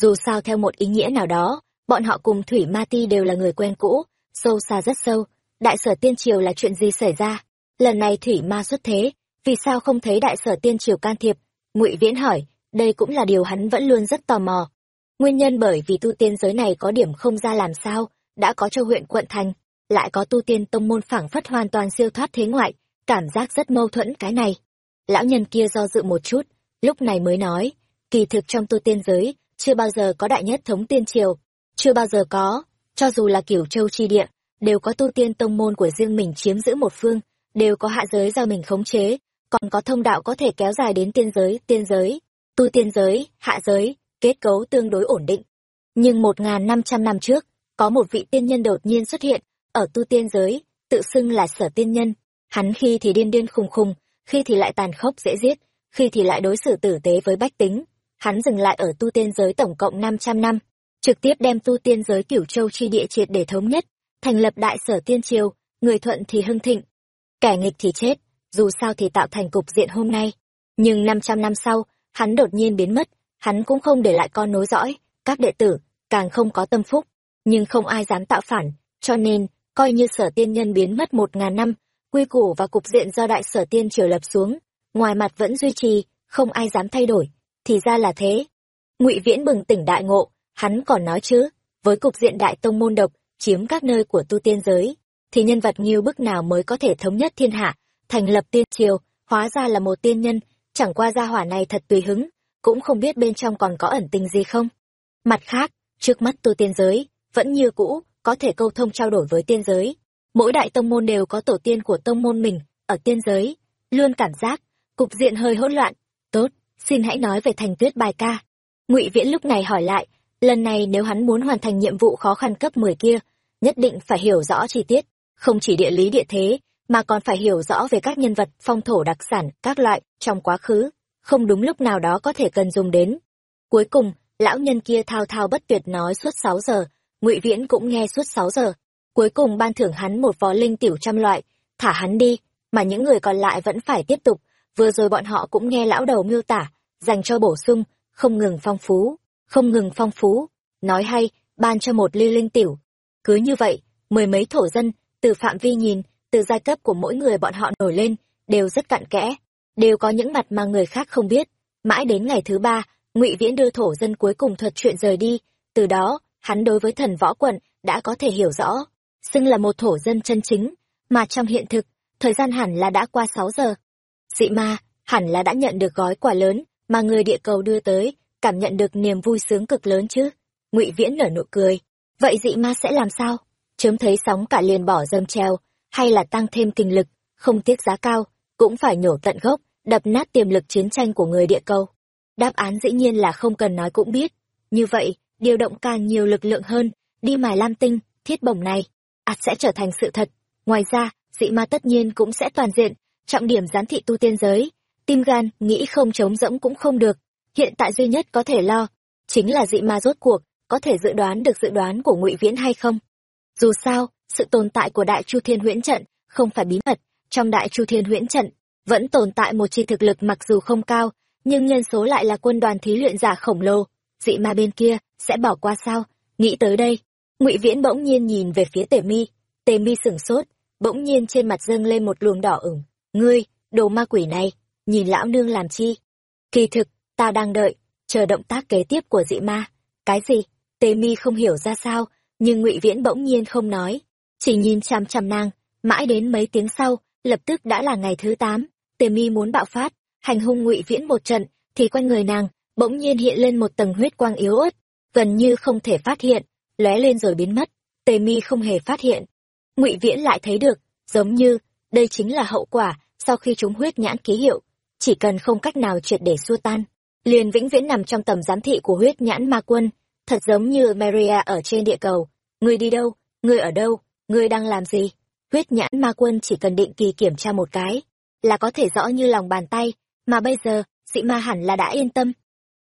Dù sao theo một ý nghĩa nào đó, bọn họ cùng thủy ma ti đều là người quen cũ, sâu xa rất sâu. Đại sở tiên triều là chuyện gì xảy ra? Lần này thủy ma xuất thế, vì sao không thấy đại sở tiên triều can thiệp? ngụy Viễn hỏi, đây cũng là điều hắn vẫn luôn rất tò mò. Nguyên nhân bởi vì tu tiên giới này có điểm không ra làm sao, đã có cho huyện quận thành, lại có tu tiên tông môn phảng phất hoàn toàn siêu thoát thế ngoại, cảm giác rất mâu thuẫn cái này. Lão nhân kia do dự một chút, lúc này mới nói, kỳ thực trong tu tiên giới, chưa bao giờ có đại nhất thống tiên triều, chưa bao giờ có, cho dù là kiểu châu chi địa, đều có tu tiên tông môn của riêng mình chiếm giữ một phương, đều có hạ giới do mình khống chế, còn có thông đạo có thể kéo dài đến tiên giới, tiên giới, tu tiên giới, hạ giới, kết cấu tương đối ổn định. Nhưng một năm trăm năm trước, có một vị tiên nhân đột nhiên xuất hiện, ở tu tiên giới, tự xưng là sở tiên nhân. Hắn khi thì điên điên khùng khùng, khi thì lại tàn khốc dễ giết, khi thì lại đối xử tử tế với bách tính. Hắn dừng lại ở tu tiên giới tổng cộng 500 năm, trực tiếp đem tu tiên giới cửu châu chi địa triệt để thống nhất, thành lập đại sở tiên triều, người thuận thì hưng thịnh, kẻ nghịch thì chết, dù sao thì tạo thành cục diện hôm nay. Nhưng 500 năm sau, hắn đột nhiên biến mất, hắn cũng không để lại con nối dõi, các đệ tử, càng không có tâm phúc, nhưng không ai dám tạo phản, cho nên, coi như sở tiên nhân biến mất một ngàn năm, quy củ và cục diện do đại sở tiên triều lập xuống, ngoài mặt vẫn duy trì, không ai dám thay đổi. thì ra là thế. Ngụy Viễn bừng tỉnh đại ngộ, hắn còn nói chứ, với cục diện đại tông môn độc, chiếm các nơi của tu tiên giới, thì nhân vật nghiêu bức nào mới có thể thống nhất thiên hạ, thành lập tiên triều, hóa ra là một tiên nhân, chẳng qua gia hỏa này thật tùy hứng, cũng không biết bên trong còn có ẩn tình gì không. Mặt khác, trước mắt tu tiên giới, vẫn như cũ, có thể câu thông trao đổi với tiên giới. Mỗi đại tông môn đều có tổ tiên của tông môn mình, ở tiên giới. Luôn cảm giác, cục diện hơi hỗn loạn. Tốt, xin hãy nói về thành tuyết bài ca. ngụy Viễn lúc này hỏi lại, lần này nếu hắn muốn hoàn thành nhiệm vụ khó khăn cấp 10 kia, nhất định phải hiểu rõ chi tiết, không chỉ địa lý địa thế, mà còn phải hiểu rõ về các nhân vật, phong thổ đặc sản, các loại, trong quá khứ, không đúng lúc nào đó có thể cần dùng đến. Cuối cùng, lão nhân kia thao thao bất tuyệt nói suốt 6 giờ, ngụy Viễn cũng nghe suốt 6 giờ. Cuối cùng ban thưởng hắn một vò linh tiểu trăm loại, thả hắn đi, mà những người còn lại vẫn phải tiếp tục. Vừa rồi bọn họ cũng nghe lão đầu miêu tả, dành cho bổ sung, không ngừng phong phú, không ngừng phong phú. Nói hay, ban cho một ly linh tiểu. Cứ như vậy, mười mấy thổ dân, từ phạm vi nhìn, từ giai cấp của mỗi người bọn họ nổi lên, đều rất cặn kẽ, đều có những mặt mà người khác không biết. Mãi đến ngày thứ ba, ngụy Viễn đưa thổ dân cuối cùng thuật chuyện rời đi, từ đó, hắn đối với thần võ quận đã có thể hiểu rõ, xưng là một thổ dân chân chính, mà trong hiện thực, thời gian hẳn là đã qua sáu giờ. Dị ma, hẳn là đã nhận được gói quà lớn mà người địa cầu đưa tới, cảm nhận được niềm vui sướng cực lớn chứ. Ngụy Viễn nở nụ cười. Vậy dị ma sẽ làm sao? Chớm thấy sóng cả liền bỏ dâm treo, hay là tăng thêm kinh lực, không tiếc giá cao, cũng phải nhổ tận gốc, đập nát tiềm lực chiến tranh của người địa cầu. Đáp án dĩ nhiên là không cần nói cũng biết. Như vậy, điều động càng nhiều lực lượng hơn, đi mài lam tinh, thiết bổng này, ạt sẽ trở thành sự thật. Ngoài ra, dị ma tất nhiên cũng sẽ toàn diện, trọng điểm gián thị tu tiên giới. Tim gan, nghĩ không chống rỗng cũng không được. Hiện tại duy nhất có thể lo, chính là dị ma rốt cuộc, có thể dự đoán được dự đoán của ngụy Viễn hay không. Dù sao, sự tồn tại của Đại Chu Thiên Huyễn Trận không phải bí mật, trong Đại Chu Thiên Huyễn Trận vẫn tồn tại một chi thực lực mặc dù không cao, nhưng nhân số lại là quân đoàn thí luyện giả khổng lồ, dị ma bên kia sẽ bỏ qua sao? Nghĩ tới đây, Ngụy Viễn bỗng nhiên nhìn về phía Tề Mi, Tề Mi sửng sốt, bỗng nhiên trên mặt dâng lên một luồng đỏ ửng, "Ngươi, đồ ma quỷ này, nhìn lão nương làm chi?" Kỳ thực, ta đang đợi, chờ động tác kế tiếp của dị ma. Cái gì? Tề Mi không hiểu ra sao, nhưng Ngụy Viễn bỗng nhiên không nói, chỉ nhìn chằm chằm nàng, mãi đến mấy tiếng sau, lập tức đã là ngày thứ tám, Tề Mi muốn bạo phát, hành hung Ngụy Viễn một trận, thì quanh người nàng bỗng nhiên hiện lên một tầng huyết quang yếu ớt, gần như không thể phát hiện, lóe lên rồi biến mất. Tề Mi không hề phát hiện. Ngụy Viễn lại thấy được, giống như đây chính là hậu quả sau khi chúng huyết nhãn ký hiệu, chỉ cần không cách nào triệt để xua tan, liền vĩnh viễn nằm trong tầm giám thị của huyết nhãn ma quân, thật giống như Maria ở trên địa cầu. người đi đâu? người ở đâu? Ngươi đang làm gì? Huyết nhãn ma quân chỉ cần định kỳ kiểm tra một cái, là có thể rõ như lòng bàn tay, mà bây giờ, dị ma hẳn là đã yên tâm.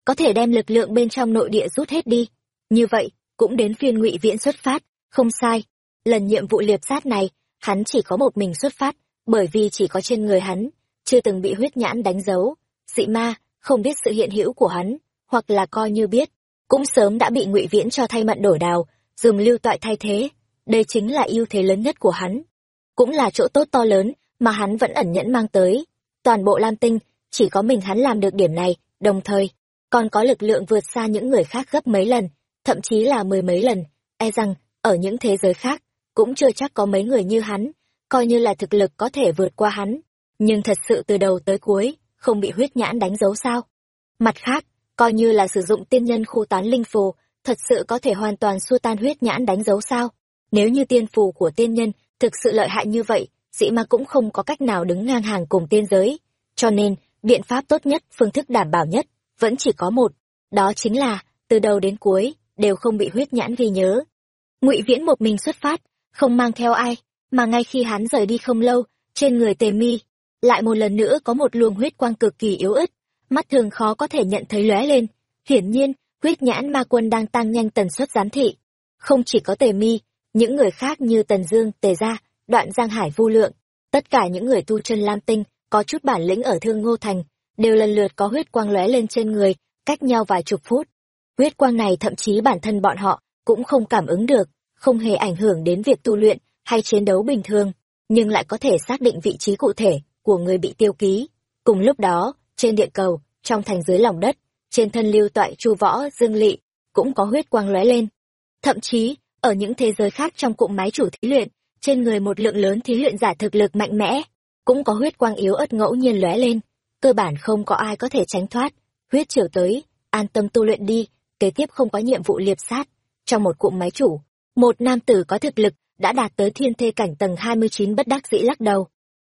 Có thể đem lực lượng bên trong nội địa rút hết đi. Như vậy, cũng đến phiên ngụy viễn xuất phát, không sai. Lần nhiệm vụ liệp sát này, hắn chỉ có một mình xuất phát, bởi vì chỉ có trên người hắn, chưa từng bị huyết nhãn đánh dấu. Dị ma, không biết sự hiện hữu của hắn, hoặc là coi như biết, cũng sớm đã bị ngụy viễn cho thay mận đổi đào, dùng lưu toại thay thế. Đây chính là ưu thế lớn nhất của hắn. Cũng là chỗ tốt to lớn mà hắn vẫn ẩn nhẫn mang tới. Toàn bộ Lam Tinh, chỉ có mình hắn làm được điểm này, đồng thời, còn có lực lượng vượt xa những người khác gấp mấy lần, thậm chí là mười mấy lần. E rằng, ở những thế giới khác, cũng chưa chắc có mấy người như hắn, coi như là thực lực có thể vượt qua hắn. Nhưng thật sự từ đầu tới cuối, không bị huyết nhãn đánh dấu sao. Mặt khác, coi như là sử dụng tiên nhân khu tán linh phù, thật sự có thể hoàn toàn xua tan huyết nhãn đánh dấu sao. Nếu như tiên phù của tiên nhân thực sự lợi hại như vậy, dĩ ma cũng không có cách nào đứng ngang hàng cùng tiên giới. Cho nên, biện pháp tốt nhất, phương thức đảm bảo nhất, vẫn chỉ có một. Đó chính là, từ đầu đến cuối, đều không bị huyết nhãn ghi nhớ. ngụy Viễn một mình xuất phát, không mang theo ai, mà ngay khi hắn rời đi không lâu, trên người tề mi, lại một lần nữa có một luồng huyết quang cực kỳ yếu ớt, mắt thường khó có thể nhận thấy lóe lên. Hiển nhiên, huyết nhãn ma quân đang tăng nhanh tần suất giám thị. Không chỉ có tề mi, những người khác như Tần Dương, Tề Gia, Đoạn Giang Hải Vu Lượng, tất cả những người tu chân Lam Tinh có chút bản lĩnh ở Thương Ngô Thành, đều lần lượt có huyết quang lóe lên trên người, cách nhau vài chục phút. Huyết quang này thậm chí bản thân bọn họ cũng không cảm ứng được, không hề ảnh hưởng đến việc tu luyện hay chiến đấu bình thường, nhưng lại có thể xác định vị trí cụ thể của người bị tiêu ký. Cùng lúc đó, trên địa cầu, trong thành dưới lòng đất, trên thân lưu toại chu võ dương lị cũng có huyết quang lóe lên thậm chí ở những thế giới khác trong cụm máy chủ thí luyện, trên người một lượng lớn thí luyện giả thực lực mạnh mẽ, cũng có huyết quang yếu ớt ngẫu nhiên lóe lên. Cơ bản không có ai có thể tránh thoát. Huyết chiều tới, an tâm tu luyện đi, kế tiếp không có nhiệm vụ liệp sát. Trong một cụm máy chủ, một nam tử có thực lực đã đạt tới thiên thê cảnh tầng hai mươi chín bất đắc dĩ lắc đầu.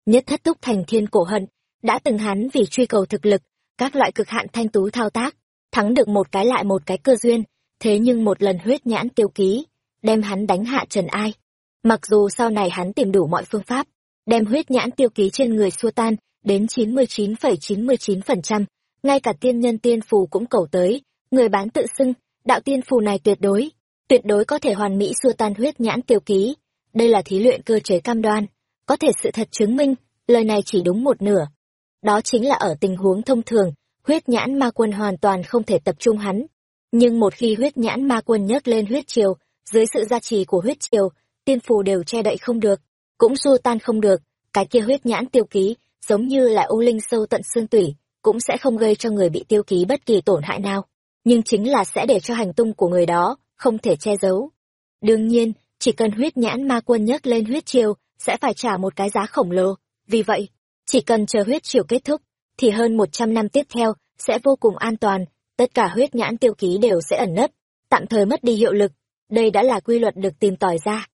Nhất thất túc thành thiên cổ hận, đã từng hắn vì truy cầu thực lực, các loại cực hạn thanh tú thao tác, thắng được một cái lại một cái cơ duyên, thế nhưng một lần huyết nhãn tiêu ký đem hắn đánh hạ trần ai. Mặc dù sau này hắn tìm đủ mọi phương pháp, đem huyết nhãn tiêu ký trên người xua tan, đến chín mươi chín phẩy chín mươi chín phần trăm, ngay cả tiên nhân tiên phù cũng cầu tới, người bán tự xưng, đạo tiên phù này tuyệt đối tuyệt đối có thể hoàn mỹ xua tan huyết nhãn tiêu ký. Đây là thí luyện cơ chế cam đoan, có thể sự thật chứng minh, lời này chỉ đúng một nửa. Đó chính là ở tình huống thông thường, huyết nhãn ma quân hoàn toàn không thể tập trung hắn. Nhưng một khi huyết nhãn ma quân nhấc lên huyết triều dưới sự gia trì của huyết triều tiên phù đều che đậy không được, cũng xua tan không được. Cái kia huyết nhãn tiêu ký, giống như là u linh sâu tận xương tủy, cũng sẽ không gây cho người bị tiêu ký bất kỳ tổn hại nào. Nhưng chính là sẽ để cho hành tung của người đó không thể che giấu. Đương nhiên, chỉ cần huyết nhãn ma quân nhấc lên huyết triều sẽ phải trả một cái giá khổng lồ. Vì vậy, chỉ cần chờ huyết triều kết thúc, thì hơn một trăm năm tiếp theo, sẽ vô cùng an toàn. Tất cả huyết nhãn tiêu ký đều sẽ ẩn nấp, tạm thời mất đi hiệu lực đây đã là quy luật được tìm tòi ra.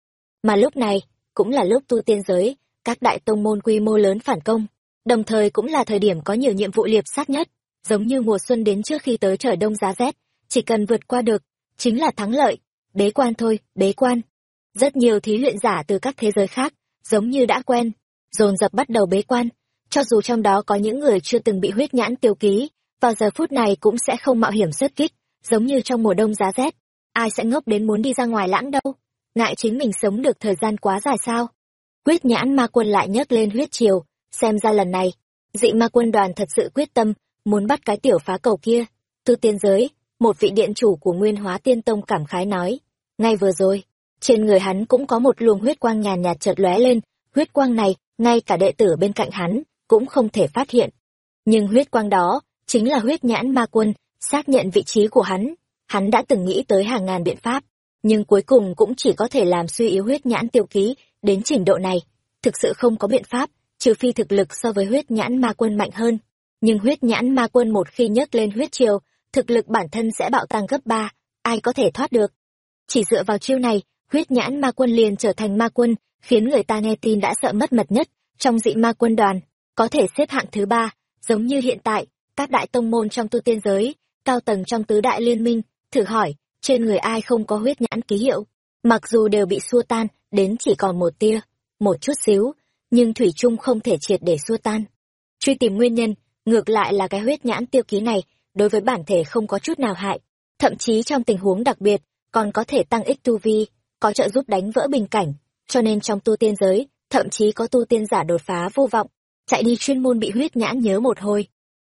Mà lúc này, cũng là lúc tu tiên giới, các đại tông môn quy mô lớn phản công. Đồng thời cũng là thời điểm có nhiều nhiệm vụ liệp sát nhất. Giống như mùa xuân đến trước khi tới trời đông giá rét, chỉ cần vượt qua được, chính là thắng lợi. Bế quan thôi, bế quan. Rất nhiều thí luyện giả từ các thế giới khác, giống như đã quen, dồn dập bắt đầu bế quan. Cho dù trong đó có những người chưa từng bị huyết nhãn tiêu ký, vào giờ phút này cũng sẽ không mạo hiểm xuất kích, giống như trong mùa đông giá rét ai sẽ ngốc đến muốn đi ra ngoài lãng đâu. Ngại chính mình sống được thời gian quá dài sao? Quyết nhãn ma quân lại nhấc lên huyết triều xem ra lần này, dị ma quân đoàn thật sự quyết tâm, muốn bắt cái tiểu phá cầu kia. Tư tiên giới, một vị điện chủ của nguyên hóa tiên tông cảm khái nói, ngay vừa rồi, trên người hắn cũng có một luồng huyết quang nhàn nhạt chợt lóe lên. Huyết quang này, ngay cả đệ tử bên cạnh hắn cũng không thể phát hiện. Nhưng huyết quang đó chính là huyết nhãn ma quân, xác nhận vị trí của hắn hắn đã từng nghĩ tới hàng ngàn biện pháp, nhưng cuối cùng cũng chỉ có thể làm suy yếu huyết nhãn tiêu ký đến trình độ này. Thực sự không có biện pháp, trừ phi thực lực so với huyết nhãn ma quân mạnh hơn. Nhưng huyết nhãn ma quân một khi nhấc lên huyết triều thực lực bản thân sẽ bạo tăng gấp ba, ai có thể thoát được? Chỉ dựa vào chiêu này, huyết nhãn ma quân liền trở thành ma quân, khiến người ta nghe tin đã sợ mất mật nhất trong dị ma quân đoàn. Có thể xếp hạng thứ ba, giống như hiện tại, các đại tông môn trong tu tiên giới, cao tầng trong tứ đại liên minh thử hỏi, trên người ai không có huyết nhãn ký hiệu? Mặc dù đều bị xua tan, đến chỉ còn một tia, một chút xíu, nhưng thủy trung không thể triệt để xua tan. Truy tìm nguyên nhân, ngược lại là cái huyết nhãn tiêu ký này, đối với bản thể không có chút nào hại. Thậm chí trong tình huống đặc biệt, còn có thể tăng ích tu vi, có trợ giúp đánh vỡ bình cảnh. Cho nên trong tu tiên giới, thậm chí có tu tiên giả đột phá vô vọng, chạy đi chuyên môn bị huyết nhãn nhớ một hồi.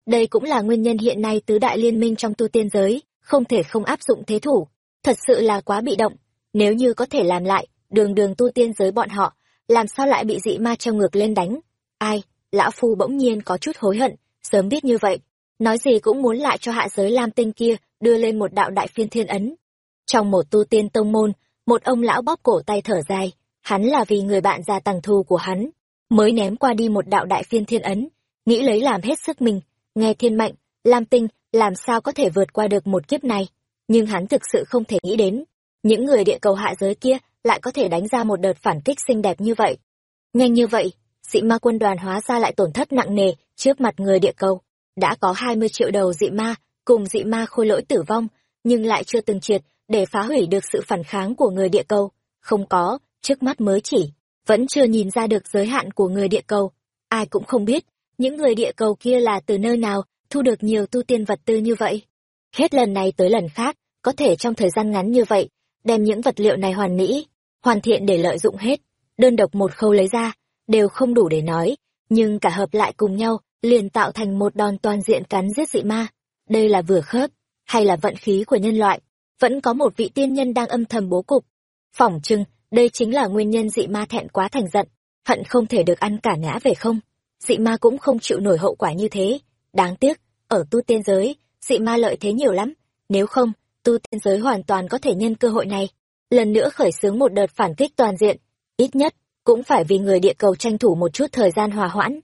Đây cũng là nguyên nhân hiện nay tứ đại liên minh trong tu tiên giới không thể không áp dụng thế thủ. Thật sự là quá bị động. Nếu như có thể làm lại, đường đường tu tiên giới bọn họ, làm sao lại bị dị ma treo ngược lên đánh? Ai, lão phu bỗng nhiên có chút hối hận, sớm biết như vậy. Nói gì cũng muốn lại cho hạ giới lam tinh kia đưa lên một đạo đại phiên thiên ấn. Trong một tu tiên tông môn, một ông lão bóp cổ tay thở dài. Hắn là vì người bạn già tàng thù của hắn, mới ném qua đi một đạo đại phiên thiên ấn, nghĩ lấy làm hết sức mình. Nghe thiên mệnh, lam tinh làm sao có thể vượt qua được một kiếp này? Nhưng hắn thực sự không thể nghĩ đến, những người địa cầu hạ giới kia lại có thể đánh ra một đợt phản kích xinh đẹp như vậy. Nhanh như vậy, dị ma quân đoàn hóa ra lại tổn thất nặng nề trước mặt người địa cầu. Đã có hai mươi triệu đầu dị ma cùng dị ma khôi lỗi tử vong, nhưng lại chưa từng triệt để phá hủy được sự phản kháng của người địa cầu. Không có, trước mắt mới chỉ, vẫn chưa nhìn ra được giới hạn của người địa cầu. Ai cũng không biết, những người địa cầu kia là từ nơi nào thu được nhiều tu tiên vật tư như vậy. Hết lần này tới lần khác, có thể trong thời gian ngắn như vậy, đem những vật liệu này hoàn mỹ, hoàn thiện để lợi dụng hết, đơn độc một khâu lấy ra, đều không đủ để nói, nhưng cả hợp lại cùng nhau, liền tạo thành một đòn toàn diện cắn giết dị ma. Đây là vừa khớp, hay là vận khí của nhân loại? Vẫn có một vị tiên nhân đang âm thầm bố cục. Phỏng chừng, đây chính là nguyên nhân dị ma thẹn quá thành giận, hận không thể được ăn cả ngã về không? Dị ma cũng không chịu nổi hậu quả như thế đáng tiếc, ở tu tiên giới, dị ma lợi thế nhiều lắm. Nếu không, tu tiên giới hoàn toàn có thể nhân cơ hội này. Lần nữa khởi xướng một đợt phản kích toàn diện, ít nhất cũng phải vì người địa cầu tranh thủ một chút thời gian hòa hoãn.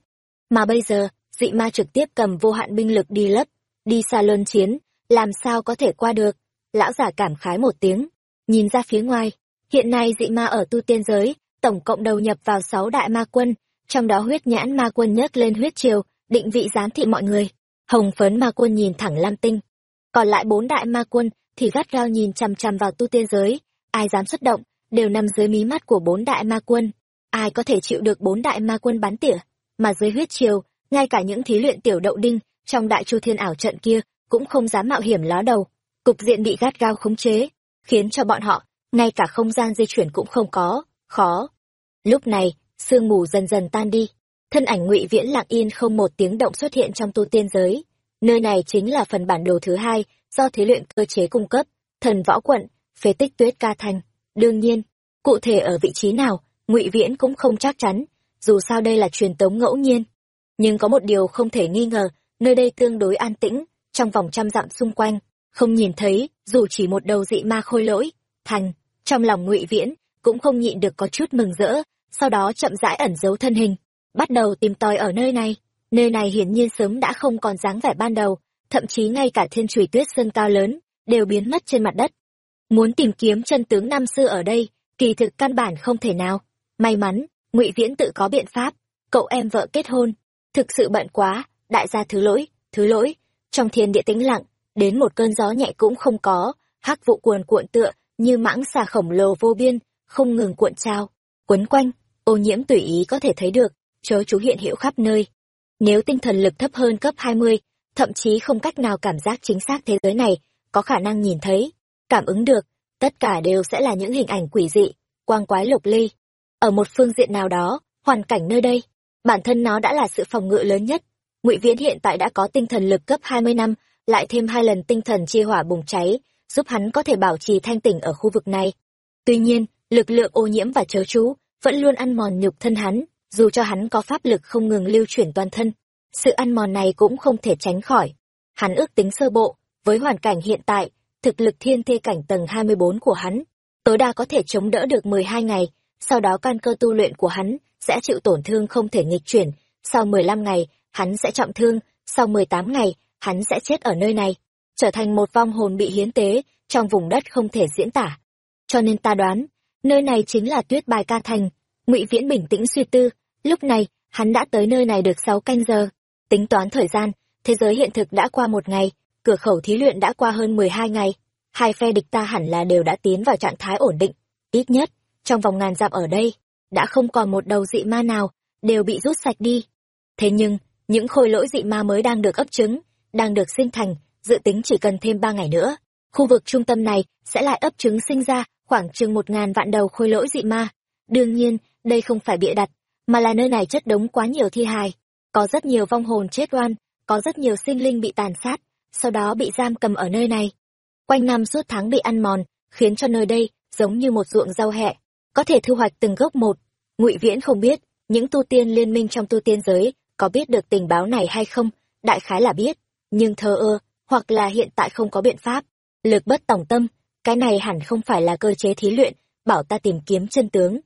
Mà bây giờ, dị ma trực tiếp cầm vô hạn binh lực đi lấp, đi xa luân chiến, làm sao có thể qua được? Lão giả cảm khái một tiếng, nhìn ra phía ngoài. Hiện nay dị ma ở tu tiên giới, tổng cộng đầu nhập vào sáu đại ma quân, trong đó huyết nhãn ma quân nhấc lên huyết triều định vị giám thị mọi người. Hồng phấn ma quân nhìn thẳng lam tinh. Còn lại bốn đại ma quân thì gắt gao nhìn chằm chằm vào tu tiên giới. Ai dám xuất động đều nằm dưới mí mắt của bốn đại ma quân. Ai có thể chịu được bốn đại ma quân bắn tỉa? Mà dưới huyết triều ngay cả những thí luyện tiểu đậu đinh trong đại chu thiên ảo trận kia cũng không dám mạo hiểm ló đầu. Cục diện bị gắt gao khống chế, khiến cho bọn họ, ngay cả không gian di chuyển cũng không có. Khó. Lúc này, sương mù dần dần tan đi thân ảnh ngụy viễn lặng yên không một tiếng động xuất hiện trong tu tiên giới. Nơi này chính là phần bản đồ thứ hai do thế luyện cơ chế cung cấp, thần võ quận, phế tích tuyết ca thành. Đương nhiên, cụ thể ở vị trí nào, ngụy viễn cũng không chắc chắn, dù sao đây là truyền tống ngẫu nhiên. Nhưng có một điều không thể nghi ngờ, nơi đây tương đối an tĩnh, trong vòng trăm dặm xung quanh, không nhìn thấy, dù chỉ một đầu dị ma khôi lỗi, thành, trong lòng ngụy viễn cũng không nhịn được có chút mừng rỡ, sau đó chậm rãi ẩn giấu thân hình bắt đầu tìm tòi ở nơi này. Nơi này hiển nhiên sớm đã không còn dáng vẻ ban đầu, thậm chí ngay cả thiên trùy tuyết sơn cao lớn, đều biến mất trên mặt đất. Muốn tìm kiếm chân tướng năm xưa ở đây, kỳ thực căn bản không thể nào. May mắn, ngụy viễn tự có biện pháp, cậu em vợ kết hôn. Thực sự bận quá, đại gia thứ lỗi thứ lỗi. Trong thiên địa tĩnh lặng, đến một cơn gió nhẹ cũng không có, hắc vụ cuồn cuộn tựa như mãng xà khổng lồ vô biên, không ngừng cuộn trao quấn quanh, ô nhiễm tùy ý có thể thấy được chớ chú hiện hiệu khắp nơi. Nếu tinh thần lực thấp hơn cấp 20, thậm chí không cách nào cảm giác chính xác thế giới này có khả năng nhìn thấy cảm ứng được tất cả đều sẽ là những hình ảnh quỷ dị quang quái lục ly. Ở một phương diện nào đó hoàn cảnh nơi đây bản thân nó đã là sự phòng ngự lớn nhất. Ngụy viễn hiện tại đã có tinh thần lực cấp 20 năm lại thêm hai lần tinh thần chi hỏa bùng cháy giúp hắn có thể bảo trì thanh tỉnh ở khu vực này. Tuy nhiên lực lượng ô nhiễm và chớ chú vẫn luôn ăn mòn nhục thân hắn dù cho hắn có pháp lực không ngừng lưu chuyển toàn thân, sự ăn mòn này cũng không thể tránh khỏi. Hắn ước tính sơ bộ, với hoàn cảnh hiện tại, thực lực thiên thê cảnh tầng 24 của hắn, tối đa có thể chống đỡ được 12 ngày, sau đó căn cơ tu luyện của hắn sẽ chịu tổn thương không thể nghịch chuyển. Sau 15 ngày, hắn sẽ trọng thương, sau 18 ngày, hắn sẽ chết ở nơi này, trở thành một vong hồn bị hiến tế trong vùng đất không thể diễn tả. Cho nên ta đoán, nơi này chính là tuyết bài ca thành, ngụy viễn bình tĩnh suy tư lúc này, hắn đã tới nơi này được sáu canh giờ. Tính toán thời gian, thế giới hiện thực đã qua một ngày, cửa khẩu thí luyện đã qua hơn mười hai ngày. Hai phe địch ta hẳn là đều đã tiến vào trạng thái ổn định. Ít nhất, trong vòng ngàn dặm ở đây, đã không còn một đầu dị ma nào, đều bị rút sạch đi. Thế nhưng, những khôi lỗi dị ma mới đang được ấp trứng, đang được sinh thành, dự tính chỉ cần thêm ba ngày nữa, khu vực trung tâm này sẽ lại ấp trứng sinh ra khoảng chừng một ngàn vạn đầu khôi lỗi dị ma. Đương nhiên, đây không phải bịa đặt mà là nơi này chất đống quá nhiều thi hài. Có rất nhiều vong hồn chết oan, có rất nhiều sinh linh bị tàn sát, sau đó bị giam cầm ở nơi này. Quanh năm suốt tháng bị ăn mòn, khiến cho nơi đây giống như một ruộng rau hẹ, có thể thu hoạch từng gốc một. Ngụy viễn không biết, những tu tiên liên minh trong tu tiên giới có biết được tình báo này hay không, đại khái là biết, nhưng thờ ơ, hoặc là hiện tại không có biện pháp. Lực bất tòng tâm, cái này hẳn không phải là cơ chế thí luyện, bảo ta tìm kiếm chân tướng.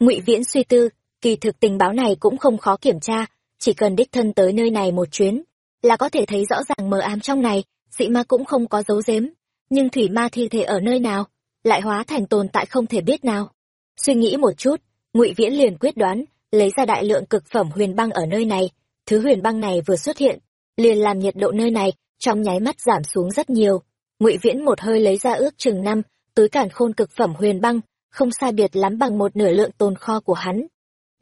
Ngụy viễn suy tư kỳ thực tình báo này cũng không khó kiểm tra, chỉ cần đích thân tới nơi này một chuyến, là có thể thấy rõ ràng mờ ám trong này, dị ma cũng không có dấu dếm. nhưng thủy ma thi thể ở nơi nào, lại hóa thành tồn tại không thể biết nào suy nghĩ một chút, ngụy viễn liền quyết đoán, lấy ra đại lượng cực phẩm huyền băng ở nơi này, thứ huyền băng này vừa xuất hiện, liền làm nhiệt độ nơi này, trong nháy mắt giảm xuống rất nhiều ngụy viễn một hơi lấy ra ước chừng năm, túi cản khôn cực phẩm huyền băng, không sai biệt lắm bằng một nửa lượng tồn kho của hắn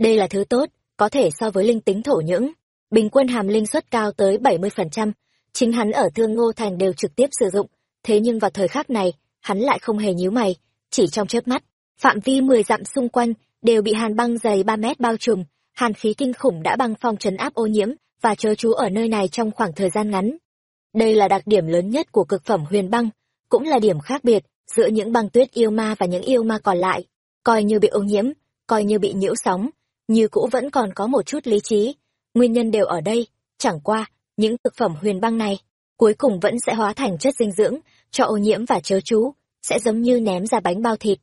đây là thứ tốt, có thể so với linh tính thổ nhưỡng. Bình quân hàm linh suất cao tới bảy mươi phần trăm. Chính hắn ở thương ngô thành đều trực tiếp sử dụng. Thế nhưng vào thời khắc này, hắn lại không hề nhíu mày, chỉ trong chớp mắt, phạm vi mười dặm xung quanh đều bị hàn băng dày ba mét bao trùm. Hàn khí kinh khủng đã băng phong trấn áp ô nhiễm và chớ chú ở nơi này trong khoảng thời gian ngắn. Đây là đặc điểm lớn nhất của cực phẩm huyền băng, cũng là điểm khác biệt giữa những băng tuyết yêu ma và những yêu ma còn lại. Coi như bị ô nhiễm, coi như bị nhiễu sóng như cũ vẫn còn có một chút lý trí. Nguyên nhân đều ở đây, chẳng qua, những thực phẩm huyền băng này cuối cùng vẫn sẽ hóa thành chất dinh dưỡng cho ô nhiễm và chớ chú, sẽ giống như ném ra bánh bao thịt.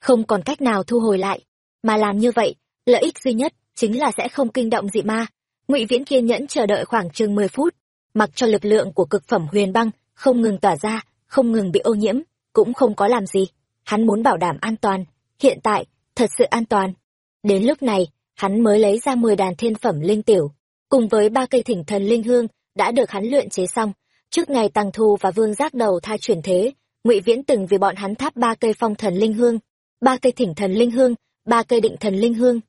Không còn cách nào thu hồi lại, mà làm như vậy, lợi ích duy nhất chính là sẽ không kinh động dị ma. Ngụy viễn kiên nhẫn chờ đợi khoảng chừng mười phút, mặc cho lực lượng của cực phẩm huyền băng không ngừng tỏa ra, không ngừng bị ô nhiễm, cũng không có làm gì. Hắn muốn bảo đảm an toàn, hiện tại thật sự an toàn. Đến lúc này hắn mới lấy ra mười đàn thiên phẩm linh tiểu. Cùng với ba cây thỉnh thần linh hương, đã được hắn luyện chế xong. Trước ngày tăng thu và vương giác đầu thai chuyển thế, ngụy viễn từng vì bọn hắn tháp ba cây phong thần linh hương, ba cây thỉnh thần linh hương, ba cây định thần linh hương.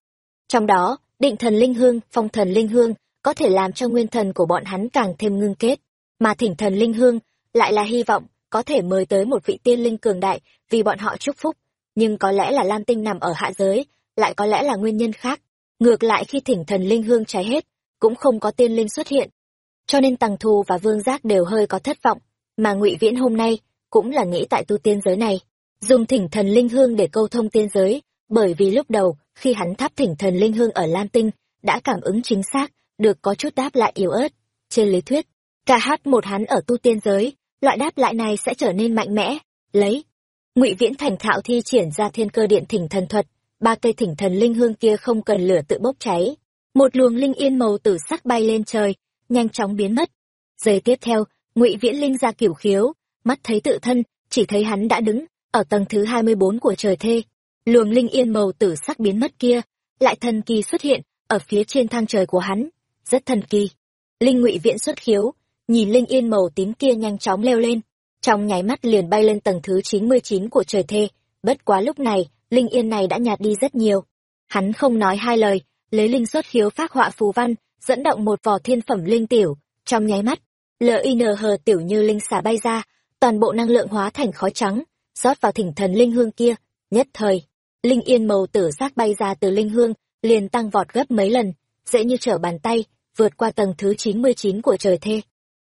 Trong đó, định thần linh hương, phong thần linh hương có thể làm cho nguyên thần của bọn hắn càng thêm ngưng kết. Mà thỉnh thần linh hương lại là hy vọng có thể mời tới một vị tiên linh cường đại vì bọn họ chúc phúc. Nhưng có lẽ là lam tinh nằm ở hạ giới, lại có lẽ là nguyên nhân khác ngược lại khi thỉnh thần linh hương cháy hết, cũng không có tiên linh xuất hiện. Cho nên tằng thù và vương giác đều hơi có thất vọng, mà ngụy viễn hôm nay cũng là nghĩ tại tu tiên giới này. Dùng thỉnh thần linh hương để câu thông tiên giới, bởi vì lúc đầu, khi hắn thắp thỉnh thần linh hương ở lam tinh, đã cảm ứng chính xác, được có chút đáp lại yếu ớt. Trên lý thuyết ca hát một hắn ở tu tiên giới, loại đáp lại này sẽ trở nên mạnh mẽ. Lấy, ngụy viễn thành thạo thi triển ra thiên cơ điện thỉnh thần thuật ba cây thỉnh thần linh hương kia không cần lửa tự bốc cháy. Một luồng linh yên màu tử sắc bay lên trời, nhanh chóng biến mất. Giây tiếp theo, ngụy viễn linh ra kiểu khiếu, mắt thấy tự thân, chỉ thấy hắn đã đứng ở tầng thứ hai mươi bốn của trời thê. Luồng linh yên màu tử sắc biến mất kia, lại thần kỳ xuất hiện ở phía trên thang trời của hắn. Rất thần kỳ. Linh ngụy viễn xuất khiếu, nhìn linh yên màu tím kia nhanh chóng leo lên. Trong nháy mắt liền bay lên tầng thứ chín mươi chín của trời thê. Bất quá lúc này linh yên này đã nhạt đi rất nhiều. Hắn không nói hai lời, lấy linh xuất khiếu phát họa phù văn, dẫn động một vò thiên phẩm linh tiểu. Trong nháy mắt linh hờ tiểu như linh xả bay ra, toàn bộ năng lượng hóa thành khói trắng, rót vào thỉnh thần linh hương kia. Nhất thời, linh yên màu tử giác bay ra từ linh hương, liền tăng vọt gấp mấy lần, dễ như trở bàn tay, vượt qua tầng thứ chín mươi chín của trời thê.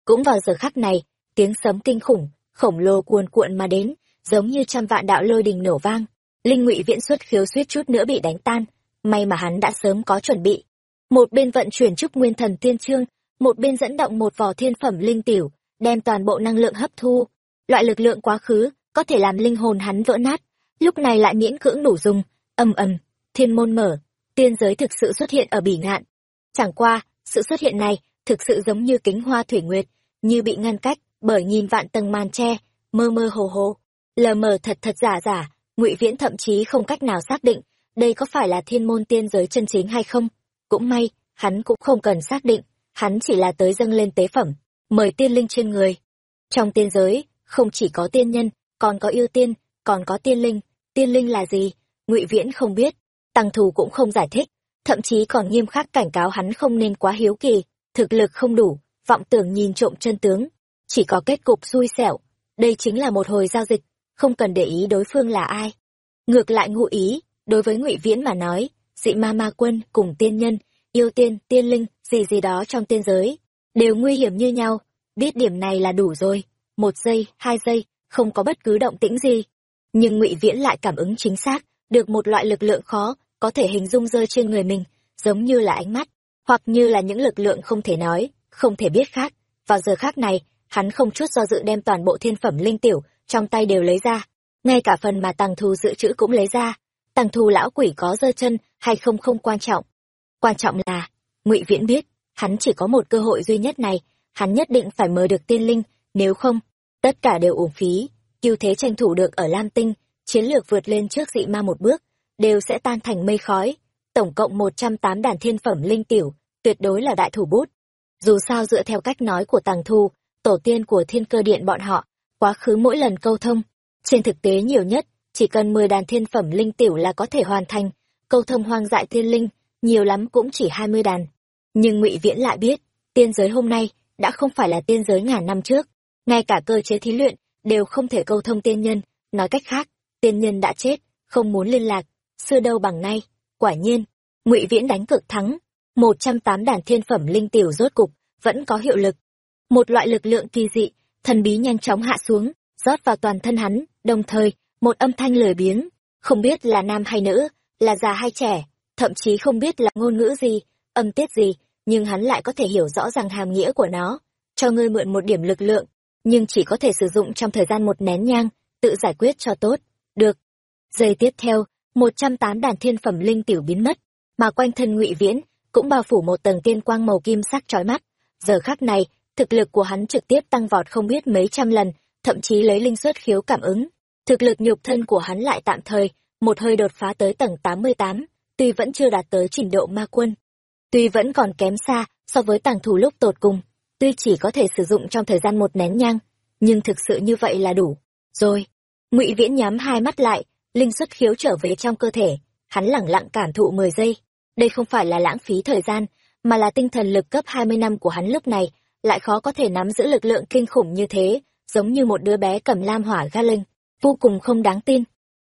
Cũng vào giờ khắc này, tiếng sấm kinh khủng, khổng lồ cuồn cuộn mà đến, giống như trăm vạn đạo lôi đình nổ vang linh ngụy viễn xuất khiếu suýt chút nữa bị đánh tan. May mà hắn đã sớm có chuẩn bị. Một bên vận chuyển trúc nguyên thần tiên trương một bên dẫn động một vỏ thiên phẩm linh tiểu, đem toàn bộ năng lượng hấp thu. Loại lực lượng quá khứ, có thể làm linh hồn hắn vỡ nát. Lúc này lại miễn cưỡng đủ dùng. Ầm ầm, thiên môn mở. Tiên giới thực sự xuất hiện ở bỉ ngạn. Chẳng qua, sự xuất hiện này thực sự giống như kính hoa thủy nguyệt, như bị ngăn cách bởi nghìn vạn tầng màn tre, mơ mơ hồ hồ. Lờ mờ thật thật giả giả ngụy viễn thậm chí không cách nào xác định đây có phải là thiên môn tiên giới chân chính hay không. Cũng may, hắn cũng không cần xác định, hắn chỉ là tới dâng lên tế phẩm, mời tiên linh trên người. Trong tiên giới, không chỉ có tiên nhân, còn có yêu tiên, còn có tiên linh. Tiên linh là gì? Ngụy viễn không biết. Tăng thù cũng không giải thích. Thậm chí còn nghiêm khắc cảnh cáo hắn không nên quá hiếu kỳ. Thực lực không đủ, vọng tưởng nhìn trộm chân tướng. Chỉ có kết cục xui xẻo. Đây chính là một hồi giao dịch không cần để ý đối phương là ai. Ngược lại ngụ ý, đối với ngụy viễn mà nói, dị ma ma quân cùng tiên nhân, yêu tiên tiên linh, gì gì đó trong tiên giới, đều nguy hiểm như nhau. Biết điểm này là đủ rồi, một giây, hai giây, không có bất cứ động tĩnh gì. Nhưng ngụy viễn lại cảm ứng chính xác, được một loại lực lượng khó có thể hình dung rơi trên người mình, giống như là ánh mắt, hoặc như là những lực lượng không thể nói, không thể biết khác. Vào giờ khác này, hắn không chút do dự đem toàn bộ thiên phẩm linh tiểu trong tay đều lấy ra. Ngay cả phần mà tàng thù dự trữ cũng lấy ra. Tàng thù lão quỷ có giơ chân hay không không quan trọng. Quan trọng là, ngụy viễn biết, hắn chỉ có một cơ hội duy nhất này, hắn nhất định phải mời được tiên linh, nếu không, tất cả đều uổng phí. Ưu thế tranh thủ được ở lam tinh, chiến lược vượt lên trước dị ma một bước, đều sẽ tan thành mây khói. Tổng cộng một trăm tám đàn thiên phẩm linh tiểu, tuyệt đối là đại thủ bút. Dù sao dựa theo cách nói của tàng thu, tổ tiên của thiên cơ điện bọn họ quá khứ mỗi lần câu thông. Trên thực tế nhiều nhất, chỉ cần mười đàn thiên phẩm linh tiểu là có thể hoàn thành. Câu thông hoang dại thiên linh, nhiều lắm cũng chỉ hai mươi đàn. Nhưng ngụy viễn lại biết, tiên giới hôm nay đã không phải là tiên giới ngàn năm trước. Ngay cả cơ chế thí luyện đều không thể câu thông tiên nhân. Nói cách khác, tiên nhân đã chết, không muốn liên lạc, xưa đâu bằng nay. Quả nhiên, ngụy viễn đánh cực thắng. Một trăm tám đàn thiên phẩm linh tiểu rốt cục vẫn có hiệu lực. Một loại lực lượng kỳ dị thần bí nhanh chóng hạ xuống, rót vào toàn thân hắn, đồng thời, một âm thanh lười biếng, không biết là nam hay nữ, là già hay trẻ, thậm chí không biết là ngôn ngữ gì, âm tiết gì, nhưng hắn lại có thể hiểu rõ ràng hàm nghĩa của nó. Cho ngươi mượn một điểm lực lượng, nhưng chỉ có thể sử dụng trong thời gian một nén nhang, tự giải quyết cho tốt. Được. Giây tiếp theo, một trăm tám đàn thiên phẩm linh tiểu biến mất, mà quanh thân ngụy viễn cũng bao phủ một tầng tiên quang màu kim sắc chói mắt. Giờ khắc này thực lực của hắn trực tiếp tăng vọt không biết mấy trăm lần, thậm chí lấy linh xuất khiếu cảm ứng. Thực lực nhục thân của hắn lại tạm thời, một hơi đột phá tới tầng tám mươi tám, tuy vẫn chưa đạt tới trình độ ma quân. Tuy vẫn còn kém xa so với tàng thủ lúc tột cùng, tuy chỉ có thể sử dụng trong thời gian một nén nhang, nhưng thực sự như vậy là đủ. Rồi, ngụy viễn nhắm hai mắt lại, linh xuất khiếu trở về trong cơ thể, hắn lẳng lặng cảm thụ mười giây. Đây không phải là lãng phí thời gian, mà là tinh thần lực cấp hai mươi năm của hắn lúc này lại khó có thể nắm giữ lực lượng kinh khủng như thế, giống như một đứa bé cầm lam hỏa ga linh vô cùng không đáng tin.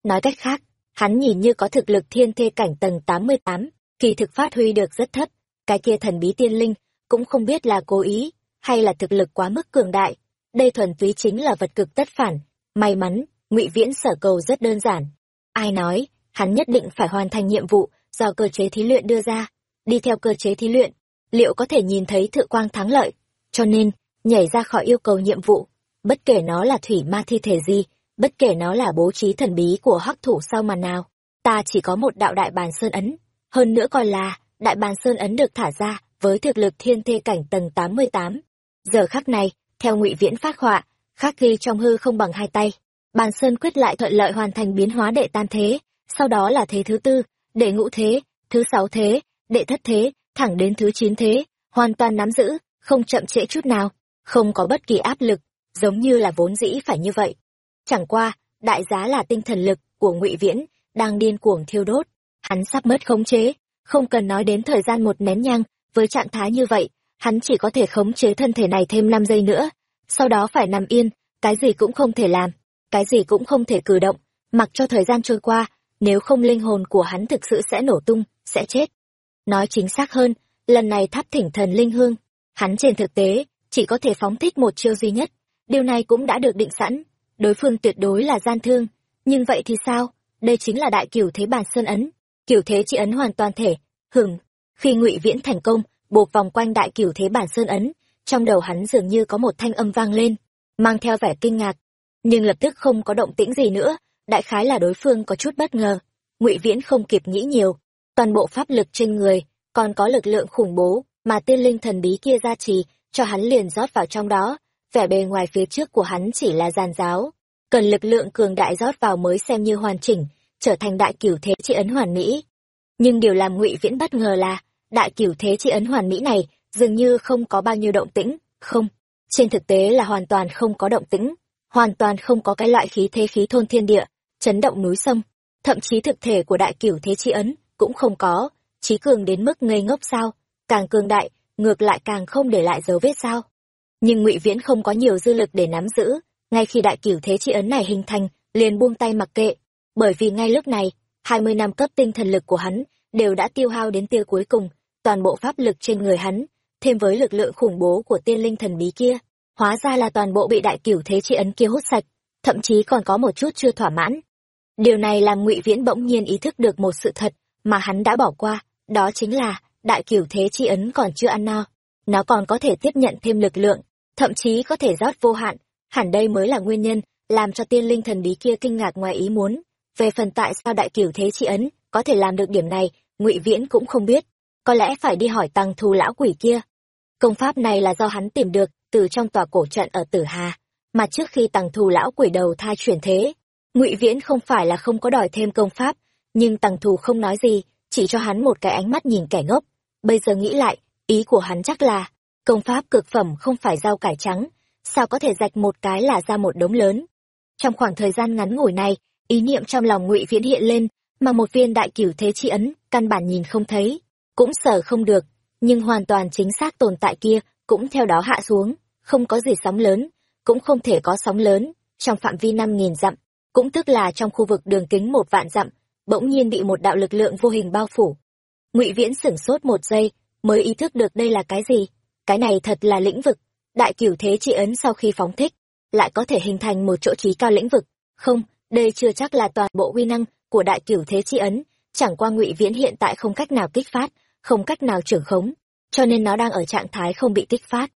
Nói cách khác, hắn nhìn như có thực lực thiên thê cảnh tầng tám mươi tám, kỳ thực phát huy được rất thấp, cái kia thần bí tiên linh cũng không biết là cố ý hay là thực lực quá mức cường đại. Đây thuần túy chính là vật cực tất phản, may mắn, ngụy viễn sở cầu rất đơn giản. Ai nói, hắn nhất định phải hoàn thành nhiệm vụ do cơ chế thí luyện đưa ra. Đi theo cơ chế thí luyện, liệu có thể nhìn thấy thự quang thắng lợi? Cho nên, nhảy ra khỏi yêu cầu nhiệm vụ, bất kể nó là thủy ma thi thể gì, bất kể nó là bố trí thần bí của hắc thủ sau màn nào, ta chỉ có một đạo đại bàn sơn ấn. Hơn nữa coi là, đại bàn sơn ấn được thả ra với thực lực thiên thê cảnh tầng tám mươi tám. Giờ khắc này, theo ngụy viễn phát họa, khắc ghi trong hư không bằng hai tay, bàn sơn quyết lại thuận lợi hoàn thành biến hóa đệ tam thế, sau đó là thế thứ tư, đệ ngũ thế, thứ sáu thế, đệ thất thế, thẳng đến thứ chín thế, hoàn toàn nắm giữ không chậm trễ chút nào, không có bất kỳ áp lực, giống như là vốn dĩ phải như vậy. Chẳng qua, đại giá là tinh thần lực của ngụy viễn đang điên cuồng thiêu đốt. Hắn sắp mất khống chế, không cần nói đến thời gian một nén nhang, với trạng thái như vậy, hắn chỉ có thể khống chế thân thể này thêm năm giây nữa, sau đó phải nằm yên, cái gì cũng không thể làm, cái gì cũng không thể cử động. Mặc cho thời gian trôi qua, nếu không linh hồn của hắn thực sự sẽ nổ tung, sẽ chết. Nói chính xác hơn, lần này tháp thỉnh thần linh hương hắn trên thực tế, chỉ có thể phóng thích một chiêu duy nhất. Điều này cũng đã được định sẵn. Đối phương tuyệt đối là gian thương. Nhưng vậy thì sao? Đây chính là đại cửu thế bản sơn ấn. Cửu thế chỉ ấn hoàn toàn thể. Hừng khi ngụy viễn thành công, buộc vòng quanh đại cửu thế bản sơn ấn, trong đầu hắn dường như có một thanh âm vang lên, mang theo vẻ kinh ngạc. Nhưng lập tức không có động tĩnh gì nữa, đại khái là đối phương có chút bất ngờ. Ngụy viễn không kịp nghĩ nhiều. Toàn bộ pháp lực trên người, còn có lực lượng khủng bố mà tiên linh thần bí kia ra trì, cho hắn liền rót vào trong đó. Vẻ bề ngoài phía trước của hắn chỉ là giàn giáo. Cần lực lượng cường đại rót vào mới xem như hoàn chỉnh, trở thành đại cửu thế chi ấn hoàn mỹ. Nhưng điều làm ngụy viễn bất ngờ là, đại cửu thế chi ấn hoàn mỹ này dường như không có bao nhiêu động tĩnh. Không, trên thực tế là hoàn toàn không có động tĩnh, hoàn toàn không có cái loại khí thế khí thôn thiên địa, chấn động núi sông. Thậm chí thực thể của đại cửu thế chi ấn cũng không có trí cường đến mức ngây ngốc sao? Càng cường đại, ngược lại càng không để lại dấu vết sao? Nhưng ngụy viễn không có nhiều dư lực để nắm giữ, ngay khi đại cửu thế chi ấn này hình thành, liền buông tay mặc kệ. Bởi vì ngay lúc này, hai mươi năm cấp tinh thần lực của hắn đều đã tiêu hao đến tia cuối cùng, toàn bộ pháp lực trên người hắn, thêm với lực lượng khủng bố của tiên linh thần bí kia, hóa ra là toàn bộ bị đại cửu thế chi ấn kia hút sạch, thậm chí còn có một chút chưa thỏa mãn. Điều này làm ngụy viễn bỗng nhiên ý thức được một sự thật mà hắn đã bỏ qua, đó chính là đại cửu thế chi ấn còn chưa ăn no. Nó còn có thể tiếp nhận thêm lực lượng, thậm chí có thể rót vô hạn. Hẳn đây mới là nguyên nhân, làm cho tiên linh thần bí kia kinh ngạc ngoài ý muốn. Về phần tại sao đại cửu thế chi ấn có thể làm được điểm này, ngụy viễn cũng không biết. Có lẽ phải đi hỏi tăng thù lão quỷ kia. Công pháp này là do hắn tìm được, từ trong tòa cổ trận ở tử hà. Mà trước khi tăng thù lão quỷ đầu thai chuyển thế, ngụy viễn không phải là không có đòi thêm công pháp, nhưng tăng thù không nói gì, chỉ cho hắn một cái ánh mắt nhìn kẻ ngốc bây giờ nghĩ lại, ý của hắn chắc là, công pháp cực phẩm không phải rau cải trắng, sao có thể rạch một cái là ra một đống lớn? Trong khoảng thời gian ngắn ngủi này, ý niệm trong lòng ngụy viễn hiện lên, mà một viên đại cửu thế chi ấn, căn bản nhìn không thấy, cũng sở không được, nhưng hoàn toàn chính xác tồn tại kia cũng theo đó hạ xuống, không có gì sóng lớn, cũng không thể có sóng lớn, trong phạm vi năm nghìn dặm, cũng tức là trong khu vực đường kính một vạn dặm, bỗng nhiên bị một đạo lực lượng vô hình bao phủ ngụy viễn sửng sốt một giây, mới ý thức được đây là cái gì. Cái này thật là lĩnh vực. Đại cửu thế chi ấn sau khi phóng thích, lại có thể hình thành một chỗ trí cao lĩnh vực. Không, đây chưa chắc là toàn bộ uy năng của đại cửu thế chi ấn. Chẳng qua ngụy viễn hiện tại không cách nào kích phát, không cách nào trưởng khống, cho nên nó đang ở trạng thái không bị kích phát.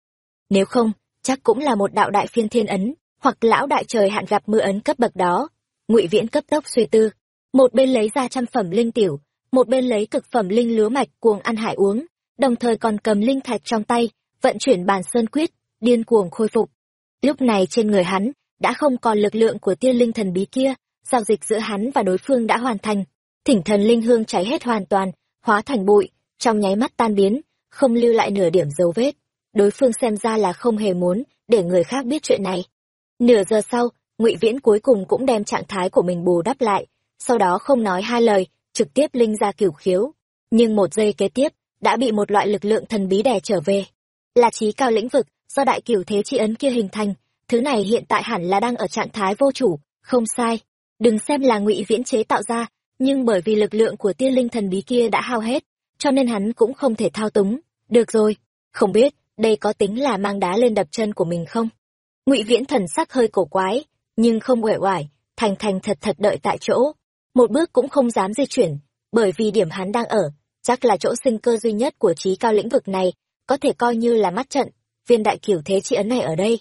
Nếu không, chắc cũng là một đạo đại phiên thiên ấn, hoặc lão đại trời hạn gặp mưa ấn cấp bậc đó. Ngụy viễn cấp tốc suy tư, một bên lấy ra trăm phẩm linh tiểu một bên lấy cực phẩm linh lúa mạch cuồng ăn hải uống, đồng thời còn cầm linh thạch trong tay, vận chuyển bàn sơn quyết, điên cuồng khôi phục. Lúc này trên người hắn đã không còn lực lượng của tiên linh thần bí kia, giao dịch giữa hắn và đối phương đã hoàn thành. Thỉnh thần linh hương cháy hết hoàn toàn, hóa thành bụi, trong nháy mắt tan biến, không lưu lại nửa điểm dấu vết. Đối phương xem ra là không hề muốn để người khác biết chuyện này. Nửa giờ sau, ngụy viễn cuối cùng cũng đem trạng thái của mình bù đắp lại, sau đó không nói hai lời trực tiếp linh ra cửu khiếu, nhưng một giây kế tiếp, đã bị một loại lực lượng thần bí đè trở về. Là trí cao lĩnh vực, do đại cửu thế chi ấn kia hình thành, thứ này hiện tại hẳn là đang ở trạng thái vô chủ, không sai. Đừng xem là ngụy viễn chế tạo ra, nhưng bởi vì lực lượng của tiên linh thần bí kia đã hao hết, cho nên hắn cũng không thể thao túng. Được rồi, không biết, đây có tính là mang đá lên đập chân của mình không? Ngụy viễn thần sắc hơi cổ quái, nhưng không uể oải, thành thành thật thật đợi tại chỗ một bước cũng không dám di chuyển, bởi vì điểm hắn đang ở, chắc là chỗ sinh cơ duy nhất của trí cao lĩnh vực này, có thể coi như là mắt trận, viên đại kiểu thế chi ấn này ở đây.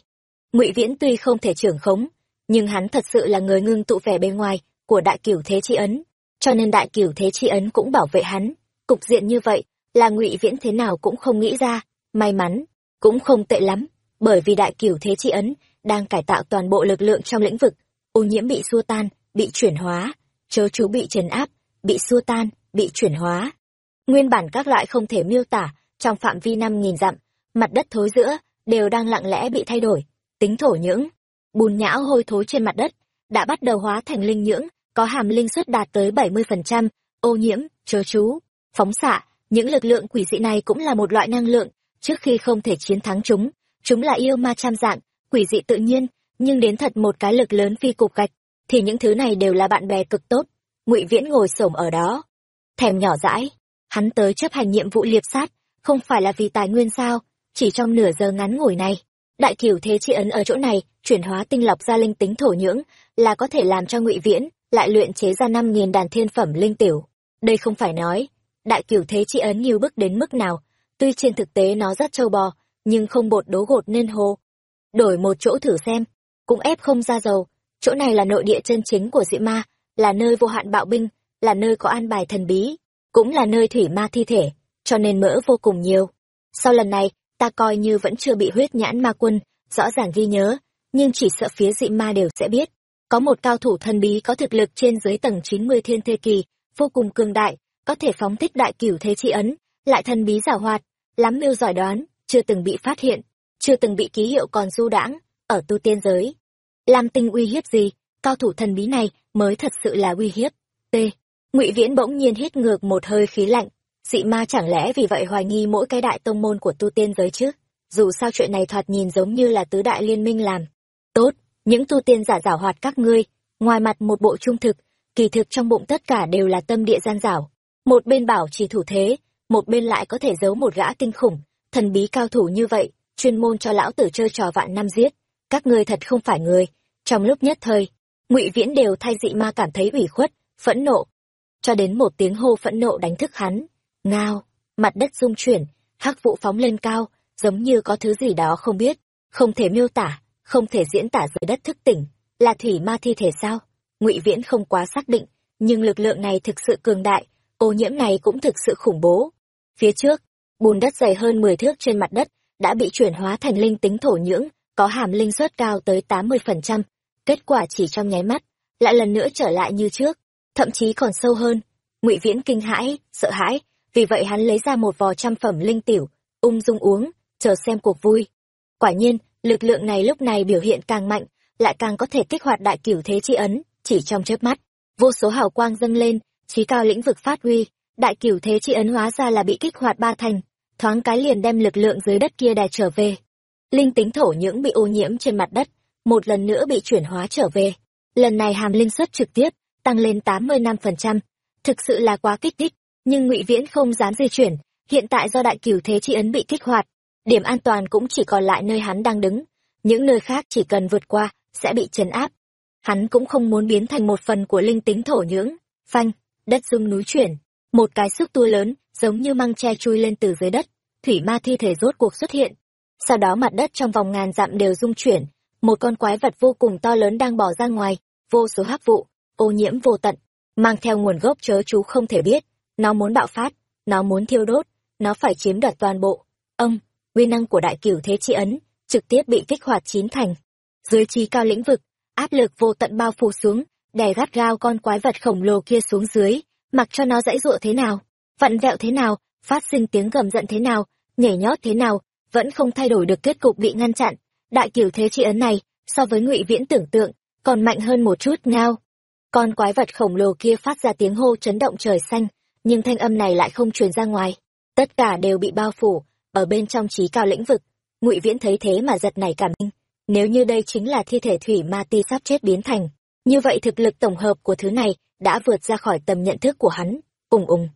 Ngụy viễn tuy không thể trưởng khống, nhưng hắn thật sự là người ngưng tụ vẻ bên ngoài của đại kiểu thế chi ấn, cho nên đại kiểu thế chi ấn cũng bảo vệ hắn. Cục diện như vậy, là ngụy viễn thế nào cũng không nghĩ ra, may mắn cũng không tệ lắm, bởi vì đại kiểu thế chi ấn đang cải tạo toàn bộ lực lượng trong lĩnh vực, ô nhiễm bị xua tan, bị chuyển hóa chớ chú bị trấn áp, bị xua tan, bị chuyển hóa. Nguyên bản các loại không thể miêu tả trong phạm vi năm nghìn dặm, mặt đất thối giữa đều đang lặng lẽ bị thay đổi, tính thổ nhưỡng. Bùn nhão hôi thối trên mặt đất đã bắt đầu hóa thành linh nhưỡng, có hàm linh suất đạt tới bảy mươi phần trăm, ô nhiễm, chớ chú. Phóng xạ, những lực lượng quỷ dị này cũng là một loại năng lượng trước khi không thể chiến thắng chúng. Chúng là yêu ma trăm dạng, quỷ dị tự nhiên, nhưng đến thật một cái lực lớn phi cục gạch thì những thứ này đều là bạn bè cực tốt. Ngụy viễn ngồi xổm ở đó, thèm nhỏ dãi. Hắn tới chấp hành nhiệm vụ liệp sát, không phải là vì tài nguyên sao, chỉ trong nửa giờ ngắn ngủi này. Đại cửu thế chi ấn ở chỗ này, chuyển hóa tinh lọc ra linh tính thổ nhưỡng, là có thể làm cho ngụy viễn lại luyện chế ra năm nghìn đàn thiên phẩm linh tiểu. Đây không phải nói, đại cửu thế chi ấn nhiều bức đến mức nào. Tuy trên thực tế nó rất trâu bò, nhưng không bột đố gột nên hồ đổi một chỗ thử xem, cũng ép không ra dầu chỗ này là nội địa chân chính của dị ma, là nơi vô hạn bạo binh, là nơi có an bài thần bí, cũng là nơi thủy ma thi thể, cho nên mỡ vô cùng nhiều. Sau lần này, ta coi như vẫn chưa bị huyết nhãn ma quân, rõ ràng ghi nhớ, nhưng chỉ sợ phía dị ma đều sẽ biết. Có một cao thủ thần bí có thực lực trên dưới tầng chín mươi thiên thê kỳ, vô cùng cường đại, có thể phóng thích đại cửu thế chi ấn, lại thần bí giảo hoạt, lắm mưu giỏi đoán, chưa từng bị phát hiện, chưa từng bị ký hiệu còn du đãng, ở tu tiên giới lam tinh uy hiếp gì? Cao thủ thần bí này mới thật sự là uy hiếp. T. Ngụy viễn bỗng nhiên hít ngược một hơi khí lạnh. Dị ma chẳng lẽ vì vậy hoài nghi mỗi cái đại tông môn của tu tiên giới chứ? Dù sao chuyện này thoạt nhìn giống như là tứ đại liên minh làm. Tốt, những tu tiên giả giảo hoạt các ngươi, ngoài mặt một bộ trung thực, kỳ thực trong bụng tất cả đều là tâm địa gian giảo. Một bên bảo chỉ thủ thế, một bên lại có thể giấu một gã kinh khủng, thần bí cao thủ như vậy, chuyên môn cho lão tử chơi trò vạn năm giết các ngươi thật không phải người. Trong lúc nhất thời, ngụy viễn đều thay dị ma cảm thấy ủy khuất, phẫn nộ. Cho đến một tiếng hô phẫn nộ đánh thức hắn, ngao, mặt đất rung chuyển, hắc vụ phóng lên cao, giống như có thứ gì đó không biết, không thể miêu tả, không thể diễn tả dưới đất thức tỉnh. Là thủy ma thi thể sao? Ngụy viễn không quá xác định, nhưng lực lượng này thực sự cường đại, ô nhiễm này cũng thực sự khủng bố. Phía trước, bùn đất dày hơn mười thước trên mặt đất đã bị chuyển hóa thành linh tính thổ nhưỡng có hàm linh suất cao tới tám mươi phần trăm, kết quả chỉ trong nháy mắt, lại lần nữa trở lại như trước, thậm chí còn sâu hơn. Ngụy viễn kinh hãi, sợ hãi, vì vậy hắn lấy ra một vò trăm phẩm linh tiểu, ung dung uống, chờ xem cuộc vui. Quả nhiên, lực lượng này lúc này biểu hiện càng mạnh, lại càng có thể kích hoạt đại cửu thế chi ấn, chỉ trong chớp mắt, vô số hào quang dâng lên trí cao lĩnh vực phát huy, đại cửu thế chi ấn hóa ra là bị kích hoạt ba thành, thoáng cái liền đem lực lượng dưới đất kia đè trở về linh tính thổ nhưỡng bị ô nhiễm trên mặt đất, một lần nữa bị chuyển hóa trở về. Lần này hàm linh suất trực tiếp tăng lên tám mươi năm phần trăm. Thực sự là quá kích thích, nhưng ngụy viễn không dám di chuyển. Hiện tại do đại cửu thế chi ấn bị kích hoạt, điểm an toàn cũng chỉ còn lại nơi hắn đang đứng. Những nơi khác chỉ cần vượt qua sẽ bị trấn áp. Hắn cũng không muốn biến thành một phần của linh tính thổ nhưỡng. Phanh, đất rung núi chuyển. Một cái xúc tua lớn giống như măng tre chui lên từ dưới đất. Thủy ma thi thể rốt cuộc xuất hiện sau đó mặt đất trong vòng ngàn dặm đều rung chuyển, một con quái vật vô cùng to lớn đang bỏ ra ngoài, vô số hắc vụ, ô nhiễm vô tận, mang theo nguồn gốc chớ chú không thể biết. Nó muốn bạo phát, nó muốn thiêu đốt, nó phải chiếm đoạt toàn bộ. Ông, uy năng của đại cửu thế chi ấn, trực tiếp bị kích hoạt chín thành. Dưới trí cao lĩnh vực, áp lực vô tận bao phủ xuống, đè gắt gao con quái vật khổng lồ kia xuống dưới, mặc cho nó dãy dụa thế nào, vặn vẹo thế nào, phát sinh tiếng gầm giận thế nào, nhảy nhót thế nào vẫn không thay đổi được kết cục bị ngăn chặn. Đại cửu thế chi ấn này, so với ngụy viễn tưởng tượng, còn mạnh hơn một chút ngao. Con quái vật khổng lồ kia phát ra tiếng hô chấn động trời xanh, nhưng thanh âm này lại không truyền ra ngoài. Tất cả đều bị bao phủ, ở bên trong trí cao lĩnh vực. Ngụy viễn thấy thế mà giật nảy cảm minh nếu như đây chính là thi thể thủy ma ti sắp chết biến thành, như vậy thực lực tổng hợp của thứ này đã vượt ra khỏi tầm nhận thức của hắn. Ùng ùng.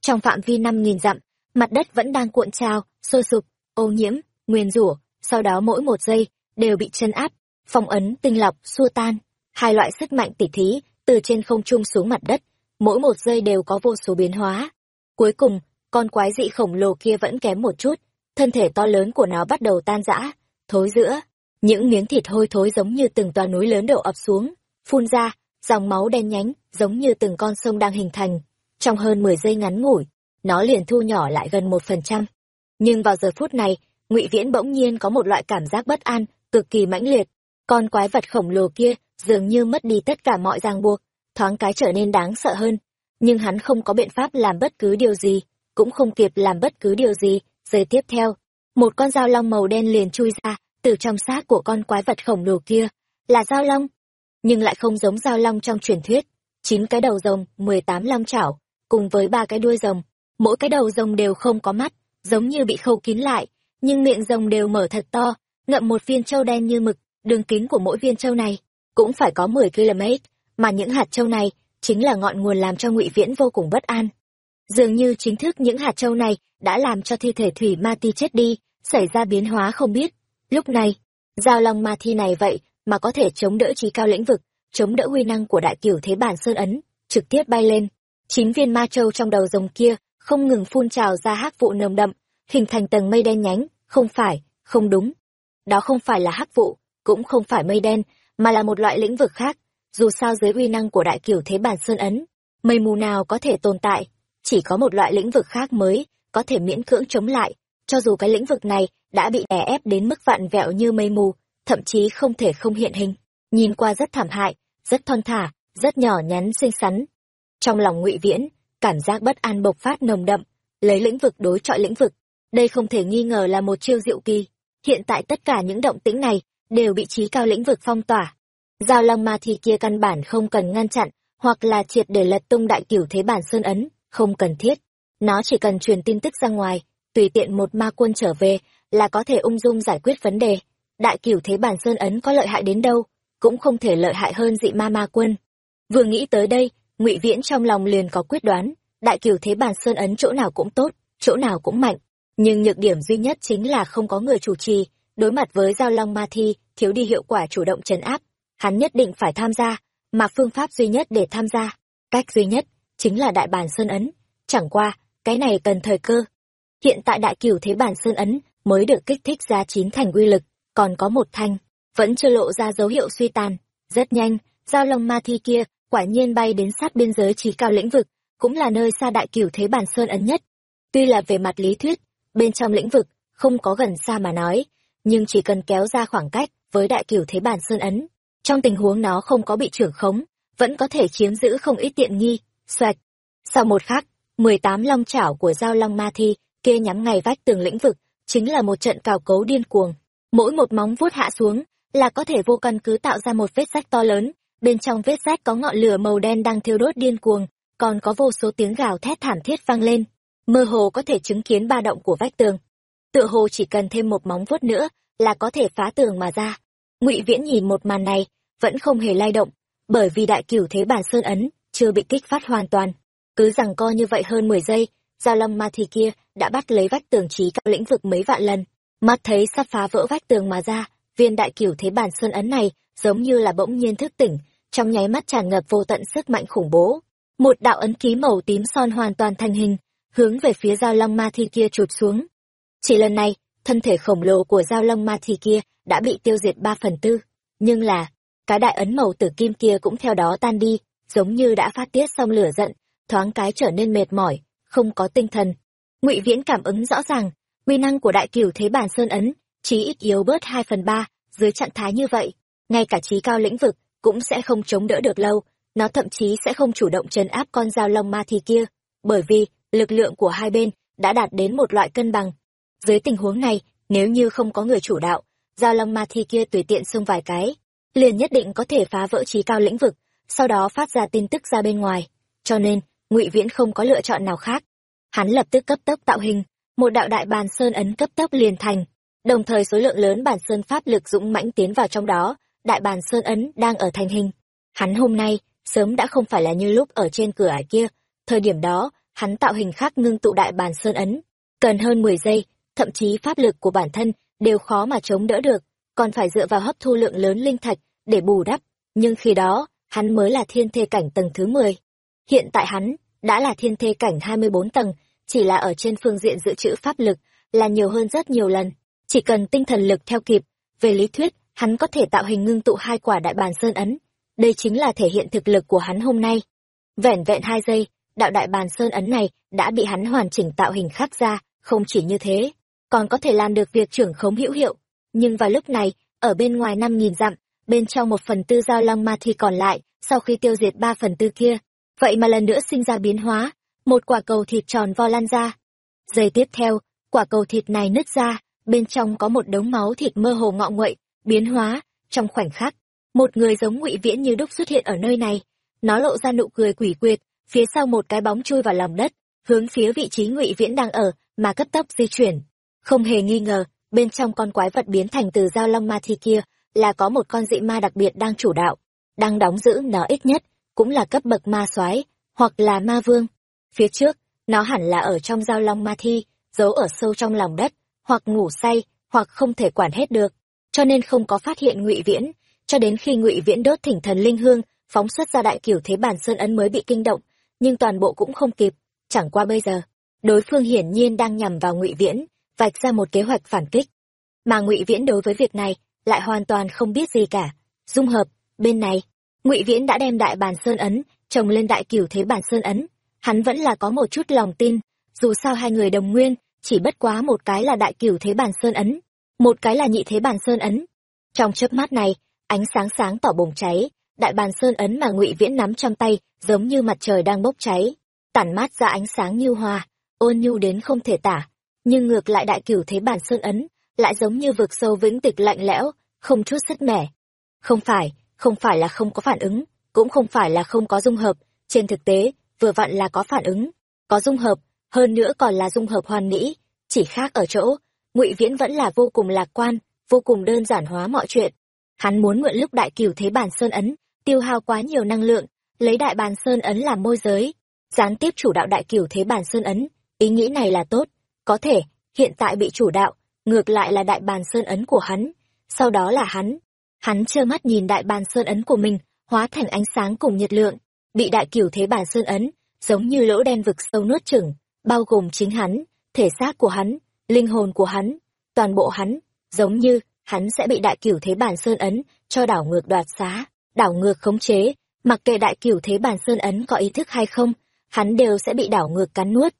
Trong phạm vi năm nghìn dặm, mặt đất vẫn đang cuộn trào, sôi sục ô nhiễm nguyên rủa, sau đó mỗi một giây đều bị chân áp, phong ấn, tinh lọc, xua tan. Hai loại sức mạnh tỉ thí, từ trên không trung xuống mặt đất, mỗi một giây đều có vô số biến hóa. Cuối cùng, con quái dị khổng lồ kia vẫn kém một chút, thân thể to lớn của nó bắt đầu tan rã, thối giữa. Những miếng thịt hôi thối giống như từng toà núi lớn đổ ập xuống, phun ra, dòng máu đen nhánh, giống như từng con sông đang hình thành. Trong hơn mười giây ngắn ngủi, nó liền thu nhỏ lại gần một phần trăm nhưng vào giờ phút này, ngụy viễn bỗng nhiên có một loại cảm giác bất an, cực kỳ mãnh liệt. Con quái vật khổng lồ kia dường như mất đi tất cả mọi ràng buộc, thoáng cái trở nên đáng sợ hơn. Nhưng hắn không có biện pháp làm bất cứ điều gì, cũng không kịp làm bất cứ điều gì. Giây tiếp theo, một con dao long màu đen liền chui ra từ trong xác của con quái vật khổng lồ kia. Là dao long, nhưng lại không giống dao long trong truyền thuyết. Chín cái đầu rồng, mười tám long chảo, cùng với ba cái đuôi rồng, mỗi cái đầu rồng đều không có mắt giống như bị khâu kín lại, nhưng miệng rồng đều mở thật to, ngậm một viên châu đen như mực, đường kính của mỗi viên châu này cũng phải có mười km mà những hạt châu này chính là ngọn nguồn làm cho ngụy viễn vô cùng bất an. Dường như chính thức những hạt châu này đã làm cho thi thể thủy ma ti chết đi, xảy ra biến hóa không biết. Lúc này, giao long ma thi này vậy mà có thể chống đỡ trí cao lĩnh vực, chống đỡ huy năng của đại cửu thế bản sơn ấn, trực tiếp bay lên. Chín viên ma châu trong đầu rồng kia không ngừng phun trào ra hắc vụ nồng đậm, hình thành tầng mây đen nhánh. Không phải, không đúng. Đó không phải là hắc vụ, cũng không phải mây đen, mà là một loại lĩnh vực khác. Dù sao dưới uy năng của đại kiểu thế bản sơn ấn, mây mù nào có thể tồn tại. Chỉ có một loại lĩnh vực khác mới, có thể miễn cưỡng chống lại. Cho dù cái lĩnh vực này đã bị đè ép đến mức vạn vẹo như mây mù, thậm chí không thể không hiện hình. Nhìn qua rất thảm hại, rất thon thả, rất nhỏ nhắn xinh xắn. Trong lòng ngụy viễn cảm giác bất an bộc phát nồng đậm, lấy lĩnh vực đối chọi lĩnh vực. Đây không thể nghi ngờ là một chiêu diệu kỳ. Hiện tại tất cả những động tĩnh này đều bị trí cao lĩnh vực phong tỏa. Giao long ma thi kia căn bản không cần ngăn chặn, hoặc là triệt để lật tung đại cửu thế bản sơn ấn, không cần thiết. Nó chỉ cần truyền tin tức ra ngoài, tùy tiện một ma quân trở về là có thể ung dung giải quyết vấn đề. Đại cửu thế bản sơn ấn có lợi hại đến đâu, cũng không thể lợi hại hơn dị ma ma quân. Vừa nghĩ tới đây ngụy viễn trong lòng liền có quyết đoán, đại kiều thế bàn sơn ấn chỗ nào cũng tốt, chỗ nào cũng mạnh. Nhưng nhược điểm duy nhất chính là không có người chủ trì, đối mặt với giao long ma thi, thiếu đi hiệu quả chủ động trấn áp, hắn nhất định phải tham gia, mà phương pháp duy nhất để tham gia, cách duy nhất chính là đại bàn sơn ấn. Chẳng qua, cái này cần thời cơ. Hiện tại đại cửu thế bản sơn ấn mới được kích thích ra chín thành uy lực, còn có một thanh vẫn chưa lộ ra dấu hiệu suy tàn. Rất nhanh, giao long ma thi kia quả nhiên bay đến sát biên giới trí cao lĩnh vực, cũng là nơi xa đại cửu thế bản sơn ấn nhất tuy là về mặt lý thuyết, bên trong lĩnh vực không có gần xa mà nói, nhưng chỉ cần kéo ra khoảng cách với đại cửu thế bản sơn ấn, trong tình huống nó không có bị trưởng khống, vẫn có thể chiếm giữ không ít tiện nghi, xoạch. sau một khắc, mười tám long chảo của giao long ma thi kia nhắm ngay vách tường lĩnh vực, chính là một trận cào cấu điên cuồng mỗi một móng vuốt hạ xuống là có thể vô căn cứ tạo ra một vết rách to lớn bên trong vết rách có ngọn lửa màu đen đang thiêu đốt điên cuồng, còn có vô số tiếng gào thét thảm thiết vang lên. Mơ hồ có thể chứng kiến ba động của vách tường. Tựa hồ chỉ cần thêm một móng vuốt nữa là có thể phá tường mà ra. Ngụy viễn nhìn một màn này, vẫn không hề lay động, bởi vì đại cửu thế bản sơn ấn chưa bị kích phát hoàn toàn. Cứ rằng co như vậy hơn mười giây, giao long ma thì kia đã bắt lấy vách tường trí cao lĩnh vực mấy vạn lần. Mắt thấy sắp phá vỡ vách tường mà ra, viên đại cửu thế bản sơn ấn này giống như là bỗng nhiên thức tỉnh trong nháy mắt tràn ngập vô tận sức mạnh khủng bố. Một đạo ấn ký màu tím son hoàn toàn thành hình, hướng về phía giao long ma thi kia chụp xuống. Chỉ lần này, thân thể khổng lồ của giao long ma thi kia đã bị tiêu diệt ba phần tư. Nhưng là, cái đại ấn màu tử kim kia cũng theo đó tan đi, giống như đã phát tiết xong lửa giận, thoáng cái trở nên mệt mỏi, không có tinh thần. Ngụy viễn cảm ứng rõ ràng, uy năng của đại cửu thế bản sơn ấn, chí ít yếu bớt hai phần ba, dưới trạng thái như vậy, ngay cả trí cao lĩnh vực cũng sẽ không chống đỡ được lâu. Nó thậm chí sẽ không chủ động trấn áp con dao long ma thi kia, bởi vì lực lượng của hai bên đã đạt đến một loại cân bằng. Dưới tình huống này, nếu như không có người chủ đạo, dao long ma thi kia tùy tiện xông vài cái, liền nhất định có thể phá vỡ trí cao lĩnh vực, sau đó phát ra tin tức ra bên ngoài. Cho nên, ngụy viễn không có lựa chọn nào khác. Hắn lập tức cấp tốc tạo hình, một đạo đại bàn sơn ấn cấp tốc liền thành. Đồng thời số lượng lớn bản sơn pháp lực dũng mãnh tiến vào trong đó đại bàn sơn ấn đang ở thành hình. Hắn hôm nay sớm đã không phải là như lúc ở trên cửa ải kia. Thời điểm đó, hắn tạo hình khác ngưng tụ đại bàn sơn ấn. Cần hơn mười giây, thậm chí pháp lực của bản thân đều khó mà chống đỡ được. Còn phải dựa vào hấp thu lượng lớn linh thạch để bù đắp. Nhưng khi đó, hắn mới là thiên thê cảnh tầng thứ mười. Hiện tại hắn đã là thiên thê cảnh hai mươi bốn tầng, chỉ là ở trên phương diện dự trữ pháp lực là nhiều hơn rất nhiều lần. Chỉ cần tinh thần lực theo kịp, về lý thuyết hắn có thể tạo hình ngưng tụ hai quả đại bàn sơn ấn. Đây chính là thể hiện thực lực của hắn hôm nay. Vẻn vẹn hai giây, đạo đại bàn sơn ấn này đã bị hắn hoàn chỉnh tạo hình khắc ra, không chỉ như thế, còn có thể làm được việc trưởng khống hữu hiệu. Nhưng vào lúc này, ở bên ngoài năm nghìn dặm, bên trong một phần tư giao long ma thi còn lại, sau khi tiêu diệt ba phần tư kia, vậy mà lần nữa sinh ra biến hóa, một quả cầu thịt tròn vo lan ra. Giây tiếp theo, quả cầu thịt này nứt ra, bên trong có một đống máu thịt mơ hồ ngọ nguậy biến hóa. Trong khoảnh khắc, một người giống ngụy viễn như đúc xuất hiện ở nơi này. Nó lộ ra nụ cười quỷ quyệt, phía sau một cái bóng chui vào lòng đất, hướng phía vị trí ngụy viễn đang ở mà cấp tốc di chuyển. Không hề nghi ngờ, bên trong con quái vật biến thành từ dao long ma thi kia là có một con dị ma đặc biệt đang chủ đạo, đang đóng giữ nó ít nhất cũng là cấp bậc ma soái hoặc là ma vương. Phía trước, nó hẳn là ở trong dao long ma thi, giấu ở sâu trong lòng đất, hoặc ngủ say, hoặc không thể quản hết được cho nên không có phát hiện ngụy viễn. Cho đến khi ngụy viễn đốt thỉnh thần linh hương, phóng xuất ra đại kiểu thế bản sơn ấn mới bị kinh động, nhưng toàn bộ cũng không kịp. Chẳng qua bây giờ, đối phương hiển nhiên đang nhằm vào ngụy viễn, vạch ra một kế hoạch phản kích. Mà ngụy viễn đối với việc này, lại hoàn toàn không biết gì cả. Dung hợp, bên này, ngụy viễn đã đem đại bàn sơn ấn, trồng lên đại cửu thế bản sơn ấn. Hắn vẫn là có một chút lòng tin, dù sao hai người đồng nguyên, chỉ bất quá một cái là đại cửu thế bản sơn ấn một cái là nhị thế bàn sơn ấn. Trong chớp mắt này, ánh sáng sáng tỏ bùng cháy. Đại bàn sơn ấn mà ngụy viễn nắm trong tay, giống như mặt trời đang bốc cháy. Tản mát ra ánh sáng như hoa, ôn nhu đến không thể tả. Nhưng ngược lại đại cửu thế bản sơn ấn, lại giống như vực sâu vĩnh tịch lạnh lẽo, không chút sứt mẻ. Không phải không phải là không có phản ứng, cũng không phải là không có dung hợp. Trên thực tế, vừa vặn là có phản ứng, có dung hợp, hơn nữa còn là dung hợp hoàn mỹ. Chỉ khác ở chỗ ngụy viễn vẫn là vô cùng lạc quan, vô cùng đơn giản hóa mọi chuyện. Hắn muốn mượn lúc đại cửu thế bản sơn ấn, tiêu hao quá nhiều năng lượng, lấy đại bàn sơn ấn làm môi giới, gián tiếp chủ đạo đại cửu thế bản sơn ấn. Ý nghĩ này là tốt. Có thể, hiện tại bị chủ đạo, ngược lại là đại bàn sơn ấn của hắn. Sau đó là hắn. Hắn trơ mắt nhìn đại bàn sơn ấn của mình, hóa thành ánh sáng cùng nhiệt lượng, bị đại cửu thế bản sơn ấn, giống như lỗ đen vực sâu nuốt chửng, bao gồm chính hắn, thể xác của hắn linh hồn của hắn, toàn bộ hắn, giống như hắn sẽ bị đại cửu thế bản sơn ấn cho đảo ngược đoạt xá, đảo ngược khống chế. Mặc kệ đại cửu thế bản sơn ấn có ý thức hay không, hắn đều sẽ bị đảo ngược cắn nuốt.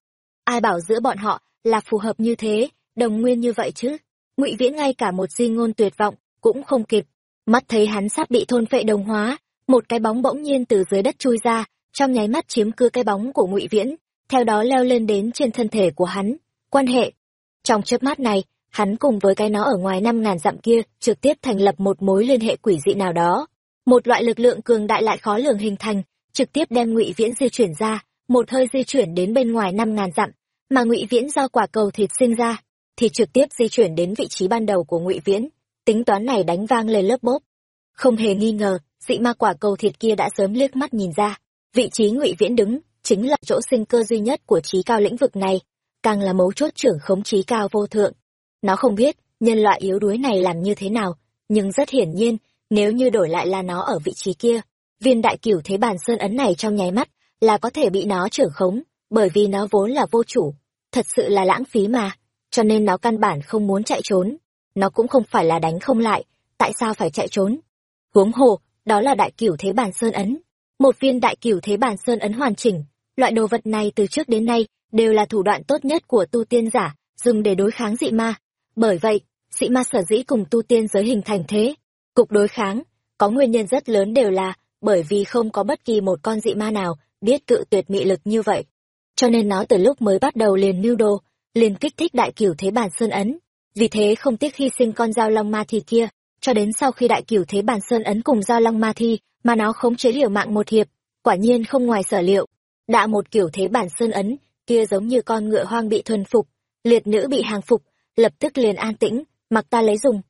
Ai bảo giữa bọn họ là phù hợp như thế, đồng nguyên như vậy chứ? Ngụy viễn ngay cả một di ngôn tuyệt vọng cũng không kịp. Mắt thấy hắn sắp bị thôn phệ đồng hóa, một cái bóng bỗng nhiên từ dưới đất chui ra, trong nháy mắt chiếm cứ cái bóng của ngụy viễn, theo đó leo lên đến trên thân thể của hắn. Quan hệ trong chớp mắt này, hắn cùng với cái nó ở ngoài năm ngàn dặm kia trực tiếp thành lập một mối liên hệ quỷ dị nào đó. Một loại lực lượng cường đại lại khó lường hình thành, trực tiếp đem ngụy viễn di chuyển ra, một hơi di chuyển đến bên ngoài năm ngàn dặm, mà ngụy viễn do quả cầu thịt sinh ra, thì trực tiếp di chuyển đến vị trí ban đầu của ngụy viễn, tính toán này đánh vang lên lớp bốp. Không hề nghi ngờ, dị ma quả cầu thịt kia đã sớm liếc mắt nhìn ra, vị trí ngụy viễn đứng chính là chỗ sinh cơ duy nhất của trí cao lĩnh vực này càng là mấu chốt trưởng khống trí cao vô thượng nó không biết nhân loại yếu đuối này làm như thế nào nhưng rất hiển nhiên nếu như đổi lại là nó ở vị trí kia viên đại cửu thế bàn sơn ấn này trong nháy mắt là có thể bị nó trưởng khống bởi vì nó vốn là vô chủ thật sự là lãng phí mà cho nên nó căn bản không muốn chạy trốn. Nó cũng không phải là đánh không lại, tại sao phải chạy trốn? Huống hồ, đó là đại cửu thế bàn sơn ấn. Một viên đại cửu thế bàn sơn ấn hoàn chỉnh, loại đồ vật này từ trước đến nay đều là thủ đoạn tốt nhất của tu tiên giả, dùng để đối kháng dị ma. Bởi vậy, dị ma sở dĩ cùng tu tiên giới hình thành thế, cục đối kháng, có nguyên nhân rất lớn đều là bởi vì không có bất kỳ một con dị ma nào biết cự tuyệt mị lực như vậy. Cho nên nó từ lúc mới bắt đầu liền mưu đồ, liền kích thích đại cửu thế bản sơn ấn. Vì thế không tiếc hy sinh con dao long ma thi kia, cho đến sau khi đại cửu thế bản sơn ấn cùng dao long ma thi, mà nó khống chế liều mạng một hiệp, quả nhiên không ngoài sở liệu. Đã một kiểu thế bản sơn ấn, kia giống như con ngựa hoang bị thuần phục, liệt nữ bị hàng phục, lập tức liền an tĩnh, mặc ta lấy dùng.